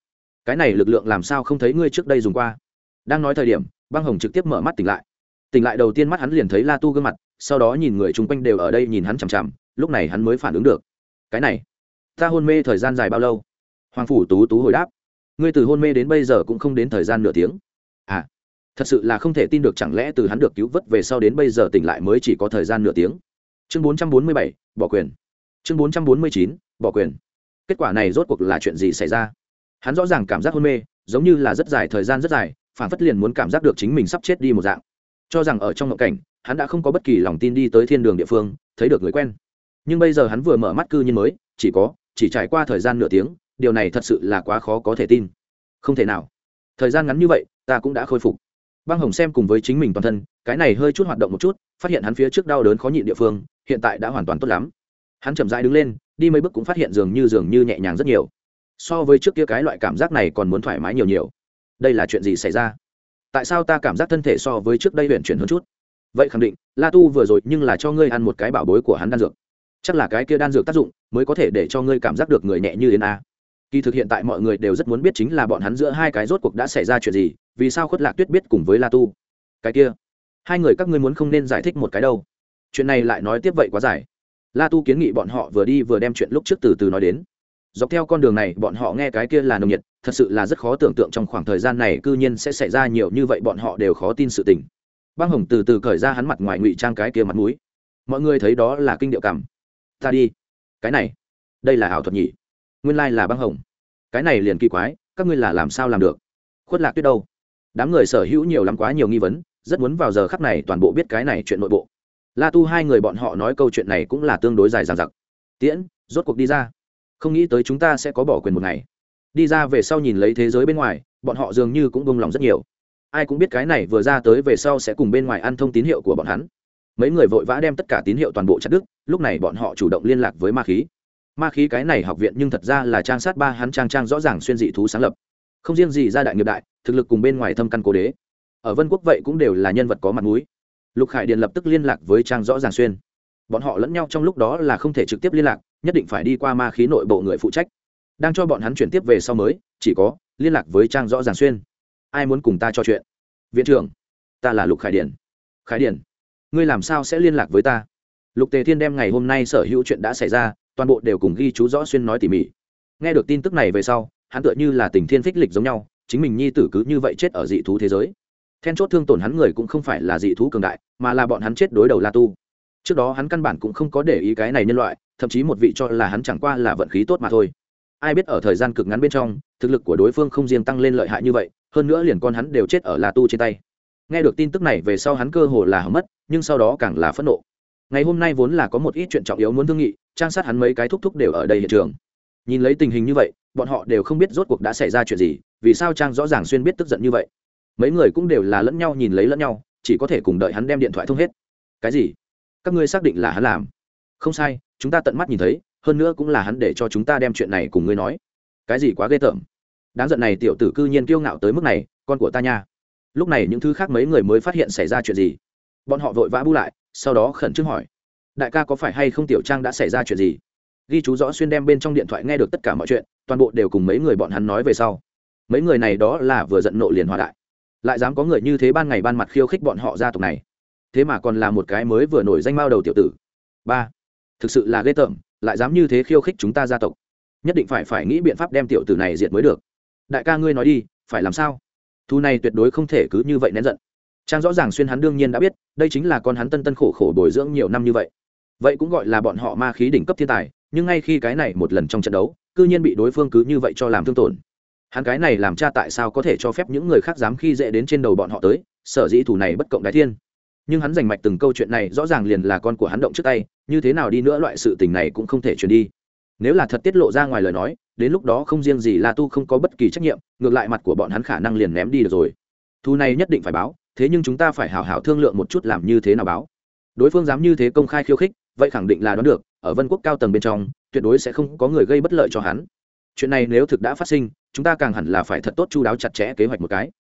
Cái này lực lượng làm sao không thấy ngươi trước đây dùng qua? Đang nói thời điểm, băng hồng trực tiếp mở mắt tỉnh lại. Tỉnh lại đầu tiên mắt hắn liền thấy la tu gương mặt sau đó nhìn người chung quanh đều ở đây nhìn hắn chằm chằm, lúc này hắn mới phản ứng được. Cái này, ta hôn mê thời gian dài bao lâu? Hoàng phủ tú tú hồi đáp. Ngươi từ hôn mê đến bây giờ cũng không đến thời gian nửa tiếng. À thật sự là không thể tin được chẳng lẽ từ hắn được cứu vớt về sau đến bây giờ tỉnh lại mới chỉ có thời gian nửa tiếng. Chương bốn trăm bốn mươi bảy, bỏ quyền. Chương bốn trăm bốn mươi chín, bỏ quyền. Kết quả này rốt cuộc là chuyện gì xảy ra? Hắn rõ ràng cảm giác hôn mê, giống như là rất dài thời gian rất dài phản phất liền muốn cảm giác được chính mình sắp chết đi một dạng. Cho rằng ở trong ngộ cảnh hắn đã không có bất kỳ lòng tin đi tới thiên đường địa phương, thấy được người quen. Nhưng bây giờ hắn vừa mở mắt cư nhiên mới, chỉ có, chỉ trải qua thời gian nửa tiếng, điều này thật sự là quá khó có thể tin. Không thể nào. Thời gian ngắn như vậy, ta cũng đã khôi phục. Băng hồng xem cùng với chính mình toàn thân, cái này hơi chút hoạt động một chút, phát hiện hắn phía trước đau đớn khó nhịn địa phương, hiện tại đã hoàn toàn tốt lắm. Hắn chậm rãi đứng lên, đi mấy bước cũng phát hiện dường như dường như nhẹ nhàng rất nhiều. So với trước kia cái loại cảm giác này còn muốn thoải mái nhiều nhiều. Đây là chuyện gì xảy ra? Tại sao ta cảm giác thân thể so với trước đây huyện chuyển hơn chút? Vậy khẳng định, la tu vừa rồi nhưng là cho ngươi ăn một cái bảo bối của hắn đan dược. Chắc là cái kia đan dược tác dụng mới có thể để cho ngươi cảm giác được người nhẹ như yến a. Kỳ thực hiện tại mọi người đều rất muốn biết chính là bọn hắn giữa hai cái rốt cuộc đã xảy ra chuyện gì, vì sao khuất lạc tuyết biết cùng với la tu? Cái kia, hai người các ngươi muốn không nên giải thích một cái đâu. Chuyện này lại nói tiếp vậy quá dài. La tu kiến nghị bọn họ vừa đi vừa đem chuyện lúc trước từ từ nói đến. Dọc theo con đường này, bọn họ nghe cái kia là nồng nhiệt, thật sự là rất khó tưởng tượng trong khoảng thời gian này c ư nhiên sẽ xảy ra nhiều như vậy, bọn họ đều khó tin sự tình băng hồng từ từ cởi ra hắn mặt ngoài ngụy trang cái kia mặt mũi. Mọi người thấy đó là kinh điệu cảm. Ta đi. Cái này. Đây là ảo thuật nhỉ? Nguyên lai là băng hồng. Cái này liền kỳ quái, các ngươi là làm sao làm được? Khuất lạc tuyết đâu? Đám người sở hữu nhiều lắm quá nhiều nghi vấn, rất muốn vào giờ khắc này toàn bộ biết cái này chuyện nội bộ. La tu hai người bọn họ nói câu chuyện này cũng là tương đối dài dằng dặc. Tiễn, rốt cuộc đi ra. Không nghĩ tới chúng ta sẽ có bỏ quyền một ngày. Đi ra về sau nhìn lấy thế giới bên ngoài, bọn họ dường như cũng bông lòng rất nhiều ai cũng biết cái này vừa ra tới về sau sẽ cùng bên ngoài ăn thông tín hiệu của bọn hắn. Mấy người vội vã đem tất cả tín hiệu toàn bộ chặt đứt, lúc này bọn họ chủ động liên lạc với ma khí. Ma khí cái này học viện nhưng thật ra là trang sát ba hắn trang trang rõ ràng xuyên dị thú sáng lập. Không riêng gì ra đại nghiệp đại, thực lực cùng bên ngoài thâm căn cố đế. Ở vân quốc vậy cũng đều là nhân vật có mặt mũi. Lục khải điền lập tức liên lạc với trang rõ ràng xuyên. Bọn họ lẫn nhau trong lúc đó là không thể trực tiếp liên lạc, nhất định phải đi qua ma khí nội bộ người phụ trách. Đang cho bọn hắn chuyển tiếp về sau mới, chỉ có liên lạc với trang rõ ràng xuyên ai muốn cùng ta trò chuyện? Viện trưởng, ta là lục khải điền. Khải điền, ngươi làm sao sẽ liên lạc với ta? Lục tề thiên đem ngày hôm nay sở hữu chuyện đã xảy ra, toàn bộ đều cùng ghi chú rõ xuyên nói tỉ mỉ. Nghe được tin tức này về sau, hắn tựa như là tình thiên phích lịch giống nhau, chính mình nhi tử cứ như vậy chết ở dị thú thế giới. Then chốt thương tổn hắn người cũng không phải là dị thú cường đại, mà là bọn hắn chết đối đầu la tu. Trước đó hắn căn bản cũng không có để ý cái này nhân loại, thậm chí một vị cho là hắn chẳng qua là vận khí tốt mà thôi. Ai biết ở thời gian cực ngắn bên trong, thực lực của đối phương không riêng tăng lên lợi hại như vậy hơn nữa liền con hắn đều chết ở la tu trên tay. Nghe được tin tức này về sau hắn cơ hồ là hầm mất, nhưng sau đó càng là phẫn nộ. Ngày hôm nay vốn là có một ít chuyện trọng yếu muốn thương nghị, trang sát hắn mấy cái thúc thúc đều ở đây hiện trường. Nhìn lấy tình hình như vậy, bọn họ đều không biết rốt cuộc đã xảy ra chuyện gì, vì sao trang rõ ràng xuyên biết tức giận như vậy. Mấy người cũng đều là lẫn nhau nhìn lấy lẫn nhau, chỉ có thể cùng đợi hắn đem điện thoại thông hết. Cái gì? Các ngươi xác định là hắn làm? Không sai, chúng ta tận mắt nhìn thấy, hơn nữa cũng là hắn để cho chúng ta đem chuyện này cùng ngươi nói. Cái gì quá ghê tởm? Đáng giận này tiểu tử cư nhiên kiêu ngạo tới mức này, con của ta nha. Lúc này những thứ khác mấy người mới phát hiện xảy ra chuyện gì? Bọn họ vội vã bu lại, sau đó khẩn trương hỏi. Đại ca có phải hay không tiểu trang đã xảy ra chuyện gì? Ghi chú rõ xuyên đem bên trong điện thoại nghe được tất cả mọi chuyện, toàn bộ đều cùng mấy người bọn hắn nói về sau. Mấy người này đó là vừa giận nộ liền hòa đại. Lại dám có người như thế ban ngày ban mặt khiêu khích bọn họ gia tộc này. Thế mà còn là một cái mới vừa nổi danh mao đầu tiểu tử. Ba. Thực sự là ghê tởm, lại dám như thế khiêu khích chúng ta gia tộc. Nhất định phải phải nghĩ biện pháp đem tiểu tử này diệt mới được đại ca ngươi nói đi, phải làm sao? Thu này tuyệt đối không thể cứ như vậy nén giận. Trang rõ ràng xuyên hắn đương nhiên đã biết, đây chính là con hắn tân tân khổ khổ bồi dưỡng nhiều năm như vậy. Vậy cũng gọi là bọn họ ma khí đỉnh cấp thiên tài, nhưng ngay khi cái này một lần trong trận đấu, cư nhiên bị đối phương cứ như vậy cho làm thương tổn. Hắn cái này làm cha tại sao có thể cho phép những người khác dám khi dễ đến trên đầu bọn họ tới, sở dĩ thủ này bất cộng đái thiên. Nhưng hắn giành mạch từng câu chuyện này rõ ràng liền là con của hắn động trước tay, như thế nào đi nữa loại sự tình này cũng không thể truyền đi. Nếu là thật tiết lộ ra ngoài lời nói đến lúc đó không riêng gì la tu không có bất kỳ trách nhiệm, ngược lại mặt của bọn hắn khả năng liền ném đi được rồi. Thu này nhất định phải báo, thế nhưng chúng ta phải hào hào thương lượng một chút làm như thế nào báo. Đối phương dám như thế công khai khiêu khích, vậy khẳng định là đoán được, ở vân quốc cao tầng bên trong, tuyệt đối sẽ không có người gây bất lợi cho hắn. Chuyện này nếu thực đã phát sinh, chúng ta càng hẳn là phải thật tốt chu đáo chặt chẽ kế hoạch một cái.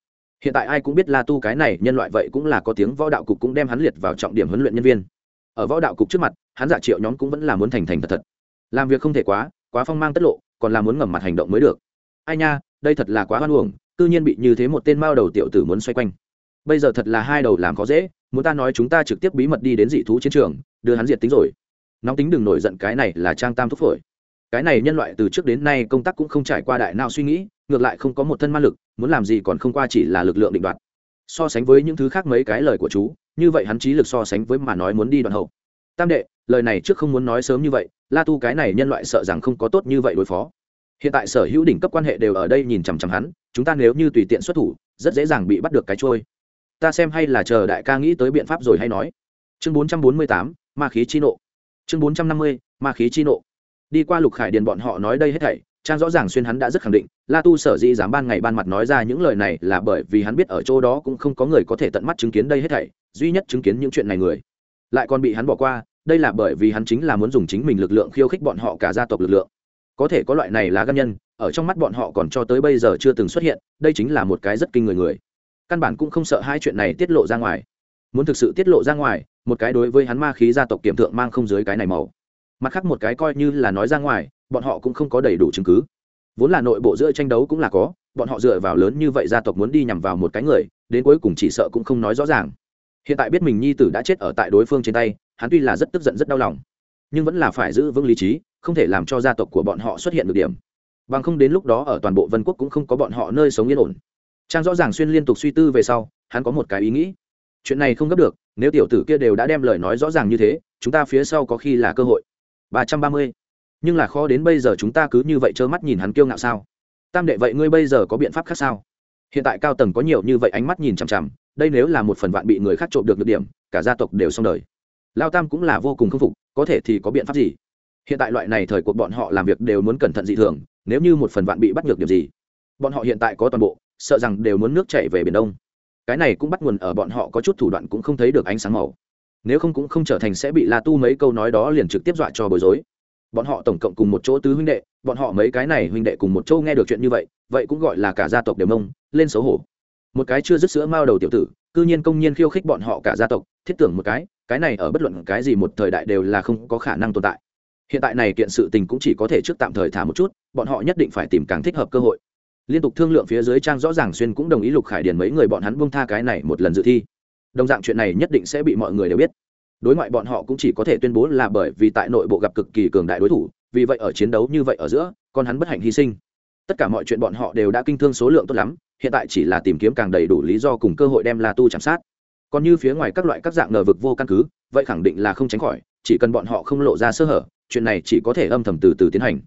Hiện tại ai cũng biết la tu cái này nhân loại vậy cũng là có tiếng võ đạo cục cũng đem hắn liệt vào trọng điểm huấn luyện nhân viên. Ở võ đạo cục trước mặt, hắn giả triệu nhóm cũng vẫn là muốn thành thành thật thật. Làm việc không thể quá quá phong mang tất lộ còn là muốn ngầm mặt hành động mới được. Ai nha, đây thật là quá hoan uổng tự nhiên bị như thế một tên mao đầu tiểu tử muốn xoay quanh. Bây giờ thật là hai đầu làm khó dễ, muốn ta nói chúng ta trực tiếp bí mật đi đến dị thú chiến trường, đưa hắn diệt tính rồi. Nóng tính đừng nổi giận cái này là trang tam thúc phổi. Cái này nhân loại từ trước đến nay công tác cũng không trải qua đại nào suy nghĩ, ngược lại không có một thân ma lực, muốn làm gì còn không qua chỉ là lực lượng định đoạt. So sánh với những thứ khác mấy cái lời của chú, như vậy hắn trí lực so sánh với mà nói muốn đi đoạn hậu. Tam đệ, lời này trước không muốn nói sớm như vậy la tu cái này nhân loại sợ rằng không có tốt như vậy đối phó. Hiện tại sở hữu đỉnh cấp quan hệ đều ở đây nhìn chằm chằm hắn, chúng ta nếu như tùy tiện xuất thủ, rất dễ dàng bị bắt được cái trôi ta xem hay là chờ đại ca nghĩ tới biện pháp rồi hay nói. Chương bốn trăm bốn mươi tám, ma khí chi nộ. Chương bốn trăm năm mươi, ma khí chi nộ. Đi qua lục khải điền bọn họ nói đây hết thảy, trang rõ ràng xuyên hắn đã rất khẳng định, la tu sở dĩ dám ban ngày ban mặt nói ra những lời này là bởi vì hắn biết ở chỗ đó cũng không có người có thể tận mắt chứng kiến đây hết thảy, duy nhất chứng kiến những chuyện này người. Lại còn bị hắn bỏ qua đây là bởi vì hắn chính là muốn dùng chính mình lực lượng khiêu khích bọn họ cả gia tộc lực lượng. Có thể có loại này là gân nhân, ở trong mắt bọn họ còn cho tới bây giờ chưa từng xuất hiện, đây chính là một cái rất kinh người người. Căn bản cũng không sợ hai chuyện này tiết lộ ra ngoài. Muốn thực sự tiết lộ ra ngoài, một cái đối với hắn ma khí gia tộc kiểm thượng mang không dưới cái này màu. Mặt khác một cái coi như là nói ra ngoài, bọn họ cũng không có đầy đủ chứng cứ. Vốn là nội bộ giữa tranh đấu cũng là có, bọn họ dựa vào lớn như vậy gia tộc muốn đi nhằm vào một cái người, đến cuối cùng chỉ sợ cũng không nói rõ ràng. Hiện tại biết mình nhi tử đã chết ở tại đối phương trên tay hắn tuy là rất tức giận rất đau lòng, nhưng vẫn là phải giữ vững lý trí, không thể làm cho gia tộc của bọn họ xuất hiện được điểm. Bằng không đến lúc đó ở toàn bộ vân quốc cũng không có bọn họ nơi sống yên ổn. Trang rõ ràng xuyên liên tục suy tư về sau, hắn có một cái ý nghĩ. Chuyện này không gấp được, nếu tiểu tử kia đều đã đem lời nói rõ ràng như thế, chúng ta phía sau có khi là cơ hội. Ba trăm ba mươi. Nhưng là khó đến bây giờ chúng ta cứ như vậy trơ mắt nhìn hắn kiêu ngạo sao? Tam đệ vậy ngươi bây giờ có biện pháp khác sao? Hiện tại cao tầng có nhiều như vậy ánh mắt nhìn chằm chằm, đây nếu là một phần vạn bị người khác trộm được được điểm, cả gia tộc đều xong đời lao tam cũng là vô cùng khâm phục, có thể thì có biện pháp gì? Hiện tại loại này thời cuộc bọn họ làm việc đều muốn cẩn thận dị thường, nếu như một phần vạn bị bắt được điểm gì, bọn họ hiện tại có toàn bộ, sợ rằng đều muốn nước chảy về biển đông. Cái này cũng bắt nguồn ở bọn họ có chút thủ đoạn cũng không thấy được ánh sáng màu. Nếu không cũng không trở thành sẽ bị la tu mấy câu nói đó liền trực tiếp dọa cho bối rối. Bọn họ tổng cộng cùng một chỗ tứ huynh đệ, bọn họ mấy cái này huynh đệ cùng một chỗ nghe được chuyện như vậy vậy cũng gọi là cả gia tộc đều mông, lên xấu hổ. Một cái chưa dứt sữa mao đầu tiểu tử, cư nhiên công nhiên khiêu khích bọn họ cả gia tộc thiết tưởng một cái cái này ở bất luận cái gì một thời đại đều là không có khả năng tồn tại. Hiện tại này kiện sự tình cũng chỉ có thể trước tạm thời thả một chút, bọn họ nhất định phải tìm càng thích hợp cơ hội. Liên tục thương lượng phía dưới trang rõ ràng xuyên cũng đồng ý lục khải điền mấy người bọn hắn buông tha cái này một lần dự thi. Đồng dạng chuyện này nhất định sẽ bị mọi người đều biết. Đối ngoại bọn họ cũng chỉ có thể tuyên bố là bởi vì tại nội bộ gặp cực kỳ cường đại đối thủ, vì vậy ở chiến đấu như vậy ở giữa, con hắn bất hạnh hy sinh. Tất cả mọi chuyện bọn họ đều đã kinh thương số lượng tốt lắm, hiện tại chỉ là tìm kiếm càng đầy đủ lý do cùng cơ hội đem la tu chạm sát còn như phía ngoài các loại các dạng ngờ vực vô căn cứ, vậy khẳng định là không tránh khỏi, chỉ cần bọn họ không lộ ra sơ hở, chuyện này chỉ có thể âm thầm từ từ tiến hành.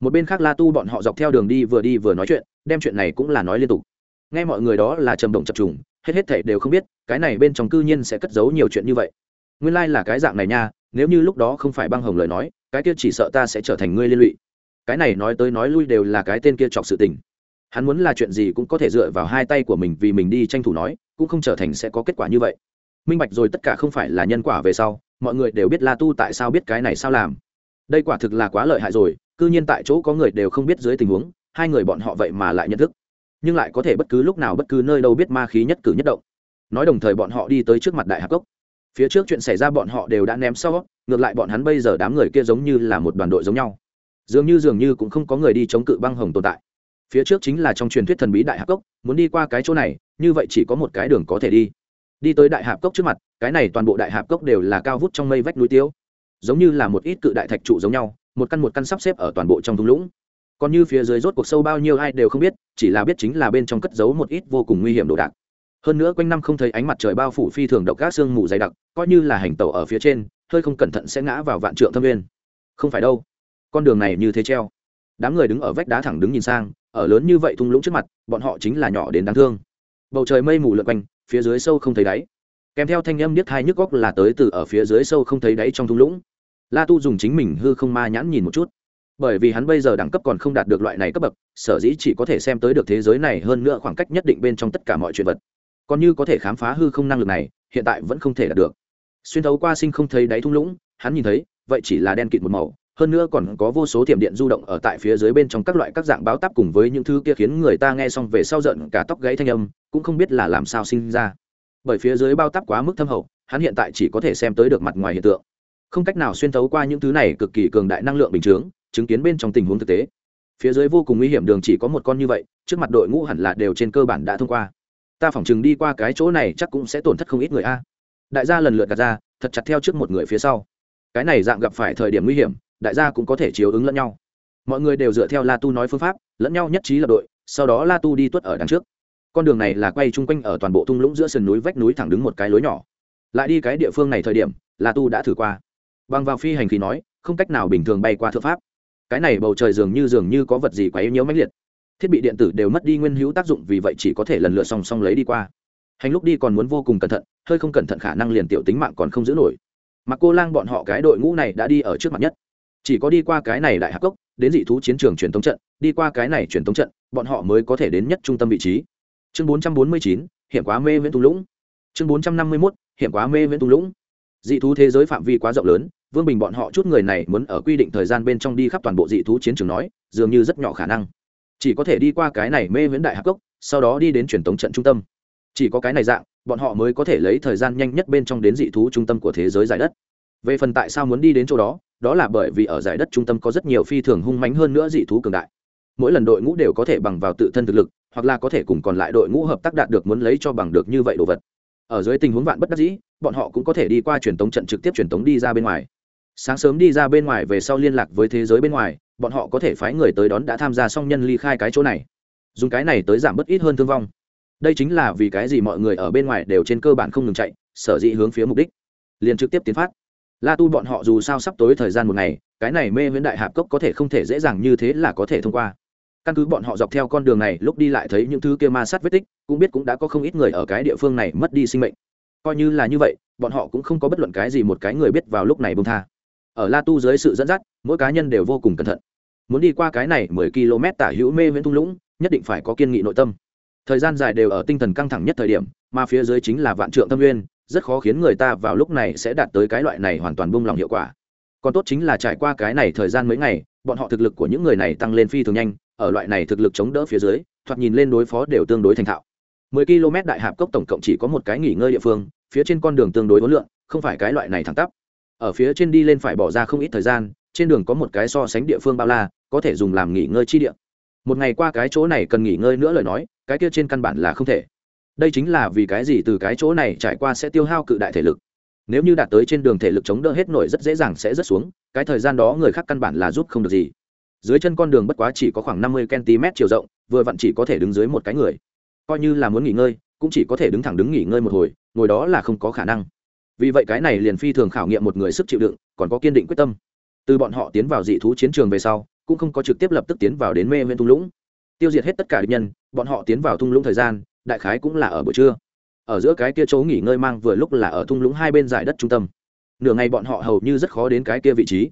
Một bên khác la tu bọn họ dọc theo đường đi vừa đi vừa nói chuyện, đem chuyện này cũng là nói liên tục. Nghe mọi người đó là trầm động chập trùng, hết hết thảy đều không biết, cái này bên trong cư nhiên sẽ cất giấu nhiều chuyện như vậy. Nguyên lai、like、là cái dạng này nha, nếu như lúc đó không phải băng hồng lời nói, cái kia chỉ sợ ta sẽ trở thành ngươi liên lụy. Cái này nói tới nói lui đều là cái tên kia chọc sự tình. Hắn muốn là chuyện gì cũng có thể dựa vào hai tay của mình vì mình đi tranh thủ nói cũng không trở thành sẽ có kết quả như vậy. Minh bạch rồi tất cả không phải là nhân quả về sau, mọi người đều biết la tu tại sao biết cái này sao làm. Đây quả thực là quá lợi hại rồi c ư nhiên tại chỗ có người đều không biết dưới tình huống, hai người bọn họ vậy mà lại nhận thức. Nhưng lại có thể bất cứ lúc nào bất cứ nơi đâu biết ma khí nhất cử nhất động. Nói đồng thời bọn họ đi tới trước mặt đại hạc cốc. Phía trước chuyện xảy ra bọn họ đều đã ném sau, ngược lại bọn hắn bây giờ đám người kia giống như là một đoàn đội giống nhau. Dường như dường như cũng không có người đi chống cự băng hồng tồn tại. Phía trước chính là trong truyền thuyết thần bí đại hạp cốc, muốn đi qua cái chỗ này như vậy chỉ có một cái đường có thể đi. Đi tới đại hạp cốc trước mặt, cái này toàn bộ đại hạp cốc đều là cao vút trong mây vách núi tiêu. Giống như là một ít cự đại thạch trụ giống nhau, một căn một căn sắp xếp ở toàn bộ trong thung lũng. Còn như phía dưới rốt cuộc sâu bao nhiêu ai đều không biết, chỉ là biết chính là bên trong cất giấu một ít vô cùng nguy hiểm đồ đạc. Hơn nữa quanh năm không thấy ánh mặt trời bao phủ phi thường độc các sương mù dày đặc, coi như là hành tàu ở phía trên, hơi không cẩn thận sẽ ngã vào vạn trượng thâm viên không phải đâu. Con đường này như thế treo. Đám người đứng ở vách đá thẳng đứng nhìn sang, ở lớn như vậy thung lũng trước mặt, bọn họ chính là nhỏ đến đáng thương bầu trời mây mù lượn quanh, phía dưới sâu không thấy đáy. Kèm theo thanh âm niết hai nhức góc là tới từ ở phía dưới sâu không thấy đáy trong thung lũng. La tu dùng chính mình hư không ma nhãn nhìn một chút. Bởi vì hắn bây giờ đẳng cấp còn không đạt được loại này cấp bậc, sở dĩ chỉ có thể xem tới được thế giới này hơn nữa khoảng cách nhất định bên trong tất cả mọi chuyện vật. Còn như có thể khám phá hư không năng lực này, hiện tại vẫn không thể đạt được. Xuyên thấu qua sinh không thấy đáy thung lũng, hắn nhìn thấy, vậy chỉ là đen kịt một màu hơn nữa còn có vô số thiểm điện du động ở tại phía dưới bên trong các loại các dạng báo táp cùng với những thứ kia khiến người ta nghe xong về sau giận cả tóc gáy thanh âm cũng không biết là làm sao sinh ra. Bởi phía dưới bao táp quá mức thâm hậu hắn hiện tại chỉ có thể xem tới được mặt ngoài hiện tượng. Không cách nào xuyên thấu qua những thứ này cực kỳ cường đại năng lượng bình chứng, chứng kiến bên trong tình huống thực tế. Phía dưới vô cùng nguy hiểm đường chỉ có một con như vậy trước mặt đội ngũ hẳn là đều trên cơ bản đã thông qua. Ta phỏng chừng đi qua cái chỗ này chắc cũng sẽ tổn thất không ít người a. Đại gia lần lượt gạt ra thật chặt theo trước một người phía sau. Cái này dạng gặp phải thời điểm nguy hiểm đại gia cũng có thể chiếu ứng lẫn nhau. Mọi người đều dựa theo la tu nói phương pháp, lẫn nhau nhất trí lập đội, sau đó la tu đi tuất ở đằng trước. Con đường này là quay chung quanh ở toàn bộ thung lũng giữa sườn núi vách núi thẳng đứng một cái lối nhỏ. Lại đi cái địa phương này thời điểm, la tu đã thử qua. Bằng vào phi hành khí nói, không cách nào bình thường bay qua thượng pháp. Cái này bầu trời dường như dường như có vật gì quá yếu nhiễu mãnh liệt. Thiết bị điện tử đều mất đi nguyên hữu tác dụng vì vậy chỉ có thể lần lượt song song lấy đi qua. Hành lúc đi còn muốn vô cùng cẩn thận, hơi không cẩn thận khả năng liền tiểu tính mạng còn không giữ nổi. Mà cô lang bọn họ cái đội ngũ này đã đi ở trước mặt nhất chỉ có đi qua cái này đại hạc cốc đến dị thú chiến trường truyền thống trận đi qua cái này truyền thống trận bọn họ mới có thể đến nhất trung tâm vị trí. Chương 449, hiểm quá mê viễn tung lũng. Chương 451, hiểm quá mê viễn tung lũng. Dị thú thế giới phạm vi quá rộng lớn vương bình bọn họ chút người này muốn ở quy định thời gian bên trong đi khắp toàn bộ dị thú chiến trường nói dường như rất nhỏ khả năng. Chỉ có thể đi qua cái này mê viễn đại hạc cốc sau đó đi đến truyền thống trận trung tâm. Chỉ có cái này dạng bọn họ mới có thể lấy thời gian nhanh nhất bên trong đến dị thú trung tâm của thế giới giải đất. Về phần tại sao muốn đi đến chỗ đó đó là bởi vì ở giải đất trung tâm có rất nhiều phi thường hung mánh hơn nữa dị thú cường đại. Mỗi lần đội ngũ đều có thể bằng vào tự thân thực lực, hoặc là có thể cùng còn lại đội ngũ hợp tác đạt được muốn lấy cho bằng được như vậy đồ vật. Ở dưới tình huống vạn bất đắc dĩ, bọn họ cũng có thể đi qua truyền tống trận trực tiếp truyền tống đi ra bên ngoài. Sáng sớm đi ra bên ngoài về sau liên lạc với thế giới bên ngoài, bọn họ có thể phái người tới đón đã tham gia xong nhân ly khai cái chỗ này. Dùng cái này tới giảm bớt ít hơn thương vong. Đây chính là vì cái gì mọi người ở bên ngoài đều trên cơ bản không ngừng chạy, sở dĩ hướng phía mục đích. Liền trực tiếp tiến phát la tu bọn họ dù sao sắp tối thời gian một ngày, cái này mê viễn đại hạp cốc có thể không thể dễ dàng như thế là có thể thông qua. Căn cứ bọn họ dọc theo con đường này, lúc đi lại thấy những thứ kia ma sát vết tích, cũng biết cũng đã có không ít người ở cái địa phương này mất đi sinh mệnh. Coi như là như vậy, bọn họ cũng không có bất luận cái gì một cái người biết vào lúc này bông tha. Ở la tu dưới sự dẫn dắt, mỗi cá nhân đều vô cùng cẩn thận. Muốn đi qua cái này mười km tả hữu mê viễn thung lũng, nhất định phải có kiên nghị nội tâm. Thời gian dài đều ở tinh thần căng thẳng nhất thời điểm, mà phía dưới chính là vạn trượng tâm nguyên rất khó khiến người ta vào lúc này sẽ đạt tới cái loại này hoàn toàn buông lòng hiệu quả. Còn tốt chính là trải qua cái này thời gian mấy ngày bọn họ thực lực của những người này tăng lên phi thường nhanh ở loại này thực lực chống đỡ phía dưới thoạt nhìn lên đối phó đều tương đối thành thạo. 10 km đại hạp cốc tổng cộng chỉ có một cái nghỉ ngơi địa phương phía trên con đường tương đối hỗn lượn, không phải cái loại này thẳng tắp. Ở phía trên đi lên phải bỏ ra không ít thời gian trên đường có một cái so sánh địa phương bao la có thể dùng làm nghỉ ngơi chi địa. Một ngày qua cái chỗ này cần nghỉ ngơi nữa lời nói cái kia trên căn bản là không thể đây chính là vì cái gì từ cái chỗ này trải qua sẽ tiêu hao cự đại thể lực. Nếu như đạt tới trên đường thể lực chống đỡ hết nổi rất dễ dàng sẽ rớt xuống, cái thời gian đó người khác căn bản là giúp không được gì. Dưới chân con đường bất quá chỉ có khoảng năm mươi cm chiều rộng, vừa vặn chỉ có thể đứng dưới một cái người. Coi như là muốn nghỉ ngơi, cũng chỉ có thể đứng thẳng đứng nghỉ ngơi một hồi, ngồi đó là không có khả năng. Vì vậy cái này liền phi thường khảo nghiệm một người sức chịu đựng, còn có kiên định quyết tâm. Từ bọn họ tiến vào dị thú chiến trường về sau, cũng không có trực tiếp lập tức tiến vào đến mê viên thung lũng. Tiêu diệt hết tất cả địch nhân, bọn họ tiến vào thung lũng thời gian đại khái cũng là ở buổi trưa. Ở giữa cái kia chỗ nghỉ ngơi mang vừa lúc là ở thung lũng hai bên giải đất trung tâm. Nửa ngày bọn họ hầu như rất khó đến cái kia vị trí.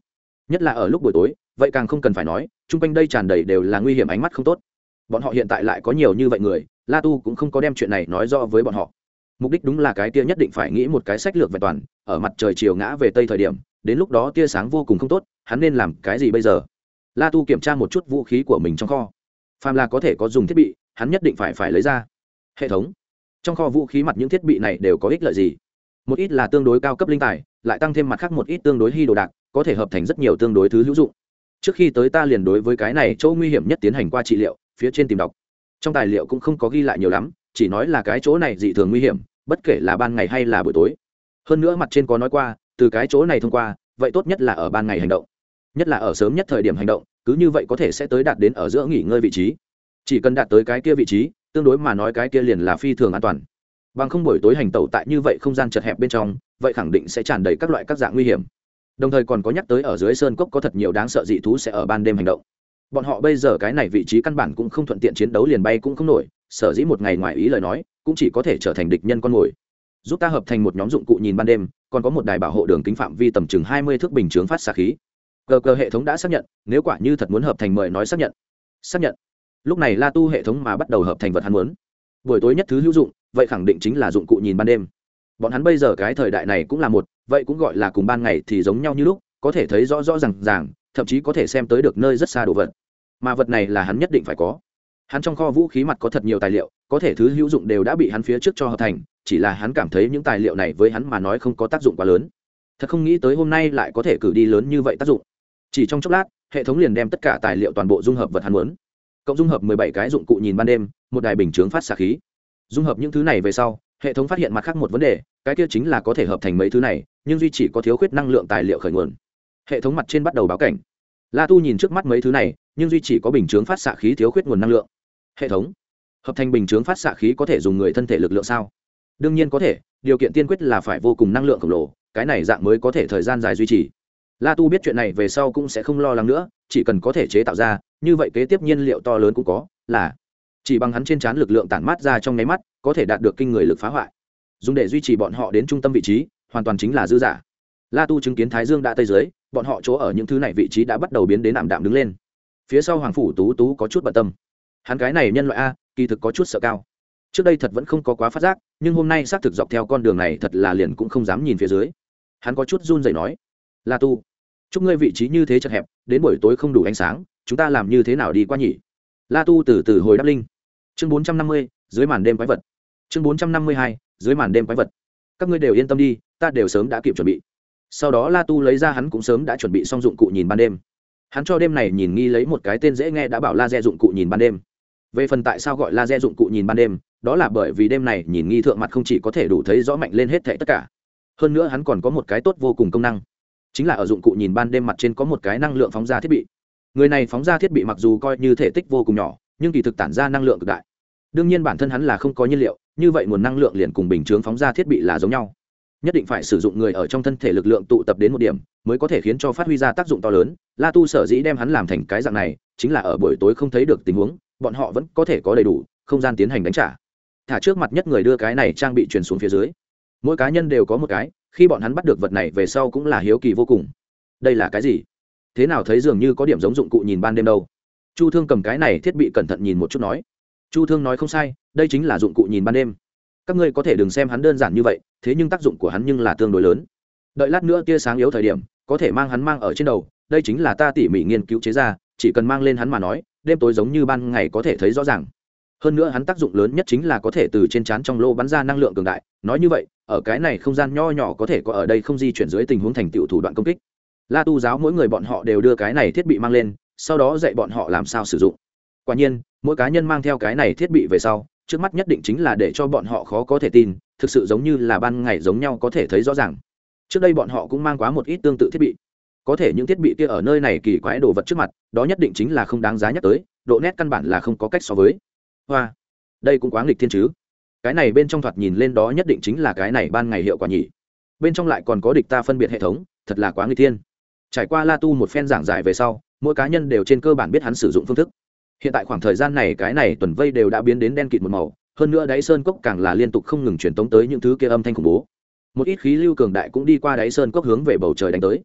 Nhất là ở lúc buổi tối, vậy càng không cần phải nói, chung quanh đây tràn đầy đều là nguy hiểm ánh mắt không tốt. Bọn họ hiện tại lại có nhiều như vậy người, la tu cũng không có đem chuyện này nói rõ với bọn họ. Mục đích đúng là cái kia nhất định phải nghĩ một cái sách lược vẹn toàn, ở mặt trời chiều ngã về tây thời điểm, đến lúc đó tia sáng vô cùng không tốt, hắn nên làm cái gì bây giờ? La tu kiểm tra một chút vũ khí của mình trong kho. Phàm là có thể có dùng thiết bị, hắn nhất định phải phải lấy ra hệ thống. Trong kho vũ khí mặt những thiết bị này đều có ích lợi gì? Một ít là tương đối cao cấp linh tài, lại tăng thêm mặt khác một ít tương đối hy đồ đạc, có thể hợp thành rất nhiều tương đối thứ hữu dụng. Trước khi tới ta liền đối với cái này chỗ nguy hiểm nhất tiến hành qua trị liệu, phía trên tìm đọc. Trong tài liệu cũng không có ghi lại nhiều lắm, chỉ nói là cái chỗ này dị thường nguy hiểm, bất kể là ban ngày hay là buổi tối. Hơn nữa mặt trên có nói qua, từ cái chỗ này thông qua, vậy tốt nhất là ở ban ngày hành động. Nhất là ở sớm nhất thời điểm hành động, cứ như vậy có thể sẽ tới đạt đến ở giữa nghỉ ngơi vị trí. Chỉ cần đạt tới cái kia vị trí tương đối mà nói cái kia liền là phi thường an toàn. Bằng không buổi tối hành tẩu tại như vậy không gian chật hẹp bên trong, vậy khẳng định sẽ tràn đầy các loại các dạng nguy hiểm. Đồng thời còn có nhắc tới ở dưới sơn cốc có thật nhiều đáng sợ dị thú sẽ ở ban đêm hành động. Bọn họ bây giờ cái này vị trí căn bản cũng không thuận tiện chiến đấu liền bay cũng không nổi, sở dĩ một ngày ngoài ý lời nói, cũng chỉ có thể trở thành địch nhân con mồi. Giúp ta hợp thành một nhóm dụng cụ nhìn ban đêm, còn có một đài bảo hộ đường kính phạm vi tầm chừng hai mươi thước bình chướng phát xạ khí. Cờ cờ hệ thống đã xác nhận, nếu quả như thật muốn hợp thành mời nói xác nhận. Xác nhận lúc này la tu hệ thống mà bắt đầu hợp thành vật hắn muốn. Buổi tối nhất thứ hữu dụng, vậy khẳng định chính là dụng cụ nhìn ban đêm. Bọn hắn bây giờ cái thời đại này cũng là một, vậy cũng gọi là cùng ban ngày thì giống nhau như lúc, có thể thấy rõ rõ r à n g ràng, thậm chí có thể xem tới được nơi rất xa đồ vật. Mà vật này là hắn nhất định phải có. Hắn trong kho vũ khí mặt có thật nhiều tài liệu, có thể thứ hữu dụng đều đã bị hắn phía trước cho hợp thành, chỉ là hắn cảm thấy những tài liệu này với hắn mà nói không có tác dụng quá lớn. Thật không nghĩ tới hôm nay lại có thể cử đi lớn như vậy tác dụng. Chỉ trong chốc lát, hệ thống liền đem tất cả tài liệu toàn bộ dung hợp vật hắn muốn cộng dung hợp mười bảy cái dụng cụ nhìn ban đêm, một đài bình chướng phát xạ khí. Dung hợp những thứ này về sau, hệ thống phát hiện mặt khác một vấn đề, cái kia chính là có thể hợp thành mấy thứ này, nhưng duy chỉ có thiếu khuyết năng lượng tài liệu khởi nguồn. Hệ thống mặt trên bắt đầu báo cảnh. La tu nhìn trước mắt mấy thứ này, nhưng duy chỉ có bình chướng phát xạ khí thiếu khuyết nguồn năng lượng. Hệ thống. Hợp thành bình chướng phát xạ khí có thể dùng người thân thể lực lượng sao? Đương nhiên có thể, điều kiện tiên quyết là phải vô cùng năng lượng khổng lồ, cái này dạng mới có thể thời gian dài duy trì la tu biết chuyện này về sau cũng sẽ không lo lắng nữa, chỉ cần có thể chế tạo ra, như vậy kế tiếp nhiên liệu to lớn cũng có, là chỉ bằng hắn trên trán lực lượng tản mát ra trong nháy mắt, có thể đạt được kinh người lực phá hoại. Dùng để duy trì bọn họ đến trung tâm vị trí, hoàn toàn chính là dư giả. La tu chứng kiến thái dương đã tây dưới, bọn họ chỗ ở những thứ này vị trí đã bắt đầu biến đến ảm đạm đứng lên. Phía sau hoàng phủ tú tú có chút bận tâm. Hắn cái này nhân loại a, kỳ thực có chút sợ cao. Trước đây thật vẫn không có quá phát giác, nhưng hôm nay xác thực dọc theo con đường này thật là liền cũng không dám nhìn phía dưới. Hắn có chút run rẩy nói la tu. Chúc ngươi vị trí như thế chật hẹp, đến buổi tối không đủ ánh sáng, chúng ta làm như thế nào đi qua nhỉ? La tu từ từ hồi đáp linh. Chương bốn trăm năm mươi, dưới màn đêm quái vật. Chương bốn trăm năm mươi hai, dưới màn đêm quái vật. Các ngươi đều yên tâm đi, ta đều sớm đã kịp chuẩn bị. Sau đó la tu lấy ra hắn cũng sớm đã chuẩn bị xong dụng cụ nhìn ban đêm. Hắn cho đêm này nhìn nghi lấy một cái tên dễ nghe đã bảo La laser dụng cụ nhìn ban đêm. Về phần tại sao gọi La laser dụng cụ nhìn ban đêm, đó là bởi vì đêm này nhìn nghi thượng mặt không chỉ có thể đủ thấy rõ mạnh lên hết thảy tất cả. Hơn nữa hắn còn có một cái tốt vô cùng công năng chính là ở dụng cụ nhìn ban đêm mặt trên có một cái năng lượng phóng ra thiết bị. Người này phóng ra thiết bị mặc dù coi như thể tích vô cùng nhỏ, nhưng kỳ thực tản ra năng lượng cực đại. Đương nhiên bản thân hắn là không có nhiên liệu, như vậy nguồn năng lượng liền cùng bình chướng phóng ra thiết bị là giống nhau. Nhất định phải sử dụng người ở trong thân thể lực lượng tụ tập đến một điểm, mới có thể khiến cho phát huy ra tác dụng to lớn. La tu sở dĩ đem hắn làm thành cái dạng này, chính là ở buổi tối không thấy được tình huống, bọn họ vẫn có thể có đầy đủ, không gian tiến hành đánh trả. Thả trước mặt nhất người đưa cái này trang bị truyền xuống phía dưới. Mỗi cá nhân đều có một cái khi bọn hắn bắt được vật này về sau cũng là hiếu kỳ vô cùng. Đây là cái gì? Thế nào thấy dường như có điểm giống dụng cụ nhìn ban đêm đâu? Chu thương cầm cái này thiết bị cẩn thận nhìn một chút nói. Chu thương nói không sai, đây chính là dụng cụ nhìn ban đêm. Các ngươi có thể đừng xem hắn đơn giản như vậy, thế nhưng tác dụng của hắn nhưng là tương đối lớn. Đợi lát nữa tia sáng yếu thời điểm, có thể mang hắn mang ở trên đầu, đây chính là ta tỉ mỉ nghiên cứu chế ra, chỉ cần mang lên hắn mà nói, đêm tối giống như ban ngày có thể thấy rõ ràng hơn nữa hắn tác dụng lớn nhất chính là có thể từ trên trán trong lô bắn ra năng lượng cường đại. Nói như vậy, ở cái này không gian nho nhỏ có thể có ở đây không di chuyển dưới tình huống thành tựu thủ đoạn công kích. La tu giáo mỗi người bọn họ đều đưa cái này thiết bị mang lên, sau đó dạy bọn họ làm sao sử dụng. Quả nhiên, mỗi cá nhân mang theo cái này thiết bị về sau, trước mắt nhất định chính là để cho bọn họ khó có thể tin, thực sự giống như là ban ngày giống nhau có thể thấy rõ ràng. Trước đây bọn họ cũng mang quá một ít tương tự thiết bị. Có thể những thiết bị kia ở nơi này kỳ quái đồ vật trước mặt, đó nhất định chính là không đáng giá nhắc tới, độ nét căn bản là không có cách so với hoa. Đây cũng quá nghịch thiên chứ. Cái này bên trong thoạt nhìn lên đó nhất định chính là cái này ban ngày hiệu quả nhỉ. Bên trong lại còn có địch ta phân biệt hệ thống, thật là quá nghịch thiên. Trải qua la tu một phen giảng giải về sau, mỗi cá nhân đều trên cơ bản biết hắn sử dụng phương thức. Hiện tại khoảng thời gian này cái này tuần vây đều đã biến đến đen kịt một màu, hơn nữa đáy sơn cốc càng là liên tục không ngừng truyền tống tới những thứ kia âm thanh khủng bố. Một ít khí lưu cường đại cũng đi qua đáy sơn cốc hướng về bầu trời đánh tới.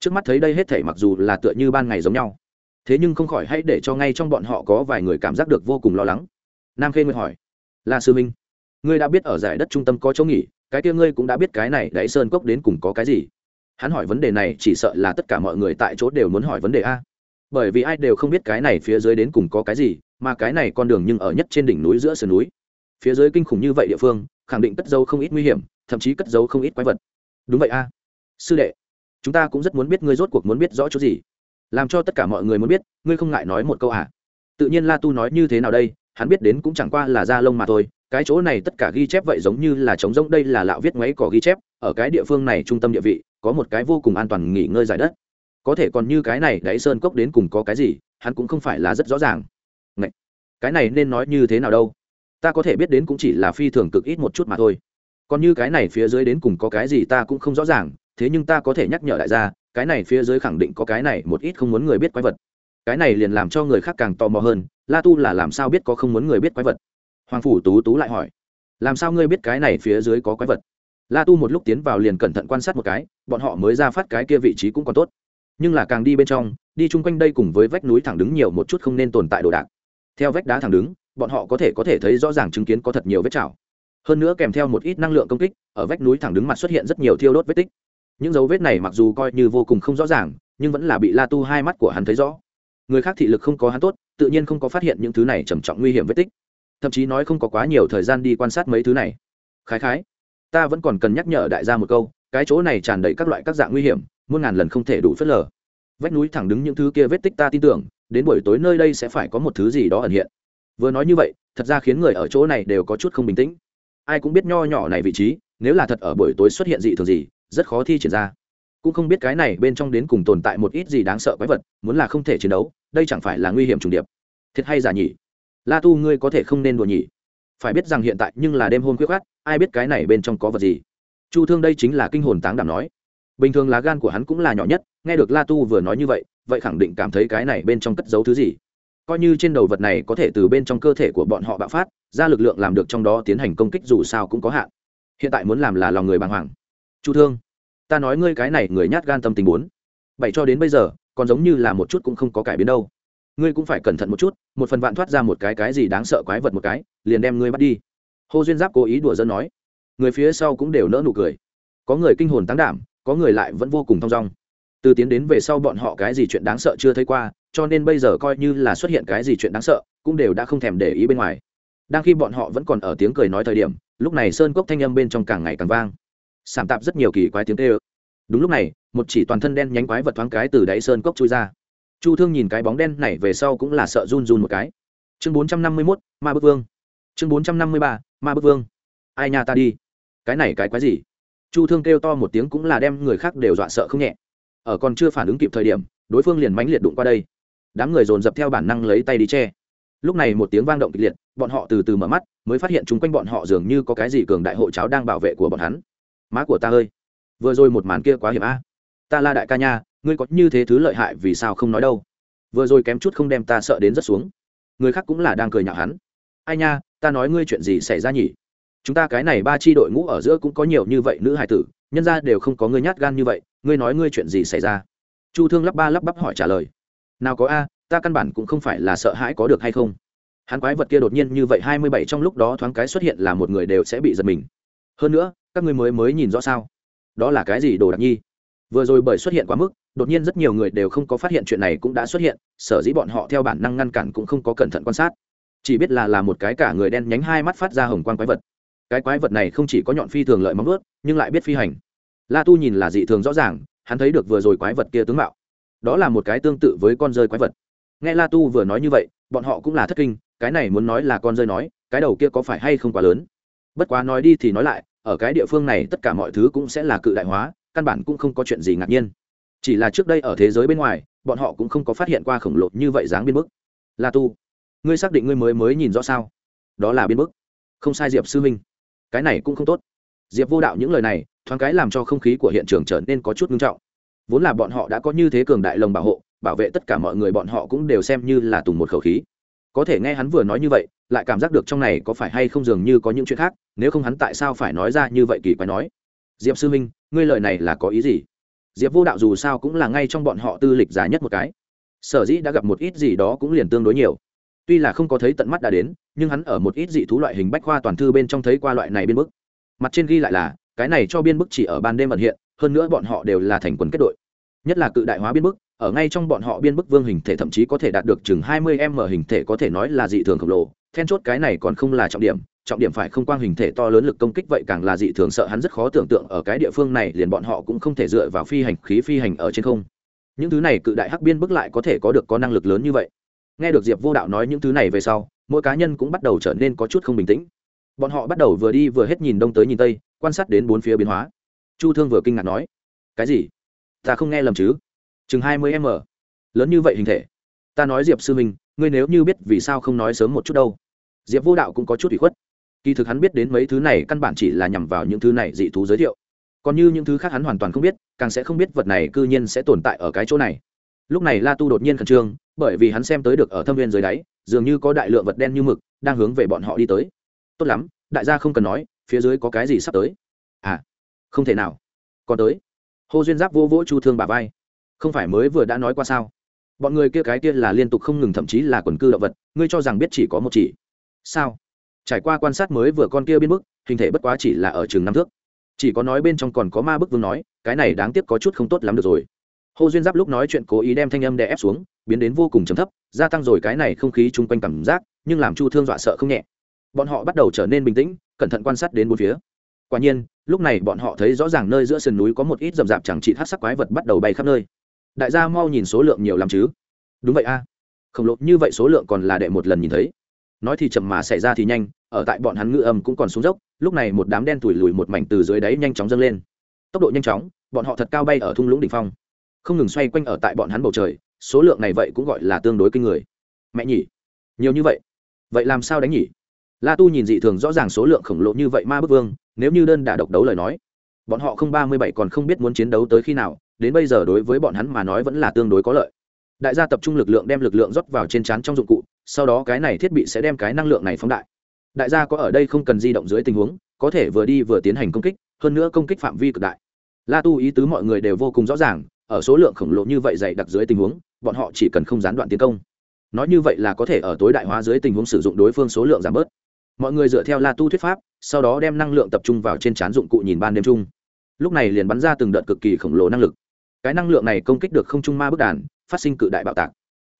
Trước mắt thấy đây hết thể mặc dù là tựa như ban ngày giống nhau, thế nhưng không khỏi hãy để cho ngay trong bọn họ có vài người cảm giác được vô cùng lo lắng nam khê nguyệt hỏi. Là sư minh, ngươi đã biết ở giải đất trung tâm có chỗ nghỉ, cái kia ngươi cũng đã biết cái này đáy sơn cốc đến cùng có cái gì? Hắn hỏi vấn đề này, chỉ sợ là tất cả mọi người tại chỗ đều muốn hỏi vấn đề a. Bởi vì ai đều không biết cái này phía dưới đến cùng có cái gì, mà cái này con đường nhưng ở nhất trên đỉnh núi giữa sườn núi. Phía dưới kinh khủng như vậy địa phương, khẳng định cất dấu không ít nguy hiểm, thậm chí cất dấu không ít quái vật. Đúng vậy a. Sư đệ, chúng ta cũng rất muốn biết ngươi rốt cuộc muốn biết rõ chỗ gì. Làm cho tất cả mọi người muốn biết, ngươi không ngại nói một câu à? Tự nhiên la tu nói như thế nào đây? Hắn biết đến cũng chẳng qua là da lông mà thôi, cái chỗ này tất cả ghi chép vậy giống như là trống rỗng, đây là lạo viết ngoáy cỏ ghi chép, ở cái địa phương này trung tâm địa vị, có một cái vô cùng an toàn nghỉ ngơi giải đất. Có thể còn như cái này, đáy sơn cốc đến cùng có cái gì, hắn cũng không phải là rất rõ ràng. Ngậy! cái này nên nói như thế nào đâu? Ta có thể biết đến cũng chỉ là phi thường cực ít một chút mà thôi. Còn như cái này phía dưới đến cùng có cái gì ta cũng không rõ ràng, thế nhưng ta có thể nhắc nhở đại gia, cái này phía dưới khẳng định có cái này, một ít không muốn người biết quái vật cái này liền làm cho người khác càng tò mò hơn, la tu là làm sao biết có không muốn người biết quái vật? Hoàng phủ tú tú lại hỏi. Làm sao ngươi biết cái này phía dưới có quái vật? La tu một lúc tiến vào liền cẩn thận quan sát một cái, bọn họ mới ra phát cái kia vị trí cũng còn tốt. Nhưng là càng đi bên trong, đi chung quanh đây cùng với vách núi thẳng đứng nhiều một chút không nên tồn tại đồ đạc. Theo vách đá thẳng đứng, bọn họ có thể có thể thấy rõ ràng chứng kiến có thật nhiều vết chảo. Hơn nữa kèm theo một ít năng lượng công kích, ở vách núi thẳng đứng mặt xuất hiện rất nhiều thiêu đốt vết tích. Những dấu vết này mặc dù coi như vô cùng không rõ ràng, nhưng vẫn là bị la tu hai mắt của hắn thấy rõ người khác thị lực không có hắn tốt, tự nhiên không có phát hiện những thứ này trầm trọng nguy hiểm vết tích. Thậm chí nói không có quá nhiều thời gian đi quan sát mấy thứ này. Khái khái, ta vẫn còn cần nhắc nhở đại gia một câu, cái chỗ này tràn đầy các loại các dạng nguy hiểm, muôn ngàn lần không thể đủ phớt lờ. Vách núi thẳng đứng những thứ kia vết tích ta tin tưởng, đến buổi tối nơi đây sẽ phải có một thứ gì đó ẩn hiện. Vừa nói như vậy, thật ra khiến người ở chỗ này đều có chút không bình tĩnh. Ai cũng biết nho nhỏ này vị trí, nếu là thật ở buổi tối xuất hiện dị thường gì, rất khó thi triển ra cũng không biết cái này bên trong đến cùng tồn tại một ít gì đáng sợ quái vật, muốn là không thể chiến đấu, đây chẳng phải là nguy hiểm trùng điệp. Thiệt hay giả nhỉ? La tu ngươi có thể không nên đùa nhỉ? Phải biết rằng hiện tại nhưng là đêm hôm khuyết khát ai biết cái này bên trong có vật gì? Chu thương đây chính là kinh hồn táng đảm nói. Bình thường lá gan của hắn cũng là nhỏ nhất, nghe được la tu vừa nói như vậy vậy khẳng định cảm thấy cái này bên trong cất giấu thứ gì? Coi như trên đầu vật này có thể từ bên trong cơ thể của bọn họ bạo phát, ra lực lượng làm được trong đó tiến hành công kích dù sao cũng có hạn. Hiện tại muốn làm là lòng người bàng hoàng. Chu thương ta nói ngươi cái này người nhát gan tâm tình bốn. Bảy cho đến bây giờ, còn giống như là một chút cũng không có cải biến đâu. Ngươi cũng phải cẩn thận một chút, một phần vạn thoát ra một cái cái gì đáng sợ quái vật một cái, liền đem ngươi bắt đi. Hô duyên giáp cố ý đùa dân nói. Người phía sau cũng đều nỡ nụ cười. Có người kinh hồn tăng đảm, có người lại vẫn vô cùng thong dong. Từ tiến đến về sau bọn họ cái gì chuyện đáng sợ chưa thấy qua, cho nên bây giờ coi như là xuất hiện cái gì chuyện đáng sợ, cũng đều đã không thèm để ý bên ngoài. Đang khi bọn họ vẫn còn ở tiếng cười nói thời điểm, lúc này sơn cốc thanh âm bên trong càng ngày càng vang sảm tạp rất nhiều kỳ quái tiếng tê ơ. Đúng lúc này, một chỉ toàn thân đen nhánh quái vật thoáng cái từ đáy sơn cốc chui ra. Chu thương nhìn cái bóng đen này về sau cũng là sợ run run một cái. Chương bốn trăm năm mươi mốt, ma bức vương. Chương bốn trăm năm mươi ba, ma bức vương. Ai nhà ta đi? Cái này cái quái gì? Chu thương kêu to một tiếng cũng là đem người khác đều dọa sợ không nhẹ. Ở còn chưa phản ứng kịp thời điểm, đối phương liền mãnh liệt đụng qua đây. Đám người dồn dập theo bản năng lấy tay đi che. Lúc này một tiếng vang động kịch liệt, bọn họ từ từ mở mắt, mới phát hiện chung quanh bọn họ dường như có cái gì cường đại hộ cháo đang bảo vệ của bọn hắn má của ta ơi, vừa rồi một màn kia quá hiểm a. Ta la đại ca nha, ngươi có như thế thứ lợi hại vì sao không nói đâu? Vừa rồi kém chút không đem ta sợ đến rất xuống. Người khác cũng là đang cười nhạo hắn. Ai nha, ta nói ngươi chuyện gì xảy ra nhỉ? Chúng ta cái này ba tri đội ngũ ở giữa cũng có nhiều như vậy nữ hải tử, nhân ra đều không có ngươi nhát gan như vậy, ngươi nói ngươi chuyện gì xảy ra? Chu thương lắp ba lắp bắp hỏi trả lời. Nào có a, ta căn bản cũng không phải là sợ hãi có được hay không. Hắn quái vật kia đột nhiên như vậy hai mươi bảy trong lúc đó thoáng cái xuất hiện là một người đều sẽ bị giật mình hơn nữa, các ngươi mới mới nhìn rõ sao? Đó là cái gì đồ đặc nhi? Vừa rồi bởi xuất hiện quá mức, đột nhiên rất nhiều người đều không có phát hiện chuyện này cũng đã xuất hiện, sở dĩ bọn họ theo bản năng ngăn cản cũng không có cẩn thận quan sát. Chỉ biết là là một cái cả người đen nhánh hai mắt phát ra hồng quang quái vật. Cái quái vật này không chỉ có nhọn phi thường lợi móng ướt nhưng lại biết phi hành. La tu nhìn là dị thường rõ ràng, hắn thấy được vừa rồi quái vật kia tướng mạo. Đó là một cái tương tự với con rơi quái vật. Nghe la tu vừa nói như vậy, bọn họ cũng là thất kinh, cái này muốn nói là con rơi nói, cái đầu kia có phải hay không quá lớn? Bất quá nói đi thì nói lại, ở cái địa phương này tất cả mọi thứ cũng sẽ là cự đại hóa, căn bản cũng không có chuyện gì ngạc nhiên. Chỉ là trước đây ở thế giới bên ngoài, bọn họ cũng không có phát hiện qua khổng lồ như vậy dáng biên bức. La tu, ngươi xác định ngươi mới mới nhìn rõ sao? Đó là biên bức. Không sai diệp sư minh cái này cũng không tốt. Diệp vô đạo những lời này, thoáng cái làm cho không khí của hiện trường trở nên có chút nghiêm trọng. Vốn là bọn họ đã có như thế cường đại lồng bảo hộ, bảo vệ tất cả mọi người bọn họ cũng đều xem như là tùng một khẩu khí có thể nghe hắn vừa nói như vậy, lại cảm giác được trong này có phải hay không dường như có những chuyện khác, nếu không hắn tại sao phải nói ra như vậy kỳ quái nói? Diệp sư minh ngươi lời này là có ý gì? Diệp vô đạo dù sao cũng là ngay trong bọn họ tư lịch giá nhất một cái. Sở dĩ đã gặp một ít gì đó cũng liền tương đối nhiều. Tuy là không có thấy tận mắt đã đến, nhưng hắn ở một ít dị thú loại hình bách khoa toàn thư bên trong thấy qua loại này biên bức. Mặt trên ghi lại là, cái này cho biên bức chỉ ở ban đêm ẩn hiện, hơn nữa bọn họ đều là thành quần kết đội. Nhất là cự đại hóa biên bức ở ngay trong bọn họ biên bức vương hình thể thậm chí có thể đạt được chừng hai mươi m hình thể có thể nói là dị thường khổng lồ. Then chốt cái này còn không là trọng điểm trọng điểm phải không quang hình thể to lớn lực công kích vậy càng là dị thường sợ hắn rất khó tưởng tượng ở cái địa phương này liền bọn họ cũng không thể dựa vào phi hành khí phi hành ở trên không. Những thứ này cự đại hắc biên bức lại có thể có được có năng lực lớn như vậy. Nghe được diệp vô đạo nói những thứ này về sau, mỗi cá nhân cũng bắt đầu trở nên có chút không bình tĩnh. Bọn họ bắt đầu vừa đi vừa hết nhìn đông tới nhìn tây, quan sát đến bốn phía biến hóa. Chu thương vừa kinh ngạc nói, cái gì? Ta không nghe lầm chứ? Chừng hai mươi m. Lớn như vậy hình thể. Ta nói diệp sư minh ngươi nếu như biết vì sao không nói sớm một chút đâu. Diệp vô đạo cũng có chút ủy khuất. Kỳ thực hắn biết đến mấy thứ này căn bản chỉ là nhằm vào những thứ này dị thú giới thiệu. Còn như những thứ khác hắn hoàn toàn không biết, càng sẽ không biết vật này c ư nhiên sẽ tồn tại ở cái chỗ này. Lúc này la tu đột nhiên khẩn trương, bởi vì hắn xem tới được ở thâm viên dưới đáy, dường như có đại lượng vật đen như mực đang hướng về bọn họ đi tới. Tốt lắm, đại gia không cần nói, phía dưới có cái gì sắp tới? À không thể nào. Còn tới. Hô duyên giáp vô vỗ chu thương bà vai không phải mới vừa đã nói qua sao? Bọn người kia cái kia là liên tục không ngừng thậm chí là quần cư động vật, ngươi cho rằng biết chỉ có một chỉ. Sao? Trải qua quan sát mới vừa con kia biến bức, hình thể bất quá chỉ là ở trường năm thước. Chỉ có nói bên trong còn có ma bức vương nói, cái này đáng tiếc có chút không tốt lắm được rồi. Hồ duyên giáp lúc nói chuyện cố ý đem thanh âm đè ép xuống, biến đến vô cùng chấm thấp, gia tăng rồi cái này không khí chung quanh cảm giác, nhưng làm chu thương dọa sợ không nhẹ. Bọn họ bắt đầu trở nên bình tĩnh, cẩn thận quan sát đến bốn phía. Quả nhiên, lúc này bọn họ thấy rõ ràng nơi giữa sườn núi có một ít rậm rạp chẳng trị hát sắc quái vật bắt đầu bay khắp nơi đại gia mau nhìn số lượng nhiều lắm chứ. Đúng vậy a. Khổng lồ, như vậy số lượng còn là đệ một lần nhìn thấy. Nói thì chậm mà xảy ra thì nhanh, ở tại bọn hắn ngữ âm cũng còn xuống dốc, lúc này một đám đen tủi lùi một mảnh từ dưới đáy nhanh chóng dâng lên. Tốc độ nhanh chóng, bọn họ thật cao bay ở thung lũng đ ỉ n h phong. Không ngừng xoay quanh ở tại bọn hắn bầu trời, số lượng này vậy cũng gọi là tương đối kinh người. Mẹ nhỉ, nhiều như vậy. Vậy làm sao đánh nhỉ? La tu nhìn dị thường rõ ràng số lượng khổng lồ như vậy ma bức vương, nếu như đơn đà độc đấu lời nói, bọn họ không ba mươi bảy còn không biết muốn chiến đấu tới khi nào đến bây giờ đối với bọn hắn mà nói vẫn là tương đối có lợi. Đại gia tập trung lực lượng đem lực lượng rót vào trên trán trong dụng cụ, sau đó cái này thiết bị sẽ đem cái năng lượng này phóng đại. Đại gia có ở đây không cần di động dưới tình huống, có thể vừa đi vừa tiến hành công kích, hơn nữa công kích phạm vi cực đại. La tu ý tứ mọi người đều vô cùng rõ ràng, ở số lượng khổng lồ như vậy dày đặc dưới tình huống, bọn họ chỉ cần không gián đoạn tiến công. Nói như vậy là có thể ở tối đại hóa dưới tình huống sử dụng đối phương số lượng giảm bớt. Mọi người dựa theo la tu thuyết pháp, sau đó đem năng lượng tập trung vào trên trán dụng cụ nhìn ban đêm chung. Lúc này liền bắn ra từng đợt cực kỳ khổng lồ năng lực cái năng lượng này công kích được không trung ma bức đàn, phát sinh cự đại bạo tạc.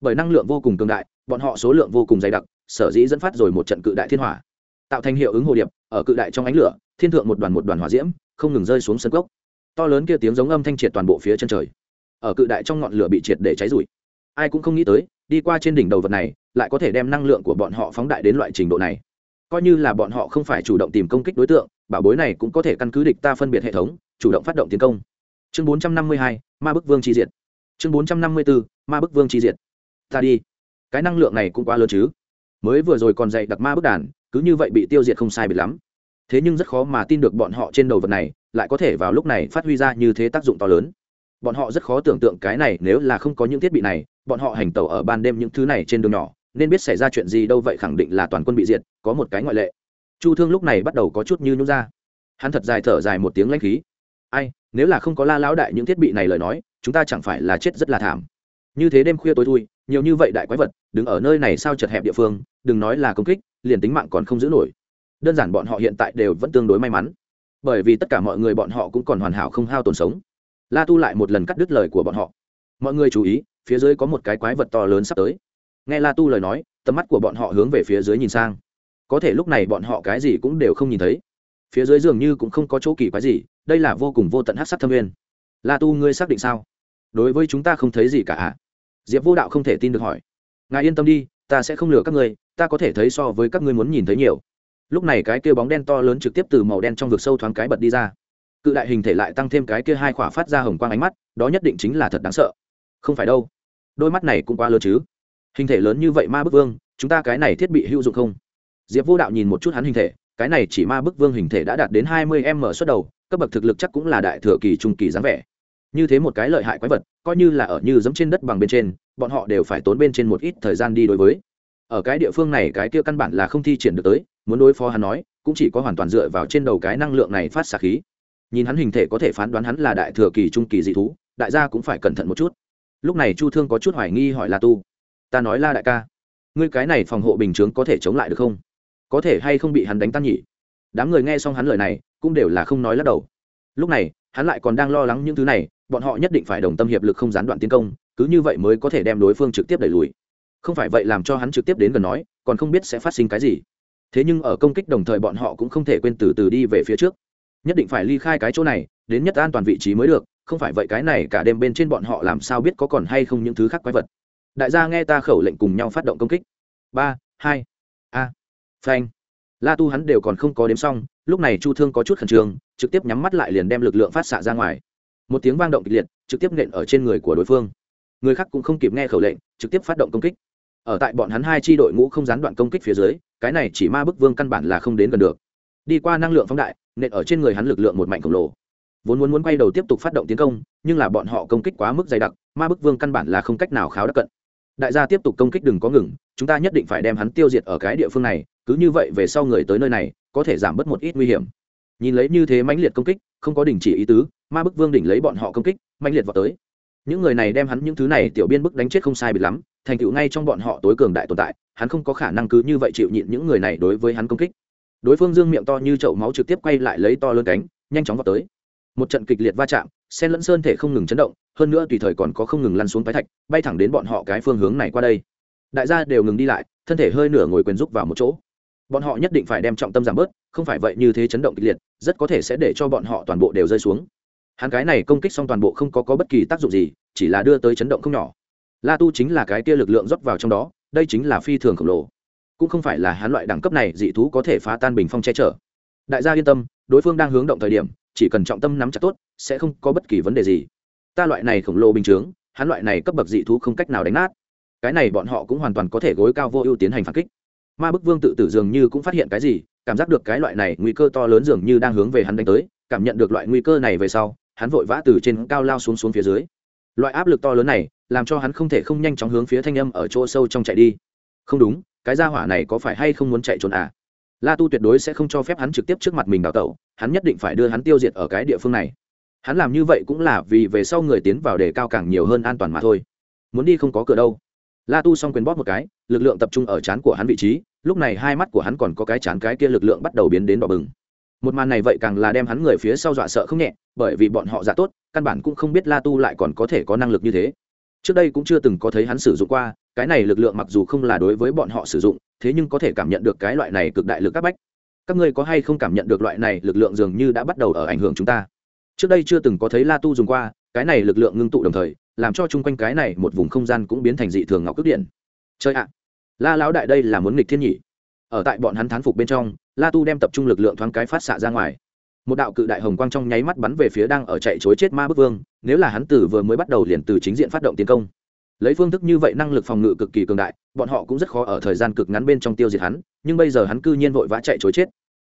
Bởi năng lượng vô cùng cường đại, bọn họ số lượng vô cùng dày đặc, sở dĩ dẫn phát rồi một trận cự đại thiên hỏa. Tạo thành hiệu ứng hồ điệp, ở cự đại trong ánh lửa, thiên thượng một đoàn một đoàn hỏa diễm, không ngừng rơi xuống sân cốc. to lớn kia tiếng giống âm thanh triệt toàn bộ phía chân trời. Ở cự đại trong ngọn lửa bị triệt để cháy rụi. Ai cũng không nghĩ tới, đi qua trên đỉnh đầu vật này, lại có thể đem năng lượng của bọn họ phóng đại đến loại trình độ này. Coi như là bọn họ không phải chủ động tìm công kích đối tượng, bảo bối này cũng có thể căn cứ địch ta phân biệt hệ thống, chủ động phát động tiến công chương bốn trăm năm mươi hai, ma bức vương chi diệt. Chương bốn trăm năm mươi bốn ma bức vương chi diệt. Ta đi. Cái năng lượng này cũng quá lớn chứ. Mới vừa rồi còn dạy đặc ma bức đàn, cứ như vậy bị tiêu diệt không sai biệt lắm. Thế nhưng rất khó mà tin được bọn họ trên đầu vật này, lại có thể vào lúc này phát huy ra như thế tác dụng to lớn. Bọn họ rất khó tưởng tượng cái này nếu là không có những thiết bị này, bọn họ hành tẩu ở ban đêm những thứ này trên đường nhỏ, nên biết xảy ra chuyện gì đâu vậy khẳng định là toàn quân bị diệt, có một cái ngoại lệ. Chu thương lúc này bắt đầu có chút như nhún ra. Hắn thật dài thở dài một tiếng lãnh khí ai, nếu là không có la lão đại những thiết bị này lời nói, chúng ta chẳng phải là chết rất là thảm. Như thế đêm khuya tối thui, nhiều như vậy đại quái vật, đứng ở nơi này sao chật hẹp địa phương, đừng nói là công kích, liền tính mạng còn không giữ nổi. Đơn giản bọn họ hiện tại đều vẫn tương đối may mắn. Bởi vì tất cả mọi người bọn họ cũng còn hoàn hảo không hao tồn sống. La tu lại một lần cắt đứt lời của bọn họ. Mọi người chú ý, phía dưới có một cái quái vật to lớn sắp tới. Nghe la tu lời nói, tầm mắt của bọn họ hướng về phía dưới nhìn sang. Có thể lúc này bọn họ cái gì cũng đều không nhìn thấy phía dưới dường như cũng không có chỗ kỳ quái gì, đây là vô cùng vô tận hát sắc thâm nguyên. La tu, ngươi xác định sao? Đối với chúng ta không thấy gì cả ạ. Diệp vô đạo không thể tin được hỏi. Ngài yên tâm đi, ta sẽ không lừa các ngươi, ta có thể thấy so với các ngươi muốn nhìn thấy nhiều. Lúc này cái kia bóng đen to lớn trực tiếp từ màu đen trong vực sâu thoáng cái bật đi ra. Cự đại hình thể lại tăng thêm cái kia hai khỏa phát ra hồng quang ánh mắt, đó nhất định chính là thật đáng sợ. Không phải đâu. Đôi mắt này cũng quá lớn chứ. Hình thể lớn như vậy ma bức vương, chúng ta cái này thiết bị hữu dụng không? Diệp vô đạo nhìn một chút hắn hình thể cái này chỉ ma bức vương hình thể đã đạt đến hai mươi m xuất đầu, cấp bậc thực lực chắc cũng là đại thừa kỳ trung kỳ dáng vẻ. Như thế một cái lợi hại quái vật, coi như là ở như giống trên đất bằng bên trên, bọn họ đều phải tốn bên trên một ít thời gian đi đối với. Ở cái địa phương này cái kia căn bản là không thi triển được tới, muốn đối phó hắn nói, cũng chỉ có hoàn toàn dựa vào trên đầu cái năng lượng này phát xạ khí. Nhìn hắn hình thể có thể phán đoán hắn là đại thừa kỳ trung kỳ dị thú, đại gia cũng phải cẩn thận một chút. Lúc này chu thương có chút hoài nghi hỏi la tu. Ta nói la đại ca, ngươi cái này phòng hộ bình chướng có thể chống lại được không? Có thể hay không bị hắn đánh tan nhỉ? Đám người nghe xong hắn lời này, cũng đều là không nói lắc đầu. Lúc này, hắn lại còn đang lo lắng những thứ này, bọn họ nhất định phải đồng tâm hiệp lực không gián đoạn tiến công, cứ như vậy mới có thể đem đối phương trực tiếp đẩy lùi. Không phải vậy làm cho hắn trực tiếp đến gần nói, còn không biết sẽ phát sinh cái gì. Thế nhưng ở công kích đồng thời bọn họ cũng không thể quên từ từ đi về phía trước. Nhất định phải ly khai cái chỗ này, đến nhất an toàn vị trí mới được, không phải vậy cái này cả đêm bên trên bọn họ làm sao biết có còn hay không những thứ khác quái vật. Đại gia nghe ta khẩu lệnh cùng nhau phát động công kích. Ba, hai, a phanh. La tu hắn đều còn không có đếm xong, lúc này chu thương có chút khẩn trương, trực tiếp nhắm mắt lại liền đem lực lượng phát xạ ra ngoài. Một tiếng vang động kịch liệt, trực tiếp nện ở trên người của đối phương. Người khác cũng không kịp nghe khẩu lệnh, trực tiếp phát động công kích. Ở tại bọn hắn hai tri đội ngũ không gián đoạn công kích phía dưới, cái này chỉ ma bức vương căn bản là không đến gần được. Đi qua năng lượng phóng đại, nện ở trên người hắn lực lượng một mạnh khổng lồ. Vốn muốn muốn quay đầu tiếp tục phát động tiến công, nhưng là bọn họ công kích quá mức dày đặc, ma bức vương căn bản là không cách nào kháo đắc cận đại gia tiếp tục công kích đừng có ngừng, chúng ta nhất định phải đem hắn tiêu diệt ở cái địa phương này, cứ như vậy về sau người tới nơi này, có thể giảm bớt một ít nguy hiểm. Nhìn lấy như thế mãnh liệt công kích, không có đình chỉ ý tứ, ma bức vương đỉnh lấy bọn họ công kích, mãnh liệt vào tới. Những người này đem hắn những thứ này tiểu biên bức đánh chết không sai bị lắm, thành tựu ngay trong bọn họ tối cường đại tồn tại, hắn không có khả năng cứ như vậy chịu nhịn những người này đối với hắn công kích. Đối phương dương miệng to như chậu máu trực tiếp quay lại lấy to lớn cánh, nhanh chóng vào tới một trận kịch liệt va chạm sen lẫn sơn thể không ngừng chấn động hơn nữa tùy thời còn có không ngừng lăn xuống tái thạch bay thẳng đến bọn họ cái phương hướng này qua đây. Đại gia đều ngừng đi lại thân thể hơi nửa ngồi quyền rúc vào một chỗ. Bọn họ nhất định phải đem trọng tâm giảm bớt không phải vậy như thế chấn động kịch liệt rất có thể sẽ để cho bọn họ toàn bộ đều rơi xuống. Hắn cái này công kích xong toàn bộ không có, có bất kỳ tác dụng gì chỉ là đưa tới chấn động không nhỏ. La tu chính là cái kia lực lượng rót vào trong đó đây chính là phi thường khổng lồ. Cũng không phải là hắn loại đẳng cấp này dị thú có thể phá tan bình phong che chở. Đại gia yên tâm đối phương đang hướng động thời điểm chỉ cần trọng tâm nắm chặt tốt, sẽ không có bất kỳ vấn đề gì. Ta loại này khổng lồ bình chướng, hắn loại này cấp bậc dị thú không cách nào đánh nát. Cái này bọn họ cũng hoàn toàn có thể gối cao vô ưu tiến hành phản kích. Ma bức vương tự tử dường như cũng phát hiện cái gì, cảm giác được cái loại này nguy cơ to lớn dường như đang hướng về hắn đánh tới, cảm nhận được loại nguy cơ này về sau, hắn vội vã từ trên cao lao xuống xuống phía dưới. Loại áp lực to lớn này, làm cho hắn không thể không nhanh chóng hướng phía thanh âm ở chỗ sâu trong chạy đi. Không đúng, cái gia hỏa này có phải hay không muốn chạy trốn à? La tu tuyệt đối sẽ không cho phép hắn trực tiếp trước mặt mình đào tẩu, hắn nhất định phải đưa hắn tiêu diệt ở cái địa phương này. Hắn làm như vậy cũng là vì về sau người tiến vào để cao càng nhiều hơn an toàn mà thôi. Muốn đi không có cửa đâu. La tu xong quyền bóp một cái, lực lượng tập trung ở chán của hắn vị trí, lúc này hai mắt của hắn còn có cái chán cái kia lực lượng bắt đầu biến đến đỏ bừng. Một màn này vậy càng là đem hắn người phía sau dọa sợ không nhẹ, bởi vì bọn họ giả tốt, căn bản cũng không biết la tu lại còn có thể có năng lực như thế. Trước đây cũng chưa từng có thấy hắn sử dụng qua, cái này lực lượng mặc dù không là đối với bọn họ sử dụng thế nhưng có thể cảm nhận được cái loại này cực đại lực các bách. Các ngươi có hay không cảm nhận được loại này lực lượng dường như đã bắt đầu ở ảnh hưởng chúng ta? Trước đây chưa từng có thấy la tu dùng qua, cái này lực lượng ngưng tụ đồng thời, làm cho chung quanh cái này một vùng không gian cũng biến thành dị thường ngọc cước điện. Chơi ạ! La lão đại đây là muốn nghịch thiên nhỉ? Ở tại bọn hắn thán phục bên trong, la tu đem tập trung lực lượng thoáng cái phát xạ ra ngoài. Một đạo cự đại hồng quang trong nháy mắt bắn về phía đang ở chạy chối chết ma bức vương, nếu là hắn tử vừa mới bắt đầu liền từ chính diện phát động tiến công lấy phương thức như vậy năng lực phòng ngự cực kỳ cường đại bọn họ cũng rất khó ở thời gian cực ngắn bên trong tiêu diệt hắn nhưng bây giờ hắn cư nhiên vội vã chạy chối chết.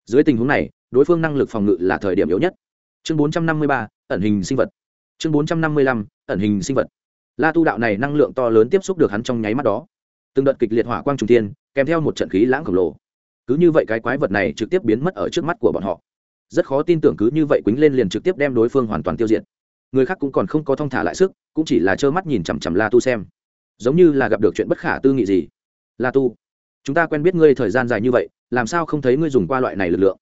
Dưới tình huống này đối phương năng lực phòng ngự là thời điểm yếu nhất. Chương 453, ẩn hình sinh vật. Chương 455, ẩn hình sinh vật. La tu đạo này năng lượng to lớn tiếp xúc được hắn trong nháy mắt đó. Từng đợt kịch liệt hỏa quang trung tiên kèm theo một trận khí lãng khổng lồ. Cứ như vậy cái quái vật này trực tiếp biến mất ở trước mắt của bọn họ. Rất khó tin tưởng cứ như vậy quýnh lên liền trực tiếp đem đối phương hoàn toàn tiêu diệt người khác cũng còn không có thong thả lại sức, cũng chỉ là trơ mắt nhìn chằm chằm la tu xem. Giống như là gặp được chuyện bất khả tư nghị gì. La tu, chúng ta quen biết ngươi thời gian dài như vậy, làm sao không thấy ngươi dùng qua loại này lực lượng?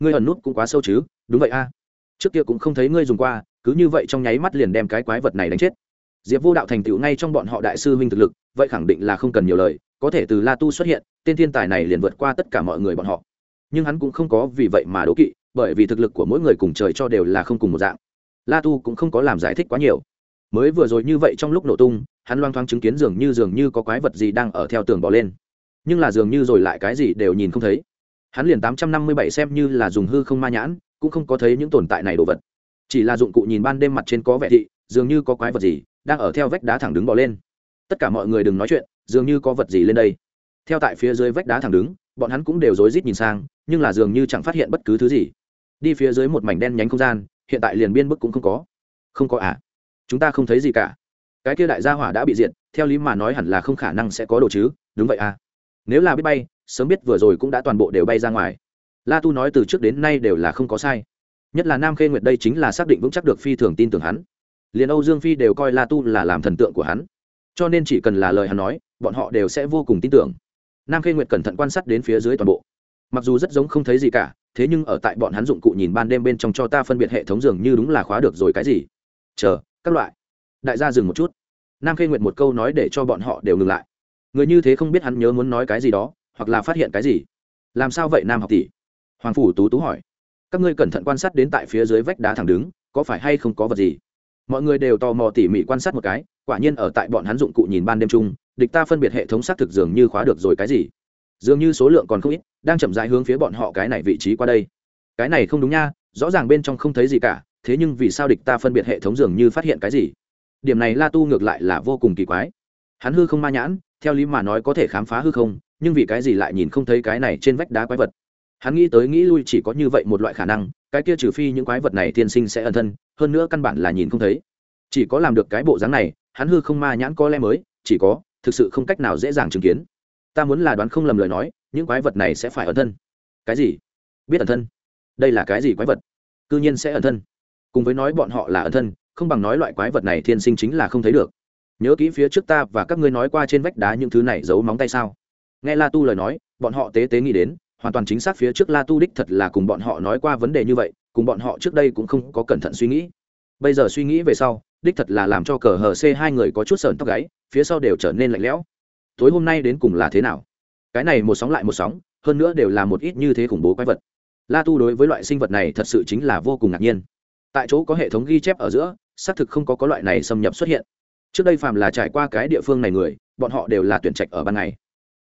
Ngươi ẩn nút cũng quá sâu chứ, đúng vậy a. Trước kia cũng không thấy ngươi dùng qua, cứ như vậy trong nháy mắt liền đem cái quái vật này đánh chết. Diệp vô đạo thành tựu ngay trong bọn họ đại sư huynh thực lực, vậy khẳng định là không cần nhiều lời, có thể từ la tu xuất hiện, tên thiên tài này liền vượt qua tất cả mọi người bọn họ. Nhưng hắn cũng không có vì vậy mà đố kỵ, bởi vì thực lực của mỗi người cùng trời cho đều là không cùng một dạng la tu cũng không có làm giải thích quá nhiều. Mới vừa rồi như vậy trong lúc nổ tung, hắn loang thoáng chứng kiến dường như dường như có quái vật gì đang ở theo tường bỏ lên. Nhưng là dường như rồi lại cái gì đều nhìn không thấy. Hắn liền tám trăm năm mươi bảy xem như là dùng hư không ma nhãn, cũng không có thấy những tồn tại này đồ vật. Chỉ là dụng cụ nhìn ban đêm mặt trên có vẻ thị, dường như có quái vật gì đang ở theo vách đá thẳng đứng bỏ lên. Tất cả mọi người đừng nói chuyện, dường như có vật gì lên đây. Theo tại phía dưới vách đá thẳng đứng, bọn hắn cũng đều rối rít nhìn sang, nhưng là dường như chẳng phát hiện bất cứ thứ gì. Đi phía dưới một mảnh đen nhánh không gian hiện tại liền biên bức cũng không có. Không có à? Chúng ta không thấy gì cả. Cái kia đại gia hỏa đã bị diện theo lý mà nói hẳn là không khả năng sẽ có đồ chứ, đúng vậy à? Nếu là biết bay, sớm biết vừa rồi cũng đã toàn bộ đều bay ra ngoài. La tu nói từ trước đến nay đều là không có sai. Nhất là nam khê nguyệt đây chính là xác định vững chắc được phi thường tin tưởng hắn. Liền âu dương phi đều coi la tu là làm thần tượng của hắn. Cho nên chỉ cần là lời hắn nói, bọn họ đều sẽ vô cùng tin tưởng. Nam khê nguyệt cẩn thận quan sát đến phía dưới toàn bộ. Mặc dù rất giống không thấy gì cả thế nhưng ở tại bọn hắn dụng cụ nhìn ban đêm bên trong cho ta phân biệt hệ thống dường như đúng là khóa được rồi cái gì. Chờ, các loại. Đại gia dừng một chút. Nam khê nguyệt một câu nói để cho bọn họ đều ngừng lại. Người như thế không biết hắn nhớ muốn nói cái gì đó, hoặc là phát hiện cái gì. Làm sao vậy, nam học tỷ? Hoàng phủ tú tú hỏi. Các ngươi cẩn thận quan sát đến tại phía dưới vách đá thẳng đứng, có phải hay không có vật gì? Mọi người đều tò mò tỉ mỉ quan sát một cái, quả nhiên ở tại bọn hắn dụng cụ nhìn ban đêm chung, địch ta phân biệt hệ thống xác thực dường như khóa được rồi cái gì dường như số lượng còn không ít, đang chậm rãi hướng phía bọn họ cái này vị trí qua đây. Cái này không đúng nha, rõ ràng bên trong không thấy gì cả, thế nhưng vì sao địch ta phân biệt hệ thống dường như phát hiện cái gì? Điểm này la tu ngược lại là vô cùng kỳ quái. Hắn hư không ma nhãn, theo lý mà nói có thể khám phá hư không, nhưng vì cái gì lại nhìn không thấy cái này trên vách đá quái vật? Hắn nghĩ tới nghĩ lui chỉ có như vậy một loại khả năng, cái kia trừ phi những quái vật này tiên sinh sẽ ẩn thân, hơn nữa căn bản là nhìn không thấy. Chỉ có làm được cái bộ dáng này, hắn hư không ma nhãn có lẽ mới, chỉ có, thực sự không cách nào dễ dàng chứng kiến ta muốn là đoán không lầm lời nói, những quái vật này sẽ phải ẩn thân. Cái gì? Biết ẩn thân? Đây là cái gì quái vật? Cư nhiên sẽ ẩn thân. Cùng với nói bọn họ là ẩn thân, không bằng nói loại quái vật này thiên sinh chính là không thấy được. Nhớ kỹ phía trước ta và các ngươi nói qua trên vách đá những thứ này giấu móng tay sao? Nghe la tu lời nói, bọn họ tế tế nghĩ đến, hoàn toàn chính xác phía trước la tu đích thật là cùng bọn họ nói qua vấn đề như vậy, cùng bọn họ trước đây cũng không có cẩn thận suy nghĩ. Bây giờ suy nghĩ về sau, đích thật là làm cho cờ hờ c hai người có chút sờn tóc gáy, phía sau đều trở nên lạnh lẽo tối hôm nay đến cùng là thế nào? Cái này một sóng lại một sóng hơn nữa đều là một ít như thế khủng bố quái vật. La tu đối với loại sinh vật này thật sự chính là vô cùng ngạc nhiên. Tại chỗ có hệ thống ghi chép ở giữa xác thực không có có loại này xâm nhập xuất hiện. Trước đây phàm là trải qua cái địa phương này người bọn họ đều là tuyển trạch ở ban ngày.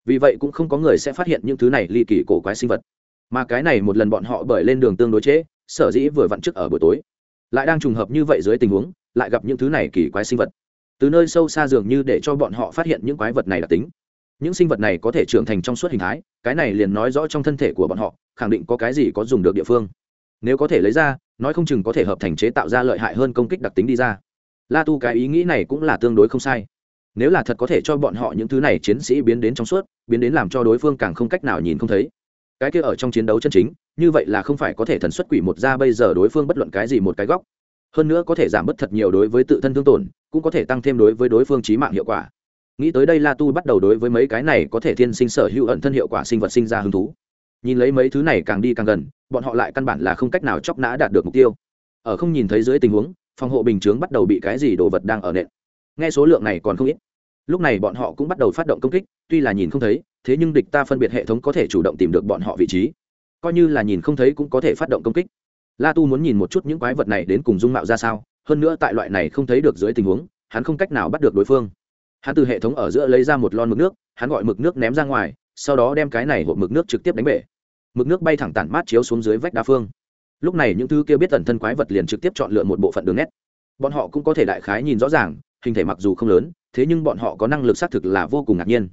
Vì vậy cũng không có người sẽ phát hiện những thứ này ly kỳ cổ quái sinh vật. Mà cái này một lần bọn họ bởi lên đường tương đối chế, sở dĩ vừa vặn trước ở buổi tối lại đang trùng hợp như vậy dưới tình huống lại gặp những thứ này kỳ quái sinh vật từ nơi sâu xa dường như để cho bọn họ phát hiện những quái vật này đặc tính. Những sinh vật này có thể trưởng thành trong suốt hình thái, cái này liền nói rõ trong thân thể của bọn họ, khẳng định có cái gì có dùng được địa phương. Nếu có thể lấy ra, nói không chừng có thể hợp thành chế tạo ra lợi hại hơn công kích đặc tính đi ra. La tu cái ý nghĩ này cũng là tương đối không sai. Nếu là thật có thể cho bọn họ những thứ này chiến sĩ biến đến trong suốt, biến đến làm cho đối phương càng không cách nào nhìn không thấy. Cái kia ở trong chiến đấu chân chính, như vậy là không phải có thể thần xuất quỷ một ra bây giờ đối phương bất luận cái gì một cái góc. Hơn nữa có thể giảm bớt thật nhiều đối với tự thân thương tổn cũng có thể tăng thêm đối với đối phương trí mạng hiệu quả. Nghĩ tới đây la tu bắt đầu đối với mấy cái này có thể thiên sinh sở hữu ẩn thân hiệu quả sinh vật sinh ra hứng thú. Nhìn lấy mấy thứ này càng đi càng gần, bọn họ lại căn bản là không cách nào chóc nã đạt được mục tiêu. Ở không nhìn thấy dưới tình huống, phòng hộ bình chướng bắt đầu bị cái gì đồ vật đang ở nện. Nghe số lượng này còn không ít. Lúc này bọn họ cũng bắt đầu phát động công kích, tuy là nhìn không thấy, thế nhưng địch ta phân biệt hệ thống có thể chủ động tìm được bọn họ vị trí. Coi như là nhìn không thấy cũng có thể phát động công kích. La tu muốn nhìn một chút những quái vật này đến cùng dung mạo ra sao hơn nữa tại loại này không thấy được dưới tình huống, hắn không cách nào bắt được đối phương. Hắn từ hệ thống ở giữa lấy ra một lon mực nước, hắn gọi mực nước ném ra ngoài, sau đó đem cái này hộp mực nước trực tiếp đánh bể. Mực nước bay thẳng tản mát chiếu xuống dưới vách đa phương. Lúc này những thứ kia biết tần thân quái vật liền trực tiếp chọn lựa một bộ phận đường nét. Bọn họ cũng có thể đại khái nhìn rõ ràng, hình thể mặc dù không lớn, thế nhưng bọn họ có năng lực xác thực là vô cùng ngạc nhiên.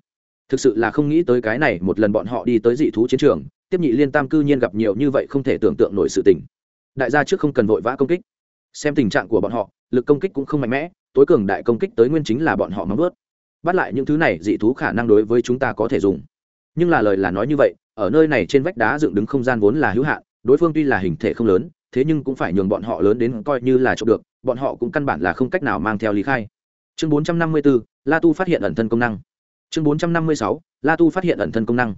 Thực sự là không nghĩ tới cái này một lần bọn họ đi tới dị thú chiến trường, tiếp nhị liên tam cư nhiên gặp nhiều như vậy không thể tưởng tượng nổi sự tình. Đại gia trước không cần vội vã công kích xem tình trạng của bọn họ lực công kích cũng không mạnh mẽ tối cường đại công kích tới nguyên chính là bọn họ móng ướt bắt lại những thứ này dị thú khả năng đối với chúng ta có thể dùng. Nhưng là lời là nói như vậy ở nơi này trên vách đá dựng đứng không gian vốn là hữu hạn đối phương tuy là hình thể không lớn thế nhưng cũng phải nhường bọn họ lớn đến coi như là trộm được bọn họ cũng căn bản là không cách nào mang theo lý khai. Chương 454, la tu phát hiện ẩn thân công năng. Chương 456, la tu phát hiện ẩn thân công năng.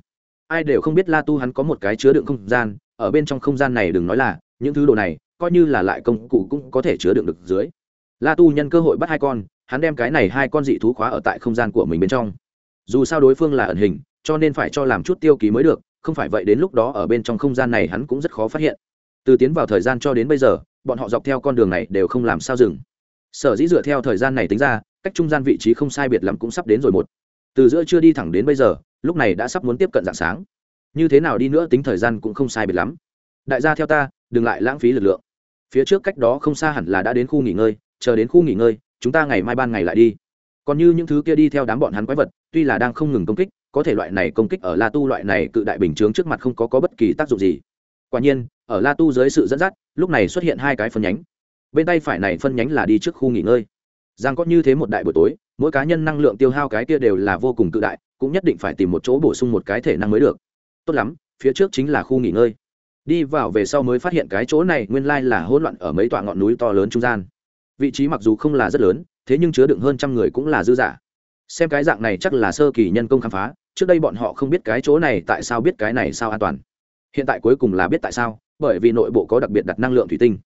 Ai đều không biết la tu hắn có một cái chứa đựng không gian ở bên trong không gian này đừng nói là những thứ đồ này coi như là lại công cụ cũng có thể chứa đựng được dưới. La tu nhân cơ hội bắt hai con, hắn đem cái này hai con dị thú khóa ở tại không gian của mình bên trong. Dù sao đối phương là ẩn hình, cho nên phải cho làm chút tiêu ký mới được, không phải vậy đến lúc đó ở bên trong không gian này hắn cũng rất khó phát hiện. Từ tiến vào thời gian cho đến bây giờ, bọn họ dọc theo con đường này đều không làm sao dừng. Sở dĩ dựa theo thời gian này tính ra, cách trung gian vị trí không sai biệt lắm cũng sắp đến rồi một. Từ giữa chưa đi thẳng đến bây giờ, lúc này đã sắp muốn tiếp cận dạng sáng. Như thế nào đi nữa tính thời gian cũng không sai biệt lắm. Đại gia theo ta, đừng lại lãng phí lực lượng phía trước cách đó không xa hẳn là đã đến khu nghỉ ngơi chờ đến khu nghỉ ngơi chúng ta ngày mai ban ngày lại đi. Còn như những thứ kia đi theo đám bọn hắn quái vật tuy là đang không ngừng công kích có thể loại này công kích ở la tu loại này cự đại bình chướng trước mặt không có, có bất kỳ tác dụng gì. Quả nhiên ở la tu dưới sự dẫn dắt lúc này xuất hiện hai cái phân nhánh. Bên tay phải này phân nhánh là đi trước khu nghỉ ngơi. Giang có như thế một đại buổi tối mỗi cá nhân năng lượng tiêu hao cái kia đều là vô cùng cự đại cũng nhất định phải tìm một chỗ bổ sung một cái thể năng mới được. Tốt lắm phía trước chính là khu nghỉ ngơi đi vào về sau mới phát hiện cái chỗ này nguyên lai là hỗn loạn ở mấy tọa ngọn núi to lớn trung gian. Vị trí mặc dù không là rất lớn, thế nhưng chứa đựng hơn trăm người cũng là dư giả. Xem cái dạng này chắc là sơ kỳ nhân công khám phá, trước đây bọn họ không biết cái chỗ này tại sao biết cái này sao an toàn. Hiện tại cuối cùng là biết tại sao, bởi vì nội bộ có đặc biệt đặt năng lượng thủy tinh.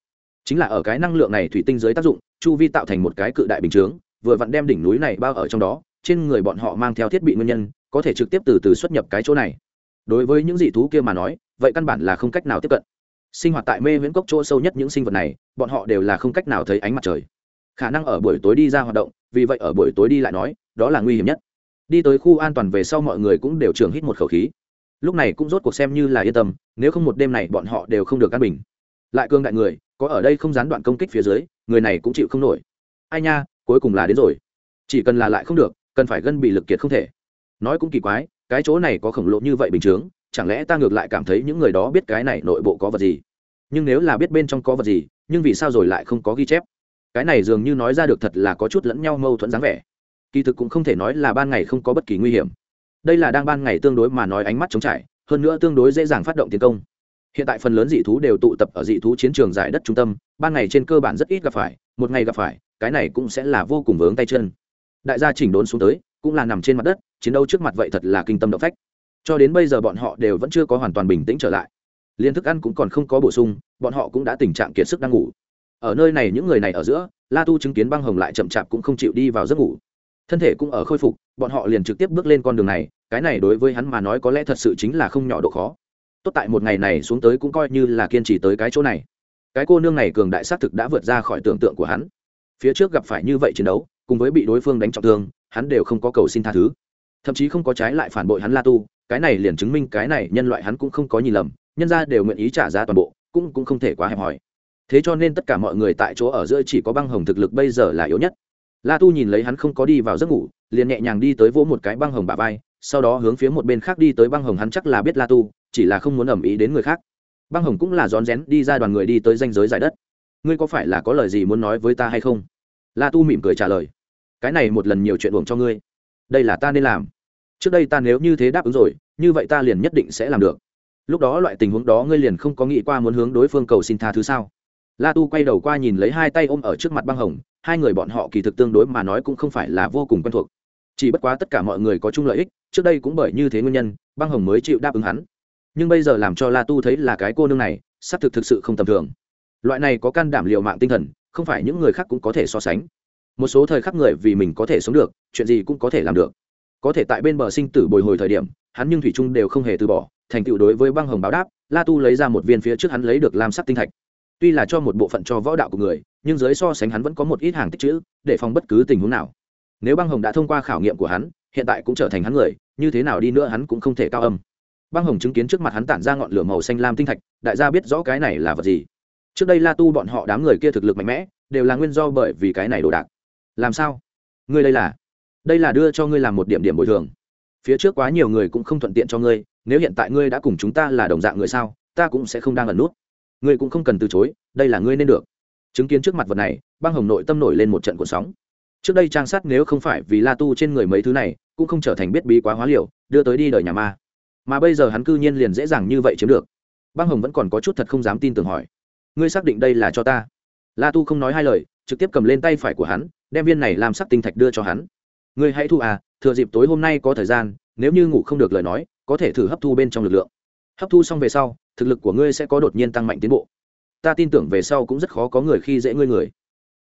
Chính là ở cái năng lượng này thủy tinh dưới tác dụng, chu vi tạo thành một cái cự đại bình chướng, vừa vặn đem đỉnh núi này bao ở trong đó, trên người bọn họ mang theo thiết bị nguyên nhân, có thể trực tiếp từ từ xuất nhập cái chỗ này. Đối với những dị thú kia mà nói vậy căn bản là không cách nào tiếp cận. Sinh hoạt tại mê viễn cốc chỗ sâu nhất những sinh vật này, bọn họ đều là không cách nào thấy ánh mặt trời. Khả năng ở buổi tối đi ra hoạt động, vì vậy ở buổi tối đi lại nói, đó là nguy hiểm nhất. Đi tới khu an toàn về sau mọi người cũng đều trường hít một khẩu khí. Lúc này cũng rốt cuộc xem như là yên tâm, nếu không một đêm này bọn họ đều không được căn bình. Lại cương đại người, có ở đây không gián đoạn công kích phía dưới, người này cũng chịu không nổi. Ai nha, cuối cùng là đến rồi. Chỉ cần là lại không được, cần phải gân bị lực kiệt không thể. Nói cũng kỳ quái, cái chỗ này có khổng lồ như vậy bình chướng chẳng lẽ ta ngược lại cảm thấy những người đó biết cái này nội bộ có vật gì? Nhưng nếu là biết bên trong có vật gì, nhưng vì sao rồi lại không có ghi chép? Cái này dường như nói ra được thật là có chút lẫn nhau mâu thuẫn dáng vẻ. Kỳ thực cũng không thể nói là ban ngày không có bất kỳ nguy hiểm. Đây là đang ban ngày tương đối mà nói ánh mắt chống trải, hơn nữa tương đối dễ dàng phát động tiến công. Hiện tại phần lớn dị thú đều tụ tập ở dị thú chiến trường giải đất trung tâm, ban ngày trên cơ bản rất ít gặp phải, một ngày gặp phải, cái này cũng sẽ là vô cùng vướng tay chân. Đại gia chỉnh đốn xuống tới, cũng là nằm trên mặt đất, chiến đấu trước mặt vậy thật là kinh tâm động phách cho đến bây giờ bọn họ đều vẫn chưa có hoàn toàn bình tĩnh trở lại. Liên thức ăn cũng còn không có bổ sung, bọn họ cũng đã tình trạng kiệt sức đang ngủ. Ở nơi này những người này ở giữa, la tu chứng kiến băng hồng lại chậm chạp cũng không chịu đi vào giấc ngủ. Thân thể cũng ở khôi phục, bọn họ liền trực tiếp bước lên con đường này, cái này đối với hắn mà nói có lẽ thật sự chính là không nhỏ độ khó. Tốt tại một ngày này xuống tới cũng coi như là kiên trì tới cái chỗ này. Cái cô nương này cường đại xác thực đã vượt ra khỏi tưởng tượng của hắn. Phía trước gặp phải như vậy chiến đấu, cùng với bị đối phương đánh trọng thương, hắn đều không có cầu xin tha thứ. Thậm chí không có trái lại phản bội hắn la tu cái này liền chứng minh cái này nhân loại hắn cũng không có nhìn lầm, nhân ra đều nguyện ý trả giá toàn bộ, cũng cũng không thể quá hẹp hòi. Thế cho nên tất cả mọi người tại chỗ ở giữa chỉ có băng hồng thực lực bây giờ là yếu nhất. La tu nhìn lấy hắn không có đi vào giấc ngủ, liền nhẹ nhàng đi tới vỗ một cái băng hồng bả vai, sau đó hướng phía một bên khác đi tới băng hồng hắn chắc là biết la tu, chỉ là không muốn ẩm ý đến người khác. Băng hồng cũng là rón rén đi ra đoàn người đi tới danh giới giải đất. Ngươi có phải là có lời gì muốn nói với ta hay không? La tu mỉm cười trả lời. Cái này một lần nhiều chuyện buồng cho ngươi. Đây là ta nên làm trước đây ta nếu như thế đáp ứng rồi, như vậy ta liền nhất định sẽ làm được. Lúc đó loại tình huống đó ngươi liền không có nghĩ qua muốn hướng đối phương cầu xin tha thứ sao? La tu quay đầu qua nhìn lấy hai tay ôm ở trước mặt băng hồng, hai người bọn họ kỳ thực tương đối mà nói cũng không phải là vô cùng quen thuộc. Chỉ bất quá tất cả mọi người có chung lợi ích, trước đây cũng bởi như thế nguyên nhân, băng hồng mới chịu đáp ứng hắn. Nhưng bây giờ làm cho la tu thấy là cái cô nương này, xác thực thực sự không tầm thường. Loại này có can đảm liều mạng tinh thần, không phải những người khác cũng có thể so sánh. Một số thời khắc người vì mình có thể sống được, chuyện gì cũng có thể làm được có thể tại bên bờ sinh tử bồi hồi thời điểm, hắn nhưng thủy trung đều không hề từ bỏ, thành tựu đối với băng hồng báo đáp, la tu lấy ra một viên phía trước hắn lấy được lam sắc tinh thạch. Tuy là cho một bộ phận cho võ đạo của người, nhưng dưới so sánh hắn vẫn có một ít hàng tích chữ, để phòng bất cứ tình huống nào. Nếu băng hồng đã thông qua khảo nghiệm của hắn, hiện tại cũng trở thành hắn người, như thế nào đi nữa hắn cũng không thể cao âm. Băng hồng chứng kiến trước mặt hắn tản ra ngọn lửa màu xanh lam tinh thạch, đại gia biết rõ cái này là vật gì. Trước đây la tu bọn họ đám người kia thực lực mạnh mẽ, đều là nguyên do bởi vì cái này đồ đạc. Làm sao? Ngươi đây là đây là đưa cho ngươi làm một điểm điểm bồi thường. Phía trước quá nhiều người cũng không thuận tiện cho ngươi, nếu hiện tại ngươi đã cùng chúng ta là đồng dạng người sao, ta cũng sẽ không đang ẩn nút. Ngươi cũng không cần từ chối, đây là ngươi nên được. Chứng kiến trước mặt vật này, băng hồng nội tâm nổi lên một trận cuộn sóng. Trước đây trang sát nếu không phải vì la tu trên người mấy thứ này, cũng không trở thành biết bí quá hóa liều, đưa tới đi đời nhà ma. Mà bây giờ hắn cư nhiên liền dễ dàng như vậy chiếm được. Băng hồng vẫn còn có chút thật không dám tin tưởng hỏi. Ngươi xác định đây là cho ta? La tu không nói hai lời, trực tiếp cầm lên tay phải của hắn, đem viên này làm sắc tinh thạch đưa cho hắn ngươi hãy thu à thừa dịp tối hôm nay có thời gian, nếu như ngủ không được lời nói, có thể thử hấp thu bên trong lực lượng. Hấp thu xong về sau, thực lực của ngươi sẽ có đột nhiên tăng mạnh tiến bộ. Ta tin tưởng về sau cũng rất khó có người khi dễ ngươi người.